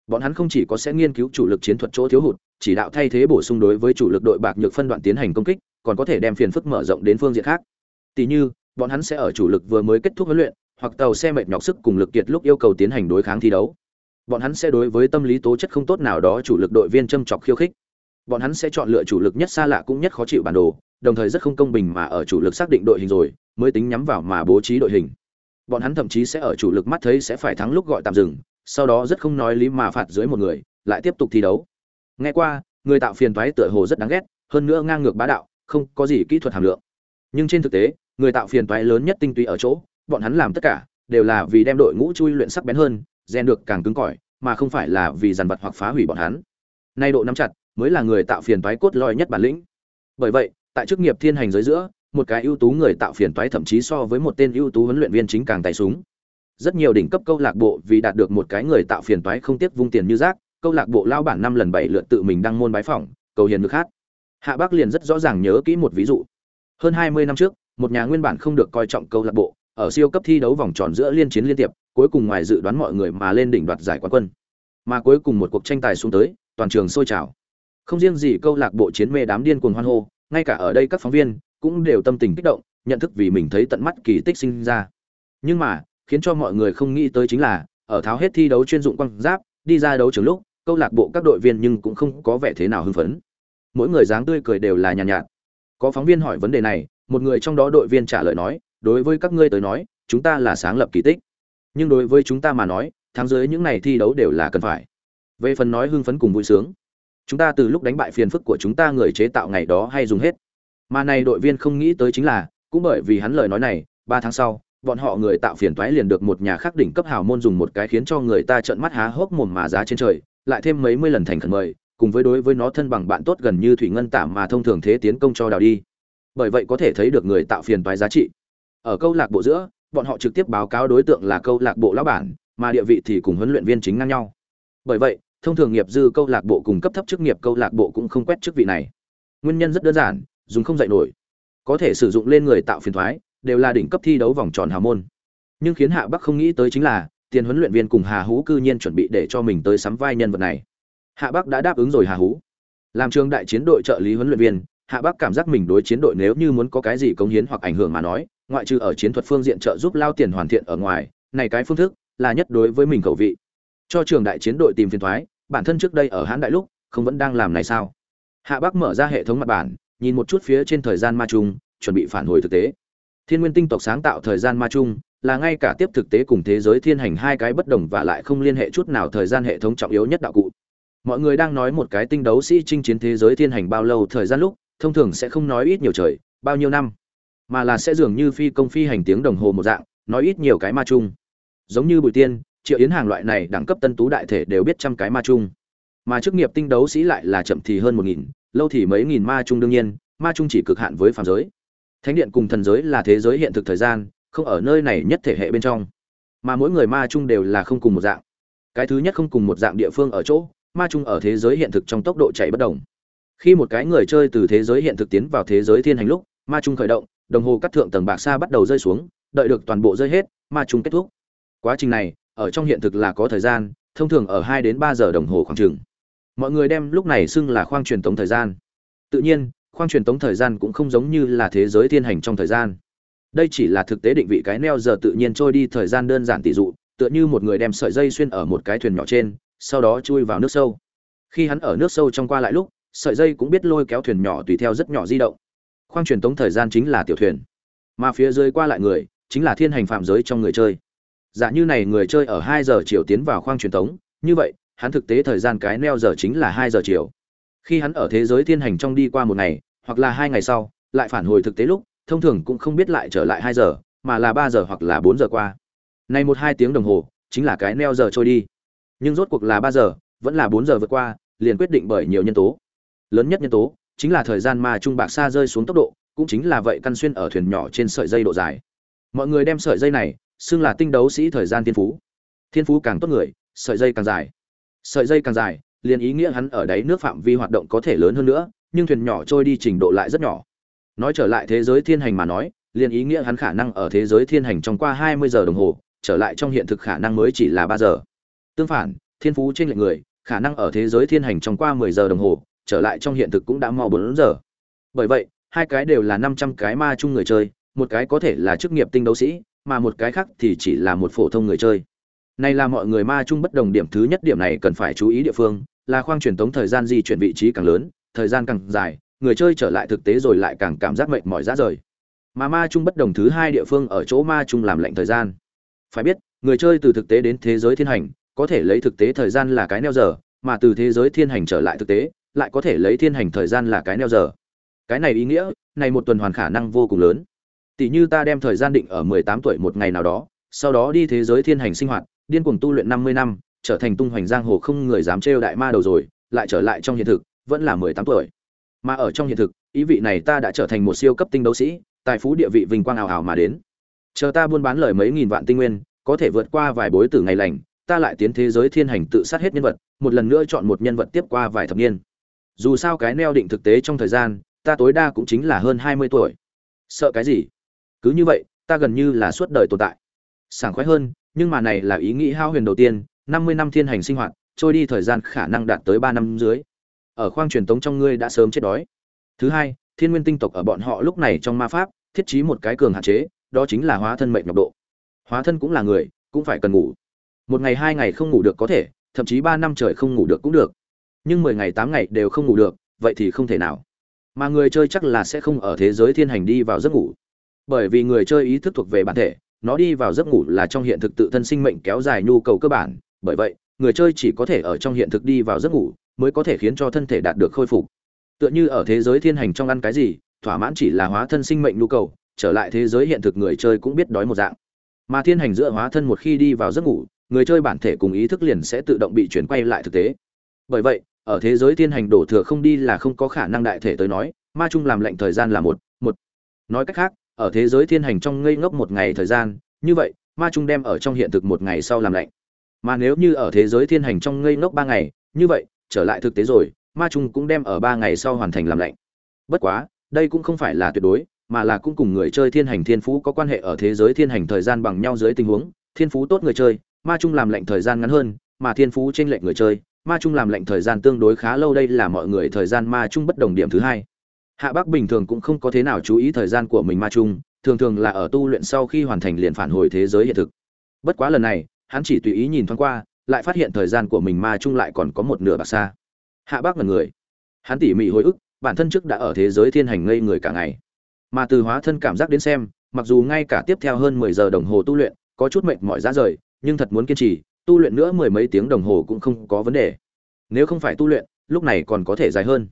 Bọn hắn không chỉ có sẽ nghiên cứu chủ lực chiến thuật chỗ thiếu hụt, chỉ đạo thay thế bổ sung đối với chủ lực đội bạc nhược phân đoạn tiến hành công kích, còn có thể đem phiền phức mở rộng đến phương diện khác. Tỷ như, bọn hắn sẽ ở chủ lực vừa mới kết thúc huấn luyện hoặc tàu xe mệt nhọc sức cùng lực kiệt lúc yêu cầu tiến hành đối kháng thi đấu. Bọn hắn sẽ đối với tâm lý tố chất không tốt nào đó chủ lực đội viên châm chọc khiêu khích. Bọn hắn sẽ chọn lựa chủ lực nhất xa lạ cũng nhất khó chịu bản đồ, đồng thời rất không công bình mà ở chủ lực xác định đội hình rồi, mới tính nhắm vào mà bố trí đội hình. Bọn hắn thậm chí sẽ ở chủ lực mắt thấy sẽ phải thắng lúc gọi tạm dừng, sau đó rất không nói lý mà phạt dưới một người, lại tiếp tục thi đấu. Nghe qua, người tạo phiền toái tựa hồ rất đáng ghét, hơn nữa ngang ngược bá đạo, không có gì kỹ thuật hàm lượng. Nhưng trên thực tế, người tạo phiền toái lớn nhất tinh túy ở chỗ bọn hắn làm tất cả đều là vì đem đội ngũ chui luyện sắc bén hơn, rèn được càng cứng cỏi, mà không phải là vì dàn vật hoặc phá hủy bọn hắn. Nay độ nắm chặt mới là người tạo phiền toái cốt lõi nhất bản lĩnh. Bởi vậy, tại chức nghiệp thiên hành giới giữa, một cái ưu tú người tạo phiền toái thậm chí so với một tên ưu tú huấn luyện viên chính càng tay súng. Rất nhiều đỉnh cấp câu lạc bộ vì đạt được một cái người tạo phiền toái không tiếc vung tiền như rác, câu lạc bộ lao bản năm lần bảy lượt tự mình đăng môn bái phỏng, cầu hiền được hát. hạ bắc liền rất rõ ràng nhớ kỹ một ví dụ. Hơn hai mươi năm trước, một nhà nguyên bản không được coi trọng câu lạc bộ ở siêu cấp thi đấu vòng tròn giữa liên chiến liên tiệp cuối cùng ngoài dự đoán mọi người mà lên đỉnh đoạt giải quán quân. Mà cuối cùng một cuộc tranh tài xuống tới toàn trường sôi trào. Không riêng gì câu lạc bộ chiến mê đám điên cuồng hoan hô ngay cả ở đây các phóng viên cũng đều tâm tình kích động nhận thức vì mình thấy tận mắt kỳ tích sinh ra. Nhưng mà khiến cho mọi người không nghĩ tới chính là ở tháo hết thi đấu chuyên dụng quăng giáp đi ra đấu trường lúc câu lạc bộ các đội viên nhưng cũng không có vẻ thế nào hưng phấn. Mỗi người dáng tươi cười đều là nhàn nhạt, nhạt. Có phóng viên hỏi vấn đề này một người trong đó đội viên trả lời nói đối với các ngươi tới nói, chúng ta là sáng lập kỳ tích. Nhưng đối với chúng ta mà nói, tháng dưới những này thi đấu đều là cần phải. Về phần nói hưng phấn cùng vui sướng, chúng ta từ lúc đánh bại phiền phức của chúng ta người chế tạo ngày đó hay dùng hết. Mà này đội viên không nghĩ tới chính là, cũng bởi vì hắn lời nói này, ba tháng sau, bọn họ người tạo phiền toái liền được một nhà khắc đỉnh cấp hào môn dùng một cái khiến cho người ta trợn mắt há hốc mồm mà giá trên trời, lại thêm mấy mươi lần thành khẩn mời, cùng với đối với nó thân bằng bạn tốt gần như thủy ngân tạm mà thông thường thế tiến công cho đào đi. Bởi vậy có thể thấy được người tạo phiền toái giá trị ở câu lạc bộ giữa, bọn họ trực tiếp báo cáo đối tượng là câu lạc bộ lão bản, mà địa vị thì cùng huấn luyện viên chính ngang nhau. Bởi vậy, thông thường nghiệp dư câu lạc bộ cùng cấp thấp chức nghiệp câu lạc bộ cũng không quét chức vị này. Nguyên nhân rất đơn giản, dùng không dạy nổi. Có thể sử dụng lên người tạo phiền thoái, đều là đỉnh cấp thi đấu vòng tròn hào môn. Nhưng khiến hạ bắc không nghĩ tới chính là, tiền huấn luyện viên cùng hà hú cư nhiên chuẩn bị để cho mình tới sắm vai nhân vật này. Hạ bắc đã đáp ứng rồi hà hú. Làm trường đại chiến đội trợ lý huấn luyện viên, hạ bắc cảm giác mình đối chiến đội nếu như muốn có cái gì cống hiến hoặc ảnh hưởng mà nói ngoại trừ ở chiến thuật phương diện trợ giúp lao tiền hoàn thiện ở ngoài, này cái phương thức là nhất đối với mình khẩu vị. Cho trường đại chiến đội tìm phiền thoái, bản thân trước đây ở hãn đại lúc, không vẫn đang làm này sao? Hạ bắc mở ra hệ thống mặt bản, nhìn một chút phía trên thời gian ma trung chuẩn bị phản hồi thực tế. Thiên nguyên tinh tộc sáng tạo thời gian ma trung là ngay cả tiếp thực tế cùng thế giới thiên hành hai cái bất đồng và lại không liên hệ chút nào thời gian hệ thống trọng yếu nhất đạo cụ. Mọi người đang nói một cái tinh đấu sĩ chinh chiến thế giới thiên hành bao lâu thời gian lúc, thông thường sẽ không nói ít nhiều trời, bao nhiêu năm mà là sẽ dường như phi công phi hành tiếng đồng hồ một dạng, nói ít nhiều cái ma chung. Giống như bùi tiên, triệu yến hàng loại này đẳng cấp tân tú đại thể đều biết trăm cái ma chung. Mà chức nghiệp tinh đấu sĩ lại là chậm thì hơn một nghìn, lâu thì mấy nghìn ma chung đương nhiên, ma chung chỉ cực hạn với phàm giới. Thánh điện cùng thần giới là thế giới hiện thực thời gian, không ở nơi này nhất thể hệ bên trong. Mà mỗi người ma chung đều là không cùng một dạng. Cái thứ nhất không cùng một dạng địa phương ở chỗ, ma chung ở thế giới hiện thực trong tốc độ chạy bất đồng khi một cái người chơi từ thế giới hiện thực tiến vào thế giới thiên hành lúc ma Trung khởi động, đồng hồ cắt thượng tầng bạc xa bắt đầu rơi xuống, đợi được toàn bộ rơi hết, ma Trung kết thúc. Quá trình này, ở trong hiện thực là có thời gian, thông thường ở hai đến ba giờ đồng hồ khoảng trường. mọi người đem lúc này xưng là khoang truyền tống thời gian. Tự nhiên, khoang truyền tống thời gian cũng không giống như là thế giới thiên hành trong thời gian. Đây chỉ là thực tế định vị cái neo giờ tự nhiên trôi đi thời gian đơn giản tỷ dụ, tựa như một người đem sợi dây xuyên ở một cái thuyền nhỏ trên, sau đó chui vào nước sâu. Khi hắn ở nước sâu trong qua lại lúc, sợi dây cũng biết lôi kéo thuyền nhỏ tùy theo rất nhỏ di động khoang truyền tống thời gian chính là tiểu thuyền. Mà phía dưới qua lại người, chính là thiên hành phạm giới trong người chơi. Giả như này người chơi ở hai giờ chiều tiến vào khoang truyền tống, như vậy, hắn thực tế thời gian cái neo giờ chính là hai giờ chiều. Khi hắn ở thế giới thiên hành trong đi qua một ngày, hoặc là hai ngày sau, lại phản hồi thực tế lúc, thông thường cũng không biết lại trở lại hai giờ, mà là ba giờ hoặc là bốn giờ qua. Nay một hai tiếng đồng hồ, chính là cái neo giờ trôi đi. Nhưng rốt cuộc là ba giờ, vẫn là bốn giờ vượt qua, liền quyết định bởi nhiều nhân tố. Lớn nhất nhân tố chính là thời gian mà trung bạc xa rơi xuống tốc độ, cũng chính là vậy căn xuyên ở thuyền nhỏ trên sợi dây độ dài. Mọi người đem sợi dây này xưng là tinh đấu sĩ thời gian thiên phú. Thiên phú càng tốt người, sợi dây càng dài. Sợi dây càng dài, liền ý nghĩa hắn ở đáy nước phạm vi hoạt động có thể lớn hơn nữa, nhưng thuyền nhỏ trôi đi trình độ lại rất nhỏ. Nói trở lại thế giới thiên hành mà nói, liền ý nghĩa hắn khả năng ở thế giới thiên hành trong qua 20 giờ đồng hồ, trở lại trong hiện thực khả năng mới chỉ là 3 giờ. Tương phản, thiên phú trên lệnh người, khả năng ở thế giới thiên hành trong qua 10 giờ đồng hồ trở lại trong hiện thực cũng đã mau 4 giờ. Bởi vậy, hai cái đều là 500 cái ma chung người chơi, một cái có thể là chức nghiệp tinh đấu sĩ, mà một cái khác thì chỉ là một phổ thông người chơi. Này là mọi người ma chung bất đồng điểm thứ nhất điểm này cần phải chú ý địa phương, là khoang truyền tống thời gian di chuyển vị trí càng lớn, thời gian càng dài, người chơi trở lại thực tế rồi lại càng cảm giác mệt mỏi ra rời. Mà ma chung bất đồng thứ hai địa phương ở chỗ ma chung làm lệnh thời gian. Phải biết, người chơi từ thực tế đến thế giới thiên hành, có thể lấy thực tế thời gian là cái neo giờ, mà từ thế giới thiên hành trở lại thực tế lại có thể lấy thiên hành thời gian là cái neo giờ. Cái này ý nghĩa, này một tuần hoàn khả năng vô cùng lớn. Tỷ như ta đem thời gian định ở 18 tuổi một ngày nào đó, sau đó đi thế giới thiên hành sinh hoạt, điên cuồng tu luyện 50 năm, trở thành tung hoành giang hồ không người dám trêu đại ma đầu rồi, lại trở lại trong hiện thực, vẫn là 18 tuổi. Mà ở trong hiện thực, ý vị này ta đã trở thành một siêu cấp tinh đấu sĩ, tài phú địa vị vinh quang ảo ảo mà đến. Chờ ta buôn bán lời mấy nghìn vạn tinh nguyên, có thể vượt qua vài bối tử ngày lành, ta lại tiến thế giới thiên hành tự sát hết nhân vật, một lần nữa chọn một nhân vật tiếp qua vài thập niên dù sao cái neo định thực tế trong thời gian, ta tối đa cũng chính là hơn hai mươi tuổi. Sợ cái gì? Cứ như vậy, ta gần như là suốt đời tồn tại. Sảng khoái hơn, nhưng mà này là ý nghĩ hao huyền đầu tiên, năm mươi năm thiên hành sinh hoạt, trôi đi thời gian khả năng đạt tới ba năm dưới. Ở khoang truyền tống trong ngươi đã sớm chết đói. Thứ hai, thiên nguyên tinh tộc ở bọn họ lúc này trong ma pháp, thiết trí một cái cường hạn chế, đó chính là hóa thân mệnh nhọc độ. Hóa thân cũng là người, cũng phải cần ngủ. Một ngày hai ngày không ngủ được có thể, thậm chí ba năm trời không ngủ được cũng được nhưng mười ngày tám ngày đều không ngủ được, vậy thì không thể nào. Mà người chơi chắc là sẽ không ở thế giới thiên hành đi vào giấc ngủ. Bởi vì người chơi ý thức thuộc về bản thể, nó đi vào giấc ngủ là trong hiện thực tự thân sinh mệnh kéo dài nhu cầu cơ bản. Bởi vậy, người chơi chỉ có thể ở trong hiện thực đi vào giấc ngủ mới có thể khiến cho thân thể đạt được khôi phục. Tựa như ở thế giới thiên hành trong ăn cái gì, thỏa mãn chỉ là hóa thân sinh mệnh nhu cầu, trở lại thế giới hiện thực người chơi cũng biết đói một dạng. Mà thiên hành giữa hóa thân một khi đi vào giấc ngủ, người chơi bản thể cùng ý thức liền sẽ tự động bị chuyển quay lại thực tế. Bởi vậy ở thế giới thiên hành đổ thừa không đi là không có khả năng đại thể tới nói, ma trung làm lệnh thời gian là một một. Nói cách khác, ở thế giới thiên hành trong ngây ngốc một ngày thời gian, như vậy, ma trung đem ở trong hiện thực một ngày sau làm lệnh mà nếu như ở thế giới thiên hành trong ngây ngốc ba ngày, như vậy, trở lại thực tế rồi, ma trung cũng đem ở ba ngày sau hoàn thành làm lệnh bất quá, đây cũng không phải là tuyệt đối, mà là cũng cùng người chơi thiên hành thiên phú có quan hệ ở thế giới thiên hành thời gian bằng nhau dưới tình huống, thiên phú tốt người chơi, ma trung làm lệnh thời gian ngắn hơn, mà thiên phú trên lệnh người chơi ma Trung làm lệnh thời gian tương đối khá lâu, đây là mọi người thời gian ma Trung bất đồng điểm thứ hai. Hạ bắc bình thường cũng không có thế nào chú ý thời gian của mình ma Trung, thường thường là ở tu luyện sau khi hoàn thành liền phản hồi thế giới hiện thực. Bất quá lần này, hắn chỉ tùy ý nhìn thoáng qua, lại phát hiện thời gian của mình ma Trung lại còn có một nửa bạc xa. Hạ Bắc là người. Hắn tỉ mỉ hồi ức, bản thân trước đã ở thế giới thiên hành ngây người cả ngày. Mà từ hóa thân cảm giác đến xem, mặc dù ngay cả tiếp theo hơn mười giờ đồng hồ tu luyện, có chút mệt mỏi ra rời, nhưng thật muốn kiên trì tu luyện nữa mười mấy tiếng đồng hồ cũng không có vấn đề. Nếu không phải tu luyện, lúc này còn có thể dài hơn.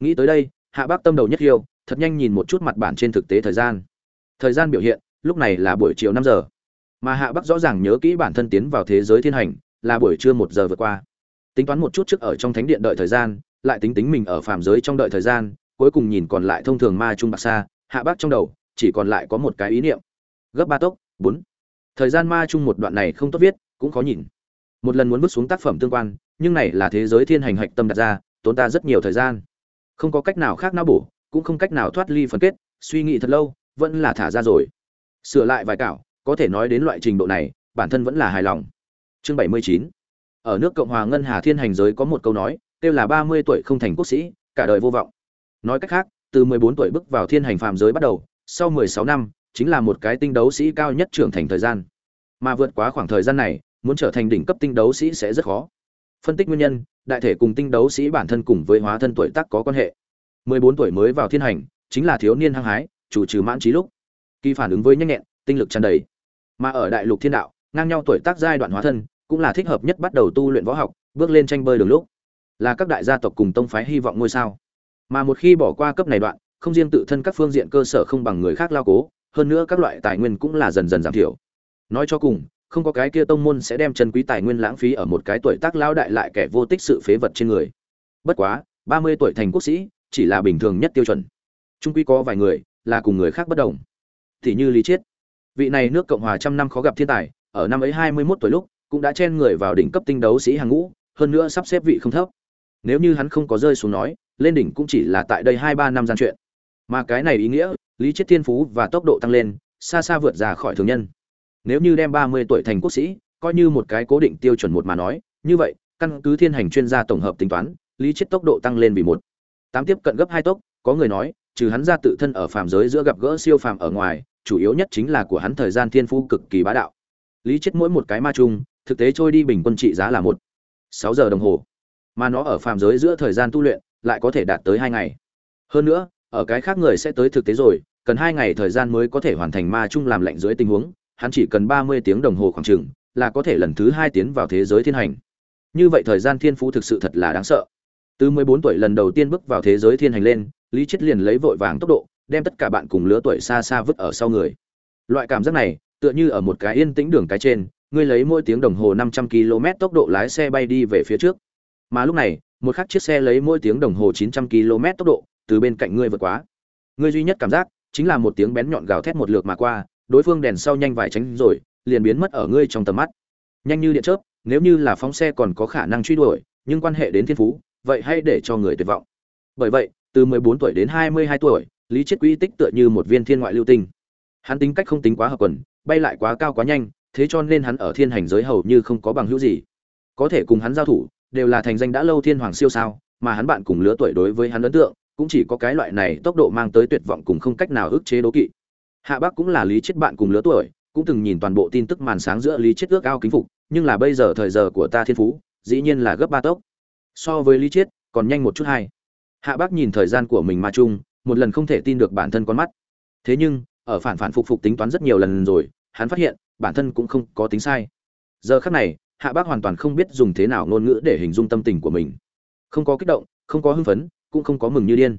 Nghĩ tới đây, hạ bác tâm đầu nhất yêu, thật nhanh nhìn một chút mặt bản trên thực tế thời gian. Thời gian biểu hiện, lúc này là buổi chiều năm giờ. Mà hạ bác rõ ràng nhớ kỹ bản thân tiến vào thế giới thiên hành, là buổi trưa một giờ vượt qua. Tính toán một chút trước ở trong thánh điện đợi thời gian, lại tính tính mình ở phàm giới trong đợi thời gian, cuối cùng nhìn còn lại thông thường ma trung bạc xa hạ bác trong đầu, chỉ còn lại có một cái ý niệm. Gấp ba tốc, bốn. Thời gian ma chung một đoạn này không tốt viết cũng khó nhìn. Một lần muốn bước xuống tác phẩm tương quan, nhưng này là thế giới thiên hành hạch tâm đặt ra, tốn ta rất nhiều thời gian. Không có cách nào khác não bổ, cũng không cách nào thoát ly phân kết, suy nghĩ thật lâu, vẫn là thả ra rồi. Sửa lại vài cảo, có thể nói đến loại trình độ này, bản thân vẫn là hài lòng. Chương bảy mươi chín. Ở nước cộng hòa ngân hà thiên hành giới có một câu nói, kêu là ba mươi tuổi không thành quốc sĩ, cả đời vô vọng. Nói cách khác, từ mười bốn tuổi bước vào thiên hành phàm giới bắt đầu, sau mười sáu năm, chính là một cái tinh đấu sĩ cao nhất trưởng thành thời gian. Mà vượt quá khoảng thời gian này muốn trở thành đỉnh cấp tinh đấu sĩ sẽ rất khó. Phân tích nguyên nhân, đại thể cùng tinh đấu sĩ bản thân cùng với hóa thân tuổi tác có quan hệ. 14 tuổi mới vào thiên hành, chính là thiếu niên hăng hái, chủ trừ mãn trí lúc. Kỳ phản ứng với nhanh nhẹn, tinh lực tràn đầy. Mà ở đại lục thiên đạo, ngang nhau tuổi tác giai đoạn hóa thân, cũng là thích hợp nhất bắt đầu tu luyện võ học, bước lên tranh bơi đường lúc. Là các đại gia tộc cùng tông phái hy vọng ngôi sao. Mà một khi bỏ qua cấp này đoạn, không riêng tự thân các phương diện cơ sở không bằng người khác lao cố, hơn nữa các loại tài nguyên cũng là dần dần giảm thiểu. Nói cho cùng không có cái kia tông môn sẽ đem chân quý tài nguyên lãng phí ở một cái tuổi tác lao đại lại kẻ vô tích sự phế vật trên người. Bất quá, ba mươi tuổi thành quốc sĩ, chỉ là bình thường nhất tiêu chuẩn. Trung quy có vài người là cùng người khác bất đồng. Thì như lý chiết. Vị này nước cộng hòa trăm năm khó gặp thiên tài, ở năm ấy hai mươi 21 tuổi lúc, cũng đã chen người vào đỉnh cấp tinh đấu sĩ hàng ngũ, hơn nữa sắp xếp vị không thấp. Nếu như hắn không có rơi xuống nói, lên đỉnh cũng chỉ là tại đây hai ba năm gian chuyện. Mà cái này ý nghĩa, lý chết thiên phú và tốc độ tăng lên, xa xa vượt ra khỏi thường nhân nếu như đem ba mươi tuổi thành quốc sĩ coi như một cái cố định tiêu chuẩn một mà nói như vậy căn cứ thiên hành chuyên gia tổng hợp tính toán lý chết tốc độ tăng lên vì một. Tám tiếp cận gấp hai tốc có người nói trừ hắn ra tự thân ở phàm giới giữa gặp gỡ siêu phàm ở ngoài chủ yếu nhất chính là của hắn thời gian thiên phú cực kỳ bá đạo. Lý chết mỗi một cái ma trùng, thực tế trôi đi bình quân trị giá là một. Sáu giờ đồng hồ. Mà nó ở phàm giới giữa thời gian tu luyện lại có thể đạt tới hai ngày. Hơn nữa ở cái khác người sẽ tới thực tế rồi cần hai ngày thời gian mới có thể hoàn thành ma trung làm lạnh dưới tình huống hắn chỉ cần ba mươi tiếng đồng hồ khoảng chừng là có thể lần thứ hai tiến vào thế giới thiên hành. Như vậy thời gian thiên phú thực sự thật là đáng sợ. Từ mười bốn tuổi lần đầu tiên bước vào thế giới thiên hành lên, lý chết liền lấy vội vàng tốc độ, đem tất cả bạn cùng lứa tuổi xa xa vứt ở sau người. Loại cảm giác này, tựa như ở một cái yên tĩnh đường cái trên, ngươi lấy mỗi tiếng đồng hồ năm trăm km tốc độ lái xe bay đi về phía trước. Mà lúc này, một khắc chiếc xe lấy mỗi tiếng đồng hồ chín trăm km tốc độ từ bên cạnh ngươi vượt quá. Ngươi duy nhất cảm giác chính là một tiếng bén nhọn gào thét một lượt mà qua đối phương đèn sau nhanh vài tránh rồi, liền biến mất ở ngươi trong tầm mắt. Nhanh như điện chớp, nếu như là phóng xe còn có khả năng truy đuổi, nhưng quan hệ đến thiên phú, vậy hay để cho người tuyệt vọng. Bởi vậy, từ 14 tuổi đến 22 tuổi, lý chết quỹ tích tựa như một viên thiên ngoại lưu tinh. Hắn tính cách không tính quá hợp quần, bay lại quá cao quá nhanh, thế cho nên hắn ở thiên hành giới hầu như không có bằng hữu gì. Có thể cùng hắn giao thủ, đều là thành danh đã lâu thiên hoàng siêu sao, mà hắn bạn cùng lứa tuổi đối với hắn ấn tượng, cũng chỉ có cái loại này tốc độ mang tới tuyệt vọng cùng không cách nào ức chế đố kỵ hạ Bác cũng là lý chết bạn cùng lứa tuổi, cũng từng nhìn toàn bộ tin tức màn sáng giữa lý chết ước ao kính phục, nhưng là bây giờ thời giờ của ta thiên phú, dĩ nhiên là gấp ba tốc. So với lý chết, còn nhanh một chút hai hạ Bác nhìn thời gian của mình mà chung, một lần không thể tin được bản thân con mắt. Thế nhưng, ở phản phản phục phục tính toán rất nhiều lần rồi, hắn phát hiện, bản thân cũng không có tính sai. Giờ khắc này, hạ bác hoàn toàn không biết dùng thế nào ngôn ngữ để hình dung tâm tình của mình. Không có kích động, không có hưng phấn, cũng không có mừng như điên.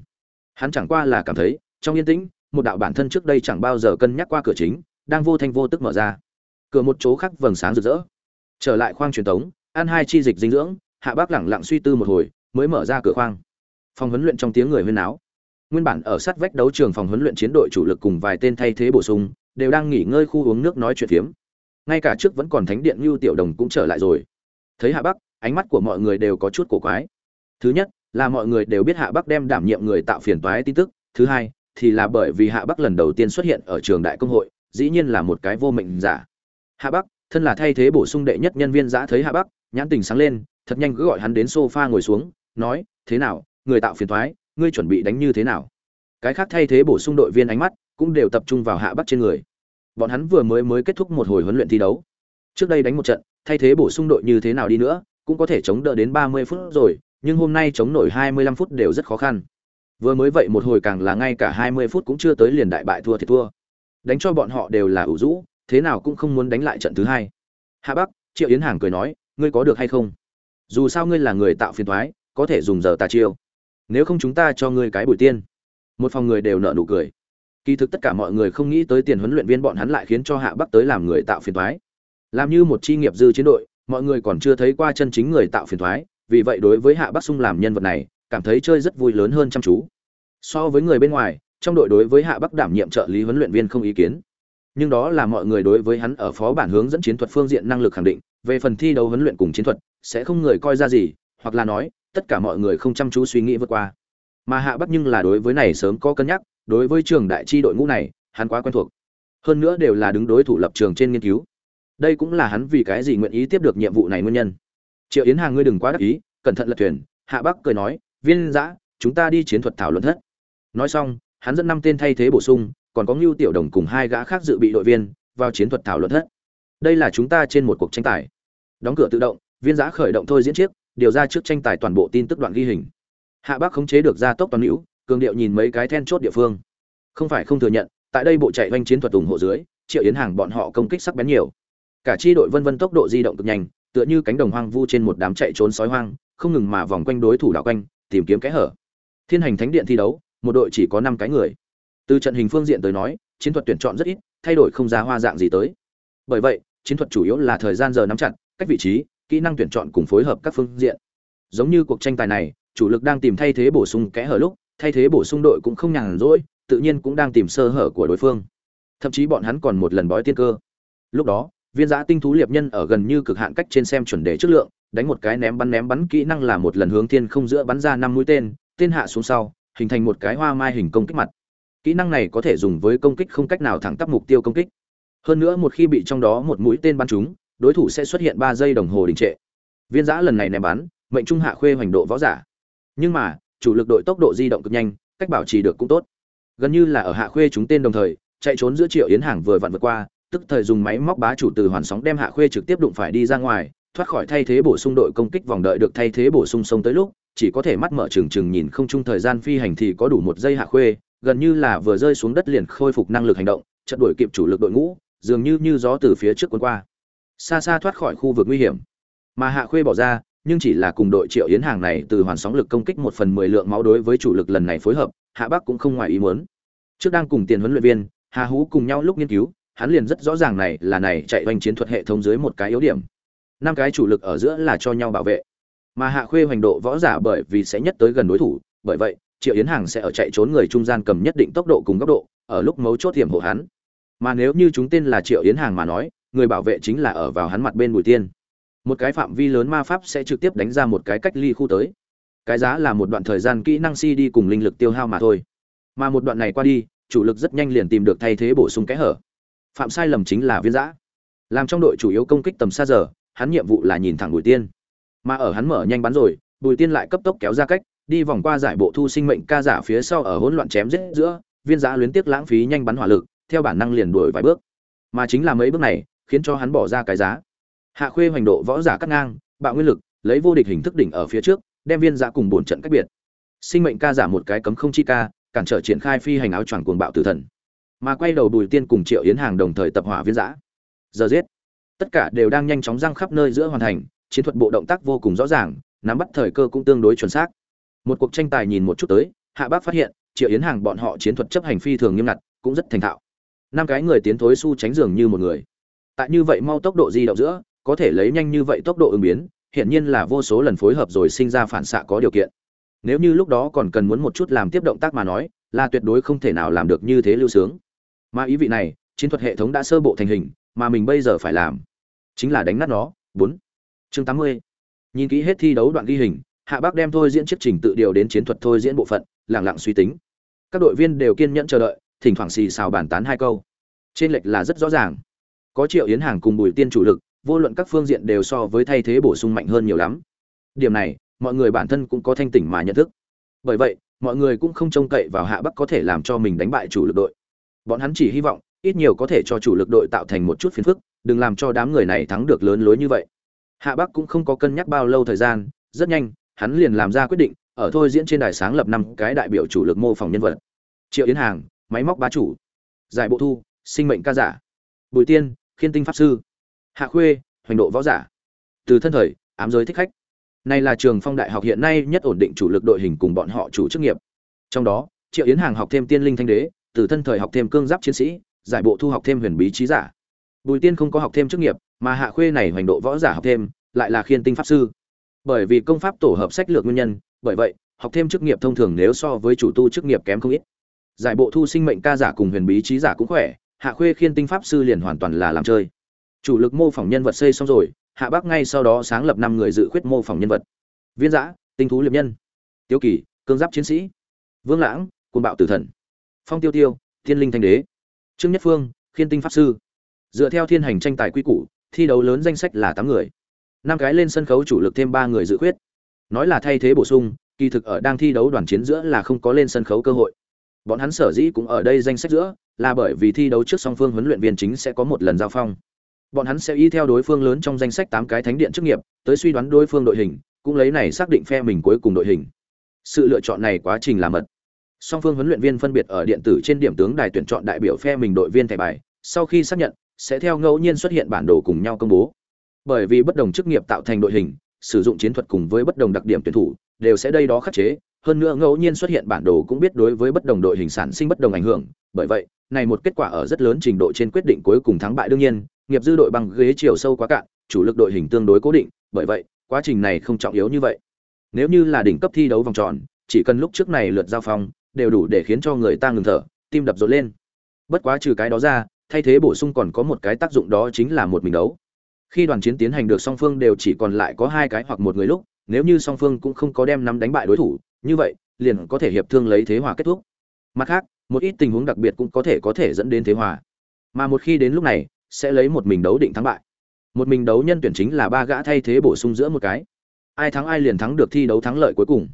Hắn chẳng qua là cảm thấy, trong yên tĩnh một đạo bản thân trước đây chẳng bao giờ cân nhắc qua cửa chính, đang vô thanh vô tức mở ra. Cửa một chỗ khác vầng sáng rực rỡ. Trở lại khoang truyền thống, ăn hai chi dịch dinh dưỡng, hạ bác lẳng lặng suy tư một hồi, mới mở ra cửa khoang. Phòng huấn luyện trong tiếng người huyên náo. Nguyên bản ở sát vách đấu trường phòng huấn luyện chiến đội chủ lực cùng vài tên thay thế bổ sung, đều đang nghỉ ngơi khu uống nước nói chuyện phiếm. Ngay cả trước vẫn còn thánh điện lưu tiểu đồng cũng trở lại rồi. Thấy hạ bắc ánh mắt của mọi người đều có chút cổ quái. Thứ nhất, là mọi người đều biết hạ bắc đem đảm nhiệm người tạo phiền toái tin tức. Thứ hai thì là bởi vì hạ bắc lần đầu tiên xuất hiện ở trường đại công hội, dĩ nhiên là một cái vô mệnh giả. Hạ bắc, thân là thay thế bổ sung đệ nhất nhân viên giã thấy hạ bắc, nhãn tình sáng lên, thật nhanh cứ gọi hắn đến sofa ngồi xuống, nói, thế nào, người tạo phiền toái, ngươi chuẩn bị đánh như thế nào? Cái khác thay thế bổ sung đội viên ánh mắt cũng đều tập trung vào hạ bắc trên người. Bọn hắn vừa mới mới kết thúc một hồi huấn luyện thi đấu. Trước đây đánh một trận, thay thế bổ sung đội như thế nào đi nữa, cũng có thể chống đỡ đến ba mươi phút rồi, nhưng hôm nay chống nổi hai mươi lăm phút đều rất khó khăn vừa mới vậy một hồi càng là ngay cả hai mươi phút cũng chưa tới liền đại bại thua thì thua. Đánh cho bọn họ đều là ủ rũ, thế nào cũng không muốn đánh lại trận thứ hai. Hạ bắc, triệu yến hàng cười nói, ngươi có được hay không? Dù sao ngươi là người tạo phiền thoái có thể dùng giờ tà chiêu. Nếu không chúng ta cho ngươi cái bụi tiên. Một phòng người đều nợ nụ cười. Kỳ thực tất cả mọi người không nghĩ tới tiền huấn luyện viên bọn hắn lại khiến cho hạ bắc tới làm người tạo phiền thoái làm như một chi nghiệp dư chiến đội, mọi người còn chưa thấy qua chân chính người tạo phiền thoái vì vậy đối với hạ bắc sung làm nhân vật này cảm thấy chơi rất vui lớn hơn chăm chú. So với người bên ngoài, trong đội đối với hạ bắc đảm nhiệm trợ lý huấn luyện viên không ý kiến. Nhưng đó là mọi người đối với hắn ở phó bản hướng dẫn chiến thuật phương diện năng lực khẳng định, về phần thi đấu huấn luyện cùng chiến thuật, sẽ không người coi ra gì, hoặc là nói, tất cả mọi người không chăm chú suy nghĩ vượt qua. Mà hạ bắc nhưng là đối với này sớm có cân nhắc, đối với trường đại chi đội ngũ này, hắn quá quen thuộc. Hơn nữa đều là đứng đối thủ lập trường trên nghiên cứu. Đây cũng là hắn vì cái gì nguyện ý tiếp được nhiệm vụ này nguyên nhân. Triệu yến hàng ngươi đừng quá đắc ý, cẩn thận lật thuyền, hạ bắc cười nói viên giã chúng ta đi chiến thuật thảo luận thất. Nói xong, hắn dẫn năm tên thay thế bổ sung, còn có ngưu tiểu đồng cùng hai gã khác dự bị đội viên, vào chiến thuật thảo luận thất. Đây là chúng ta trên một cuộc tranh tài. Đóng cửa tự động, viên giã khởi động thôi diễn chiếc, điều ra trước tranh tài toàn bộ tin tức đoạn ghi hình. Hạ bác khống chế được gia tốc toàn hữu, cường điệu nhìn mấy cái then chốt địa phương. Không phải không thừa nhận, tại đây bộ chạy doanh chiến thuật ủng hộ dưới, triệu yến hàng bọn họ công kích sắc bén nhiều. Cả chi đội vân vân tốc độ di động cực nhanh, tựa như cánh đồng hoang vu trên một đám chạy trốn sói hoang, không ngừng mà vòng quanh đối thủ đảo quanh tìm kiếm kẽ hở. Thiên hành thánh điện thi đấu, một đội chỉ có năm cái người. Từ trận hình phương diện tới nói, chiến thuật tuyển chọn rất ít, thay đổi không ra hoa dạng gì tới. Bởi vậy, chiến thuật chủ yếu là thời gian giờ nắm chặt, cách vị trí, kỹ năng tuyển chọn cùng phối hợp các phương diện. Giống như cuộc tranh tài này, chủ lực đang tìm thay thế bổ sung kẽ hở lúc, thay thế bổ sung đội cũng không nhàn rỗi, tự nhiên cũng đang tìm sơ hở của đối phương. Thậm chí bọn hắn còn một lần bói tiên cơ. Lúc đó viên giã tinh thú liệp nhân ở gần như cực hạn cách trên xem chuẩn đề chất lượng, đánh một cái ném bắn ném bắn kỹ năng là một lần hướng thiên không giữa bắn ra năm mũi tên tên hạ xuống sau, hình thành một cái hoa mai hình công kích mặt. Kỹ năng này có thể dùng với công kích không cách nào thẳng tắp mục tiêu công kích. Hơn nữa một khi bị trong đó một mũi tên bắn trúng, đối thủ sẽ xuất hiện ba giây đồng hồ đình trệ. Viên giã lần này ném bắn, mệnh trung hạ khuê hoành độ võ giả. Nhưng mà, chủ lực đội tốc độ di động cực nhanh, cách bảo trì được cũng tốt. Gần như là ở hạ khuê chúng tên đồng thời, chạy trốn giữa triệu yến hàng vừa vặn vượt qua tức thời dùng máy móc bá chủ từ hoàn sóng đem hạ khuê trực tiếp đụng phải đi ra ngoài, thoát khỏi thay thế bổ sung đội công kích vòng đợi được thay thế bổ sung sông tới lúc, chỉ có thể mắt mở trừng trừng nhìn không chung thời gian phi hành thì có đủ một giây hạ khuê, gần như là vừa rơi xuống đất liền khôi phục năng lực hành động trận đuổi kịp chủ lực đội ngũ, dường như như gió từ phía trước cuốn qua. Xa xa thoát khỏi khu vực nguy hiểm. Mà hạ khuê bỏ ra, nhưng chỉ là cùng đội triệu yến hàng này từ hoàn sóng lực công kích một phần mười lượng máu đối với chủ lực lần này phối hợp, hạ bắc cũng không ngoài ý muốn. Trước đang cùng tiền huấn luyện viên, hà hú cùng nhau lúc nghiên cứu hắn liền rất rõ ràng này là này chạy oanh chiến thuật hệ thống dưới một cái yếu điểm. Năm cái chủ lực ở giữa là cho nhau bảo vệ. Mà hạ khuê hoành độ võ giả bởi vì sẽ nhất tới gần đối thủ, bởi vậy, triệu yến hàng sẽ ở chạy trốn người trung gian cầm nhất định tốc độ cùng góc độ, ở lúc mấu chốt hiểm hộ hắn. Mà nếu như chúng tên là triệu yến hàng mà nói, người bảo vệ chính là ở vào hắn mặt bên bùi tiên. Một cái phạm vi lớn ma pháp sẽ trực tiếp đánh ra một cái cách ly khu tới. Cái giá là một đoạn thời gian kỹ năng si đi cùng linh lực tiêu hao mà thôi. Mà một đoạn này qua đi, chủ lực rất nhanh liền tìm được thay thế bổ sung kẽ hở phạm sai lầm chính là viên giã. Làm trong đội chủ yếu công kích tầm xa giờ, hắn nhiệm vụ là nhìn thẳng bùi tiên. Mà ở hắn mở nhanh bắn rồi, bùi tiên lại cấp tốc kéo ra cách, đi vòng qua giải bộ thu sinh mệnh ca giả phía sau ở hỗn loạn chém giết giữa, viên giã luyến tiếc lãng phí nhanh bắn hỏa lực, theo bản năng liền đuổi vài bước. Mà chính là mấy bước này, khiến cho hắn bỏ ra cái giá. Hạ khuê hoành độ võ giả cắt ngang, bạo nguyên lực, lấy vô địch hình thức đỉnh ở phía trước, đem viên giã cùng bổn trận cách biệt. Sinh mệnh ca giả một cái cấm không chi ca, cản trở triển khai phi hành áo choàng cuồng bạo tử thần mà quay đầu bùi tiên cùng triệu yến hàng đồng thời tập hỏa viên giã. Giờ giết. Tất cả đều đang nhanh chóng răng khắp nơi giữa hoàn thành, chiến thuật bộ động tác vô cùng rõ ràng, nắm bắt thời cơ cũng tương đối chuẩn xác. Một cuộc tranh tài nhìn một chút tới, hạ bác phát hiện, triệu yến hàng bọn họ chiến thuật chấp hành phi thường nghiêm ngặt, cũng rất thành thạo. Năm cái người tiến thối su tránh giường như một người. Tại như vậy mau tốc độ di động giữa, có thể lấy nhanh như vậy tốc độ ứng biến hiện nhiên là vô số lần phối hợp rồi sinh ra phản xạ có điều kiện. Nếu như lúc đó còn cần muốn một chút làm tiếp động tác mà nói, là tuyệt đối không thể nào làm được như thế lưu sướng mà ý vị này, chiến thuật hệ thống đã sơ bộ thành hình, mà mình bây giờ phải làm chính là đánh nát nó. Bốn. Chương tám mươi. Nhìn kỹ hết thi đấu đoạn ghi hình, hạ bác đem thôi diễn chiếc trình tự điều đến chiến thuật thôi diễn bộ phận lẳng lặng suy tính. Các đội viên đều kiên nhẫn chờ đợi, thỉnh thoảng xì xào bàn tán hai câu. Trên lệch là rất rõ ràng. Có triệu yến hàng cùng bùi tiên chủ lực, vô luận các phương diện đều so với thay thế bổ sung mạnh hơn nhiều lắm. Điểm này, mọi người bản thân cũng có thanh tỉnh mà nhận thức. Bởi vậy, mọi người cũng không trông cậy vào hạ bắc có thể làm cho mình đánh bại chủ lực đội bọn hắn chỉ hy vọng, ít nhiều có thể cho chủ lực đội tạo thành một chút phiền phức, đừng làm cho đám người này thắng được lớn lối như vậy. Hạ bắc cũng không có cân nhắc bao lâu thời gian, rất nhanh, hắn liền làm ra quyết định, ở thôi diễn trên đài sáng lập năm cái đại biểu chủ lực mô phỏng nhân vật. Triệu yến hàng, máy móc bá chủ. Giải bộ thu, sinh mệnh ca giả. Bùi tiên, khiên tinh pháp sư. Hạ khuê, hoành độ võ giả. Từ thân thời, ám giới thích khách. Này là trường phong đại học hiện nay nhất ổn định chủ lực đội hình cùng bọn họ chủ chức nghiệp. Trong đó, triệu yến hàng học thêm tiên linh thanh đế từ thân thời học thêm cương giáp chiến sĩ, giải bộ thu học thêm huyền bí trí giả. Bùi tiên không có học thêm chức nghiệp, mà hạ khuê này hoành độ võ giả học thêm, lại là khiên tinh pháp sư. Bởi vì công pháp tổ hợp sách lược nguyên nhân, bởi vậy, học thêm chức nghiệp thông thường nếu so với chủ tu chức nghiệp kém không ít. Giải bộ thu sinh mệnh ca giả cùng huyền bí trí giả cũng khỏe, hạ khuê khiên tinh pháp sư liền hoàn toàn là làm chơi. Chủ lực mô phỏng nhân vật xây xong rồi, hạ bác ngay sau đó sáng lập năm người dự khuyết mô phỏng nhân vật. Viên giã, tinh thú liệp nhân. Tiêu kỳ, cương giáp chiến sĩ. Vương lãng côn bạo tử thần phong tiêu tiêu, thiên linh thanh đế. Trương nhất phương, khiên tinh pháp sư. Dựa theo thiên hành tranh tài quy củ, thi đấu lớn danh sách là tám người. Năm cái lên sân khấu chủ lực thêm ba người dự khuyết. Nói là thay thế bổ sung, kỳ thực ở đang thi đấu đoàn chiến giữa là không có lên sân khấu cơ hội. Bọn hắn sở dĩ cũng ở đây danh sách giữa, là bởi vì thi đấu trước song phương huấn luyện viên chính sẽ có một lần giao phong. Bọn hắn sẽ y theo đối phương lớn trong danh sách tám cái thánh điện chức nghiệp, tới suy đoán đối phương đội hình, cũng lấy này xác định phe mình cuối cùng đội hình. Sự lựa chọn này quá trình là mật song phương huấn luyện viên phân biệt ở điện tử trên điểm tướng đài tuyển chọn đại biểu phe mình đội viên thẻ bài, sau khi xác nhận, sẽ theo ngẫu nhiên xuất hiện bản đồ cùng nhau công bố. Bởi vì bất đồng chức nghiệp tạo thành đội hình, sử dụng chiến thuật cùng với bất đồng đặc điểm tuyển thủ, đều sẽ đây đó khắc chế. Hơn nữa ngẫu nhiên xuất hiện bản đồ cũng biết đối với bất đồng đội hình sản sinh bất đồng ảnh hưởng. Bởi vậy, này một kết quả ở rất lớn trình độ trên quyết định cuối cùng thắng bại đương nhiên. Nghiệp dư đội bằng ghế chiều sâu quá cạn, chủ lực đội hình tương đối cố định. Bởi vậy, quá trình này không trọng yếu như vậy. Nếu như là đỉnh cấp thi đấu vòng tròn, chỉ cần lúc trước này lượt giao phong đều đủ để khiến cho người ta ngừng thở, tim đập rộn lên. Bất quá trừ cái đó ra, thay thế bổ sung còn có một cái tác dụng đó chính là một mình đấu. Khi đoàn chiến tiến hành được song phương đều chỉ còn lại có hai cái hoặc một người lúc, nếu như song phương cũng không có đem nắm đánh bại đối thủ, như vậy, liền có thể hiệp thương lấy thế hòa kết thúc. Mặt khác, một ít tình huống đặc biệt cũng có thể có thể dẫn đến thế hòa. Mà một khi đến lúc này, sẽ lấy một mình đấu định thắng bại. Một mình đấu nhân tuyển chính là ba gã thay thế bổ sung giữa một cái. Ai thắng ai liền thắng được thi đấu thắng lợi cuối cùng.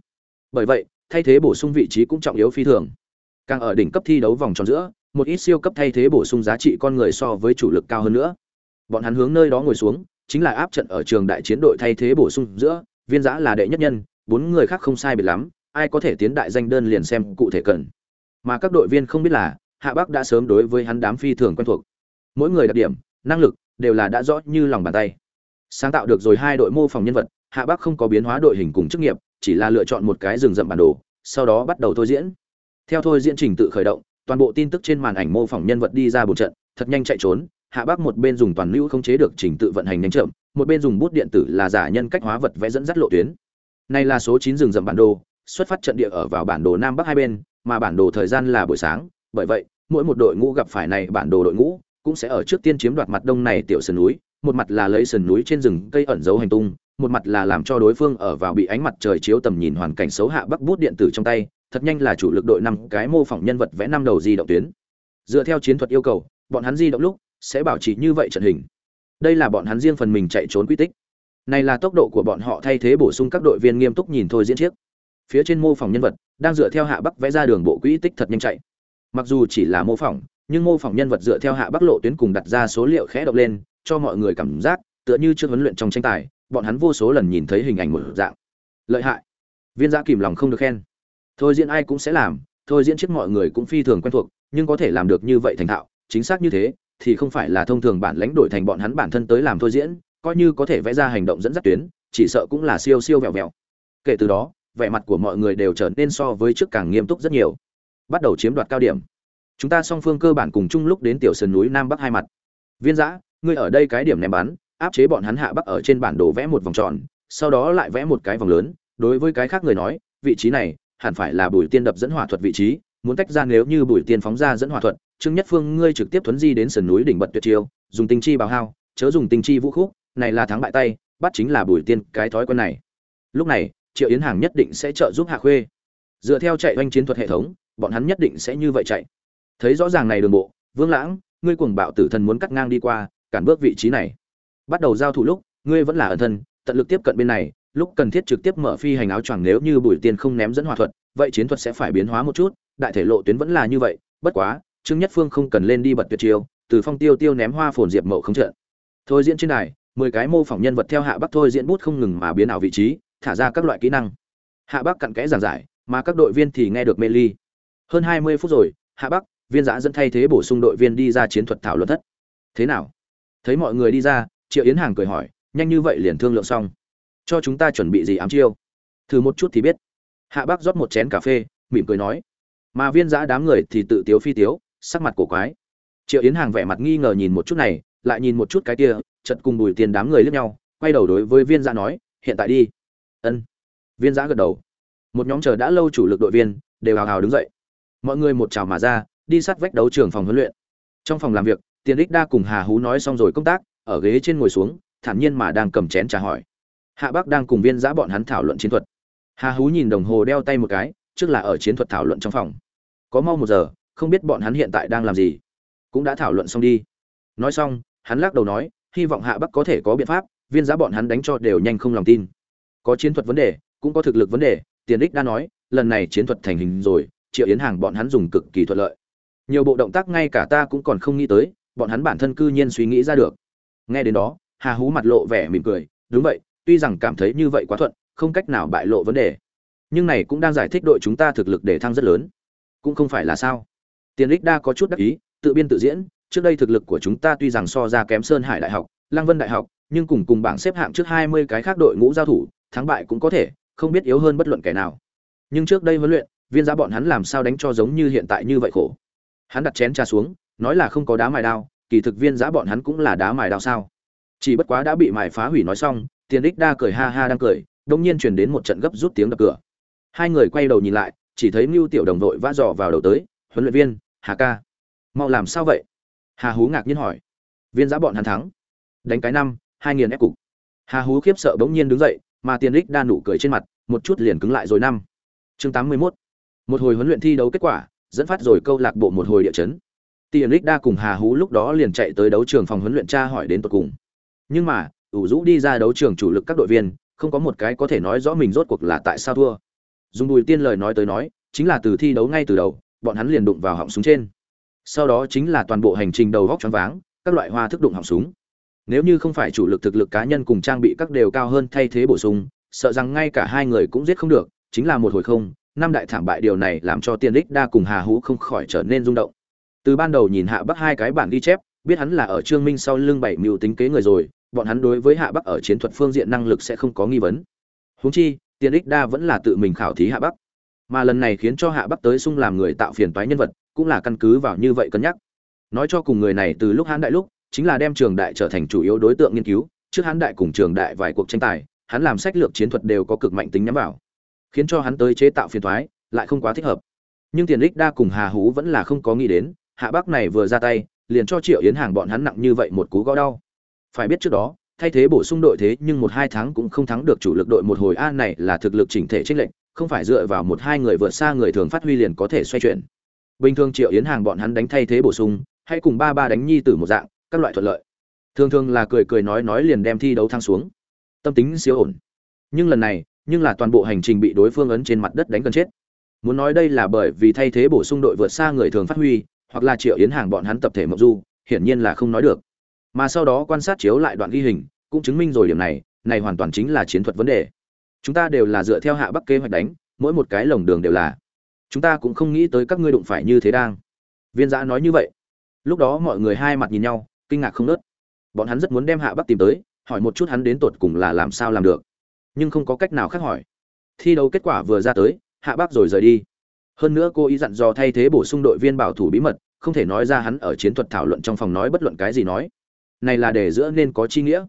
Bởi vậy thay thế bổ sung vị trí cũng trọng yếu phi thường. Càng ở đỉnh cấp thi đấu vòng tròn giữa, một ít siêu cấp thay thế bổ sung giá trị con người so với chủ lực cao hơn nữa. Bọn hắn hướng nơi đó ngồi xuống, chính là áp trận ở trường đại chiến đội thay thế bổ sung giữa, viên giã là đệ nhất nhân, bốn người khác không sai biệt lắm, ai có thể tiến đại danh đơn liền xem cụ thể cần. Mà các đội viên không biết là, hạ bắc đã sớm đối với hắn đám phi thường quen thuộc. Mỗi người đặc điểm, năng lực đều là đã rõ như lòng bàn tay. Sáng tạo được rồi hai đội mô phỏng nhân vật, hạ bắc không có biến hóa đội hình cùng chức nghiệp chỉ là lựa chọn một cái rừng rậm bản đồ, sau đó bắt đầu thôi diễn. Theo thôi diễn trình tự khởi động, toàn bộ tin tức trên màn ảnh mô phỏng nhân vật đi ra bộ trận, thật nhanh chạy trốn, hạ bắc một bên dùng toàn lưu không chế được trình tự vận hành nhanh chậm, một bên dùng bút điện tử là giả nhân cách hóa vật vẽ dẫn dắt lộ tuyến. Này là số chín rừng rậm bản đồ, xuất phát trận địa ở vào bản đồ nam bắc hai bên, mà bản đồ thời gian là buổi sáng, bởi vậy, mỗi một đội ngũ gặp phải này bản đồ đội ngũ cũng sẽ ở trước tiên chiếm đoạt mặt đông này tiểu sườn núi, một mặt là lấy sườn núi trên rừng cây ẩn giấu hành tung một mặt là làm cho đối phương ở vào bị ánh mặt trời chiếu tầm nhìn hoàn cảnh xấu hạ bắc bút điện tử trong tay, thật nhanh là chủ lực đội năm cái mô phỏng nhân vật vẽ năm đầu di động tuyến. Dựa theo chiến thuật yêu cầu, bọn hắn di động lúc sẽ bảo trì như vậy trận hình. Đây là bọn hắn riêng phần mình chạy trốn quy tích. Này là tốc độ của bọn họ thay thế bổ sung các đội viên nghiêm túc nhìn thôi diễn chiếc. Phía trên mô phỏng nhân vật đang dựa theo hạ bắc vẽ ra đường bộ quỹ tích thật nhanh chạy. Mặc dù chỉ là mô phỏng, nhưng mô phỏng nhân vật dựa theo hạ bắc lộ tuyến cùng đặt ra số liệu khẽ động lên, cho mọi người cảm giác tựa như chưa huấn luyện trong tranh tài bọn hắn vô số lần nhìn thấy hình ảnh một dạng. Lợi hại. Viên giã kìm lòng không được khen. Thôi diễn ai cũng sẽ làm, thôi diễn trước mọi người cũng phi thường quen thuộc, nhưng có thể làm được như vậy thành thạo, chính xác như thế, thì không phải là thông thường bản lãnh đổi thành bọn hắn bản thân tới làm thôi diễn, coi như có thể vẽ ra hành động dẫn dắt tuyến, chỉ sợ cũng là siêu siêu vẹo vẹo. Kể từ đó, vẻ mặt của mọi người đều trở nên so với trước càng nghiêm túc rất nhiều. Bắt đầu chiếm đoạt cao điểm. Chúng ta song phương cơ bản cùng chung lúc đến tiểu sơn núi nam bắc hai mặt. Viên giã, ngươi ở đây cái điểm ném bắn áp chế bọn hắn hạ bắc ở trên bản đồ vẽ một vòng tròn, sau đó lại vẽ một cái vòng lớn, đối với cái khác người nói, vị trí này hẳn phải là bùi tiên đập dẫn hỏa thuật vị trí, muốn tách ra nếu như bùi tiên phóng ra dẫn hỏa thuật, trương nhất phương, ngươi trực tiếp thuấn di đến sườn núi đỉnh bật tuyệt chiêu, dùng tinh chi bào hao, chớ dùng tinh chi vũ khúc, này là thắng bại tay, bắt chính là bùi tiên cái thói quen này. Lúc này, triệu yến hàng nhất định sẽ trợ giúp hạ khuê. Dựa theo chạy oanh chiến thuật hệ thống, bọn hắn nhất định sẽ như vậy chạy. Thấy rõ ràng này đường bộ, vương lãng, ngươi cuồng bạo tử thần muốn cắt ngang đi qua, cản bước vị trí này bắt đầu giao thủ lúc, ngươi vẫn là ẩn thân, tận lực tiếp cận bên này, lúc cần thiết trực tiếp mở phi hành áo choàng nếu như bùi tiên không ném dẫn hỏa thuật, vậy chiến thuật sẽ phải biến hóa một chút, đại thể lộ tuyến vẫn là như vậy, bất quá, trương nhất phương không cần lên đi bật tuyệt chiêu, từ phong tiêu tiêu ném hoa phồn diệp mậu không trợn. Thôi diễn trên đài, mười cái mô phỏng nhân vật theo hạ bắc thôi diễn bút không ngừng mà biến ảo vị trí, thả ra các loại kỹ năng. Hạ bắc cặn kẽ giảng giải, mà các đội viên thì nghe được mê ly. Hơn hai mươi phút rồi, hạ bắc, viên giã dẫn thay thế bổ sung đội viên đi ra chiến thuật thảo luận thất. Thế nào? Thấy mọi người đi ra triệu yến hàng cười hỏi, nhanh như vậy liền thương lượng xong, cho chúng ta chuẩn bị gì ám chiêu? Thử một chút thì biết. Hạ bắc rót một chén cà phê, mỉm cười nói, mà viên giã đám người thì tự tiếu phi tiếu, sắc mặt cổ quái. Triệu yến hàng vẻ mặt nghi ngờ nhìn một chút này, lại nhìn một chút cái kia chật cùng bùi tiền đám người lướt nhau, quay đầu đối với viên giã nói, hiện tại đi. Ân. Viên giã gật đầu. Một nhóm chờ đã lâu chủ lực đội viên, đều hào hào đứng dậy. Mọi người một chào mà ra, đi sát vách đấu trường phòng huấn luyện. Trong phòng làm việc, tiền đích đa cùng hà hú nói xong rồi công tác ở ghế trên ngồi xuống, thản nhiên mà đang cầm chén trà hỏi. Hạ bắc đang cùng viên giã bọn hắn thảo luận chiến thuật. Hà hú nhìn đồng hồ đeo tay một cái, trước là ở chiến thuật thảo luận trong phòng. Có mau một giờ, không biết bọn hắn hiện tại đang làm gì. Cũng đã thảo luận xong đi. Nói xong, hắn lắc đầu nói, hy vọng hạ bắc có thể có biện pháp, viên giã bọn hắn đánh cho đều nhanh không lòng tin. Có chiến thuật vấn đề, cũng có thực lực vấn đề, tiền đích đã nói, lần này chiến thuật thành hình rồi, triệu yến hàng bọn hắn dùng cực kỳ thuận lợi. Nhiều bộ động tác ngay cả ta cũng còn không nghĩ tới, bọn hắn bản thân cư nhiên suy nghĩ ra được nghe đến đó, hà hú mặt lộ vẻ mỉm cười, đúng vậy, tuy rằng cảm thấy như vậy quá thuận, không cách nào bại lộ vấn đề. Nhưng này cũng đang giải thích đội chúng ta thực lực để thăng rất lớn. Cũng không phải là sao. Tiền đích đa có chút đắc ý, tự biên tự diễn, trước đây thực lực của chúng ta tuy rằng so ra kém sơn hải đại học Lang vân đại học, nhưng cùng cùng bảng xếp hạng trước hai mươi cái khác đội ngũ giao thủ, thắng bại cũng có thể, không biết yếu hơn bất luận kẻ nào. Nhưng trước đây huấn luyện, viên giá bọn hắn làm sao đánh cho giống như hiện tại như vậy khổ? Hắn đặt chén trà xuống, nói là không có đá mài đao kỳ thực viên giã bọn hắn cũng là đá mài đao sao. Chỉ bất quá đã bị mài phá hủy nói xong, tiền ích đa cười ha ha đang cười đông nhiên truyền đến một trận gấp rút tiếng đập cửa. Hai người quay đầu nhìn lại, chỉ thấy mưu tiểu đồng đội vã dò vào đầu tới, huấn luyện viên, hà ca, mau làm sao vậy? Hà hú ngạc nhiên hỏi. Viên giã bọn hắn thắng. Đánh cái năm, hai nghìn ép cục. Hà hú khiếp sợ bỗng nhiên đứng dậy, mà tiền ích đa nụ cười trên mặt, một chút liền cứng lại rồi năm. Chương tám mươi mốt. Một hồi huấn luyện thi đấu kết quả, dẫn phát rồi câu lạc bộ một hồi địa chấn tiền Lịch đa cùng hà hú lúc đó liền chạy tới đấu trường phòng huấn luyện tra hỏi đến tận cùng. Nhưng mà, ủ rũ đi ra đấu trường chủ lực các đội viên, không có một cái có thể nói rõ mình rốt cuộc là tại sao thua. Dùng bùi tiên lời nói tới nói, chính là từ thi đấu ngay từ đầu, bọn hắn liền đụng vào họng súng trên. Sau đó chính là toàn bộ hành trình đầu góc choáng váng, các loại hoa thức đụng họng súng. Nếu như không phải chủ lực thực lực cá nhân cùng trang bị các đều cao hơn thay thế bổ sung, sợ rằng ngay cả hai người cũng giết không được, chính là một hồi không, năm đại thảm bại điều này làm cho tiên Lịch đa cùng hà hú không khỏi trở nên rung động từ ban đầu nhìn hạ bắc hai cái bản ghi chép, biết hắn là ở trương minh sau lưng bảy mưu tính kế người rồi, bọn hắn đối với hạ bắc ở chiến thuật phương diện năng lực sẽ không có nghi vấn. Huống chi, tiền ích đa vẫn là tự mình khảo thí hạ bắc. Mà lần này khiến cho hạ bắc tới sung làm người tạo phiền toái nhân vật, cũng là căn cứ vào như vậy cân nhắc. Nói cho cùng người này từ lúc hán đại lúc, chính là đem trường đại trở thành chủ yếu đối tượng nghiên cứu, trước hán đại cùng trường đại vài cuộc tranh tài, hắn làm sách lược chiến thuật đều có cực mạnh tính nhắm vào. Khiến cho hắn tới chế tạo phiền toái, lại không quá thích hợp. Nhưng tiền ích đa cùng hà hú vẫn là không có nghĩ đến hạ bắc này vừa ra tay, liền cho triệu yến hàng bọn hắn nặng như vậy một cú gõ đau. Phải biết trước đó, thay thế bổ sung đội thế nhưng một hai tháng cũng không thắng được chủ lực đội một hồi a này là thực lực chỉnh thể trích lệnh không phải dựa vào một hai người vượt xa người thường phát huy liền có thể xoay chuyển. Bình thường triệu yến hàng bọn hắn đánh thay thế bổ sung, hay cùng ba ba đánh nhi tử một dạng, các loại thuận lợi. Thường thường là cười cười nói nói liền đem thi đấu thăng xuống. Tâm tính siêu ổn. Nhưng lần này, nhưng là toàn bộ hành trình bị đối phương ấn trên mặt đất đánh gần chết. Muốn nói đây là bởi vì thay thế bổ sung đội vượt xa người thường phát huy hoặc là triệu yến hàng bọn hắn tập thể mộng du, hiển nhiên là không nói được. Mà sau đó quan sát chiếu lại đoạn ghi hình, cũng chứng minh rồi điểm này này hoàn toàn chính là chiến thuật vấn đề. Chúng ta đều là dựa theo hạ bắc kế hoạch đánh, mỗi một cái lồng đường đều là. Chúng ta cũng không nghĩ tới các ngươi đụng phải như thế đang. Viên giã nói như vậy. Lúc đó mọi người hai mặt nhìn nhau, kinh ngạc không nớt. Bọn hắn rất muốn đem hạ bắc tìm tới, hỏi một chút hắn đến tột cùng là làm sao làm được. Nhưng không có cách nào khác hỏi. Thi đấu kết quả vừa ra tới, hạ bắc rồi rời đi hơn nữa cô ý dặn dò thay thế bổ sung đội viên bảo thủ bí mật, không thể nói ra hắn ở chiến thuật thảo luận trong phòng nói bất luận cái gì nói. Này là để giữa nên có chi nghĩa.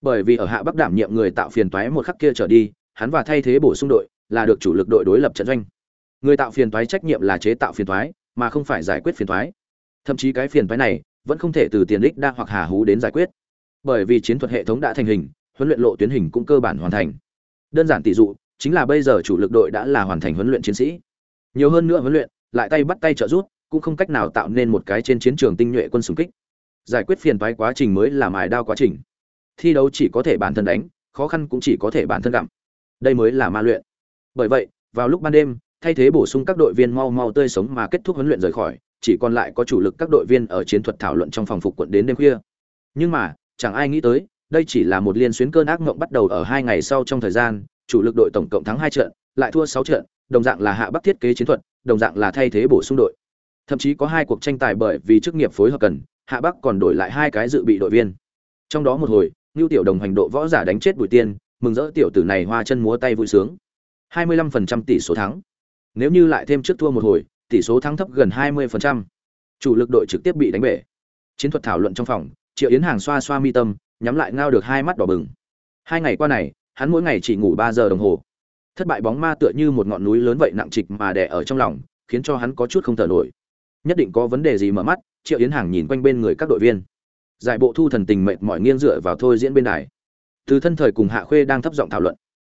Bởi vì ở hạ bắc đảm nhiệm người tạo phiền toái một khắc kia trở đi, hắn và thay thế bổ sung đội là được chủ lực đội đối lập trận doanh. Người tạo phiền toái trách nhiệm là chế tạo phiền toái, mà không phải giải quyết phiền toái. Thậm chí cái phiền toái này vẫn không thể từ tiền đích đa hoặc hà hú đến giải quyết. Bởi vì chiến thuật hệ thống đã thành hình, huấn luyện lộ tuyến hình cũng cơ bản hoàn thành. Đơn giản tỷ dụ, chính là bây giờ chủ lực đội đã là hoàn thành huấn luyện chiến sĩ nhiều hơn nữa huấn luyện lại tay bắt tay trợ giúp, cũng không cách nào tạo nên một cái trên chiến trường tinh nhuệ quân xung kích. Giải quyết phiền toái quá trình mới là mài đao quá trình. Thi đấu chỉ có thể bản thân đánh khó khăn cũng chỉ có thể bản thân gặm. Đây mới là ma luyện. Bởi vậy vào lúc ban đêm thay thế bổ sung các đội viên mau mau tươi sống mà kết thúc huấn luyện rời khỏi chỉ còn lại có chủ lực các đội viên ở chiến thuật thảo luận trong phòng phục quận đến đêm khuya. Nhưng mà chẳng ai nghĩ tới đây chỉ là một liên xuyến cơn ác mộng bắt đầu ở hai ngày sau trong thời gian chủ lực đội tổng cộng thắng hai trận lại thua sáu trận đồng dạng là hạ bắc thiết kế chiến thuật, đồng dạng là thay thế bổ sung đội. Thậm chí có hai cuộc tranh tài bởi vì chức nghiệp phối hợp cần, hạ bắc còn đổi lại hai cái dự bị đội viên. Trong đó một hồi, ngưu tiểu đồng hành độ võ giả đánh chết bùi tiên, mừng rỡ tiểu tử này hoa chân múa tay vui sướng. 25% tỷ số thắng. Nếu như lại thêm trước thua một hồi, tỷ số thắng thấp gần 20%. chủ lực đội trực tiếp bị đánh bể. Chiến thuật thảo luận trong phòng, triệu yến hàng xoa xoa mi tâm, nhắm lại ngao được hai mắt đỏ bừng. Hai ngày qua này, hắn mỗi ngày chỉ ngủ ba giờ đồng hồ thất bại bóng ma tựa như một ngọn núi lớn vậy nặng trịch mà đè ở trong lòng, khiến cho hắn có chút không thở nổi. Nhất định có vấn đề gì mở mắt, triệu yến hàng nhìn quanh bên người các đội viên. Giải bộ thu thần tình mệt mỏi nghiêng dựa vào thôi diễn bên đài. Từ thân thời cùng hạ khuê đang thấp giọng thảo luận.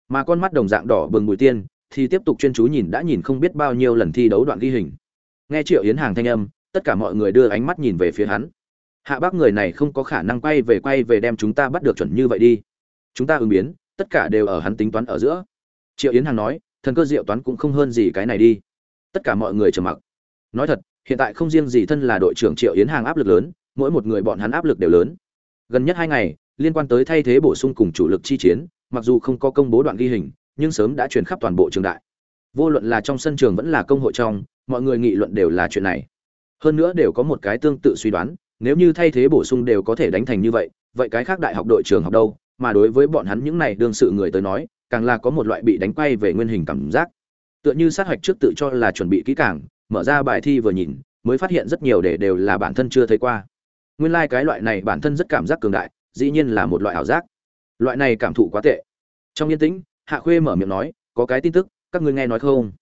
Mà con mắt đồng dạng đỏ bừng bùi tiên, thì tiếp tục chuyên chú nhìn đã nhìn không biết bao nhiêu lần thi đấu đoạn ghi hình. Nghe triệu yến hàng thanh âm, tất cả mọi người đưa ánh mắt nhìn về phía hắn. Hạ bác người này không có khả năng quay về quay về đem chúng ta bắt được chuẩn như vậy đi. Chúng ta ứng biến, tất cả đều ở hắn tính toán ở giữa triệu yến hàng nói, thần cơ diệu toán cũng không hơn gì cái này đi. Tất cả mọi người trầm mặc. Nói thật, hiện tại không riêng gì thân là đội trưởng triệu yến hàng áp lực lớn, mỗi một người bọn hắn áp lực đều lớn. Gần nhất hai ngày, liên quan tới thay thế bổ sung cùng chủ lực chi chiến, mặc dù không có công bố đoạn ghi hình, nhưng sớm đã truyền khắp toàn bộ trường đại. Vô luận là trong sân trường vẫn là công hội trong, mọi người nghị luận đều là chuyện này. Hơn nữa đều có một cái tương tự suy đoán, nếu như thay thế bổ sung đều có thể đánh thành như vậy vậy cái khác đại học đội trường học đâu? Mà đối với bọn hắn những này đương sự người tới nói càng là có một loại bị đánh quay về nguyên hình cảm giác. Tựa như sát hạch trước tự cho là chuẩn bị kỹ càng, mở ra bài thi vừa nhìn, mới phát hiện rất nhiều để đều là bản thân chưa thấy qua. Nguyên lai cái loại này bản thân rất cảm giác cường đại, dĩ nhiên là một loại ảo giác. Loại này cảm thụ quá tệ. Trong yên tĩnh, hạ khuê mở miệng nói, có cái tin tức, các ngươi nghe nói không?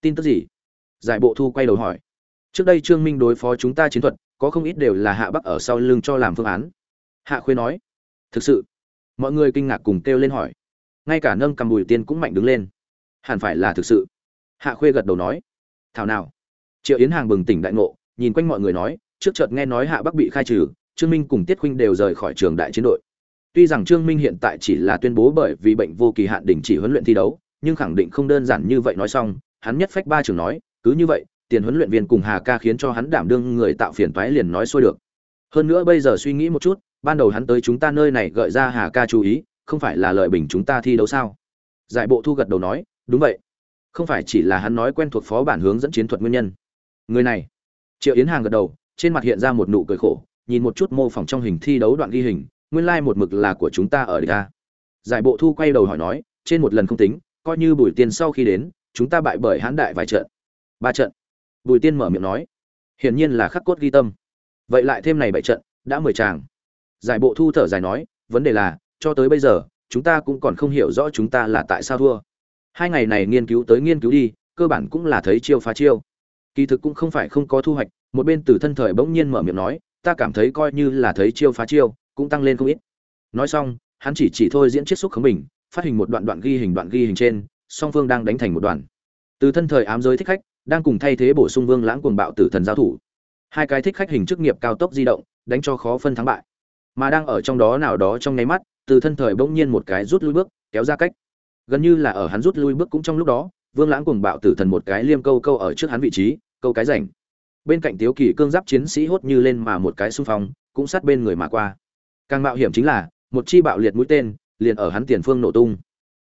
Tin tức gì? Giải bộ thu quay đầu hỏi. Trước đây trương minh đối phó chúng ta chiến thuật, có không ít đều là hạ bắc ở sau lưng cho làm phương án. Hạ khuê nói. Thực sự? Mọi người kinh ngạc cùng kêu lên hỏi ngay cả nâng cầm bùi tiên cũng mạnh đứng lên. Hẳn phải là thực sự. Hạ khuê gật đầu nói, thảo nào. Triệu yến hàng bừng tỉnh đại ngộ, nhìn quanh mọi người nói, trước chợt nghe nói hạ bắc bị khai trừ, trương minh cùng tiết khuynh đều rời khỏi trường đại chiến đội. Tuy rằng trương minh hiện tại chỉ là tuyên bố bởi vì bệnh vô kỳ hạn đình chỉ huấn luyện thi đấu, nhưng khẳng định không đơn giản như vậy nói xong, hắn nhất phách ba trường nói, cứ như vậy, tiền huấn luyện viên cùng hà ca khiến cho hắn đảm đương người tạo phiền toái liền nói xuôi được. Hơn nữa bây giờ suy nghĩ một chút, ban đầu hắn tới chúng ta nơi này gợi ra hà ca chú ý không phải là lợi bình chúng ta thi đấu sao? Giải bộ thu gật đầu nói, đúng vậy. Không phải chỉ là hắn nói quen thuộc phó bản hướng dẫn chiến thuật nguyên nhân. Người này. Triệu yến hàng gật đầu, trên mặt hiện ra một nụ cười khổ, nhìn một chút mô phỏng trong hình thi đấu đoạn ghi hình, nguyên lai một mực là của chúng ta ở đây. ta giải bộ thu quay đầu hỏi nói, trên một lần không tính, coi như bùi tiên sau khi đến, chúng ta bại bởi hãn đại vài trận. Ba trận. Bùi tiên mở miệng nói, hiển nhiên là khắc cốt ghi tâm. Vậy lại thêm này bảy trận, đã mười tràng. Giải bộ thu thở dài nói, vấn đề là cho tới bây giờ, chúng ta cũng còn không hiểu rõ chúng ta là tại sao thua. Hai ngày này nghiên cứu tới nghiên cứu đi, cơ bản cũng là thấy chiêu phá chiêu. Kỳ thực cũng không phải không có thu hoạch, một bên từ thân thời bỗng nhiên mở miệng nói, ta cảm thấy coi như là thấy chiêu phá chiêu, cũng tăng lên không ít. Nói xong, hắn chỉ chỉ thôi diễn chiết xúc khống mình phát hình một đoạn đoạn ghi hình đoạn ghi hình trên, song phương đang đánh thành một đoạn từ thân thời ám giới thích khách, đang cùng thay thế bổ sung vương lãng cuồng bạo tử thần giao thủ. Hai cái thích khách hình chức nghiệp cao tốc di động, đánh cho khó phân thắng bại. Mà đang ở trong đó nào đó trong nháy mắt từ thân thời bỗng nhiên một cái rút lui bước, kéo ra cách. Gần như là ở hắn rút lui bước cũng trong lúc đó, vương lãng cuồng bạo tử thần một cái liêm câu câu ở trước hắn vị trí, câu cái rảnh. Bên cạnh tiếu kỳ cương giáp chiến sĩ hốt như lên mà một cái xung phong, cũng sát bên người mà qua. Càng mạo hiểm chính là, một chi bạo liệt mũi tên, liền ở hắn tiền phương nổ tung.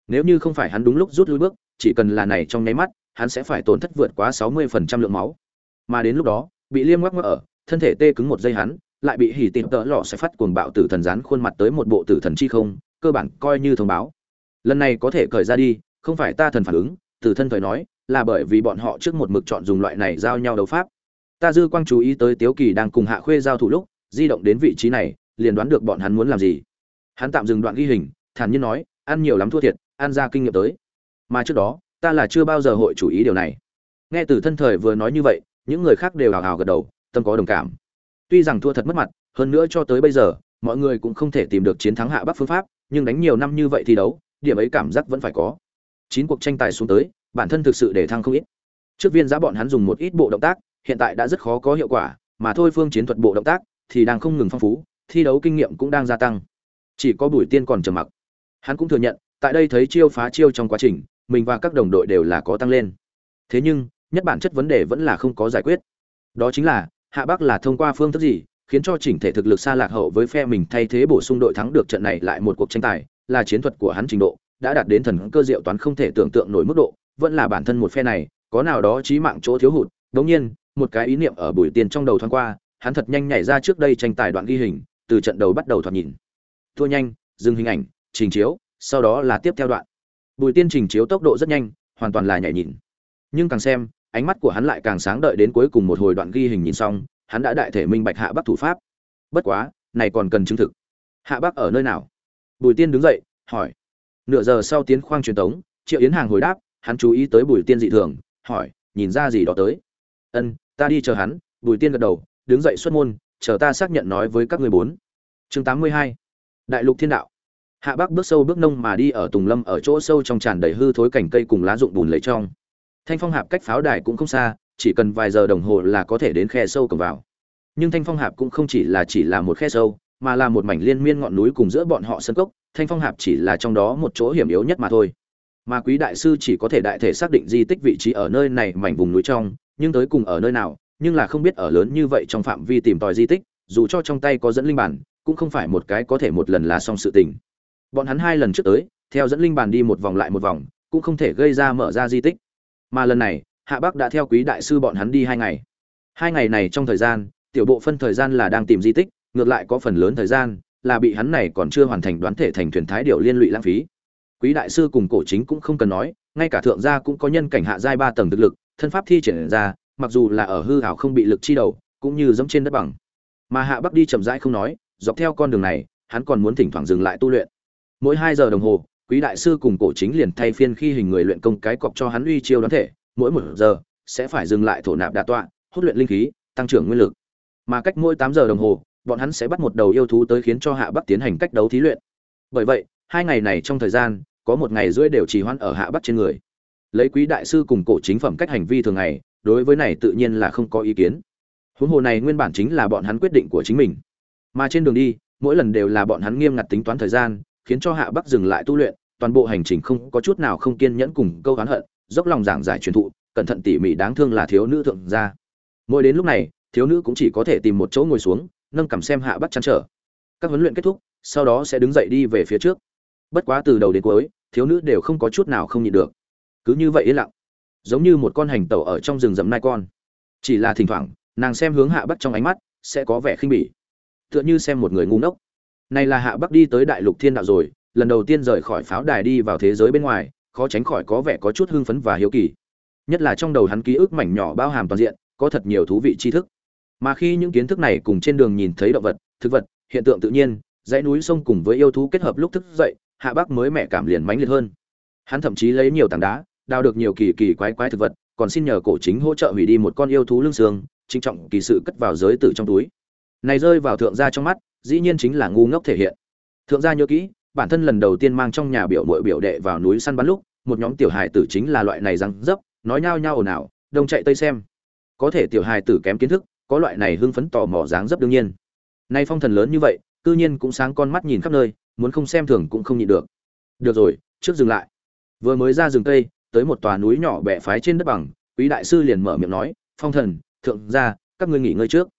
Nếu như không phải hắn đúng lúc rút lui bước, chỉ cần là này trong nháy mắt, hắn sẽ phải tổn thất vượt quá 60% lượng máu. Mà đến lúc đó, bị liêm ngoắc ngoắc ở, thân thể tê cứng một giây hắn lại bị hỉ tìm tợ lọ sẽ phát cuồng bạo tử thần rán khuôn mặt tới một bộ tử thần chi không, cơ bản coi như thông báo. Lần này có thể cởi ra đi, không phải ta thần phản ứng, tử thân thời nói, là bởi vì bọn họ trước một mực chọn dùng loại này giao nhau đấu pháp. Ta dư quang chú ý tới tiếu kỳ đang cùng hạ khuê giao thủ lúc, di động đến vị trí này, liền đoán được bọn hắn muốn làm gì. Hắn tạm dừng đoạn ghi hình, thản nhiên nói, ăn nhiều lắm thua thiệt, ăn ra kinh nghiệm tới. Mà trước đó, ta là chưa bao giờ hội chủ ý điều này. Nghe từ thân thời vừa nói như vậy, những người khác đều hào hào gật đầu, tâm có đồng cảm tuy rằng thua thật mất mặt, hơn nữa cho tới bây giờ, mọi người cũng không thể tìm được chiến thắng hạ bắc phương pháp, nhưng đánh nhiều năm như vậy thi đấu, điểm ấy cảm giác vẫn phải có. Chín cuộc tranh tài xuống tới, bản thân thực sự để thăng không ít. Trước viên giá bọn hắn dùng một ít bộ động tác, hiện tại đã rất khó có hiệu quả, mà thôi phương chiến thuật bộ động tác thì đang không ngừng phong phú, thi đấu kinh nghiệm cũng đang gia tăng. Chỉ có bùi tiên còn trầm mặc. Hắn cũng thừa nhận, tại đây thấy chiêu phá chiêu trong quá trình, mình và các đồng đội đều là có tăng lên. Thế nhưng, nhất bản chất vấn đề vẫn là không có giải quyết. Đó chính là hạ bắc là thông qua phương thức gì, khiến cho chỉnh thể thực lực xa lạc hậu với phe mình thay thế bổ sung đội thắng được trận này lại một cuộc tranh tài, là chiến thuật của hắn trình độ, đã đạt đến thần cơ diệu toán không thể tưởng tượng nổi mức độ, vẫn là bản thân một phe này, có nào đó chí mạng chỗ thiếu hụt. Đống nhiên, một cái ý niệm ở buổi tiền trong đầu thoáng qua, hắn thật nhanh nhảy ra trước đây tranh tài đoạn ghi hình, từ trận đầu bắt đầu thoạt nhìn. Thua nhanh, dừng hình ảnh, trình chiếu, sau đó là tiếp theo đoạn. Bùi tiên trình chiếu tốc độ rất nhanh, hoàn toàn là nhảy nhìn nhưng càng xem ánh mắt của hắn lại càng sáng đợi đến cuối cùng một hồi đoạn ghi hình nhìn xong, hắn đã đại thể minh bạch hạ bắc thủ pháp. Bất quá, này còn cần chứng thực. Hạ bắc ở nơi nào? Bùi tiên đứng dậy, hỏi. Nửa giờ sau tiến khoang truyền tống, triệu yến hàng hồi đáp, hắn chú ý tới bùi tiên dị thường, hỏi, nhìn ra gì đó tới? Ân, ta đi chờ hắn, bùi tiên gật đầu, đứng dậy xuất môn, chờ ta xác nhận nói với các người bốn. Chương tám mươi hai. Đại lục thiên đạo. Hạ bắc bước sâu bước nông mà đi ở tùng lâm ở chỗ sâu trong tràn đầy hư thối cảnh cây cùng lá rụng bùn lấy trong thanh phong hạp cách pháo đài cũng không xa, chỉ cần vài giờ đồng hồ là có thể đến khe sâu cầm vào. Nhưng thanh phong hạp cũng không chỉ là chỉ là một khe sâu, mà là một mảnh liên miên ngọn núi cùng giữa bọn họ sân cốc, thanh phong hạp chỉ là trong đó một chỗ hiểm yếu nhất mà thôi. Mà quý đại sư chỉ có thể đại thể xác định di tích vị trí ở nơi này mảnh vùng núi trong, nhưng tới cùng ở nơi nào, nhưng là không biết ở lớn như vậy trong phạm vi tìm tòi di tích, dù cho trong tay có dẫn linh bản, cũng không phải một cái có thể một lần là xong sự tình. Bọn hắn hai lần trước tới, theo dẫn linh bản đi một vòng lại một vòng, cũng không thể gây ra mở ra di tích mà lần này, hạ bắc đã theo quý đại sư bọn hắn đi hai ngày. Hai ngày này trong thời gian, tiểu bộ phân thời gian là đang tìm di tích, ngược lại có phần lớn thời gian là bị hắn này còn chưa hoàn thành đoán thể thành thuyền thái điệu liên lụy lãng phí. Quý đại sư cùng cổ chính cũng không cần nói, ngay cả thượng gia cũng có nhân cảnh hạ giai ba tầng thực lực, thân pháp thi triển ra, mặc dù là ở hư hảo không bị lực chi đầu, cũng như giống trên đất bằng. Mà hạ bắc đi chậm rãi không nói, dọc theo con đường này, hắn còn muốn thỉnh thoảng dừng lại tu luyện. Mỗi hai giờ đồng hồ quý đại sư cùng cổ chính liền thay phiên khi hình người luyện công cái cọc cho hắn uy chiêu đoán thể, mỗi một giờ sẽ phải dừng lại thổ nạp đa tọa, hút luyện linh khí, tăng trưởng nguyên lực. Mà cách mỗi tám giờ đồng hồ, bọn hắn sẽ bắt một đầu yêu thú tới khiến cho hạ bắc tiến hành cách đấu thí luyện. Bởi vậy, hai ngày này trong thời gian, có một ngày rưỡi đều trì hoãn ở hạ bắc trên người. Lấy quý đại sư cùng cổ chính phẩm cách hành vi thường ngày, đối với này tự nhiên là không có ý kiến. Huống hồ này nguyên bản chính là bọn hắn quyết định của chính mình. Mà trên đường đi, mỗi lần đều là bọn hắn nghiêm ngặt tính toán thời gian, khiến cho hạ bắc dừng lại tu luyện toàn bộ hành trình không có chút nào không kiên nhẫn cùng câu oán hận, dốc lòng giảng giải truyền thụ, cẩn thận tỉ mỉ đáng thương là thiếu nữ thượng gia. Mỗi đến lúc này, thiếu nữ cũng chỉ có thể tìm một chỗ ngồi xuống, nâng cằm xem hạ bắc chăn trở. Các huấn luyện kết thúc, sau đó sẽ đứng dậy đi về phía trước. Bất quá từ đầu đến cuối, thiếu nữ đều không có chút nào không nhịn được. Cứ như vậy yên lặng. Giống như một con hành tẩu ở trong rừng rậm nai con. Chỉ là thỉnh thoảng, nàng xem hướng hạ bắc trong ánh mắt, sẽ có vẻ khinh bỉ. Tựa như xem một người ngu ngốc. Này là hạ bắc đi tới đại lục thiên đạo rồi lần đầu tiên rời khỏi pháo đài đi vào thế giới bên ngoài, khó tránh khỏi có vẻ có chút hưng phấn và hiếu kỳ. Nhất là trong đầu hắn ký ức mảnh nhỏ bao hàm toàn diện, có thật nhiều thú vị tri thức. Mà khi những kiến thức này cùng trên đường nhìn thấy động vật, thực vật, hiện tượng tự nhiên, dãy núi sông cùng với yêu thú kết hợp lúc thức dậy, hạ bắc mới mẹ cảm liền mãnh liệt hơn. Hắn thậm chí lấy nhiều tảng đá, đào được nhiều kỳ kỳ quái quái thực vật, còn xin nhờ cổ chính hỗ trợ hủy đi một con yêu thú lương xương trinh trọng kỳ sự cất vào giới tử trong túi. Này rơi vào thượng gia trong mắt, dĩ nhiên chính là ngu ngốc thể hiện. Thượng gia nhớ kỹ bản thân lần đầu tiên mang trong nhà biểu muội biểu đệ vào núi săn bắn lúc, một nhóm tiểu hài tử chính là loại này răng dấp, nói nhao nhao ồn ào, đông chạy tây xem. Có thể tiểu hài tử kém kiến thức, có loại này hưng phấn tò mò dáng dấp đương nhiên. Nay phong thần lớn như vậy, cư nhiên cũng sáng con mắt nhìn khắp nơi, muốn không xem thường cũng không nhịn được. Được rồi, trước dừng lại. Vừa mới ra rừng cây, tới một tòa núi nhỏ bẻ phái trên đất bằng, quý đại sư liền mở miệng nói, phong thần, thượng gia, các ngươi nghỉ ngơi trước.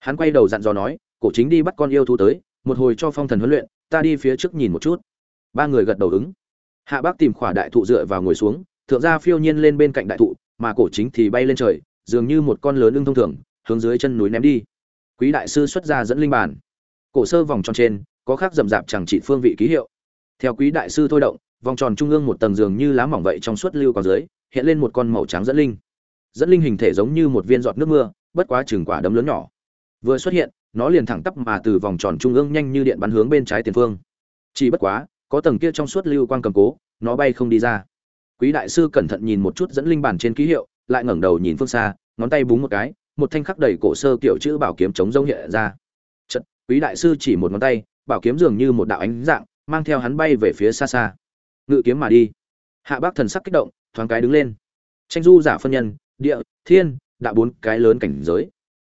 Hắn quay đầu dặn dò nói, cổ chính đi bắt con yêu thú tới một hồi cho phong thần huấn luyện, ta đi phía trước nhìn một chút. Ba người gật đầu ứng. Hạ bác tìm khỏa đại thụ dựa vào ngồi xuống, thượng gia phiêu nhiên lên bên cạnh đại thụ, mà cổ chính thì bay lên trời, dường như một con lớn ưng thông thường, hướng dưới chân núi ném đi. Quý đại sư xuất ra dẫn linh bản cổ sơ vòng tròn trên, có khác rậm rạp chẳng trị phương vị ký hiệu. Theo quý đại sư thôi động, vòng tròn trung ương một tầng giường như lá mỏng vậy trong suốt lưu còn dưới, hiện lên một con màu trắng dẫn linh. Dẫn linh hình thể giống như một viên giọt nước mưa, bất quá chừng quả đấm lớn nhỏ. Vừa xuất hiện nó liền thẳng tắp mà từ vòng tròn trung ương nhanh như điện bắn hướng bên trái tiền phương. Chỉ bất quá có tầng kia trong suốt lưu quang cầm cố nó bay không đi ra. Quý đại sư cẩn thận nhìn một chút dẫn linh bản trên ký hiệu lại ngẩng đầu nhìn phương xa ngón tay búng một cái một thanh khắc đầy cổ sơ kiểu chữ bảo kiếm chống rông hiện ra. Chật, quý đại sư chỉ một ngón tay bảo kiếm dường như một đạo ánh dạng mang theo hắn bay về phía xa xa. Ngự kiếm mà đi. Hạ bác thần sắc kích động thoáng cái đứng lên. Tranh du giả phân nhân địa thiên đạo bốn cái lớn cảnh giới.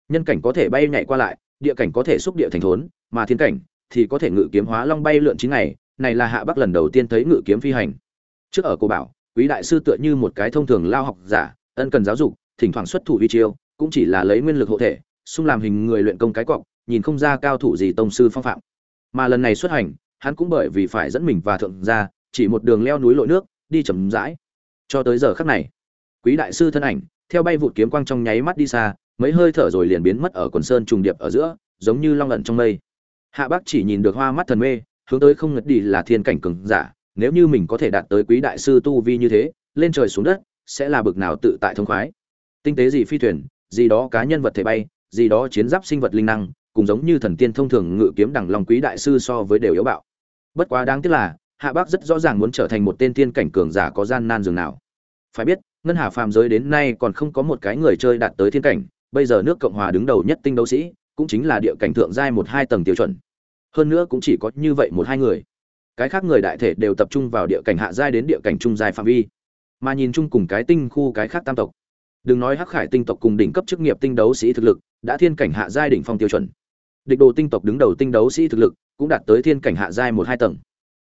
Nhân cảnh có thể bay nhảy qua lại địa cảnh có thể xúc địa thành thốn, mà thiên cảnh thì có thể ngự kiếm hóa long bay lượn chín ngày, này là hạ bắc lần đầu tiên thấy ngự kiếm phi hành. Trước ở cô bảo, quý đại sư tựa như một cái thông thường lao học giả, ân cần giáo dục, thỉnh thoảng xuất thủ vi chiêu, cũng chỉ là lấy nguyên lực hộ thể, xung làm hình người luyện công cái cọc, nhìn không ra cao thủ gì tông sư phong phạm. Mà lần này xuất hành, hắn cũng bởi vì phải dẫn mình và thượng gia, chỉ một đường leo núi lội nước, đi chậm rãi. Cho tới giờ khắc này, quý đại sư thân ảnh, theo bay vụt kiếm quang trong nháy mắt đi xa mấy hơi thở rồi liền biến mất ở quần sơn trùng điệp ở giữa, giống như long ẩn trong mây. Hạ bác chỉ nhìn được hoa mắt thần mê, hướng tới không ngất đi là thiên cảnh cường giả, nếu như mình có thể đạt tới quý đại sư tu vi như thế, lên trời xuống đất, sẽ là bực nào tự tại thông khoái. Tinh tế gì phi thuyền, gì đó cá nhân vật thể bay, gì đó chiến giáp sinh vật linh năng, cùng giống như thần tiên thông thường ngự kiếm đẳng lòng quý đại sư so với đều yếu bạo. Bất quá đáng tiếc là, hạ bác rất rõ ràng muốn trở thành một tên tiên cảnh cường giả có gian nan dường nào. Phải biết, ngân hà phàm giới đến nay còn không có một cái người chơi đạt tới thiên cảnh bây giờ nước cộng hòa đứng đầu nhất tinh đấu sĩ, cũng chính là địa cảnh thượng giai một hai tầng tiêu chuẩn. Hơn nữa cũng chỉ có như vậy một hai người. Cái khác người đại thể đều tập trung vào địa cảnh hạ giai đến địa cảnh trung giai phạm vi. Mà nhìn chung cùng cái tinh khu cái khác tam tộc. Đừng nói hắc khải tinh tộc cùng đỉnh cấp chức nghiệp tinh đấu sĩ thực lực, đã thiên cảnh hạ giai đỉnh phong tiêu chuẩn. Địch đồ tinh tộc đứng đầu tinh đấu sĩ thực lực, cũng đạt tới thiên cảnh hạ giai một hai tầng.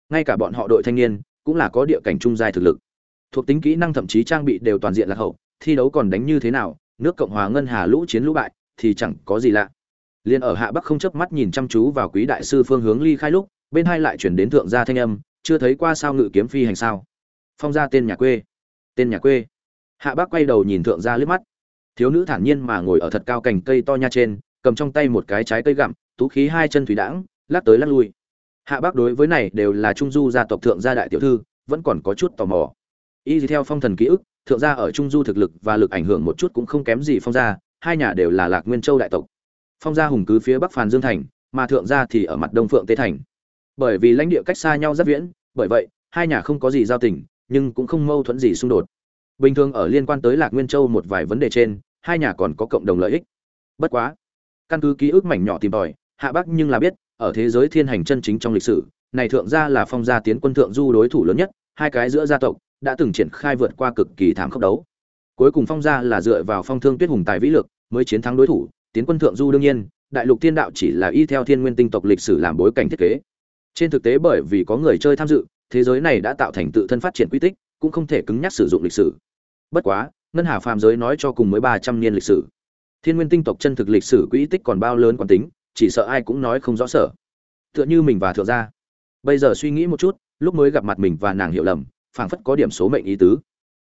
Ngay cả bọn họ đội thanh niên, cũng là có địa cảnh trung giai thực lực. Thuộc tính kỹ năng thậm chí trang bị đều toàn diện lạc hậu, thi đấu còn đánh như thế nào nước cộng hòa ngân hà lũ chiến lũ bại, thì chẳng có gì lạ. Liền ở hạ bắc không chớp mắt nhìn chăm chú vào quý đại sư phương hướng ly khai lúc, bên hai lại chuyển đến thượng gia thanh âm, chưa thấy qua sao ngự kiếm phi hành sao? Phong gia tên nhà quê. Tên nhà quê. Hạ bắc quay đầu nhìn thượng gia liếc mắt. Thiếu nữ thản nhiên mà ngồi ở thật cao cành cây to nha trên, cầm trong tay một cái trái cây gặm, tú khí hai chân thủy đãng, lắc tới lắc lui. Hạ bắc đối với này đều là trung du gia tộc thượng gia đại tiểu thư, vẫn còn có chút tò mò. Y theo phong thần ký ức thượng gia ở trung du thực lực và lực ảnh hưởng một chút cũng không kém gì phong gia, hai nhà đều là lạc nguyên châu đại tộc. Phong gia hùng cứ phía bắc phàn dương thành, mà thượng gia thì ở mặt đông phượng tế thành. Bởi vì lãnh địa cách xa nhau rất viễn, bởi vậy, hai nhà không có gì giao tình, nhưng cũng không mâu thuẫn gì xung đột. Bình thường ở liên quan tới lạc nguyên châu một vài vấn đề trên, hai nhà còn có cộng đồng lợi ích. Bất quá, căn cứ ký ức mảnh nhỏ tìm tòi, hạ bắc nhưng là biết, ở thế giới thiên hành chân chính trong lịch sử, này thượng gia là phong gia tiến quân thượng du đối thủ lớn nhất, hai cái giữa gia tộc đã từng triển khai vượt qua cực kỳ thảm khốc đấu. Cuối cùng phong gia là dựa vào phong thương tuyết hùng tài vĩ lực mới chiến thắng đối thủ, tiến quân thượng du đương nhiên, đại lục thiên đạo chỉ là y theo thiên nguyên tinh tộc lịch sử làm bối cảnh thiết kế. Trên thực tế bởi vì có người chơi tham dự, thế giới này đã tạo thành tự thân phát triển quy tích, cũng không thể cứng nhắc sử dụng lịch sử. Bất quá, ngân hà phàm giới nói cho cùng mới ba trăm niên lịch sử. Thiên nguyên tinh tộc chân thực lịch sử quỹ tích còn bao lớn quán tính, chỉ sợ ai cũng nói không rõ sở. Tựa như mình và thượng gia. Bây giờ suy nghĩ một chút, lúc mới gặp mặt mình và nàng hiểu lầm phảng phất có điểm số mệnh ý tứ.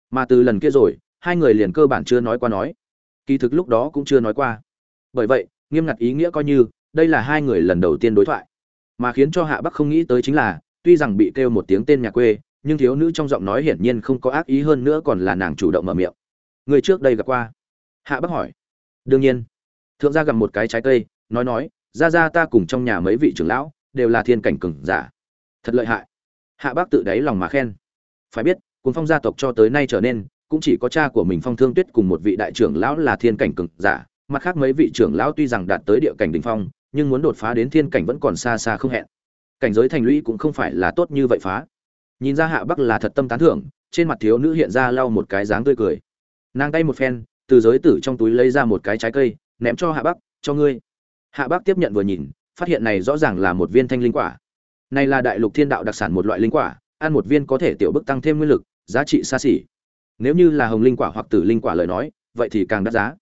Mà từ lần kia rồi, hai người liền cơ bản chưa nói qua nói. Kỳ thực lúc đó cũng chưa nói qua. Bởi vậy, nghiêm ngặt ý nghĩa coi như, đây là hai người lần đầu tiên đối thoại. Mà khiến cho hạ bắc không nghĩ tới chính là, tuy rằng bị kêu một tiếng tên nhà quê, nhưng thiếu nữ trong giọng nói hiển nhiên không có ác ý hơn nữa còn là nàng chủ động mở miệng. Người trước đây gặp qua? Hạ bắc hỏi. Đương nhiên. Thượng gia gặp một cái trái cây, nói nói ra ra ta cùng trong nhà mấy vị trưởng lão đều là thiên cảnh cừng giả. Thật lợi hại. Hạ bác tự đáy lòng mà khen phải biết cuốn phong gia tộc cho tới nay trở nên, cũng chỉ có cha của mình phong thương tuyết cùng một vị đại trưởng lão là thiên cảnh cực giả, mặt khác mấy vị trưởng lão tuy rằng đạt tới địa cảnh đỉnh phong, nhưng muốn đột phá đến thiên cảnh vẫn còn xa xa không hẹn. Cảnh giới thành lũy cũng không phải là tốt như vậy phá. Nhìn ra hạ bắc là thật tâm tán thưởng, trên mặt thiếu nữ hiện ra lau một cái dáng tươi cười. Nàng tay một phen, từ giới tử trong túi lấy ra một cái trái cây, ném cho hạ bắc, cho ngươi. Hạ bắc tiếp nhận vừa nhìn, phát hiện này rõ ràng là một viên thanh linh quả. Này là đại lục thiên đạo đặc sản một loại linh quả ăn một viên có thể tiểu bức tăng thêm nguyên lực, giá trị xa xỉ. Nếu như là hồng linh quả hoặc tử linh quả lời nói, vậy thì càng đắt giá.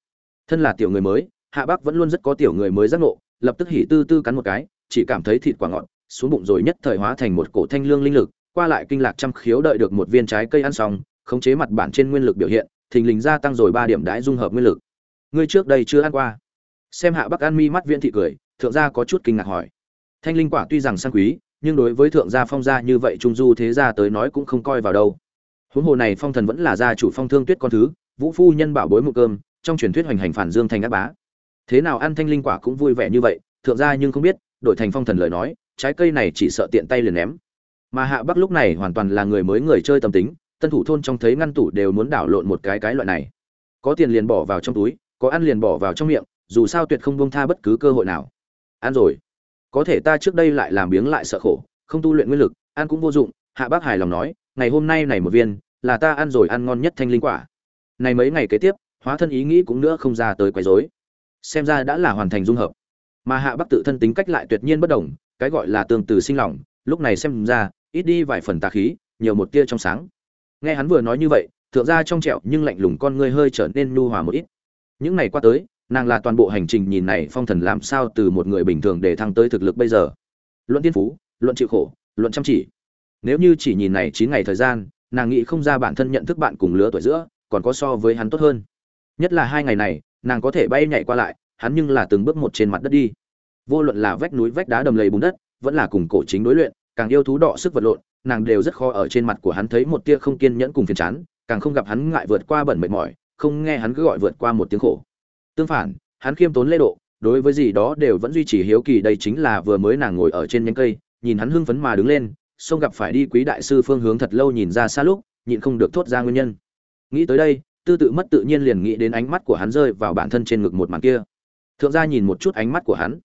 Thân là tiểu người mới, hạ bắc vẫn luôn rất có tiểu người mới giác ngộ, lập tức hỉ tư tư cắn một cái, chỉ cảm thấy thịt quả ngọt, xuống bụng rồi nhất thời hóa thành một cổ thanh lương linh lực, qua lại kinh lạc trăm khiếu đợi được một viên trái cây ăn xong, khống chế mặt bản trên nguyên lực biểu hiện, thình lình gia tăng rồi ba điểm đãi dung hợp nguyên lực. Ngươi trước đây chưa ăn qua. Xem hạ bắc an mi mắt viễn thị cười, thượng gia có chút kinh ngạc hỏi. Thanh linh quả tuy rằng sang quý nhưng đối với thượng gia phong gia như vậy trung du thế gia tới nói cũng không coi vào đâu. Huống hồ này phong thần vẫn là gia chủ phong thương tuyết con thứ, vũ phu nhân bảo bối một cơm, trong truyền thuyết hoành hành phản dương thành ác bá. Thế nào ăn thanh linh quả cũng vui vẻ như vậy, thượng gia nhưng không biết, đổi thành phong thần lời nói, trái cây này chỉ sợ tiện tay liền ném. Mà hạ bắc lúc này hoàn toàn là người mới người chơi tâm tính, tân thủ thôn trong thấy ngăn tủ đều muốn đảo lộn một cái cái loại này. Có tiền liền bỏ vào trong túi, có ăn liền bỏ vào trong miệng, dù sao tuyệt không buông tha bất cứ cơ hội nào. Ăn rồi có thể ta trước đây lại làm biếng lại sợ khổ, không tu luyện nguyên lực, ăn cũng vô dụng, hạ bác hài lòng nói, ngày hôm nay này một viên, là ta ăn rồi ăn ngon nhất thanh linh quả. Này mấy ngày kế tiếp, hóa thân ý nghĩ cũng nữa không ra tới quấy rối. Xem ra đã là hoàn thành dung hợp. Mà hạ bác tự thân tính cách lại tuyệt nhiên bất đồng, cái gọi là tương từ sinh lòng, lúc này xem ra, ít đi vài phần tà khí, nhiều một tia trong sáng. Nghe hắn vừa nói như vậy, thượng gia trong trẹo nhưng lạnh lùng con ngươi hơi trở nên nhu hòa một ít. Những ngày qua tới nàng là toàn bộ hành trình nhìn này phong thần làm sao từ một người bình thường để thăng tới thực lực bây giờ. Luận tiên phú, luận chịu khổ, luận chăm chỉ. Nếu như chỉ nhìn này chín ngày thời gian, nàng nghĩ không ra bản thân nhận thức bạn cùng lứa tuổi giữa, còn có so với hắn tốt hơn. Nhất là hai ngày này, nàng có thể bay nhảy qua lại, hắn nhưng là từng bước một trên mặt đất đi. Vô luận là vách núi vách đá đầm lầy bùn đất, vẫn là cùng cổ chính đối luyện, càng yêu thú đọ sức vật lộn, nàng đều rất khó ở trên mặt của hắn thấy một tia không kiên nhẫn cùng phiền chán, càng không gặp hắn ngại vượt qua bẩn mệt mỏi, không nghe hắn cứ gọi vượt qua một tiếng khổ tương phản, hắn khiêm tốn lễ độ, đối với gì đó đều vẫn duy trì hiếu kỳ, đây chính là vừa mới nàng ngồi ở trên nhánh cây, nhìn hắn hưng phấn mà đứng lên xông gặp phải đi quý đại sư phương hướng thật lâu nhìn ra xa lúc, nhịn không được thốt ra nguyên nhân. Nghĩ tới đây, tư tự mất tự nhiên liền nghĩ đến ánh mắt của hắn rơi vào bản thân trên ngực một màn kia. Thượng gia nhìn một chút ánh mắt của hắn.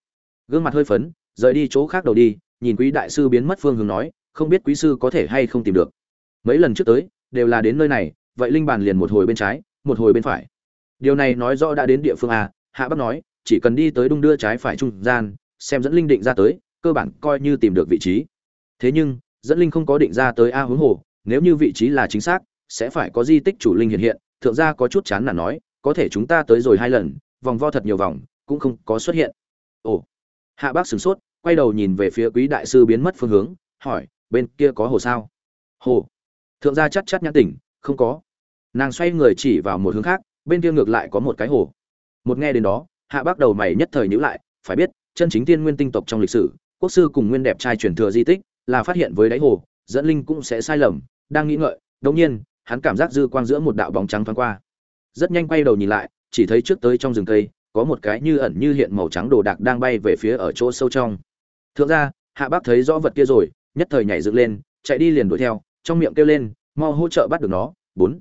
Gương mặt hơi phấn, rời đi chỗ khác đầu đi, nhìn quý đại sư biến mất phương hướng nói, không biết quý sư có thể hay không tìm được. Mấy lần trước tới, đều là đến nơi này, vậy linh bàn liền một hồi bên trái, một hồi bên phải điều này nói rõ đã đến địa phương a, hạ bắc nói, chỉ cần đi tới đung đưa trái phải trung gian, xem dẫn linh định ra tới, cơ bản coi như tìm được vị trí. Thế nhưng, dẫn linh không có định ra tới a hướng hồ, nếu như vị trí là chính xác, sẽ phải có di tích chủ linh hiện hiện, thượng gia có chút chán là nói, có thể chúng ta tới rồi hai lần, vòng vo thật nhiều vòng, cũng không có xuất hiện. Ồ. Hạ bác sửng sốt, quay đầu nhìn về phía quý đại sư biến mất phương hướng, hỏi, bên kia có hồ sao? Hồ. Thượng gia chắc chắc nhãn tỉnh, không có. Nàng xoay người chỉ vào một hướng khác bên kia ngược lại có một cái hồ. Một nghe đến đó, hạ bác đầu mày nhất thời nhữ lại, phải biết, chân chính tiên nguyên tinh tộc trong lịch sử, quốc sư cùng nguyên đẹp trai truyền thừa di tích, là phát hiện với đáy hồ, dẫn linh cũng sẽ sai lầm, đang nghĩ ngợi đột nhiên, hắn cảm giác dư quang giữa một đạo bóng trắng thoáng qua. Rất nhanh quay đầu nhìn lại, chỉ thấy trước tới trong rừng cây, có một cái như ẩn như hiện màu trắng đồ đạc đang bay về phía ở chỗ sâu trong. Thượng ra hạ bác thấy rõ vật kia rồi, nhất thời nhảy dựng lên, chạy đi liền đuổi theo, trong miệng kêu lên, mau hỗ trợ bắt được nó. Bốn.